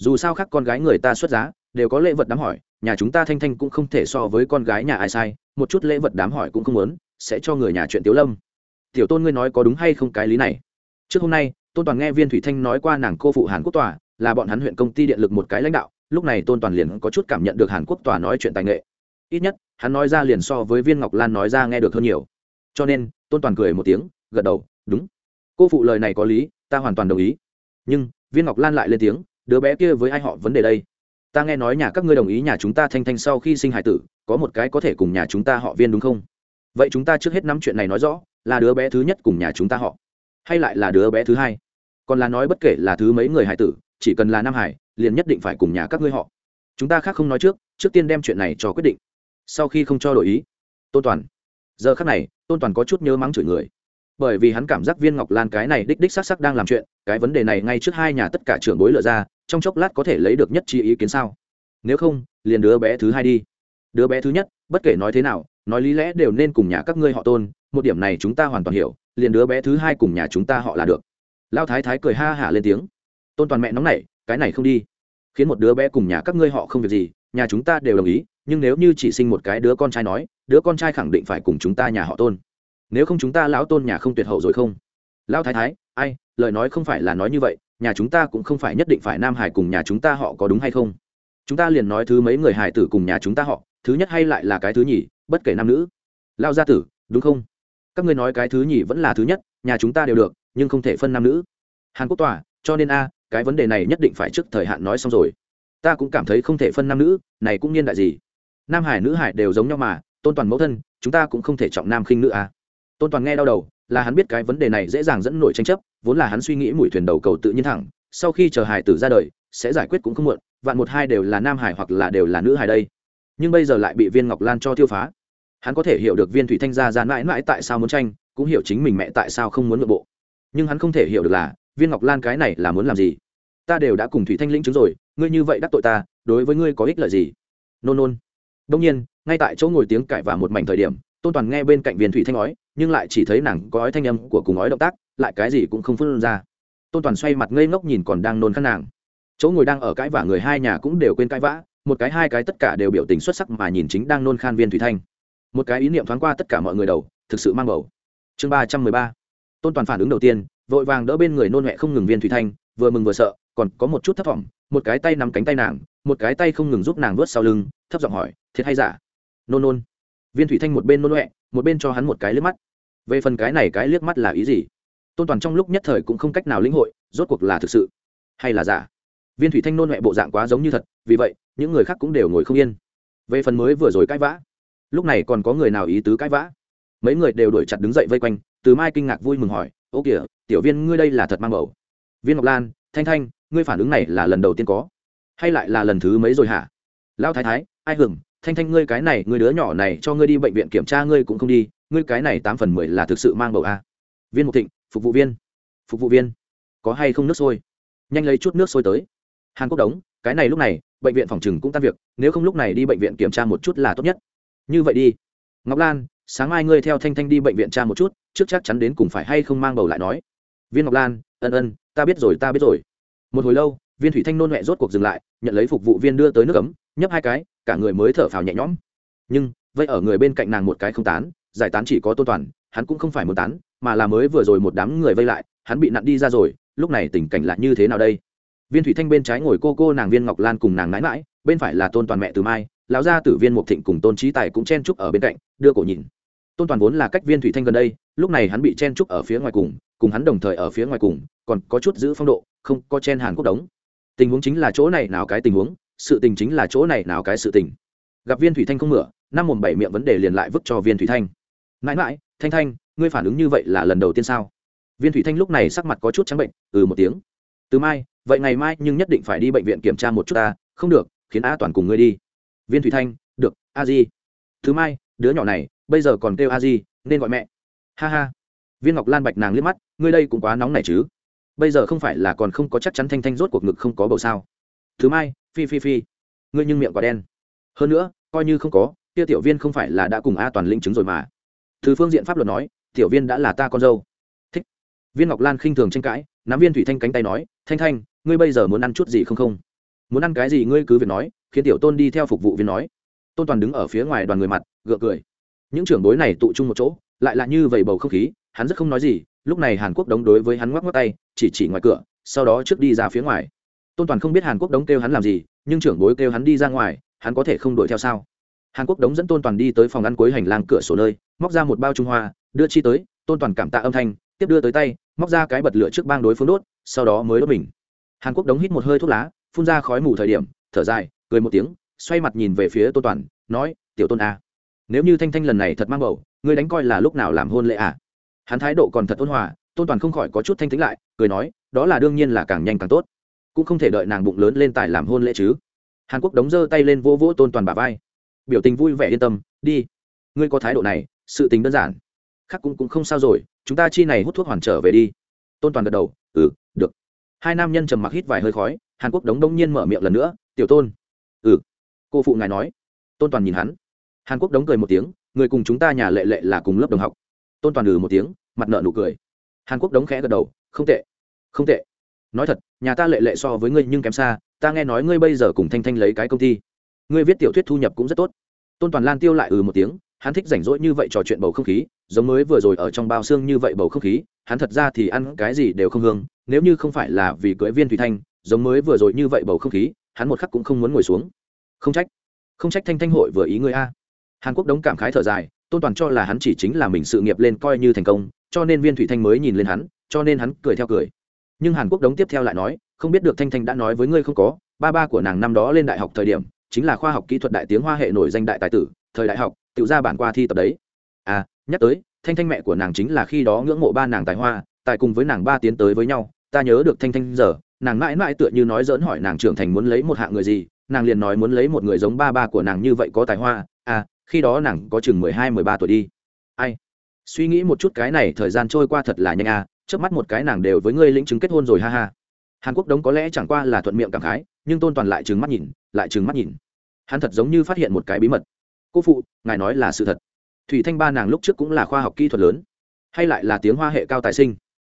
Dù sao khác con gái người ta xuất giá, đều có lễ vật đám hỏi, nhà chúng ta thanh thanh cũng không thể so với con gái nhà ai sai, một chút lễ vật đám hỏi cũng không muốn, sẽ cho người nhà chuyện tiếu lâm. Tiểu tôn ngươi nói có đúng hay không cái lý này? Trước hôm nay, tôn toàn nghe viên thủy thanh nói qua nàng cô phụ hàn quốc tòa, là bọn hắn huyện công ty điện lực một cái lãnh đạo, lúc này tôn toàn liền có chút cảm nhận được hàn quốc tòa nói chuyện tài nghệ. Ít nhất, hắn nói ra liền so với viên ngọc lan nói ra nghe được hơn nhiều. Cho nên, tôn toàn cười một tiếng, gật đầu, đúng. Cô phụ lời này có lý, ta hoàn toàn đồng ý. Nhưng, viên ngọc lan lại lên tiếng đứa bé kia với ai họ vấn đề đây? Ta nghe nói nhà các ngươi đồng ý nhà chúng ta thanh thanh sau khi sinh hải tử, có một cái có thể cùng nhà chúng ta họ viên đúng không? Vậy chúng ta trước hết nắm chuyện này nói rõ, là đứa bé thứ nhất cùng nhà chúng ta họ, hay lại là đứa bé thứ hai? Còn là nói bất kể là thứ mấy người hải tử, chỉ cần là nam hải, liền nhất định phải cùng nhà các ngươi họ. Chúng ta khác không nói trước trước tiên đem chuyện này cho quyết định. Sau khi không cho đổi ý, tôn toàn. Giờ khác này, tôn toàn có chút nhớ mắng chửi người. Bởi vì hắn cảm giác viên ngọc lan cái này đích đích sắc sắc đang làm chuyện, cái vấn đề này ngay trước hai nhà tất cả trưởng bối lựa ra trong chốc lát có thể lấy được nhất trí ý kiến sao? Nếu không, liền đứa bé thứ hai đi. Đứa bé thứ nhất, bất kể nói thế nào, nói lý lẽ đều nên cùng nhà các ngươi họ tôn, một điểm này chúng ta hoàn toàn hiểu, liền đứa bé thứ hai cùng nhà chúng ta họ là được. Lao thái thái cười ha hả lên tiếng. Tôn toàn mẹ nóng nảy, cái này không đi. Khiến một đứa bé cùng nhà các ngươi họ không việc gì, nhà chúng ta đều đồng ý, nhưng nếu như chỉ sinh một cái đứa con trai nói, đứa con trai khẳng định phải cùng chúng ta nhà họ tôn. Nếu không chúng ta lão tôn nhà không tuyệt hậu rồi không? Lão thái thái, ai, lời nói không phải là nói như vậy nhà chúng ta cũng không phải nhất định phải nam hải cùng nhà chúng ta họ có đúng hay không? Chúng ta liền nói thứ mấy người hải tử cùng nhà chúng ta họ, thứ nhất hay lại là cái thứ nhì, bất kể nam nữ. Lao gia tử, đúng không? Các ngươi nói cái thứ nhì vẫn là thứ nhất, nhà chúng ta đều được, nhưng không thể phân nam nữ. Hàn quốc tòa, cho nên a, cái vấn đề này nhất định phải trước thời hạn nói xong rồi. Ta cũng cảm thấy không thể phân nam nữ, này cũng niên đại gì? Nam hải, nữ hải đều giống nhau mà, tôn toàn mẫu thân, chúng ta cũng không thể trọng nam khinh nữ a. Tôn toàn nghe đau đầu là hắn biết cái vấn đề này dễ dàng dẫn nổi tranh chấp, vốn là hắn suy nghĩ mũi thuyền đầu cầu tự nhiên thẳng, sau khi chờ hải tử ra đời, sẽ giải quyết cũng không muộn, vạn một hai đều là nam hải hoặc là đều là nữ hải đây. Nhưng bây giờ lại bị viên ngọc lan cho tiêu phá. Hắn có thể hiểu được viên thủy thanh gia ra mãi mãi tại sao muốn tranh, cũng hiểu chính mình mẹ tại sao không muốn nội bộ. Nhưng hắn không thể hiểu được là, viên ngọc lan cái này là muốn làm gì? Ta đều đã cùng thủy thanh lĩnh chứng rồi, ngươi như vậy đắc tội ta, đối với ngươi có ích lợi gì? Nôn nôn. Đông nhiên, ngay tại chỗ ngồi tiếng cãi và một mảnh thời điểm tôn toàn nghe bên cạnh viên thủy thanh nói, nhưng lại chỉ thấy nàng có ói thanh âm của cùng ói động tác, lại cái gì cũng không phân ra. Tôn toàn xoay mặt ngây ngốc nhìn còn đang nôn khăn nàng. Chỗ ngồi đang ở cãi vả người hai nhà cũng đều quên cãi vã, một cái hai cái tất cả đều biểu tình xuất sắc mà nhìn chính đang nôn khan viên thủy thanh. Một cái ý niệm thoáng qua tất cả mọi người đầu, thực sự mang bầu. Chương ba trăm mười ba. Tôn toàn phản ứng đầu tiên, vội vàng đỡ bên người nôn mẹ không ngừng viên thủy thanh, vừa mừng vừa sợ, còn có một chút thấp thỏm, một cái tay nắm cánh tay nàng, một cái tay không ngừng giúp nàng vớt sau lưng, thấp giọng hỏi, thiệt hay giả? Nôn nôn viên thủy thanh một bên nôn huệ một bên cho hắn một cái liếc mắt. Về phần cái này cái liếc mắt là ý gì? Tôn toàn trong lúc nhất thời cũng không cách nào lĩnh hội, rốt cuộc là thực sự hay là giả? Viên thủy thanh nôn huệ bộ dạng quá giống như thật, vì vậy, những người khác cũng đều ngồi không yên. Về phần mới vừa rồi cãi vã, lúc này còn có người nào ý tứ cãi vã? Mấy người đều đuổi chặt đứng dậy vây quanh, từ mai kinh ngạc vui mừng hỏi, ô kìa, tiểu viên, ngươi đây là thật mang bầu? Viên ngọc lan, thanh thanh, ngươi phản ứng này là lần đầu tiên có, hay lại là lần thứ mấy rồi hả? Lao thái thái, ai hưởng thanh thanh, ngươi cái này, ngươi đứa nhỏ này cho ngươi đi bệnh viện kiểm tra, ngươi cũng không đi, ngươi cái này tám phần mười là thực sự mang bầu a. Viên mục thịnh, phục vụ viên. Phục vụ viên. Có hay không nước sôi? Nhanh lấy chút nước sôi tới. Hàn quốc đống, cái này lúc này, bệnh viện phòng trừng cũng tan việc, nếu không lúc này đi bệnh viện kiểm tra một chút là tốt nhất. Như vậy đi. Ngọc lan, sáng mai ngươi theo thanh thanh đi bệnh viện tra một chút, trước chắc chắn đến cùng phải hay không mang bầu lại nói. Viên ngọc lan, ân ân, ta biết rồi, ta biết rồi. Một hồi lâu viên thủy thanh nôn mẹ rốt cuộc dừng lại, nhận lấy phục vụ viên đưa tới nước ấm, nhấp hai cái, cả người mới thở phào nhẹ nhõm. Nhưng, vậy ở người bên cạnh nàng một cái không tán, giải tán chỉ có tôn toàn, hắn cũng không phải muốn tán, mà là mới vừa rồi một đám người vây lại, hắn bị nặn đi ra rồi, lúc này tình cảnh lại như thế nào đây? Viên thủy thanh bên trái ngồi cô cô nàng viên ngọc lan cùng nàng nãi mãi bên phải là tôn toàn mẹ từ mai, lão gia tử viên mục thịnh cùng tôn trí tài cũng chen trúc ở bên cạnh, đưa cổ nhìn. Tôn toàn vốn là cách viên thủy thanh gần đây, lúc này hắn bị chen trúc ở phía ngoài cùng cùng hắn đồng thời ở phía ngoài cùng, còn có chút giữ phong độ, không có chen hàn quốc đống tình huống chính là chỗ này nào cái tình huống, sự tình chính là chỗ này nào cái sự tình. Gặp viên thủy thanh không mửa năm mồm bảy miệng vấn đề liền lại vứt cho viên thủy thanh. Mãi mãi, thanh thanh, ngươi phản ứng như vậy là lần đầu tiên sao? Viên thủy thanh lúc này sắc mặt có chút trắng bệnh ừ một tiếng. Từ mai, vậy ngày mai nhưng nhất định phải đi bệnh viện kiểm tra một chút ta, không được, khiến a toàn cùng ngươi đi. Viên thủy thanh, được, a di. Thứ mai, đứa nhỏ này, bây giờ còn kêu a di, nên gọi mẹ. Ha ha. Viên ngọc lan bạch nàng liếc mắt, ngươi đây cũng quá nóng này chứ bây giờ không phải là còn không có chắc chắn thanh thanh rốt cuộc ngực không có bầu sao? Thứ mai, phi phi phi, ngươi nhưng miệng quả đen. Hơn nữa, coi như không có, kia tiểu viên không phải là đã cùng a toàn linh chứng rồi mà. Từ phương diện pháp luật nói, tiểu viên đã là ta con dâu. Thích. Viên ngọc lan khinh thường tranh cãi, nắm viên thủy thanh cánh tay nói, thanh thanh, ngươi bây giờ muốn ăn chút gì không không? Muốn ăn cái gì ngươi cứ việc nói, khiến tiểu tôn đi theo phục vụ viên nói. Tôn toàn đứng ở phía ngoài đoàn người mặt, gượng cười. Những trưởng bối này tụ chung một chỗ, lại là như vậy bầu không khí hắn rất không nói gì, lúc này hàn quốc đống đối với hắn ngoắc ngoắc tay, chỉ chỉ ngoài cửa, sau đó trước đi ra phía ngoài. Tôn toàn không biết hàn quốc đống kêu hắn làm gì, nhưng trưởng bối kêu hắn đi ra ngoài, hắn có thể không đuổi theo sao? Hàn quốc đống dẫn tôn toàn đi tới phòng ăn cuối hành lang cửa sổ nơi, móc ra một bao trung hoa, đưa chi tới, tôn toàn cảm tạ âm thanh, tiếp đưa tới tay, móc ra cái bật lửa trước bang đối phương đốt, sau đó mới đốt mình. Hàn quốc đống hít một hơi thuốc lá, phun ra khói mù thời điểm, thở dài, cười một tiếng, xoay mặt nhìn về phía tôn toàn, nói, tiểu tôn a nếu như thanh thanh lần này thật mang bầu, ngươi đánh coi là lúc nào làm hôn lễ à? Hắn thái độ còn thật ôn hòa, tôn toàn không khỏi có chút thanh tính lại, cười nói, đó là đương nhiên là càng nhanh càng tốt. Cũng không thể đợi nàng bụng lớn lên tài làm hôn lễ chứ. Hàn quốc đống giơ tay lên vô vỗ tôn toàn bà vai. Biểu tình vui vẻ yên tâm, đi. Ngươi có thái độ này, sự tình đơn giản. Khác cũng cũng không sao rồi, chúng ta chi này hút thuốc hoàn trở về đi. Tôn toàn gật đầu ừ được. Hai nam nhân trầm mặc hít vài hơi khói, hàn quốc đống đông nhiên mở miệng lần nữa, tiểu tôn. Ừ. Cô phụ ngài nói. Tôn toàn nhìn hắn. Hàn quốc đống cười một tiếng, người cùng chúng ta nhà lệ lệ là cùng lớp đồng học tôn toàn ừ một tiếng, mặt nợ nụ cười. Hàn quốc đống khẽ gật đầu, không tệ không tệ. Nói thật, nhà ta lệ lệ so với ngươi nhưng kém xa, ta nghe nói ngươi bây giờ cùng thanh thanh lấy cái công ty. Ngươi viết tiểu thuyết thu nhập cũng rất tốt. Tôn toàn lan tiêu lại ừ một tiếng, hắn thích rảnh rỗi như vậy trò chuyện bầu không khí, giống mới vừa rồi ở trong bao xương như vậy bầu không khí, hắn thật ra thì ăn cái gì đều không hương, nếu như không phải là vì cưỡi viên thủy thanh, giống mới vừa rồi như vậy bầu không khí, hắn một khắc cũng không muốn ngồi xuống. Không trách không trách thanh thanh hội vừa ý ngươi a. Hàn quốc đống cảm khái thở dài tôn toàn cho là hắn chỉ chính là mình sự nghiệp lên coi như thành công, cho nên viên thủy thanh mới nhìn lên hắn, cho nên hắn cười theo cười. Nhưng hàn quốc đống tiếp theo lại nói, không biết được thanh thanh đã nói với ngươi không có, ba ba của nàng năm đó lên đại học thời điểm, chính là khoa học kỹ thuật đại tiếng hoa hệ nổi danh đại tài tử, thời đại học, tự ra bản qua thi tập đấy. À nhắc tới, thanh thanh mẹ của nàng chính là khi đó ngưỡng mộ ba nàng tài hoa, tài cùng với nàng ba tiến tới với nhau, ta nhớ được thanh thanh giờ, nàng mãi mãi tựa như nói dỡn hỏi nàng trưởng thành muốn lấy một hạng người gì, nàng liền nói muốn lấy một người giống ba ba của nàng như vậy có tài hoa à khi đó nàng có chừng mười hai, mười ba tuổi đi. Ai? Suy nghĩ một chút cái này thời gian trôi qua thật là nhanh à trước mắt một cái nàng đều với ngươi lĩnh chứng kết hôn rồi, ha ha. Hàn quốc đống có lẽ chẳng qua là thuận miệng cảm khái, nhưng tôn toàn lại trừng mắt nhìn, lại trừng mắt nhìn. Hắn thật giống như phát hiện một cái bí mật. Cô phụ, ngài nói là sự thật. Thủy thanh ba nàng lúc trước cũng là khoa học kỹ thuật lớn, hay lại là tiếng hoa hệ cao tài sinh.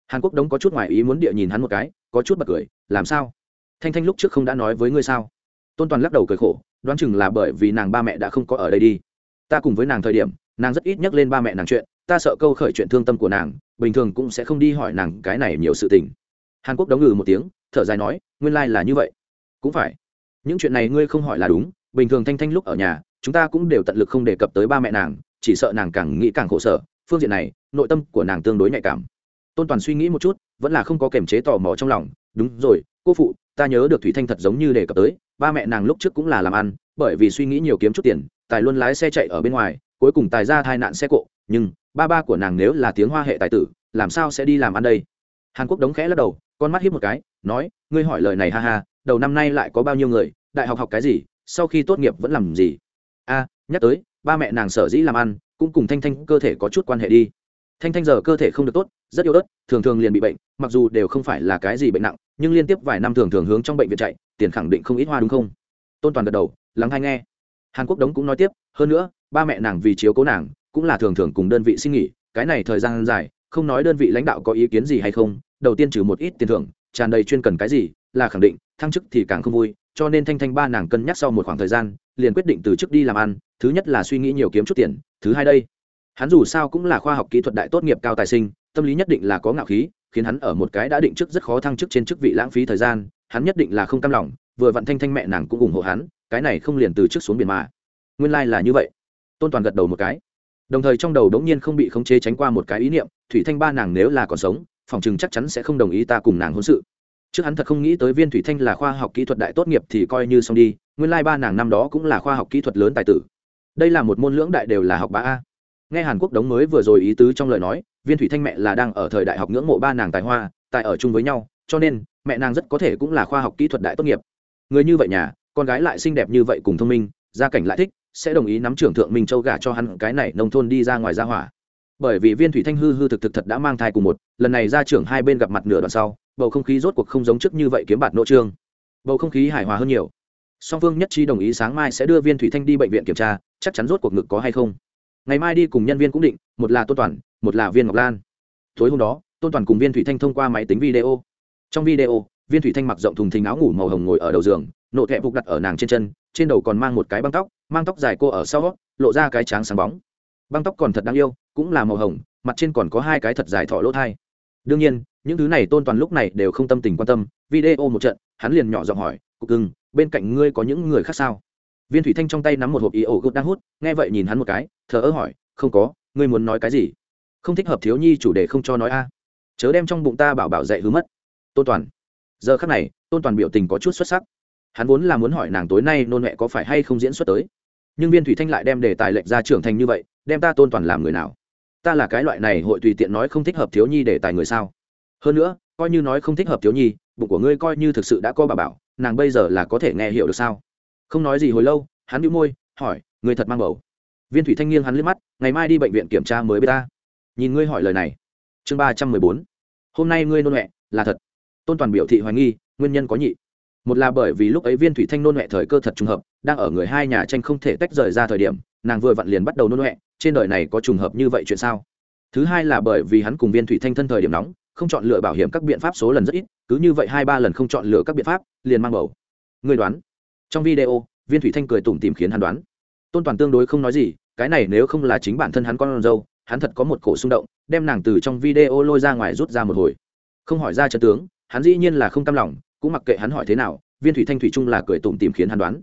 Hàn quốc đống có chút ngoài ý muốn địa nhìn hắn một cái, có chút bật cười, làm sao? Thanh thanh lúc trước không đã nói với ngươi sao? Tôn toàn lắc đầu cười khổ, đoán chừng là bởi vì nàng ba mẹ đã không có ở đây đi ta cùng với nàng thời điểm, nàng rất ít nhắc lên ba mẹ nàng chuyện, ta sợ câu khởi chuyện thương tâm của nàng, bình thường cũng sẽ không đi hỏi nàng cái này nhiều sự tình. Hàn quốc đóng ngừ một tiếng, thở dài nói, nguyên lai、like、là như vậy. Cũng phải. Những chuyện này ngươi không hỏi là đúng, bình thường thanh thanh lúc ở nhà, chúng ta cũng đều tận lực không đề cập tới ba mẹ nàng, chỉ sợ nàng càng nghĩ càng khổ sở, phương diện này, nội tâm của nàng tương đối nhạy cảm. Tôn toàn suy nghĩ một chút, vẫn là không có kềm chế tò mò trong lòng, đúng rồi, cô phụ, ta nhớ được thủy thanh thật giống như đề cập tới, ba mẹ nàng lúc trước cũng là làm ăn, bởi vì suy nghĩ nhiều kiếm chút tiền tài luôn lái xe chạy ở bên ngoài, cuối cùng tài ra thai nạn xe cộ, nhưng ba ba của nàng nếu là tiếng hoa hệ tài tử, làm sao sẽ đi làm ăn đây? Hàn quốc đống khẽ lắc đầu, con mắt hiếp một cái, nói, ngươi hỏi lời này ha ha, đầu năm nay lại có bao nhiêu người, đại học học cái gì, sau khi tốt nghiệp vẫn làm gì? A, nhắc tới, ba mẹ nàng sở dĩ làm ăn, cũng cùng thanh thanh cơ thể có chút quan hệ đi. Thanh thanh giờ cơ thể không được tốt, rất yếu ớt, thường thường liền bị bệnh, mặc dù đều không phải là cái gì bệnh nặng, nhưng liên tiếp vài năm thường thường hướng trong bệnh viện chạy, tiền khẳng định không ít hoa đúng không? Tôn toàn gật đầu, lắng hay nghe hàn quốc đống cũng nói tiếp, hơn nữa, ba mẹ nàng vì chiếu cố nàng, cũng là thường thường cùng đơn vị xin nghỉ, cái này thời gian dài, không nói đơn vị lãnh đạo có ý kiến gì hay không, đầu tiên trừ một ít tiền thưởng, tràn đầy chuyên cần cái gì, là khẳng định, thăng chức thì càng không vui, cho nên thanh thanh ba nàng cân nhắc sau một khoảng thời gian, liền quyết định từ chức đi làm ăn, thứ nhất là suy nghĩ nhiều kiếm chút tiền, thứ hai đây. Hắn dù sao cũng là khoa học kỹ thuật đại tốt nghiệp cao tài sinh, tâm lý nhất định là có ngạo khí, khiến hắn ở một cái đã định chức rất khó thăng chức trên chức vị lãng phí thời gian, hắn nhất định là không cam lòng, vừa vặn thanh thanh mẹ nàng cũng ủng hộ hắn cái này không liền từ trước xuống biển mà. Nguyên lai、like、là như vậy. Tôn toàn gật đầu một cái. Đồng thời trong đầu đ ố n g nhiên không bị khống chế tránh qua một cái ý niệm, thủy thanh ba nàng nếu là còn sống, phòng chừng chắc chắn sẽ không đồng ý ta cùng nàng hôn sự. Trước hắn thật không nghĩ tới viên thủy thanh là khoa học kỹ thuật đại tốt nghiệp thì coi như xong đi, nguyên lai ba nàng năm đó cũng là khoa học kỹ thuật lớn tài tử. Đây là một môn lưỡng đại đều là học bá a. Nghe hàn quốc đống mới vừa rồi ý tứ trong lời nói, viên thủy thanh mẹ là đang ở thời đại học ngưỡng mộ ba nàng tài hoa tại ở chung với nhau, cho nên mẹ nàng rất có thể cũng là khoa học kỹ thuật đại tốt nghiệp. Người như vậy nhà con gái lại xinh đẹp như vậy cùng thông minh, gia cảnh lại thích, sẽ đồng ý nắm trưởng thượng minh châu gả cho hắn cái này nông thôn đi ra ngoài ra hỏa. Bởi vì viên thủy thanh hư hư thực thực thật đã mang thai cùng một, lần này ra trưởng hai bên gặp mặt nửa đoạn sau, bầu không khí rốt cuộc không giống trước như vậy kiếm bạt nội trương. Bầu không khí hài hòa hơn nhiều. Song phương nhất trí đồng ý sáng mai sẽ đưa viên thủy thanh đi bệnh viện kiểm tra, chắc chắn rốt cuộc ngực có hay không. Ngày mai đi cùng nhân viên cũng định, một là tôn toàn, một là viên ngọc lan. Tối hôm đó, tôn toàn cùng viên thủy thanh thông qua máy tính video. Trong video, viên thủy thanh mặc rộng thùng thình áo ngủ màu hồng ngồi ở đầu giường nộ thẹ phục đặt ở nàng trên chân, trên đầu còn mang một cái băng tóc, mang tóc dài cô ở sau, lộ ra cái tráng sáng bóng. Băng tóc còn thật đáng yêu, cũng là màu hồng, mặt trên còn có hai cái thật dài thọ lỗ thai. Đương nhiên, những thứ này tôn toàn lúc này đều không tâm tình quan tâm. Video một trận, hắn liền nhỏ giọng hỏi, cục cưng, bên cạnh ngươi có những người khác sao? Viên thủy thanh trong tay nắm một hộp ý ổ gục đang hút, nghe vậy nhìn hắn một cái, thờ ơ hỏi, không có, ngươi muốn nói cái gì? Không thích hợp thiếu nhi chủ đề không cho nói a. Chớ đem trong bụng ta bảo bảo dạy hứa mất. Tôn toàn. Giờ khắc này, tôn toàn biểu tình có chút xuất sắc hắn vốn là muốn hỏi nàng tối nay nôn mẹ có phải hay không diễn xuất tới. Nhưng viên thủy thanh lại đem đề tài lệnh ra trưởng thành như vậy, đem ta tôn toàn làm người nào? Ta là cái loại này hội tùy tiện nói không thích hợp thiếu nhi đề tài người sao? Hơn nữa, coi như nói không thích hợp thiếu nhi, bụng của ngươi coi như thực sự đã có bà bảo, nàng bây giờ là có thể nghe hiểu được sao? Không nói gì hồi lâu, hắn bị môi, hỏi, ngươi thật mang bầu? Viên thủy thanh nghiêng hắn liếc mắt, ngày mai đi bệnh viện kiểm tra mới b ta. Nhìn ngươi hỏi lời này. Chương ba trăm mười bốn. Hôm nay ngươi nôn mẹ, là thật. Tôn toàn biểu thị hoài nghi, nguyên nhân có nhị một là bởi vì lúc ấy viên thủy thanh nôn huệ thời cơ thật trùng hợp, đang ở người hai nhà tranh không thể tách rời ra thời điểm, nàng vừa vặn liền bắt đầu nôn huệ, trên đời này có trùng hợp như vậy chuyện sao? Thứ hai là bởi vì hắn cùng viên thủy thanh thân thời điểm nóng, không chọn lựa bảo hiểm các biện pháp số lần rất ít, cứ như vậy hai ba lần không chọn lựa các biện pháp, liền mang bầu. Người đoán. Trong video, viên thủy thanh cười tủm tìm khiến hắn đoán. Tôn toàn tương đối không nói gì, cái này nếu không là chính bản thân hắn con dâu, hắn thật có một cổ xung động, đem nàng từ trong video lôi ra ngoài rút ra một hồi. Không hỏi ra chân tướng, hắn dĩ nhiên là không cam lòng cũng mặc kệ hắn hỏi thế nào, viên thủy thanh thủy trung là cười tủm tìm khiến hắn đoán.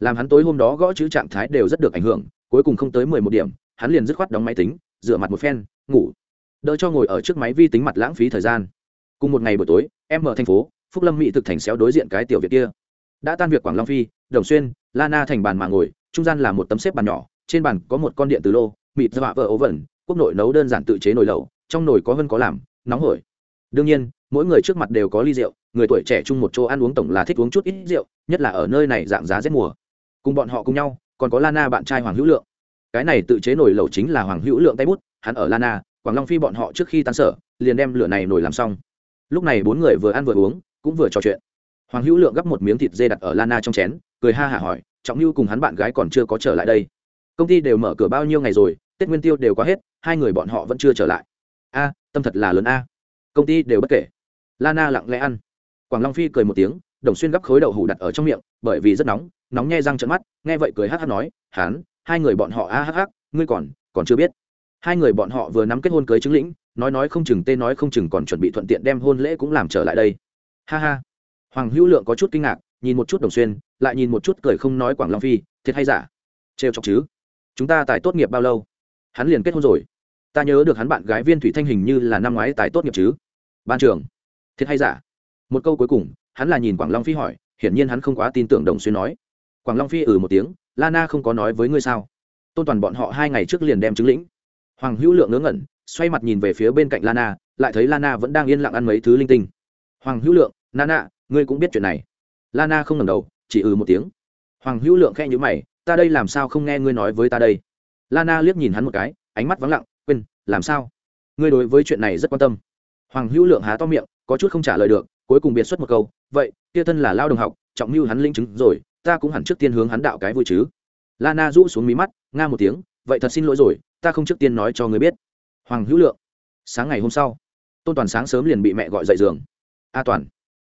Làm hắn tối hôm đó gõ chữ trạng thái đều rất được ảnh hưởng, cuối cùng không tới mười một điểm, hắn liền dứt khoát đóng máy tính, rửa mặt một phen, ngủ. Đỡ cho ngồi ở trước máy vi tính mặt lãng phí thời gian. Cùng một ngày buổi tối, em mở thành phố, phúc lâm mỹ thực thành xéo đối diện cái tiểu việt kia. Đã tan việc quảng long phi, đồng xuyên, la na thành bàn mà ngồi, trung gian là một tấm xếp bàn nhỏ, trên bàn có một con điện từ lô, mịt dọa vợ ấu vẩn, quốc nội nấu đơn giản tự chế nồi lẩu, trong nồi có hơn có làm, nóng hổi. Đương nhiên mỗi người trước mặt đều có ly rượu, người tuổi trẻ chung một chỗ ăn uống tổng là thích uống chút ít rượu, nhất là ở nơi này dạng giá rét mùa. Cùng bọn họ cùng nhau, còn có lana bạn trai hoàng hữu lượng. Cái này tự chế nồi lẩu chính là hoàng hữu lượng tay bút, hắn ở lana, quảng long phi bọn họ trước khi tan sở, liền đem lửa này nồi làm xong. Lúc này bốn người vừa ăn vừa uống, cũng vừa trò chuyện. Hoàng hữu lượng gắp một miếng thịt dê đặt ở lana trong chén, cười ha hả hỏi, trọng như cùng hắn bạn gái còn chưa có trở lại đây? Công ty đều mở cửa bao nhiêu ngày rồi, tết nguyên tiêu đều quá hết, hai người bọn họ vẫn chưa trở lại. A, tâm thật là lớn a. Công ty đều bất kể lana lặng lẽ ăn. Quảng long phi cười một tiếng, đồng xuyên gắp khối đậu hủ đặt ở trong miệng, bởi vì rất nóng nóng nghe răng trận mắt, nghe vậy cười hắc hắc nói, hán, hai người bọn họ a hắc hắc, ngươi còn còn chưa biết. Hai người bọn họ vừa nắm kết hôn cưới chứng lĩnh, nói nói không chừng tên nói không chừng còn chuẩn bị thuận tiện đem hôn lễ cũng làm trở lại đây. Ha ha. Hoàng hữu lượng có chút kinh ngạc, nhìn một chút đồng xuyên, lại nhìn một chút cười không nói quảng long phi, thiệt hay giả? Trêu chọc chứ? Chúng ta tại tốt nghiệp bao lâu? Hắn liền kết hôn rồi. Ta nhớ được hắn bạn gái viên thủy thanh hình như là năm ngoái tại tốt nghiệp chứ? Ban trưởng thiệt hay giả? Một câu cuối cùng, hắn là nhìn quảng long phi hỏi, hiển nhiên hắn không quá tin tưởng đồng xuyên nói. Quảng long phi ừ một tiếng, lana không có nói với ngươi sao? Tôn toàn bọn họ hai ngày trước liền đem chứng lĩnh. Hoàng hữu lượng ngớ ngẩn, xoay mặt nhìn về phía bên cạnh lana, lại thấy lana vẫn đang yên lặng ăn mấy thứ linh tinh. Hoàng hữu lượng, nana, ngươi cũng biết chuyện này. Lana không ngẩng đầu, chỉ ừ một tiếng. Hoàng hữu lượng khẽ nhữ mày, ta đây làm sao không nghe ngươi nói với ta đây? Lana liếc nhìn hắn một cái, ánh mắt vắng lặng, quên, làm sao? Ngươi đối với chuyện này rất quan tâm. Hoàng hữu lượng há to miệng có chút không trả lời được, cuối cùng biệt xuất một câu, vậy, kia thân là lao đồng học, trọng mưu hắn linh chứng rồi, ta cũng hẳn trước tiên hướng hắn đạo cái vui chứ. Lana rũ xuống mí mắt, nga một tiếng, vậy thật xin lỗi rồi, ta không trước tiên nói cho người biết. Hoàng hữu lượng, sáng ngày hôm sau, tôn toàn sáng sớm liền bị mẹ gọi dậy giường. A toàn,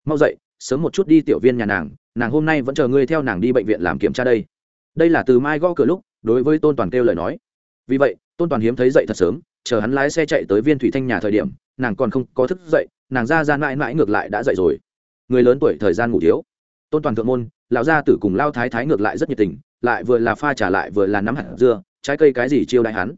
mau dậy, sớm một chút đi tiểu viên nhà nàng nàng hôm nay vẫn chờ ngươi theo nàng đi bệnh viện làm kiểm tra đây. Đây là từ mai gõ cửa lúc, đối với tôn toàn kêu lời nói. Vì vậy, tôn toàn hiếm thấy dậy thật sớm, chờ hắn lái xe chạy tới viên thủy thanh nhà thời điểm, nàng còn không có thức dậy nàng ra ra mãi mãi ngược lại đã dậy rồi. Người lớn tuổi, thời gian ngủ thiếu. Tôn toàn thượng môn, lão gia tử cùng lao thái thái ngược lại rất nhiệt tình, lại vừa là pha trả lại vừa là nắm hạt dưa, trái cây cái gì chiêu đại hắn.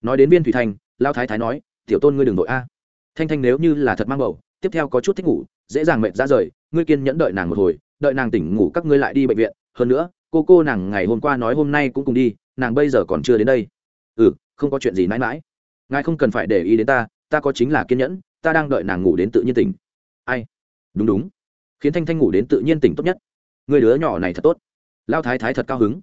Nói đến viên thủy thanh lao thái thái nói, tiểu tôn ngươi đừng đội a. Thanh thanh nếu như là thật mang bầu, tiếp theo có chút thích ngủ, dễ dàng mệt ra rời, ngươi kiên nhẫn đợi nàng một hồi, đợi nàng tỉnh ngủ các ngươi lại đi bệnh viện. Hơn nữa, cô cô nàng ngày hôm qua nói hôm nay cũng cùng đi, nàng bây giờ còn chưa đến đây. Ừ không có chuyện gì mãi mãi. Ngài không cần phải để ý đến ta ta có chính là kiên nhẫn ta đang đợi nàng ngủ đến tự nhiên tỉnh. Ai? Đúng đúng. Khiến thanh thanh ngủ đến tự nhiên tỉnh tốt nhất. Người đứa nhỏ này thật tốt. Lao thái thái thật cao hứng.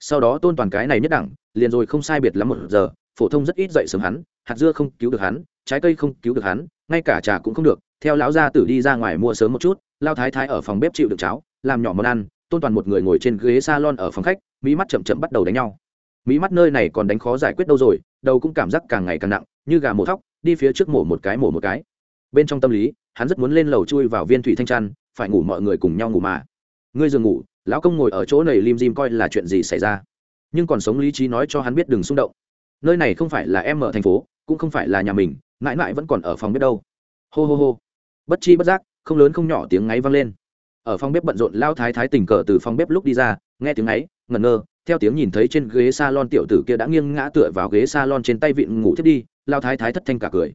Sau đó tôn toàn cái này nhất đẳng, liền rồi không sai biệt lắm một giờ, phổ thông rất ít dậy sớm hắn, hạt dưa không cứu được hắn, trái cây không cứu được hắn, ngay cả trà cũng không được. Theo lão gia tử đi ra ngoài mua sớm một chút lao thái thái ở phòng bếp chịu được cháo, làm nhỏ món ăn, tôn toàn một người ngồi trên ghế salon ở phòng khách mỹ mắt chậm chậm bắt đầu đánh nhau. Mỹ mắt nơi này còn đánh khó giải quyết đâu rồi, đầu cũng cảm giác càng ngày càng nặng, như gà mổ thóc đi phía trước mổ một cái, mổ một cái. Bên trong tâm lý, hắn rất muốn lên lầu chui vào viên thủy thanh trăn, phải ngủ mọi người cùng nhau ngủ mà. Ngươi giường ngủ, lão công ngồi ở chỗ này lim dim coi là chuyện gì xảy ra. Nhưng còn sống lý trí nói cho hắn biết đừng xung động. Nơi này không phải là em ở thành phố, cũng không phải là nhà mình, mãi mãi vẫn còn ở phòng bếp đâu. Hô hô hô. Bất chi bất giác, không lớn không nhỏ tiếng ngáy vang lên. Ở phòng bếp bận rộn lao thái thái tình cờ từ phòng bếp lúc đi ra, nghe tiếng ngáy, ngẩn ngơ, theo tiếng nhìn thấy trên ghế salon tiểu tử kia đã nghiêng ngã tựa vào ghế salon trên tay vịn ngủ thiết đi lao thái thái thất thanh cả cười.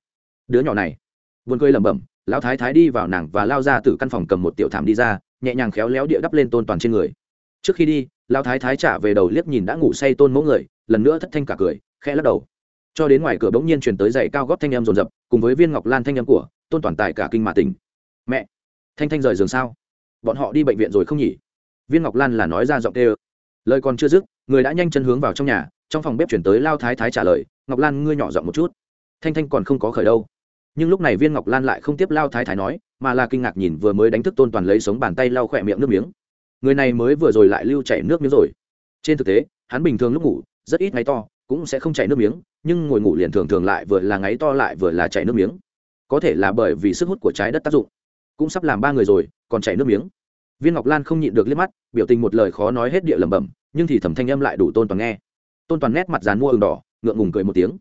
Đứa nhỏ này. Vườn cười lẩm bẩm lao thái thái đi vào nàng và lao ra từ căn phòng cầm một tiểu thảm đi ra, nhẹ nhàng khéo léo địa đắp lên tôn toàn trên người. Trước khi đi, lao thái thái trả về đầu liếc nhìn đã ngủ say tôn mẫu người, lần nữa thất thanh cả cười, khẽ lắc đầu. Cho đến ngoài cửa bỗng nhiên truyền tới giày cao góp thanh em rồn rập cùng với viên ngọc lan thanh em của tôn toàn tài cả kinh mà tỉnh. Mẹ, thanh thanh rời giường sao? Bọn họ đi bệnh viện rồi không nhỉ? Viên ngọc lan là nói ra giọng tê ơ lời còn chưa dứt, người đã nhanh chân hướng vào trong nhà, trong phòng bếp chuyển tới lao thái thái trả lời, ngọc lan, ngươi nhỏ giọng một chút thanh thanh còn không có khởi đâu. Nhưng lúc này viên ngọc lan lại không tiếp lao thái thái nói, mà là kinh ngạc nhìn vừa mới đánh thức tôn toàn lấy sống bàn tay lau khỏe miệng nước miếng. Người này mới vừa rồi lại lưu chảy nước miếng rồi. Trên thực tế, hắn bình thường lúc ngủ, rất ít ngáy to, cũng sẽ không chảy nước miếng, nhưng ngồi ngủ liền thường thường lại vừa là ngáy to lại vừa là chảy nước miếng. Có thể là bởi vì sức hút của trái đất tác dụng. Cũng sắp làm ba người rồi, còn chảy nước miếng. Viên ngọc lan không nhịn được liếc mắt, biểu tình một lời khó nói hết địa lẩm bẩm, nhưng thì thẩm thanh âm lại đủ tôn toàn nghe. Tôn toàn nét mặt dàn mua ừng đỏ, ngượng ngùng cười một tiếng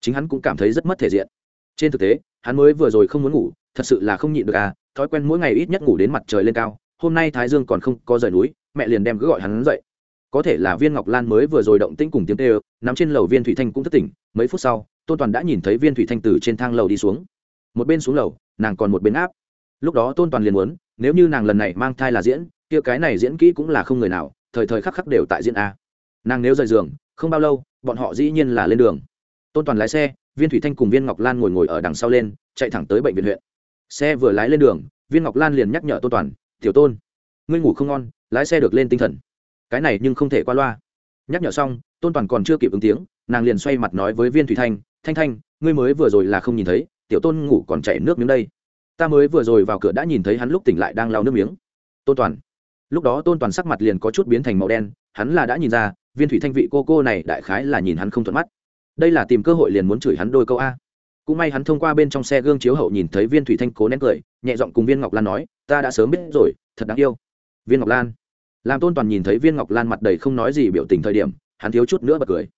chính hắn cũng cảm thấy rất mất thể diện. Trên thực tế, hắn mới vừa rồi không muốn ngủ, thật sự là không nhịn được à thói quen mỗi ngày ít nhất ngủ đến mặt trời lên cao, hôm nay thái dương còn không có rời núi, mẹ liền đem cứ gọi hắn dậy. Có thể là viên ngọc lan mới vừa rồi động tĩnh cùng tiếng tê nằm trên lầu viên thủy thanh cũng thất tỉnh, mấy phút sau, tôn toàn đã nhìn thấy viên thủy thanh từ trên thang lầu đi xuống. Một bên xuống lầu, nàng còn một bên áp. Lúc đó tôn toàn liền muốn, nếu như nàng lần này mang thai là diễn, kia cái này diễn kỹ cũng là không người nào, thời thời khắc khắc đều tại diễn a nàng nếu rời giường, không bao lâu, bọn họ dĩ nhiên là lên đường tôn toàn lái xe, viên thủy thanh cùng viên ngọc lan ngồi ngồi ở đằng sau lên, chạy thẳng tới bệnh viện huyện. Xe vừa lái lên đường, viên ngọc lan liền nhắc nhở tôn toàn, tiểu tôn, ngươi ngủ không ngon, lái xe được lên tinh thần. Cái này nhưng không thể qua loa. Nhắc nhở xong, tôn toàn còn chưa kịp ứng tiếng, nàng liền xoay mặt nói với viên thủy thanh thanh thanh, ngươi mới vừa rồi là không nhìn thấy, tiểu tôn ngủ còn chảy nước miếng đây. Ta mới vừa rồi vào cửa đã nhìn thấy hắn lúc tỉnh lại đang lau nước miếng. Tôn toàn. Lúc đó tôn toàn sắc mặt liền có chút biến thành màu đen, hắn là đã nhìn ra, viên thủy thanh vị cô cô này đại khái là nhìn hắn không thuận mắt đây là tìm cơ hội liền muốn chửi hắn đôi câu a. Cũng may hắn thông qua bên trong xe gương chiếu hậu nhìn thấy viên thủy thanh cố nén cười, nhẹ giọng cùng viên ngọc lan nói, ta đã sớm biết rồi, thật đáng yêu. Viên ngọc lan. Làm tôn toàn nhìn thấy viên ngọc lan mặt đầy không nói gì biểu tình thời điểm, hắn thiếu chút nữa bật cười.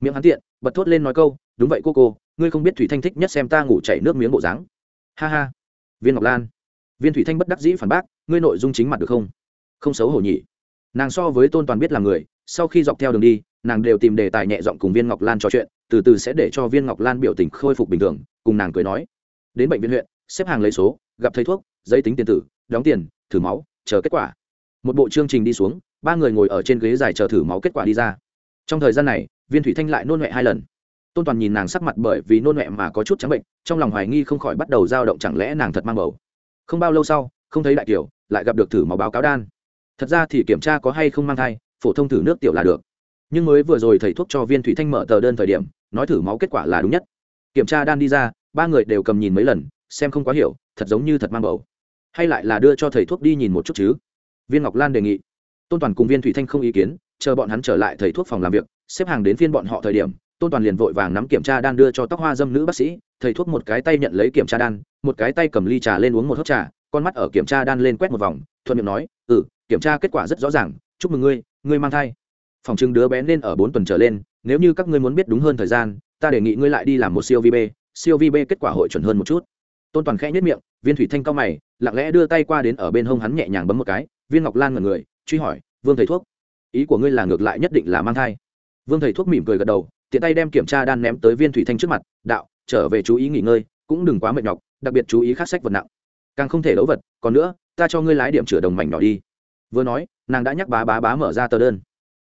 Miệng hắn tiện, bật thốt lên nói câu, đúng vậy cô cô, ngươi không biết thủy thanh thích nhất xem ta ngủ chảy nước miếng bộ dáng. Ha ha. Viên ngọc lan. Viên thủy thanh bất đắc dĩ phản bác, ngươi nội dung chính mặt được không? Không xấu hổ nhỉ. Nàng so với tôn toàn biết là người, sau khi dọc theo đường đi, nàng đều tìm đề tài nhẹ giọng cùng viên ngọc lan trò chuyện từ từ sẽ để cho viên ngọc lan biểu tình khôi phục bình thường, cùng nàng cười nói. Đến bệnh viện huyện, xếp hàng lấy số, gặp thầy thuốc, giấy tính tiền tử, đóng tiền, thử máu, chờ kết quả. Một bộ chương trình đi xuống, ba người ngồi ở trên ghế dài chờ thử máu kết quả đi ra. Trong thời gian này, viên thủy thanh lại nôn mẹ hai lần. Tôn toàn nhìn nàng sắc mặt bởi vì nôn mẹ mà có chút trắng bệnh, trong lòng hoài nghi không khỏi bắt đầu dao động chẳng lẽ nàng thật mang bầu. Không bao lâu sau, không thấy đại kiều lại gặp được thử máu báo cáo đan. Thật ra thì kiểm tra có hay không mang thai, phổ thông thử nước tiểu là được. Nhưng mới vừa rồi thầy thuốc cho viên thủy thanh mở tờ đơn thời điểm nói thử máu kết quả là đúng nhất. Kiểm tra đan đi ra, ba người đều cầm nhìn mấy lần, xem không quá hiểu, thật giống như thật mang bầu. Hay lại là đưa cho thầy thuốc đi nhìn một chút chứ? Viên ngọc lan đề nghị. Tôn toàn cùng viên thủy thanh không ý kiến, chờ bọn hắn trở lại thầy thuốc phòng làm việc, xếp hàng đến phiên bọn họ thời điểm, tôn toàn liền vội vàng nắm kiểm tra đan đưa cho tóc hoa dâm nữ bác sĩ, thầy thuốc một cái tay nhận lấy kiểm tra đan, một cái tay cầm ly trà lên uống một hớp trà, con mắt ở kiểm tra đan lên quét một vòng, thuận miệng nói ừ kiểm tra kết quả rất rõ ràng, chúc mừng ngươi ngươi mang thai phòng chứng đứa bé nên ở bốn tuần trở lên, nếu như các ngươi muốn biết đúng hơn thời gian, ta đề nghị ngươi lại đi làm một siêu vi b siêu vi b kết quả hội chuẩn hơn một chút. Tôn toàn khẽ nhất miệng, viên thủy thanh cao mày, lặng lẽ đưa tay qua đến ở bên hông hắn nhẹ nhàng bấm một cái, viên ngọc lan ngẩn người, truy hỏi, vương thầy thuốc, ý của ngươi là ngược lại nhất định là mang thai? Vương thầy thuốc mỉm cười gật đầu, tiện tay đem kiểm tra đan ném tới viên thủy thanh trước mặt, đạo, trở về chú ý nghỉ ngơi, cũng đừng quá mệt nhọc, đặc biệt chú ý khắc sách vật nặng. Càng không thể đấu vật, còn nữa, ta cho ngươi lái điểm chửa đồng mảnh nhỏ đi. Vừa nói, nàng đã nhắc bá bá bá mở ra tờ đơn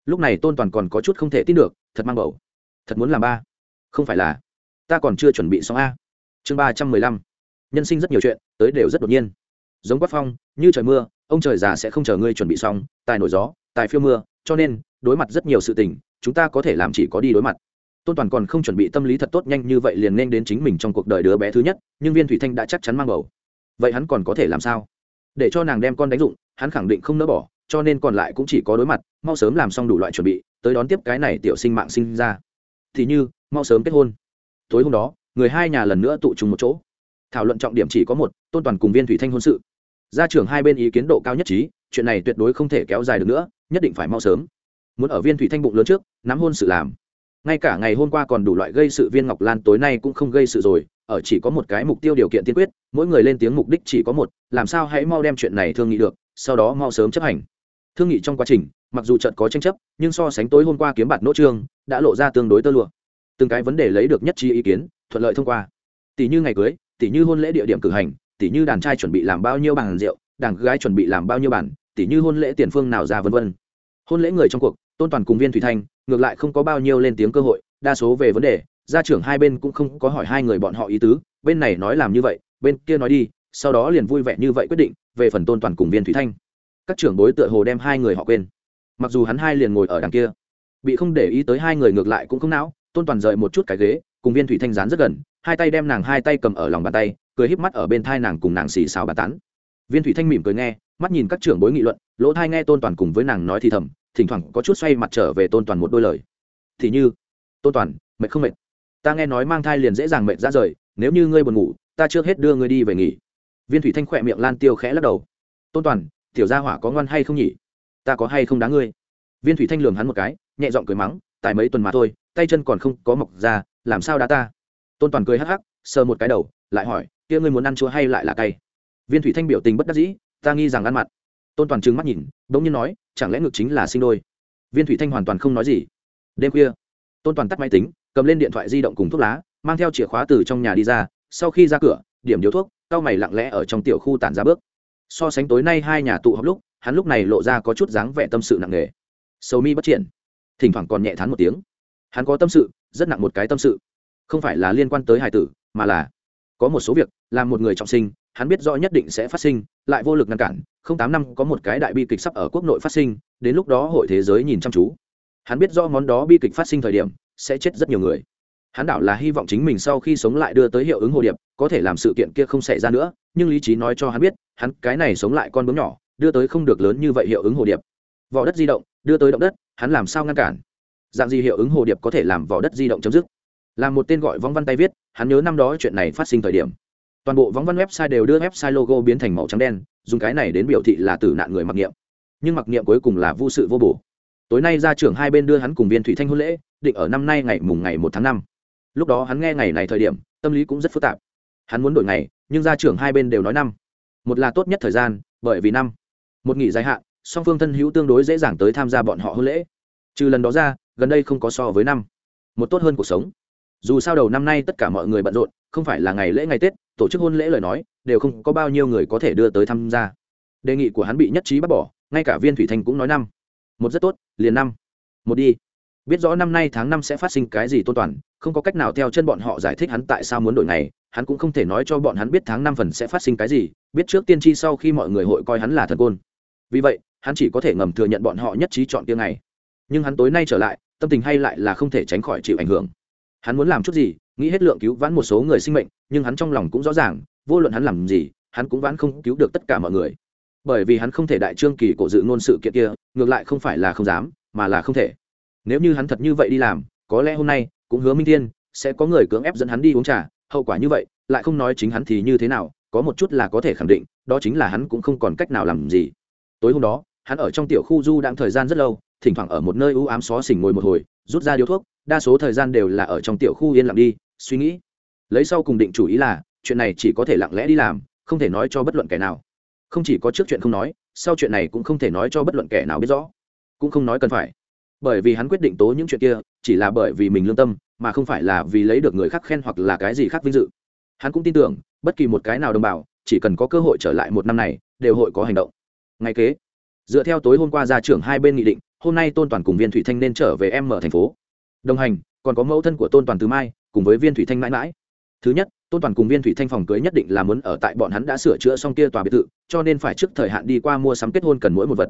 lúc này tôn toàn còn có chút không thể tin được, thật mang bầu. Thật muốn làm ba. Không phải là, ta còn chưa chuẩn bị xong a. Chương ba trăm mười lăm. Nhân sinh rất nhiều chuyện, tới đều rất đột nhiên. Giống quát phong, như trời mưa, ông trời già sẽ không chờ ngươi chuẩn bị xong, tài nổi gió, tài phiêu mưa, cho nên, đối mặt rất nhiều sự tình, chúng ta có thể làm chỉ có đi đối mặt. Tôn toàn còn không chuẩn bị tâm lý thật tốt nhanh như vậy liền nên đến chính mình trong cuộc đời đứa bé thứ nhất, nhưng viên thủy thanh đã chắc chắn mang bầu. Vậy hắn còn có thể làm sao? Để cho nàng đem con đánh dụng, hắn khẳng định không nỡ bỏ cho nên còn lại cũng chỉ có đối mặt, mau sớm làm xong đủ loại chuẩn bị, tới đón tiếp cái này tiểu sinh mạng sinh ra. Thì như, mau sớm kết hôn. Tối hôm đó, người hai nhà lần nữa tụ trùng một chỗ. Thảo luận trọng điểm chỉ có một, tôn toàn cùng viên thủy thanh hôn sự. Gia trưởng hai bên ý kiến độ cao nhất trí, chuyện này tuyệt đối không thể kéo dài được nữa, nhất định phải mau sớm. Muốn ở viên thủy thanh bụng lớn trước, nắm hôn sự làm. Ngay cả ngày hôm qua còn đủ loại gây sự viên ngọc lan tối nay cũng không gây sự rồi, ở chỉ có một cái mục tiêu điều kiện tiên quyết, mỗi người lên tiếng mục đích chỉ có một, làm sao hãy mau đem chuyện này thương nghị được, sau đó mau sớm chấp hành thương nghị trong quá trình, mặc dù trận có tranh chấp, nhưng so sánh tối hôm qua kiếm bạt nỗ trương, đã lộ ra tương đối tơ lụa. Từng cái vấn đề lấy được nhất trí ý kiến, thuận lợi thông qua. Tỷ như ngày cưới, tỷ như hôn lễ địa điểm cử hành, tỷ như đàn trai chuẩn bị làm bao nhiêu bàn rượu, đàn gái chuẩn bị làm bao nhiêu bàn, tỷ như hôn lễ tiền phương nào ra vân vân. Hôn lễ người trong cuộc, tôn toàn cùng viên thủy thanh, ngược lại không có bao nhiêu lên tiếng cơ hội, đa số về vấn đề, gia trưởng hai bên cũng không có hỏi hai người bọn họ ý tứ, bên này nói làm như vậy, bên kia nói đi, sau đó liền vui vẻ như vậy quyết định, về phần tôn toàn cùng viên thủy thanh các trưởng bối tựa hồ đem hai người họ quên. Mặc dù hắn hai liền ngồi ở đằng kia, bị không để ý tới hai người ngược lại cũng không não tôn toàn rời một chút cái ghế, cùng viên thủy thanh dán rất gần, hai tay đem nàng hai tay cầm ở lòng bàn tay, cười híp mắt ở bên thai nàng cùng nàng xì xào bàn tán. Viên thủy thanh mỉm cười nghe, mắt nhìn các trưởng bối nghị luận, lỗ thai nghe tôn toàn cùng với nàng nói thì thầm, thỉnh thoảng có chút xoay mặt trở về tôn toàn một đôi lời. Thì như, tôn toàn, mệt không mệt? Ta nghe nói mang thai liền dễ dàng mệt ra rời, nếu như ngươi buồn ngủ, ta trước hết đưa ngươi đi về nghỉ. Viên thủy thanh khỏe miệng lan tiêu khẽ lắc đầu. Tôn toàn tiểu gia hỏa có ngoan hay không nhỉ? Ta có hay không đá ngươi? Viên thủy thanh lường hắn một cái, nhẹ giọng cười mắng tại mấy tuần mà thôi, tay chân còn không có mọc ra, làm sao đá ta? Tôn toàn cười hắc hắc, sờ một cái đầu, lại hỏi, kia ngươi muốn ăn chua hay lại là cay? Viên thủy thanh biểu tình bất đắc dĩ, ta nghi rằng ăn mặn. Tôn toàn trừng mắt nhìn đ ỗ n g nhiên nói, chẳng lẽ ngược chính là sinh đôi? Viên thủy thanh hoàn toàn không nói gì. Đêm khuya, tôn toàn tắt máy tính, cầm lên điện thoại di động cùng thuốc lá, mang theo chìa khóa từ trong nhà đi ra, sau khi ra cửa, điểm điếu thuốc c a o mày lặng lẽ ở trong tiểu khu tản ra bước so sánh tối nay hai nhà tụ họp lúc, hắn lúc này lộ ra có chút dáng vẻ tâm sự nặng nề. Sầu mi bất triển. Thỉnh thoảng còn nhẹ thán một tiếng. Hắn có tâm sự, rất nặng một cái tâm sự. Không phải là liên quan tới hải tử, mà là có một số việc, làm một người trọng sinh, hắn biết rõ nhất định sẽ phát sinh, lại vô lực ngăn cản. Không tám năm có một cái đại bi kịch sắp ở quốc nội phát sinh, đến lúc đó hội thế giới nhìn chăm chú. Hắn biết rõ món đó bi kịch phát sinh thời điểm, sẽ chết rất nhiều người hắn đảo là hy vọng chính mình sau khi sống lại đưa tới hiệu ứng hồ điệp, có thể làm sự kiện kia không xảy ra nữa, nhưng lý trí nói cho hắn biết, hắn cái này sống lại con bướm nhỏ, đưa tới không được lớn như vậy hiệu ứng hồ điệp. Vỏ đất di động, đưa tới động đất, hắn làm sao ngăn cản? Dạng gì hiệu ứng hồ điệp có thể làm vỏ đất di động chấm dứt? Là một tên gọi vong văn tay viết, hắn nhớ năm đó chuyện này phát sinh thời điểm. Toàn bộ vong văn website đều đưa website logo biến thành màu trắng đen, dùng cái này đến biểu thị là tử nạn người mặc niệm. Nhưng mặc niệm cuối cùng là vô sự vô bổ. Tối nay ra trưởng hai bên đưa hắn cùng viên thủy thanh hôn lễ, định ở năm nay ngày mùng ngày một tháng năm lúc đó hắn nghe ngày này thời điểm, tâm lý cũng rất phức tạp. Hắn muốn đổi ngày, nhưng ra trưởng hai bên đều nói năm. Một là tốt nhất thời gian, bởi vì năm. Một nghỉ dài hạn, song phương thân hữu tương đối dễ dàng tới tham gia bọn họ hôn lễ. Trừ lần đó ra, gần đây không có so với năm. Một tốt hơn cuộc sống. Dù sao đầu năm nay tất cả mọi người bận rộn, không phải là ngày lễ ngày tết, tổ chức hôn lễ lời nói, đều không có bao nhiêu người có thể đưa tới tham gia. Đề nghị của hắn bị nhất trí bác bỏ, ngay cả viên thủy thanh cũng nói năm. Một rất tốt, liền năm. Một đi. Biết rõ năm nay tháng năm sẽ phát sinh cái gì tôn toàn không có cách nào theo chân bọn họ giải thích hắn tại sao muốn đổi này, hắn cũng không thể nói cho bọn hắn biết tháng năm phần sẽ phát sinh cái gì biết trước tiên tri sau khi mọi người hội coi hắn là thần côn. Vì vậy hắn chỉ có thể ngầm thừa nhận bọn họ nhất trí chọn tiếng này nhưng hắn tối nay trở lại tâm tình hay lại là không thể tránh khỏi chịu ảnh hưởng. Hắn muốn làm chút gì nghĩ hết lượng cứu vãn một số người sinh mệnh nhưng hắn trong lòng cũng rõ ràng vô luận hắn làm gì hắn cũng vãn không cứu được tất cả mọi người. Bởi vì hắn không thể đại trương kỳ cổ dự ngôn sự kiện kia ngược lại không phải là không dám mà là không thể. Nếu như hắn thật như vậy đi làm có lẽ hôm nay cũng hứa minh thiên sẽ có người cưỡng ép dẫn hắn đi uống trà, hậu quả như vậy, lại không nói chính hắn thì như thế nào, có một chút là có thể khẳng định, đó chính là hắn cũng không còn cách nào làm gì. Tối hôm đó, hắn ở trong tiểu khu du đang thời gian rất lâu, thỉnh thoảng ở một nơi u ám xó xỉnh ngồi một hồi, rút ra điếu thuốc, đa số thời gian đều là ở trong tiểu khu yên lặng đi, suy nghĩ. Lấy sau cùng định chủ ý là, chuyện này chỉ có thể lặng lẽ đi làm, không thể nói cho bất luận kẻ nào. Không chỉ có trước chuyện không nói, sau chuyện này cũng không thể nói cho bất luận kẻ nào biết rõ. Cũng không nói cần phải bởi vì hắn quyết định tố những chuyện kia, chỉ là bởi vì mình lương tâm, mà không phải là vì lấy được người khác khen hoặc là cái gì khác vinh dự. Hắn cũng tin tưởng, bất kỳ một cái nào đồng bào, chỉ cần có cơ hội trở lại một năm này, đều hội có hành động. Ngay kế, dựa theo tối hôm qua ra trưởng hai bên nghị định, hôm nay tôn toàn cùng viên thủy thanh nên trở về em ở thành phố. Đồng hành, còn có mẫu thân của tôn toàn từ mai, cùng với viên thủy thanh mãi mãi. Thứ nhất, tôn toàn cùng viên thủy thanh phòng cưới nhất định là muốn ở tại bọn hắn đã sửa chữa xong kia tòa biệt thự, cho nên phải trước thời hạn đi qua mua sắm kết hôn cần mỗi một vật.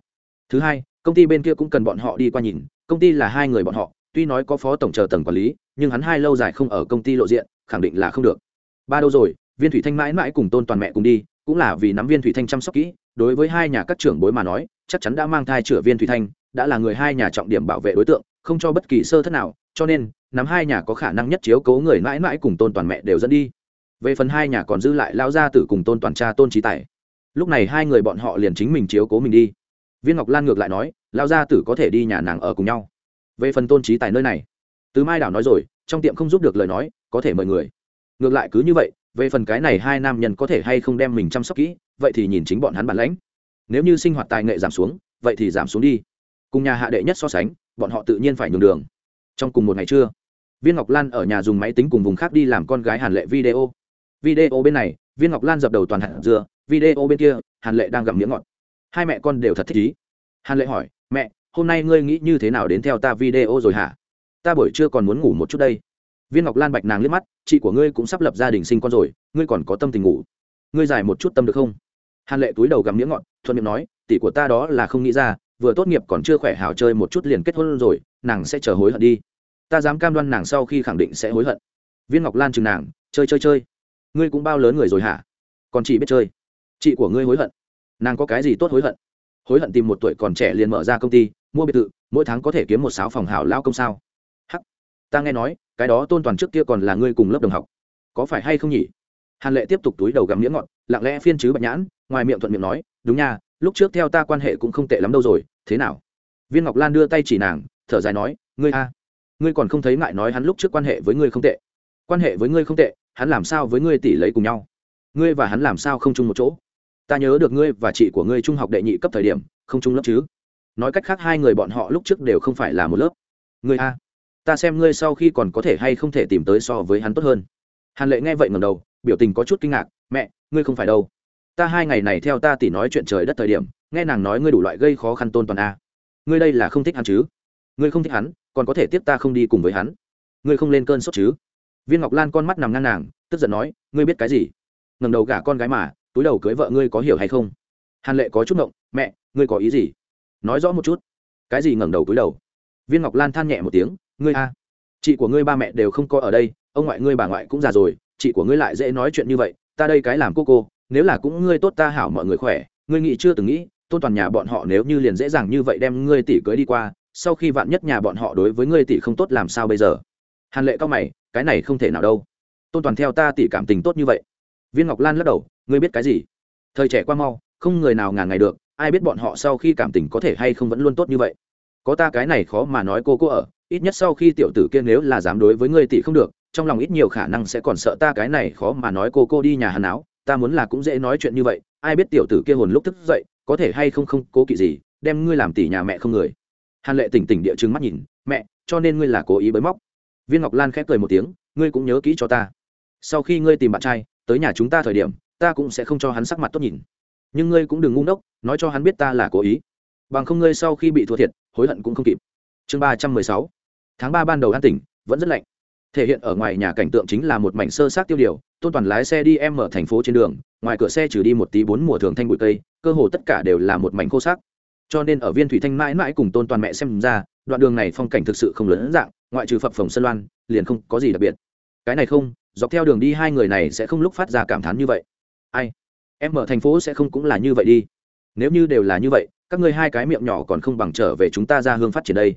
Thứ hai công ty bên kia cũng cần bọn họ đi qua nhìn, công ty là hai người bọn họ, tuy nói có phó tổng chờ tầng quản lý, nhưng hắn hai lâu dài không ở công ty lộ diện, khẳng định là không được. Ba đâu rồi, viên thủy thanh mãi mãi cùng tôn toàn mẹ cùng đi, cũng là vì nắm viên thủy thanh chăm sóc kỹ, đối với hai nhà các trưởng bối mà nói, chắc chắn đã mang thai chữa viên thủy thanh, đã là người hai nhà trọng điểm bảo vệ đối tượng, không cho bất kỳ sơ thất nào, cho nên, nắm hai nhà có khả năng nhất chiếu cố người mãi mãi cùng tôn toàn mẹ đều dẫn đi. Về phần hai nhà còn giữ lại lao gia tử cùng tôn toàn cha tôn trí tài. Lúc này hai người bọn họ liền chính mình chiếu cố mình đi viên ngọc lan ngược lại nói lao gia tử có thể đi nhà nàng ở cùng nhau. Về phần tôn trí tài nơi này, từ mai đảo nói rồi, trong tiệm không giúp được lời nói, có thể mời người. Ngược lại cứ như vậy, về phần cái này hai nam nhân có thể hay không đem mình chăm sóc kỹ, vậy thì nhìn chính bọn hắn bản lãnh. Nếu như sinh hoạt tài nghệ giảm xuống, vậy thì giảm xuống đi. Cùng nhà hạ đệ nhất so sánh, bọn họ tự nhiên phải nhường đường. Trong cùng một ngày trưa, viên ngọc lan ở nhà dùng máy tính cùng vùng khác đi làm con gái hàn lệ video. Video bên này, viên ngọc lan dập đầu toàn hạt dừa. video bên kia, hàn lệ đang gặm miếng ngọt hai mẹ con đều thật thích ý. Hàn lệ hỏi, mẹ, hôm nay ngươi nghĩ như thế nào đến theo ta video rồi hả? Ta buổi trưa còn muốn ngủ một chút đây. Viên ngọc lan bạch nàng liếc mắt, chị của ngươi cũng sắp lập gia đình sinh con rồi, ngươi còn có tâm tình ngủ. Ngươi giải một chút tâm được không? Hàn lệ túi đầu gắm nghĩa ngọn thuận miệng nói, tỷ của ta đó là không nghĩ ra, vừa tốt nghiệp còn chưa khỏe hào chơi một chút liền kết hôn rồi, nàng sẽ chờ hối hận đi. Ta dám cam đoan nàng sau khi khẳng định sẽ hối hận. Viên ngọc lan chừng nàng, chơi chơi chơi. Ngươi cũng bao lớn người rồi hả? Còn chị biết chơi. Chị của ngươi hối hận nàng có cái gì tốt hối hận? Hối hận tìm một tuổi còn trẻ liền mở ra công ty, mua biệt thự, mỗi tháng có thể kiếm một sáu phòng hảo lao công sao? Hắc, ta nghe nói, cái đó tôn toàn trước kia còn là ngươi cùng lớp đồng học. Có phải hay không nhỉ? Hàn lệ tiếp tục túi đầu gặm nghĩa ngọt, lặng lẽ phiên chứ bạch nhãn, ngoài miệng thuận miệng nói, đúng nha, lúc trước theo ta quan hệ cũng không tệ lắm đâu rồi, thế nào? Viên ngọc lan đưa tay chỉ nàng, thở dài nói, ngươi a, ngươi còn không thấy ngại nói hắn lúc trước quan hệ với ngươi không tệ. Quan hệ với ngươi không tệ, hắn làm sao với ngươi tỷ lấy cùng nhau? Ngươi và hắn làm sao không chung một chỗ? Ta nhớ được ngươi và chị của ngươi trung học đệ nhị cấp thời điểm, không chung lớp chứ? Nói cách khác, hai người bọn họ lúc trước đều không phải là một lớp. Ngươi a, ta xem ngươi sau khi còn có thể hay không thể tìm tới so với hắn tốt hơn. Hàn lệ nghe vậy ngầm đầu, biểu tình có chút kinh ngạc, mẹ, ngươi không phải đâu. Ta hai ngày này theo ta tỉ nói chuyện trời đất thời điểm, nghe nàng nói ngươi đủ loại gây khó khăn tôn toàn a. Ngươi đây là không thích hắn chứ? Ngươi không thích hắn, còn có thể tiếp ta không đi cùng với hắn? Ngươi không lên cơn sốt chứ? Viên ngọc lan con mắt nằm ngang nàng, tức giận nói, ngươi biết cái gì? Ngầm đầu gả con gái mà túi đầu cưới vợ ngươi có hiểu hay không? Hàn lệ có chút ngộng, mẹ, ngươi có ý gì? Nói rõ một chút. Cái gì ngẩng đầu túi đầu? Viên ngọc lan than nhẹ một tiếng, ngươi a, chị của ngươi ba mẹ đều không có ở đây, ông ngoại ngươi bà ngoại cũng già rồi, chị của ngươi lại dễ nói chuyện như vậy, ta đây cái làm cô cô, nếu là cũng ngươi tốt ta hảo mọi người khỏe. Ngươi nghĩ chưa từng nghĩ, tôn toàn nhà bọn họ nếu như liền dễ dàng như vậy đem ngươi tỷ cưới đi qua, sau khi vạn nhất nhà bọn họ đối với ngươi tỷ không tốt làm sao bây giờ? Hàn lệ cao mày, cái này không thể nào đâu. Tôn toàn theo ta tỷ cảm tình tốt như vậy. Viên ngọc lan lắc đầu ngươi biết cái gì? Thời trẻ qua mau, không người nào ngàn ngày được, ai biết bọn họ sau khi cảm tình có thể hay không vẫn luôn tốt như vậy? Có ta cái này khó mà nói cô cô ở, ít nhất sau khi tiểu tử kia nếu là dám đối với ngươi tỷ không được, trong lòng ít nhiều khả năng sẽ còn sợ ta cái này khó mà nói cô cô đi nhà hàn áo, ta muốn là cũng dễ nói chuyện như vậy, ai biết tiểu tử kia hồn lúc thức dậy, có thể hay không không cố kỵ gì, đem ngươi làm tỷ nhà mẹ không người. Hàn lệ tỉnh tỉnh địa chứng mắt nhìn, mẹ, cho nên ngươi là cố ý bới móc. Viên ngọc lan khép cười một tiếng, ngươi cũng nhớ kỹ cho ta. Sau khi ngươi tìm bạn trai, tới nhà chúng ta thời điểm ta cũng sẽ không cho hắn sắc mặt tốt nhìn. Nhưng ngươi cũng đừng ngu ngốc, nói cho hắn biết ta là cố ý. Bằng không ngươi sau khi bị thua thiệt, hối hận cũng không kịp. Chương ba trăm mười sáu. Tháng ba ban đầu an tỉnh vẫn rất lạnh. Thể hiện ở ngoài nhà cảnh tượng chính là một mảnh sơ sát tiêu điều, tôn toàn lái xe đi em ở thành phố trên đường, ngoài cửa xe trừ đi một tí bốn mùa thường thanh bụi cây, cơ hồ tất cả đều là một mảnh khô sắc cho nên ở viên thủy thanh mãi mãi cùng tôn toàn mẹ xem ra, đoạn đường này phong cảnh thực sự không lớn dạng, ngoại trừ phập phồng sân loan, liền không có gì đặc biệt. Cái này không, dọc theo đường đi hai người này sẽ không lúc phát ra cảm thán như vậy ai? Em ở thành phố sẽ không cũng là như vậy đi. Nếu như đều là như vậy, các ngươi hai cái miệng nhỏ còn không bằng trở về chúng ta ra hương phát triển đây.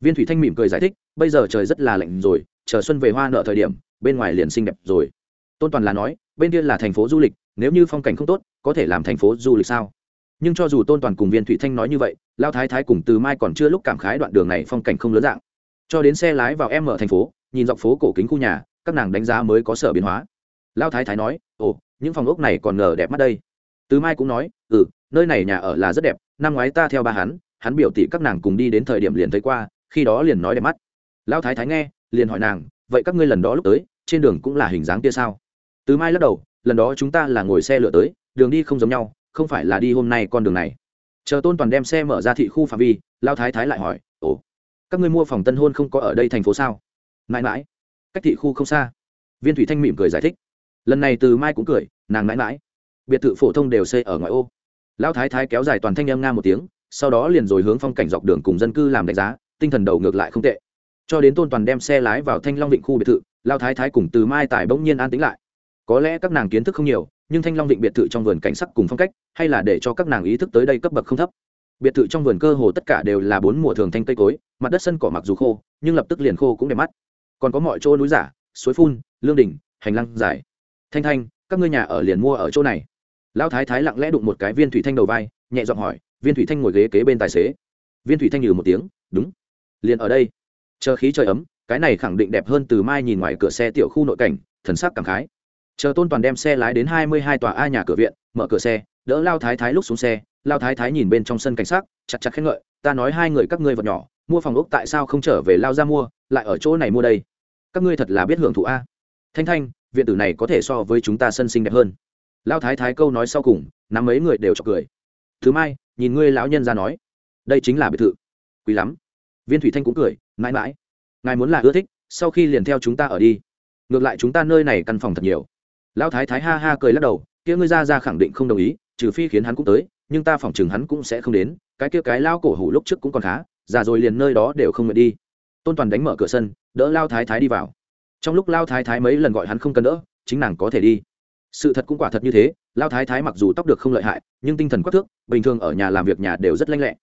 Viên thủy thanh mỉm cười giải thích, bây giờ trời rất là lạnh rồi, chờ xuân về hoa nợ thời điểm, bên ngoài liền xinh đẹp rồi. Tôn toàn là nói, bên kia là thành phố du lịch, nếu như phong cảnh không tốt, có thể làm thành phố du lịch sao? Nhưng cho dù tôn toàn cùng viên thủy thanh nói như vậy lao thái thái cùng từ mai còn chưa lúc cảm khái đoạn đường này phong cảnh không lớn dạng. Cho đến xe lái vào em ở thành phố, nhìn dọc phố cổ kính khu nhà, các nàng đánh giá mới có sở biến hóa. Lao thái thái nói, ồ những phòng ốc này còn ngờ đẹp mắt đây. Từ mai cũng nói ừ nơi này nhà ở là rất đẹp, năm ngoái ta theo ba hắn hắn biểu thị các nàng cùng đi đến thời điểm liền thấy qua, khi đó liền nói đẹp mắt. Lão thái thái nghe, liền hỏi nàng, vậy các ngươi lần đó lúc tới, trên đường cũng là hình dáng kia sao? Từ mai lắc đầu, lần đó chúng ta là ngồi xe lửa tới, đường đi không giống nhau, không phải là đi hôm nay con đường này. Chờ tôn toàn đem xe mở ra thị khu phạm vi lao thái thái lại hỏi, ồ, các ngươi mua phòng tân hôn không có ở đây thành phố sao? Mãi mãi. Cách thị khu không xa. Viên thủy thanh mỉm cười giải thích lần này từ mai cũng cười, nàng mãi mãi. Biệt thự phổ thông đều xây ở ngoại ô. Lão thái thái kéo dài toàn thanh em nga một tiếng, sau đó liền rồi hướng phong cảnh dọc đường cùng dân cư làm đánh giá, tinh thần đầu ngược lại không tệ. Cho đến tôn toàn đem xe lái vào thanh long vịnh khu biệt thự lao thái thái cùng từ mai tài bỗng nhiên an tính lại. Có lẽ các nàng kiến thức không nhiều, nhưng thanh long vịnh biệt thự trong vườn cảnh sắc cùng phong cách, hay là để cho các nàng ý thức tới đây cấp bậc không thấp. Biệt thự trong vườn cơ hồ tất cả đều là bốn mùa thường thanh cây cối, mặt đất sân cỏ mặc dù khô, nhưng lập tức liền khô cũng đẹp mắt. Còn có mọi chỗ núi giả, suối phun, lương đỉnh, hành lang dài thanh thanh, các ngươi nhà ở liền mua ở chỗ này. Lão thái thái lặng lẽ đụng một cái viên thủy thanh đầu vai, nhẹ giọng hỏi, viên thủy thanh ngồi ghế kế bên tài xế. Viên thủy thanh nhừ một tiếng, đúng. Liền ở đây. Chờ khí trời ấm, cái này khẳng định đẹp hơn từ mai nhìn ngoài cửa xe tiểu khu nội cảnh, thần sắc cảm khái. Chờ tôn toàn đem xe lái đến hai mươi hai tòa a nhà cửa viện, mở cửa xe, đỡ lao thái thái lúc xuống xe lao thái thái nhìn bên trong sân cảnh sát chặt chặt khen ngợi, ta nói hai người các ngươi vật nhỏ, mua phòng ốc tại sao không trở về lao ra mua, lại ở chỗ này mua đây? Các ngươi thật là biết hưởng thụ a. Thanh thanh viện tử này có thể so với chúng ta sân xinh đẹp hơn. Lao thái thái câu nói sau cùng, nắm mấy người đều chọc cười. Thứ mai, nhìn ngươi lão nhân ra nói, đây chính là biệt thự. Quý lắm. Viên thủy thanh cũng cười, mãi mãi. Ngài muốn là ưa thích, sau khi liền theo chúng ta ở đi. Ngược lại chúng ta nơi này căn phòng thật nhiều. Lão thái thái ha ha cười lắc đầu, kia ngươi ra ra khẳng định không đồng ý, trừ phi khiến hắn cũng tới, nhưng ta phỏng chừng hắn cũng sẽ không đến, cái kia cái lao cổ hủ lúc trước cũng còn khá, già rồi liền nơi đó đều không nguyện đi. Tôn toàn đánh mở cửa sân, đỡ lao thái thái đi vào trong lúc lao thái thái mấy lần gọi hắn không cần đỡ, chính nàng có thể đi. Sự thật cũng quả thật như thế, lao thái thái mặc dù tóc được không lợi hại, nhưng tinh thần quắc thước, bình thường ở nhà làm việc nhà đều rất lanh lẹ.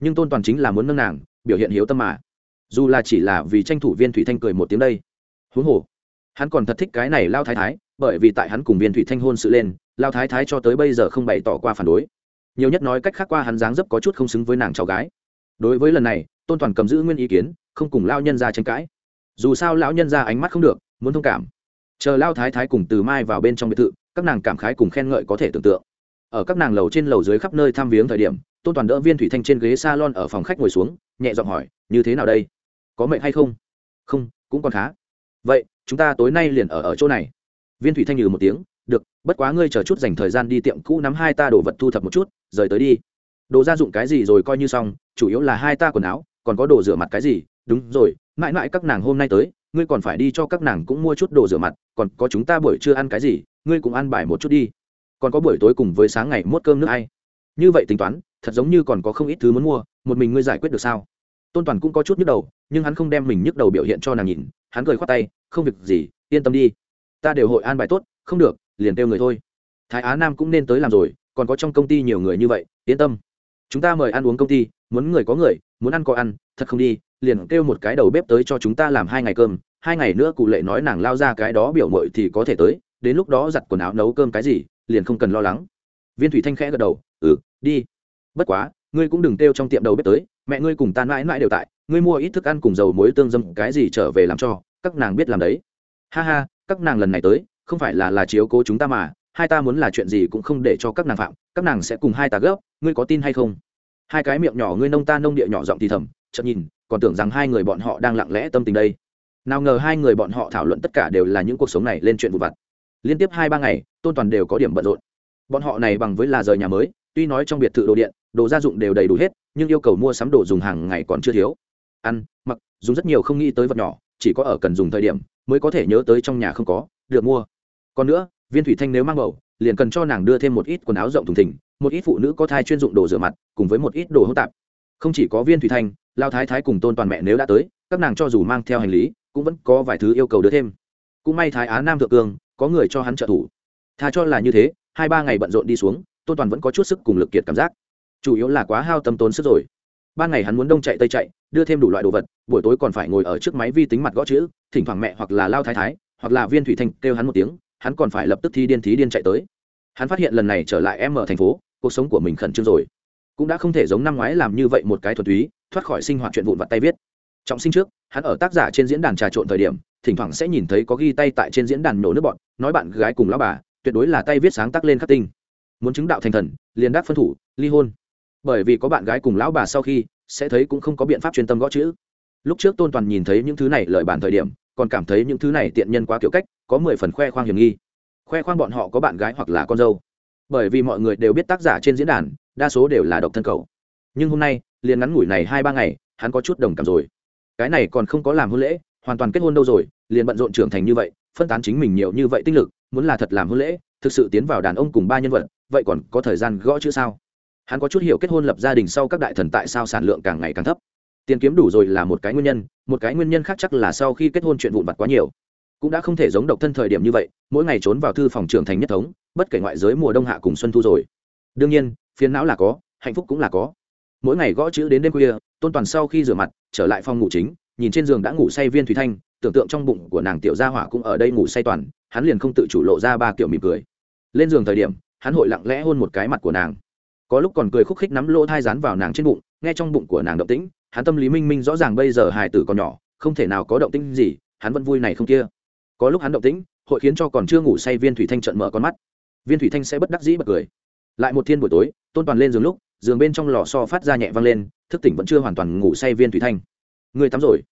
Nhưng tôn toàn chính là muốn nâng nàng, biểu hiện hiếu tâm mà. Dù là chỉ là vì tranh thủ viên thủy thanh cười một tiếng đây. Huống hồ, hắn còn thật thích cái này lao thái thái, bởi vì tại hắn cùng viên thủy thanh hôn sự lên, lao thái thái cho tới bây giờ không bày tỏ qua phản đối. Nhiều nhất nói cách khác qua hắn dáng dấp có chút không xứng với nàng cháu gái. Đối với lần này, tôn toàn cầm giữ nguyên ý kiến, không cùng lao nhân ra tranh cãi dù sao lão nhân ra ánh mắt không được, muốn thông cảm. Chờ lao thái thái cùng từ mai vào bên trong biệt thự, các nàng cảm khái cùng khen ngợi có thể tưởng tượng. Ở các nàng lầu trên lầu dưới khắp nơi thăm viếng thời điểm, tôn toàn đỡ viên thủy thanh trên ghế s a lon ở phòng khách ngồi xuống, nhẹ giọng hỏi, như thế nào đây? Có mệnh hay không? Không, cũng còn khá. Vậy, chúng ta tối nay liền ở ở chỗ này. Viên thủy thanh nhừ một tiếng, được, bất quá ngươi chờ chút dành thời gian đi tiệm cũ nắm hai ta đồ vật thu thập một chút, rời tới đi. Đồ gia dụng cái gì rồi coi như xong, chủ yếu là hai ta quần áo, còn có đồ rửa mặt cái gì? Đúng rồi mãi mãi các nàng hôm nay tới, ngươi còn phải đi cho các nàng cũng mua chút đồ rửa mặt, còn có chúng ta buổi trưa ăn cái gì, ngươi cũng ăn bài một chút đi. Còn có buổi tối cùng với sáng ngày mốt cơm nước ai. Như vậy tính toán, thật giống như còn có không ít thứ muốn mua, một mình ngươi giải quyết được sao? Tôn toàn cũng có chút nhức đầu, nhưng hắn không đem mình nhức đầu biểu hiện cho nàng nhìn, hắn cười khoát tay, không việc gì, yên tâm đi. Ta đều hội an bài tốt, không được, liền kêu người thôi. Thái á nam cũng nên tới làm rồi, còn có trong công ty nhiều người như vậy, yên tâm. Chúng ta mời ăn uống công ty, muốn người có người, muốn ăn có ăn, thật không đi liền kêu một cái đầu bếp tới cho chúng ta làm hai ngày cơm, hai ngày nữa cụ lệ nói nàng lao ra cái đó biểu mội thì có thể tới, đến lúc đó giặt quần áo nấu cơm cái gì, liền không cần lo lắng. Viên thủy thanh khẽ gật đầu ừ đi. Bất quá, ngươi cũng đừng kêu trong tiệm đầu bếp tới, mẹ ngươi cùng tan mãi mãi đều tại, ngươi mua ít thức ăn cùng dầu muối tương dâm, cái gì trở về làm cho, các nàng biết làm đấy. Ha ha, các nàng lần này tới, không phải là là chiếu cố chúng ta mà, hai ta muốn là chuyện gì cũng không để cho các nàng phạm, các nàng sẽ cùng hai ta gấp, ngươi có tin hay không? Hai cái miệng nhỏ ngươi nông ta nông địa nhỏ giọng thì thầm chậm nhìn còn tưởng rằng hai người bọn họ đang lặng lẽ tâm tình đây. Nào ngờ hai người bọn họ thảo luận tất cả đều là những cuộc sống này lên chuyện vụ vặt. Liên tiếp hai ba ngày, tôn toàn đều có điểm bận rộn. Bọn họ này bằng với là rời nhà mới, tuy nói trong biệt thự đồ điện, đồ gia dụng đều đầy đủ hết, nhưng yêu cầu mua sắm đồ dùng hàng ngày còn chưa thiếu. Ăn, mặc, dùng rất nhiều không nghĩ tới vật nhỏ, chỉ có ở cần dùng thời điểm mới có thể nhớ tới trong nhà không có, được mua. Còn nữa, viên thủy thanh nếu mang bầu, liền cần cho nàng đưa thêm một ít quần áo rộng thùng thình, một ít phụ nữ có thai chuyên dụng đồ rửa mặt, cùng với một ít đồ hỗn tạp. Không chỉ có viên thủy thanh lao thái thái cùng tôn toàn mẹ nếu đã tới, các nàng cho dù mang theo hành lý, cũng vẫn có vài thứ yêu cầu đưa thêm. Cũng may thái á nam thượng cương, có người cho hắn trợ thủ. Tha cho là như thế, hai ba ngày bận rộn đi xuống, tôn toàn vẫn có chút sức cùng lực kiệt cảm giác. Chủ yếu là quá hao tâm tốn sức rồi. Ban ngày hắn muốn đông chạy tây chạy, đưa thêm đủ loại đồ vật, buổi tối còn phải ngồi ở trước máy vi tính mặt gõ chữ, thỉnh thoảng mẹ hoặc là lao thái thái, hoặc là viên thủy thanh kêu hắn một tiếng, hắn còn phải lập tức thi điên thí điên chạy tới. Hắn phát hiện lần này trở lại em ở thành phố, cuộc sống của mình khẩn trương rồi. Cũng đã không thể giống năm ngoái làm như vậy một cái thuần túy thoát khỏi sinh hoạt chuyện vụn vặt tay viết. Trọng sinh trước, hắn ở tác giả trên diễn đàn trà trộn thời điểm, thỉnh thoảng sẽ nhìn thấy có ghi tay tại trên diễn đàn nổ nước bọn nói bạn gái cùng lão bà, tuyệt đối là tay viết sáng tác lên khắc tinh. Muốn chứng đạo thành thần, liền đắc phân thủ, ly hôn. Bởi vì có bạn gái cùng lão bà sau khi, sẽ thấy cũng không có biện pháp chuyên tâm gõ chữ. Lúc trước tôn toàn nhìn thấy những thứ này lời bàn thời điểm, còn cảm thấy những thứ này tiện nhân quá kiểu cách, có mười phần khoe khoang hiểm nghi. Khoe khoang bọn họ có bạn gái hoặc là con dâu. Bởi vì mọi người đều biết tác giả trên diễn đàn, đa số đều là độc thân cầu. Nhưng hôm nay liền ngắn ngủi này hai ba ngày, hắn có chút đồng cảm rồi. Cái này còn không có làm hôn lễ, hoàn toàn kết hôn đâu rồi, liền bận rộn trưởng thành như vậy, phân tán chính mình nhiều như vậy tinh lực, muốn là thật làm hôn lễ, thực sự tiến vào đàn ông cùng ba nhân vật, vậy còn có thời gian gõ chữ sao? Hắn có chút hiểu kết hôn lập gia đình sau các đại thần tại sao sản lượng càng ngày càng thấp. Tiền kiếm đủ rồi là một cái nguyên nhân, một cái nguyên nhân khác chắc là sau khi kết hôn chuyện vụn vặt quá nhiều. Cũng đã không thể giống độc thân thời điểm như vậy, mỗi ngày trốn vào thư phòng trưởng thành nhất thống, bất kể ngoại giới mùa đông hạ cùng xuân thu rồi. Đương nhiên phiến não là có, hạnh phúc cũng là có mỗi ngày gõ chữ đến đêm khuya, tôn toàn sau khi rửa mặt, trở lại phòng ngủ chính, nhìn trên giường đã ngủ say viên thủy thanh, tưởng tượng trong bụng của nàng tiểu gia hỏa cũng ở đây ngủ say toàn, hắn liền không tự chủ lộ ra ba kiểu mỉm cười. Lên giường thời điểm, hắn hội lặng lẽ hôn một cái mặt của nàng. Có lúc còn cười khúc khích nắm lỗ thai rán vào nàng trên bụng, nghe trong bụng của nàng động tĩnh, hắn tâm lý minh minh rõ ràng bây giờ hài tử còn nhỏ, không thể nào có động tĩnh gì, hắn vẫn vui này không kia. Có lúc hắn động tĩnh, hội khiến cho còn chưa ngủ say viên thủy thanh trợn mở con mắt. Viên thủy thanh sẽ bất đắc dĩ bật cười. Lại một thiên buổi tối, tôn toàn lên giường lúc giường bên trong lò so phát ra nhẹ vang lên, thức tỉnh vẫn chưa hoàn toàn ngủ say viên thủy thanh. Người tắm rồi.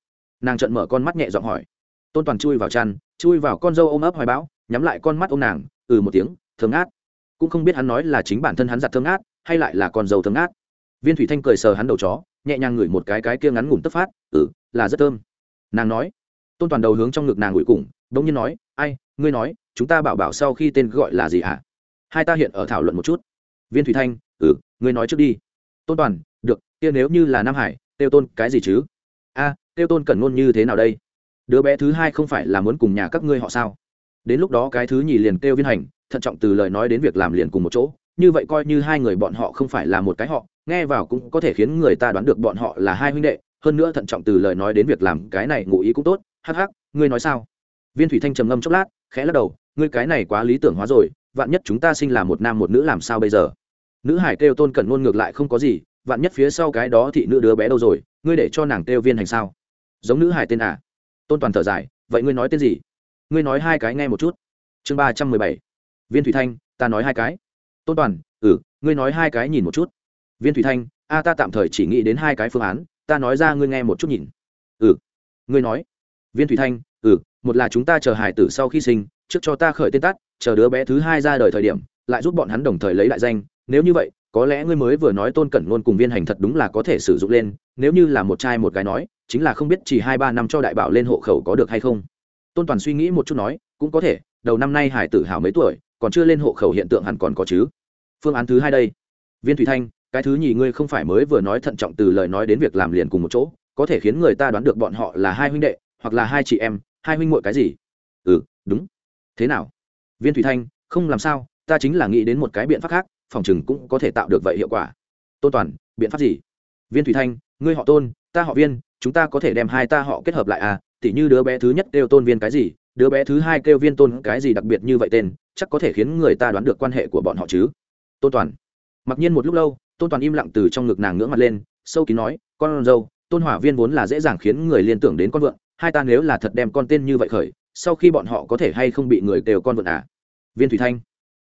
Nàng trợn mở con mắt nhẹ giọng hỏi. Tôn toàn chui vào chăn, chui vào con dâu ôm ấp hoài bão, nhắm lại con mắt ô m nàng ừ một tiếng, thơm ngát. Cũng không biết hắn nói là chính bản thân hắn giặt thơm ngát, hay lại là con dâu thơm ngát. Viên thủy thanh cười sờ hắn đầu chó, nhẹ nhàng ngửi một cái cái kia ngắn ngủn tất phát ừ là rất thơm. Nàng nói. Tôn toàn đầu hướng trong ngực nàng ngửi cùng đ ỗ n g nhiên nói, ai, ngươi nói, chúng ta bảo bảo sau khi tên gọi là gì ạ à? hai ta hiện ở thảo luận một chút. Viên thủy thanh ừ ngươi nói trước đi. Tôn toàn, được, kia nếu như là nam hải, tiêu tôn cái gì chứ? A, tiêu tôn cần ngôn như thế nào đây? Đứa bé thứ hai không phải là muốn cùng nhà các ngươi họ sao? Đến lúc đó cái thứ nhì liền kêu viên hành, thận trọng từ lời nói đến việc làm liền cùng một chỗ. Như vậy coi như hai người bọn họ không phải là một cái họ, nghe vào cũng có thể khiến người ta đoán được bọn họ là hai huynh đệ. Hơn nữa thận trọng từ lời nói đến việc làm cái này ngụ ý cũng tốt. Hắc hắc, ngươi nói sao? Viên thủy thanh trầm ngâm chốc lát, khẽ lắc đầu, ngươi cái này quá lý tưởng hóa rồi, vạn nhất chúng ta sinh là một nam một nữ làm sao bây giờ? Nữ hải kêu tôn cẩn ngôn ngược lại không có gì, vạn nhất phía sau cái đó thị nữ đứa bé đâu rồi, ngươi để cho nàng kêu viên hành sao? Giống nữ hải tên à? Tôn toàn thở dài, vậy ngươi nói tên gì? Ngươi nói hai cái nghe một chút. Chương ba trăm mười bảy. Viên thủy thanh, ta nói hai cái. Tôn toàn ừ ngươi nói hai cái nhìn một chút. Viên thủy thanh, a, ta tạm thời chỉ nghĩ đến hai cái phương án, ta nói ra ngươi nghe một chút nhìn. Ừ. Ngươi nói. Viên thủy thanh ừ một là chúng ta chờ hải tử sau khi sinh, trước cho ta khởi tên tắt, chờ đứa bé thứ hai ra đời thời điểm, lại giúp bọn hắn đồng thời lấy lại danh nếu như vậy, có lẽ ngươi mới vừa nói tôn cẩn ngôn cùng viên hành thật đúng là có thể sử dụng lên, nếu như là một trai một gái nói, chính là không biết chỉ hai ba năm cho đại bảo lên hộ khẩu có được hay không. Tôn toàn suy nghĩ một chút nói, cũng có thể, đầu năm nay hải tử hào mấy tuổi, còn chưa lên hộ khẩu hiện tượng hẳn còn có chứ. Phương án thứ hai đây. Viên thủy thanh, cái thứ nhì ngươi không phải mới vừa nói thận trọng từ lời nói đến việc làm liền cùng một chỗ, có thể khiến người ta đoán được bọn họ là hai huynh đệ, hoặc là hai chị em, hai huynh muội cái gì? Ừ đúng. Thế nào? Viên thủy thanh, không làm sao, ta chính là nghĩ đến một cái biện pháp khác phòng chừng cũng có thể tạo được vậy hiệu quả. Tôn toàn, biện pháp gì? Viên thủy thanh, ngươi họ tôn, ta họ viên, chúng ta có thể đem hai ta họ kết hợp lại à? Tỉ như đứa bé thứ nhất kêu tôn viên cái gì, đứa bé thứ hai kêu viên tôn cái gì đặc biệt như vậy tên, chắc có thể khiến người ta đoán được quan hệ của bọn họ chứ? Tôn toàn. Mặc nhiên một lúc lâu, tôn toàn im lặng từ trong ngực nàng ngưỡng mặt lên, sâu kín nói, con dâu, tôn hỏa viên vốn là dễ dàng khiến người liên tưởng đến con vượn, hai ta nếu là thật đem con tên như vậy khởi, sau khi bọn họ có thể hay không bị người đều con vượn à? Viên thủy thanh.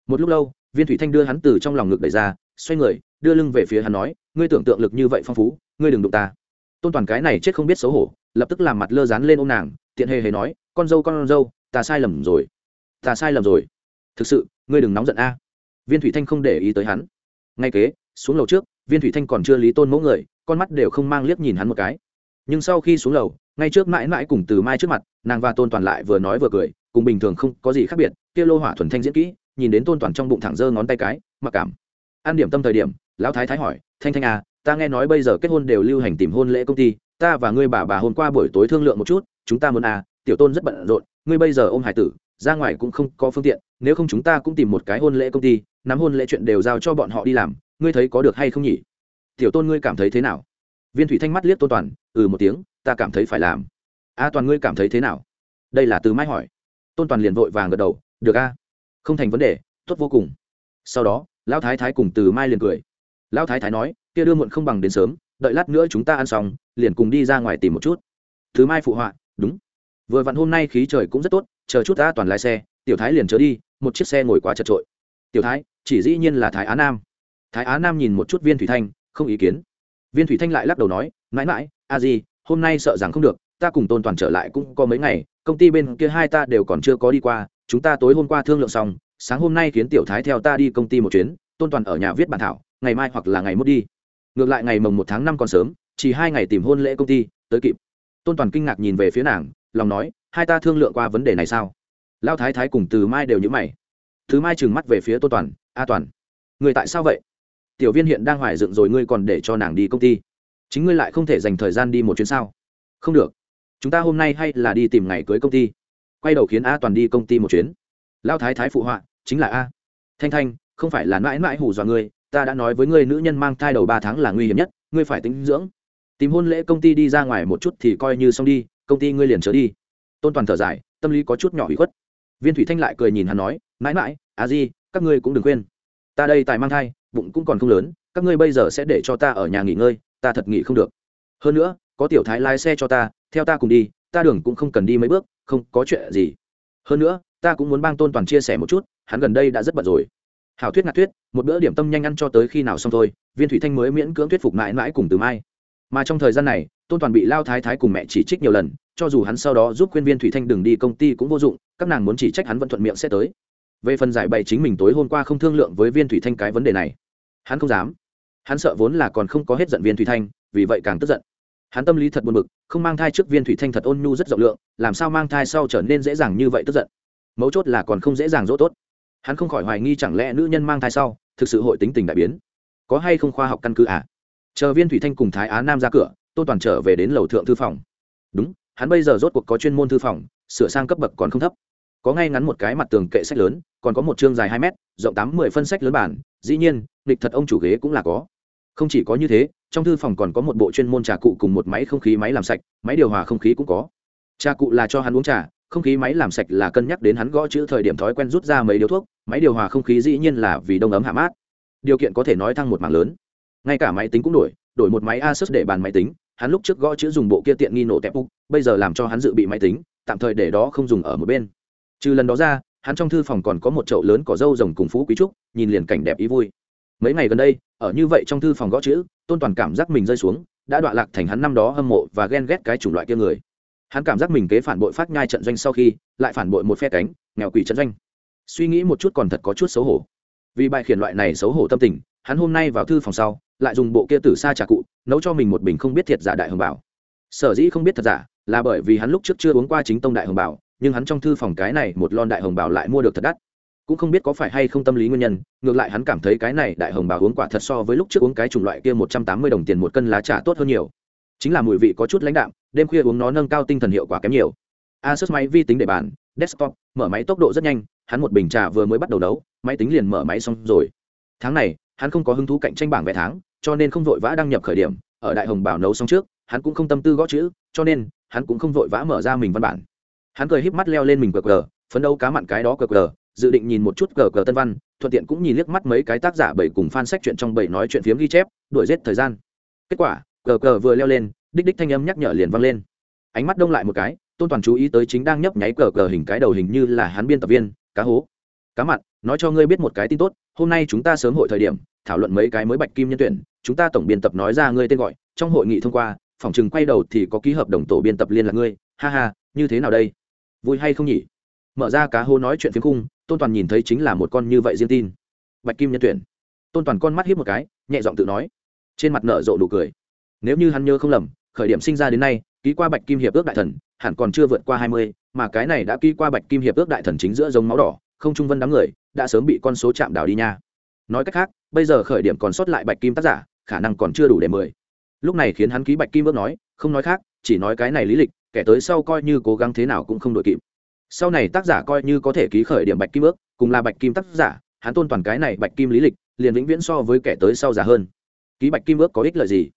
Một lúc lâu viên thủy thanh đưa hắn từ trong lòng ngực đẩy ra, xoay người, đưa lưng về phía hắn nói, ngươi tưởng tượng lực như vậy phong phú, ngươi đừng đụng ta. Tôn toàn cái này chết không biết xấu hổ, lập tức làm mặt lơ dán lên ô m nàng, tiện hề hề nói, con dâu con dâu, ta sai lầm rồi, ta sai lầm rồi. Thực sự, ngươi đừng nóng giận a. Viên thủy thanh không để ý tới hắn. Ngay kế, xuống lầu trước, viên thủy thanh còn chưa lý tôn mẫu người, con mắt đều không mang liếc nhìn hắn một cái. Nhưng sau khi xuống lầu, ngay trước mãi mãi cùng từ mai trước mặt, nàng và tôn toàn lại vừa nói vừa cười, cùng bình thường không có gì khác biệt, kia lô hỏa thuần thanh diễn kỹ nhìn đến tôn toàn trong bụng thẳng giơ ngón tay cái, mặc cảm. An điểm tâm thời điểm, lão thái thái hỏi, thanh thanh à ta nghe nói bây giờ kết hôn đều lưu hành tìm hôn lễ công ty, ta và ngươi bà bà hôm qua buổi tối thương lượng một chút, chúng ta muốn à tiểu tôn rất bận rộn, ngươi bây giờ ôm hải tử, ra ngoài cũng không có phương tiện, nếu không chúng ta cũng tìm một cái hôn lễ công ty, nắm hôn lễ chuyện đều giao cho bọn họ đi làm, ngươi thấy có được hay không nhỉ? Tiểu tôn ngươi cảm thấy thế nào? Viên thủy thanh mắt liếc tôn toàn ừ một tiếng, ta cảm thấy phải làm. A toàn ngươi cảm thấy thế nào? Đây là từ mai hỏi. Tôn toàn liền vội vàng gật đầu, được a không thành vấn đề, tốt vô cùng. Sau đó, lão thái thái cùng từ mai liền cười. Lão thái thái nói, kia đưa muộn không bằng đến sớm, đợi lát nữa chúng ta ăn xong, liền cùng đi ra ngoài tìm một chút. Thứ mai phụ họa, đúng. Vừa vặn hôm nay khí trời cũng rất tốt, chờ chút ta toàn lái xe, tiểu thái liền chớ đi, một chiếc xe ngồi quá chật trội. Tiểu thái, chỉ dĩ nhiên là thái á nam. Thái á nam nhìn một chút viên thủy thanh, không ý kiến. Viên thủy thanh lại lắc đầu nói, mãi mãi, a di, hôm nay sợ rằng không được, ta cùng tôn toàn trở lại cũng có mấy ngày, công ty bên kia hai ta đều còn chưa có đi qua chúng ta tối hôm qua thương lượng xong, sáng hôm nay khiến tiểu thái theo ta đi công ty một chuyến, tôn toàn ở nhà viết bản thảo, ngày mai hoặc là ngày mốt đi. Ngược lại ngày mồng một tháng năm còn sớm, chỉ hai ngày tìm hôn lễ công ty, tới kịp. Tôn toàn kinh ngạc nhìn về phía nàng, lòng nói, hai ta thương lượng qua vấn đề này sao? Lao thái thái cùng từ mai đều nhữ mày. Thứ mai trừng mắt về phía tôn toàn, a toàn, người tại sao vậy? Tiểu viên hiện đang hoài dựng rồi ngươi còn để cho nàng đi công ty. Chính ngươi lại không thể dành thời gian đi một chuyến sao? Không được. Chúng ta hôm nay hay là đi tìm ngày cưới công ty quay đầu khiến a toàn đi công ty một chuyến. Lao thái thái phụ họa, chính là a. Thanh thanh, không phải là mãi mãi hù dọa ngươi, ta đã nói với ngươi nữ nhân mang thai đầu ba tháng là nguy hiểm nhất, ngươi phải tính dưỡng. Tìm hôn lễ công ty đi ra ngoài một chút thì coi như xong đi, công ty ngươi liền trở đi. Tôn toàn thở dài, tâm lý có chút nhỏ hủy khuất. Viên thủy thanh lại cười nhìn hắn nói, mãi mãi, a di, các ngươi cũng đừng quên. Ta đây tài mang thai, bụng cũng còn không lớn, các ngươi bây giờ sẽ để cho ta ở nhà nghỉ ngơi, ta thật nghỉ không được. Hơn nữa, có tiểu thái lái xe cho ta, theo ta cùng đi, ta đường cũng không cần đi mấy bước không có chuyện gì. Hơn nữa, ta cũng muốn bang tôn toàn chia sẻ một chút, hắn gần đây đã rất bận rồi. Hảo thuyết ngạt thuyết, một bữa điểm tâm nhanh ăn cho tới khi nào xong thôi, viên thủy thanh mới miễn cưỡng thuyết phục mãi mãi cùng từ mai. Mà trong thời gian này, tôn toàn bị lao thái thái cùng mẹ chỉ trích nhiều lần, cho dù hắn sau đó giúp khuyên viên thủy thanh đừng đi công ty cũng vô dụng, các nàng muốn chỉ trách hắn vẫn thuận miệng sẽ tới. Về phần giải bày chính mình tối hôm qua không thương lượng với viên thủy thanh cái vấn đề này, hắn không dám. Hắn sợ vốn là còn không có hết giận viên thủy thanh, vì vậy càng tức giận hắn tâm lý thật buồn bực, không mang thai trước viên thủy thanh thật ôn nhu rất rộng lượng, làm sao mang thai sau trở nên dễ dàng như vậy tức giận? Mấu chốt là còn không dễ dàng dỗ tốt. Hắn không khỏi hoài nghi chẳng lẽ nữ nhân mang thai sau, thực sự hội tính tình đại biến. Có hay không khoa học căn cứ à? Chờ viên thủy thanh cùng thái á nam ra cửa tôn toàn trở về đến lầu thượng thư phòng. Đúng, hắn bây giờ rốt cuộc có chuyên môn thư phòng, sửa sang cấp bậc còn không thấp. Có ngay ngắn một cái mặt tường kệ sách lớn, còn có một chương dài hai mét, rộng tám mươi phân sách lớn bản, dĩ nhiên, nghịch thật ông chủ ghế cũng là có không chỉ có như thế, trong thư phòng còn có một bộ chuyên môn trà cụ cùng một máy không khí máy làm sạch, máy điều hòa không khí cũng có. Trà cụ là cho hắn uống trà, không khí máy làm sạch là cân nhắc đến hắn gõ chữ thời điểm thói quen rút ra mấy điếu thuốc, máy điều hòa không khí dĩ nhiên là vì đông ấm hạ mát. Điều kiện có thể nói thăng một mảng lớn. Ngay cả máy tính cũng đổi đổi một máy asus để bàn máy tính, hắn lúc trước gõ chữ dùng bộ kia tiện nghi nổ tẹp úc, bây giờ làm cho hắn dự bị máy tính, tạm thời để đó không dùng ở một bên. Trừ lần đó ra, hắn trong thư phòng còn có một chậu lớn cỏ dâu rồng cùng phú quý trúc, nhìn liền cảnh đẹp ý vui mấy ngày gần đây, ở như vậy trong thư phòng gõ chữ, tôn toàn cảm giác mình rơi xuống, đã đọa lạc thành hắn năm đó hâm mộ và ghen ghét cái chủng loại kia người. Hắn cảm giác mình kế phản bội phát nhai trận doanh sau khi, lại phản bội một phe cánh, nghèo quỷ trận doanh. Suy nghĩ một chút còn thật có chút xấu hổ. Vì bài khiển loại này xấu hổ tâm tình, hắn hôm nay vào thư phòng sau, lại dùng bộ kia tử xa trà cụ, nấu cho mình một bình không biết thiệt giả đại hồng bảo. Sở dĩ không biết thật giả, là bởi vì hắn lúc trước chưa uống qua chính tông đại hồng bảo, nhưng hắn trong thư phòng cái này một lon đại hồng bảo lại mua được thật đắt cũng không biết có phải hay không tâm lý nguyên nhân, ngược lại hắn cảm thấy cái này đại hồng bảo uống quả thật so với lúc trước uống cái chủng loại kia một trăm tám mươi đồng tiền một cân lá trà tốt hơn nhiều. Chính là mùi vị có chút lãnh đạm, đêm khuya uống nó nâng cao tinh thần hiệu quả kém nhiều. Asus máy vi tính để bàn, desktop, mở máy tốc độ rất nhanh, hắn một bình trà vừa mới bắt đầu đấu máy tính liền mở máy xong rồi. Tháng này, hắn không có hứng thú cạnh tranh bảng vẻ tháng, cho nên không vội vã đăng nhập khởi điểm, ở đại hồng bảo nấu xong trước, hắn cũng không tâm tư gõ chữ, cho nên, hắn cũng không vội vã mở ra mình văn bản. Hắn cười híp mắt leo lên mình cờ cờ phấn đấu cá mặn cái đó cờ cờ dự định nhìn một chút cờ cờ tân văn thuận tiện cũng nhìn liếc mắt mấy cái tác giả bảy cùng fan sách chuyện trong bảy nói chuyện phiếm ghi chép đuổi giết thời gian. Kết quả cờ cờ vừa leo lên đích đích thanh âm nhắc nhở liền vang lên. Ánh mắt đông lại một cái tôn toàn chú ý tới chính đang nhấp nháy cờ cờ hình cái đầu hình như là hắn biên tập viên cá hố. Cá mặt, nói cho ngươi biết một cái tin tốt hôm nay chúng ta sớm hội thời điểm thảo luận mấy cái mới bạch kim nhân tuyển chúng ta tổng biên tập nói ra ngươi tên gọi trong hội nghị thông qua phòng chừng quay đầu thì có ký hợp đồng tổ biên tập liên lạc ngươi ha ha như thế nào đây? Vui hay không nhỉ? Mở ra cá hố nói chuyện phiếm khung tôn toàn nhìn thấy chính là một con như vậy riêng tin bạch kim nhân tuyển tôn toàn con mắt hiếp một cái nhẹ giọng tự nói trên mặt nở rộ nụ cười nếu như hắn nhớ không lầm khởi điểm sinh ra đến nay ký qua bạch kim hiệp ước đại thần hẳn còn chưa vượt qua hai mươi mà cái này đã ký qua bạch kim hiệp ước đại thần chính giữa giống máu đỏ không trung vân đám người đã sớm bị con số chạm đảo đi nha nói cách khác bây giờ khởi điểm còn sót lại bạch kim tác giả khả năng còn chưa đủ để mười lúc này khiến hắn ký bạch kim ước nói không nói khác chỉ nói cái này lý lịch kẻ tới sau coi như cố gắng thế nào cũng không đội kịp sau này tác giả coi như có thể ký khởi điểm bạch kim ước, cùng là bạch kim tác giả, hắn tôn toàn cái này bạch kim lý lịch, liền vĩnh viễn so với kẻ tới sau giả hơn. Ký bạch kim ước có ích lợi gì?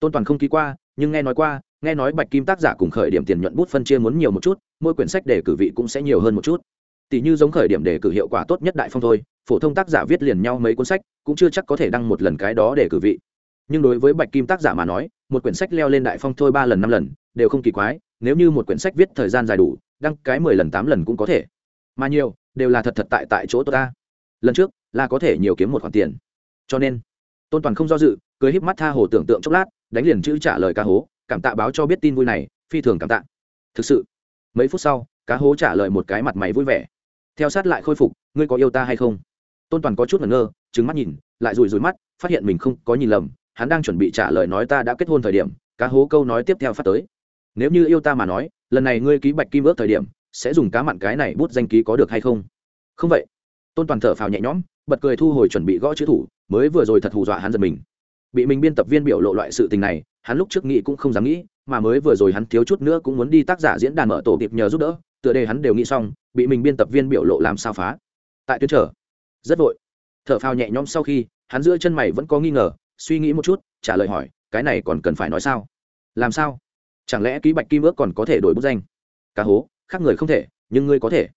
Tôn toàn không ký qua, nhưng nghe nói qua, nghe nói bạch kim tác giả cùng khởi điểm tiền nhuận bút phân chia muốn nhiều một chút, mỗi quyển sách để cử vị cũng sẽ nhiều hơn một chút. Tỷ như giống khởi điểm để cử hiệu quả tốt nhất đại phong thôi, phổ thông tác giả viết liền nhau mấy cuốn sách, cũng chưa chắc có thể đăng một lần cái đó để cử vị. Nhưng đối với bạch kim tác giả mà nói, một quyển sách leo lên đại phong thôi ba lần năm lần, đều không kỳ quái, nếu như một quyển sách viết thời gian dài đủ đăng cái mười lần tám lần cũng có thể. Mà nhiều, đều là thật thật tại tại chỗ tôi ta. Lần trước, là có thể nhiều kiếm một khoản tiền. Cho nên, tôn toàn không do dự cưới híp mắt tha hồ tưởng tượng chốc lát, đánh liền chữ trả lời ca hố, cảm tạ báo cho biết tin vui này, phi thường cảm tạ. Thực sự, mấy phút sau, cá hố trả lời một cái mặt mày vui vẻ. Theo sát lại khôi phục, ngươi có yêu ta hay không? Tôn toàn có chút ngẩn ngơ trứng mắt nhìn, lại rùi rùi mắt, phát hiện mình không có nhìn lầm, hắn đang chuẩn bị trả lời nói ta đã kết hôn thời điểm, cá hố câu nói tiếp theo phát tới. Nếu như yêu ta mà nói lần này ngươi ký bạch kim ước thời điểm, sẽ dùng cá mặn cái này bút danh ký có được hay không? Không vậy. Tôn toàn thở phào nhẹ nhõm, bật cười thu hồi chuẩn bị gõ chữ thủ, mới vừa rồi thật hù dọa hắn giật mình. Bị mình biên tập viên biểu lộ loại sự tình này, hắn lúc trước nghĩ cũng không dám nghĩ, mà mới vừa rồi hắn thiếu chút nữa cũng muốn đi tác giả diễn đàn mở tổ kịp nhờ giúp đỡ, tựa đề hắn đều nghĩ xong, bị mình biên tập viên biểu lộ làm sao phá. Tại tuyến trở. Rất vội. Thở phào nhẹ nhõm sau khi, hắn giữa chân mày vẫn có nghi ngờ, suy nghĩ một chút, trả lời hỏi, cái này còn cần phải nói sao? Làm sao? Chẳng lẽ ký bạch kim ước còn có thể đổi bút danh? Cá hố, khác người không thể, nhưng ngươi có thể.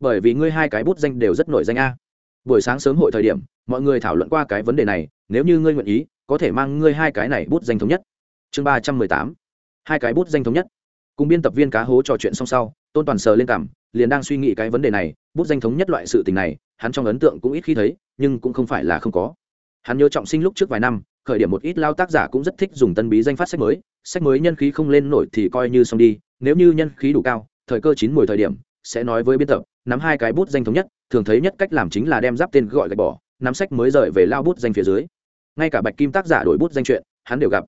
Bởi vì ngươi hai cái bút danh đều rất nổi danh a. Buổi sáng sớm hội thời điểm, mọi người thảo luận qua cái vấn đề này, nếu như ngươi nguyện ý, có thể mang ngươi hai cái này bút danh thống nhất. Chương ba trăm mười tám. Hai cái bút danh thống nhất. Cùng biên tập viên cá hố trò chuyện xong sau, tôn toàn sờ lên cảm, liền đang suy nghĩ cái vấn đề này, bút danh thống nhất loại sự tình này, hắn trong ấn tượng cũng ít khi thấy, nhưng cũng không phải là không có. Hắn nhớ trọng sinh lúc trước vài năm, khởi điểm một ít lao tác giả cũng rất thích dùng tân bí danh phát sách mới sách mới nhân khí không lên nổi thì coi như xong đi, nếu như nhân khí đủ cao, thời cơ chín mùi thời điểm, sẽ nói với biên tập, nắm hai cái bút danh thống nhất, thường thấy nhất cách làm chính là đem giáp tên gọi gạch bỏ, nắm sách mới rời về lao bút danh phía dưới. Ngay cả bạch kim tác giả đổi bút danh chuyện, hắn đều gặp.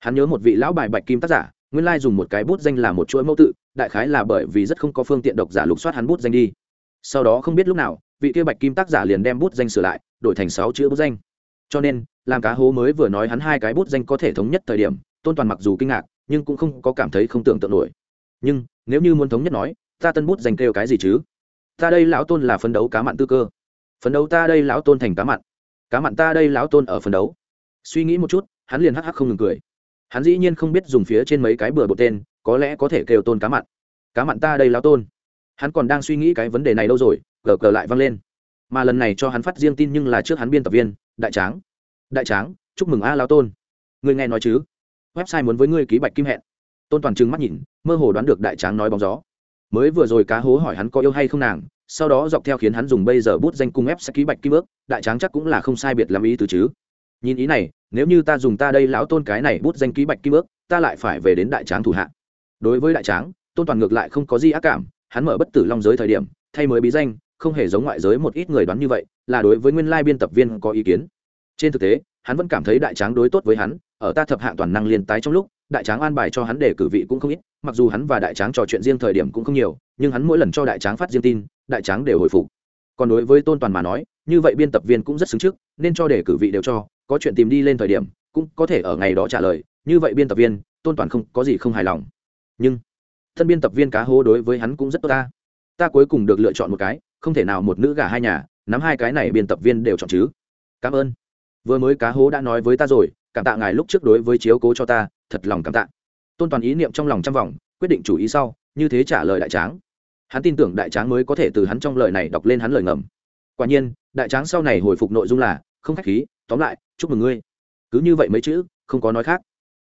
Hắn nhớ một vị lão bài bạch kim tác giả, nguyên lai dùng một cái bút danh là một chuỗi mẫu tự, đại khái là bởi vì rất không có phương tiện độc giả lục soát hắn bút danh đi. Sau đó không biết lúc nào, vị kia bạch kim tác giả liền đem bút danh sửa lại, đổi thành sáu chữ bút danh. Cho nên, làm cá hố mới vừa nói hắn hai cái bút danh có thể thống nhất thời điểm tôn toàn mặc dù kinh ngạc, nhưng cũng không có cảm thấy không tưởng tượng nổi. Nhưng, nếu như muốn thống nhất nói, ta tân bút dành kêu cái gì chứ? Ta đây lão tôn là phấn đấu cá mặn tư cơ. Phấn đấu ta đây lão tôn thành cá mặn. Cá mặn ta đây lão tôn ở phấn đấu. Suy nghĩ một chút, hắn liền hắc hắc không ngừng cười. Hắn dĩ nhiên không biết dùng phía trên mấy cái bừa bộ tên, có lẽ có thể kêu tôn cá mặn. Cá mặn ta đây lão tôn. Hắn còn đang suy nghĩ cái vấn đề này đâu rồi, gờ gờ lại vang lên. Mà lần này cho hắn phát riêng tin nhưng là trước hắn biên tập viên, đại tráng. Đại tráng, chúc mừng a lão tôn. Người nghe nói chứ? Website muốn với ngươi ký bạch kim hẹn. Tôn toàn trừng mắt nhìn, mơ hồ đoán được đại tráng nói bóng gió. Mới vừa rồi cá hố hỏi hắn có yêu hay không nàng, sau đó dọc theo khiến hắn dùng bây giờ bút danh cung ép sẽ ký bạch kim ước, đại tráng chắc cũng là không sai biệt làm ý từ chứ. Nhìn ý này, nếu như ta dùng ta đây lão tôn cái này bút danh ký bạch kim ước, ta lại phải về đến đại tráng thủ hạ. Đối với đại tráng, tôn toàn ngược lại không có gì ác cảm, hắn mở bất tử long giới thời điểm, thay mới bí danh, không hề giống ngoại giới một ít người đoán như vậy, là đối với nguyên lai biên tập viên có ý kiến. Trên thực tế, hắn vẫn cảm thấy đại tráng đối tốt với hắn ở ta thập hạng toàn năng liên tái trong lúc, đại tráng an bài cho hắn để cử vị cũng không ít, mặc dù hắn và đại tráng trò chuyện riêng thời điểm cũng không nhiều, nhưng hắn mỗi lần cho đại tráng phát riêng tin, đại tráng đều hồi phục. Còn đối với tôn toàn mà nói, như vậy biên tập viên cũng rất xứng trước, nên cho để cử vị đều cho, có chuyện tìm đi lên thời điểm, cũng có thể ở ngày đó trả lời, như vậy biên tập viên, tôn toàn không có gì không hài lòng. Nhưng, thân biên tập viên cá hố đối với hắn cũng rất tốt ta. Ta cuối cùng được lựa chọn một cái, không thể nào một nữ gà hai nhà, nắm hai cái này biên tập viên đều chọn chứ. Cảm ơn. Vừa mới cá hố đã nói với ta rồi cảm tạ ngài lúc trước đối với chiếu cố cho ta, thật lòng cảm tạ. Tôn toàn ý niệm trong lòng trăm vòng, quyết định chủ ý sau, như thế trả lời đại tráng. Hắn tin tưởng đại tráng mới có thể từ hắn trong lời này đọc lên hắn lời ngầm. Quả nhiên, đại tráng sau này hồi phục nội dung là, không khách khí, tóm lại, chúc mừng ngươi. Cứ như vậy mấy chữ, không có nói khác.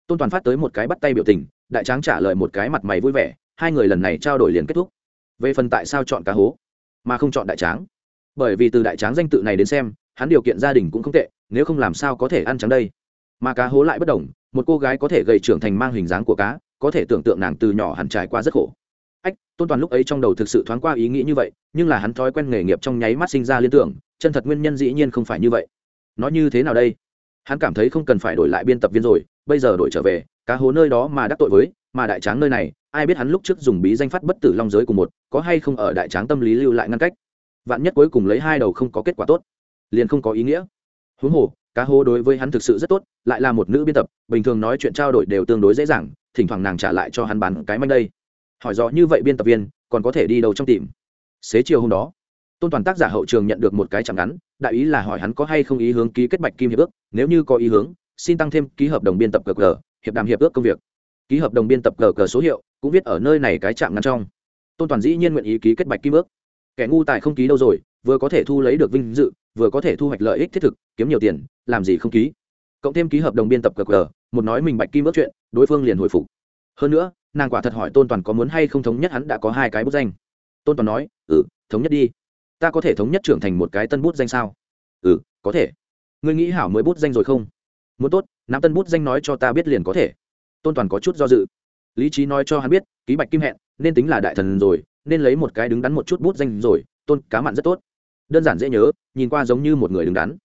Tôn toàn phát tới một cái bắt tay biểu tình, đại tráng trả lời một cái mặt mày vui vẻ, hai người lần này trao đổi liền kết thúc. Về phần tại sao chọn cá hố, mà không chọn đại tráng. Bởi vì từ đại tráng danh tự này đến xem, hắn điều kiện gia đình cũng không tệ, nếu không làm sao có thể ăn trắng đây? Mà cá hố lại bất đồng, một cô gái có thể gầy trưởng thành mang hình dáng của cá, có thể tưởng tượng nàng từ nhỏ hẳn trải qua rất khổ. Ách, tôn toàn lúc ấy trong đầu thực sự thoáng qua ý nghĩ như vậy, nhưng là hắn thói quen nghề nghiệp trong nháy mắt sinh ra liên tưởng, chân thật nguyên nhân dĩ nhiên không phải như vậy. Nó như thế nào đây? Hắn cảm thấy không cần phải đổi lại biên tập viên rồi, bây giờ đổi trở về, cá hố nơi đó mà đắc tội với, mà đại tráng nơi này, ai biết hắn lúc trước dùng bí danh phát bất tử long giới cùng một, có hay không ở đại tráng tâm lý lưu lại ngăn cách. Vạn nhất cuối cùng lấy hai đầu không có kết quả tốt, liền không có ý nghĩa. Huống hồ cá hố đối với hắn thực sự rất tốt, lại là một nữ biên tập, bình thường nói chuyện trao đổi đều tương đối dễ dàng, thỉnh thoảng nàng trả lại cho hắn bán cái manh đây. Hỏi rõ như vậy biên tập viên, còn có thể đi đâu trong tìm? Xế chiều hôm đó, tôn toàn tác giả hậu trường nhận được một cái chẳng ngắn, đại ý là hỏi hắn có hay không ý hướng ký kết bạch kim hiệp ước, nếu như có ý hướng, xin tăng thêm ký hợp đồng biên tập cờ cờ, hiệp đàm hiệp ước công việc. Ký hợp đồng biên tập cờ cờ số hiệu, cũng viết ở nơi này cái chạm ngắn trong. Tôn toàn dĩ nhiên nguyện ý ký kết bạch kim ước. Kẻ ngu tài không ký đâu rồi vừa có thể thu lấy được vinh dự, vừa có thể thu hoạch lợi ích thiết thực, kiếm nhiều tiền, làm gì không ký. Cộng thêm ký hợp đồng biên tập cờ cờ, một nói mình bạch kim ước chuyện, đối phương liền hồi phục. Hơn nữa, nàng quả thật hỏi tôn toàn có muốn hay không thống nhất hắn đã có hai cái bút danh. Tôn toàn nói ừ thống nhất đi. Ta có thể thống nhất trưởng thành một cái tân bút danh sao? Ừ có thể. Ngươi nghĩ hảo mới bút danh rồi không? Muốn tốt, nắm tân bút danh nói cho ta biết liền có thể. Tôn toàn có chút do dự. Lý trí nói cho hắn biết, ký bạch kim hẹn, nên tính là đại thần rồi, nên lấy một cái đứng đắn một chút bút danh rồi, tôn cá mặn rất tốt đơn giản dễ nhớ, nhìn qua giống như một người đứng đắn.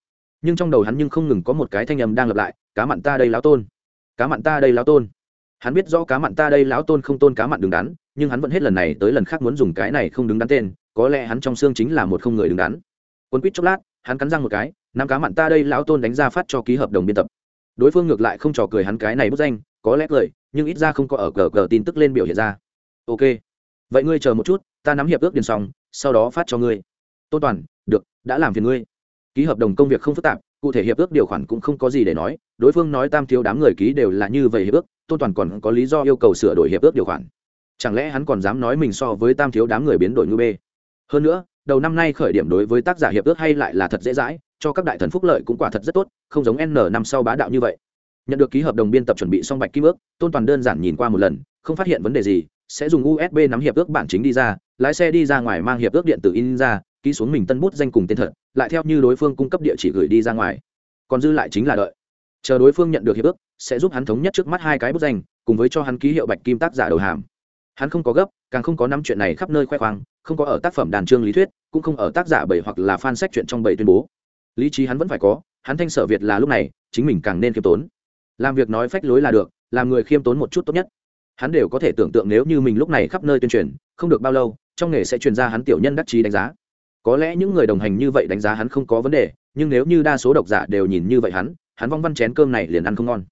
Nhưng trong đầu hắn nhưng không ngừng có một cái thanh âm đang lặp lại, cá mặn ta đây lão tôn. Cá mặn ta đây lão tôn. Hắn biết rõ cá mặn ta đây lão tôn không tôn cá mặn đứng đắn, nhưng hắn vẫn hết lần này tới lần khác muốn dùng cái này không đứng đắn tên, có lẽ hắn trong xương chính là một không người đứng đắn. Quân quýt chốc lát, hắn cắn răng một cái năm cá mặn ta đây lão tôn đánh ra phát cho ký hợp đồng biên tập. Đối phương ngược lại không trò cười hắn cái này bức danh, có lẽ cười, nhưng ít ra không có ở cờ cờ tin tức lên biểu hiện ra. Ok, vậy ngươi chờ một chút, ta nắm hiệp ước điền xong, sau đó phát cho ngươi. Tôn toàn được, đã làm phiền ngươi. Ký hợp đồng công việc không phức tạp, cụ thể hiệp ước điều khoản cũng không có gì để nói, đối phương nói tam thiếu đám người ký đều là như vậy hiệp ước, tôn toàn còn có lý do yêu cầu sửa đổi hiệp ước điều khoản. Chẳng lẽ hắn còn dám nói mình so với tam thiếu đám người biến đổi ngư bê? Hơn nữa, đầu năm nay khởi điểm đối với tác giả hiệp ước hay lại là thật dễ dãi, cho các đại thần phúc lợi cũng quả thật rất tốt, không giống n năm sau bá đạo như vậy. Nhận được ký hợp đồng biên tập chuẩn bị xong bạch kim ước, tôn toàn đơn giản nhìn qua một lần, không phát hiện vấn đề gì, sẽ dùng usb nắm hiệp ước bản chính đi ra, lái xe đi ra ngoài mang hiệp ước điện tử in ra ký xuống mình tân bút danh cùng tên thật, lại theo như đối phương cung cấp địa chỉ gửi đi ra ngoài. Còn dư lại chính là đợi. Chờ đối phương nhận được hiệp ước, sẽ giúp hắn thống nhất trước mắt hai cái bút danh, cùng với cho hắn ký hiệu bạch kim tác giả đầu hàm. Hắn không có gấp, càng không có năm chuyện này khắp nơi khoe khoang, không có ở tác phẩm đàn trương lý thuyết, cũng không ở tác giả bảy hoặc là fan sách chuyện trong bảy tuyên bố. Lý trí hắn vẫn phải có, hắn thanh sở việt là lúc này, chính mình càng nên khiêm tốn. Làm việc nói phách lối là được, làm người khiêm tốn một chút tốt nhất. Hắn đều có thể tưởng tượng nếu như mình lúc này khắp nơi tuyên truyền, không được bao lâu, trong nghề sẽ truyền ra hắn tiểu nhân đắc trí đánh giá có lẽ những người đồng hành như vậy đánh giá hắn không có vấn đề, nhưng nếu như đa số độc giả đều nhìn như vậy hắn hắn vong văn chén cơm này liền ăn không ngon.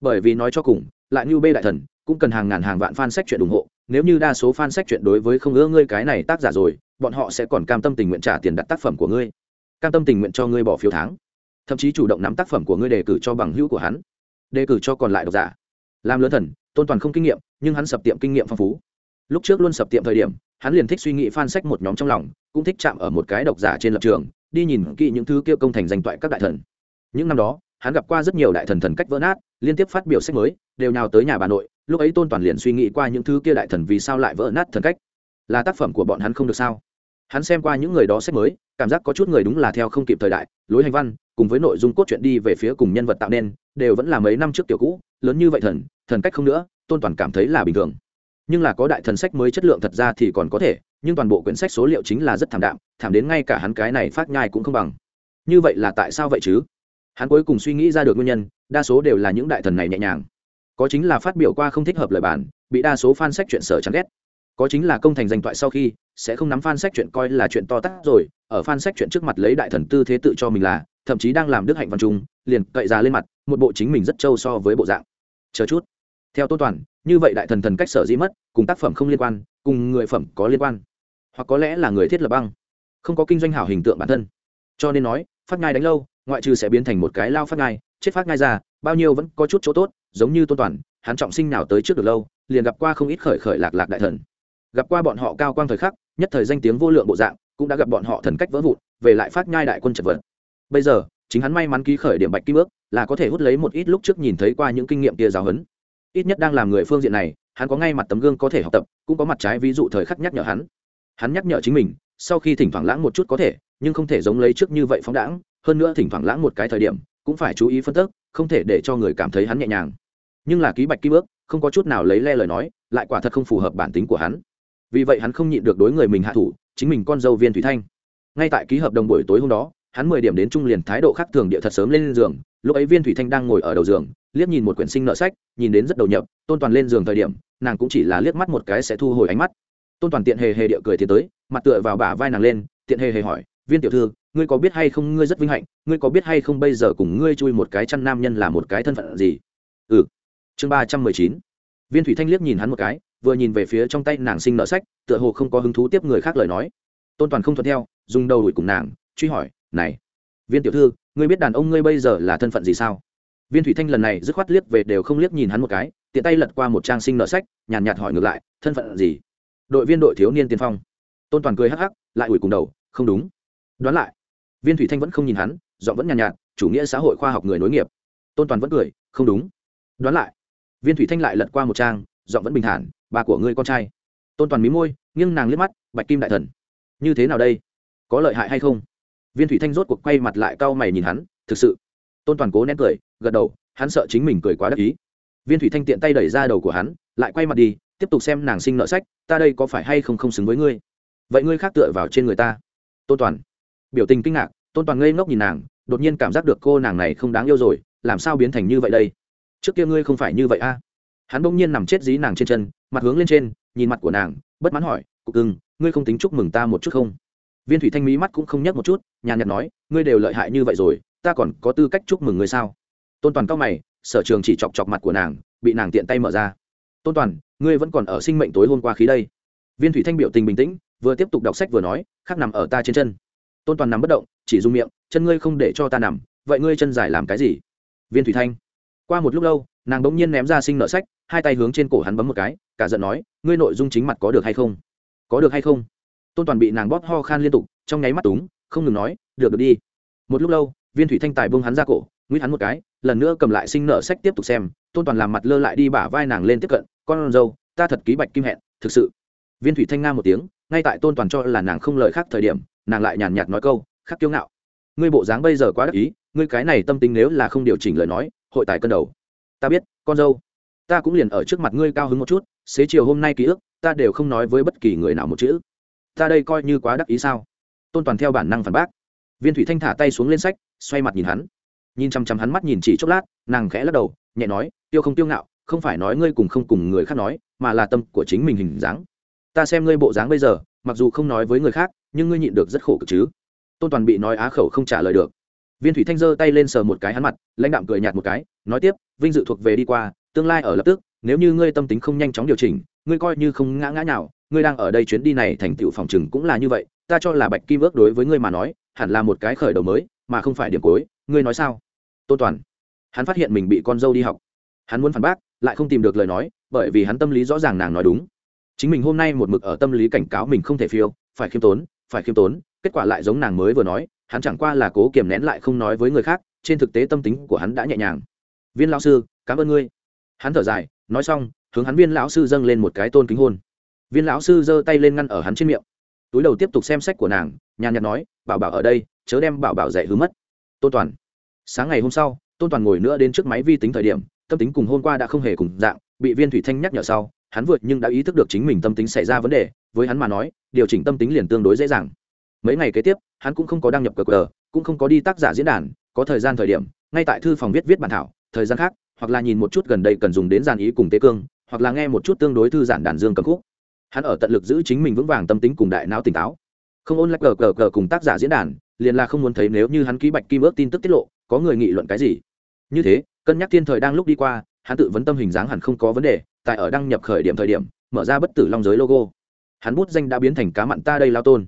Bởi vì nói cho cùng, lại như bê đại thần, cũng cần hàng ngàn hàng vạn fan sách chuyện ủng hộ, nếu như đa số fan sách chuyện đối với không ưa ngươi cái này tác giả rồi, bọn họ sẽ còn cam tâm tình nguyện trả tiền đặt tác phẩm của ngươi. Cam tâm tình nguyện cho ngươi bỏ phiếu tháng. Thậm chí chủ động nắm tác phẩm của ngươi đề cử cho bằng hữu của hắn. Đề cử cho còn lại độc giả. Làm lớn thần, tôn toàn không kinh nghiệm, nhưng hắn sập tiệm kinh nghiệm phong phú. Lúc trước luôn sập tiệm thời điểm hắn liền thích suy nghĩ fan sách một nhóm trong lòng, cũng thích chạm ở một cái độc giả trên lập trường, đi nhìn kỹ những thứ kia công thành danh toại các đại thần. Những năm đó, hắn gặp qua rất nhiều đại thần thần cách vỡ nát, liên tiếp phát biểu sách mới, đều nhào tới nhà bà nội, lúc ấy tôn toàn liền suy nghĩ qua những thứ kia đại thần vì sao lại vỡ nát thần cách. Là tác phẩm của bọn hắn không được sao? Hắn xem qua những người đó sách mới, cảm giác có chút người đúng là theo không kịp thời đại, lối hành văn, cùng với nội dung cốt truyện đi về phía cùng nhân vật tạo nên, đều vẫn là mấy năm trước tiểu cũ, lớn như vậy thần thần cách không nữa, tôn toàn cảm thấy là bình thường nhưng là có đại thần sách mới chất lượng thật ra thì còn có thể, nhưng toàn bộ quyển sách số liệu chính là rất thảm đạm, thảm đến ngay cả hắn cái này phát nhai cũng không bằng. Như vậy là tại sao vậy chứ? Hắn cuối cùng suy nghĩ ra được nguyên nhân, đa số đều là những đại thần này nhẹ nhàng. Có chính là phát biểu qua không thích hợp lời bản, bị đa số fan sách chuyện sở chán ghét. Có chính là công thành danh toại sau khi, sẽ không nắm fan sách chuyện coi là chuyện to tát rồi, ở fan sách chuyện trước mặt lấy đại thần tư thế tự cho mình là, thậm chí đang làm đức hạnh văn trung, liền cậy ra lên mặt, một bộ chính mình rất trâu so với bộ dạng. Chờ chút. Theo tôn toàn như vậy đại thần thần cách sở dĩ mất, cùng tác phẩm không liên quan, cùng người phẩm có liên quan. Hoặc có lẽ là người thiết lập băng. Không có kinh doanh hảo hình tượng bản thân. Cho nên nói, phát ngai đánh lâu, ngoại trừ sẽ biến thành một cái lao phát ngai chết phát ngai ra, bao nhiêu vẫn có chút chỗ tốt, giống như tôn toàn, hắn trọng sinh nào tới trước được lâu, liền gặp qua không ít khởi khởi lạc lạc đại thần. Gặp qua bọn họ cao quang thời khắc, nhất thời danh tiếng vô lượng bộ dạng, cũng đã gặp bọn họ thần cách vỡ vụn, về lại phát nhai đại quân chật vật. Bây giờ, chính hắn may mắn ký khởi điểm bạch kim ước, là có thể hút lấy một ít lúc trước nhìn thấy qua những kinh nghiệm kia giáo huấn ít nhất đang làm người phương diện này, hắn có ngay mặt tấm gương có thể học tập, cũng có mặt trái ví dụ thời khắc nhắc nhở hắn. Hắn nhắc nhở chính mình, sau khi thỉnh thoảng lãng một chút có thể, nhưng không thể giống lấy trước như vậy phóng đãng, hơn nữa thỉnh thoảng lãng một cái thời điểm, cũng phải chú ý phân tích, không thể để cho người cảm thấy hắn nhẹ nhàng. Nhưng là ký bạch kim ước, không có chút nào lấy le lời nói, lại quả thật không phù hợp bản tính của hắn. Vì vậy hắn không nhịn được đối người mình hạ thủ, chính mình con dâu viên thủy thanh. Ngay tại ký hợp đồng buổi tối hôm đó, hắn mười điểm đến trung liền thái độ khác thường địa thật sớm lên giường, lúc ấy viên thủy thanh đang ngồi ở đầu giường liếc nhìn một quyển sinh nợ sách, nhìn đến rất đầu nhập, tôn toàn lên giường thời điểm, nàng cũng chỉ là liếc mắt một cái sẽ thu hồi ánh mắt. Tôn toàn tiện hề hề địa cười tiến tới, mặt tựa vào bả vai nàng lên, tiện hề hề hỏi, viên tiểu thư, ngươi có biết hay không ngươi rất vinh hạnh, ngươi có biết hay không bây giờ cùng ngươi chui một cái chăn nam nhân là một cái thân phận gì? Ừ. Chương ba trăm mười chín. Viên thủy thanh liếc nhìn hắn một cái, vừa nhìn về phía trong tay nàng sinh nợ sách, tựa hồ không có hứng thú tiếp người khác lời nói. Tôn toàn không thuận theo, dùng đầu đuổi cùng nàng, truy hỏi, này, viên tiểu thư, ngươi biết đàn ông ngươi bây giờ là thân phận gì sao? Viên thủy thanh lần này dứt khoát liếc về đều không liếc nhìn hắn một cái tiện tay lật qua một trang sinh nợ sách nhàn nhạt, nhạt hỏi ngược lại thân phận gì? Đội viên đội thiếu niên tiên phong. Tôn toàn cười hắc hắc lại ủi cùng đầu không đúng. Đoán lại viên thủy thanh vẫn không nhìn hắn giọng vẫn nhàn nhạt, nhạt chủ nghĩa xã hội khoa học người nối nghiệp. Tôn toàn vẫn cười không đúng. Đoán lại viên thủy thanh lại lật qua một trang giọng vẫn bình thản bà của ngươi con trai. Tôn toàn mí môi nghiêng nàng liếc mắt bạch kim đại thần như thế nào đây? Có lợi hại hay không? Viên thủy thanh rốt cuộc quay mặt lại cau mày nhìn hắn thực sự tôn toàn cố nén cười, gật đầu, hắn sợ chính mình cười quá đắc ý. Viên thủy thanh tiện tay đẩy ra đầu của hắn, lại quay mặt đi, tiếp tục xem nàng sinh nợ sách, ta đây có phải hay không không xứng với ngươi? Vậy ngươi khác tựa vào trên người ta. Tôn toàn. Biểu tình kinh ngạc, tôn toàn ngây ngốc nhìn nàng, đột nhiên cảm giác được cô nàng này không đáng yêu rồi, làm sao biến thành như vậy đây? Trước kia ngươi không phải như vậy a. Hắn bỗng nhiên nằm chết dí nàng trên chân, mặt hướng lên trên, nhìn mặt của nàng, bất mãn hỏi, cục cưng, ngươi không tính chúc mừng ta một chút không? Viên thủy thanh mỹ mắt cũng không nhắc một chút, nhàn nhạt nói, ngươi đều lợi hại như vậy rồi ta còn có tư cách chúc mừng ngươi sao? Tôn toàn cao mày, sở trường chỉ chọc chọc mặt của nàng, bị nàng tiện tay mở ra. Tôn toàn, ngươi vẫn còn ở sinh mệnh tối hôm qua khí đây. Viên thủy thanh biểu tình bình tĩnh, vừa tiếp tục đọc sách vừa nói khác nằm ở ta trên chân. Tôn toàn nằm bất động, chỉ dùng miệng, chân ngươi không để cho ta nằm, vậy ngươi chân dài làm cái gì? Viên thủy thanh. Qua một lúc lâu, nàng bỗng nhiên ném ra sinh nợ sách, hai tay hướng trên cổ hắn bấm một cái, cả giận nói, ngươi nội dung chính mặt có được hay không? Có được hay không? Tôn toàn bị nàng bóp ho khan liên tục, trong nháy mắt túng, không ngừng nói, được được đi. Một lúc lâu viên thủy thanh tài bông hắn ra cổ nguyễn hắn một cái, lần nữa cầm lại sinh nợ sách tiếp tục xem, tôn toàn làm mặt lơ lại đi bả vai nàng lên tiếp cận, con dâu, ta thật ký bạch kim hẹn, thực sự. Viên thủy thanh nga một tiếng, ngay tại tôn toàn cho là nàng không lời khác thời điểm, nàng lại nhàn nhạt nói câu, khắc kiêu ngạo, ngươi bộ dáng bây giờ quá đắc ý, ngươi cái này tâm tính nếu là không điều chỉnh lời nói, hội tài cân đầu. Ta biết, con dâu, ta cũng liền ở trước mặt ngươi cao hứng một chút, xế chiều hôm nay ký ức, ta đều không nói với bất kỳ người nào một chữ. Ta đây coi như quá đắc ý sao? Tôn toàn theo bản năng phản bác. Viên thủy thanh thả tay xuống lên sách xoay mặt nhìn hắn. Nhìn chăm chăm hắn mắt nhìn chỉ chốc lát, nàng khẽ lắc đầu, nhẹ nói, tiêu không tiêu ngạo, không phải nói ngươi cùng không cùng người khác nói, mà là tâm của chính mình hình dáng. Ta xem ngươi bộ dáng bây giờ, mặc dù không nói với người khác, nhưng ngươi nhịn được rất khổ cực chứ. Tôn toàn bị nói á khẩu không trả lời được. Viên thủy thanh giơ tay lên sờ một cái hắn mặt, lãnh đạm cười nhạt một cái, nói tiếp, vinh dự thuộc về đi qua, tương lai ở lập tức, nếu như ngươi tâm tính không nhanh chóng điều chỉnh, ngươi coi như không ngã ngã nào ngươi đang ở đây chuyến đi này thành tựu phòng chừng cũng là như vậy, ta cho là bạch kim ước đối với ngươi mà nói, hẳn là một cái khởi đầu mới mà không phải điểm cuối, ngươi nói sao? Tôn toàn, hắn phát hiện mình bị con dâu đi học. Hắn muốn phản bác, lại không tìm được lời nói, bởi vì hắn tâm lý rõ ràng nàng nói đúng. Chính mình hôm nay một mực ở tâm lý cảnh cáo mình không thể phiêu, phải khiêm tốn, phải khiêm tốn, kết quả lại giống nàng mới vừa nói, hắn chẳng qua là cố kiềm nén lại không nói với người khác, trên thực tế tâm tính của hắn đã nhẹ nhàng. Viên lão sư, cảm ơn ngươi. Hắn thở dài, nói xong, hướng hắn viên lão sư dâng lên một cái tôn kính hôn. Viên lão sư giơ tay lên ngăn ở hắn trên miệng. Túi đầu tiếp tục xem sách của nàng, nhàn nhạt nói, bảo bảo ở đây chớ đem bảo bảo dạy hứa mất. Tôn toàn, sáng ngày hôm sau, tôn toàn ngồi nữa đến trước máy vi tính thời điểm, tâm tính cùng hôm qua đã không hề cùng dạng, bị viên thủy thanh nhắc nhở sau, hắn vượt nhưng đã ý thức được chính mình tâm tính xảy ra vấn đề, với hắn mà nói, điều chỉnh tâm tính liền tương đối dễ dàng. Mấy ngày kế tiếp, hắn cũng không có đăng nhập cờ cờ, cũng không có đi tác giả diễn đàn, có thời gian thời điểm, ngay tại thư phòng viết viết bản thảo, thời gian khác, hoặc là nhìn một chút gần đây cần dùng đến giàn ý cùng tế cương, hoặc là nghe một chút tương đối thư giản đàn dương cầm khúc. Hắn ở tận lực giữ chính mình vững vàng tâm tính cùng đại não tỉnh táo. Không ôn lại cờ cờ cờ cùng tác giả diễn đàn liền là không muốn thấy nếu như hắn ký bạch kim ước tin tức tiết lộ, có người nghị luận cái gì? Như thế, cân nhắc thiên thời đang lúc đi qua, hắn tự vấn tâm hình dáng hẳn không có vấn đề, tại ở đăng nhập khởi điểm thời điểm, mở ra bất tử long giới logo. Hắn bút danh đã biến thành cá mặn ta đây lao tôn.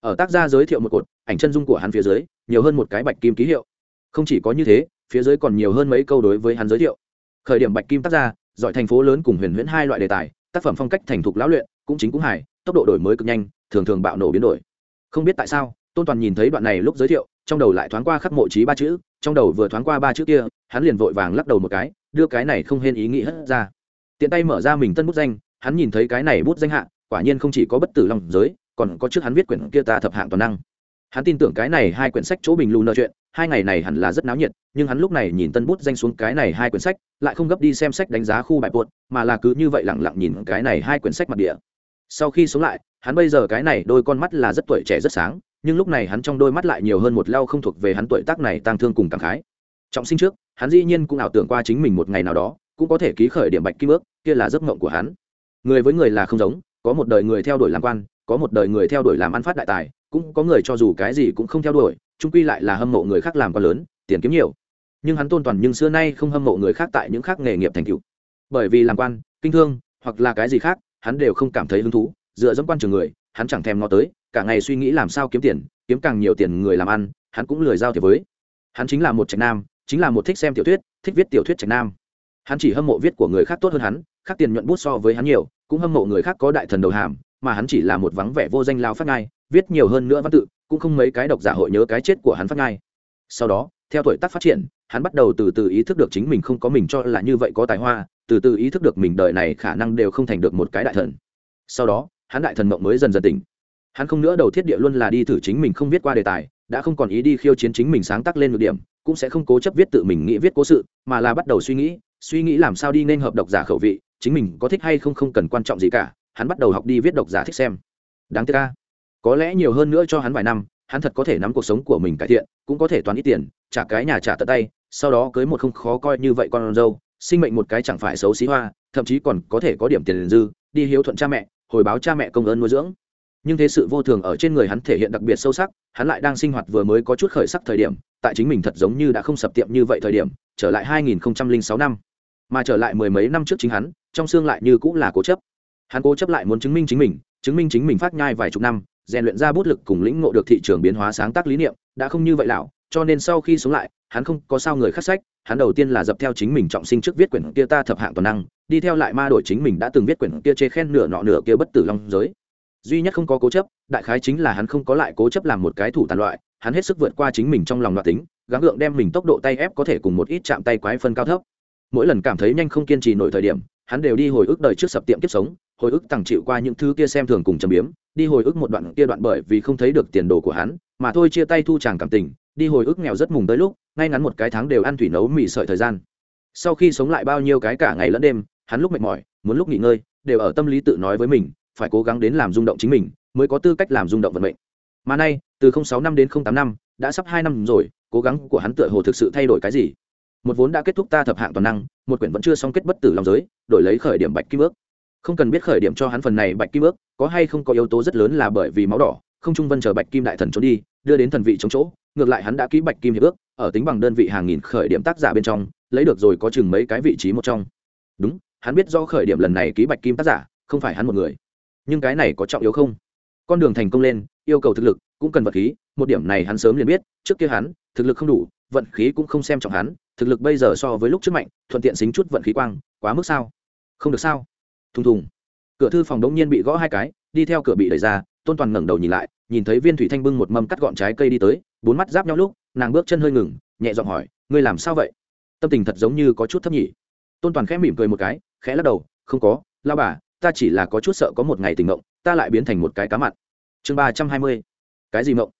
Ở tác gia giới thiệu một cột, ảnh chân dung của hắn phía dưới, nhiều hơn một cái bạch kim ký hiệu. Không chỉ có như thế, phía dưới còn nhiều hơn mấy câu đối với hắn giới thiệu. Khởi điểm bạch kim tác gia, giỏi thành phố lớn cùng huyền huyễn hai loại đề tài, tác phẩm phong cách thành thục lão luyện, cũng chính cũng hài, tốc độ đổi mới cực nhanh, thường thường bạo nổ biến đổi. Không biết tại sao tôn toàn nhìn thấy đoạn này lúc giới thiệu, trong đầu lại thoáng qua khắc mộ trí ba chữ, trong đầu vừa thoáng qua ba chữ kia, hắn liền vội vàng lắc đầu một cái, đưa cái này không hên ý nghĩ hất ra. Tiện tay mở ra mình tân bút danh, hắn nhìn thấy cái này bút danh hạ, quả nhiên không chỉ có bất tử lòng giới, còn có trước hắn viết quyển kia ta thập hạng toàn năng. Hắn tin tưởng cái này hai quyển sách chỗ bình lù nợ chuyện, hai ngày này hẳn là rất náo nhiệt, nhưng hắn lúc này nhìn tân bút danh xuống cái này hai quyển sách, lại không gấp đi xem sách đánh giá khu bài buột mà là cứ như vậy lẳng lặng nhìn cái này hai quyển sách mặt địa. Sau khi sống lại, hắn bây giờ cái này đôi con mắt là rất tuổi trẻ rất sáng nhưng lúc này hắn trong đôi mắt lại nhiều hơn một lao không thuộc về hắn tuổi tác này tăng thương cùng cảm khái. Trọng sinh trước, hắn dĩ nhiên cũng ảo tưởng qua chính mình một ngày nào đó, cũng có thể ký khởi điểm bạch kim ước, kia là giấc mộng của hắn. Người với người là không giống, có một đời người theo đuổi làm quan, có một đời người theo đuổi làm ăn phát đại tài, cũng có người cho dù cái gì cũng không theo đuổi trung quy lại là hâm mộ người khác làm quan lớn, tiền kiếm nhiều. Nhưng hắn tôn toàn nhưng xưa nay không hâm mộ người khác tại những khác nghề nghiệp thành tựu. Bởi vì làm quan, kinh thương, hoặc là cái gì khác, hắn đều không cảm thấy hứng thú, dựa dẫm quan trường người, hắn chẳng thèm ngó tới cả ngày suy nghĩ làm sao kiếm tiền, kiếm càng nhiều tiền người làm ăn, hắn cũng lười giao thiệp với. Hắn chính là một trạch nam, chính là một thích xem tiểu thuyết, thích viết tiểu thuyết trạch nam. Hắn chỉ hâm mộ viết của người khác tốt hơn hắn, khác tiền nhuận bút so với hắn nhiều, cũng hâm mộ người khác có đại thần đầu hàm, mà hắn chỉ là một vắng vẻ vô danh lao phát ngai, viết nhiều hơn nữa văn tự, cũng không mấy cái độc giả hội nhớ cái chết của hắn phát ngai. Sau đó, theo tuổi tác phát triển, hắn bắt đầu từ từ ý thức được chính mình không có mình cho là như vậy có tài hoa, từ từ ý thức được mình đời này khả năng đều không thành được một cái đại thần. Sau đó, hắn đại thần mộng mới dần dần tỉnh hắn không nữa đầu thiết địa luôn là đi thử chính mình không viết qua đề tài, đã không còn ý đi khiêu chiến chính mình sáng tác lên một điểm, cũng sẽ không cố chấp viết tự mình nghĩ viết cố sự, mà là bắt đầu suy nghĩ suy nghĩ làm sao đi nên hợp độc giả khẩu vị, chính mình có thích hay không không cần quan trọng gì cả, hắn bắt đầu học đi viết độc giả thích xem. Đáng tiếc ca có lẽ nhiều hơn nữa cho hắn vài năm, hắn thật có thể nắm cuộc sống của mình cải thiện, cũng có thể toán ít tiền, trả cái nhà trả tận tay, sau đó cưới một không khó coi như vậy con dâu, sinh mệnh một cái chẳng phải xấu xí hoa, thậm chí còn có thể có điểm tiền dư, đi hiếu thuận cha mẹ, hồi báo cha mẹ công ơn nuôi dưỡng nhưng thế sự vô thường ở trên người hắn thể hiện đặc biệt sâu sắc, hắn lại đang sinh hoạt vừa mới có chút khởi sắc thời điểm, tại chính mình thật giống như đã không sập tiệm như vậy thời điểm, trở lại 2006 năm. Mà trở lại mười mấy năm trước chính hắn, trong xương lại như cũng là cố chấp. Hắn cố chấp lại muốn chứng minh chính mình, chứng minh chính mình phát nhai vài chục năm, rèn luyện ra bút lực cùng lĩnh ngộ được thị trường biến hóa sáng tác lý niệm, đã không như vậy lão, cho nên sau khi sống lại, hắn không có sao người khắc sách, hắn đầu tiên là dập theo chính mình trọng sinh trước viết quyển kia ta thập hạng toàn năng, đi theo lại ma đổi chính mình đã từng viết quyển kia chê khen nửa nọ nửa kia bất tử long giới duy nhất không có cố chấp, đại khái chính là hắn không có lại cố chấp làm một cái thủ tàn loại, hắn hết sức vượt qua chính mình trong lòng loạt tính, gắng gượng đem mình tốc độ tay ép có thể cùng một ít chạm tay quái phân cao thấp. Mỗi lần cảm thấy nhanh không kiên trì nổi thời điểm, hắn đều đi hồi ức đời trước sập tiệm kiếp sống, hồi ức tằng chịu qua những thứ kia xem thường cùng châm biếm, đi hồi ức một đoạn kia đoạn bởi vì không thấy được tiền đồ của hắn, mà thôi chia tay thu chàng cảm tình, đi hồi ức nghèo rất mùng tới lúc, ngay ngắn một cái tháng đều ăn thủy nấu mì sợi thời gian. Sau khi sống lại bao nhiêu cái cả ngày lẫn đêm, hắn lúc mệt mỏi, muốn lúc nghỉ ngơi, đều ở tâm lý tự nói với mình phải cố gắng đến làm rung động chính mình, mới có tư cách làm rung động vận mệnh. Mà nay, từ sáu năm đến tám năm, đã sắp hai năm rồi, cố gắng của hắn tựa hồ thực sự thay đổi cái gì? Một vốn đã kết thúc ta thập hạng toàn năng, một quyển vẫn chưa xong kết bất tử lòng giới, đổi lấy khởi điểm bạch kim ước. Không cần biết khởi điểm cho hắn phần này bạch kim ước, có hay không có yếu tố rất lớn là bởi vì máu đỏ, không trung vân chờ bạch kim đại thần trốn đi, đưa đến thần vị chống chỗ, ngược lại hắn đã ký bạch kim hiệp ước, ở tính bằng đơn vị hàng nghìn khởi điểm tác giả bên trong, lấy được rồi có chừng mấy cái vị trí một trong. Đúng, hắn biết do khởi điểm lần này ký bạch kim tác giả, không phải hắn một người nhưng cái này có trọng yếu không? Con đường thành công lên, yêu cầu thực lực, cũng cần vật khí, một điểm này hắn sớm liền biết, trước kia hắn, thực lực không đủ, vận khí cũng không xem trọng hắn, thực lực bây giờ so với lúc trước mạnh, thuận tiện xính chút vận khí quang, quá mức sao? Không được sao? Thùng thùng. Cửa thư phòng đống nhiên bị gõ hai cái, đi theo cửa bị đẩy ra, tôn toàn ngẩng đầu nhìn lại, nhìn thấy viên thủy thanh bưng một mâm cắt gọn trái cây đi tới, bốn mắt giáp nhau lúc, nàng bước chân hơi ngừng, nhẹ giọng hỏi, ngươi làm sao vậy? Tâm tình thật giống như có chút thấp nhỉ. Tôn toàn khẽ mỉm cười một cái, khẽ lắc đầu, không có, lao bà ta chỉ là có chút sợ có một ngày tình mộng, ta lại biến thành một cái cá mặn. Chương ba trăm hai mươi. Cái gì mộng?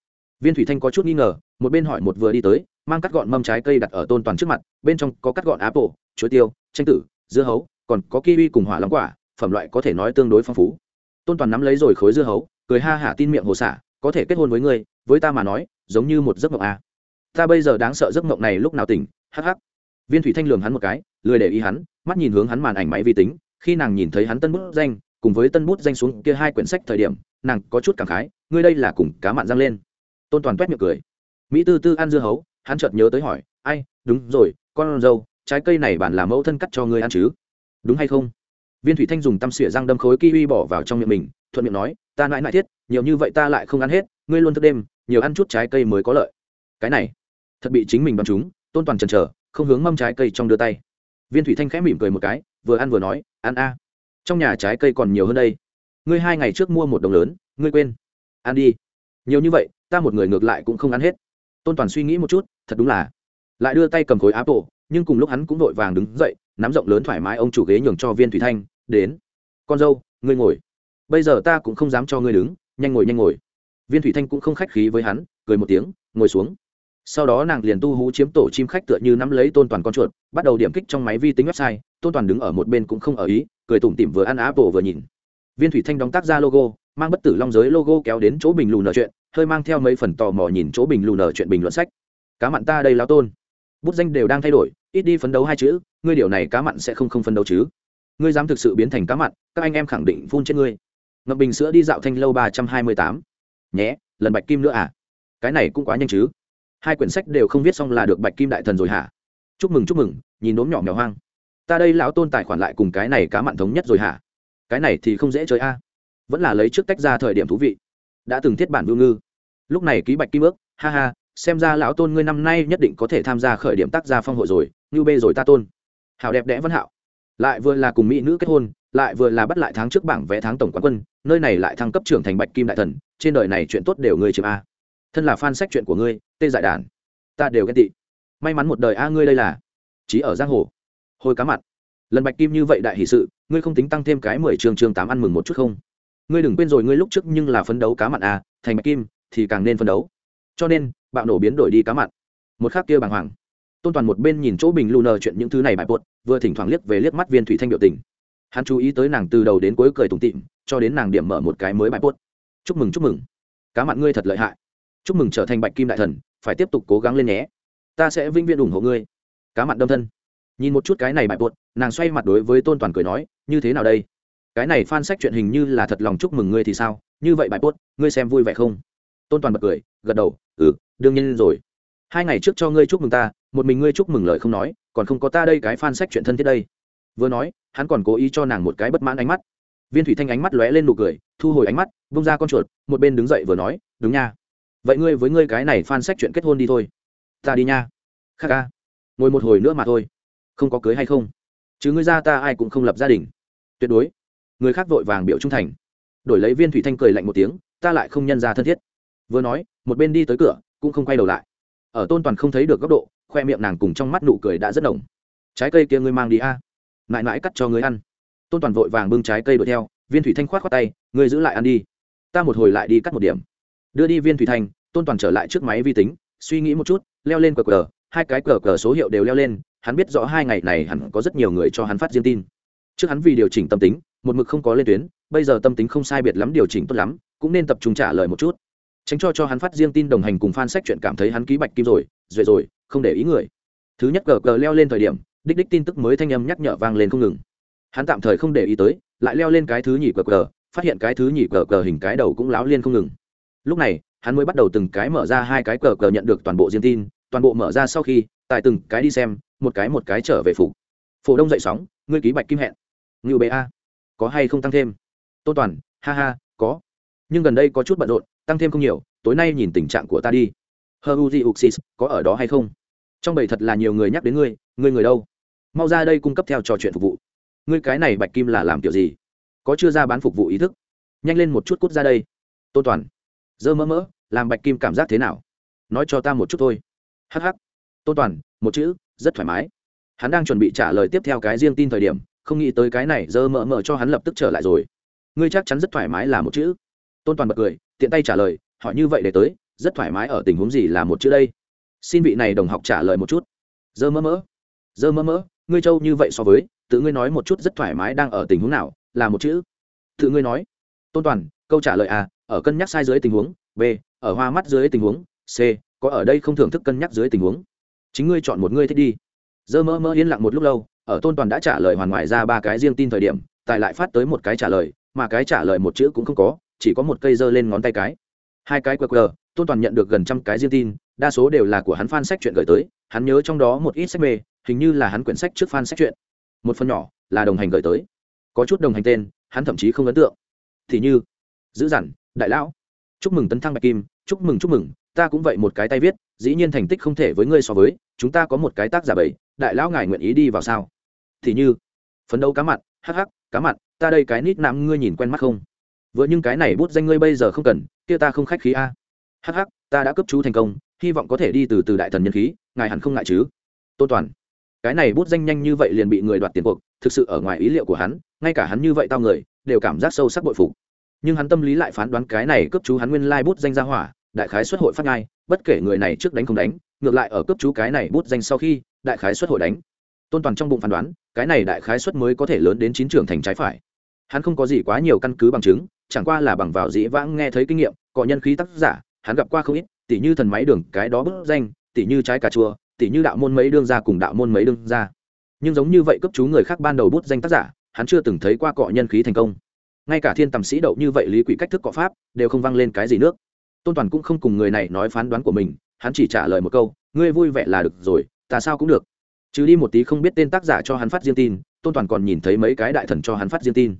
Viên thủy thanh có chút nghi ngờ, một bên hỏi một vừa đi tới, mang cắt gọn mâm trái cây đặt ở tôn toàn trước mặt, bên trong có cắt gọn apple, chuối tiêu tranh tử, dưa hấu, còn có kiwi cùng hỏa long quả, phẩm loại có thể nói tương đối phong phú. Tôn toàn nắm lấy rồi khối dưa hấu, cười ha hả tin miệng hồ xả, có thể kết hôn với ngươi, với ta mà nói, giống như một giấc mộng à. ta bây giờ đáng sợ giấc mộng này lúc nào tỉnh, hắc hắc. Viên thủy thanh lường hắn một cái, lười để ý hắn, mắt nhìn hướng hắn màn ảnh máy vi tính khi nàng nhìn thấy hắn tân bút danh, cùng với tân bút danh xuống kia hai quyển sách thời điểm, nàng có chút cảm khái, ngươi đây là cùng cá mặn răng lên. Tôn toàn t miệng cười. Mỹ tư tư ăn dưa hấu, hắn chợt nhớ tới hỏi, ai, đúng rồi, con dâu, trái cây này bản là mẫu thân cắt cho ngươi ăn chứ? Đúng hay không? Viên thủy thanh dùng tăm xỉa răng đâm khối kiwi bỏ vào trong miệng mình, thuận miệng nói, ta mãi mãi thiết, nhiều như vậy ta lại không ăn hết, ngươi luôn thức đêm, nhiều ăn chút trái cây mới có lợi. Cái này, thật bị chính mình bắn chúng tôn toàn chần chờ, không hướng mâm trái cây trong đưa tay. Viên thủy thanh khẽ mỉm cười một cái vừa ăn vừa nói, ăn a, trong nhà trái cây còn nhiều hơn đây. Ngươi hai ngày trước mua một đồng lớn, ngươi quên. Ăn đi. Nhiều như vậy, ta một người ngược lại cũng không ăn hết. Tôn toàn suy nghĩ một chút, thật đúng là. Lại đưa tay cầm khối áp bộ nhưng cùng lúc hắn cũng vội vàng đứng dậy, nắm rộng lớn thoải mái ông chủ ghế nhường cho viên thủy thanh, đến. Con dâu, ngươi ngồi. Bây giờ ta cũng không dám cho ngươi đứng, nhanh ngồi nhanh ngồi. Viên thủy thanh cũng không khách khí với hắn, cười một tiếng, ngồi xuống. Sau đó nàng liền tu hú chiếm tổ chim khách tựa như nắm lấy tôn toàn con chuột, bắt đầu điểm kích trong máy vi tính website tôn toàn đứng ở một bên cũng không ở ý, cười tủm tỉm vừa ăn apple vừa nhìn. Viên thủy thanh đóng tác ra logo, mang bất tử long giới logo kéo đến chỗ bình lù nở chuyện, hơi mang theo mấy phần tò mò nhìn chỗ bình lù nở chuyện bình luận sách. Cá mặn ta đây lao tôn. Bút danh đều đang thay đổi, ít đi phấn đấu hai chữ, ngươi điều này cá mặn sẽ không không phấn đấu chứ. Ngươi dám thực sự biến thành cá mặn, các anh em khẳng định phun trên ngươi. Ngập bình sữa đi dạo thanh lâu ba trăm hai mươi tám. Nhé, lần bạch kim nữa à? Cái này cũng quá nhanh chứ. Hai quyển sách đều không viết xong là được bạch kim đại thần rồi hả? Chúc mừng chúc mừng, nhìn đốm nhỏ mèo hoang ta đây lão tôn tài khoản lại cùng cái này cá mặn thống nhất rồi hả? Cái này thì không dễ chơi a. Vẫn là lấy trước tách ra thời điểm thú vị. Đã từng thiết bản vưu ngư. Lúc này ký bạch kim ước, ha ha, xem ra lão tôn ngươi năm nay nhất định có thể tham gia khởi điểm tác gia phong hội rồi, như bê rồi ta tôn. Hảo đẹp đẽ văn hạo. Lại vừa là cùng mỹ nữ kết hôn, lại vừa là bắt lại tháng trước bảng vẽ tháng tổng quán quân, nơi này lại thăng cấp trưởng thành bạch kim đại thần, trên đời này chuyện tốt đều ngươi chiếm a. Thân là fan sách chuyện của ngươi, tê dại đàn. Ta đều ghen tị. May mắn một đời a ngươi đây là. Trí ở giang hồ hồi cá mặt. Lần bạch kim như vậy đại hỷ sự, ngươi không tính tăng thêm cái mười chương chương tám ăn mừng một chút không? Ngươi đừng quên rồi ngươi lúc trước nhưng là phấn đấu cá mặn à thành bạch kim thì càng nên phấn đấu. Cho nên, bạo nổ biến đổi đi cá mặn một khác kia bàng hoàng. Tôn toàn một bên nhìn chỗ bình lu nờ chuyện những thứ này bại bột vừa thỉnh thoảng liếc về liếc mắt viên thủy thanh biểu tình. Hắn chú ý tới nàng từ đầu đến cuối cười tủm tịm cho đến nàng điểm mở một cái mới bại bột chúc mừng chúc mừng. Cá mặn ngươi thật lợi hại. Chúc mừng trở thành bạch kim đại thần, phải tiếp tục cố gắng lên nhé. Ta sẽ vĩnh viễn ủng hộ ngươi. Cá mặn đâm thân nhìn một chút cái này bại bột, nàng xoay mặt đối với tôn toàn cười nói, như thế nào đây? Cái này phan sách chuyện hình như là thật lòng chúc mừng ngươi thì sao? Như vậy bại bột, ngươi xem vui vẻ không? Tôn toàn bật cười, gật đầu ừ đương nhiên rồi. Hai ngày trước cho ngươi chúc mừng ta, một mình ngươi chúc mừng lời không nói, còn không có ta đây cái fan sách chuyện thân thiết đây. Vừa nói, hắn còn cố ý cho nàng một cái bất mãn ánh mắt. Viên thủy thanh ánh mắt lóe lên nụ cười, thu hồi ánh mắt bông ra con chuột, một bên đứng dậy vừa nói, đúng nha. Vậy ngươi với ngươi cái này fan sách chuyện kết hôn đi thôi. Ta đi nha. Kha ca. Ngồi một hồi nữa mà thôi không có cưới hay không? Chứ ngươi ra ta ai cũng không lập gia đình. Tuyệt đối. Người khác vội vàng biểu trung thành. Đổi lấy viên thủy thanh cười lạnh một tiếng, ta lại không nhân ra thân thiết. Vừa nói, một bên đi tới cửa, cũng không quay đầu lại. Ở tôn toàn không thấy được góc độ, khoe miệng nàng cùng trong mắt nụ cười đã rất đồng trái cây kia ngươi mang đi a. À. mãi mãi cắt cho ngươi ăn. Tôn toàn vội vàng bưng trái cây đuổi theo, viên thủy thanh khoát khoát tay, ngươi giữ lại ăn đi. Ta một hồi lại đi cắt một điểm. Đưa đi viên thủy thanh, tôn toàn trở lại trước máy vi tính, suy nghĩ một chút, leo lên cờ cờ, hai cái cờ cờ số hiệu đều leo lên hắn biết rõ hai ngày này hẳn có rất nhiều người cho hắn phát riêng tin. Trước hắn vì điều chỉnh tâm tính, một mực không có lên tuyến, bây giờ tâm tính không sai biệt lắm điều chỉnh tốt lắm, cũng nên tập trung trả lời một chút. Tránh cho cho hắn phát riêng tin đồng hành cùng fan sách chuyện cảm thấy hắn ký bạch kim rồi rồi rồi, không để ý người. Thứ nhất cờ cờ leo lên thời điểm, đích đích tin tức mới thanh âm nhắc nhở vang lên không ngừng. Hắn tạm thời không để ý tới, lại leo lên cái thứ nhì cờ cờ, phát hiện cái thứ nhì cờ cờ hình cái đầu cũng láo liên không ngừng. Lúc này, hắn mới bắt đầu từng cái mở ra hai cái cờ cờ nhận được toàn bộ riêng tin toàn bộ mở ra sau khi, tài từng cái đi xem, một cái một cái trở về phủ. Phổ đông dậy sóng, ngươi ký bạch kim hẹn. Ngưu bệ a. Có hay không tăng thêm? Tô toàn, ha ha, có. Nhưng gần đây có chút bận rộn, tăng thêm không nhiều, tối nay nhìn tình trạng của ta đi. Hơ uzi uxis, có ở đó hay không? Trong bầy thật là nhiều người nhắc đến ngươi ngươi người đâu? Mau ra đây cung cấp theo trò chuyện phục vụ. Ngươi cái này bạch kim là làm kiểu gì? Có chưa ra bán phục vụ ý thức? Nhanh lên một chút cút ra đây. Tôn toàn, dơ mỡ mỡ, làm bạch kim cảm giác thế nào? Nói cho ta một chút thôi hh tôn toàn, một chữ, rất thoải mái. Hắn đang chuẩn bị trả lời tiếp theo cái riêng tin thời điểm, không nghĩ tới cái này dơ mỡ mỡ cho hắn lập tức trở lại rồi. Ngươi chắc chắn rất thoải mái là một chữ. Tôn toàn bật cười, tiện tay trả lời, hỏi như vậy để tới, rất thoải mái ở tình huống gì là một chữ đây? Xin vị này đồng học trả lời một chút. Dơ mỡ mỡ. Dơ mỡ mỡ, ngươi châu như vậy so với, tự ngươi nói một chút rất thoải mái đang ở tình huống nào, là một chữ. Tự ngươi nói. Tôn toàn, câu trả lời a, ở cân nhắc sai dưới tình huống, b, ở hoa mắt dưới tình huống, c có ở đây không thưởng thức cân nhắc dưới tình huống. Chính ngươi chọn một ngươi thích đi. Dơ mơ mơ yên lặng một lúc lâu, ở tôn toàn đã trả lời hoàn ngoại ra ba cái riêng tin thời điểm, tài lại phát tới một cái trả lời, mà cái trả lời một chữ cũng không có, chỉ có một cây dơ lên ngón tay cái. Hai cái qr tôn toàn nhận được gần trăm cái riêng tin, đa số đều là của hắn fan sách chuyện gửi tới, hắn nhớ trong đó một ít sách mê, hình như là hắn quyển sách trước fan sách chuyện. Một phần nhỏ là đồng hành gửi tới. Có chút đồng hành tên, hắn thậm chí không ấn tượng. Thì như giữ dằn, đại lão. Chúc mừng tấn thăng bạch kim, chúc mừng chúc mừng ta cũng vậy một cái tay viết, dĩ nhiên thành tích không thể với ngươi so với, chúng ta có một cái tác giả bảy, đại lão ngài nguyện ý đi vào sao? Thì như, phấn đấu cá mặn, hắc hắc, cá mặn, ta đây cái nít nam ngươi nhìn quen mắt không? Vừa những cái này bút danh ngươi bây giờ không cần, kia ta không khách khí a. Hắc hắc, ta đã cấp chú thành công, hy vọng có thể đi từ từ đại thần nhân khí, ngài hẳn không ngại chứ? Tôn toàn, cái này bút danh nhanh như vậy liền bị người đoạt tiền cuộc, thực sự ở ngoài ý liệu của hắn, ngay cả hắn như vậy tao người, đều cảm giác sâu sắc bội phục. Nhưng hắn tâm lý lại phán đoán cái này cấp chú hắn nguyên lai bút danh ra hỏa đại khái xuất hội phát ngai bất kể người này trước đánh không đánh, ngược lại ở cấp chú cái này bút danh sau khi, đại khái xuất hội đánh. Tôn toàn trong bụng phán đoán, cái này đại khái xuất mới có thể lớn đến chín trưởng thành trái phải. Hắn không có gì quá nhiều căn cứ bằng chứng, chẳng qua là bằng vào dĩ vãng nghe thấy kinh nghiệm cọ nhân khí tác giả, hắn gặp qua không ít, tỉ như thần máy đường, cái đó bút danh, tỉ như trái cà chua, tỉ như đạo môn mấy đương ra cùng đạo môn mấy đương ra nhưng giống như vậy cấp chú người khác ban đầu bút danh tác giả, hắn chưa từng thấy qua cọ nhân khí thành công. Ngay cả thiên tầm sĩ đậu như vậy lý quỷ cách thức cọ pháp, đều không văng lên cái gì nước tôn toàn cũng không cùng người này nói phán đoán của mình hắn chỉ trả lời một câu ngươi vui vẻ là được rồi ta sao cũng được chứ đi một tí không biết tên tác giả cho hắn phát riêng tin tôn toàn còn nhìn thấy mấy cái đại thần cho hắn phát riêng tin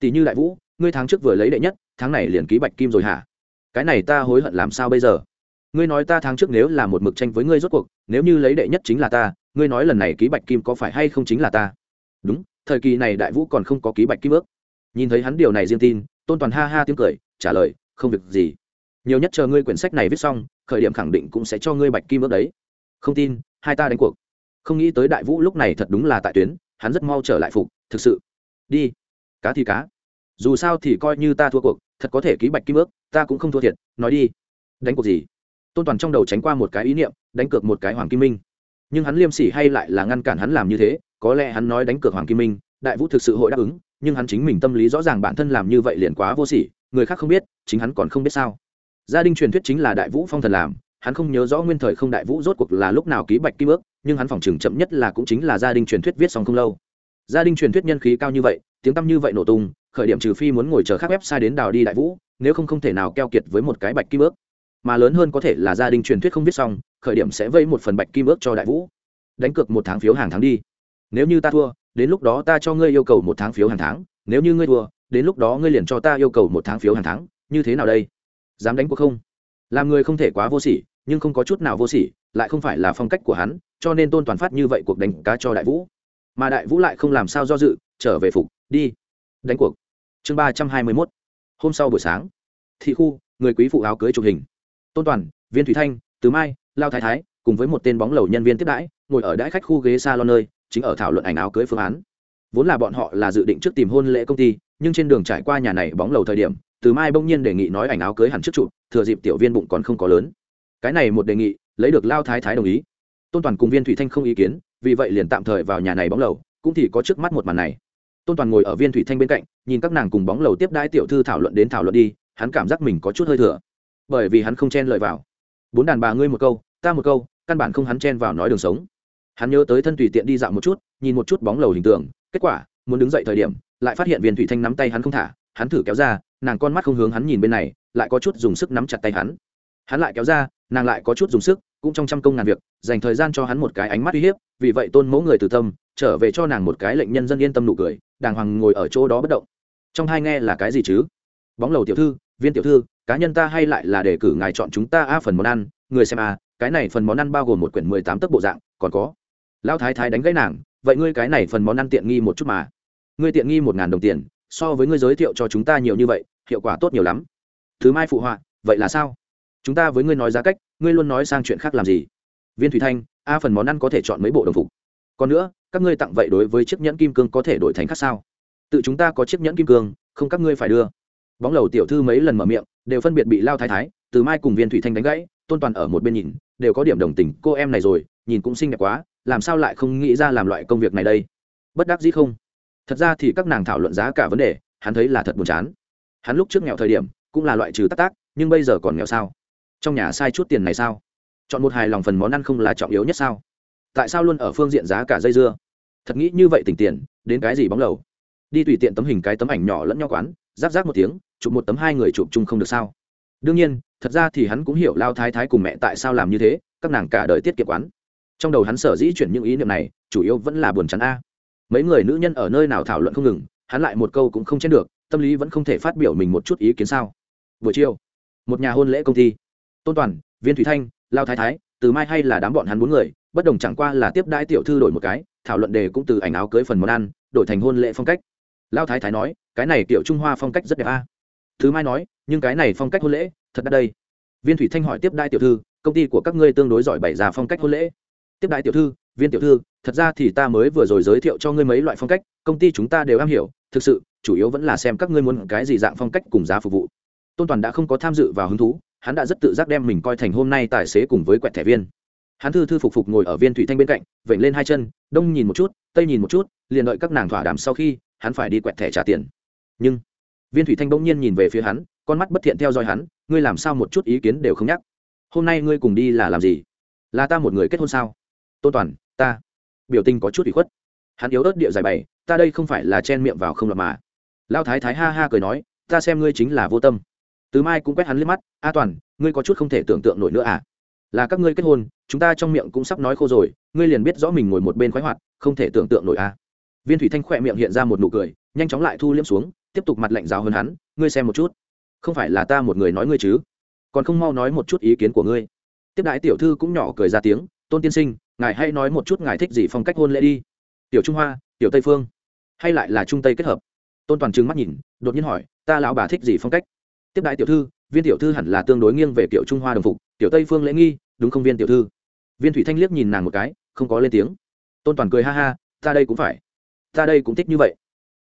tỷ như đại vũ ngươi tháng trước vừa lấy đệ nhất tháng này liền ký bạch kim rồi hả cái này ta hối hận làm sao bây giờ ngươi nói ta tháng trước nếu là một mực tranh với ngươi rốt cuộc nếu như lấy đệ nhất chính là ta ngươi nói lần này ký bạch kim có phải hay không chính là ta đúng thời kỳ này đại vũ còn không có ký bạch kim ước nhìn thấy hắn điều này riêng tin tôn toàn ha ha tiếng cười trả lời không việc gì nhiều nhất chờ ngươi quyển sách này viết xong, khởi điểm khẳng định cũng sẽ cho ngươi bạch kim ước đấy. Không tin, hai ta đánh cuộc. Không nghĩ tới đại vũ lúc này thật đúng là tại tuyến, hắn rất mau trở lại phục, thực sự. Đi. Cá thì cá. Dù sao thì coi như ta thua cuộc, thật có thể ký bạch kim ước, ta cũng không thua thiệt, nói đi. Đánh cuộc gì? Tôn toàn trong đầu tránh qua một cái ý niệm, đánh cược một cái hoàng kim minh. Nhưng hắn liêm sỉ hay lại là ngăn cản hắn làm như thế, có lẽ hắn nói đánh cược hoàng kim minh, đại vũ thực sự hội đáp ứng, nhưng hắn chính mình tâm lý rõ ràng bản thân làm như vậy liền quá vô sỉ, người khác không biết, chính hắn còn không biết sao gia đình truyền thuyết chính là đại vũ phong thần làm, hắn không nhớ rõ nguyên thời không đại vũ rốt cuộc là lúc nào ký bạch kim ước, nhưng hắn phòng chừng chậm nhất là cũng chính là gia đình truyền thuyết viết xong không lâu. Gia đình truyền thuyết nhân khí cao như vậy, tiếng tăm như vậy nổ tung, khởi điểm trừ phi muốn ngồi chờ khác website đến đào đi đại vũ, nếu không không thể nào keo kiệt với một cái bạch kim ước. Mà lớn hơn có thể là gia đình truyền thuyết không viết xong, khởi điểm sẽ vây một phần bạch kim ước cho đại vũ. Đánh cược một tháng phiếu hàng tháng đi. Nếu như ta thua, đến lúc đó ta cho ngươi yêu cầu một tháng phiếu hàng tháng, nếu như ngươi thua, đến lúc đó ngươi liền cho ta yêu cầu một tháng phiếu hàng tháng, như thế nào đây? Dám đánh cuộc không? Làm người không thể quá vô sỉ, nhưng không có chút nào vô sỉ, lại không phải là phong cách của hắn, cho nên tôn toàn phát như vậy cuộc đánh cá cho đại vũ. Mà đại vũ lại không làm sao do dự, trở về phục, đi. Đánh cuộc. Chương ba trăm hai mươi mốt. Hôm sau buổi sáng. Thị khu, người quý phụ áo cưới chụp hình. Tôn toàn, viên thủy thanh tứ mai, lao thái thái, cùng với một tên bóng lầu nhân viên tiếp đãi, ngồi ở đãi khách khu ghế salon nơi, chính ở thảo luận ảnh áo cưới phương án. Vốn là bọn họ là dự định trước tìm hôn lễ công ty, nhưng trên đường trải qua nhà này bóng lầu thời điểm từ mai bỗng nhiên đề nghị nói ảnh áo cưới hẳn trước trụ thừa dịp tiểu viên bụng còn không có lớn. Cái này một đề nghị, lấy được lao thái thái đồng ý. Tôn toàn cùng viên thủy thanh không ý kiến, vì vậy liền tạm thời vào nhà này bóng lầu, cũng thì có trước mắt một màn này. Tôn toàn ngồi ở viên thủy thanh bên cạnh, nhìn các nàng cùng bóng lầu tiếp đãi tiểu thư thảo luận đến thảo luận đi, hắn cảm giác mình có chút hơi thừa. Bởi vì hắn không chen lợi vào. Bốn đàn bà ngươi một câu, ta một câu, căn bản không hắn chen vào nói đường sống. Hắn nhớ tới thân tùy tiện đi dạo một chút, nhìn một chút bóng lầu hình tượng, kết quả, muốn đứng dậy thời điểm, lại phát hiện viên thủy thanh nắm tay hắn không thả, hắn thử kéo ra nàng con mắt không hướng hắn nhìn bên này, lại có chút dùng sức nắm chặt tay hắn. Hắn lại kéo ra, nàng lại có chút dùng sức, cũng trong trăm công ngàn việc, dành thời gian cho hắn một cái ánh mắt uy hiếp, vì vậy tôn mẫu người từ tâm, trở về cho nàng một cái lệnh nhân dân yên tâm nụ cười, đàng hoàng ngồi ở chỗ đó bất động. Trong hai nghe là cái gì chứ? Bóng lầu tiểu thư, viên tiểu thư, cá nhân ta hay lại là để cử ngài chọn chúng ta a phần món ăn, người xem a cái này phần món ăn bao gồm một quyển mười tám tấc bộ dạng, còn có. Lão thái thái đánh gãy nàng, vậy ngươi cái này phần món ăn tiện nghi một chút mà. Ngươi tiện nghi một ngàn đồng tiền, so với ngươi giới thiệu cho chúng ta nhiều như vậy hiệu quả tốt nhiều lắm. Thứ mai phụ họa, vậy là sao? Chúng ta với ngươi nói giá cách, ngươi luôn nói sang chuyện khác làm gì? Viên thủy thanh, a phần món ăn có thể chọn mấy bộ đồng phục. Còn nữa, các ngươi tặng vậy đối với chiếc nhẫn kim cương có thể đổi thành khác sao? Tự chúng ta có chiếc nhẫn kim cương, không các ngươi phải đưa. Bóng lầu tiểu thư mấy lần mở miệng, đều phân biệt bị lao thái thái, từ mai cùng viên thủy thanh đánh gãy, tôn toàn ở một bên nhìn, đều có điểm đồng tình, cô em này rồi, nhìn cũng xinh đẹp quá, làm sao lại không nghĩ ra làm loại công việc này đây? Bất đắc dĩ không? Thật ra thì các nàng thảo luận giá cả vấn đề, hắn thấy là thật buồn chán hắn lúc trước nghèo thời điểm, cũng là loại trừ tác tác, nhưng bây giờ còn nghèo sao? Trong nhà sai chút tiền này sao? Chọn một hài lòng phần món ăn không là trọng yếu nhất sao? Tại sao luôn ở phương diện giá cả dây dưa? Thật nghĩ như vậy tỉnh tiền, đến cái gì bóng lầu? Đi tùy tiện tấm hình cái tấm ảnh nhỏ lẫn nhau quán, giáp giáp một tiếng, chụp một tấm hai người chụp chung không được sao? Đương nhiên, thật ra thì hắn cũng hiểu lao thái thái cùng mẹ tại sao làm như thế, các nàng cả đời tiết kiệm quán. Trong đầu hắn sở dĩ chuyển những ý niệm này, chủ yếu vẫn là buồn chán a. Mấy người nữ nhân ở nơi nào thảo luận không ngừng, hắn lại một câu cũng không chen được tâm lý vẫn không thể phát biểu mình một chút ý kiến sao? Buổi chiều, một nhà hôn lễ công ty. Tôn toàn, viên thủy thanh, lao thái thái, từ mai hay là đám bọn hắn bốn người, bất đồng chẳng qua là tiếp đãi tiểu thư đổi một cái, thảo luận đề cũng từ ảnh áo cưới phần món ăn, đổi thành hôn lễ phong cách. Lao thái thái nói, cái này kiểu trung hoa phong cách rất đẹp a. Thứ mai nói, nhưng cái này phong cách hôn lễ, thật đắt đây. Viên thủy thanh hỏi tiếp đại tiểu thư, công ty của các ngươi tương đối giỏi bày ra phong cách hôn lễ. Tiếp đại tiểu thư, viên tiểu thư, thật ra thì ta mới vừa rồi giới thiệu cho ngươi mấy loại phong cách, công ty chúng ta đều am hiểu thực sự, chủ yếu vẫn là xem các ngươi muốn cái gì dạng phong cách cùng giá phục vụ. Tôn toàn đã không có tham dự vào hứng thú, hắn đã rất tự giác đem mình coi thành hôm nay tài xế cùng với quẹt thẻ viên. Hắn thư thư phục phục ngồi ở viên thủy thanh bên cạnh, vểnh lên hai chân, đông nhìn một chút, tây nhìn một chút, liền đợi các nàng thỏa đàm sau khi, hắn phải đi quẹt thẻ trả tiền. Nhưng, viên thủy thanh bỗng nhiên nhìn về phía hắn, con mắt bất thiện theo dõi hắn, ngươi làm sao một chút ý kiến đều không nhắc? Hôm nay ngươi cùng đi là làm gì? Là ta một người kết hôn sao? Tôn toàn, ta. Biểu tình có chút ủy khuất. Hắn yếu ớt địa giải bày ta đây không phải là chen miệng vào không lọt mà. Lao thái thái ha ha cười nói, ta xem ngươi chính là vô tâm. Từ mai cũng quét hắn lên mắt, a toàn, ngươi có chút không thể tưởng tượng nổi nữa à? Là các ngươi kết hôn, chúng ta trong miệng cũng sắp nói khô rồi, ngươi liền biết rõ mình ngồi một bên khoái hoạt, không thể tưởng tượng nổi à? Viên thủy thanh khỏe miệng hiện ra một nụ cười, nhanh chóng lại thu liếm xuống, tiếp tục mặt lạnh giáo hơn hắn, ngươi xem một chút, không phải là ta một người nói ngươi chứ? Còn không mau nói một chút ý kiến của ngươi. Tiếp đại tiểu thư cũng nhỏ cười ra tiếng, tôn tiên sinh, ngài hay nói một chút ngài thích gì phong cách hôn lễ đi. Tiểu trung hoa tiểu tây phương hay lại là trung tây kết hợp tôn toàn trừng mắt nhìn đột nhiên hỏi ta lão bà thích gì phong cách tiếp đại tiểu thư viên tiểu thư hẳn là tương đối nghiêng về tiểu trung hoa đồng phục tiểu tây phương lễ nghi đúng không viên tiểu thư viên thủy thanh liếc nhìn nàng một cái không có lên tiếng tôn toàn cười ha ha ta đây cũng phải ta đây cũng thích như vậy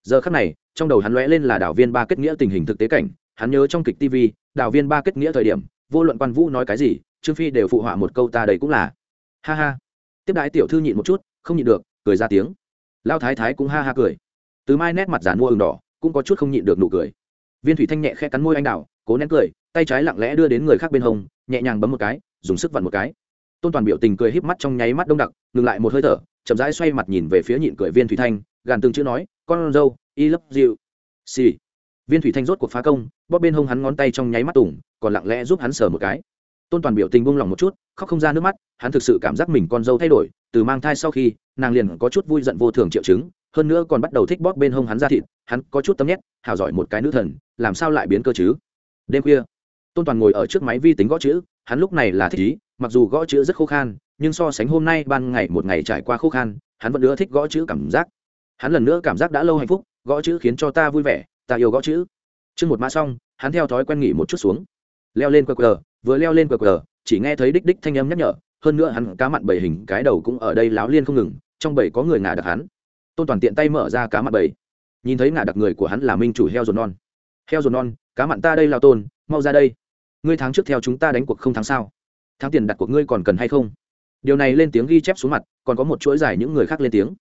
giờ khắc này trong đầu hắn lóe lên là đảo viên ba kết nghĩa tình hình thực tế cảnh hắn nhớ trong kịch tv đảo viên ba kết nghĩa thời điểm vô luận quan vũ nói cái gì trương phi đều phụ họa một câu ta đây cũng là ha ha tiếp đại tiểu thư nhịn một chút không nhịn được cười ra tiếng lao thái thái cũng ha ha cười. Từ mai nét mặt giàn mua ừng đỏ, cũng có chút không nhịn được nụ cười. Viên thủy thanh nhẹ khẽ cắn môi anh đào, cố nén cười, tay trái lặng lẽ đưa đến người khác bên hông, nhẹ nhàng bấm một cái, dùng sức vặn một cái. Tôn toàn biểu tình cười híp mắt trong nháy mắt đông đặc, ngừng lại một hơi thở, chậm rãi xoay mặt nhìn về phía nhịn cười viên thủy thanh, gàn từng chữ nói, con dâu, y lấp dịu. Xì. Viên thủy thanh rốt cuộc phá công, bóp bên hông hắn ngón tay trong nháy mắt tủng còn lặng lẽ giúp hắn sờ một cái tôn toàn biểu tình buông lỏng một chút, khóc không ra nước mắt, hắn thực sự cảm giác mình con dâu thay đổi, từ mang thai sau khi, nàng liền có chút vui giận vô thường triệu chứng, hơn nữa còn bắt đầu thích bóp bên hông hắn ra thịt, hắn có chút tâm nhét, hào giỏi một cái nữ thần, làm sao lại biến cơ chứ? Đêm khuya, tôn toàn ngồi ở trước máy vi tính gõ chữ, hắn lúc này là thích ý, mặc dù gõ chữ rất khô khan, nhưng so sánh hôm nay ban ngày một ngày trải qua khô khan, hắn vẫn ưa thích gõ chữ cảm giác. Hắn lần nữa cảm giác đã lâu hạnh phúc, gõ chữ khiến cho ta vui vẻ, ta yêu gõ chữ. Chương một mã xong, hắn theo thói quen nghỉ một chút xuống. Leo lên qr vừa leo lên qr chỉ nghe thấy đích đích thanh âm nhắc nhở, hơn nữa hắn cá mặn bảy hình cái đầu cũng ở đây láo liên không ngừng, trong bảy có người ngả đặc hắn. Tôn toàn tiện tay mở ra cá mặn bảy. Nhìn thấy ngả đặc người của hắn là minh chủ heo dồn non. Heo dồn non, cá mặn ta đây lao tôn, mau ra đây. Ngươi tháng trước theo chúng ta đánh cuộc không tháng sao? Tháng tiền đặt cuộc ngươi còn cần hay không? Điều này lên tiếng ghi chép xuống mặt, còn có một chuỗi dài những người khác lên tiếng.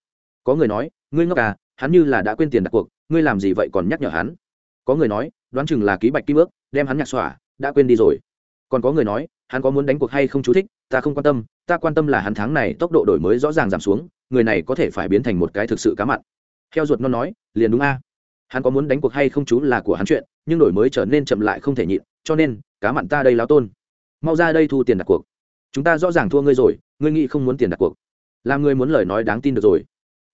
Có người nói, ngươi ngốc à hắn như là đã quên tiền đặt cuộc, ngươi làm gì vậy còn nhắc nhở hắn? Có người nói, đoán chừng là ký bạch kim ước, đem hắn nhạc xỏa, đã quên đi rồi còn có người nói, hắn có muốn đánh cuộc hay không chú thích, ta không quan tâm, ta quan tâm là hắn tháng này tốc độ đổi mới rõ ràng giảm xuống, người này có thể phải biến thành một cái thực sự cá mặn. Theo ruột non nói, liền đúng a. Hắn có muốn đánh cuộc hay không chú là của hắn chuyện, nhưng đổi mới trở nên chậm lại không thể nhịn, cho nên, cá mặn ta đây láo tôn. Mau ra đây thu tiền đặt cuộc. Chúng ta rõ ràng thua ngươi rồi, ngươi nghĩ không muốn tiền đặt cuộc. Làm ngươi muốn lời nói đáng tin được rồi.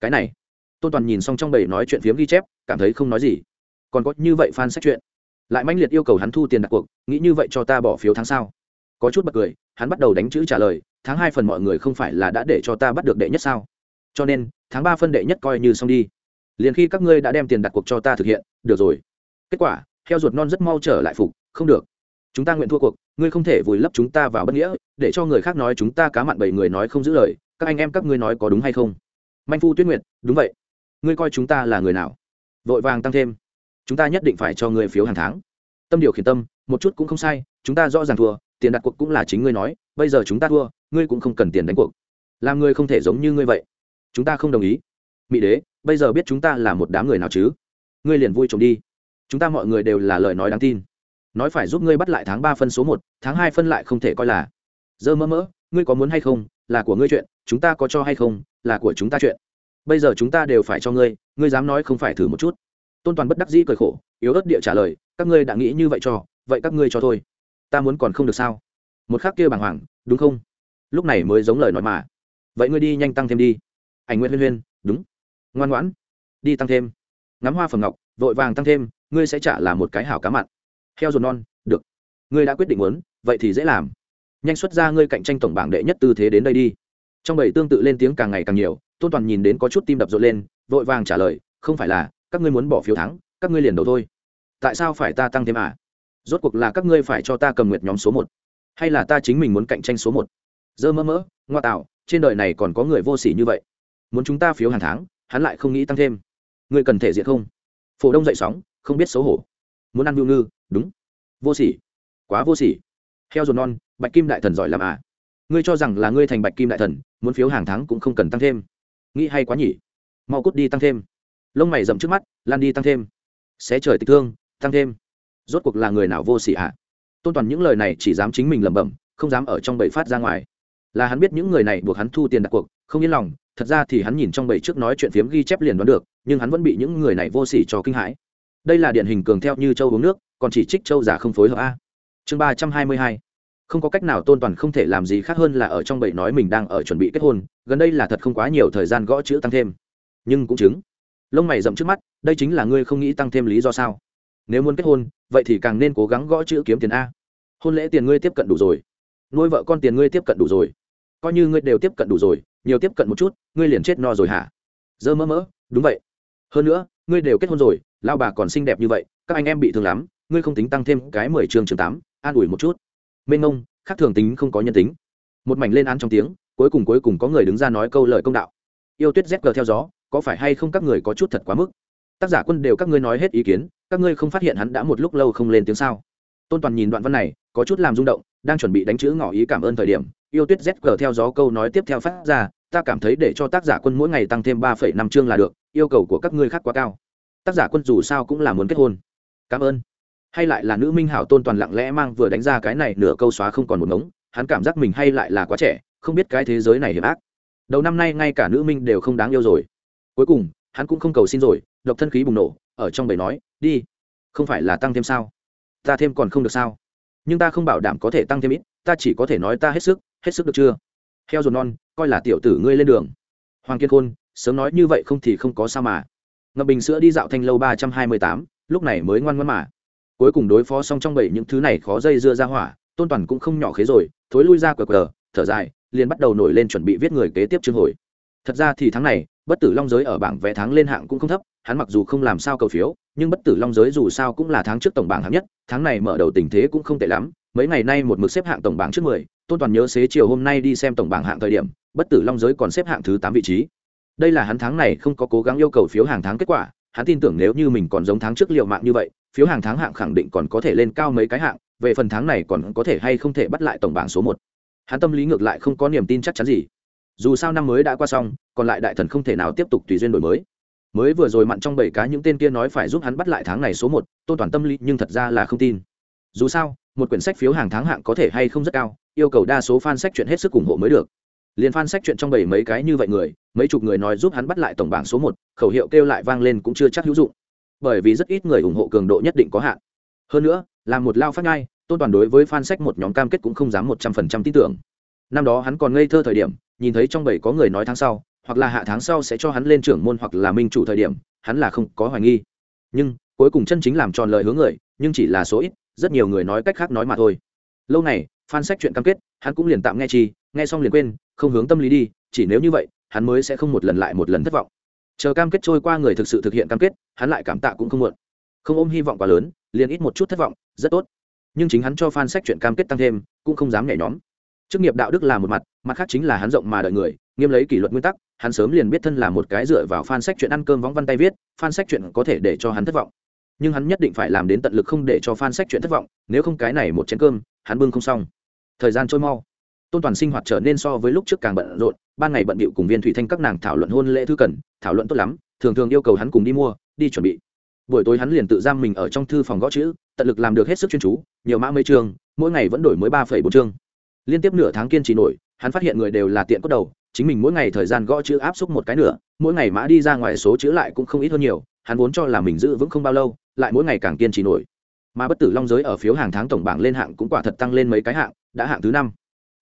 Cái này. Tôn toàn nhìn xong trong bầy nói chuyện phiếm ghi chép, cảm thấy không nói gì. Còn có như vậy phan sách chuyện lại manh liệt yêu cầu hắn thu tiền đặt cuộc, nghĩ như vậy cho ta bỏ phiếu tháng sau. Có chút bật cười, hắn bắt đầu đánh chữ trả lời, tháng hai phần mọi người không phải là đã để cho ta bắt được đệ nhất sao? Cho nên, tháng ba phân đệ nhất coi như xong đi. Liền khi các ngươi đã đem tiền đặt cuộc cho ta thực hiện, được rồi. Kết quả, heo ruột non rất mau trở lại phục, không được. Chúng ta nguyện thua cuộc, ngươi không thể vùi lấp chúng ta vào bất nghĩa, để cho người khác nói chúng ta cá mặn bảy người nói không giữ lời, các anh em các ngươi nói có đúng hay không? Manh phu tuyết nguyệt, đúng vậy. Ngươi coi chúng ta là người nào? Vội vàng tăng thêm chúng ta nhất định phải cho ngươi phiếu hàng tháng. Tâm điều khiển tâm, một chút cũng không sai, chúng ta rõ ràng thua, tiền đặt cuộc cũng là chính ngươi nói, bây giờ chúng ta thua, ngươi cũng không cần tiền đánh cuộc. Làm ngươi không thể giống như ngươi vậy. Chúng ta không đồng ý. Mỹ đế, bây giờ biết chúng ta là một đám người nào chứ? Ngươi liền vui trộm đi. Chúng ta mọi người đều là lời nói đáng tin. Nói phải giúp ngươi bắt lại tháng ba phân số một, tháng hai phân lại không thể coi là. Dơ mỡ mỡ ngươi có muốn hay không? Là của ngươi chuyện, chúng ta có cho hay không? Là của chúng ta chuyện. Bây giờ chúng ta đều phải cho ngươi ngươi dám nói không phải thử một chút tôn toàn bất đắc dĩ cười khổ, yếu ớt địa trả lời, các ngươi đã nghĩ như vậy cho, vậy các ngươi cho thôi. Ta muốn còn không được sao? Một khác kia bàng hoàng, đúng không? Lúc này mới giống lời nói mà. Vậy ngươi đi nhanh tăng thêm đi. Ảnh Nguyên huyên huyên, đúng. Ngoan ngoãn, đi tăng thêm. Ngắm hoa phẩm ngọc, vội vàng tăng thêm, ngươi sẽ trả là một cái hảo cá mặn. Heo ruột non, được. Ngươi đã quyết định muốn, vậy thì dễ làm. Nhanh xuất ra ngươi cạnh tranh tổng bảng đệ nhất tư thế đến đây đi. Trong bảy tương tự lên tiếng càng ngày càng nhiều, tôn toàn nhìn đến có chút tim đập rộn lên, vội vàng trả lời, không phải là các ngươi muốn bỏ phiếu thắng, các ngươi liền đầu thôi. Tại sao phải ta tăng thêm à? Rốt cuộc là các ngươi phải cho ta cầm nguyệt nhóm số một, hay là ta chính mình muốn cạnh tranh số một? Dơ mỡ mỡ ngoa tạo, trên đời này còn có người vô s ỉ như vậy. Muốn chúng ta phiếu hàng tháng, hắn lại không nghĩ tăng thêm. Ngươi cần thể diện không? Phổ đông dậy sóng, không biết xấu hổ. Muốn ăn mưu ngư, đúng. Vô s ỉ quá vô s ỉ heo dồn non, bạch kim đại thần giỏi làm à? Ngươi cho rằng là ngươi thành bạch kim đại thần, muốn phiếu hàng tháng cũng không cần tăng thêm. Nghĩ hay quá nhỉ. Mau cút đi tăng thêm lông mày rậm trước mắt, lan đi tăng thêm. Xé trời tịch thương, tăng thêm. Rốt cuộc là người nào vô s ỉ tôn toàn những lời này chỉ dám chính mình lẩm bẩm, không dám ở trong bầy phát ra ngoài. Là hắn biết những người này buộc hắn thu tiền đặt cuộc, không yên lòng, thật ra thì hắn nhìn trong bầy trước nói chuyện phiếm ghi chép liền đoán được, nhưng hắn vẫn bị những người này vô s ỉ cho kinh hãi. Đây là điển hình cường theo như châu uống nước, còn chỉ trích châu giả không phối hợp a. Chương ba trăm hai mươi hai. Không có cách nào tôn toàn không thể làm gì khác hơn là ở trong bầy nói mình đang ở chuẩn bị kết hôn, gần đây là thật không quá nhiều thời gian gõ chữ tăng thêm. Nhưng cũng chứng lông mày rậm trước mắt, đây chính là ngươi không nghĩ tăng thêm lý do sao? Nếu muốn kết hôn, vậy thì càng nên cố gắng gõ chữ kiếm tiền a. Hôn lễ tiền ngươi tiếp cận đủ rồi. Nuôi vợ con tiền ngươi tiếp cận đủ rồi. Coi như ngươi đều tiếp cận đủ rồi, nhiều tiếp cận một chút, ngươi liền chết no rồi hả? Dơ mỡ mỡ đúng vậy. Hơn nữa, ngươi đều kết hôn rồi lao bà còn xinh đẹp như vậy, các anh em bị thương lắm, ngươi không tính tăng thêm cái mười chương trường tám, an ủi một chút. Mênh ngông khác thường tính không có nhân tính. Một mảnh lên án trong tiếng, cuối cùng cuối cùng có người đứng ra nói câu lời công đạo. Yêu tuyết z theo gió có phải hay không các người có chút thật quá mức? Tác giả quân đều các ngươi nói hết ý kiến, các ngươi không phát hiện hắn đã một lúc lâu không lên tiếng sao? Tôn toàn nhìn đoạn văn này, có chút làm rung động, đang chuẩn bị đánh chữ ngỏ ý cảm ơn thời điểm, yêu tuyết z theo gió câu nói tiếp theo phát ra, ta cảm thấy để cho tác giả quân mỗi ngày tăng thêm ba phẩy năm chương là được, yêu cầu của các ngươi khác quá cao. Tác giả quân dù sao cũng là muốn kết hôn. Cảm ơn. Hay lại là nữ minh hảo tôn toàn lặng lẽ mang vừa đánh ra cái này nửa câu xóa không còn một ngống, hắn cảm giác mình hay lại là quá trẻ, không biết cái thế giới này hiểm ác. Đầu năm nay ngay cả nữ minh đều không đáng yêu rồi cuối cùng, hắn cũng không cầu xin rồi, độc thân khí bùng nổ, ở trong bầy nói, đi, không phải là tăng thêm sao? Ta thêm còn không được sao? Nhưng ta không bảo đảm có thể tăng thêm ít, ta chỉ có thể nói ta hết sức hết sức được chưa? Heo dồn non, coi là tiểu tử ngươi lên đường. Hoàng kiên khôn, sớm nói như vậy không thì không có sao mà. Ngập bình sữa đi dạo thanh lâu ba trăm hai mươi tám, lúc này mới ngoan ngoan mà. Cuối cùng đối phó xong trong bảy những thứ này khó dây dưa ra hỏa, tôn toàn cũng không nhỏ khế rồi, thối lui ra cờ cờ thở dài, liền bắt đầu nổi lên chuẩn bị viết người kế tiếp chương hồi. Thật ra thì tháng này bất tử long giới ở bảng vé tháng lên hạng cũng không thấp, hắn mặc dù không làm sao cầu phiếu, nhưng bất tử long giới dù sao cũng là tháng trước tổng bảng hạng nhất, tháng này mở đầu tình thế cũng không tệ lắm, mấy ngày nay một mực xếp hạng tổng bảng trước mười, tôn toàn nhớ xế chiều hôm nay đi xem tổng bảng hạng thời điểm, bất tử long giới còn xếp hạng thứ tám vị trí. Đây là hắn tháng này không có cố gắng yêu cầu phiếu hàng tháng kết quả, hắn tin tưởng nếu như mình còn giống tháng trước liệu mạng như vậy, phiếu hàng tháng hạng khẳng định còn có thể lên cao mấy cái hạng, về phần tháng này còn có thể hay không thể bắt lại tổng bảng số một. Hắn tâm lý ngược lại không có niềm tin chắc chắn gì dù sao năm mới đã qua xong, còn lại đại thần không thể nào tiếp tục tùy duyên đổi mới. Mới vừa rồi mặn trong bảy cá những tên kia nói phải giúp hắn bắt lại tháng này số một, tôn toàn tâm lý nhưng thật ra là không tin. Dù sao, một quyển sách phiếu hàng tháng hạng có thể hay không rất cao, yêu cầu đa số fan sách chuyện hết sức ủng hộ mới được. Liền fan sách chuyện trong bảy mấy cái như vậy người, mấy chục người nói giúp hắn bắt lại tổng bảng số một, khẩu hiệu kêu lại vang lên cũng chưa chắc hữu dụng. Bởi vì rất ít người ủng hộ cường độ nhất định có hạn. Hơn nữa là một lao phát ngay tôn toàn đối với fan sách một nhóm cam kết cũng không dám một trăm phần trăm tin tưởng. Năm đó hắn còn ngây thơ thời điểm nhìn thấy trong bảy có người nói tháng sau, hoặc là hạ tháng sau sẽ cho hắn lên trưởng môn hoặc là minh chủ thời điểm, hắn là không có hoài nghi. Nhưng, cuối cùng chân chính làm tròn lời hướng người, nhưng chỉ là số ít, rất nhiều người nói cách khác nói mà thôi. Lâu này fan sách chuyện cam kết, hắn cũng liền tạm nghe chi, nghe xong liền quên, không hướng tâm lý đi, chỉ nếu như vậy, hắn mới sẽ không một lần lại một lần thất vọng. Chờ cam kết trôi qua người thực sự thực hiện cam kết, hắn lại cảm tạ cũng không muộn. Không ôm hy vọng quá lớn, liền ít một chút thất vọng, rất tốt. Nhưng chính hắn cho fan sách chuyện cam kết tăng thêm, cũng không dám nhảy nhóm chức nghiệp đạo đức là một mặt mặt khác chính là hắn rộng mà đợi người, nghiêm lấy kỷ luật nguyên tắc, hắn sớm liền biết thân là một cái dựa vào fan sách chuyện ăn cơm vóng văn tay viết, fan sách chuyện có thể để cho hắn thất vọng. Nhưng hắn nhất định phải làm đến tận lực không để cho fan sách chuyện thất vọng, nếu không cái này một chén cơm, hắn bưng không xong. Thời gian trôi mau. Tôn toàn sinh hoạt trở nên so với lúc trước càng bận rộn, ban ngày bận bịu cùng viên thủy thanh các nàng thảo luận hôn lễ thư cần, thảo luận tốt lắm, thường thường yêu cầu hắn cùng đi mua, đi chuẩn bị. Buổi tối hắn liền tự giam mình ở trong thư phòng gõ chữ, tận lực làm được hết sức chuyên chú, nhiều mã mấy chương, mỗi ngày vẫn đổi mới ba bốn chương liên tiếp nửa tháng kiên trì nổi, hắn phát hiện người đều là tiện cốt đầu, chính mình mỗi ngày thời gian gõ chữ áp xúc một cái nữa mỗi ngày mã đi ra ngoài số chữ lại cũng không ít hơn nhiều, hắn vốn cho là mình giữ vững không bao lâu, lại mỗi ngày càng kiên trì nổi. Mà bất tử long giới ở phiếu hàng tháng tổng bảng lên hạng cũng quả thật tăng lên mấy cái hạng, đã hạng thứ năm.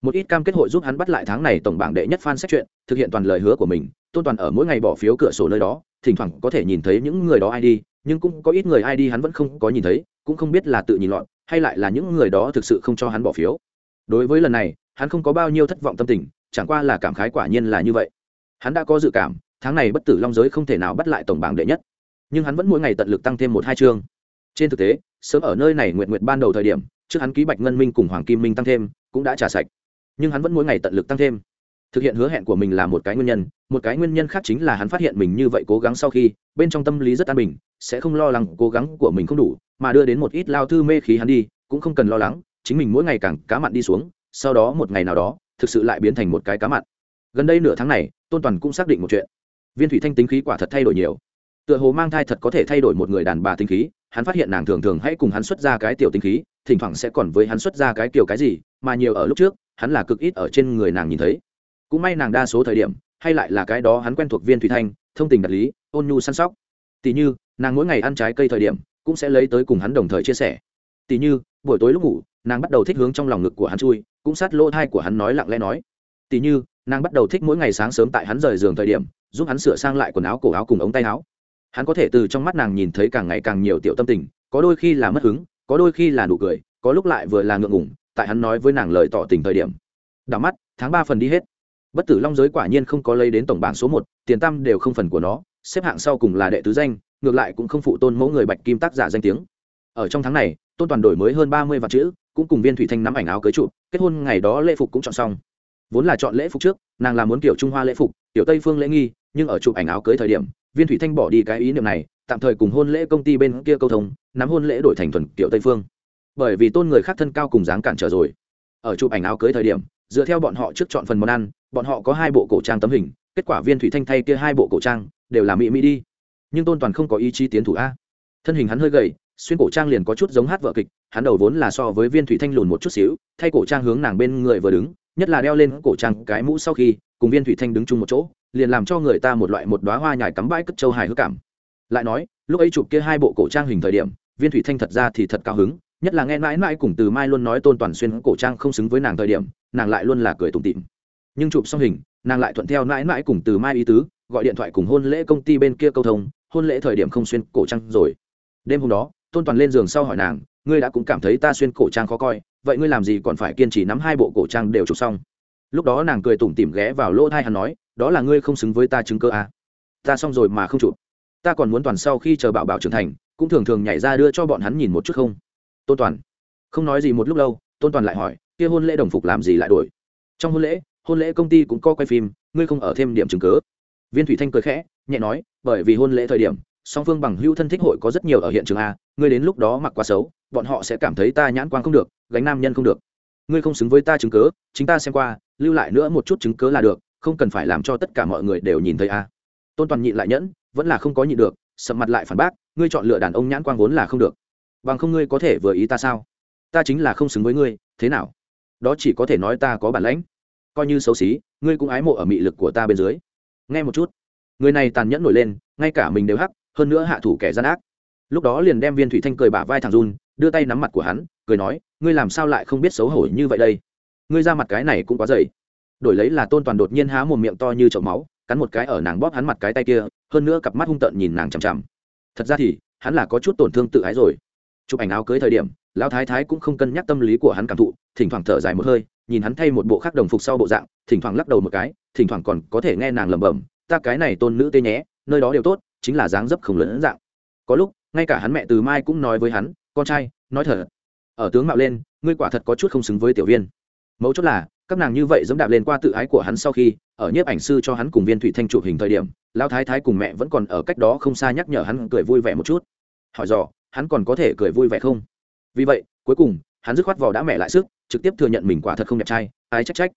Một ít cam kết hội giúp hắn bắt lại tháng này tổng bảng đệ nhất fan xét chuyện thực hiện toàn lời hứa của mình, tôn toàn ở mỗi ngày bỏ phiếu cửa sổ nơi đó, thỉnh thoảng có thể nhìn thấy những người đó id nhưng cũng có ít người id hắn vẫn không có nhìn thấy, cũng không biết là tự nhìn lọn hay lại là những người đó thực sự không cho hắn bỏ phiếu đối với lần này, hắn không có bao nhiêu thất vọng tâm tình, chẳng qua là cảm khái quả nhiên là như vậy. Hắn đã có dự cảm, tháng này bất tử long giới không thể nào bắt lại tổng bảng đệ nhất. Nhưng hắn vẫn mỗi ngày tận lực tăng thêm một hai chương. Trên thực tế, sớm ở nơi này nguyện nguyện ban đầu thời điểm, trước hắn ký bạch ngân minh cùng hoàng kim minh tăng thêm, cũng đã trả sạch. Nhưng hắn vẫn mỗi ngày tận lực tăng thêm. Thực hiện hứa hẹn của mình là một cái nguyên nhân, một cái nguyên nhân khác chính là hắn phát hiện mình như vậy cố gắng sau khi, bên trong tâm lý rất an bình, sẽ không lo lắng cố gắng của mình không đủ, mà đưa đến một ít lao thư mê khí hắn đi, cũng không cần lo lắng chính mình mỗi ngày càng cá mặn đi xuống, sau đó một ngày nào đó, thực sự lại biến thành một cái cá mặn. Gần đây nửa tháng này, tôn toàn cũng xác định một chuyện. Viên thủy thanh tính khí quả thật thay đổi nhiều. Tựa hồ mang thai thật có thể thay đổi một người đàn bà tính khí, hắn phát hiện nàng thường thường hãy cùng hắn xuất ra cái tiểu tính khí, thỉnh thoảng sẽ còn với hắn xuất ra cái kiểu cái gì, mà nhiều ở lúc trước, hắn là cực ít ở trên người nàng nhìn thấy. Cũng may nàng đa số thời điểm, hay lại là cái đó hắn quen thuộc viên thủy thanh, thông tình đạt lý, ôn nhu săn sóc. Tỉ như, nàng mỗi ngày ăn trái cây thời điểm, cũng sẽ lấy tới cùng hắn đồng thời chia sẻ. Tỉ như, buổi tối lúc ngủ nàng bắt đầu thích hướng trong lòng ngực của hắn chui, cũng sát lỗ thai của hắn nói lặng lẽ nói. Tỉ như, nàng bắt đầu thích mỗi ngày sáng sớm tại hắn rời giường thời điểm, giúp hắn sửa sang lại quần áo cổ áo cùng ống tay áo. Hắn có thể từ trong mắt nàng nhìn thấy càng ngày càng nhiều tiểu tâm tình, có đôi khi là mất hứng, có đôi khi là nụ cười, có lúc lại vừa là ngượng ngủng tại hắn nói với nàng lời tỏ tình thời điểm. Đảo mắt, tháng ba phần đi hết. Bất tử long giới quả nhiên không có lấy đến tổng bảng số một, tiền tam đều không phần của nó, xếp hạng sau cùng là đệ tứ danh, ngược lại cũng không phụ tôn mẫu người bạch kim tác giả danh tiếng. Ở trong tháng này, tôn toàn đổi mới hơn ba mươi vạn chữ cũng cùng viên thủy thanh nắm ảnh áo cưới trụ, kết hôn ngày đó lễ phục cũng chọn xong. Vốn là chọn lễ phục trước, nàng là muốn kiểu trung hoa lễ phục, kiểu tây phương lễ nghi, nhưng ở chụp ảnh áo cưới thời điểm, viên thủy thanh bỏ đi cái ý niệm này, tạm thời cùng hôn lễ công ty bên kia câu thông, nắm hôn lễ đổi thành thuần kiểu tây phương. Bởi vì tôn người khác thân cao cùng dáng cản trở rồi. Ở chụp ảnh áo cưới thời điểm, dựa theo bọn họ trước chọn phần món ăn, bọn họ có hai bộ cổ trang tấm hình, kết quả viên thủy thanh thay kia hai bộ cổ trang, đều là mỹ mỹ đi. Nhưng tôn toàn không có ý chí tiến thủ a. Thân hình hắn hơi gầy xuyên cổ trang liền có chút giống hát vợ kịch, hắn đầu vốn là so với viên thủy thanh lùn một chút xíu, thay cổ trang hướng nàng bên người vừa đứng, nhất là đeo lên cổ trang cái mũ sau khi, cùng viên thủy thanh đứng chung một chỗ, liền làm cho người ta một loại một đoá hoa nhài cắm bãi cất châu hài hước cảm. Lại nói, lúc ấy chụp kia hai bộ cổ trang hình thời điểm, viên thủy thanh thật ra thì thật cao hứng, nhất là nghe mãi mãi cùng từ mai luôn nói tôn toàn xuyên cổ trang không xứng với nàng thời điểm, nàng lại luôn là cười tủm tịm nhưng chụp xong hình, nàng lại thuận theo mãi mãi cùng từ mai ý tứ, gọi điện thoại cùng hôn lễ công ty bên kia câu thông, hôn lễ thời điểm không xuyên cổ trang rồi. Đêm hôm đó tôn toàn lên giường sau hỏi nàng, ngươi đã cũng cảm thấy ta xuyên cổ trang khó coi, vậy ngươi làm gì còn phải kiên trì nắm hai bộ cổ trang đều chụp xong? Lúc đó nàng cười tủm tỉm ghé vào lỗ thai hắn nói, đó là ngươi không xứng với ta chứng cơ à. ta xong rồi mà không chụp. Ta còn muốn toàn sau khi chờ bảo bảo trưởng thành, cũng thường thường nhảy ra đưa cho bọn hắn nhìn một chút không? Tôn toàn, không nói gì một lúc lâu, tôn toàn lại hỏi, kia hôn lễ đồng phục làm gì lại đổi? Trong hôn lễ hôn lễ công ty cũng có quay phim, ngươi không ở thêm điểm chứng cớ. Viên thủy thanh cười khẽ, nhẹ nói, bởi vì hôn lễ thời điểm, song phương bằng hưu thân thích hội có rất nhiều ở hiện trường a ngươi đến lúc đó mặc quá xấu, bọn họ sẽ cảm thấy ta nhãn quan không được, gánh nam nhân không được. Ngươi không xứng với ta chứng cớ, chính ta xem qua, lưu lại nữa một chút chứng cớ là được, không cần phải làm cho tất cả mọi người đều nhìn thấy a. Tôn toàn nhịn lại nhẫn, vẫn là không có nhịn được, sầm mặt lại phản bác, ngươi chọn lựa đàn ông nhãn quang vốn là không được. Bằng không ngươi có thể vừa ý ta sao? Ta chính là không xứng với ngươi, thế nào? Đó chỉ có thể nói ta có bản lãnh. Coi như xấu xí, ngươi cũng ái mộ ở mị lực của ta bên dưới. Nghe một chút. Người này tàn nhẫn nổi lên, ngay cả mình đều hắc, hơn nữa hạ thủ kẻ gian ác lúc đó liền đem viên thủy thanh cười bả vai thằng run, đưa tay nắm mặt của hắn, cười nói, ngươi làm sao lại không biết xấu hổ như vậy đây? Ngươi ra mặt cái này cũng quá dày. Đổi lấy là tôn toàn đột nhiên há một miệng to như chậu máu, cắn một cái ở nàng bóp hắn mặt cái tay kia, hơn nữa cặp mắt hung tợn nhìn nàng chằm chằm. Thật ra thì, hắn là có chút tổn thương tự ái rồi. Chụp ảnh áo cưới thời điểm, lão thái thái cũng không cân nhắc tâm lý của hắn cảm thụ, thỉnh thoảng thở dài một hơi, nhìn hắn thay một bộ khác đồng phục sau bộ dạng, thỉnh thoảng lắc đầu một cái, thỉnh thoảng còn có thể nghe nàng lẩm bẩm, ta cái này tôn nữ tê nhé, nơi đó đều tốt, chính là dáng dấp không lớn dạng. Có lúc ngay cả hắn mẹ từ mai cũng nói với hắn, con trai, nói thật, ở tướng mạo lên, ngươi quả thật có chút không xứng với tiểu viên. Mấu chốt là, các nàng như vậy dẫm đạp lên qua tự ái của hắn sau khi, ở nhiếp ảnh sư cho hắn cùng viên thủy thanh chụp hình thời điểm, lão thái thái cùng mẹ vẫn còn ở cách đó không xa nhắc nhở hắn cười vui vẻ một chút. Hỏi dò, hắn còn có thể cười vui vẻ không? Vì vậy, cuối cùng, hắn dứt khoát vò đã mẹ lại sức, trực tiếp thừa nhận mình quả thật không đẹp trai, ái trách trách.